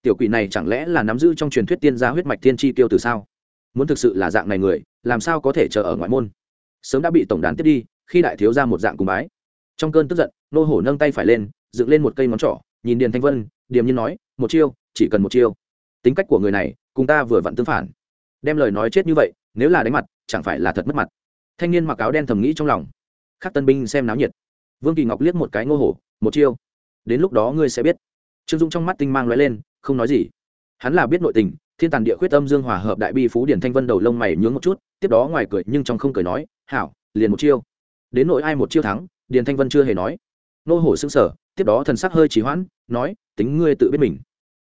Tiểu quỷ này chẳng lẽ là nắm giữ trong truyền thuyết tiên gia huyết mạch tiên tri tiêu từ sao? Muốn thực sự là dạng này người, làm sao có thể chờ ở ngoại môn? Sớm đã bị tổng đán tiếp đi, khi đại thiếu ra một dạng cùng bái. Trong cơn tức giận, nô hổ nâng tay phải lên, dựng lên một cây ngón trỏ, nhìn điền thanh vân, điềm nhiên nói, một chiêu, chỉ cần một chiêu. Tính cách của người này, cùng ta vừa vặn tương phản đem lời nói chết như vậy, nếu là đánh mặt, chẳng phải là thật mất mặt. Thanh niên mặc áo đen thầm nghĩ trong lòng. Khắc tân binh xem náo nhiệt. Vương kỳ ngọc liếc một cái ngô hổ, một chiêu. Đến lúc đó ngươi sẽ biết. Trương dũng trong mắt tinh mang l lên, không nói gì. Hắn là biết nội tình, thiên tàn địa khuyết âm dương hòa hợp đại bi phú điển thanh vân đầu lông mày nhướng một chút, tiếp đó ngoài cười nhưng trong không cười nói, hảo, liền một chiêu. Đến nội ai một chiêu thắng điền thanh vân chưa hề nói. Nô hổ xưng sở tiếp đó thần sắc hơi trì hoãn, nói, tính ngươi tự biết mình.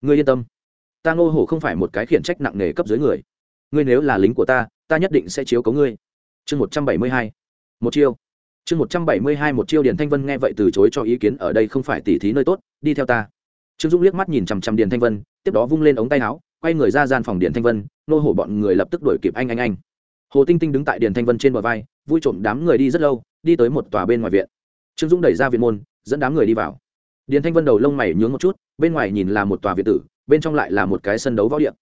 Ngươi yên tâm. Ta ngô hổ không phải một cái khiển trách nặng nề cấp dưới người ngươi nếu là lính của ta ta nhất định sẽ chiếu cấu ngươi. Chương một trăm bảy mươi hai, một chiêu. Chương một trăm bảy mươi hai, một chiêu điền thanh vân nghe vậy từ chối cho ý kiến, ở đây không phải tỉ thí nơi tốt, đi theo ta. Trương dũng liếc mắt nhìn chằm chằm điền thanh vân, tiếp đó vung lên ống tay áo, quay người ra gian phòng điền thanh vân, nô hổ bọn người lập tức đuổi kịp anh anh anh. Hồ tinh tinh đứng tại điền thanh vân trên bờ vai, vui trộm đám người đi rất lâu, đi tới một tòa bên ngoài viện. Trương dũng đẩy ra viện môn, dẫn đám người đi vào. Điền thanh vân đầu lông mày nhướng một chút, bên ngoài nhìn là một tòa viện tử, bên trong lại là một cái sân đấu võ điện.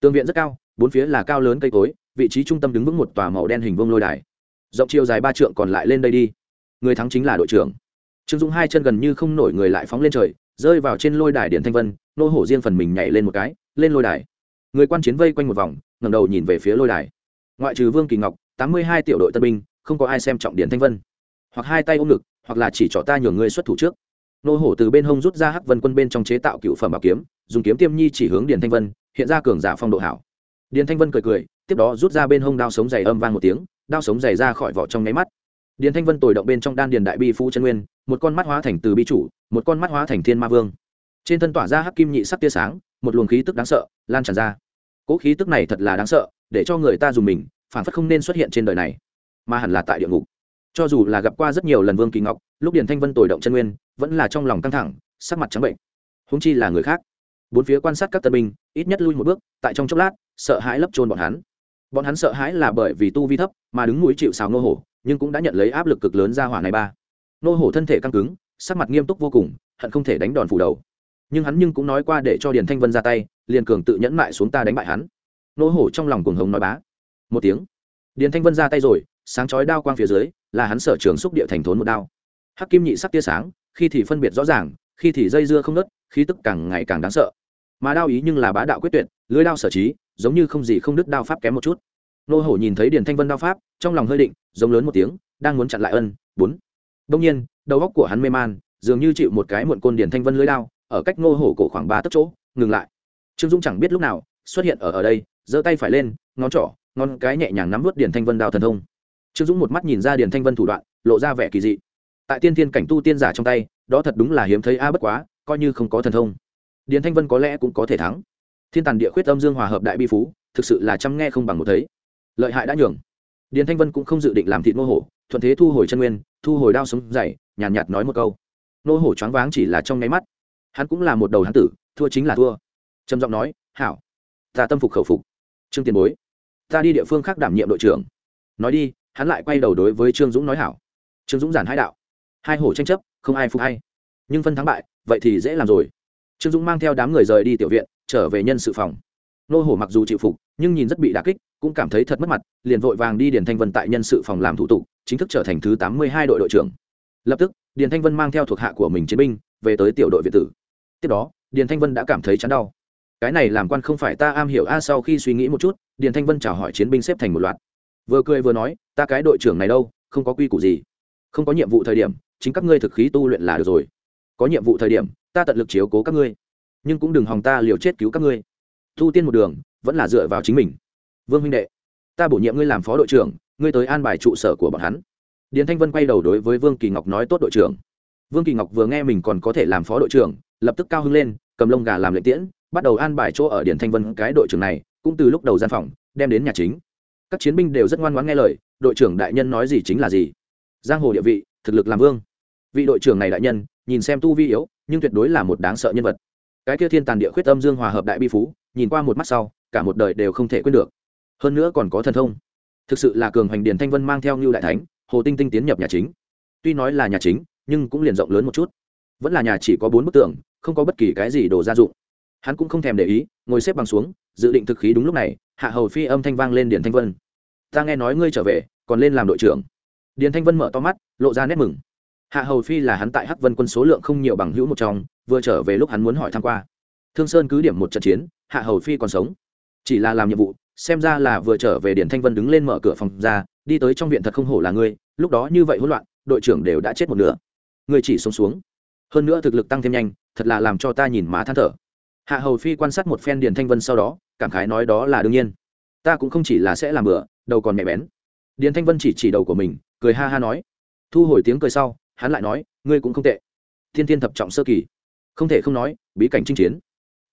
Tường viện rất cao bốn phía là cao lớn cây cối, vị trí trung tâm đứng vững một tòa màu đen hình vông lôi đài. Rộng chiều dài ba trượng còn lại lên đây đi. Người thắng chính là đội trưởng. Trương dũng hai chân gần như không nổi người lại phóng lên trời, rơi vào trên lôi đài điện thanh vân, nô hổ riêng phần mình nhảy lên một cái, lên lôi đài. Người quan chiến vây quanh một vòng ngầm đầu nhìn về phía lôi đài. Ngoại trừ vương kỳ ngọc, tám mươi hai tiểu đội tân binh, không có ai xem trọng điện thanh vân. Hoặc hai tay ôm ngực, hoặc là chỉ cho ta nhường người xuất thủ trước. Nô hổ từ bên hông rút ra hắc vân quân bên trong chế tạo cựu phẩm bảo kiếm, dùng kiếm tiêm nhi chỉ hướng điện thanh vân, hiện ra cường giả phong độ hảo. Điền thanh vân cười cười, tiếp đó rút ra bên hông đao sống dày âm vang một tiếng, đao sống dày ra khỏi vỏ trong nháy mắt. Điền thanh vân tồi động bên trong đan điền đại bi phú chân nguyên, một con mắt hóa thành từ bi chủ, một con mắt hóa thành thiên ma vương. Trên thân tỏa ra hắc kim nhị sắc tia sáng, một luồng khí tức đáng sợ lan tràn ra. Cỗ khí tức này thật là đáng sợ, để cho người ta dùng mình, phản phất không nên xuất hiện trên đời này. Mà hẳn là tại địa ngục. Cho dù là gặp qua rất nhiều lần vương kỳ ngọc, lúc điền thanh vân tồi động chân nguyên, vẫn là trong lòng căng thẳng, sắc mặt trắng bệnh. Húng chi là người khác. Bốn phía quan sát các tân binh, ít nhất lui một bước, tại trong chốc lát sợ hãi lấp trôn bọn hắn. Bọn hắn sợ hãi là bởi vì tu vi thấp, mà đứng núi chịu xào nô hổ, nhưng cũng đã nhận lấy áp lực cực lớn ra hỏa này ba. Nô hổ thân thể căng cứng, sắc mặt nghiêm túc vô cùng, hận không thể đánh đòn phủ đầu. Nhưng hắn nhưng cũng nói qua để cho điền thanh vân ra tay, liền cường tự nhẫn mại xuống ta đánh bại hắn. Nô hổ trong lòng cuồng hống nói bá. Một tiếng, điền thanh vân ra tay rồi, sáng chói đao quang phía dưới, là hắn sở trường xúc địa thành thốn một đao. Hắc kim nhị sắc tia sáng, khi thì phân biệt rõ ràng, khi thì dây dưa không nớt khí tức càng ngày càng đáng sợ. Mà đao ý nhưng là bá đạo quyết tuyệt, lưới đao sở trí giống như không gì không đứt đao pháp kém một chút. Nô hổ nhìn thấy điền thanh vân đao pháp, trong lòng hơi định, giống lớn một tiếng, đang muốn chặn lại ân, bốn. Đông nhiên, đầu góc của hắn mê man, dường như chịu một cái muộn côn điền thanh vân lưới đao, ở cách ngô hổ cổ khoảng ba tấc chỗ, ngừng lại. Trương dũng chẳng biết lúc nào, xuất hiện ở ở đây, giơ tay phải lên, ngón trỏ, ngón cái nhẹ nhàng nắm vớt điền thanh vân đao thần thông. Trương dũng một mắt nhìn ra điền thanh vân thủ đoạn, lộ ra vẻ kỳ dị. Tại tiên thiên cảnh tu tiên giả trong tay, đó thật đúng là hiếm thấy a, bất quá, coi như không có thần thông. Điền thanh vân có lẽ cũng có thể thắng thiên tàn địa khuyết âm dương hòa hợp đại bi phú thực sự là chăm nghe không bằng một thấy. Lợi hại đã nhường. Điền thanh vân cũng không dự định làm thịt nô hổ thuận thế thu hồi chân nguyên thu hồi đao sống dày nhàn nhạt, nhạt nói một câu. Nô hổ choáng váng chỉ là trong nháy mắt. Hắn cũng là một đầu hắn tử thua chính là thua. Trầm giọng nói hảo ta tâm phục khẩu phục. Trương tiền bối ta đi địa phương khác đảm nhiệm đội trưởng. Nói đi hắn lại quay đầu đối với trương dũng nói hảo. Trương dũng giản hai đạo. Hai hổ tranh chấp không ai phục hay. Nhưng phân thắng bại vậy thì dễ làm rồi. Trương dũng mang theo đám người rời đi tiểu viện trở về nhân sự phòng. Nô hổ mặc dù chịu phục, nhưng nhìn rất bị đà kích, cũng cảm thấy thật mất mặt, liền vội vàng đi điền thanh vân tại nhân sự phòng làm thủ tục, chính thức trở thành thứ tám mươi hai đội đội trưởng. Lập tức, điền thanh vân mang theo thuộc hạ của mình chiến binh, về tới tiểu đội việt tử. Tiếp đó, điền thanh vân đã cảm thấy chán đau. Cái này làm quan không phải ta am hiểu a, sau khi suy nghĩ một chút, điền thanh vân chào hỏi chiến binh xếp thành một loạt. Vừa cười vừa nói, ta cái đội trưởng này đâu, không có quy củ gì. Không có nhiệm vụ thời điểm, chính các ngươi thực khí tu luyện là được rồi. Có nhiệm vụ thời điểm, ta tận lực chiếu cố các ngươi nhưng cũng đừng hòng ta liều chết cứu các ngươi. Thu tiên một đường, vẫn là dựa vào chính mình. Vương huynh đệ, ta bổ nhiệm ngươi làm phó đội trưởng, ngươi tới an bài trụ sở của bọn hắn. Điền thanh vân quay đầu đối với vương kỳ ngọc nói tốt đội trưởng. Vương kỳ ngọc vừa nghe mình còn có thể làm phó đội trưởng, lập tức cao hứng lên, cầm lông gà làm lệnh tiễn, bắt đầu an bài chỗ ở điền thanh vân cái đội trưởng này, cũng từ lúc đầu gian phòng, đem đến nhà chính. Các chiến binh đều rất ngoan ngoãn nghe lời, đội trưởng đại nhân nói gì chính là gì. Giang hồ địa vị, thực lực làm vương. Vị đội trưởng này đại nhân, nhìn xem tu vi yếu, nhưng tuyệt đối là một đáng sợ nhân vật cái kia thiên tàn địa khuyết âm dương hòa hợp đại bi phú, nhìn qua một mắt sau, cả một đời đều không thể quên được. Hơn nữa còn có thần thông. Thực sự là cường hoành điền thanh vân mang theo như đại thánh, hồ tinh tinh tiến nhập nhà chính. Tuy nói là nhà chính, nhưng cũng liền rộng lớn một chút. Vẫn là nhà chỉ có bốn bức tường, không có bất kỳ cái gì đồ gia dụng. Hắn cũng không thèm để ý, ngồi xếp bằng xuống, dự định thực khí đúng lúc này, hạ hầu phi âm thanh vang lên điền thanh vân. Ta nghe nói ngươi trở về, còn lên làm đội trưởng. Điền thanh vân mở to mắt, lộ ra nét mừng hạ hầu phi là hắn tại hắc vân quân số lượng không nhiều bằng hữu một trong, vừa trở về lúc hắn muốn hỏi tham q u a thương sơn cứ điểm một trận chiến, hạ hầu phi còn sống. Chỉ là làm nhiệm vụ, xem ra là vừa trở về điển thanh vân đứng lên mở cửa phòng ra, đi tới trong viện thật không hổ là ngươi, lúc đó như vậy hỗn loạn, đội trưởng đều đã chết một nửa. Ngươi chỉ sống xuống. Hơn nữa thực lực tăng thêm nhanh, thật là làm cho ta nhìn má than thở. Hạ hầu phi quan sát một phen điển thanh vân sau đó, cảm khái nói đó là đương nhiên. Ta cũng không chỉ là sẽ làm bữa đầu còn mẹ bén. Điển thanh vân chỉ chỉ đầu của mình, cười ha ha nói. Thu hồi tiếng cười sau hắn lại nói, ngươi cũng không tệ. Thiên thiên thập trọng sơ kỳ. Không thể không nói, bí cảnh chinh chiến.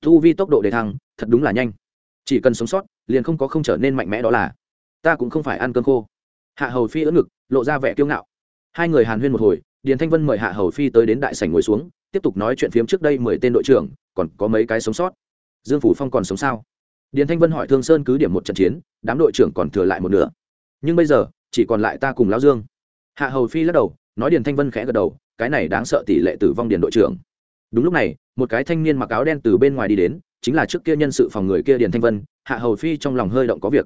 Thu vi tốc độ đề thăng, thật đúng là nhanh. Chỉ cần sống sót, liền không có không trở nên mạnh mẽ đó là. Ta cũng không phải ăn cơm khô. Hạ hầu phi ớt ngực, lộ ra vẻ kiêu ngạo. Hai người hàn huyên một hồi, điền thanh vân mời hạ hầu phi tới đến đại sảnh ngồi xuống, tiếp tục nói chuyện phiếm trước đây mười tên đội trưởng, còn có mấy cái sống sót. Dương phủ phong còn sống sao? Điền thanh vân hỏi thương sơn cứ điểm một trận chiến, đám đội trưởng còn thừa lại một nửa. Nhưng bây giờ, chỉ còn lại ta cùng lão dương. Hạ hầu phi lắc đầu nói điền thanh vân khẽ gật đầu, cái này đáng sợ tỷ lệ tử vong điền đội trưởng. Đúng lúc này, một cái thanh niên mặc áo đen từ bên ngoài đi đến, chính là trước kia nhân sự phòng người kia điền thanh vân, hạ hầu phi trong lòng hơi động có việc.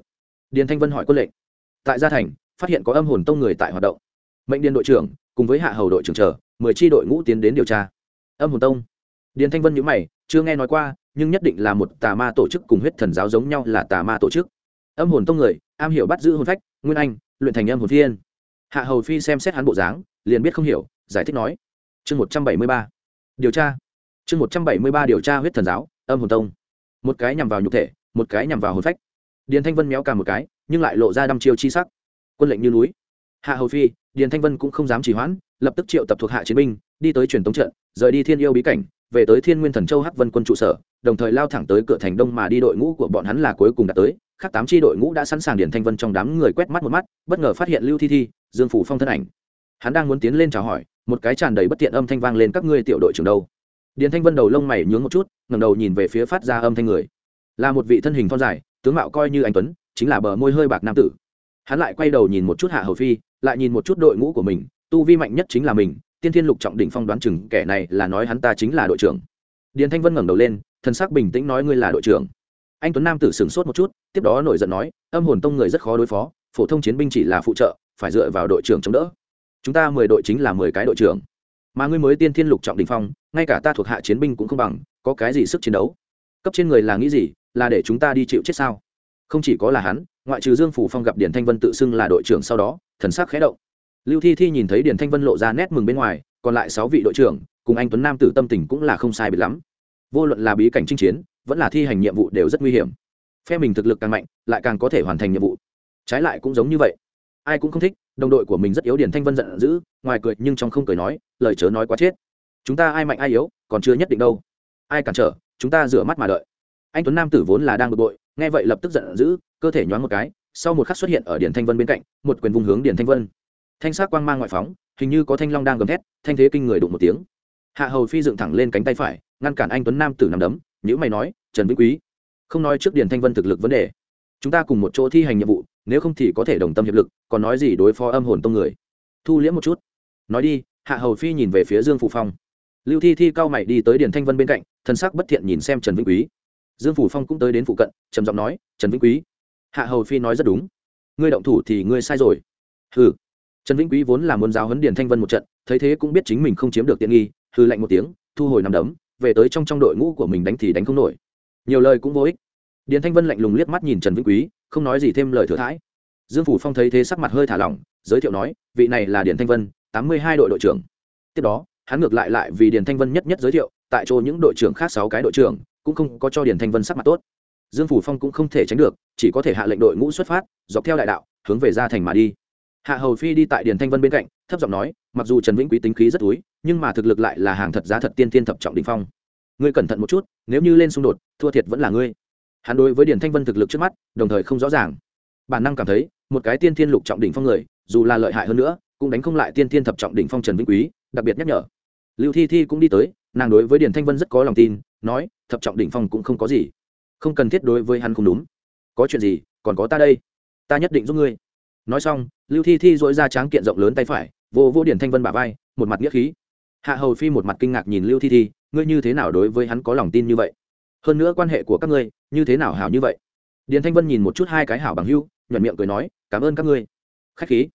Điền thanh vân hỏi quân lệnh. Tại gia thành, phát hiện có âm hồn tông người tại hoạt động. Mệnh điền đội trưởng, cùng với hạ hầu đội trưởng chờ, mười tri đội ngũ tiến đến điều tra. Âm hồn tông. Điền thanh vân nhữ mày, chưa nghe nói qua, nhưng nhất định là một tà ma tổ chức cùng huyết thần giáo giống nhau là tà ma tổ chức. Âm hồn tông người, am hiểu bắt giữ hồn phách, nguyên anh, luyện thành âm hồn thiên hạ hầu phi xem xét hắn bộ dáng, liền biết không hiểu, giải thích nói, chương một trăm bảy mươi ba, điều tra. Chương một trăm bảy mươi ba điều tra huyết thần giáo, âm hồn tông. Một cái nhằm vào nhục thể, một cái nhằm vào hồn phách. Điền thanh vân méo cả một cái, nhưng lại lộ ra đăm chiêu chi sắc. Quân lệnh như núi. Hạ hầu phi, điền thanh vân cũng không dám trì hoãn, lập tức triệu tập thuộc hạ chiến binh, đi tới truyền tống trận, rời đi thiên yêu bí cảnh, về tới thiên nguyên thần châu hắc vân quân trụ sở, đồng thời lao thẳng tới cửa thành đông mà đi đội ngũ của bọn hắn là cuối cùng đã tới. Khác tám tri đội ngũ đã sẵn sàng điền thanh vân trong đám người quét mắt một mắt, bất ngờ phát hiện lưu thi thi dương phủ phong thân ảnh. Hắn đang muốn tiến lên chào hỏi, một cái tràn đầy bất tiện âm thanh vang lên các ngươi tiểu đội trưởng đâu. Điền thanh vân đầu lông mày nhướng một chút, ngẩng đầu nhìn về phía phát ra âm thanh người. Là một vị thân hình thon dài, tướng mạo coi như anh tuấn, chính là bờ môi hơi bạc nam tử. Hắn lại quay đầu nhìn một chút hạ hầu phi, lại nhìn một chút đội ngũ của mình, tu vi mạnh nhất chính là mình, tiên thiên lục trọng đỉnh phong đoán chừng, kẻ này là nói hắn ta chính là đội trưởng. Điền thanh vân ngẩng đầu lên thân sắc bình tĩnh nói ngươi là đội trưởng. Anh tuấn nam tử sửng sốt một chút, tiếp đó nổi giận nói, âm hồn tông người rất khó đối phó, phổ thông chiến binh chỉ là phụ trợ phải dựa vào đội trưởng chống đỡ. Chúng ta mười đội chính là mười cái đội trưởng. Mà ngươi mới tiên thiên lục trọng đình phong, ngay cả ta thuộc hạ chiến binh cũng không bằng, có cái gì sức chiến đấu? Cấp trên người là nghĩ gì, là để chúng ta đi chịu chết sao? Không chỉ có là hắn, ngoại trừ dương phủ phong gặp điển thanh vân tự xưng là đội trưởng sau đó, thần sắc khẽ động. Lưu thi thi nhìn thấy điển thanh vân lộ ra nét mừng bên ngoài, còn lại sáu vị đội trưởng, cùng anh tuấn nam tử tâm tình cũng là không sai biệt lắm. Vô luận là bí cảnh chinh chiến, vẫn là thi hành nhiệm vụ đều rất nguy hiểm. Phe mình thực lực càng mạnh, lại càng có thể hoàn thành nhiệm vụ. Trái lại cũng giống như vậy ai cũng không thích, đồng đội của mình rất yếu điển thanh vân giận dữ, ngoài cười nhưng trong không cười nói, lời chớ nói quá chết. Chúng ta ai mạnh ai yếu, còn chưa nhất định đâu. Ai cản trở, chúng ta rửa mắt mà đợi. Anh tuấn nam tử vốn là đang bực bội, nghe vậy lập tức giận dữ, cơ thể nhoáng một cái, sau một khắc xuất hiện ở điển thanh vân bên cạnh, một quyền vùng hướng điển thanh vân. Thanh sắc quang mang ngoại phóng, hình như có thanh long đang gầm thét, thanh thế kinh người đụng một tiếng. Hạ hầu phi dựng thẳng lên cánh tay phải, ngăn cản anh tuấn nam tử nằm đấm nhữ mày nói, trần vĩnh quý, không nói trước điển thanh vân thực lực vấn đề chúng ta cùng một chỗ thi hành nhiệm vụ, nếu không thì có thể đồng tâm hiệp lực, còn nói gì đối phó âm hồn tông người. Thu liễm một chút. Nói đi, hạ hầu phi nhìn về phía dương phủ phong. Lưu thi thi cao mày đi tới điền thanh vân bên cạnh, thân sắc bất thiện nhìn xem trần vĩnh quý. Dương phủ phong cũng tới đến phụ cận, trầm giọng nói, trần vĩnh quý. Hạ hầu phi nói rất đúng. Ngươi động thủ thì ngươi sai rồi. Hừ. Trần vĩnh quý vốn là muốn giáo huấn điền thanh vân một trận, thấy thế cũng biết chính mình không chiếm được tiện nghi hư lạnh một tiếng, thu hồi nằm đấm, về tới trong trong đội ngũ của mình đánh thì đánh không nổi. Nhiều lời cũng vô ích điền thanh vân lạnh lùng liếc mắt nhìn trần vĩnh quý, không nói gì thêm lời thừa thãi. Dương phủ phong thấy thế sắc mặt hơi thả lỏng, giới thiệu nói, vị này là điền thanh vân, tám mươi hai đội đội trưởng. Tiếp đó, hắn ngược lại lại vì điền thanh vân nhất nhất giới thiệu, tại chỗ những đội trưởng khác sáu cái đội trưởng, cũng không có cho điền thanh vân sắc mặt tốt. Dương phủ phong cũng không thể tránh được, chỉ có thể hạ lệnh đội ngũ xuất phát, dọc theo đại đạo, hướng về ra thành mà đi. Hạ hầu phi đi tại điền thanh vân bên cạnh, thấp giọng nói, mặc dù trần vĩnh quý tính khí rất túi, nhưng mà thực lực lại là hàng thật giá thật tiên tiên thập trọng đình phong. Ngươi cẩn thận một chút, nếu như lên xung đột, thua thiệt vẫn là ngươi hắn đối với điền thanh vân thực lực trước mắt, đồng thời không rõ ràng. Bản năng cảm thấy, một cái tiên thiên lục trọng đỉnh phong người, dù là lợi hại hơn nữa, cũng đánh không lại tiên thiên thập trọng đỉnh phong trần vĩnh quý, đặc biệt nhắc nhở. Lưu thi thi cũng đi tới, nàng đối với điền thanh vân rất có lòng tin, nói, thập trọng đỉnh phong cũng không có gì. Không cần thiết đối với hắn không đúng. Có chuyện gì, còn có ta đây. Ta nhất định giúp ngươi. Nói xong, lưu thi thi dỗi ra tráng kiện rộng lớn tay phải, vô vô điền thanh vân bả vai, một mặt nghĩa khí. Hạ hầu phi một mặt kinh ngạc nhìn lưu thi thi, ngươi như thế nào đối với hắn có lòng tin như vậy? Hơn nữa quan hệ của các ngươi như thế nào hảo như vậy? Điền thanh vân nhìn một chút hai cái hảo bằng hưu nhuận miệng cười nói, cảm ơn các ngươi. Khách khí.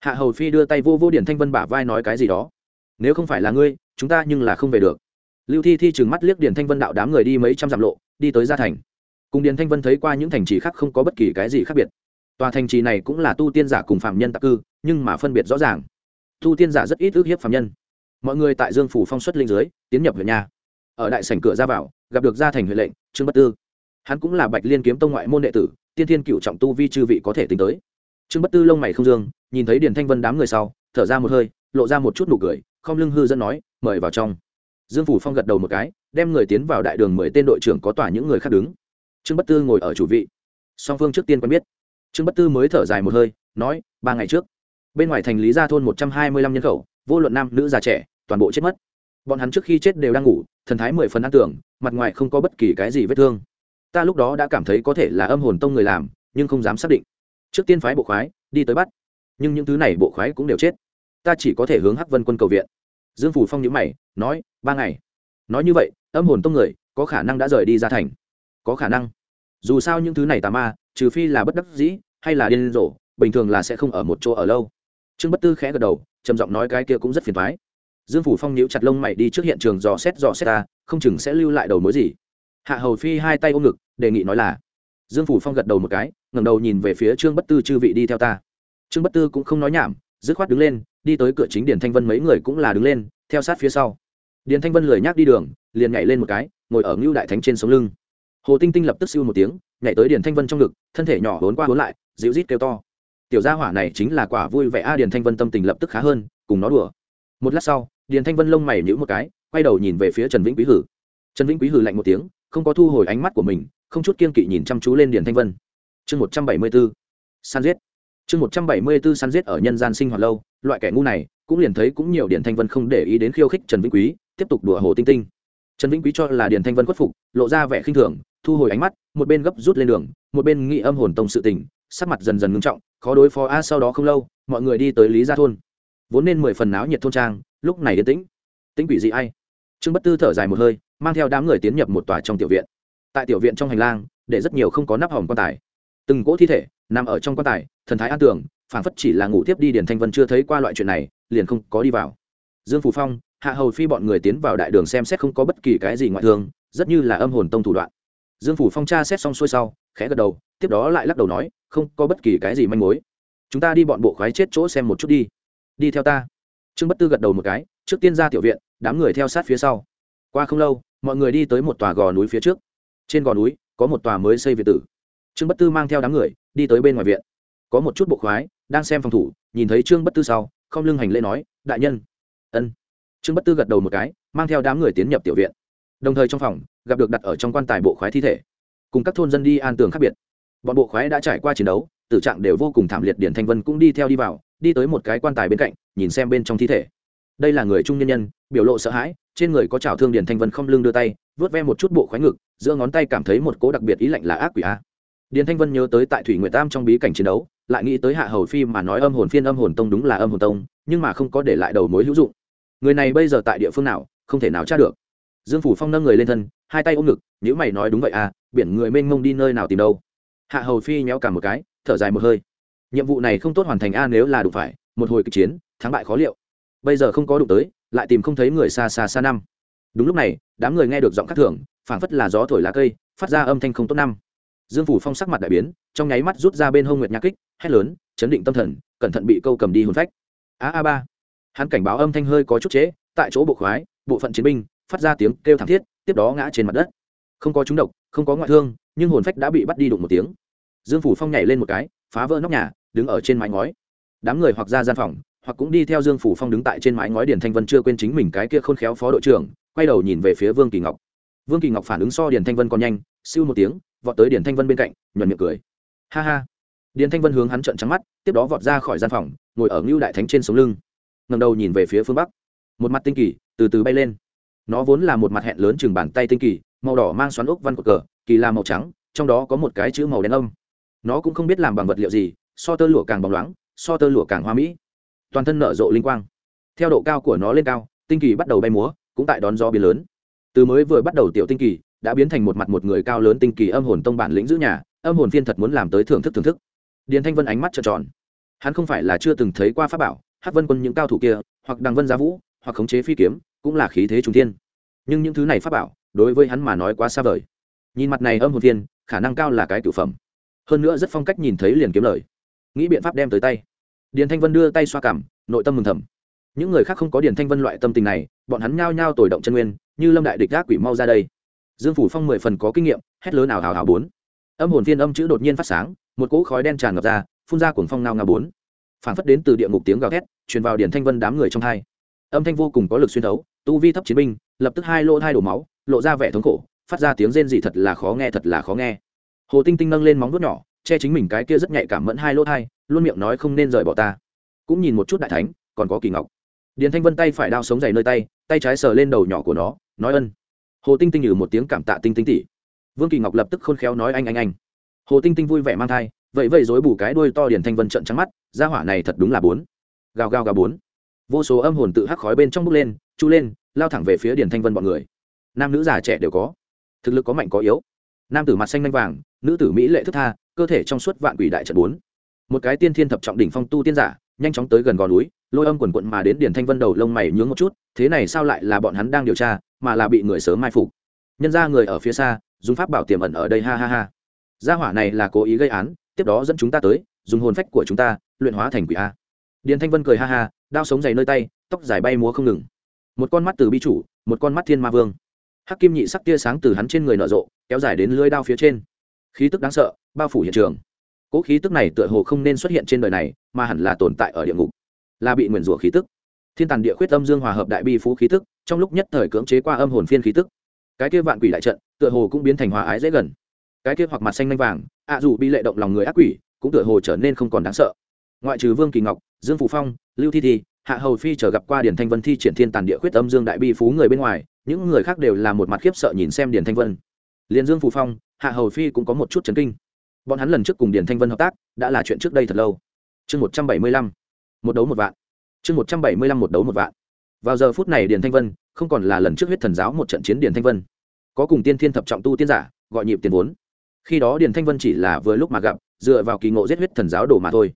Hạ hầu phi đưa tay vô vô điền thanh vân bả vai nói cái gì đó. Nếu không phải là ngươi, chúng ta nhưng là không về được. Lưu thi thi trừng mắt liếc điền thanh vân đạo đám người đi mấy trăm dặm lộ, đi tới gia thành. Cùng điền thanh vân thấy qua những thành trì khác không có bất kỳ cái gì khác biệt. Tòa thành trì này cũng là tu tiên giả cùng phạm nhân tạc cư, nhưng mà phân biệt rõ ràng. Tu tiên giả rất ít ước hiếp phạm nhân. Mọi người tại dương phủ phong xuất linh dưới, tiến nhập huyện nhà. Ở đại sảnh cửa ra vào, gặp được gia thành huyện lệnh, trương bất tư hắn cũng là bạch liên kiếm tông ngoại môn đệ tử, tiên thiên cựu trọng tu vi chư vị có thể tính tới. Trương bất tư lông mày không dương, nhìn thấy điền thanh vân đám người sau, thở ra một hơi, lộ ra một chút nụ cười, không lưng hư dẫn nói, mời vào trong. Dương phủ phong gật đầu một cái, đem người tiến vào đại đường mười tên đội trưởng có tỏa những người khác đứng. Trương bất tư ngồi ở chủ vị. Song phương trước tiên quen biết. Trương bất tư mới thở dài một hơi, nói, ba ngày trước, bên ngoài thành lý gia thôn một trăm hai mươi lăm nhân khẩu, vô luận nam, nữ, già, trẻ, toàn bộ chết mất. Bọn hắn trước khi chết đều đang ngủ, thần thái mười phần ăn tưởng, mặt ngoài không có bất kỳ cái gì vết thương ta lúc đó đã cảm thấy có thể là âm hồn tông người làm, nhưng không dám xác định. Trước tiên phái bộ khoái, đi tới bắt. Nhưng những thứ này bộ khoái cũng đều chết. Ta chỉ có thể hướng hắc vân quân cầu viện. Dương phủ phong nhữ mày, nói, ba ngày. Nói như vậy, âm hồn tông người, có khả năng đã rời đi ra thành. Có khả năng. Dù sao những thứ này tà ma, trừ phi là bất đắc dĩ, hay là điên rồ, bình thường là sẽ không ở một chỗ ở lâu. Trương bất tư khẽ gật đầu, trầm giọng nói cái kia cũng rất phiền thoái dương phủ phong nhíu chặt lông mày đi trước hiện trường dò xét dò xét ta, không chừng sẽ lưu lại đầu mối gì. Hạ hầu phi hai tay ôm ngực đề nghị nói là, dương phủ phong gật đầu một cái, ngẩng đầu nhìn về phía trương bất tư chư vị đi theo ta. Trương bất tư cũng không nói nhảm, dứt khoát đứng lên, đi tới cửa chính điền thanh vân mấy người cũng là đứng lên, theo sát phía sau. Điền thanh vân lười nhác đi đường, liền nhảy lên một cái, ngồi ở ngưu đại thánh trên sống lưng. Hồ tinh tinh lập tức siêu một tiếng, nhảy tới điền thanh vân trong ngực, thân thể nhỏ hốn qua hốn lại, dịu rít kêu to. Tiểu gia hỏa này chính là quả vui vẻ a, điền thanh vân tâm tình lập tức khá hơn, cùng nó đùa. Một lát sau, điền thanh vân lông mày nhữ một cái, quay đầu nhìn về phía trần vĩnh quý hử. Trần vĩnh quý hử lạnh một tiếng, không có thu hồi ánh mắt của mình không chút kiên kỵ nhìn chăm chú lên điền thanh vân. Chương một trăm bảy mươi b ố san giết. Chương một trăm bảy mươi b ố san giết ở nhân gian sinh hoạt lâu, loại kẻ ngu này cũng liền thấy cũng nhiều điền thanh vân không để ý đến khiêu khích trần vĩnh quý, tiếp tục đùa hồ tinh tinh. Trần vĩnh quý cho là điền thanh vân khuất phục, lộ ra vẻ khinh thường, thu hồi ánh mắt, một bên gấp rút lên đường, một bên nghị âm hồn tông sự tình, sắc mặt dần dần ngưng trọng, khó đối phó. A, sau đó không lâu, mọi người đi tới lý gia thôn. Vốn nên mười phần náo nhiệt thôn trang, lúc này yên tĩnh. Tĩnh quỷ dị ai? Trương bất tư thở dài một hơi, mang theo đám người tiến nhập một tòa trong tiểu viện tại tiểu viện trong hành lang, để rất nhiều không có nắp hòm quan tài. Từng cỗ thi thể nằm ở trong quan tài, thần thái an tưởng phản phất chỉ là ngủ tiếp đi điền thanh vân chưa thấy qua loại chuyện này, liền không có đi vào. Dương phù phong, hạ hầu phi bọn người tiến vào đại đường xem xét không có bất kỳ cái gì ngoại thương, rất như là âm hồn tông thủ đoạn. Dương phủ phong tra xét xong xuôi sau, khẽ gật đầu, tiếp đó lại lắc đầu nói, không có bất kỳ cái gì manh mối. Chúng ta đi bọn bộ khoái chết chỗ xem một chút đi. Đi theo ta. Trương bất tư gật đầu một cái, trước tiên ra tiểu viện, đám người theo sát phía sau. Qua không lâu, mọi người đi tới một tòa gò núi phía trước trên gò núi, có một tòa mới xây việt tử. Trương bất tư mang theo đám người, đi tới bên ngoài viện. Có một chút bộ khoái, đang xem phòng thủ, nhìn thấy trương bất tư sau, không lưng hành lễ nói, đại nhân. Ân. Trương bất tư gật đầu một cái, mang theo đám người tiến nhập tiểu viện. Đồng thời trong phòng, gặp được đặt ở trong quan tài bộ khoái thi thể. Cùng các thôn dân đi an tường khác biệt. Bọn bộ khoái đã trải qua chiến đấu, tử trạng đều vô cùng thảm liệt điển thanh vân cũng đi theo đi vào, đi tới một cái quan tài bên cạnh, nhìn xem bên trong thi thể. Đây là người trung nhân nhân biểu lộ sợ hãi, trên người có trào thương điển thanh vân không lưng đưa tay vớt ve một chút bộ khoái ngực, giữa ngón tay cảm thấy một cố đặc biệt ý lạnh là ác quỷ a. Điển thanh vân nhớ tới tại thủy nguyệt tam trong bí cảnh chiến đấu, lại nghĩ tới hạ hầu phi mà nói âm hồn phiên âm hồn tông đúng là âm hồn tông, nhưng mà không có để lại đầu mối hữu dụng. Người này bây giờ tại địa phương nào, không thể nào tra được. Dương phủ phong nâng người lên thân, hai tay ôm ngực nhữ mày nói đúng vậy à biển người mênh mông đi nơi nào tìm đâu. Hạ hầu phi nhéo cả một cái, thở dài một hơi. Nhiệm vụ này không tốt hoàn thành a nếu là đủ phải, một hồi kịch chiến, thắng bại khó liệu. Bây giờ không có đụng tới lại tìm không thấy người xa xa xa năm. Đúng lúc này đám người nghe được giọng khắc thường phảng phất là gió thổi lá cây phát ra âm thanh không tốt năm. Dương phủ phong sắc mặt đại biến trong nháy mắt rút ra bên hông nguyệt nhạc kích hét lớn chấn định tâm thần cẩn thận bị câu cầm đi hồn phách. A a ba. Hắn cảnh báo âm thanh hơi có chút chế, tại chỗ bộ khoái bộ phận chiến binh phát ra tiếng kêu thảm thiết tiếp đó ngã trên mặt đất. Không có trúng độc không có ngoại thương nhưng hồn phách đã bị bắt đi đụng một tiếng. Dương phủ phong nhảy lên một cái phá vỡ nóc nhà đứng ở trên mái ngói. Đám người hoặc ra gian phòng hoặc cũng đi theo dương phủ phong đứng tại trên mái ngói điền thanh vân chưa quên chính mình cái kia khôn khéo phó đội trưởng, quay đầu nhìn về phía vương kỳ ngọc. Vương kỳ ngọc phản ứng so điền thanh vân còn nhanh, siêu một tiếng, vọt tới điền thanh vân bên cạnh, nhuận miệng cười. Ha ha. Điền thanh vân hướng hắn trợn trắng mắt, tiếp đó vọt ra khỏi gian phòng, ngồi ở ngưu đại thánh trên sống lưng. Ngầm đầu nhìn về phía phương bắc. Một mặt tinh kỳ, từ từ bay lên. Nó vốn là một mặt hẹn lớn chừng bàn tay tinh kỳ, màu đỏ mang xoắn ốc văn cột cờ, kỳ là màu trắng, trong đó có một cái chữ màu đen âm. Nó cũng không biết làm bằng vật liệu gì, so tơ lụa càng bóng loáng, so tơ lụa càng hoa mỹ toàn thân nở rộ linh quang. Theo độ cao của nó lên cao, tinh kỳ bắt đầu bay múa, cũng tại đón gió biến lớn. Từ mới vừa bắt đầu tiểu tinh kỳ, đã biến thành một mặt một người cao lớn tinh kỳ âm hồn tông bản lĩnh giữ nhà, âm hồn phiên thật muốn làm tới thưởng thức thưởng thức. Điền thanh vân ánh mắt trợn tròn. Hắn không phải là chưa từng thấy qua pháp bảo hát vân quân những cao thủ kia, hoặc đằng vân giá vũ, hoặc khống chế phi kiếm, cũng là khí thế trung thiên. Nhưng những thứ này pháp bảo, đối với hắn mà nói quá xa vời. Nhìn mặt này âm hồn phiên, khả năng cao là cái cửu phẩm. Hơn nữa rất phong cách nhìn thấy liền kiếm lời. Nghĩ biện pháp đem tới tay điền thanh vân đưa tay xoa cảm, nội tâm mừng thầm. Những người khác không có điền thanh vân loại tâm tình này, bọn hắn nhao nhao tồi động chân nguyên, như lâm đại địch gác quỷ mau ra đây. Dương phủ phong mười phần có kinh nghiệm, hét lớn ảo hào hào bốn. Âm hồn phiên âm chữ đột nhiên phát sáng, một cỗ khói đen tràn ngập ra, phun ra cuồng phong ngao ngao bốn. Phản phất đến từ địa ngục tiếng gào thét, truyền vào điền thanh vân đám người trong hai. Âm thanh vô cùng có lực xuyên thấu, tu vi thấp chiến binh, lập tức hai lỗ hai đổ máu, lộ ra vẻ thống khổ, phát ra tiếng rên dị thật là khó nghe thật là khó nghe. Hồ tinh tinh nâng lên móng vuốt nhỏ, che chính mình cái kia rất nhạy cảm mẫn hai lỗ hai luôn miệng nói không nên rời bỏ ta. Cũng nhìn một chút đại thánh, còn có kỳ ngọc. Điền thanh vân tay phải đao sống dày nơi tay tay trái sờ lên đầu nhỏ của nó, nói ân. Hồ tinh tinh nhử một tiếng cảm tạ tinh tinh tỉ vương kỳ ngọc lập tức khôn khéo nói anh anh anh. Hồ tinh tinh vui vẻ mang thai, vậy vậy dối bù cái đuôi to điền thanh vân trận trắng mắt ra hỏa này thật đúng là bốn. Gào gào gào bốn. Vô số âm hồn tự hắc khói bên trong bốc lên, chu lên, lao thẳng về phía điền thanh vân bọn người. Nam nữ già trẻ đều có. Thực lực có mạnh có yếu. Nam tử mặt xanh lanh vàng, nữ tử mỹ lệ thức tha, cơ thể trong suốt vạn quỷ đại trận bốn một cái tiên thiên thập trọng đỉnh phong tu tiên giả, nhanh chóng tới gần gò núi, lôi âm quần quận mà đến điển thanh vân đầu lông mày nhướng một chút, thế này sao lại là bọn hắn đang điều tra, mà là bị người sớm mai phục. Nhân ra người ở phía xa, dùng pháp bảo tiềm ẩn ở đây, ha ha ha. Gia hỏa này là cố ý gây án, tiếp đó dẫn chúng ta tới, dùng hồn phách của chúng ta, luyện hóa thành quỷ a. Điền thanh vân cười ha ha, đao sống dày nơi tay, tóc dài bay múa không ngừng. Một con mắt từ bi chủ, một con mắt thiên ma vương. Hắc kim nhị sắc tia sáng từ hắn trên người nở rộ, kéo dài đến lưới đao phía trên. Khí tức đáng sợ, bao phủ hiện trường cỗ khí tức này tựa hồ không nên xuất hiện trên đời này, mà hẳn là tồn tại ở địa ngục. Là bị nguyền rủa khí tức. Thiên tàn địa khuyết âm dương hòa hợp đại bi phú khí tức, trong lúc nhất thời cưỡng chế qua âm hồn phiên khí tức. Cái kia vạn quỷ đại trận, tựa hồ cũng biến thành hòa ái dễ gần. Cái kia hoặc mặt xanh lanh vàng, ạ dù bị lệ động lòng người ác quỷ, cũng tựa hồ trở nên không còn đáng sợ. Ngoại trừ vương kỳ ngọc, dương phù phong, lưu thi thi, hạ hầu phi chờ gặp qua điển thanh vân thi triển thiên tàn địa khuyết âm dương đại bi phú người bên ngoài, những người khác đều là một mặt khiếp sợ nhìn xem điển thanh vân. Liền dương phù phong, hạ hầu phi cũng có một chút chấn kinh bọn hắn lần trước cùng Điền thanh vân hợp tác, đã là chuyện trước đây thật lâu. Chương một trăm bảy mươi lăm, một đấu một vạn. Chương một trăm bảy mươi lăm, một đấu một vạn. Vào giờ phút này Điền thanh vân, không còn là lần trước huyết thần giáo một trận chiến Điền thanh vân. Có cùng tiên thiên thập trọng tu tiên giả, gọi nhịp tiền vốn. Khi đó Điền thanh vân chỉ là vừa lúc mà gặp, dựa vào kỳ ngộ giết huyết thần giáo đổ mà thôi.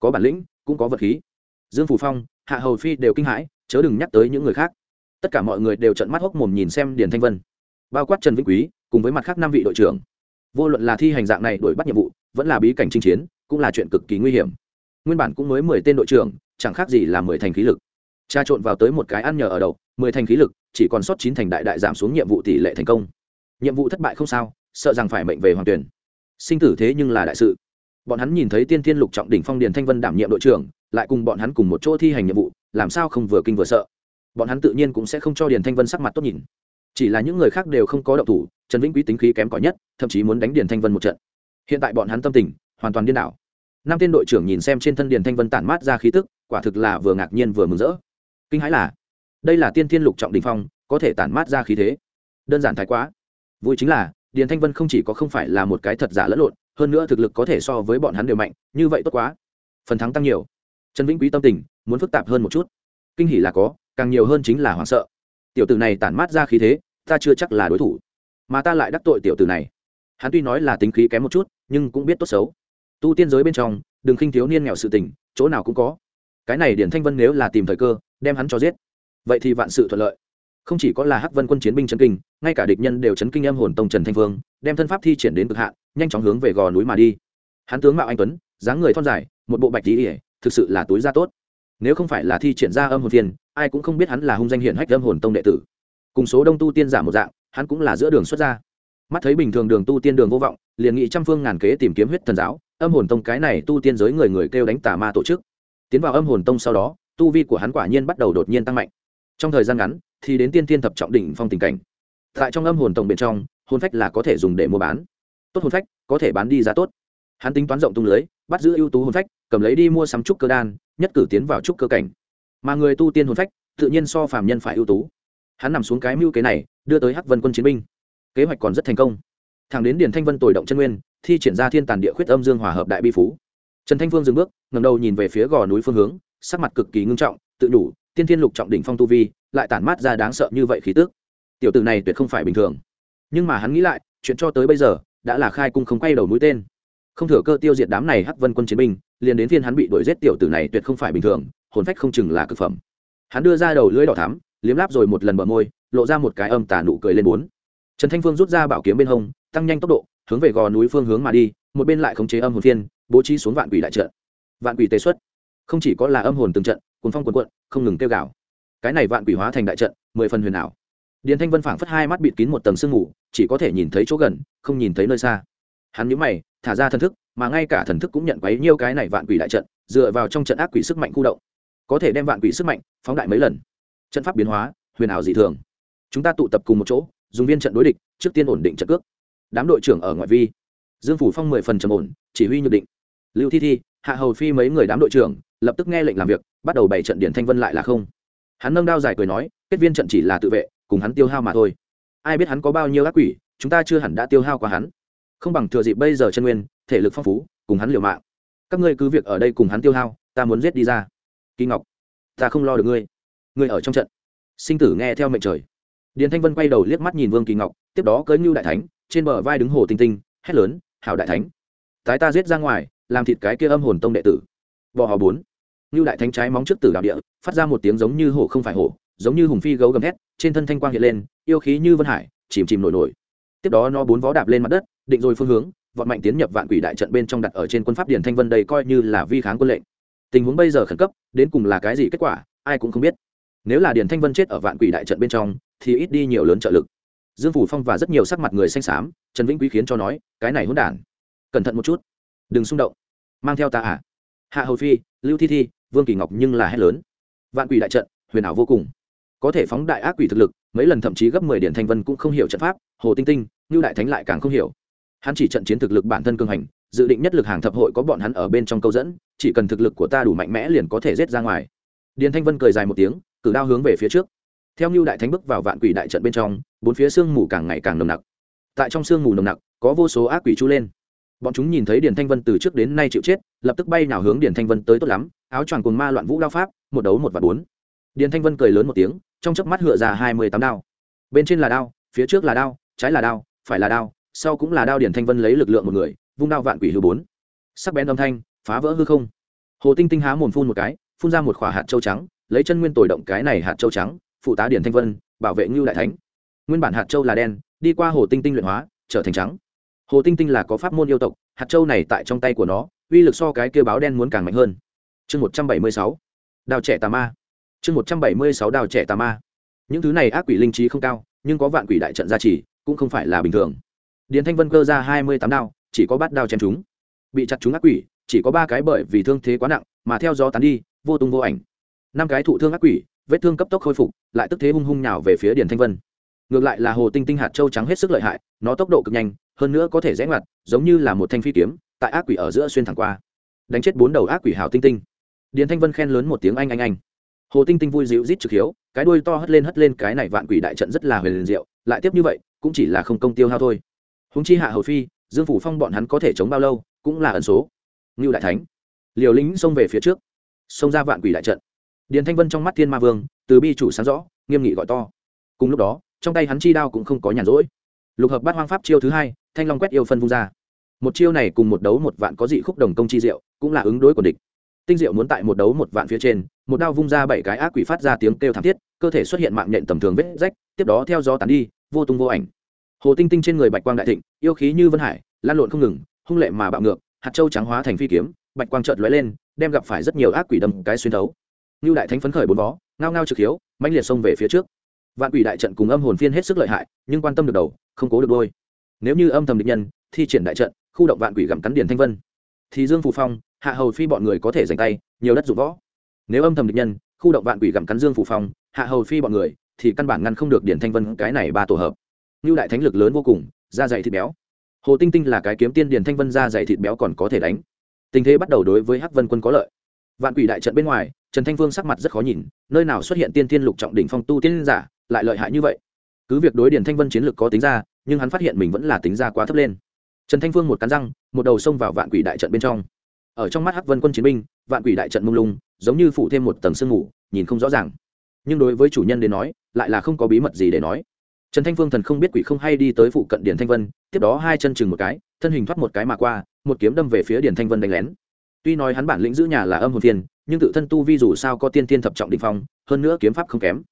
Có bản lĩnh, cũng có vật khí. Dương phủ phong, hạ hầu phi đều kinh hãi, chớ đừng nhắc tới những người khác. Tất cả mọi người đều trận mắt hốc mồm nhìn xem điền thanh vân. Bao quát trần vĩnh quý, cùng với mặt khác năm vị đội trưởng vô luận là thi hành dạng này đuổi bắt nhiệm vụ, vẫn là bí cảnh chinh chiến, cũng là chuyện cực kỳ nguy hiểm. Nguyên bản cũng mới mười tên đội trưởng, chẳng khác gì là mười thành khí lực. Tra trộn vào tới một cái ăn nhờ ở đậu mười thành khí lực, chỉ còn sót chín thành đại đại giảm xuống nhiệm vụ tỷ lệ thành công. Nhiệm vụ thất bại không sao, sợ rằng phải mệnh về hoàng tuyển. Sinh tử thế nhưng là đại sự. Bọn hắn nhìn thấy tiên thiên lục trọng đỉnh phong điền thanh vân đảm nhiệm đội trưởng, lại cùng bọn hắn cùng một chỗ thi hành nhiệm vụ, làm sao không vừa kinh vừa sợ. Bọn hắn tự nhiên cũng sẽ không cho điền thanh vân sắc mặt tốt nhìn chỉ là những người khác đều không có động thủ, trần vĩnh quý tính khí kém cỏi nhất, thậm chí muốn đánh điền thanh vân một trận. Hiện tại bọn hắn tâm tình, hoàn toàn điên đảo. Năm tên đội trưởng nhìn xem trên thân điền thanh vân tản mát ra khí tức, quả thực là vừa ngạc nhiên vừa mừng rỡ. Kinh hãi là, đây là tiên thiên lục trọng đình phong, có thể tản mát ra khí thế. Đơn giản thái quá. Vui chính là, điền thanh vân không chỉ có không phải là một cái thật giả lẫn lộn, hơn nữa thực lực có thể so với bọn hắn đều mạnh, như vậy tốt quá. Phần thắng tăng nhiều. Trần vĩnh quý tâm tình, muốn phức tạp hơn một chút. Kinh hỉ là có, càng nhiều hơn chính là hoảng sợ tiểu tử này tản mát ra khí thế, ta chưa chắc là đối thủ. Mà ta lại đắc tội tiểu tử này. Hắn tuy nói là tính khí kém một chút, nhưng cũng biết tốt xấu. Tu tiên giới bên trong, đừng khinh thiếu niên nghèo sự tình, chỗ nào cũng có. Cái này điển thanh vân nếu là tìm thời cơ, đem hắn cho giết. Vậy thì vạn sự thuận lợi. Không chỉ có là hắc vân quân chiến binh chấn kinh, ngay cả địch nhân đều chấn kinh âm hồn tông trần thanh vương, đem thân pháp thi triển đến cực hạn, nhanh chóng hướng về gò núi mà đi. Hắn tướng mạo anh tuấn, dáng người thon dài, một bộ bạch tí ỉa thực sự là túi da tốt nếu không phải là thi triển ra âm hồn thiên ai cũng không biết hắn là hung danh hiển hách âm hồn tông đệ tử. Cùng số đông tu tiên giả một dạng, hắn cũng là giữa đường xuất ra. Mắt thấy bình thường đường tu tiên đường vô vọng, liền nghị trăm phương ngàn kế tìm kiếm huyết thần giáo, âm hồn tông cái này tu tiên giới người người kêu đánh tà ma tổ chức. Tiến vào âm hồn tông sau đó, tu vi của hắn quả nhiên bắt đầu đột nhiên tăng mạnh. Trong thời gian ngắn, thì đến tiên tiên thập trọng đỉnh phong tình cảnh. Tại trong âm hồn tông bên trong, hồn phách là có thể dùng để mua bán. Tốt hồn phách, có thể bán đi giá tốt. Hắn tính toán rộng tung lưới, bắt giữ ưu tú hồn phách, cầm lấy đi mua sắm trúc cơ đan nhất cử tiến vào trúc cơ cảnh. Mà người tu tiên hồn phách, tự nhiên so phàm nhân phải ưu tú. Hắn nằm xuống cái mưu kế này, đưa tới hắc vân quân chiến binh. Kế hoạch còn rất thành công. Thẳng đến điền thanh vân tồi động chân nguyên, thi triển ra thiên tàn địa khuyết âm dương hòa hợp đại bi phú. Trần thanh phương dừng bước ngầm đầu nhìn về phía gò núi phương hướng, sắc mặt cực kỳ ngưng trọng, tự đủ, tiên thiên lục trọng đỉnh phong tu vi, lại tản mát ra đáng sợ như vậy khí tức. Tiểu tử này tuyệt không phải bình thường. Nhưng mà hắn nghĩ lại, chuyện cho tới bây giờ, đã là khai cung không quay đầu mũi tên. Không thừa cơ tiêu diệt đám này hắc vân quân chiến binh liền đến phiên hắn bị đuổi giết tiểu tử này tuyệt không phải bình thường, hồn phách không chừng là cực phẩm. Hắn đưa ra đầu lưỡi đỏ thắm, liếm láp rồi một lần bờ môi, lộ ra một cái âm tà nụ cười lên bốn. Trần thanh phương rút ra bảo kiếm bên hông, tăng nhanh tốc độ, hướng về gò núi phương hướng mà đi, một bên lại khống chế âm hồn phiên, bố trí xuống vạn quỷ đại trận. Vạn quỷ tế xuất. Không chỉ có là âm hồn từng trận, cuốn phong cuốn cuộn không ngừng kêu gào. Cái này vạn quỷ hóa thành đại trận, mười phần huyền ảo. Điền thanh vân phảng phất hai mắt bịt kín một tầng sương mù, chỉ có thể nhìn thấy chỗ gần, không nhìn thấy nơi xa. Hắn nhíu mày, thả ra thần thức mà ngay cả thần thức cũng nhận quấy nhiêu cái này vạn quỷ đại trận, dựa vào trong trận ác quỷ sức mạnh khu động. Có thể đem vạn quỷ sức mạnh phóng đại mấy lần. Trận pháp biến hóa, huyền ảo dị thường. Chúng ta tụ tập cùng một chỗ, dùng viên trận đối địch, trước tiên ổn định trận cước. Đám đội trưởng ở ngoại vi. Dương phủ phong mười phần trầm ổn, chỉ huy nhược định. Lưu thi thi, hạ hầu phi mấy người đám đội trưởng, lập tức nghe lệnh làm việc, bắt đầu bày trận điển thanh vân lại là không. Hắn nâng đao dài cười nói, kết viên trận chỉ là tự vệ, cùng hắn tiêu hao mà thôi. Ai biết hắn có bao nhiêu ác quỷ, chúng ta chưa hẳn đã tiêu hao qua hắn. Không bằng thừa dịp bây giờ chân nguyên thể lực phong phú, cùng hắn liều mạng. Các ngươi cứ việc ở đây cùng hắn tiêu hao, ta muốn giết đi ra. Kỳ ngọc, ta không lo được ngươi. Ngươi ở trong trận. Sinh tử nghe theo mệnh trời. Điền thanh vân quay đầu liếc mắt nhìn vương kỳ ngọc, tiếp đó cưỡi ngưu đại thánh, trên bờ vai đứng hồ tinh tinh, hét lớn, hảo đại thánh, tái ta giết ra ngoài, làm thịt cái kia âm hồn tông đệ tử. Vò hò bốn. Ngưu đại thánh trái móng trước tử đạo địa, phát ra một tiếng giống như hổ không phải hổ, giống như hùng phi gấu gầm hét trên thân thanh quang hiện lên, yêu khí như vân hải, chìm chìm nổi nổi. Tiếp đó nó bốn vó đạp lên mặt đất, định rồi phương hướng vọt mạnh tiến nhập vạn quỷ đại trận bên trong đặt ở trên quân pháp điền thanh vân đây coi như là vi kháng quân lệnh. Tình huống bây giờ khẩn cấp, đến cùng là cái gì kết quả, ai cũng không biết. Nếu là điền thanh vân chết ở vạn quỷ đại trận bên trong, thì ít đi nhiều lớn trợ lực. Dương phủ phong và rất nhiều sắc mặt người xanh xám, trần vĩnh quý khiến cho nói, cái này hỗn đản, cẩn thận một chút, đừng xung động. Mang theo ta à? Hạ hầu phi, lưu thi thi, vương kỳ ngọc nhưng là hét lớn. Vạn quỷ đại trận, huyền ảo vô cùng. Có thể phóng đại ác quỷ thực lực, mấy lần thậm chí gấp mười điển thanh vân cũng không hiểu trận pháp, hồ tinh tinh như đại thánh lại càng không hiểu hắn chỉ trận chiến thực lực bản thân cường hành, dự định nhất lực hàng thập hội có bọn hắn ở bên trong câu dẫn, chỉ cần thực lực của ta đủ mạnh mẽ liền có thể rết ra ngoài. Điền thanh vân cười dài một tiếng, cử đao hướng về phía trước. Theo như đại thánh bước vào vạn quỷ đại trận bên trong, bốn phía sương mù càng ngày càng nồng nặc. Tại trong sương mù nồng nặc, có vô số ác quỷ chu lên. Bọn chúng nhìn thấy điền thanh vân từ trước đến nay chịu chết, lập tức bay nào hướng điền thanh vân tới tốt lắm, áo choàng cùng ma loạn vũ đao pháp, một đấu một và bốn. Điền thanh vân cười lớn một tiếng, trong chớp mắt hựa ra hai mươi tám đao. Bên trên là đao, phía trước là đao, trái là đao, phải là đao sau cũng là đao điền thanh vân lấy lực lượng một người, vung đao vạn quỷ hư bốn. Sắc bén âm thanh, phá vỡ hư không. Hồ tinh tinh há mồm phun một cái, phun ra một khỏa hạt châu trắng, lấy chân nguyên tồi động cái này hạt châu trắng, phụ tá điển thanh vân, bảo vệ ngưu đại thánh. Nguyên bản hạt châu là đen, đi qua hồ tinh tinh luyện hóa, trở thành trắng. Hồ tinh tinh là có pháp môn yêu tộc, hạt châu này tại trong tay của nó, uy lực so cái kêu báo đen muốn càng mạnh hơn. Chương một trăm bảy mươi sáu. Đào trẻ tà ma. Chương một trăm bảy mươi sáu đào trẻ tà ma. Những thứ này ác quỷ linh trí không cao, nhưng có vạn quỷ đại trận gia trì, cũng không phải là bình thường điền thanh vân cơ ra hai mươi tám đao, chỉ có bát đao chém chúng. Bị chặt chúng ác quỷ, chỉ có ba cái bởi vì thương thế quá nặng, mà theo gió tán đi, vô tung vô ảnh. Năm cái thụ thương ác quỷ, vết thương cấp tốc khôi phục, lại tức thế hung hung nhào về phía điền thanh vân. Ngược lại là hồ tinh tinh hạt châu trắng hết sức lợi hại, nó tốc độ cực nhanh, hơn nữa có thể rẽ ngoặt, giống như là một thanh phi kiếm, tại ác quỷ ở giữa xuyên thẳng qua. Đánh chết bốn đầu ác quỷ hào tinh tinh. Điền thanh vân khen lớn một tiếng anh anh anh. Hồ tinh tinh vui dịu rít trực hiếu, cái đuôi to hất lên hất lên cái này vạn quỷ đại trận rất là huyền diệu, lại tiếp như vậy, cũng chỉ là không công tiêu hao thôi húng chi hạ hầu phi, dương phủ phong bọn hắn có thể chống bao lâu, cũng là ẩn số. Ngưu đại thánh, liều lính xông về phía trước. Xông ra vạn quỷ đại trận. Điền thanh vân trong mắt thiên ma vương, từ bi chủ sáng rõ, nghiêm nghị gọi to. Cùng lúc đó, trong tay hắn chi đao cũng không có nhàn rỗi. Lục hợp bát hoang pháp chiêu thứ hai, thanh long quét yêu phân vung ra. Một chiêu này cùng một đấu một vạn có dị khúc đồng công chi diệu, cũng là ứng đối của địch. Tinh diệu muốn tại một đấu một vạn phía trên, một đao vung ra bảy cái ác quỷ phát ra tiếng kêu thảm thiết, cơ thể xuất hiện mạng nhện tầm thường vết rách, tiếp đó theo gió tán đi, vô tung vô ảnh hồ tinh tinh trên người bạch quang đại thịnh, yêu khí như vân hải, lan lộn không ngừng, hung lệ mà bạo ngược, hạt châu trắng hóa thành phi kiếm, bạch quang trợt lóe lên, đem gặp phải rất nhiều ác quỷ đâm cái xuyên thấu. Như đại thánh phấn khởi bốn vó, ngao ngao trực hiếu, mãnh liệt xông về phía trước. Vạn quỷ đại trận cùng âm hồn phiên hết sức lợi hại, nhưng quan tâm được đầu, không cố được đôi. Nếu như âm thầm địch nhân, thi triển đại trận, khu động vạn quỷ gặm cắn điền thanh vân. Thì dương phù phong, hạ hầu phi bọn người có thể giành tay, nhiều đất dụng võ. Nếu âm thầm địch nhân, khu động vạn quỷ gặm cắn dương phù phong, hạ hầu phi bọn người, thì căn bản ngăn không được điển thanh vân cái này ba tổ hợp như đại thánh lực lớn vô cùng, da dày thịt béo. Hồ tinh tinh là cái kiếm tiên điển thanh vân da dày thịt béo còn có thể đánh. Tình thế bắt đầu đối với hắc vân quân có lợi. Vạn quỷ đại trận bên ngoài, trần thanh phương sắc mặt rất khó nhìn, nơi nào xuất hiện tiên tiên lục trọng đỉnh phong tu tiên giả, lại lợi hại như vậy. Cứ việc đối điển thanh vân chiến lược có tính ra, nhưng hắn phát hiện mình vẫn là tính ra quá thấp lên. Trần thanh phương một cắn răng, một đầu xông vào vạn quỷ đại trận bên trong. Ở trong mắt hắc vân quân chiến binh, vạn quỷ đại trận mông lung, giống như phủ thêm một tầng sương mù, nhìn không rõ ràng. Nhưng đối với chủ nhân đến nói, lại là không có bí mật gì để nói trần thanh phương thần không biết quỷ không hay đi tới phụ cận điển thanh vân, tiếp đó hai chân chừng một cái, thân hình thoát một cái mà qua, một kiếm đâm về phía điển thanh vân đánh lén. Tuy nói hắn bản lĩnh giữ nhà là âm hồn thiên nhưng tự thân tu vi dù sao có tiên tiên thập trọng định phong, hơn nữa kiếm pháp không kém.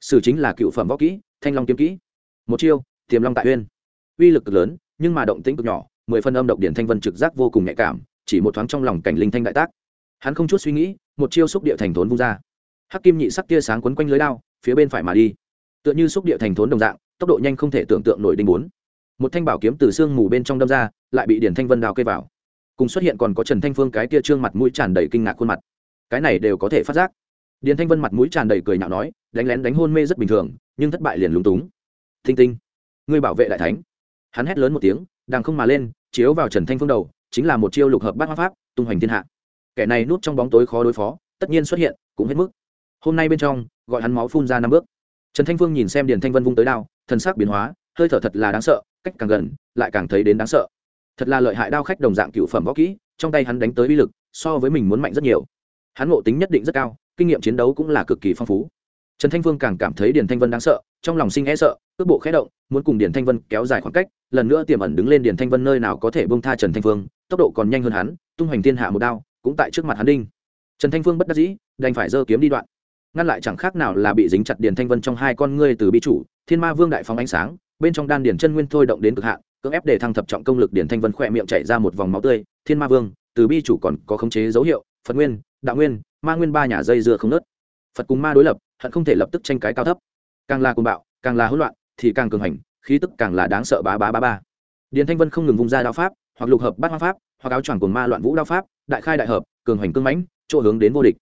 Sử chính là cựu phẩm võ kỹ, thanh long kiếm kỹ. Một chiêu, tiềm long tại uyên. Uy lực cực lớn, nhưng mà động tĩnh cực nhỏ, mười phân âm độc điển thanh vân trực giác vô cùng nhạy cảm, chỉ một thoáng trong lòng cảnh linh thanh đại tác. Hắn không chút suy nghĩ, một chiêu xúc địa thành thốn vung ra. Hắc kim nhị sắc tia sáng quấn quanh lưới đao, phía bên phải mà đi. Tựa như xúc địa thành thốn đồng dạng tốc độ nhanh không thể tưởng tượng nổi đinh bốn. Một thanh bảo kiếm từ xương mù bên trong đâm ra, lại bị điển thanh vân đào cây vào. Cùng xuất hiện còn có trần thanh phương cái tia trương mặt mũi tràn đầy kinh ngạc khuôn mặt. Cái này đều có thể phát giác. Điển thanh vân mặt mũi tràn đầy cười nhạo nói, đánh lén đánh hôn mê rất bình thường, nhưng thất bại liền lúng túng. Thinh tinh, ngươi bảo vệ đại thánh. Hắn hét lớn một tiếng đang không mà lên, chiếu vào trần thanh phương đầu, chính là một chiêu lục hợp bát hoa pháp, tung hoành thiên hạ. Kẻ này núp trong bóng tối khó đối phó, tất nhiên xuất hiện, cũng hết mức. Hôm nay bên trong, gọi hắn máu phun ra năm bước trần thanh phương nhìn xem điền thanh vân vung tới đao thân xác biến hóa, hơi thở thật là đáng sợ, cách càng gần, lại càng thấy đến đáng sợ. Thật là lợi hại đao khách đồng dạng cựu phẩm võ kỹ, trong tay hắn đánh tới uy lực, so với mình muốn mạnh rất nhiều. Hắn ngộ tính nhất định rất cao, kinh nghiệm chiến đấu cũng là cực kỳ phong phú. Trần thanh phương càng cảm thấy điền thanh vân đáng sợ, trong lòng sinh e sợ, cước bộ khẽ động, muốn cùng điền thanh vân kéo dài khoảng cách, lần nữa tiềm ẩn đứng lên điền thanh vân nơi nào có thể bông tha trần thanh phương, tốc độ còn nhanh hơn hắn, tung hoành thiên hạ một đao, cũng tại trước mặt hắn đinh. Trần thanh phương bất đắc dĩ, đành phải giơ kiếm đi đoạn ngăn lại chẳng khác nào là bị dính chặt điền thanh vân trong hai con ngươi từ bi chủ, thiên ma vương đại phóng ánh sáng, bên trong đan điền chân nguyên thôi động đến cực hạn, cưỡng ép để thăng thập trọng công lực điền thanh vân khỏe miệng chảy ra một vòng máu tươi, thiên ma vương, từ bi chủ còn có khống chế dấu hiệu, phật nguyên, đạo nguyên, ma nguyên ba nhà dây dưa không nớt phật cùng ma đối lập, hận không thể lập tức tranh cái cao thấp. Càng là cuồng bạo, càng là hỗn loạn, thì càng cường hành, khí tức càng là đáng sợ bá bá bá ba điền thanh vân không ngừng vung ra đao pháp, hoặc lục hợp bát hoa pháp, hoặc áo choàng của ma loạn vũ đao pháp, đại khai đại hợp, cường hành cương mãnh, chỗ hướng đến vô địch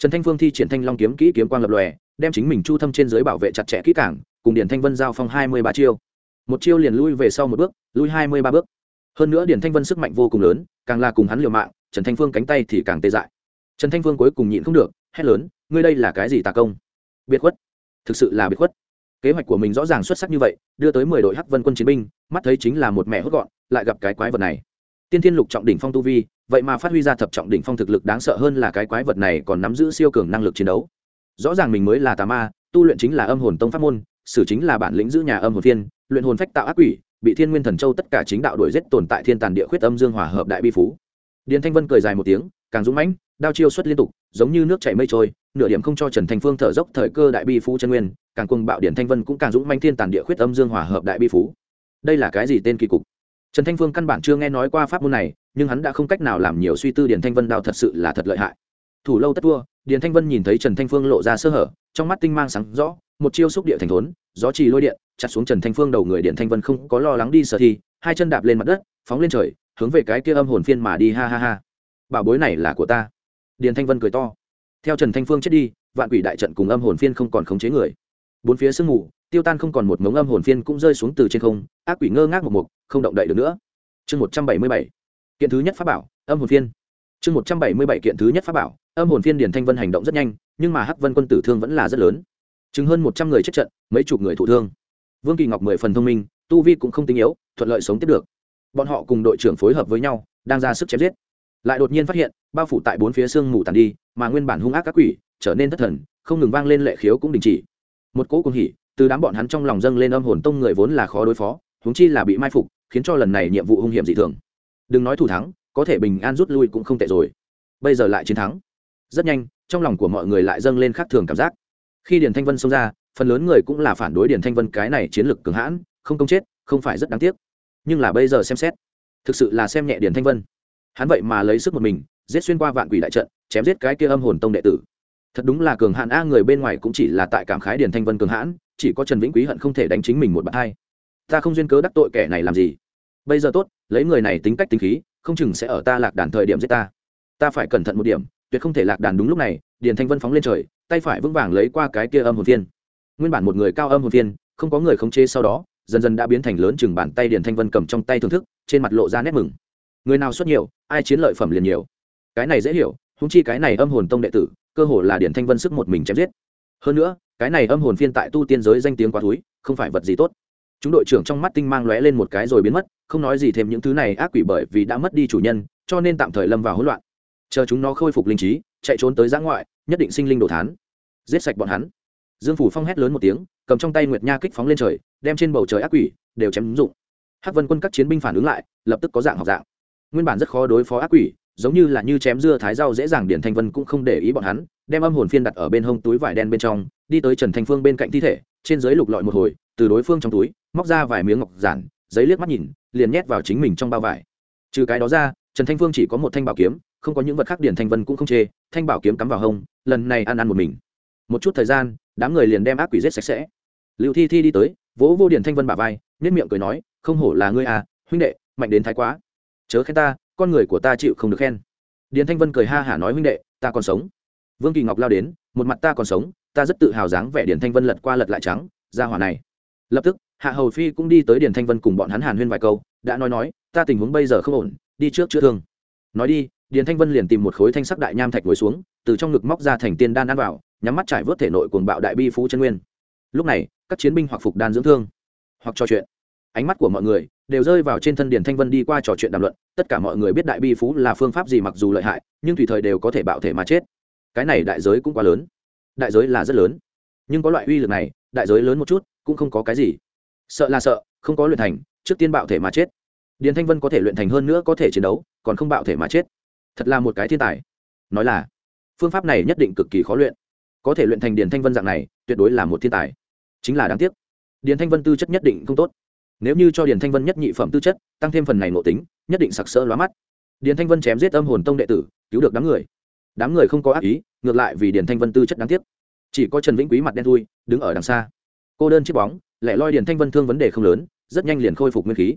trần thanh phương thi triển thanh long kiếm kỹ kiếm quang lập lòe, đem chính mình chu thâm trên dưới bảo vệ chặt chẽ kỹ cảng cùng điền thanh vân giao phong hai mươi ba chiêu. Một chiêu liền lui về sau một bước, lui hai mươi ba bước. Hơn nữa điền thanh vân sức mạnh vô cùng lớn, càng là cùng hắn liều mạng, trần thanh phương cánh tay thì càng tê dại. Trần thanh phương cuối cùng nhịn không được, hét lớn, ngươi đây là cái gì tà công? Biệt khuất. Thực sự là biệt khuất. Kế hoạch của mình rõ ràng xuất sắc như vậy, đưa tới mười đội hắc vân quân chiến binh, mắt thấy chính là một mẹ hốt gọn, lại gặp cái quái vật này tiên thiên lục trọng đỉnh phong tu vi, vậy mà phát huy ra thập trọng đỉnh phong thực lực đáng sợ hơn là cái quái vật này còn nắm giữ siêu cường năng lực chiến đấu. Rõ ràng mình mới là tà ma, tu luyện chính là âm hồn tông pháp môn, sử chính là bản lĩnh giữ nhà âm hồn phiên, luyện hồn phách tạo ác quỷ, bị thiên nguyên thần châu tất cả chính đạo đuổi giết tồn tại thiên tàn địa khuyết âm dương hòa hợp đại bi phú. Điền thanh vân cười dài một tiếng, càng dũng mãnh, đao chiêu xuất liên tục, giống như nước chảy mây trôi, nửa điểm không cho trần thanh phương thở dốc thời cơ đại bi phú chân nguyên, càng cùng bạo điển thanh vân cũng càng dũng manh thiên tàn địa khuyết âm dương hòa hợp đại bi phú. Đây là cái gì tên kỳ cục? Trần thanh phương căn bản chưa nghe nói qua pháp môn này, nhưng hắn đã không cách nào làm nhiều suy tư Điền thanh vân đao thật sự là thật lợi hại. Thủ lâu tất vua điền thanh vân nhìn thấy trần thanh phương lộ ra sơ hở, trong mắt tinh mang sáng rõ, một chiêu xúc địa thành thốn, gió trì lôi điện, chặt xuống trần thanh phương đầu người điện thanh vân không có lo lắng đi sở thi hai chân đạp lên mặt đất, phóng lên trời, hướng về cái kia âm hồn phiên mà đi, ha ha ha. Bảo bối này là của ta. Điền thanh vân cười to. Theo trần thanh phương chết đi, vạn quỷ đại trận cùng âm hồn phiên không còn khống chế người. Bốn phía sương mù tiêu tan không còn một mống âm hồn phiên cũng rơi xuống từ trên không, ác quỷ ngơ ngác một mục, không động đậy được nữa. Chương một trăm bảy mươi bảy. Kiện thứ nhất pháp bảo, âm hồn phiên. Chương một trăm bảy mươi bảy kiện thứ nhất pháp bảo, âm hồn phiên điền thanh vân hành động rất nhanh, nhưng mà hắc vân quân tử thương vẫn là rất lớn. Chứng hơn một trăm người chết trận, mấy chục người thụ thương. Vương kỳ ngọc mười phần thông minh, tu vi cũng không tinh yếu, thuận lợi sống tiếp được. Bọn họ cùng đội trưởng phối hợp với nhau, đang ra sức chém giết. Lại đột nhiên phát hiện, bao phủ tại bốn phía sương mù tàn đi, mà nguyên bản hung ác các quỷ, trở nên thất thần, không ngừng vang lên lệ khiếu cũng đình chỉ. Một cỗ cùng hỉ từ đám bọn hắn trong lòng dâng lên âm hồn tông người vốn là khó đối phó, huống chi là bị mai phục, khiến cho lần này nhiệm vụ hung hiểm dị thường. Đừng nói thủ thắng, có thể bình an rút lui cũng không tệ rồi. Bây giờ lại chiến thắng. Rất nhanh, trong lòng của mọi người lại dâng lên khác thường cảm giác. Khi điền thanh vân xông ra, phần lớn người cũng là phản đối điền thanh vân cái này chiến lược cường hãn, không công chết, không phải rất đáng tiếc. Nhưng là bây giờ xem xét, thực sự là xem nhẹ điền thanh vân. Hắn vậy mà lấy sức một mình, giết xuyên qua vạn quỷ đại trận, chém giết cái kia âm hồn tông đệ tử. Thật đúng là cường hãn a, người bên ngoài cũng chỉ là tại cảm khái điền thanh vân cường hãn chỉ có trần vĩnh quý hận không thể đánh chính mình một bạn hai ta không duyên cớ đắc tội kẻ này làm gì. Bây giờ tốt, lấy người này tính cách tính khí, không chừng sẽ ở ta lạc đàn thời điểm giết ta. Ta phải cẩn thận một điểm, tuyệt không thể lạc đàn đúng lúc này, điền thanh vân phóng lên trời, tay phải vững vàng lấy qua cái kia âm hồn phiên. Nguyên bản một người cao âm hồn phiên, không có người khống chế sau đó, dần dần đã biến thành lớn chừng bàn tay điền thanh vân cầm trong tay thưởng thức, trên mặt lộ ra nét mừng. Người nào xuất nhiều, ai chiến lợi phẩm liền nhiều. Cái này dễ hiểu húng chi cái này âm hồn tông đệ tử, cơ hồ là điền thanh vân sức một mình chém giết. Hơn nữa cái này âm hồn phiên tại tu tiên giới danh tiếng quá túi không phải vật gì tốt. Chúng đội trưởng trong mắt tinh mang lóe lên một cái rồi biến mất, không nói gì thêm những thứ này ác quỷ bởi vì đã mất đi chủ nhân, cho nên tạm thời lâm vào hỗn loạn. Chờ chúng nó khôi phục linh trí, chạy trốn tới giã ngoại, nhất định sinh linh đồ thán. Giết sạch bọn hắn. Dương phủ phong hét lớn một tiếng, cầm trong tay nguyệt nha kích phóng lên trời, đem trên bầu trời ác quỷ đều chém ứng dụng. Hắc vân quân các chiến binh phản ứng lại, lập tức có dạng học dạng. Nguyên bản rất khó đối phó ác quỷ, giống như là như chém dưa thái rau dễ dàng điển thanh vân cũng không để ý bọn hắn, đem âm hồn phiên đặt ở bên hông túi vải đen bên trong đi tới trần thanh phương bên cạnh thi thể, trên dưới lục lọi một hồi, từ đối phương trong túi, móc ra vài miếng ngọc giản, giấy liếc mắt nhìn, liền nhét vào chính mình trong bao vải. Trừ cái đó ra, trần thanh phương chỉ có một thanh bảo kiếm, không có những vật khác điển thanh vân cũng không chê, thanh bảo kiếm cắm vào hông, lần này ăn ăn một mình. Một chút thời gian, đám người liền đem ác quỷ giết sạch sẽ. Liệu thi thi đi tới, vỗ vô điển thanh vân bả vai nếp miệng cười nói, không hổ là ngươi à huynh đệ, mạnh đến thái quá. Chớ khen ta, con người của ta chịu không được khen. Điền thanh vân cười ha hả nói, huynh đệ, ta còn sống. Vương kỳ ngọc lao đến, một mặt ta còn sống ta rất tự hào dáng vẻ điền thanh vân lật qua lật lại trắng, ra hỏa này. Lập tức, hạ hầu phi cũng đi tới điền thanh vân cùng bọn hắn hàn huyên vài câu, đã nói nói, ta tình huống bây giờ không ổn, đi trước chữa thương. Nói đi, điền thanh vân liền tìm một khối thanh sắc đại nham thạch ngồi xuống, từ trong ngực móc ra thành tiên đan ăn vào, nhắm mắt trải vớt thể nội cuồng bạo đại bi phú chân nguyên. Lúc này, các chiến binh hoặc phục đan dưỡng thương, hoặc trò chuyện. Ánh mắt của mọi người đều rơi vào trên thân điền thanh vân đi qua trò chuyện đàm luận, tất cả mọi người biết đại bi phú là phương pháp gì mặc dù lợi hại, nhưng tùy thời đều có thể bạo thể mà chết. Cái này đại giới cũng quá lớn đại giới là rất lớn. Nhưng có loại uy lực này, đại giới lớn một chút, cũng không có cái gì. Sợ là sợ, không có luyện thành, trước tiên bạo thể mà chết. Điền thanh vân có thể luyện thành hơn nữa có thể chiến đấu, còn không bạo thể mà chết. Thật là một cái thiên tài. Nói là, phương pháp này nhất định cực kỳ khó luyện. Có thể luyện thành điền thanh vân dạng này, tuyệt đối là một thiên tài. Chính là đáng tiếc, điền thanh vân tư chất nhất định không tốt. Nếu như cho điền thanh vân nhất nhị phẩm tư chất, tăng thêm phần này nội tính, nhất định sặc sỡ lóa mắt. Điền thanh vân chém giết âm hồn tông đệ tử, cứu được đám người đám người không có ác ý, ngược lại vì điền thanh vân tư chất đáng tiếc. Chỉ có trần vĩnh quý mặt đen thui, đứng ở đằng xa. Cô đơn chiếc bóng lại loi điền thanh vân thương vấn đề không lớn, rất nhanh liền khôi phục nguyên khí.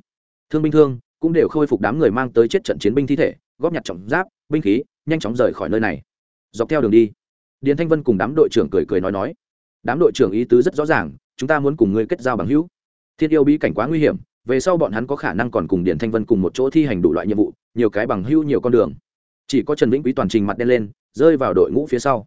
Thương binh thương cũng đều khôi phục đám người mang tới chết trận chiến binh thi thể, góp nhặt trọng giáp, binh khí, nhanh chóng rời khỏi nơi này. Dọc theo đường đi, điền thanh vân cùng đám đội trưởng cười cười nói nói. Đám đội trưởng ý tứ rất rõ ràng, chúng ta muốn cùng ngươi kết giao bằng hữu. Thiên yêu bí cảnh quá nguy hiểm, về sau bọn hắn có khả năng còn cùng Điền thanh vân cùng một chỗ thi hành đủ loại nhiệm vụ, nhiều cái bằng hưu nhiều con đường chỉ có trần vĩnh quý toàn trình mặt đen lên, rơi vào đội ngũ phía sau.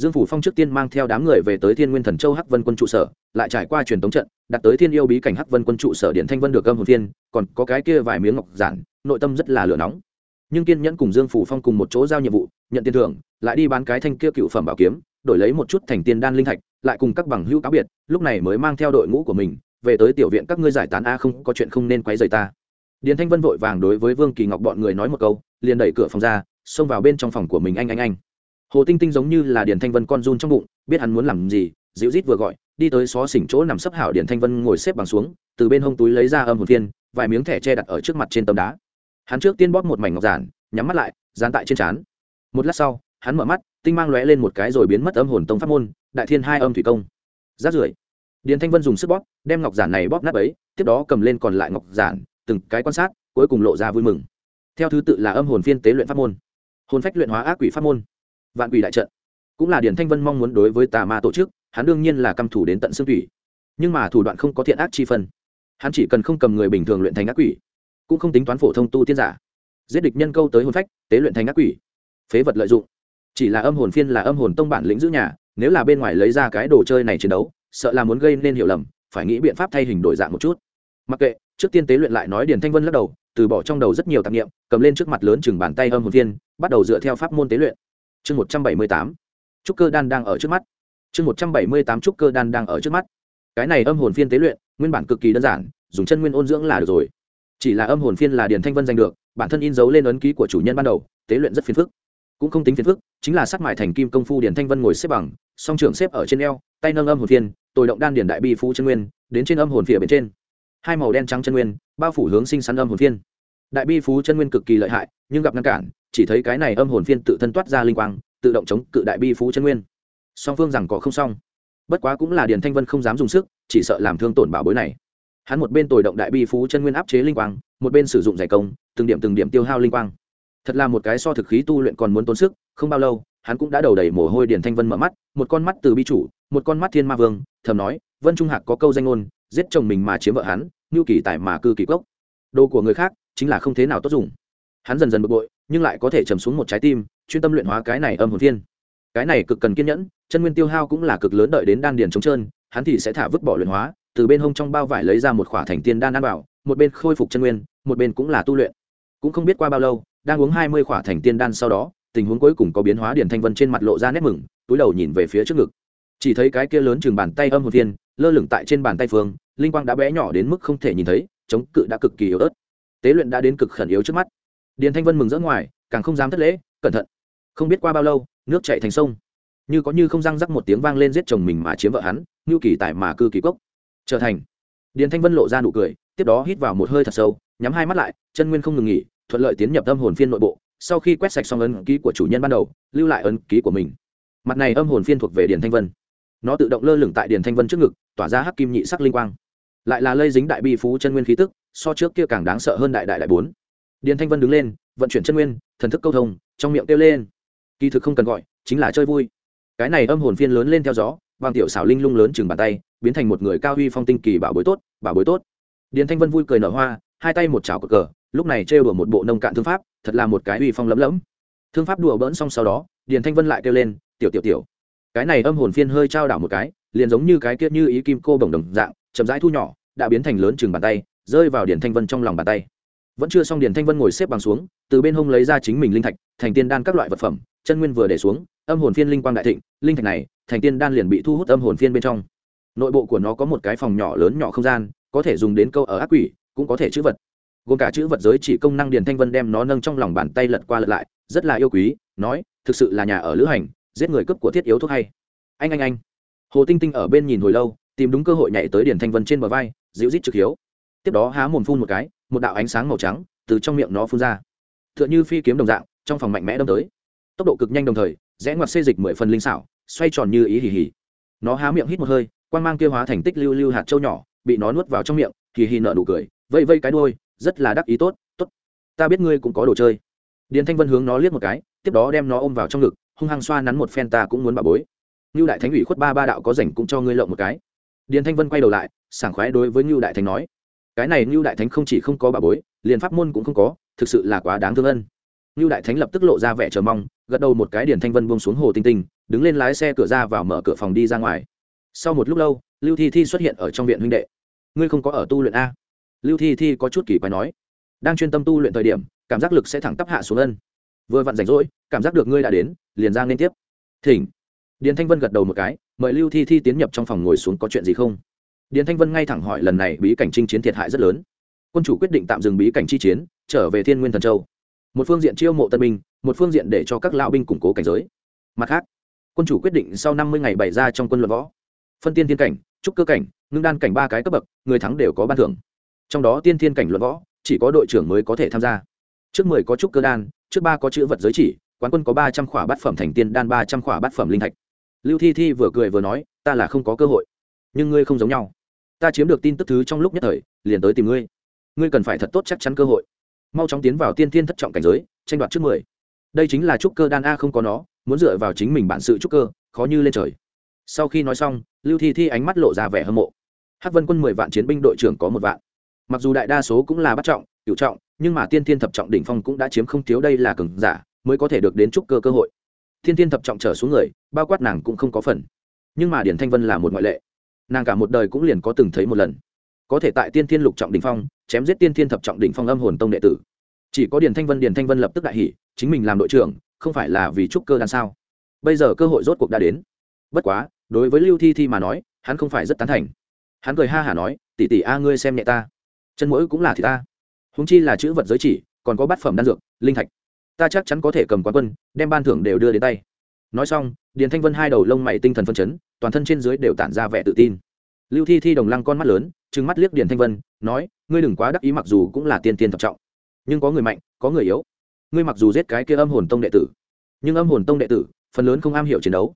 Dương phủ phong trước tiên mang theo đám người về tới thiên nguyên thần châu hắc vân quân trụ sở, lại trải qua truyền tống trận, đặt tới thiên yêu bí cảnh hắc vân quân trụ sở điện thanh vân được âm hồn thiên còn có cái kia vài miếng ngọc giản, nội tâm rất là lửa nóng. Nhưng kiên nhẫn cùng dương phủ phong cùng một chỗ giao nhiệm vụ, nhận tiền thưởng, lại đi bán cái thanh kia cựu phẩm bảo kiếm, đổi lấy một chút thành tiên đan linh thạch, lại cùng các bằng hữu cáo biệt, lúc này mới mang theo đội ngũ của mình, về tới tiểu viện các ngươi giải tán a, không có chuyện không nên quấy rầy ta. Điền thanh vân vội vàng đối với vương kỳ ngọc bọn người nói một câu, liền đẩy cửa phòng ra xông vào bên trong phòng của mình anh anh anh. Hồ tinh tinh giống như là điền thanh vân con run trong bụng, biết hắn muốn làm gì, dịu rít vừa gọi, đi tới xó xỉnh chỗ nằm sấp hảo điền thanh vân ngồi xếp bằng xuống, từ bên hông túi lấy ra âm hồn viên vài miếng thẻ che đặt ở trước mặt trên tấm đá. Hắn trước tiên bóp một mảnh ngọc giản, nhắm mắt lại, dán tại trên trán. Một lát sau, hắn mở mắt, tinh mang lóe lên một cái rồi biến mất âm hồn tông pháp môn, đại thiên hai âm thủy công. Rát rưởi. Điền thanh vân dùng sức bóp, đem ngọc giản này bóp nát ấy tiếp đó cầm lên còn lại ngọc giản, từng cái quan sát, cuối cùng lộ ra vui mừng. Theo thứ tự là âm hồn phiên tế luyện pháp môn hồn phách luyện hóa ác quỷ pháp môn. Vạn quỷ đại trận. Cũng là điền thanh vân mong muốn đối với tà ma tổ chức, hắn đương nhiên là căm thủ đến tận xương thủy. Nhưng mà thủ đoạn không có thiện ác chi phân. Hắn chỉ cần không cầm người bình thường luyện thành ác quỷ, cũng không tính toán phổ thông tu tiên giả. Giết địch nhân câu tới hồn phách, tế luyện thành ác quỷ. Phế vật lợi dụng. Chỉ là âm hồn phiên là âm hồn tông bản lĩnh giữ nhà, nếu là bên ngoài lấy ra cái đồ chơi này chiến đấu, sợ là muốn gây nên hiểu lầm, phải nghĩ biện pháp thay hình đổi dạng một chút. Mặc kệ trước tiên tế luyện lại nói điền thanh vân lắc đầu từ bỏ trong đầu rất nhiều tạp nghiệm cầm lên trước mặt lớn chừng bàn tay âm hồn viên, bắt đầu dựa theo pháp môn tế luyện. Chương một trăm bảy mươi tám. Trúc cơ đan đang ở trước mắt. Chương một trăm bảy mươi tám trúc cơ đan đang ở trước mắt. Cái này âm hồn phiên tế luyện nguyên bản cực kỳ đơn giản dùng chân nguyên ôn dưỡng là được rồi. Chỉ là âm hồn phiên là điền thanh vân giành được bản thân in dấu lên ấn ký của chủ nhân ban đầu tế luyện rất phiền phức. Cũng không tính phiền phức chính là sắc mại thành kim công phu điền thanh vân ngồi xếp bằng song trưởng xếp ở trên eo tay nâng âm hồn phiên tồi động đan điền đại bi phú chân nguyên đến trên âm hồn phía bên trên hai màu đen trắng chân nguyên, bao phủ hướng sinh sắn âm hồn phiên. Đại bi phú chân nguyên cực kỳ lợi hại, nhưng gặp ngăn cản, chỉ thấy cái này âm hồn phiên tự thân toát ra linh quang, tự động chống cự đại bi phú chân nguyên. Song phương rằng có không xong. Bất quá cũng là điền thanh vân không dám dùng sức, chỉ sợ làm thương tổn bảo bối này. Hắn một bên tồi động đại bi phú chân nguyên áp chế linh quang, một bên sử dụng giải công, từng điểm từng điểm tiêu hao linh quang. Thật là một cái so thực khí tu luyện còn muốn tốn sức, không bao lâu, hắn cũng đã đầu đầy mồ hôi điền thanh vân mở mắt, một con mắt từ bi chủ, một con mắt thiên ma vương, thầm nói, vân trung hạc có câu danh ngôn, giết chồng mình mà chiếm vợ hắn ngưu kỳ tài mà cư kỳ cốc. Đồ của người khác chính là không thế nào tốt dùng. Hắn dần dần bực bội, nhưng lại có thể trầm xuống một trái tim, chuyên tâm luyện hóa cái này âm hồn thiên. Cái này cực cần kiên nhẫn, chân nguyên tiêu hao cũng là cực lớn đợi đến đan điền trống trơn, hắn thì sẽ thả vứt bỏ luyện hóa, từ bên hông trong bao vải lấy ra một khỏa thành tiên đan ăn bảo một bên khôi phục chân nguyên, một bên cũng là tu luyện. Cũng không biết qua bao lâu, đang uống hai mươi khỏa thành tiên đan sau đó, tình huống cuối cùng có biến hóa điển thanh vân trên mặt lộ ra nét mừng, túi đầu nhìn về phía trước ngực. Chỉ thấy cái kia lớn chừng bàn tay âm hồn thiên, lơ lửng tại trên bàn tay phương linh quang đã bé nhỏ đến mức không thể nhìn thấy, chống cự đã cực kỳ yếu ớt. Tế luyện đã đến cực khẩn yếu trước mắt. Điền thanh vân mừng rỡ ngoài, càng không dám thất lễ, cẩn thận, không biết qua bao lâu, nước chạy thành sông. Như có như không răng rắc một tiếng vang lên giết chồng mình mà chiếm vợ hắn, ngưu kỳ tại mà cư kỳ cốc. Trở thành. Điền thanh vân lộ ra nụ cười, tiếp đó hít vào một hơi thật sâu, nhắm hai mắt lại, chân nguyên không ngừng nghỉ, thuận lợi tiến nhập âm hồn phiên nội bộ, sau khi quét sạch xong ấn ký của chủ nhân ban đầu, lưu lại ấn ký của mình. Mặt này âm hồn phiên thuộc về điền thanh vân. Nó tự động lơ lửng tại điền thanh vân trước ngực, tỏa ra hắc kim nhị sắc linh quang lại là lây dính đại bi phú chân nguyên khí tức, so trước kia càng đáng sợ hơn đại đại đại bốn. Điền thanh vân đứng lên, vận chuyển chân nguyên, thần thức câu thông, trong miệng kêu lên. Kỳ thực không cần gọi, chính là chơi vui. Cái này âm hồn phiên lớn lên theo gió bằng tiểu xảo linh lung lớn chừng bàn tay, biến thành một người cao huy phong tinh kỳ bảo bối tốt, bảo bối tốt. Điền thanh vân vui cười nở hoa, hai tay một chảo cờ cờ, lúc này trêu đùa một bộ nông cạn thương pháp, thật là một cái uy phong lấm lấm thương pháp đùa bỡn xong sau đó, điền thanh vân lại kêu lên, tiểu tiểu tiểu. Cái này âm hồn phiên hơi trao đảo một cái, liền giống như cái kia như ý kim cô bồng đồng dạng chậm rãi thu nhỏ, đã biến thành lớn chừng bàn tay, rơi vào điền thanh vân trong lòng bàn tay. Vẫn chưa xong điền thanh vân ngồi xếp bằng xuống, từ bên hông lấy ra chính mình linh thạch, thành tiên đan các loại vật phẩm, chân nguyên vừa để xuống, âm hồn phiên linh quang đại thịnh, linh thạch này, thành tiên đan liền bị thu hút âm hồn phiên bên trong. Nội bộ của nó có một cái phòng nhỏ lớn nhỏ không gian, có thể dùng đến câu ở ác quỷ, cũng có thể chữ vật. Gồm cả chữ vật giới chỉ công năng điền thanh vân đem nó nâng trong lòng bàn tay lật qua lật lại, rất là yêu quý, nói, thực sự là nhà ở lữ hành, giết người cấp của thiết yếu thuốc hay. Anh anh anh. Hồ tinh tinh ở bên nhìn hồi lâu tìm đúng cơ hội nhảy tới điển thanh vân trên bờ vai, dịu rít trực hiếu. Tiếp đó há mồm phun một cái, một đạo ánh sáng màu trắng từ trong miệng nó phun ra. T h ư ợ n h ư phi kiếm đồng dạng, trong phòng mạnh mẽ đâm tới. Tốc độ cực nhanh đồng thời, rẽ ngoặt xê dịch mười phần linh xảo, xoay tròn như ý hì hì. Nó há miệng hít một hơi quan g mang kêu hóa thành tích lưu lưu hạt trâu nhỏ, bị nó nuốt vào trong miệng, hì hì nợ nụ cười, vây vây cái đôi rất là đắc ý tốt tốt. Ta biết ngươi cũng có đồ chơi. Điền thanh vân hướng nó liếc một cái, tiếp đó đem nó ôm vào trong ngực, hung hăng xoa nắn một phen ta cũng muốn bà bối. Như đại thánh ủy khuất ba ba đạo có rảnh cũng cho ngươi lộng một cái điền thanh vân quay đầu lại, sảng khoái đối với như đại thánh nói, cái này như đại thánh không chỉ không có bà bối, liền pháp môn cũng không có, thực sự là quá đáng thương ân. Như đại thánh lập tức lộ ra vẻ chờ mong, gật đầu một cái điền thanh vân buông xuống hồ tinh tinh, đứng lên lái xe cửa ra vào mở cửa phòng đi ra ngoài. Sau một lúc lâu, lưu thi thi xuất hiện ở trong viện huynh đệ. Ngươi không có ở tu luyện a? Lưu thi thi có chút kỳ quái nói, đang chuyên tâm tu luyện thời điểm, cảm giác lực sẽ thẳng tắp hạ xuống ân. Vừa vặn rảnh rỗi, cảm giác được ngươi đã đến, liền ra lên tiếp. Thỉnh. Điền thanh vân gật đầu một cái mời lưu thi thi tiến nhập trong phòng ngồi xuống có chuyện gì không? Điền thanh vân ngay thẳng hỏi lần này bí cảnh chinh chiến thiệt hại rất lớn. Quân chủ quyết định tạm dừng bí cảnh chi chiến, trở về thiên nguyên thần châu. Một phương diện chiêu mộ tân binh, một phương diện để cho các lão binh củng cố cảnh giới. Mặt khác, quân chủ quyết định sau năm mươi ngày bày ra trong quân luận võ. Phân tiên thiên cảnh, trúc cơ cảnh, ngưng đan cảnh ba cái cấp bậc, người thắng đều có ban thưởng. Trong đó tiên thiên cảnh luận võ, chỉ có đội trưởng mới có thể tham gia. Trước mười có trúc cơ đan, trước ba có chữ vật giới chỉ, quán quân có ba trăm khỏa bát phẩm thành tiên đan, ba trăm khỏa bát phẩm linh thạch lưu thi thi vừa cười vừa nói, ta là không có cơ hội, nhưng ngươi không giống nhau. Ta chiếm được tin tức thứ trong lúc nhất thời, liền tới tìm ngươi. Ngươi cần phải thật tốt chắc chắn cơ hội. Mau chóng tiến vào tiên thiên thất trọng cảnh giới, tranh đoạt trước mười. Đây chính là trúc cơ đan a không có nó, muốn dựa vào chính mình bản sự trúc cơ, khó như lên trời. Sau khi nói xong, lưu thi thi ánh mắt lộ ra vẻ hâm mộ. Hắc vân quân mười vạn chiến binh đội trưởng có một vạn. Mặc dù đại đa số cũng là bắt trọng cựu trọng, nhưng mà tiên thiên thập trọng đỉnh phong cũng đã chiếm không thiếu đây là cường giả, mới có thể được đến trúc cơ cơ hội thiên thiên thập trọng trở xuống người, bao quát nàng cũng không có phần. Nhưng mà điển thanh vân là một ngoại lệ. Nàng cả một đời cũng liền có từng thấy một lần. Có thể tại tiên thiên lục trọng đỉnh phong, chém giết tiên thiên thập trọng đỉnh phong âm hồn tông đệ tử. Chỉ có điển thanh vân điển thanh vân lập tức đại hỉ, chính mình làm đội trưởng, không phải là vì trúc cơ đan sao? Bây giờ cơ hội rốt cuộc đã đến. Bất quá, đối với lưu thi thi mà nói, hắn không phải rất tán thành. Hắn cười ha hả nói, tỷ tỷ a, ngươi xem nhẹ ta. Chân mũi cũng là thì ta. Húng chi là chữ vật giới chỉ, còn có bát phẩm đan dược, linh thạch ta chắc chắn có thể cầm quán quân, đem ban thưởng đều đưa đến tay. Nói xong, điền thanh vân hai đầu lông mày tinh thần phân chấn, toàn thân trên dưới đều tản ra vẻ tự tin. Lưu thi thi đồng lăng con mắt lớn, trừng mắt liếc điền thanh vân, nói, ngươi đừng quá đắc ý mặc dù cũng là tiên tiên thập trọng, nhưng có người mạnh, có người yếu. Ngươi mặc dù giết cái kia âm hồn tông đệ tử, nhưng âm hồn tông đệ tử, phần lớn không am hiểu chiến đấu.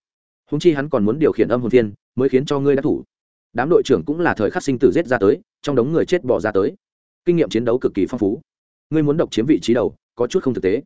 Húng chi hắn còn muốn điều khiển âm hồn viên mới khiến cho ngươi đắc thủ. Đám đội trưởng cũng là thời khắc sinh tử giết ra tới, trong đống người chết bỏ ra tới. Kinh nghiệm chiến đấu cực kỳ phong phú. Ngươi muốn độc chiếm vị trí đầu, có chút không thực tế.